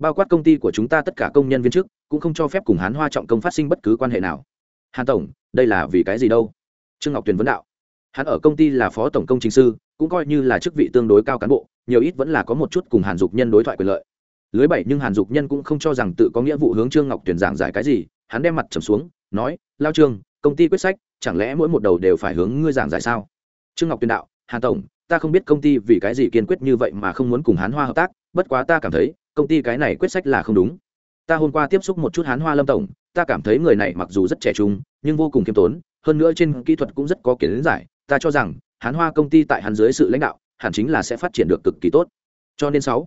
bao quát công ty của chúng ta tất cả công nhân viên chức, cũng không cho phép cùng hán hoa trọng công phát sinh bất cứ quan hệ nào. Hàn tổng, đây là vì cái gì đâu? Trương ngọc tuyền vấn đạo. Hắn ở công ty là phó tổng công chính sư, cũng coi như là chức vị tương đối cao cán bộ, nhiều ít vẫn là có một chút cùng hàn dục nhân đối thoại quyền lợi. Lưới bảy nhưng hàn dục nhân cũng không cho rằng tự có nghĩa vụ hướng trương ngọc Tuyền giảng giải cái gì, hắn đem mặt trầm xuống, nói, lao trương, công ty quyết sách, chẳng lẽ mỗi một đầu đều phải hướng ngươi giảng giải sao? Trương ngọc Tuyền đạo, hàn tổng, ta không biết công ty vì cái gì kiên quyết như vậy mà không muốn cùng hán hoa hợp tác, bất quá ta cảm thấy công ty cái này quyết sách là không đúng. Ta hôm qua tiếp xúc một chút hán hoa lâm tổng, ta cảm thấy người này mặc dù rất trẻ trung, nhưng vô cùng khiêm tốn, hơn nữa trên kỹ thuật cũng rất có kiến giải. Ta cho rằng, hán hoa công ty tại hắn dưới sự lãnh đạo, hẳn chính là sẽ phát triển được cực kỳ tốt. Cho nên sáu.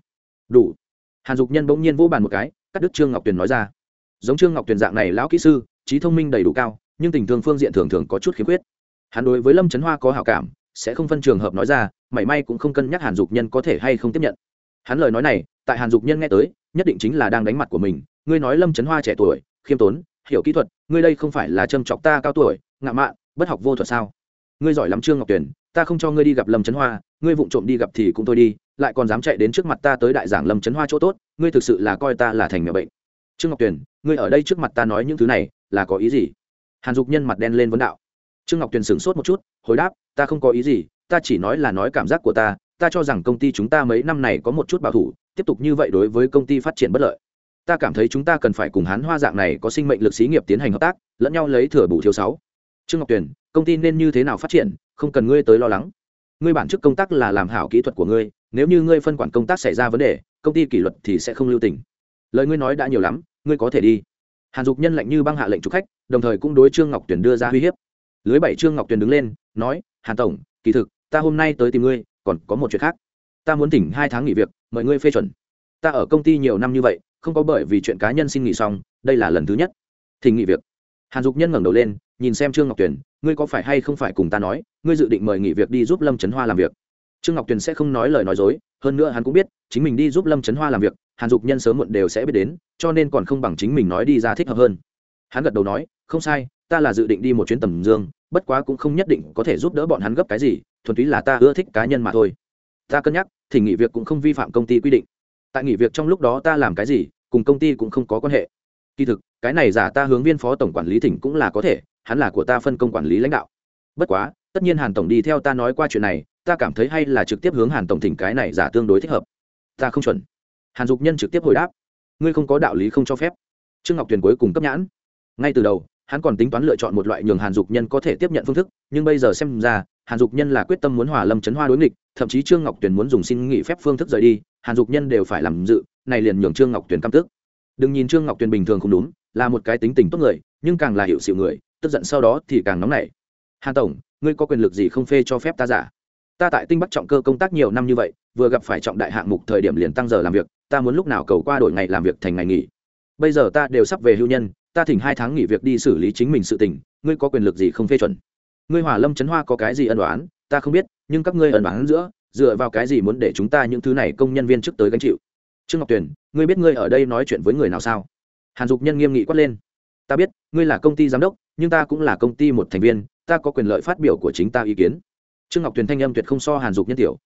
Đủ. Hàn dục nhân bỗng nhiên vỗ bàn một cái, cắt đứt trương ngọc tuyền nói ra. Giống trương ngọc tuyền dạng này lão kỹ sư, trí thông minh đầy đủ cao, nhưng tình thương phương diện thường thường có chút khiếm khuyết. Hắn đối với lâm trấn hoa có hảo cảm, sẽ không phân trường hợp nói ra, mảy may cũng không cân nhắc hàn dục nhân có thể hay không tiếp nhận hắn lời nói này, tại hàn dục nhân nghe tới, nhất định chính là đang đánh mặt của mình. Ngươi nói lâm trấn hoa trẻ tuổi, khiêm tốn, hiểu kỹ thuật, ngươi đây không phải là châm chọc ta cao tuổi ngạo mạn, bất học vô thuật sao? Ngươi giỏi lắm trương ngọc tuyền, ta không cho ngươi đi gặp lâm trấn hoa, ngươi vụng trộm đi gặp thì cũng thôi đi, lại còn dám chạy đến trước mặt ta tới đại giảng lâm trấn hoa chỗ tốt, ngươi thực sự là coi ta là thành mẹo bệnh. Trương ngọc tuyền, ngươi ở đây trước mặt ta nói những thứ này, là có ý gì? Hàn dục nhân mặt đen lên vấn đạo. Trương ngọc tuyền sửng sốt một chút, hồi đáp, ta không có ý gì, ta chỉ nói là nói cảm giác của ta ta cho rằng công ty chúng ta mấy năm này có một chút bảo thủ, tiếp tục như vậy đối với công ty phát triển bất lợi. Ta cảm thấy chúng ta cần phải cùng hán hoa dạng này có sinh mệnh lực xí nghiệp tiến hành hợp tác, lẫn nhau lấy thừa bù thiếu sáu. Trương ngọc tuyền, công ty nên như thế nào phát triển, không cần ngươi tới lo lắng. Ngươi bản chức công tác là làm hảo kỹ thuật của ngươi, nếu như ngươi phân quản công tác xảy ra vấn đề, công ty kỷ luật thì sẽ không lưu tình. Lời ngươi nói đã nhiều lắm, ngươi có thể đi. Hàn dục nhân lệnh như băng hạ lệnh trục khách, đồng thời cũng đối trương ngọc tuyền đưa ra uy hiếp. Lưới bảy trương ngọc tuyền đứng lên, nói, hàn tổng, kỳ thực, ta hôm nay tới tìm ngươi còn có một chuyện khác. Ta muốn tỉnh hai tháng nghỉ việc, mời ngươi phê chuẩn. Ta ở công ty nhiều năm như vậy, không có bởi vì chuyện cá nhân xin nghỉ xong, đây là lần thứ nhất. Thỉnh nghỉ việc. Hàn dục nhân ngẩng đầu lên, nhìn xem trương ngọc tuyền, ngươi có phải hay không phải cùng ta nói, ngươi dự định mời nghỉ việc đi giúp lâm trấn hoa làm việc. Trương ngọc tuyền sẽ không nói lời nói dối, hơn nữa hắn cũng biết, chính mình đi giúp lâm trấn hoa làm việc, hàn dục nhân sớm muộn đều sẽ biết đến, cho nên còn không bằng chính mình nói đi ra thích hợp hơn. Hắn gật đầu nói, không sai, ta là dự định đi một chuyến tầm dương, bất quá cũng không nhất định có thể giúp đỡ bọn hắn gấp cái gì thuần túy là ta ưa thích cá nhân mà thôi. Ta cân nhắc, thì nghỉ việc cũng không vi phạm công ty quy định. Tại nghỉ việc trong lúc đó ta làm cái gì, cùng công ty cũng không có quan hệ. Kỳ thực, cái này giả ta hướng viên phó tổng quản lý tỉnh cũng là có thể, hắn là của ta phân công quản lý lãnh đạo. Bất quá, tất nhiên hàn tổng đi theo ta nói qua chuyện này, ta cảm thấy hay là trực tiếp hướng hàn tổng thỉnh cái này giả tương đối thích hợp. Ta không chuẩn. Hàn dục nhân trực tiếp hồi đáp. Ngươi không có đạo lý không cho phép. Trương ngọc tuyền cuối cùng cấp nhãn. Ngay từ đầu hắn còn tính toán lựa chọn một loại nhường hàn dục nhân có thể tiếp nhận phương thức, nhưng bây giờ xem ra, hàn dục nhân là quyết tâm muốn hòa lâm chấn hoa đối nghịch, thậm chí trương ngọc tuyền muốn dùng xin nghỉ phép phương thức rời đi, hàn dục nhân đều phải làm dự, này liền nhường trương ngọc tuyền căm tức. Đừng nhìn trương ngọc tuyền bình thường không đúng, là một cái tính tình tốt người, nhưng càng là hiệu sự người, tức giận sau đó thì càng nóng nảy. Hàn tổng, ngươi có quyền lực gì không phê cho phép ta giả? Ta tại tinh bắc trọng cơ công tác nhiều năm như vậy, vừa gặp phải trọng đại hạng mục thời điểm liền tăng giờ làm việc, ta muốn lúc nào cầu qua đổi ngày làm việc thành ngày nghỉ? Bây giờ ta đều sắp về hưu nhân ta thỉnh hai tháng nghỉ việc đi xử lý chính mình sự tình, ngươi có quyền lực gì không phê chuẩn? Ngươi hòa lâm trấn hoa có cái gì ân đoán ta không biết, nhưng các ngươi ân đoán giữa, dựa vào cái gì muốn để chúng ta những thứ này công nhân viên trước tới gánh chịu? Trương ngọc tuyền, ngươi biết ngươi ở đây nói chuyện với người nào sao? Hàn dục nhân nghiêm nghị quát lên. Ta biết, ngươi là công ty giám đốc, nhưng ta cũng là công ty một thành viên, ta có quyền lợi phát biểu của chính ta ý kiến. Trương ngọc tuyền thanh âm tuyệt không so hàn dục nhân tiểu.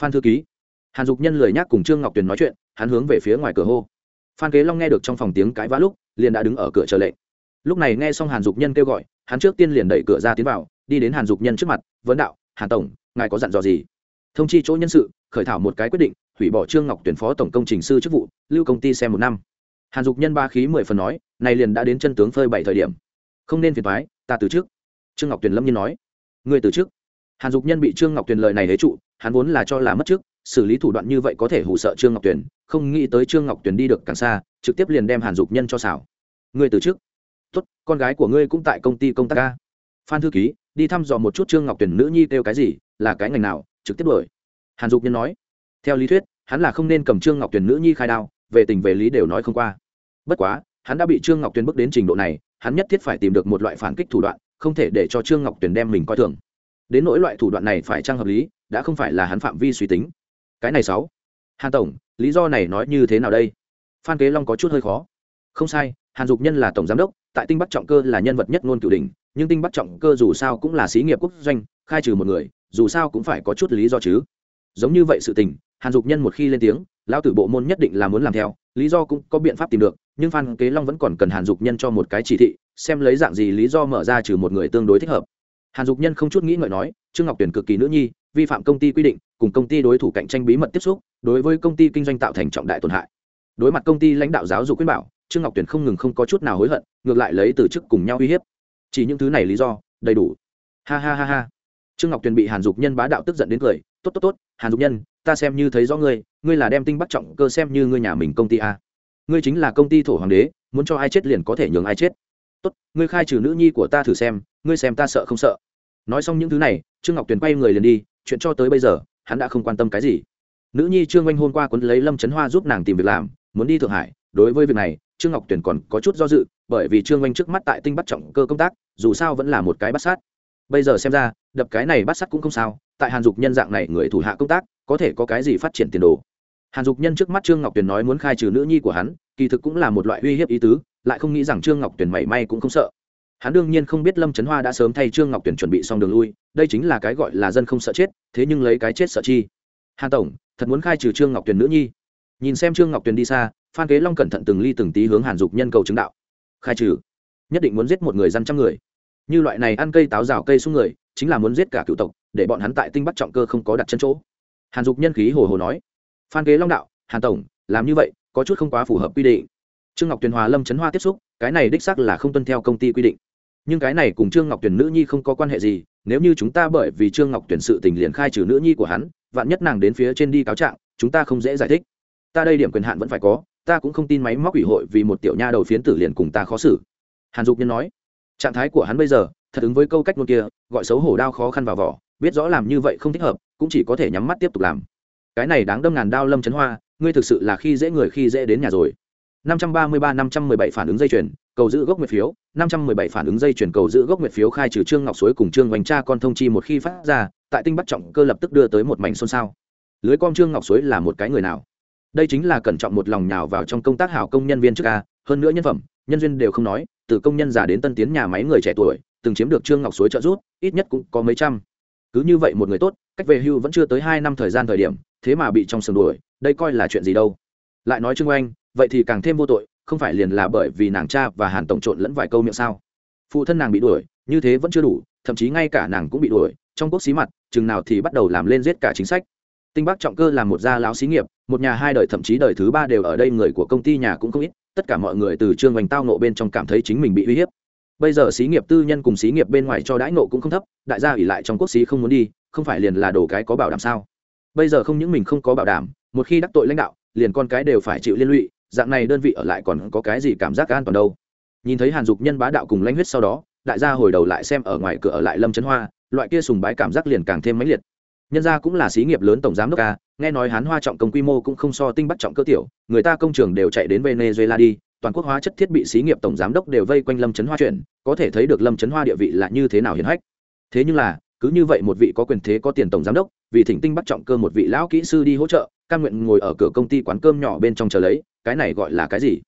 Phan thư ký. Hàn dục nhân lười nhắc cùng trương ngọc tuyền nói chuyện, hắn hướng về phía ngoài cửa hô phan kế long nghe được trong phòng tiếng cãi vã lúc, liền đã đứng ở cửa chờ lệnh. Lúc này nghe xong hàn dục nhân kêu gọi, hắn trước tiên liền đẩy cửa ra tiến vào, đi đến hàn dục nhân trước mặt, vấn đạo, hàn tổng, ngài có dặn dò gì? Thông chi chỗ nhân sự, khởi thảo một cái quyết định, hủy bỏ trương ngọc tuyển phó tổng công trình sư chức vụ, lưu công ty xem một năm. Hàn dục nhân ba khí mười phần nói, này liền đã đến chân tướng phơi bảy thời điểm. Không nên phiền thoái ta từ trước. Trương ngọc tuyền lâm nhiên nói người từ trước. Hàn dục nhân bị trương ngọc tuyền lời này hế trụ, hắn vốn là cho là mất trước xử lý thủ đoạn như vậy có thể hủ sợ trương ngọc tuyền, không nghĩ tới trương ngọc tuyền đi được càng xa, trực tiếp liền đem hàn dục nhân cho xảo. Người từ trước. Tốt, con gái của ngươi cũng tại công ty công tác ca phan thư ký, đi thăm dò một chút trương ngọc tuyền nữ nhi kêu cái gì, là cái ngành nào, trực tiếp đổi hàn dục nhân nói. Theo lý thuyết, hắn là không nên cầm trương ngọc tuyền nữ nhi khai đao, về tình về lý đều nói không qua. Bất quá, hắn đã bị trương ngọc tuyền bước đến trình độ này, hắn nhất thiết phải tìm được một loại phản kích thủ đoạn, không thể để cho trương ngọc tuyền đem mình coi thường. Đến nỗi loại thủ đoạn này phải trang hợp lý, đã không phải là hắn phạm vi suy tính cái này sáu. Hàn tổng, lý do này nói như thế nào đây? Phan kế long có chút hơi khó. Không sai, hàn dục nhân là tổng giám đốc, tại tinh bắc trọng cơ là nhân vật nhất ngôn cửu đình nhưng tinh bắc trọng cơ dù sao cũng là xí nghiệp quốc doanh, khai trừ một người, dù sao cũng phải có chút lý do chứ. Giống như vậy sự tình, hàn dục nhân một khi lên tiếng, lão tử bộ môn nhất định là muốn làm theo, lý do cũng có biện pháp tìm được, nhưng phan kế long vẫn còn cần hàn dục nhân cho một cái chỉ thị, xem lấy dạng gì lý do mở ra trừ một người tương đối thích hợp. Hàn dục nhân không chút nghĩ ngợi nói, trương ngọc tuyển cực kỳ nữ nhi vi phạm công ty quy định, cùng công ty đối thủ cạnh tranh bí mật tiếp xúc, đối với công ty kinh doanh tạo thành trọng đại tổn hại. Đối mặt công ty lãnh đạo giáo dục quyết bảo, trương ngọc tuyển không ngừng không có chút nào hối hận, ngược lại lấy từ chức cùng nhau uy hiếp. Chỉ những thứ này lý do, đầy đủ. Ha ha ha ha. Trương ngọc tuyền bị hàn dục nhân bá đạo tức giận đến cười, tốt tốt tốt, hàn dục nhân, ta xem như thấy rõ ngươi ngươi là đem tinh bắt trọng cơ xem như ngươi nhà mình công ty a. Ngươi chính là công ty thổ hoàng đế, muốn cho ai chết liền có thể nhường ai chết. Tốt, ngươi khai trừ nữ nhi của ta thử xem, ngươi xem ta sợ không sợ. Nói xong những thứ này, trương ngọc tuyền quay người liền đi chuyện cho tới bây giờ, hắn đã không quan tâm cái gì. Nữ nhi trương oanh hôm qua quấn lấy lâm trấn hoa giúp nàng tìm việc làm, muốn đi thượng hải, đối với việc này, trương ngọc tuyền còn có chút do dự, bởi vì trương oanh trước mắt tại tinh bắt trọng cơ công tác, dù sao vẫn là một cái bắt sát. Bây giờ xem ra, đập cái này bắt sát cũng không sao, tại hàn dục nhân dạng này người thủ hạ công tác, có thể có cái gì phát triển tiền đồ. Hàn dục nhân trước mắt trương ngọc tuyền nói muốn khai trừ nữ nhi của hắn, kỳ thực cũng là một loại uy hiếp ý tứ, lại không nghĩ rằng trương ngọc tuyền mảy may cũng không sợ hắn đương nhiên không biết lâm trấn hoa đã sớm thay trương ngọc tuyền chuẩn bị xong đường lui đây chính là cái gọi là dân không sợ chết thế nhưng lấy cái chết sợ chi hàn tổng thật muốn khai trừ trương ngọc tuyền nữ nhi nhìn xem trương ngọc tuyền đi xa phan kế long cẩn thận từng ly từng tí hướng hàn dục nhân cầu chứng đạo khai trừ nhất định muốn giết một người dân trăm người như loại này ăn cây táo rào cây xuống người chính là muốn giết cả cựu tộc để bọn hắn tại tinh bắc trọng cơ không có đặt chân chỗ hàn dục nhân khí hồ hồ nói phan kế long đạo hàn tổng làm như vậy có chút không quá phù hợp quy định trương ngọc tuyền hòa lâm trấn hoa tiếp xúc cái này đích xác là không tuân theo công ty quy định nhưng cái này cùng trương ngọc tuyền nữ nhi không có quan hệ gì nếu như chúng ta bởi vì trương ngọc tuyền sự tình liền khai trừ nữ nhi của hắn vạn nhất nàng đến phía trên đi cáo trạng chúng ta không dễ giải thích. Ta đây điểm quyền hạn vẫn phải có ta cũng không tin máy móc ủy hội vì một tiểu nha đầu phiến tử liền cùng ta khó xử. Hàn dục nhân nói. Trạng thái của hắn bây giờ thật ứng với câu cách ngôn kia gọi xấu hổ đao khó khăn vào vỏ biết rõ làm như vậy không thích hợp cũng chỉ có thể nhắm mắt tiếp tục làm. Cái này đáng đâm ngàn đao lâm chấn hoa ngươi thực sự là khi dễ người khi dễ đến nhà rồi. 533 517 phản ứng dây chuyền, cầu giữ gốc nguyệt phiếu, 517 phản ứng dây chuyển cầu giữ gốc nguyệt phiếu khai trừ Trương Ngọc Suối cùng Trương hoành Cha con thông chi một khi phát ra, tại Tinh bắt trọng cơ lập tức đưa tới một mảnh xôn xao. Lưới con Trương Ngọc Suối là một cái người nào? Đây chính là cẩn trọng một lòng nhào vào trong công tác hảo công nhân viên trước a, hơn nữa nhân phẩm, nhân duyên đều không nói, từ công nhân già đến tân tiến nhà máy người trẻ tuổi, từng chiếm được Trương Ngọc Suối trợ giúp, ít nhất cũng có mấy trăm. Cứ như vậy một người tốt, cách về hưu vẫn chưa tới 2 năm thời gian thời điểm, thế mà bị trong sườn đuổi, đây coi là chuyện gì đâu? Lại nói Trương Oanh, vậy thì càng thêm vô tội không phải liền là bởi vì nàng cha và hàn tổng trộn lẫn vài câu miệng sao? Phụ thân nàng bị đuổi, như thế vẫn chưa đủ, thậm chí ngay cả nàng cũng bị đuổi, trong quốc xí mặt, chừng nào thì bắt đầu làm lên giết cả chính sách. Tinh bắc trọng cơ là một gia lão xí nghiệp, một nhà hai đời, thậm chí đời thứ ba đều ở đây, người của công ty nhà cũng không ít, tất cả mọi người từ trương vành tao nộ bên trong cảm thấy chính mình bị uy hiếp. Bây giờ xí nghiệp tư nhân cùng xí nghiệp bên ngoài cho đãi nộ cũng không thấp, đại gia ủy lại trong quốc xí không muốn đi, không phải liền là đồ cái có bảo đảm sao? Bây giờ không những mình không có bảo đảm, một khi đắc tội lãnh đạo, liền con cái đều phải chịu liên lụy dạng này đơn vị ở lại còn có cái gì cảm giác an toàn đâu? Nhìn thấy hàn dục nhân bá đạo cùng lãnh huyết sau đó, đại gia hồi đầu lại xem ở ngoài cửa ở lại lâm trấn hoa, loại kia sùng bái cảm giác liền càng thêm mãnh liệt. Nhân gia cũng là xí nghiệp lớn tổng giám đốc ca nghe nói hán hoa trọng công quy mô cũng không so tinh bắt trọng cơ tiểu, người ta công trường đều chạy đến venezuela đi, toàn quốc hóa chất thiết bị xí nghiệp tổng giám đốc đều vây quanh lâm trấn hoa chuyện, có thể thấy được lâm trấn hoa địa vị là như thế nào hiển hách. Thế nhưng là, cứ như vậy một vị có quyền thế có tiền tổng giám đốc, vì thỉnh tinh bắt trọng cơ một vị lão kỹ sư đi hỗ trợ căn nguyện ngồi ở cửa công ty quán cơm nhỏ bên trong chờ lấy cái này gọi là cái gì?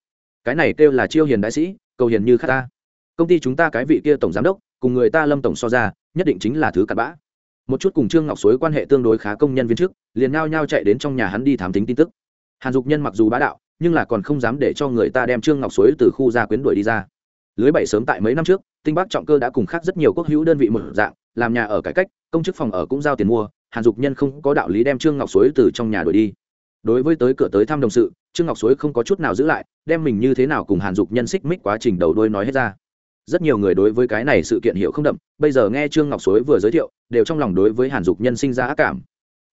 Cái này kêu là chiêu hiền đại sĩ, cầu hiền như khát ta. Công ty chúng ta cái vị kia tổng giám đốc, cùng người ta lâm tổng so ra, nhất định chính là thứ cặn bã. Một chút cùng trương ngọc suối quan hệ tương đối khá công nhân viên trước liền ngao nhau chạy đến trong nhà hắn đi thám tính tin tức. Hàn dục nhân mặc dù bá đạo, nhưng là còn không dám để cho người ta đem trương ngọc suối từ khu gia quyến đuổi đi ra. Lưới bảy sớm tại mấy năm trước, tinh bắc trọng cơ đã cùng khác rất nhiều quốc hữu đơn vị một dạng, làm nhà ở cải cách, công chức phòng ở cũng giao tiền mua, hàn dục nhân không có đạo lý đem trương ngọc suối từ trong nhà đuổi đi đối với tới cửa tới thăm đồng sự, trương ngọc suối không có chút nào giữ lại, đem mình như thế nào cùng hàn dục nhân xích mích quá trình đầu đôi nói hết ra. Rất nhiều người đối với cái này sự kiện hiểu không đậm, bây giờ nghe trương ngọc suối vừa giới thiệu, đều trong lòng đối với hàn dục nhân sinh ra ác cảm.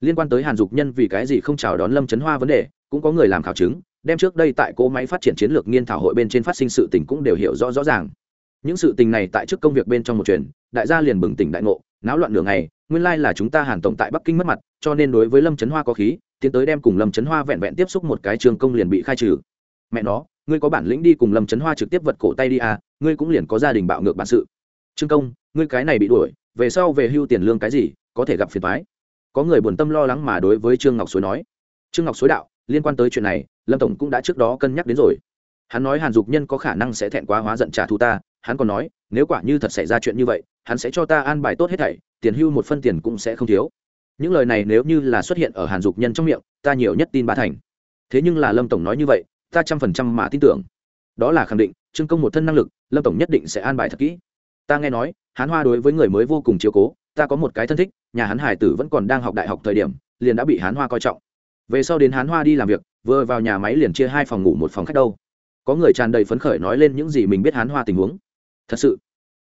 Liên quan tới hàn dục nhân vì cái gì không chào đón lâm trấn hoa vấn đề, cũng có người làm khảo chứng, đem trước đây tại cỗ máy phát triển chiến lược nghiên thảo hội bên trên phát sinh sự tình cũng đều hiểu rõ rõ ràng. Những sự tình này tại trước công việc bên trong một truyền đại gia liền bừng tỉnh đại ngộ, náo loạn nửa ngày, nguyên lai là chúng ta hàn tổng tại bắc kinh mất mặt cho nên đối với lâm trấn hoa có khí, tiến tới đem cùng lâm trấn hoa vẹn vẹn tiếp xúc một cái trường công liền bị khai trừ. Mẹ nó, ngươi có bản lĩnh đi cùng lâm trấn hoa trực tiếp vật cổ tay đi à ngươi cũng liền có gia đình bạo ngược bản sự. Trương công, ngươi cái này bị đuổi, về sau về hưu tiền lương cái gì, có thể gặp phiền thoái có người buồn tâm lo lắng mà đối với trương ngọc suối nói. Trương ngọc suối đạo, liên quan tới chuyện này, lâm tổng cũng đã trước đó cân nhắc đến rồi. Hắn nói hàn dục nhân có khả năng sẽ thẹn quá hóa giận trả thù ta, hắn còn nói, nếu quả như thật xảy ra chuyện như vậy, hắn sẽ cho ta an bài tốt hết thảy, tiền hưu một phân tiền cũng sẽ không thiếu những lời này nếu như là xuất hiện ở hàn dục nhân trong miệng, ta nhiều nhất tin ba thành. Thế nhưng là lâm tổng nói như vậy, ta trăm phần trăm mà tin tưởng. Đó là khẳng định, trương công một thân năng lực, lâm tổng nhất định sẽ an bài thật kỹ. Ta nghe nói, hán hoa đối với người mới vô cùng chiếu cố, ta có một cái thân thích, nhà hắn hải tử vẫn còn đang học đại học thời điểm, liền đã bị hán hoa coi trọng. Về sau đến hán hoa đi làm việc, vừa vào nhà máy liền chia hai phòng ngủ một phòng khách đâu. Có người tràn đầy phấn khởi nói lên những gì mình biết hán hoa tình huống. Thật sự,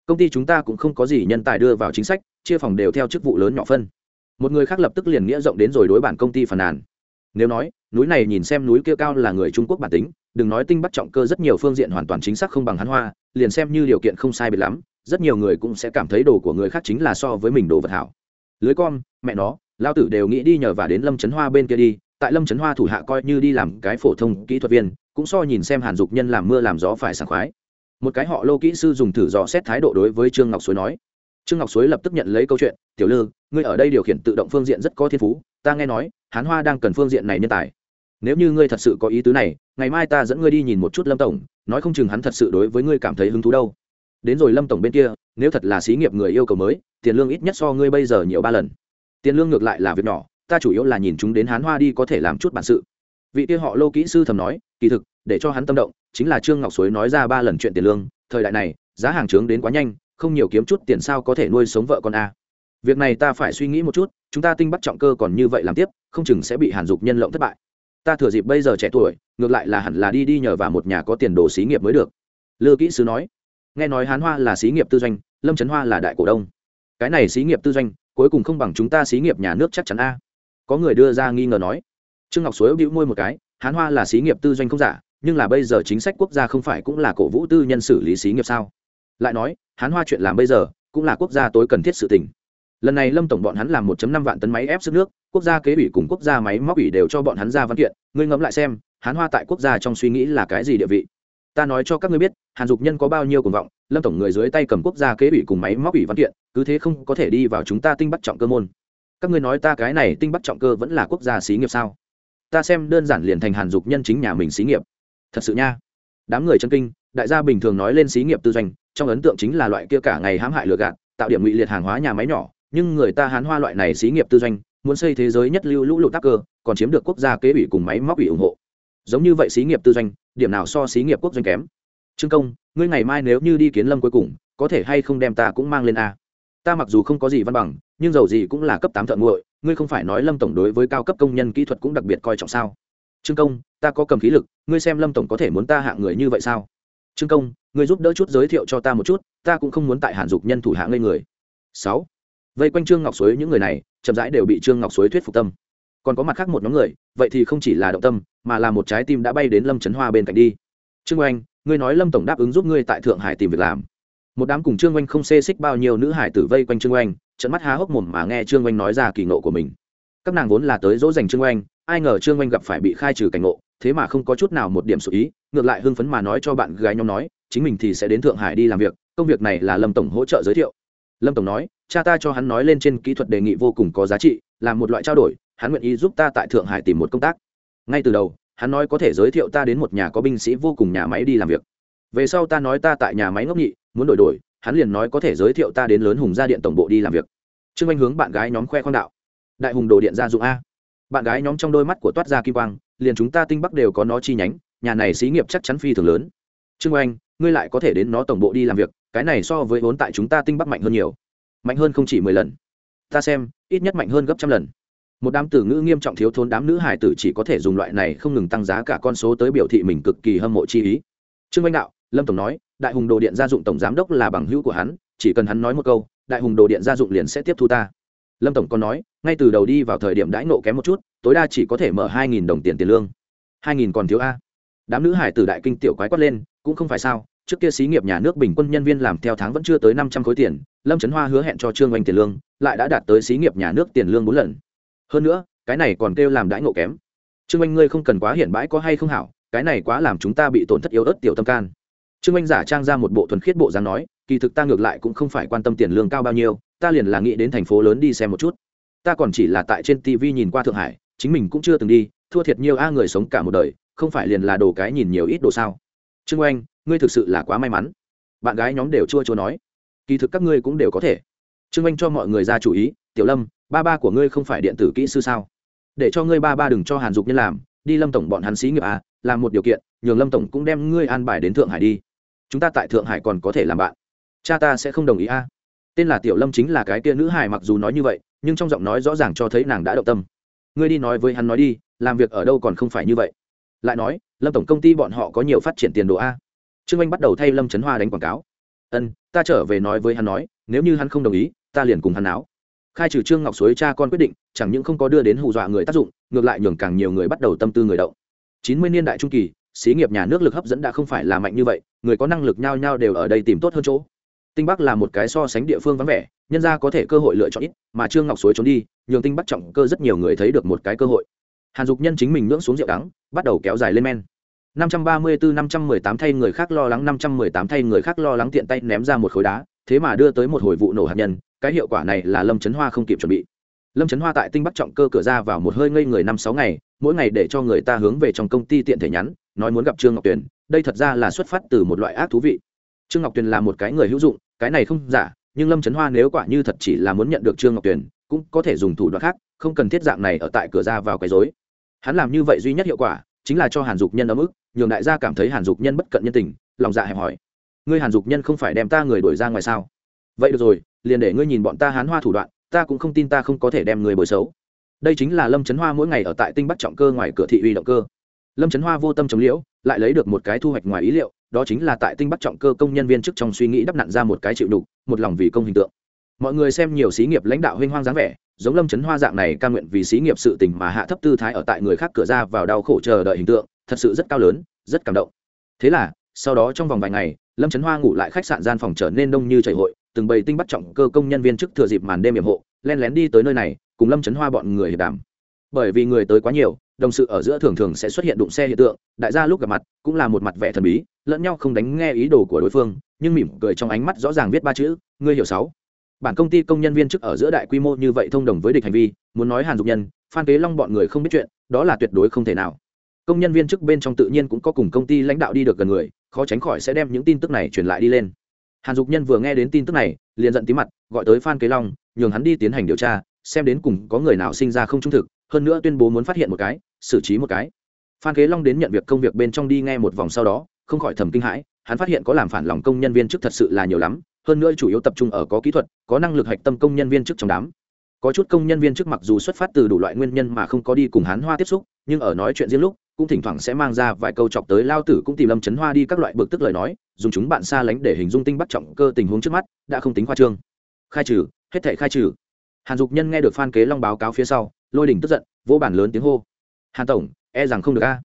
công ty chúng ta cũng không có gì nhân tài đưa vào chính sách, chia phòng đều theo chức vụ lớn nhỏ phân một người khác lập tức liền nghĩa rộng đến rồi đối bản công ty phàn nàn. Nếu nói, núi này nhìn xem núi kia cao là người trung quốc bản tính, đừng nói tinh bắt trọng cơ rất nhiều phương diện hoàn toàn chính xác không bằng hắn hoa, liền xem như điều kiện không sai biệt lắm, rất nhiều người cũng sẽ cảm thấy đồ của người khác chính là so với mình đồ vật hảo. Lưới con, mẹ nó lao tử đều nghĩ đi nhờ và đến lâm trấn hoa bên kia đi, tại lâm trấn hoa thủ hạ coi như đi làm cái phổ thông kỹ thuật viên, cũng so nhìn xem hàn dục nhân làm mưa làm gió phải sảng khoái. Một cái họ lô kỹ sư dùng thử dò xét thái độ đối với trương ngọc suối nói trương ngọc suối lập tức nhận lấy câu chuyện, tiểu lư, ngươi ở đây điều khiển tự động phương diện rất có thiên phú, ta nghe nói, hán hoa đang cần phương diện này nhân tài. Nếu như ngươi thật sự có ý tứ này, ngày mai ta dẫn ngươi đi nhìn một chút lâm tổng, nói không chừng hắn thật sự đối với ngươi cảm thấy hứng thú đâu. Đến rồi lâm tổng bên kia, nếu thật là xí nghiệp người yêu cầu mới, tiền lương ít nhất so ngươi bây giờ nhiều ba lần. Tiền lương ngược lại là việc nhỏ, ta chủ yếu là nhìn chúng đến hán hoa đi có thể làm chút bản sự. Vị kia họ lô kỹ sư thầm nói, kỳ thực, để cho hắn tâm động, chính là trương ngọc suối nói ra ba lần chuyện tiền lương, thời đại này, giá hàng trướng đến quá nhanh không nhiều kiếm chút tiền sao có thể nuôi sống vợ con a. Việc này ta phải suy nghĩ một chút, chúng ta tinh bắt trọng cơ còn như vậy làm tiếp, không chừng sẽ bị hàn dục nhân lộng thất bại. Ta thừa dịp bây giờ trẻ tuổi, ngược lại là hẳn là đi đi nhờ vào một nhà có tiền đồ xí nghiệp mới được. Lư kỹ sứ nói. Nghe nói hán hoa là xí nghiệp tư doanh, lâm trấn hoa là đại cổ đông. Cái này xí nghiệp tư doanh, cuối cùng không bằng chúng ta xí nghiệp nhà nước chắc chắn a. Có người đưa ra nghi ngờ nói. Trương ngọc suối bĩu môi một cái, hán hoa là xí nghiệp tư doanh không giả, nhưng là bây giờ chính sách quốc gia không phải cũng là cổ vũ tư nhân xử lý xí nghiệp sao? Lại nói, hán hoa chuyện làm bây giờ cũng là quốc gia tối cần thiết sự tình. Lần này lâm tổng bọn hắn làm 1 năm vạn tấn máy ép sức nước, quốc gia kế ủy cùng quốc gia máy móc ủy đều cho bọn hắn ra văn kiện. Ngươi ngẫm lại xem, hán hoa tại quốc gia trong suy nghĩ là cái gì địa vị? Ta nói cho các ngươi biết, hàn dục nhân có bao nhiêu cuồng vọng, lâm tổng người dưới tay cầm quốc gia kế ủy cùng máy móc ủy văn kiện, cứ thế không có thể đi vào chúng ta tinh bắt trọng cơ môn. Các ngươi nói ta cái này tinh bắt trọng cơ vẫn là quốc gia xí nghiệp sao? Ta xem đơn giản liền thành hàn dục nhân chính nhà mình xí nghiệp. Thật sự nha. Đám người chân kinh, đại gia bình thường nói lên xí nghiệp tư doanh trong ấn tượng chính là loại kia cả ngày hãm hại lừa gạt, tạo điểm ngụy liệt hàng hóa nhà máy nhỏ. Nhưng người ta hán hoa loại này xí nghiệp tư doanh, muốn xây thế giới nhất lưu lũ lụt tắc cơ, còn chiếm được quốc gia kế ủy cùng máy móc ủy ủng hộ. Giống như vậy xí nghiệp tư doanh, điểm nào so xí nghiệp quốc doanh kém? Trương công, ngươi ngày mai nếu như đi kiến lâm cuối cùng, có thể hay không đem ta cũng mang lên a? Ta mặc dù không có gì văn bằng, nhưng dầu gì cũng là cấp tám thợ nguội ngươi không phải nói lâm tổng đối với cao cấp công nhân kỹ thuật cũng đặc biệt coi trọng sao? Trương công, ta có cầm khí lực, ngươi xem lâm tổng có thể muốn ta hạng người như vậy sao? Trương công Người giúp đỡ chút giới thiệu cho ta một chút, ta cũng không muốn tại hàn dục nhân thủ hạ ngây người. Sáu, vây quanh trương ngọc suối những người này, chậm rãi đều bị trương ngọc suối thuyết phục tâm. Còn có mặt khác một nhóm người, vậy thì không chỉ là động tâm, mà là một trái tim đã bay đến lâm trấn hoa bên cạnh đi. Trương oanh, ngươi nói lâm tổng đáp ứng giúp ngươi tại thượng hải tìm việc làm. Một đám cùng trương oanh không xê xích bao nhiêu nữ hải tử vây quanh trương oanh trận mắt há hốc mồm mà nghe trương oanh nói ra kỳ nộ của mình. Các nàng vốn là tới dỗ dành trương oanh, ai ngờ trương oanh gặp phải bị khai trừ cảnh ngộ, thế mà không có chút nào một điểm sự ý, ngược lại hưng phấn mà nói cho bạn gái nhóm nói chính mình thì sẽ đến thượng hải đi làm việc công việc này là lâm tổng hỗ trợ giới thiệu. Lâm tổng nói cha ta cho hắn nói lên trên kỹ thuật đề nghị vô cùng có giá trị là một loại trao đổi hắn nguyện ý giúp ta tại thượng hải tìm một công tác. Ngay từ đầu hắn nói có thể giới thiệu ta đến một nhà có binh sĩ vô cùng nhà máy đi làm việc. Về sau ta nói ta tại nhà máy ngốc nghị, muốn đổi đổi hắn liền nói có thể giới thiệu ta đến lớn hùng gia điện tổng bộ đi làm việc. Trương anh hướng bạn gái nhóm khoe khoang đạo đại hùng đồ điện gia dụng a. Bạn gái nhóm trong đôi mắt của toát ra kim quang liền chúng ta tinh bắc đều có nó chi nhánh nhà này xí nghiệp chắc chắn phi thường lớn. Trương anh ngươi lại có thể đến nó tổng bộ đi làm việc, cái này so với vốn tại chúng ta tinh bắc mạnh hơn nhiều. Mạnh hơn không chỉ mười lần. Ta xem, ít nhất mạnh hơn gấp trăm lần. Một đám tử ngữ nghiêm trọng thiếu thốn đám nữ hải tử chỉ có thể dùng loại này không ngừng tăng giá cả con số tới biểu thị mình cực kỳ hâm mộ chi ý. Trương anh đạo, lâm tổng nói, đại hùng đồ điện gia dụng tổng giám đốc là bằng hữu của hắn, chỉ cần hắn nói một câu, đại hùng đồ điện gia dụng liền sẽ tiếp thu ta. Lâm tổng còn nói, ngay từ đầu đi vào thời điểm đãi nộ kém một chút, tối đa chỉ có thể mở hai nghìn đồng tiền tiền lương. Hai nghìn còn thiếu a. Đám nữ hải tử đại kinh tiểu quái quát lên, cũng không phải sao trước kia xí nghiệp nhà nước bình quân nhân viên làm theo tháng vẫn chưa tới năm trăm khối tiền, lâm trấn hoa hứa hẹn cho trương oanh tiền lương, lại đã đạt tới xí nghiệp nhà nước tiền lương bốn lần. Hơn nữa, cái này còn kêu làm đãi ngộ kém. Trương oanh, ngươi không cần quá hiển bãi có hay không hảo, cái này quá làm chúng ta bị tổn thất yếu ớt tiểu tâm can. Trương oanh giả trang ra một bộ thuần khiết bộ dáng nói, kỳ thực ta ngược lại cũng không phải quan tâm tiền lương cao bao nhiêu, ta liền là nghĩ đến thành phố lớn đi xem một chút. Ta còn chỉ là tại trên tv nhìn qua thượng hải, chính mình cũng chưa từng đi, thua thiệt nhiều a người sống cả một đời, không phải liền là đồ cái nhìn nhiều ít đồ sao. Trương oanh ngươi thực sự là quá may mắn. Bạn gái nhóm đều chua chua nói. Kỳ thực các ngươi cũng đều có thể. Trương anh cho mọi người ra chủ ý, tiểu lâm, ba ba của ngươi không phải điện tử kỹ sư sao? Để cho ngươi ba ba đừng cho hàn dục nhân làm, đi lâm tổng bọn hắn sĩ nghiệp à làm một điều kiện, nhường lâm tổng cũng đem ngươi an bài đến thượng hải đi. Chúng ta tại thượng hải còn có thể làm bạn. Cha ta sẽ không đồng ý à tên là tiểu lâm chính là cái kia nữ hải mặc dù nói như vậy, nhưng trong giọng nói rõ ràng cho thấy nàng đã động tâm. Ngươi đi nói với hắn nói đi, làm việc ở đâu còn không phải như vậy. Lại nói, lâm tổng công ty bọn họ có nhiều phát triển tiền đồ a trương anh bắt đầu thay lâm trấn hoa đánh quảng cáo. Ân, ta trở về nói với hắn nói, nếu như hắn không đồng ý, ta liền cùng hắn áo khai trừ trương ngọc suối cha con quyết định, chẳng những không có đưa đến hù dọa người tác dụng, ngược lại nhường càng nhiều người bắt đầu tâm tư người động. Chín mươi niên đại trung kỳ, xí nghiệp nhà nước lực hấp dẫn đã không phải là mạnh như vậy, người có năng lực nhau nhau đều ở đây tìm tốt hơn chỗ. Tinh bắc là một cái so sánh địa phương vắng vẻ, nhân ra có thể cơ hội lựa chọn ít, mà trương ngọc suối trốn đi, nhường tinh bắc trọng cơ rất nhiều người thấy được một cái cơ hội. Hàn dục nhân chính mình ngưỡng xuống rượu đắng, bắt đầu kéo dài lên men. 534 518 thay người khác lo lắng 518 thay người khác lo lắng tiện tay ném ra một khối đá, thế mà đưa tới một hồi vụ nổ hạt nhân, cái hiệu quả này là Lâm Chấn Hoa không kịp chuẩn bị. Lâm Chấn Hoa tại Tinh Bắc trọng cơ cửa ra vào một hơi ngây người năm sáu ngày, mỗi ngày để cho người ta hướng về trong công ty tiện thể nhắn, nói muốn gặp Trương Ngọc Tuyền, đây thật ra là xuất phát từ một loại ác thú vị. Trương Ngọc Tuyền là một cái người hữu dụng, cái này không giả, nhưng Lâm Chấn Hoa nếu quả như thật chỉ là muốn nhận được Trương Ngọc Tuyền, cũng có thể dùng thủ đoạn khác, không cần thiết dạng này ở tại cửa ra vào quấy rối hắn làm như vậy duy nhất hiệu quả chính là cho hàn dục nhân ấm ức, nhường đại gia cảm thấy hàn dục nhân bất cận nhân tình, lòng dạ hẹp hỏi ngươi hàn dục nhân không phải đem ta người đuổi ra ngoài sao? Vậy được rồi, liền để ngươi nhìn bọn ta hán hoa thủ đoạn, ta cũng không tin ta không có thể đem người bồi xấu. Đây chính là lâm trấn hoa mỗi ngày ở tại tinh bắc trọng cơ ngoài cửa thị uy động cơ. Lâm trấn hoa vô tâm chống liễu, lại lấy được một cái thu hoạch ngoài ý liệu, đó chính là tại tinh bắc trọng cơ công nhân viên chức trong suy nghĩ đắp nặn ra một cái chịu đục, một lòng vì công hình tượng. Mọi người xem nhiều xí nghiệp lãnh đạo huynh hoang dáng vẻ giống lâm chấn hoa dạng này ca nguyện vì xí nghiệp sự tình mà hạ thấp tư thái ở tại người khác cửa ra vào đau khổ chờ đợi hình tượng, thật sự rất cao lớn, rất cảm động. Thế là, sau đó trong vòng vài ngày, lâm trấn hoa ngủ lại khách sạn gian phòng trở nên đông như chảy hội, từng bầy tinh bắt trọng cơ công nhân viên chức thừa dịp màn đêm hiểm hộ, len lén đi tới nơi này, cùng lâm trấn hoa bọn người hiệp đàm. Bởi vì người tới quá nhiều, đồng sự ở giữa thường thường sẽ xuất hiện đụng xe hiện tượng, đại gia lúc gặp mặt cũng là một mặt vẻ thần bí, lẫn nhau không đánh nghe ý đồ của đối phương, nhưng mỉm cười trong ánh mắt rõ ràng viết ba chữ, ngươi hiểu sáu bản công ty công nhân viên chức ở giữa đại quy mô như vậy thông đồng với địch hành vi, muốn nói hàn dục nhân, phan kế long bọn người không biết chuyện, đó là tuyệt đối không thể nào. Công nhân viên chức bên trong tự nhiên cũng có cùng công ty lãnh đạo đi được gần người, khó tránh khỏi sẽ đem những tin tức này truyền lại đi lên. Hàn dục nhân vừa nghe đến tin tức này, liền giận tí mặt, gọi tới phan kế long, nhường hắn đi tiến hành điều tra, xem đến cùng có người nào sinh ra không trung thực, hơn nữa tuyên bố muốn phát hiện một cái, xử trí một cái. Phan kế long đến nhận việc công việc bên trong đi nghe một vòng sau đó, không khỏi thầm kinh hãi, hắn phát hiện có làm phản lòng công nhân viên chức thật sự là nhiều lắm hơn nữa chủ yếu tập trung ở có kỹ thuật, có năng lực hạch tâm công nhân viên chức trong đám. Có chút công nhân viên chức mặc dù xuất phát từ đủ loại nguyên nhân mà không có đi cùng hắn hoa tiếp xúc, nhưng ở nói chuyện riêng lúc, cũng thỉnh thoảng sẽ mang ra vài câu chọc tới lao tử cũng tìm lâm chấn hoa đi các loại bực tức lời nói, dùng chúng bạn xa lánh để hình dung tinh bắt trọng cơ tình huống trước mắt, đã không tính khoa trương. Khai trừ, hết thể khai trừ. Hàn dục nhân nghe được phan kế long báo cáo phía sau, lôi đỉnh tức giận vỗ bản lớn tiếng hô. Hàn tổng e rằng không được a.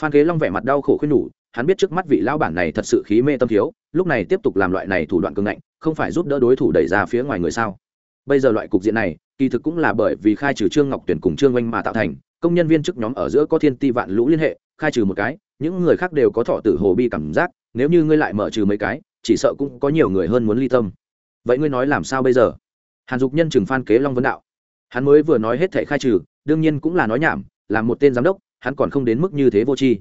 Phan kế long vẻ mặt đau khổ khuyên nhủ, hắn biết trước mắt vị lão bản này thật sự khí mê tâm thiếu, lúc này tiếp tục làm loại này thủ đoạn cường ngạnh không phải giúp đỡ đối thủ đẩy ra phía ngoài người sao? Bây giờ loại cục diện này, kỳ thực cũng là bởi vì khai trừ trương ngọc tuyển cùng trương oanh mà tạo thành, công nhân viên chức nhóm ở giữa có thiên ti vạn lũ liên hệ, khai trừ một cái, những người khác đều có thọ tử hồ bi cảm giác, nếu như ngươi lại mở trừ mấy cái, chỉ sợ cũng có nhiều người hơn muốn ly tâm. Vậy ngươi nói làm sao bây giờ? Hàn dục nhân chừng phan kế long vấn đạo. Hắn mới vừa nói hết thể khai trừ, đương nhiên cũng là nói nhảm là một tên giám đốc, hắn còn không đến mức như thế vô tri.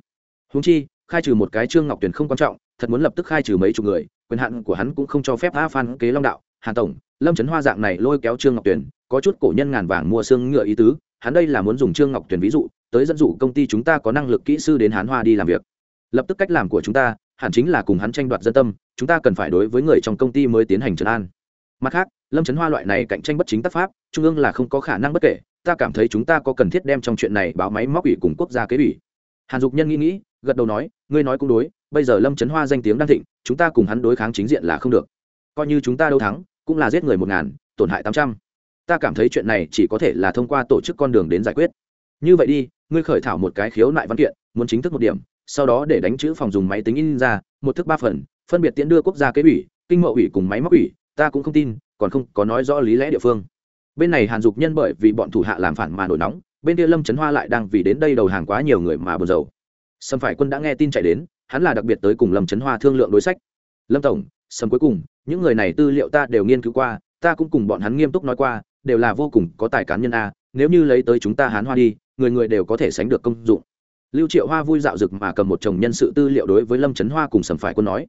Húng chi, khai trừ một cái trương ngọc tuyển không quan trọng thật muốn lập tức khai trừ mấy chục người, quyền hạn của hắn cũng không cho phép a phan kế long đạo, hàn tổng, lâm trấn hoa dạng này lôi kéo trương ngọc Tuyền, có chút cổ nhân ngàn vàng mua xương ngựa ý tứ, hắn đây là muốn dùng trương ngọc Tuyền ví dụ, tới dẫn dụ công ty chúng ta có năng lực kỹ sư đến hán hoa đi làm việc. Lập tức cách làm của chúng ta, hẳn chính là cùng hắn tranh đoạt dân tâm, chúng ta cần phải đối với người trong công ty mới tiến hành trấn an. Mặt khác, lâm trấn hoa loại này cạnh tranh bất chính tác pháp, trung ương là không có khả năng bất kể, ta cảm thấy chúng ta có cần thiết đem trong chuyện này báo máy móc ủy cùng quốc gia kế ủy. Hàn dục nhân nghĩ nghĩ, gật đầu nói, ngươi nói cũng đối bây giờ lâm trấn hoa danh tiếng đang thịnh chúng ta cùng hắn đối kháng chính diện là không được coi như chúng ta đâu thắng cũng là giết người một ngàn tổn hại tám trăm ta cảm thấy chuyện này chỉ có thể là thông qua tổ chức con đường đến giải quyết như vậy đi ngươi khởi thảo một cái khiếu nại văn kiện muốn chính thức một điểm sau đó để đánh chữ phòng dùng máy tính in ra một thức ba phần phân biệt tiễn đưa quốc gia kế ủy kinh mậu ủy cùng máy móc ủy ta cũng không tin còn không có nói rõ lý lẽ địa phương bên này hàn dục nhân bởi vì bọn thủ hạ làm phản mà nổi nóng bên kia lâm trấn hoa lại đang vì đến đây đầu hàng quá nhiều người mà buồn rầu sâm phải quân đã nghe tin chạy đến hắn là đặc biệt tới cùng lâm trấn hoa thương lượng đối sách. Lâm tổng, sầm cuối cùng, những người này tư liệu ta đều nghiên cứu qua, ta cũng cùng bọn hắn nghiêm túc nói qua, đều là vô cùng có tài cán nhân a, nếu như lấy tới chúng ta hán hoa đi, người người đều có thể sánh được công dụng. Lưu triệu hoa vui dạo rực mà cầm một chồng nhân sự tư liệu đối với lâm trấn hoa cùng sầm phải quân nói.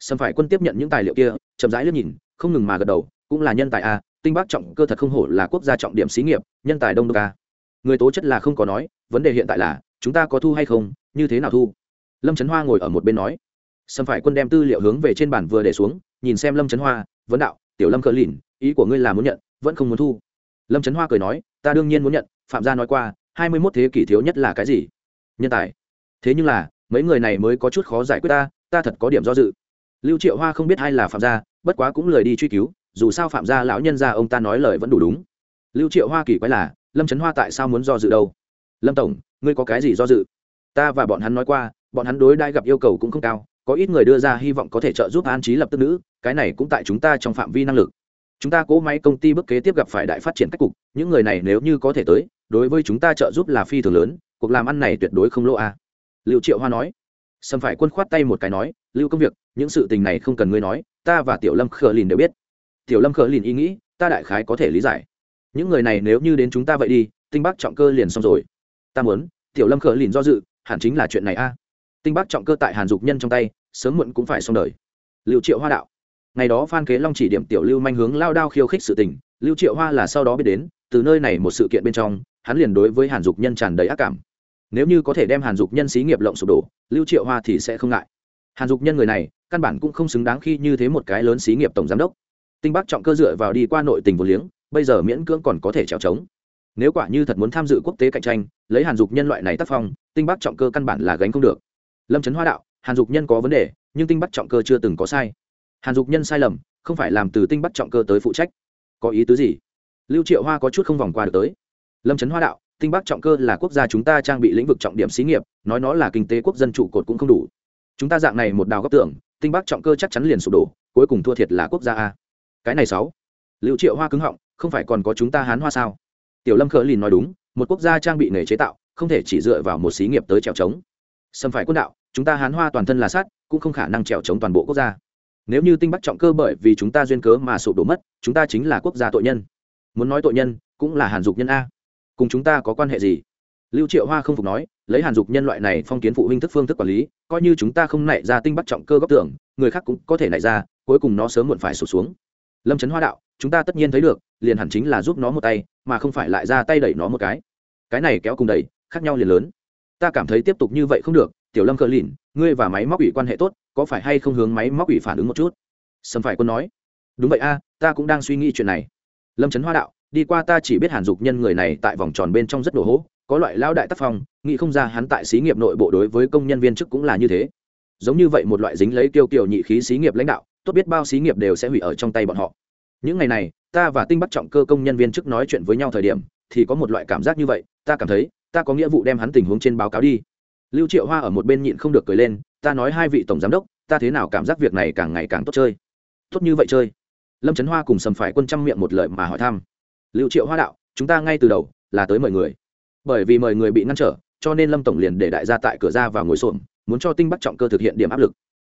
Sầm phải quân tiếp nhận những tài liệu kia, chậm rãi liếc nhìn, không ngừng mà gật đầu, cũng là nhân tài a, tinh bác trọng cơ thật không hổ là quốc gia trọng điểm xí nghiệp, nhân tài đông đô a. Người tố chất là không có nói, vấn đề hiện tại là, chúng ta có thu hay không, như thế nào thu? Lâm trấn hoa ngồi ở một bên nói, sâm phải quân đem tư liệu hướng về trên bàn vừa để xuống, nhìn xem lâm trấn hoa, vấn đạo, tiểu lâm cờ lìn, ý của ngươi là muốn nhận, vẫn không muốn thu. Lâm trấn hoa cười nói, ta đương nhiên muốn nhận, phạm gia nói qua, hai mươi mốt thế kỷ thiếu nhất là cái gì? Nhân tài. Thế nhưng là, mấy người này mới có chút khó giải quyết ta ta thật có điểm do dự. Lưu triệu hoa không biết ai là phạm gia, bất quá cũng lời đi truy cứu, dù sao phạm gia lão nhân gia ông ta nói lời vẫn đủ đúng. Lưu triệu hoa kỳ quái là, lâm trấn hoa tại sao muốn do dự đâu? Lâm tổng, ngươi có cái gì do dự? Ta và bọn hắn nói qua bọn hắn đối đãi gặp yêu cầu cũng không cao, có ít người đưa ra hy vọng có thể trợ giúp an trí lập tức nữ, cái này cũng tại chúng ta trong phạm vi năng lực. Chúng ta cố máy công ty bước kế tiếp gặp phải đại phát triển cách cục, những người này nếu như có thể tới, đối với chúng ta trợ giúp là phi thường lớn, cuộc làm ăn này tuyệt đối không lỗ a. À. liệu triệu hoa nói. Sầm phải quân khoát tay một cái nói, lưu công việc, những sự tình này không cần ngươi nói, ta và tiểu lâm khờ lìn đều biết. Tiểu lâm khờ lìn ý nghĩ, ta đại khái có thể lý giải. Những người này nếu như đến chúng ta vậy đi, tinh bắc trọng cơ liền xong rồi. Ta muốn, tiểu lâm khờ lìn do dự, hẳn chính là chuyện này a tinh bắc trọng cơ tại hàn dục nhân trong tay, sớm muộn cũng phải xong đời. Liệu triệu hoa đạo. Ngày đó phan kế long chỉ điểm tiểu lưu manh hướng lao đao khiêu khích sự tình, lưu triệu hoa là sau đó biết đến, từ nơi này một sự kiện bên trong, hắn liền đối với hàn dục nhân tràn đầy ác cảm. Nếu như có thể đem hàn dục nhân xí nghiệp lộng sụp đổ, lưu triệu hoa thì sẽ không ngại. Hàn dục nhân người này, căn bản cũng không xứng đáng khi như thế một cái lớn xí nghiệp tổng giám đốc. Tinh bắc trọng cơ dựa vào đi qua nội tình vô liếng, bây giờ miễn cưỡng còn có thể trèo trống. Nếu quả như thật muốn tham dự quốc tế cạnh tranh, lấy hàn dục nhân loại này tác phong, tinh bắc trọng cơ căn bản là gánh không được lâm trấn hoa đạo, hàn dục nhân có vấn đề, nhưng tinh bắc trọng cơ chưa từng có sai. Hàn dục nhân sai lầm, không phải làm từ tinh bắc trọng cơ tới phụ trách. Có ý tứ gì? Lưu triệu hoa có chút không vòng qua được tới. Lâm trấn hoa đạo, tinh bắc trọng cơ là quốc gia chúng ta trang bị lĩnh vực trọng điểm xí nghiệp, nói nó là kinh tế quốc dân trụ cột cũng không đủ. Chúng ta dạng này một đào góc tưởng, tinh bắc trọng cơ chắc chắn liền sụp đổ, cuối cùng thua thiệt là quốc gia a. Cái này sáu. Lưu triệu hoa cứng họng, không phải còn có chúng ta hán hoa sao? Tiểu lâm khờ lìn nói đúng, một quốc gia trang bị nghề chế tạo, không thể chỉ dựa vào một xí nghiệp tới trèo trống. Xâm phải quân đạo chúng ta hán hoa toàn thân là sát cũng không khả năng trèo chống toàn bộ quốc gia. Nếu như tinh bắc trọng cơ bởi vì chúng ta duyên cớ mà sụp đổ mất, chúng ta chính là quốc gia tội nhân. Muốn nói tội nhân, cũng là hàn dục nhân a. Cùng chúng ta có quan hệ gì? Lưu triệu hoa không phục nói, lấy hàn dục nhân loại này phong kiến phụ huynh thức phương thức quản lý, coi như chúng ta không nảy ra tinh bắc trọng cơ góc tưởng, người khác cũng có thể nảy ra, cuối cùng nó sớm muộn phải sụp xuống. Lâm trấn hoa đạo, chúng ta tất nhiên thấy được, liền hẳn chính là giúp nó một tay, mà không phải lại ra tay đẩy nó một cái. Cái này kéo cùng đẩy, khác nhau liền lớn. Ta cảm thấy tiếp tục như vậy không được tiểu lâm cờ lìn, ngươi và máy móc ủy quan hệ tốt, có phải hay không hướng máy móc ủy phản ứng một chút? Sầm phải quân nói. Đúng vậy a, ta cũng đang suy nghĩ chuyện này. Lâm trấn hoa đạo, đi qua ta chỉ biết hàn dục nhân người này tại vòng tròn bên trong rất đổ hố, có loại lao đại tác phong, nghĩ không ra hắn tại xí nghiệp nội bộ đối với công nhân viên chức cũng là như thế. Giống như vậy một loại dính lấy kiêu kiều nhị khí xí nghiệp lãnh đạo, tốt biết bao xí nghiệp đều sẽ hủy ở trong tay bọn họ. Những ngày này, ta và tinh bắt trọng cơ công nhân viên chức nói chuyện với nhau thời điểm, thì có một loại cảm giác như vậy, ta cảm thấy, ta có nghĩa vụ đem hắn tình huống trên báo cáo đi lưu triệu hoa ở một bên nhịn không được cười lên, ta nói hai vị tổng giám đốc, ta thế nào cảm giác việc này càng ngày càng tốt chơi? Tốt như vậy chơi? Lâm trấn hoa cùng sầm phải quân trăm miệng một lời mà hỏi thăm. Lưu triệu hoa đạo, chúng ta ngay từ đầu là tới mời người. Bởi vì mời người bị ngăn trở, cho nên lâm tổng liền để đại gia tại cửa ra vào ngồi xổm, muốn cho tinh bắt trọng cơ thực hiện điểm áp lực.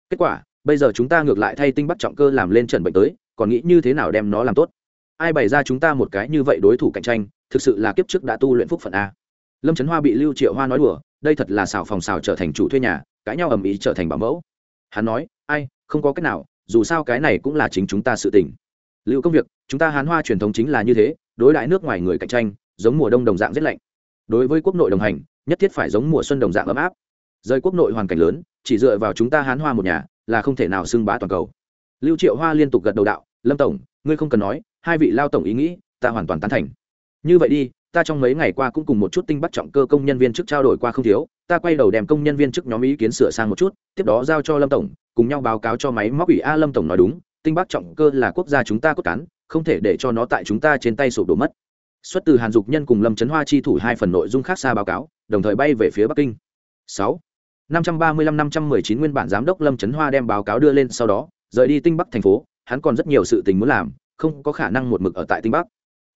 Kết quả, bây giờ chúng ta ngược lại thay tinh bắt trọng cơ làm lên trần bệnh tới, còn nghĩ như thế nào đem nó làm tốt? Ai bày ra chúng ta một cái như vậy đối thủ cạnh tranh, thực sự là kiếp trước đã tu luyện phúc phận a. Lâm trấn hoa bị lưu triệu hoa nói đùa đây thật là xào phòng xào trở thành chủ thuê nhà, cãi nhau ầm ĩ trở thành bảo mẫu. Hắn nói, ai, không có cách nào, dù sao cái này cũng là chính chúng ta sự tình. Lưu công việc, chúng ta hán hoa truyền thống chính là như thế, đối đại nước ngoài người cạnh tranh, giống mùa đông đồng dạng rất lạnh. Đối với quốc nội đồng hành, nhất thiết phải giống mùa xuân đồng dạng ấm áp. Rời quốc nội hoàn cảnh lớn, chỉ dựa vào chúng ta hán hoa một nhà, là không thể nào xưng bá toàn cầu. Lưu triệu hoa liên tục gật đầu đạo, lâm tổng, ngươi không cần nói, hai vị lao tổng ý nghĩ, ta hoàn toàn tán thành. Như vậy đi ta trong mấy ngày qua cũng cùng một chút tinh bắt trọng cơ công nhân viên chức trao đổi qua không thiếu, ta quay đầu đem công nhân viên chức nhóm ý kiến sửa sang một chút, tiếp đó giao cho lâm tổng, cùng nhau báo cáo cho máy móc ủy a lâm tổng nói đúng, tinh bắc trọng cơ là quốc gia chúng ta cốt cán, không thể để cho nó tại chúng ta trên tay sụp đổ mất. Xuất từ hàn dục nhân cùng lâm trấn hoa chi thủ hai phần nội dung khác xa báo cáo, đồng thời bay về phía bắc kinh. Sáu. năm trăm ba mươi lăm năm trăm mười chín nguyên bản giám đốc lâm trấn hoa đem báo cáo đưa lên sau đó, rời đi tinh bắc thành phố, hắn còn rất nhiều sự tình muốn làm, không có khả năng một mực ở tại tinh bắc.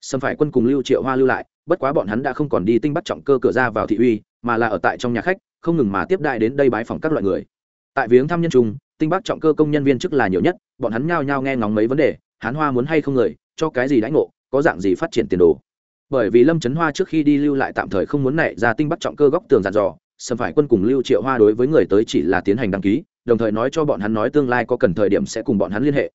Xâm phải quân cùng lưu triệu hoa lưu lại bất quá bọn hắn đã không còn đi tinh bắt trọng cơ cửa ra vào thị uy, mà là ở tại trong nhà khách, không ngừng mà tiếp đại đến đây bái phòng các loại người. Tại viếng thăm nhân trung, tinh bắc trọng cơ công nhân viên chức là nhiều nhất, bọn hắn nhao nhao nghe ngóng mấy vấn đề, hán hoa muốn hay không người, cho cái gì đãi ngộ, có dạng gì phát triển tiền đồ. Bởi vì lâm trấn hoa trước khi đi lưu lại tạm thời không muốn nảy ra tinh bắc trọng cơ góc tường dàn dò xâm phải quân cùng lưu triệu hoa đối với người tới chỉ là tiến hành đăng ký, đồng thời nói cho bọn hắn nói tương lai có cần thời điểm sẽ cùng bọn hắn liên hệ.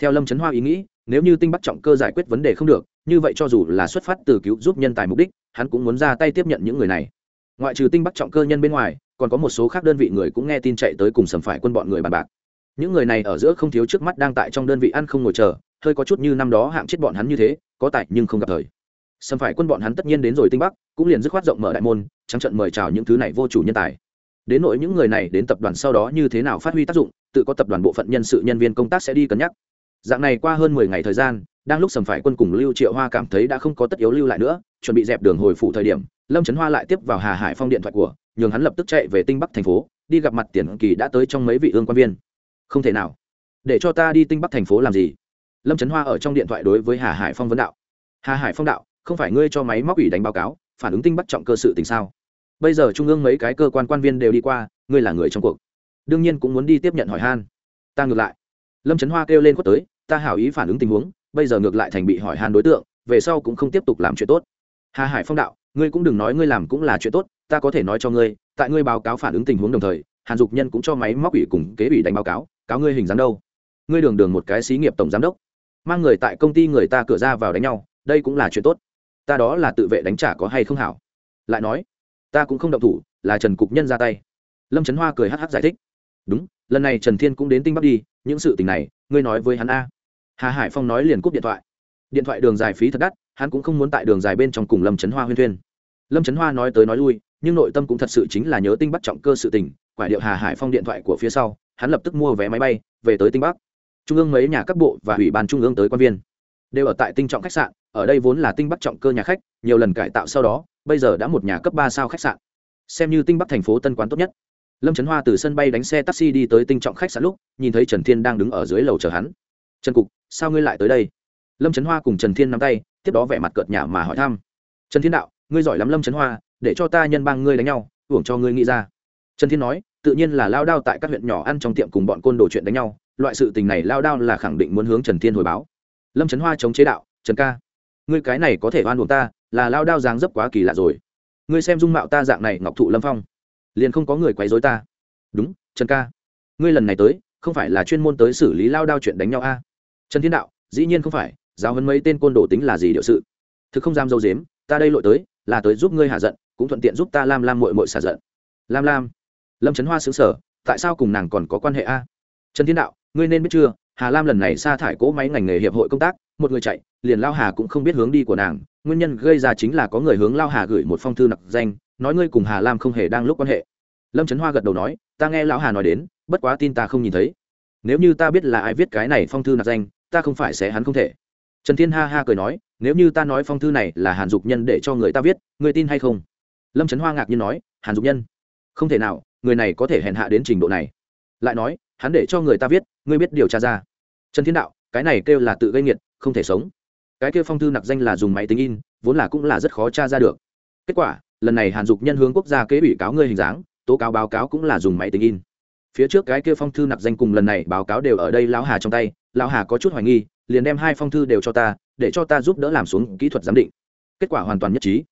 Theo lâm trấn hoa ý nghĩ, nếu như tinh bắc trọng cơ giải quyết vấn đề không được như vậy cho dù là xuất phát từ cứu giúp nhân tài mục đích, hắn cũng muốn ra tay tiếp nhận những người này. Ngoại trừ tinh bắc trọng cơ nhân bên ngoài, còn có một số khác đơn vị người cũng nghe tin chạy tới cùng sầm phải quân bọn người bàn bạc. Những người này ở giữa không thiếu trước mắt đang tại trong đơn vị ăn không ngồi chờ, hơi có chút như năm đó hạng chết bọn hắn như thế, có tại nhưng không gặp thời. Sầm phải quân bọn hắn tất nhiên đến rồi tinh bắc, cũng liền dứt khoát rộng mở đại môn, trắng trận mời chào những thứ này vô chủ nhân tài. Đến nội những người này đến tập đoàn sau đó như thế nào phát huy tác dụng, tự có tập đoàn bộ phận nhân sự nhân viên công tác sẽ đi cân nhắc. Dạng này qua hơn mười ngày thời gian đang lúc sầm phải quân cùng lưu triệu hoa cảm thấy đã không có tất yếu lưu lại nữa, chuẩn bị dẹp đường hồi phủ thời điểm, lâm trấn hoa lại tiếp vào hà hải phong điện thoại của, nhường hắn lập tức chạy về tinh bắc thành phố, đi gặp mặt tiền kỳ đã tới trong mấy vị ương quan viên. Không thể nào. Để cho ta đi tinh bắc thành phố làm gì? Lâm trấn hoa ở trong điện thoại đối với hà hải phong vấn đạo. Hà hải phong đạo, không phải ngươi cho máy móc ủy đánh báo cáo, phản ứng tinh bắc trọng cơ sự tình sao? Bây giờ trung ương mấy cái cơ quan quan viên đều đi qua, ngươi là người trong cuộc. Đương nhiên cũng muốn đi tiếp nhận hỏi han. Ta ngược lại. Lâm trấn hoa kêu lên quất tới, ta hảo ý phản ứng tình huống bây giờ ngược lại thành bị hỏi han đối tượng, về sau cũng không tiếp tục làm chuyện tốt. Hà hải phong đạo, ngươi cũng đừng nói ngươi làm cũng là chuyện tốt, ta có thể nói cho ngươi, tại ngươi báo cáo phản ứng tình huống đồng thời, hàn dục nhân cũng cho máy móc ủy cùng kế ủy đánh báo cáo cáo ngươi hình dáng đâu. Ngươi đường đường một cái xí nghiệp tổng giám đốc, mang người tại công ty người ta cửa ra vào đánh nhau, đây cũng là chuyện tốt. Ta đó là tự vệ đánh trả có hay không hảo? Lại nói, ta cũng không động thủ, là trần cục nhân ra tay. Lâm trấn hoa cười hh giải thích. Đúng, lần này trần thiên cũng đến tinh bắc đi, những sự tình này, ngươi nói với hắn a hà hải phong nói liền cúp điện thoại. Điện thoại đường dài phí thật đắt, hắn cũng không muốn tại đường dài bên trong cùng lâm trấn hoa huyên thuyên. Lâm trấn hoa nói tới nói lui, nhưng nội tâm cũng thật sự chính là nhớ tinh bắc trọng cơ sự tình, quả điệu hà hải phong điện thoại của phía sau, hắn lập tức mua vé máy bay, về tới tinh bắc. Trung ương mấy nhà các bộ và ủy ban trung ương tới quan viên. Đều ở tại tinh trọng khách sạn, ở đây vốn là tinh bắc trọng cơ nhà khách, nhiều lần cải tạo sau đó, bây giờ đã một nhà cấp ba sao khách sạn. Xem như tinh bắc thành phố tân quán tốt nhất. Lâm trấn hoa từ sân bay đánh xe taxi đi tới tinh trọng khách sạn lúc, nhìn thấy trần thiên đang đứng ở dưới lầu chờ hắn trần cục, sao ngươi lại tới đây? Lâm trấn hoa cùng trần thiên nắm tay, tiếp đó vẻ mặt cợt nhả mà hỏi thăm. Trần thiên đạo, ngươi giỏi lắm lâm trấn hoa, để cho ta nhân bang ngươi đánh nhau, hưởng cho ngươi nghĩ ra. Trần thiên nói, tự nhiên là lao đao tại các huyện nhỏ ăn trong tiệm cùng bọn côn đồ chuyện đánh nhau, loại sự tình này lao đao là khẳng định muốn hướng trần thiên hồi báo. Lâm trấn hoa chống chế đạo, trần ca, ngươi cái này có thể oan buộc ta, là lao đao dáng dấp quá kỳ lạ rồi. Ngươi xem dung mạo ta dạng này, ngọc thụ lâm phong, liền không có người quấy dối ta. Đúng, trần ca, ngươi lần này tới, không phải là chuyên môn tới xử lý lao đao chuyện đánh nhau a? Trần thiên đạo, dĩ nhiên không phải, giáo hấn mấy tên côn đồ tính là gì điệu sự. Thực không dám dâu dếm, ta đây lội tới, là tới giúp ngươi hạ giận, cũng thuận tiện giúp ta lam lam mội mội xả giận. Lam lam, lâm trấn hoa xứng sở tại sao cùng nàng còn có quan hệ a? Trần thiên đạo, ngươi nên biết chưa, hà lam lần này sa thải cỗ máy ngành nghề hiệp hội công tác, một người chạy, liền lao hà cũng không biết hướng đi của nàng, nguyên nhân gây ra chính là có người hướng lao hà gửi một phong thư nặc danh, nói ngươi cùng hà lam không hề đang lúc quan hệ. Lâm trấn hoa gật đầu nói, ta nghe lão hà nói đến, bất quá tin ta không nhìn thấy. Nếu như ta biết là ai viết cái này phong thư nặc danh ta không phải sẽ hắn không thể. Trần thiên ha ha cười nói, nếu như ta nói phong thư này là hàn dục nhân để cho người ta viết, người tin hay không? Lâm trấn hoa ngạc nhiên nói, hàn dục nhân? Không thể nào, người này có thể hèn hạ đến trình độ này. Lại nói, hắn để cho người ta viết, ngươi biết điều tra ra. Trần thiên đạo, cái này kêu là tự gây nghiệt, không thể sống. Cái kêu phong thư nặc danh là dùng máy tính in, vốn là cũng là rất khó tra ra được. Kết quả, lần này hàn dục nhân hướng quốc gia kế ủy cáo ngươi hình dáng, tố cáo báo cáo cũng là dùng máy tính in phía trước cái kia phong thư nặc danh cùng lần này báo cáo đều ở đây lão hà trong tay, lão hà có chút hoài nghi, liền đem hai phong thư đều cho ta, để cho ta giúp đỡ làm xuống kỹ thuật giám định. Kết quả hoàn toàn nhất trí.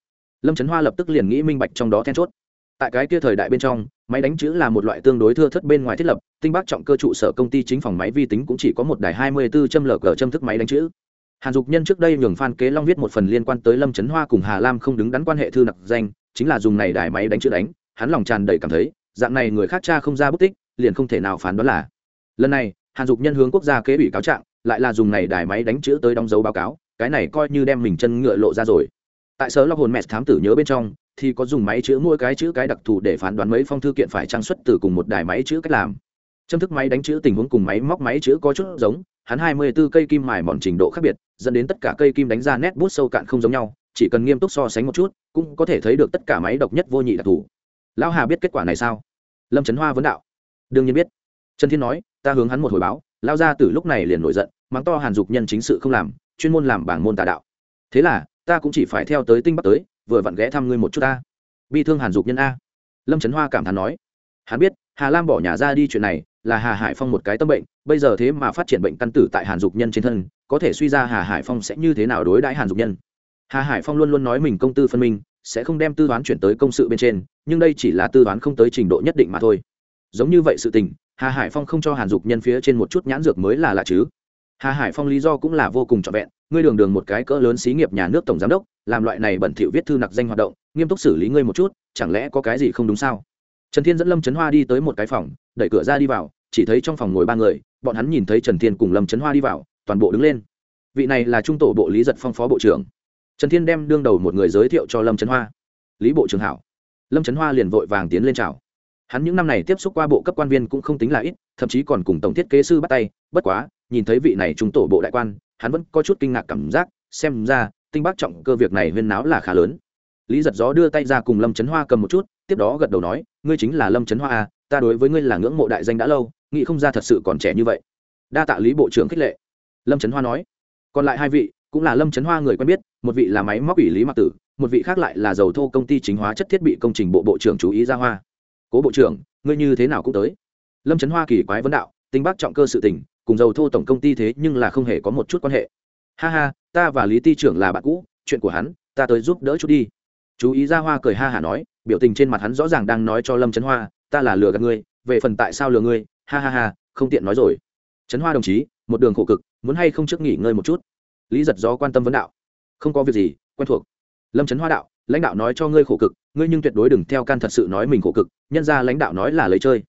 Lâm trấn hoa lập tức liền nghĩ minh bạch trong đó then chốt. Tại cái kia thời đại bên trong, máy đánh chữ là một loại tương đối thưa thất bên ngoài thiết lập, tinh bác trọng cơ trụ sở công ty chính phòng máy vi tính cũng chỉ có một đài hai mươi bốn châm lờ cờ châm thức máy đánh chữ. Hàn dục nhân trước đây nhường phan kế long viết một phần liên quan tới lâm trấn hoa cùng hà lam không đứng đắn quan hệ thư nặc danh, chính là dùng này đài máy đánh chữ đánh, hắn lòng tràn đầy cảm thấy, dạng này người khác cha không ra bút tích liền không thể nào phán đoán là. Lần này, hàn dục nhân hướng quốc gia kế bị cáo trạng, lại là dùng này đài máy đánh chữ tới đóng dấu báo cáo, cái này coi như đem mình chân ngựa lộ ra rồi. Tại sở lọc hồn mẹ thám tử nhớ bên trong, thì có dùng máy chữ mỗi cái chữ cái đặc thù để phán đoán mấy phong thư kiện phải trang xuất từ cùng một đài máy chữ cách làm. Châm thức máy đánh chữ tình huống cùng máy móc máy chữ có chút giống, hắn hai mươi 24 cây kim mài mòn trình độ khác biệt, dẫn đến tất cả cây kim đánh ra nét bút sâu cạn không giống nhau, chỉ cần nghiêm túc so sánh một chút, cũng có thể thấy được tất cả máy độc nhất vô nhị đặc thù. Lão hà biết kết quả này sao? Lâm trấn hoa vấn đạo đương nhiên biết. Trần thiên nói, ta hướng hắn một hồi báo lao ra từ lúc này liền nổi giận, mắng to hàn dục nhân chính sự không làm, chuyên môn làm bảng môn tà đạo. Thế là, ta cũng chỉ phải theo tới tinh bắc tới, vừa vặn ghé thăm ngươi một chút ta. Bi thương hàn dục nhân a. Lâm trấn hoa cảm thán nói, hắn biết, hà lam bỏ nhà ra đi chuyện này, là hà hải phong một cái tâm bệnh, bây giờ thế mà phát triển bệnh căn tử tại hàn dục nhân trên thân, có thể suy ra hà hải phong sẽ như thế nào đối đãi hàn dục nhân? Hà hải phong luôn luôn nói mình công tư phân minh, sẽ không đem tư toán chuyển tới công sự bên trên, nhưng đây chỉ là tư toán không tới trình độ nhất định mà thôi giống như vậy sự tình, hà hải phong không cho hàn dục nhân phía trên một chút nhãn dược mới là lạ chứ. Hà hải phong lý do cũng là vô cùng trọn vẹn, ngươi đường đường một cái cỡ lớn xí nghiệp nhà nước tổng giám đốc, làm loại này bẩn thỉu viết thư nặc danh hoạt động, nghiêm túc xử lý ngươi một chút, chẳng lẽ có cái gì không đúng sao? Trần thiên dẫn lâm trấn hoa đi tới một cái phòng, đẩy cửa ra đi vào, chỉ thấy trong phòng ngồi ba người, bọn hắn nhìn thấy trần thiên cùng lâm trấn hoa đi vào, toàn bộ đứng lên. Vị này là trung tổ bộ lý giật phong phó bộ trưởng. Trần thiên đem đương đầu một người giới thiệu cho lâm trấn hoa. Lý bộ trưởng hảo. Lâm trấn hoa liền vội vàng tiến lên chào hắn những năm này tiếp xúc qua bộ cấp quan viên cũng không tính là ít, thậm chí còn cùng tổng thiết kế sư bắt tay, bất quá, nhìn thấy vị này trung tổ bộ đại quan, hắn vẫn có chút kinh ngạc cảm giác, xem ra, tinh bác trọng cơ việc này huyên náo là khá lớn. Lý giật gió đưa tay ra cùng lâm trấn hoa cầm một chút, tiếp đó gật đầu nói, ngươi chính là lâm trấn hoa à ta đối với ngươi là ngưỡng mộ đại danh đã lâu, nghĩ không ra thật sự còn trẻ như vậy. Đa tạ lý bộ trưởng khích lệ. Lâm trấn hoa nói, còn lại hai vị, cũng là lâm trấn hoa người quen biết, một vị là máy móc ủy lý mặc tử, một vị khác lại là dầu thô công ty chính hóa chất thiết bị công trình bộ bộ trưởng chú ý ra hoa cố bộ trưởng ngươi như thế nào cũng tới. Lâm trấn hoa kỳ quái vấn đạo tinh bác trọng cơ sự tình, cùng dầu thô tổng công ty thế nhưng là không hề có một chút quan hệ. Ha ha ta và lý ty trưởng là bạn cũ chuyện của hắn ta tới giúp đỡ chút đi. Chú ý ra hoa cười ha hả nói biểu tình trên mặt hắn rõ ràng đang nói cho lâm trấn hoa ta là lừa gạt ngươi về phần tại sao lừa ngươi ha ha ha không tiện nói rồi. Trấn hoa đồng chí một đường khổ cực muốn hay không trước nghỉ ngơi một chút? Lý giật gió quan tâm vấn đạo. Không có việc gì quen thuộc. Lâm trấn hoa đạo lãnh đạo nói cho ngươi khổ cực, ngươi nhưng tuyệt đối đừng theo can thật sự nói mình khổ cực, nhân ra lãnh đạo nói là lấy chơi.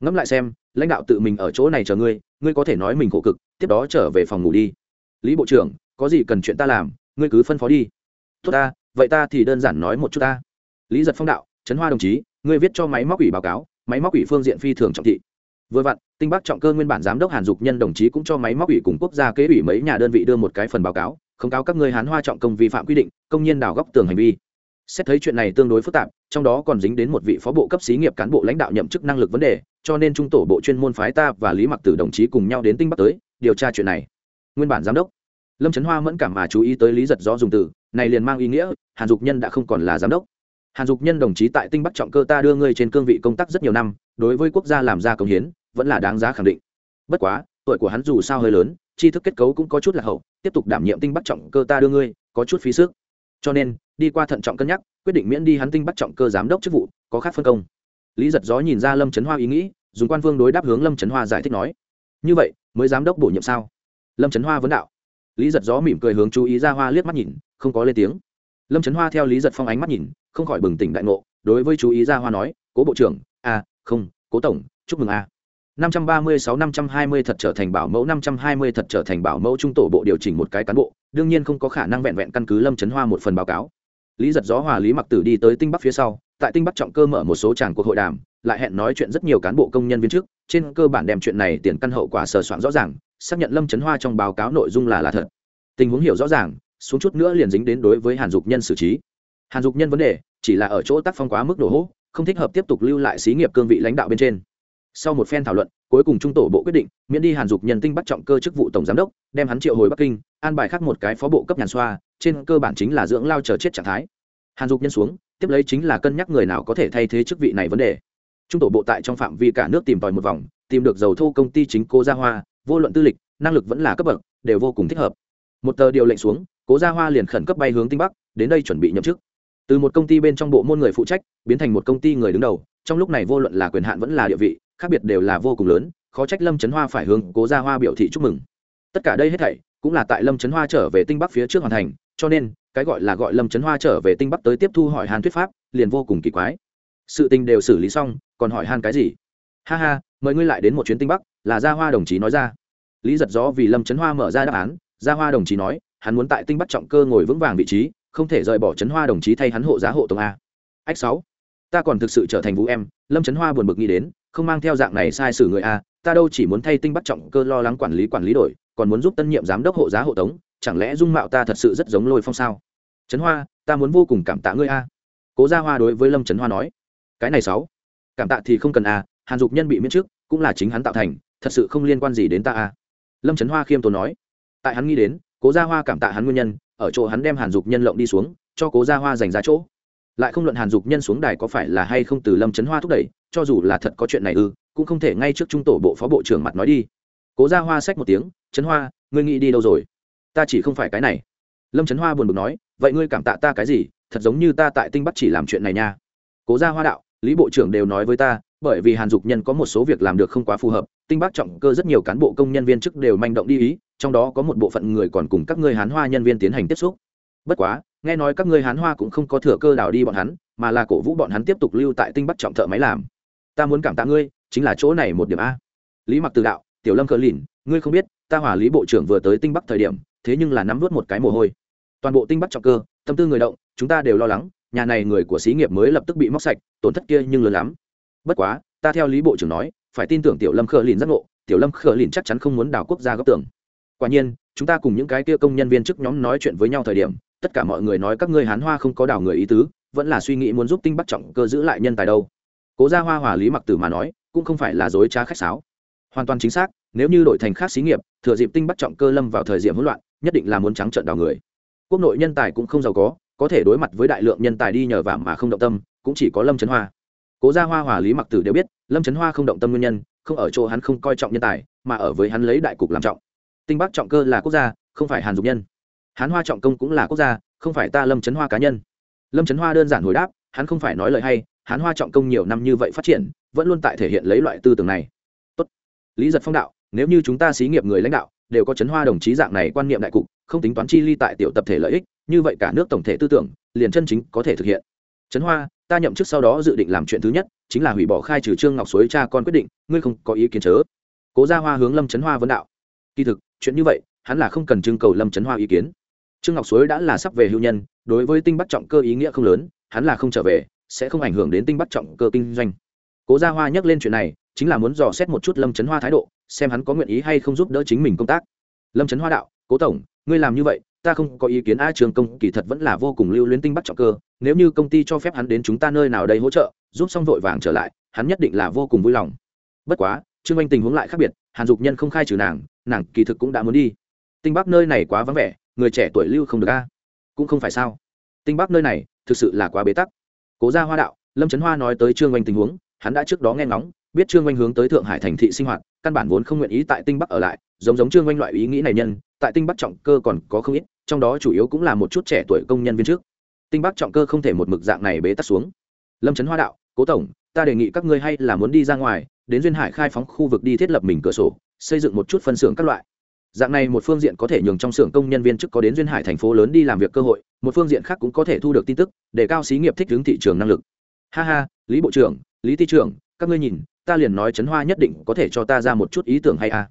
Ngẫm lại xem, lãnh đạo tự mình ở chỗ này chờ ngươi ngươi có thể nói mình khổ cực, tiếp đó trở về phòng ngủ đi. Lý bộ trưởng, có gì cần chuyện ta làm, ngươi cứ phân phó đi. Tốt ta, vậy ta thì đơn giản nói một chút ta. Lý giật phong đạo, trấn hoa đồng chí, ngươi viết cho máy móc ủy báo cáo, máy móc ủy phương diện phi thường trọng thị. Vừa vặn, tinh bắc trọng cơ nguyên bản giám đốc hàn dục nhân đồng chí cũng cho máy móc ủy cùng quốc gia kế ủy mấy nhà đơn vị đưa một cái phần báo cáo, không cáo các ngươi hán hoa trọng công vi phạm quy định, công nhân đào góc tường hành vi xét thấy chuyện này tương đối phức tạp, trong đó còn dính đến một vị phó bộ cấp xí nghiệp cán bộ lãnh đạo nhậm chức năng lực vấn đề, cho nên trung tổ bộ chuyên môn phái ta và lý mặc tử đồng chí cùng nhau đến tinh bắc tới, điều tra chuyện này. Nguyên bản giám đốc, lâm trấn hoa mẫn cảm mà chú ý tới lý giật do dùng từ, này liền mang ý nghĩa, hàn dục nhân đã không còn là giám đốc. Hàn dục nhân đồng chí tại tinh bắc trọng cơ ta đưa ngươi trên cương vị công tác rất nhiều năm, đối với quốc gia làm ra công hiến, vẫn là đáng giá khẳng định. Bất quá, tuổi của hắn dù sao hơi lớn, tri thức kết cấu cũng có chút là hậu, tiếp tục đảm nhiệm tinh bắc trọng cơ ta đưa ngươi, có chút phí sức. Cho nên đi qua thận trọng cân nhắc quyết định miễn đi hắn tinh bắt trọng cơ giám đốc chức vụ có khác phân công lý giật gió nhìn ra lâm trấn hoa ý nghĩ dùng quan vương đối đáp hướng lâm trấn hoa giải thích nói như vậy mới giám đốc bổ nhiệm sao lâm trấn hoa vấn đạo lý giật gió mỉm cười hướng chú ý ra hoa liếc mắt nhìn không có lên tiếng lâm trấn hoa theo lý giật phong ánh mắt nhìn không khỏi bừng tỉnh đại ngộ đối với chú ý ra hoa nói cố bộ trưởng a à, không cố tổng chúc mừng a à. 536 520 thật trở thành bảo mẫu 520 thật trở thành bảo mẫu trung tổ bộ điều chỉnh một cái cán bộ, đương nhiên không có khả năng vẹn vẹn căn cứ Lâm Chấn Hoa một phần báo cáo. Lý giật gió hòa Lý Mặc Tử đi tới Tinh Bắc phía sau, tại Tinh Bắc trọng cơ mở một số tràng cuộc hội đàm, lại hẹn nói chuyện rất nhiều cán bộ công nhân viên trước, trên cơ bản đem chuyện này tiền căn hậu quả sờ soạn rõ ràng, xác nhận Lâm Chấn Hoa trong báo cáo nội dung là là thật. Tình huống hiểu rõ ràng, xuống chút nữa liền dính đến đối với Hàn Dục Nhân xử trí. Hàn Dục Nhân vấn đề, chỉ là ở chỗ tác phong quá mức đổ hố, không thích hợp tiếp tục lưu lại xí nghiệp cương vị lãnh đạo bên trên sau một phen thảo luận cuối cùng trung tổ bộ quyết định, miễn đi hàn dục nhân tinh bắt trọng cơ chức vụ tổng giám đốc, đem hắn triệu hồi bắc kinh, an bài khác một cái phó bộ cấp nhàn xoa, trên cơ bản chính là dưỡng lao chờ chết trạng thái. Hàn dục nhân xuống, tiếp lấy chính là cân nhắc người nào có thể thay thế chức vị này vấn đề. Trung tổ bộ tại trong phạm vi cả nước tìm tòi một vòng, tìm được dầu thô công ty chính cố gia hoa, vô luận tư lịch, năng lực vẫn là cấp bậc, đều vô cùng thích hợp. Một tờ điều lệnh xuống, cố gia hoa liền khẩn cấp bay hướng tinh bắc, đến đây chuẩn bị nhậm chức. Từ một công ty bên trong bộ môn người phụ trách, biến thành một công ty người đứng đầu, trong lúc này vô luận là quyền hạn vẫn là địa vị khác biệt đều là vô cùng lớn, khó trách lâm trấn hoa phải hướng cố gia hoa biểu thị chúc mừng. Tất cả đây hết thảy cũng là tại lâm trấn hoa trở về tinh bắc phía trước hoàn thành, cho nên, cái gọi là gọi lâm trấn hoa trở về tinh bắc tới tiếp thu hỏi hàn thuyết pháp, liền vô cùng kỳ quái. Sự tình đều xử lý xong, còn hỏi hàn cái gì? Ha ha, mời ngươi lại đến một chuyến tinh bắc, là gia hoa đồng chí nói ra. Lý giật gió vì lâm trấn hoa mở ra đáp án, gia hoa đồng chí nói, hắn muốn tại tinh bắc trọng cơ ngồi vững vàng vị trí, không thể rời bỏ trấn hoa đồng chí thay hắn hộ giá hộ tổng a. Ách sáu ta còn thực sự trở thành vũ em, lâm trấn hoa buồn bực nghĩ đến, không mang theo dạng này sai sử người a, ta đâu chỉ muốn thay tinh bắt trọng cơ lo lắng quản lý quản lý đổi, còn muốn giúp tân nhiệm giám đốc hộ giá hộ tống, chẳng lẽ dung mạo ta thật sự rất giống lôi phong sao? Trấn hoa, ta muốn vô cùng cảm tạ ngươi a. Cố gia hoa đối với lâm trấn hoa nói. Cái này sáu, cảm tạ thì không cần a, hàn dục nhân bị miễn trước, cũng là chính hắn tạo thành, thật sự không liên quan gì đến ta a. Lâm trấn hoa khiêm tốn nói. Tại hắn nghĩ đến, cố gia hoa cảm tạ hắn nguyên nhân, ở chỗ hắn đem hàn dục nhân lộng đi xuống, cho cố gia hoa dành ra chỗ lại không luận hàn dục nhân xuống đài có phải là hay không từ lâm trấn hoa thúc đẩy, cho dù là thật có chuyện này ư, cũng không thể ngay trước trung tổ bộ phó bộ trưởng mặt nói đi. Cố ra hoa xách một tiếng, trấn hoa, ngươi nghĩ đi đâu rồi? Ta chỉ không phải cái này. Lâm trấn hoa buồn bực nói, vậy ngươi cảm tạ ta cái gì? Thật giống như ta tại tinh bắc chỉ làm chuyện này nha. Cố gia hoa đạo, lý bộ trưởng đều nói với ta, bởi vì hàn dục nhân có một số việc làm được không quá phù hợp, tinh bắc trọng cơ rất nhiều cán bộ công nhân viên chức đều manh động đi ý, trong đó có một bộ phận người còn cùng các ngươi hán hoa nhân viên tiến hành tiếp xúc. Bất quá nghe nói các ngươi hán hoa cũng không có thừa cơ đào đi bọn hắn, mà là cổ vũ bọn hắn tiếp tục lưu tại tinh bắc trọng thợ máy làm. Ta muốn cảm tạ ngươi, chính là chỗ này một điểm a. Lý mặc từ đạo, tiểu lâm cờ lìn, ngươi không biết, ta hỏa lý bộ trưởng vừa tới tinh bắc thời điểm, thế nhưng là nắm vớt một cái mồ hôi. Toàn bộ tinh bắc trọng cơ, tâm tư người động, chúng ta đều lo lắng, nhà này người của xí nghiệp mới lập tức bị móc sạch, tổn thất kia nhưng lớn lắm. Bất quá, ta theo lý bộ trưởng nói, phải tin tưởng tiểu lâm khờ lìn giác ngộ, tiểu lâm khờ lìn chắc chắn không muốn đào quốc gia góc tưởng. Quả nhiên, chúng ta cùng những cái kia công nhân viên chức nhóm nói chuyện với nhau thời điểm tất cả mọi người nói các ngươi hán hoa không có đào người ý tứ, vẫn là suy nghĩ muốn giúp tinh bắc trọng cơ giữ lại nhân tài đâu. Cố gia hoa hòa lý mặc tử mà nói, cũng không phải là dối trá khách sáo. Hoàn toàn chính xác, nếu như đổi thành khác xí nghiệp, thừa dịp tinh bắc trọng cơ lâm vào thời điểm hỗn loạn, nhất định là muốn trắng trợn đào người. Quốc nội nhân tài cũng không giàu có có thể đối mặt với đại lượng nhân tài đi nhờ vả mà không động tâm, cũng chỉ có lâm trấn hoa. Cố gia hoa hòa lý mặc tử đều biết, lâm trấn hoa không động tâm nguyên nhân, không ở chỗ hắn không coi trọng nhân tài, mà ở với hắn lấy đại cục làm trọng. Tinh bắc trọng cơ là quốc gia, không phải hàn dục nhân hán hoa trọng công cũng là quốc gia, không phải ta lâm trấn hoa cá nhân. Lâm trấn hoa đơn giản hồi đáp, hắn không phải nói lời hay, hán hoa trọng công nhiều năm như vậy phát triển, vẫn luôn tại thể hiện lấy loại tư tưởng này. Tốt. lý giật phong đạo, nếu như chúng ta xí nghiệp người lãnh đạo, đều có chấn hoa đồng chí dạng này quan niệm đại cục, không tính toán chi ly tại tiểu tập thể lợi ích, như vậy cả nước tổng thể tư tưởng, liền chân chính có thể thực hiện. Trấn hoa, ta nhậm chức sau đó dự định làm chuyện thứ nhất, chính là hủy bỏ khai trừ trương ngọc suối cha con quyết định, ngươi không có ý kiến chớ. Cố gia hoa hướng lâm trấn hoa vấn đạo. Kỳ thực, chuyện như vậy, hắn là không cần trưng cầu lâm trấn hoa ý kiến trương ngọc suối đã là sắp về hưu nhân, đối với tinh bắc trọng cơ ý nghĩa không lớn, hắn là không trở về, sẽ không ảnh hưởng đến tinh bắc trọng cơ kinh doanh. Cố gia hoa nhắc lên chuyện này, chính là muốn dò xét một chút lâm trấn hoa thái độ, xem hắn có nguyện ý hay không giúp đỡ chính mình công tác. Lâm trấn hoa đạo, cố tổng, ngươi làm như vậy, ta không có ý kiến a trường công kỳ thật vẫn là vô cùng lưu luyến tinh bắc trọng cơ, nếu như công ty cho phép hắn đến chúng ta nơi nào đây hỗ trợ, giúp xong vội vàng trở lại, hắn nhất định là vô cùng vui lòng. Bất quá, trương anh tình huống lại khác biệt, hàn dục nhân không khai trừ nàng nàng kỳ thực cũng đã muốn đi. Tinh bắc nơi này quá vắng vẻ người trẻ tuổi lưu không được a. Cũng không phải sao. Tinh bắc nơi này, thực sự là quá bế tắc. Cố gia hoa đạo, lâm trấn hoa nói tới trương oanh tình huống, hắn đã trước đó nghe ngóng, biết trương oanh hướng tới thượng hải thành thị sinh hoạt, căn bản vốn không nguyện ý tại tinh bắc ở lại, giống giống trương oanh loại ý nghĩ này nhân, tại tinh bắc trọng cơ còn có không ít, trong đó chủ yếu cũng là một chút trẻ tuổi công nhân viên trước. Tinh bắc trọng cơ không thể một mực dạng này bế tắc xuống. Lâm trấn hoa đạo, cố tổng, ta đề nghị các ngươi hay là muốn đi ra ngoài, đến duyên hải khai phóng khu vực đi thiết lập mình cửa sổ, xây dựng một chút phân xưởng các loại dạng này một phương diện có thể nhường trong xưởng công nhân viên chức có đến duyên hải thành phố lớn đi làm việc cơ hội, một phương diện khác cũng có thể thu được tin tức, để cao xí nghiệp thích ứng thị trường năng lực. Ha ha, lý bộ trưởng, lý thị trưởng, các ngươi nhìn, ta liền nói trấn hoa nhất định có thể cho ta ra một chút ý tưởng hay à?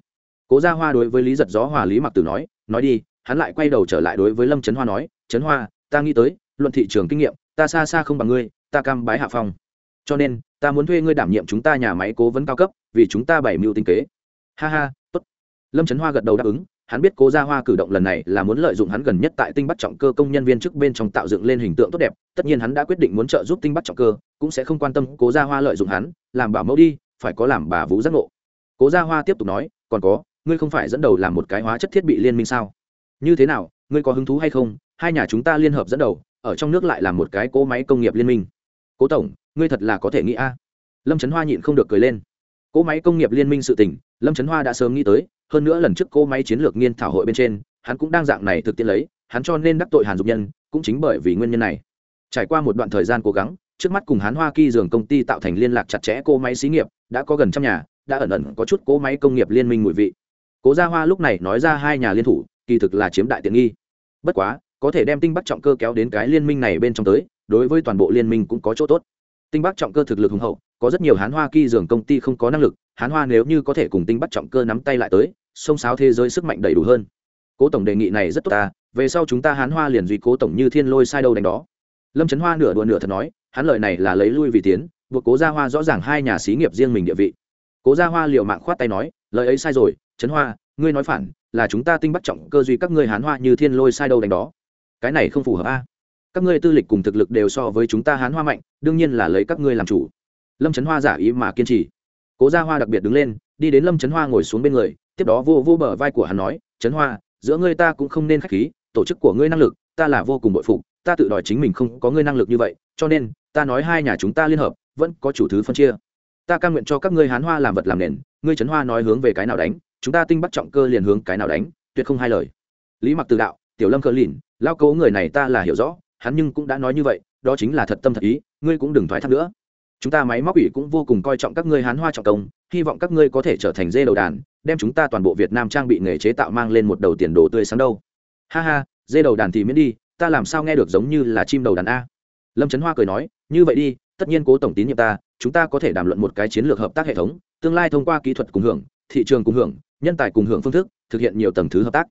Cố gia hoa đối với lý giật gió hòa lý mặc tử nói nói đi, hắn lại quay đầu trở lại đối với lâm trấn hoa nói, trấn hoa, ta nghĩ tới, luận thị trường kinh nghiệm, ta xa xa không bằng ngươi, ta cam bái hạ phong. Cho nên, ta muốn thuê ngươi đảm nhiệm chúng ta nhà máy cố vấn cao cấp, vì chúng ta bảy mưu tinh kế. Ha ha lâm trấn hoa gật đầu đáp ứng, hắn biết cố gia hoa cử động lần này là muốn lợi dụng hắn gần nhất tại tinh bắc trọng cơ công nhân viên chức bên trong tạo dựng lên hình tượng tốt đẹp, tất nhiên hắn đã quyết định muốn trợ giúp tinh bắc trọng cơ, cũng sẽ không quan tâm cố gia hoa lợi dụng hắn, làm bảo mẫu đi, phải có làm bà vũ giác ngộ. Cố gia hoa tiếp tục nói, còn có, ngươi không phải dẫn đầu làm một cái hóa chất thiết bị liên minh sao? Như thế nào, ngươi có hứng thú hay không? Hai nhà chúng ta liên hợp dẫn đầu, ở trong nước lại là một cái cỗ máy công nghiệp liên minh. Cố tổng, ngươi thật là có thể nghĩ a. Lâm trấn hoa nhịn không được cười lên. Cỗ máy công nghiệp liên minh sự tỉnh lâm trấn hoa đã sớm nghĩ tới, hơn nữa lần trước cô máy chiến lược nghiên thảo hội bên trên, hắn cũng đang dạng này thực tiễn lấy, hắn cho nên đắc tội hàn dục nhân, cũng chính bởi vì nguyên nhân này. Trải qua một đoạn thời gian cố gắng, trước mắt cùng hán hoa kỳ dường công ty tạo thành liên lạc chặt chẽ cô máy xí nghiệp, đã có gần trăm nhà, đã ẩn ẩn có chút cỗ máy công nghiệp liên minh mùi vị. Cố gia hoa lúc này nói ra hai nhà liên thủ, kỳ thực là chiếm đại tiện nghi. Bất quá, có thể đem tinh bắc trọng cơ kéo đến cái liên minh này bên trong tới, đối với toàn bộ liên minh cũng có chỗ tốt. Tinh bắc trọng cơ thực lực hùng hậu có rất nhiều hán hoa kỳ dường công ty không có năng lực, hán hoa nếu như có thể cùng tinh bắt trọng cơ nắm tay lại tới, sông sáo thế giới sức mạnh đầy đủ hơn. Cố tổng đề nghị này rất tốt ta, về sau chúng ta hán hoa liền duy cố tổng như thiên lôi sai đâu đánh đó. Lâm trấn hoa nửa đùa nửa thật nói, hắn lợi này là lấy lui vì tiến, buộc cố gia hoa rõ ràng hai nhà xí nghiệp riêng mình địa vị. Cố gia hoa liều mạng khoát tay nói, lời ấy sai rồi trấn hoa, ngươi nói phản, là chúng ta tinh bắt trọng cơ duy các ngươi hán hoa như thiên lôi sai đâu đánh đó. Cái này không phù hợp a. Các ngươi tư lịch cùng thực lực đều so với chúng ta hán hoa mạnh, đương nhiên là lấy các ngươi làm chủ lâm trấn hoa giả ý mà kiên trì. Cố gia hoa đặc biệt đứng lên, đi đến lâm trấn hoa ngồi xuống bên người, tiếp đó vô vô bờ vai của hắn nói trấn hoa, giữa ngươi ta cũng không nên k h á c h khí, tổ chức của ngươi năng lực, ta là vô cùng bội phụ ta tự đòi chính mình không có ngươi năng lực như vậy, cho nên, ta nói hai nhà chúng ta liên hợp, vẫn có chủ thứ phân chia. Ta c nguyện cho các ngươi hán hoa làm vật làm nền, ngươi trấn hoa nói hướng về cái nào đánh, chúng ta tinh bắt trọng cơ liền hướng cái nào đánh, tuyệt không hai lời. Lý mặc từ đạo, tiểu lâm cờ lìn, lao cấu người này ta là hiểu rõ, hắn nhưng cũng đã nói như vậy, đó chính là thật tâm thật ý, ngươi cũng đừng thoái thác nữa chúng ta máy móc ủy cũng vô cùng coi trọng các ngươi hán hoa trọng công, hy vọng các ngươi có thể trở thành dê đầu đàn, đem chúng ta toàn bộ việt nam trang bị nghề chế tạo mang lên một đầu tiền đồ tươi sáng đâu. Ha ha, dê đầu đàn thì miễn đi, ta làm sao nghe được giống như là chim đầu đàn a? Lâm trấn hoa cười nói, như vậy đi, tất nhiên cố tổng tín nhiệm ta, chúng ta có thể đàm luận một cái chiến lược hợp tác hệ thống, tương lai thông qua kỹ thuật cùng hưởng, thị trường cùng hưởng, nhân tài cùng hưởng phương thức, thực hiện nhiều tầng thứ hợp tác.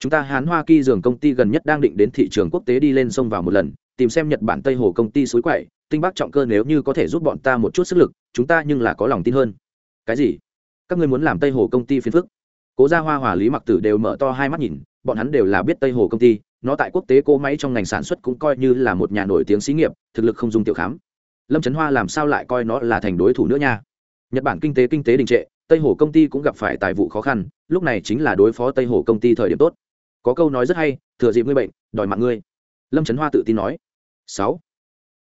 Chúng ta hán hoa kỳ dường công ty gần nhất đang định đến thị trường quốc tế đi lên sông vào một lần, tìm xem nhật bản tây hồ công ty suối quậy tinh bác trọng cơ nếu như có thể giúp bọn ta một chút sức lực, chúng ta nhưng là có lòng tin hơn. Cái gì? Các ngươi muốn làm tây hồ công ty phiền phức? Cố gia hoa hòa lý mặc tử đều mở to hai mắt nhìn, bọn hắn đều là biết tây hồ công ty, nó tại quốc tế cỗ máy trong ngành sản xuất cũng coi như là một nhà nổi tiếng xí nghiệp, thực lực không dùng tiểu khám. Lâm trấn hoa làm sao lại coi nó là thành đối thủ nữa nha? Nhật bản kinh tế kinh tế đình trệ, tây hồ công ty cũng gặp phải tài vụ khó khăn, lúc này chính là đối phó tây hồ công ty thời điểm tốt. Có câu nói rất hay, thừa dịp ngươi bệnh, đòi mạng ngươi. Lâm trấn hoa tự tin nói. Sáu.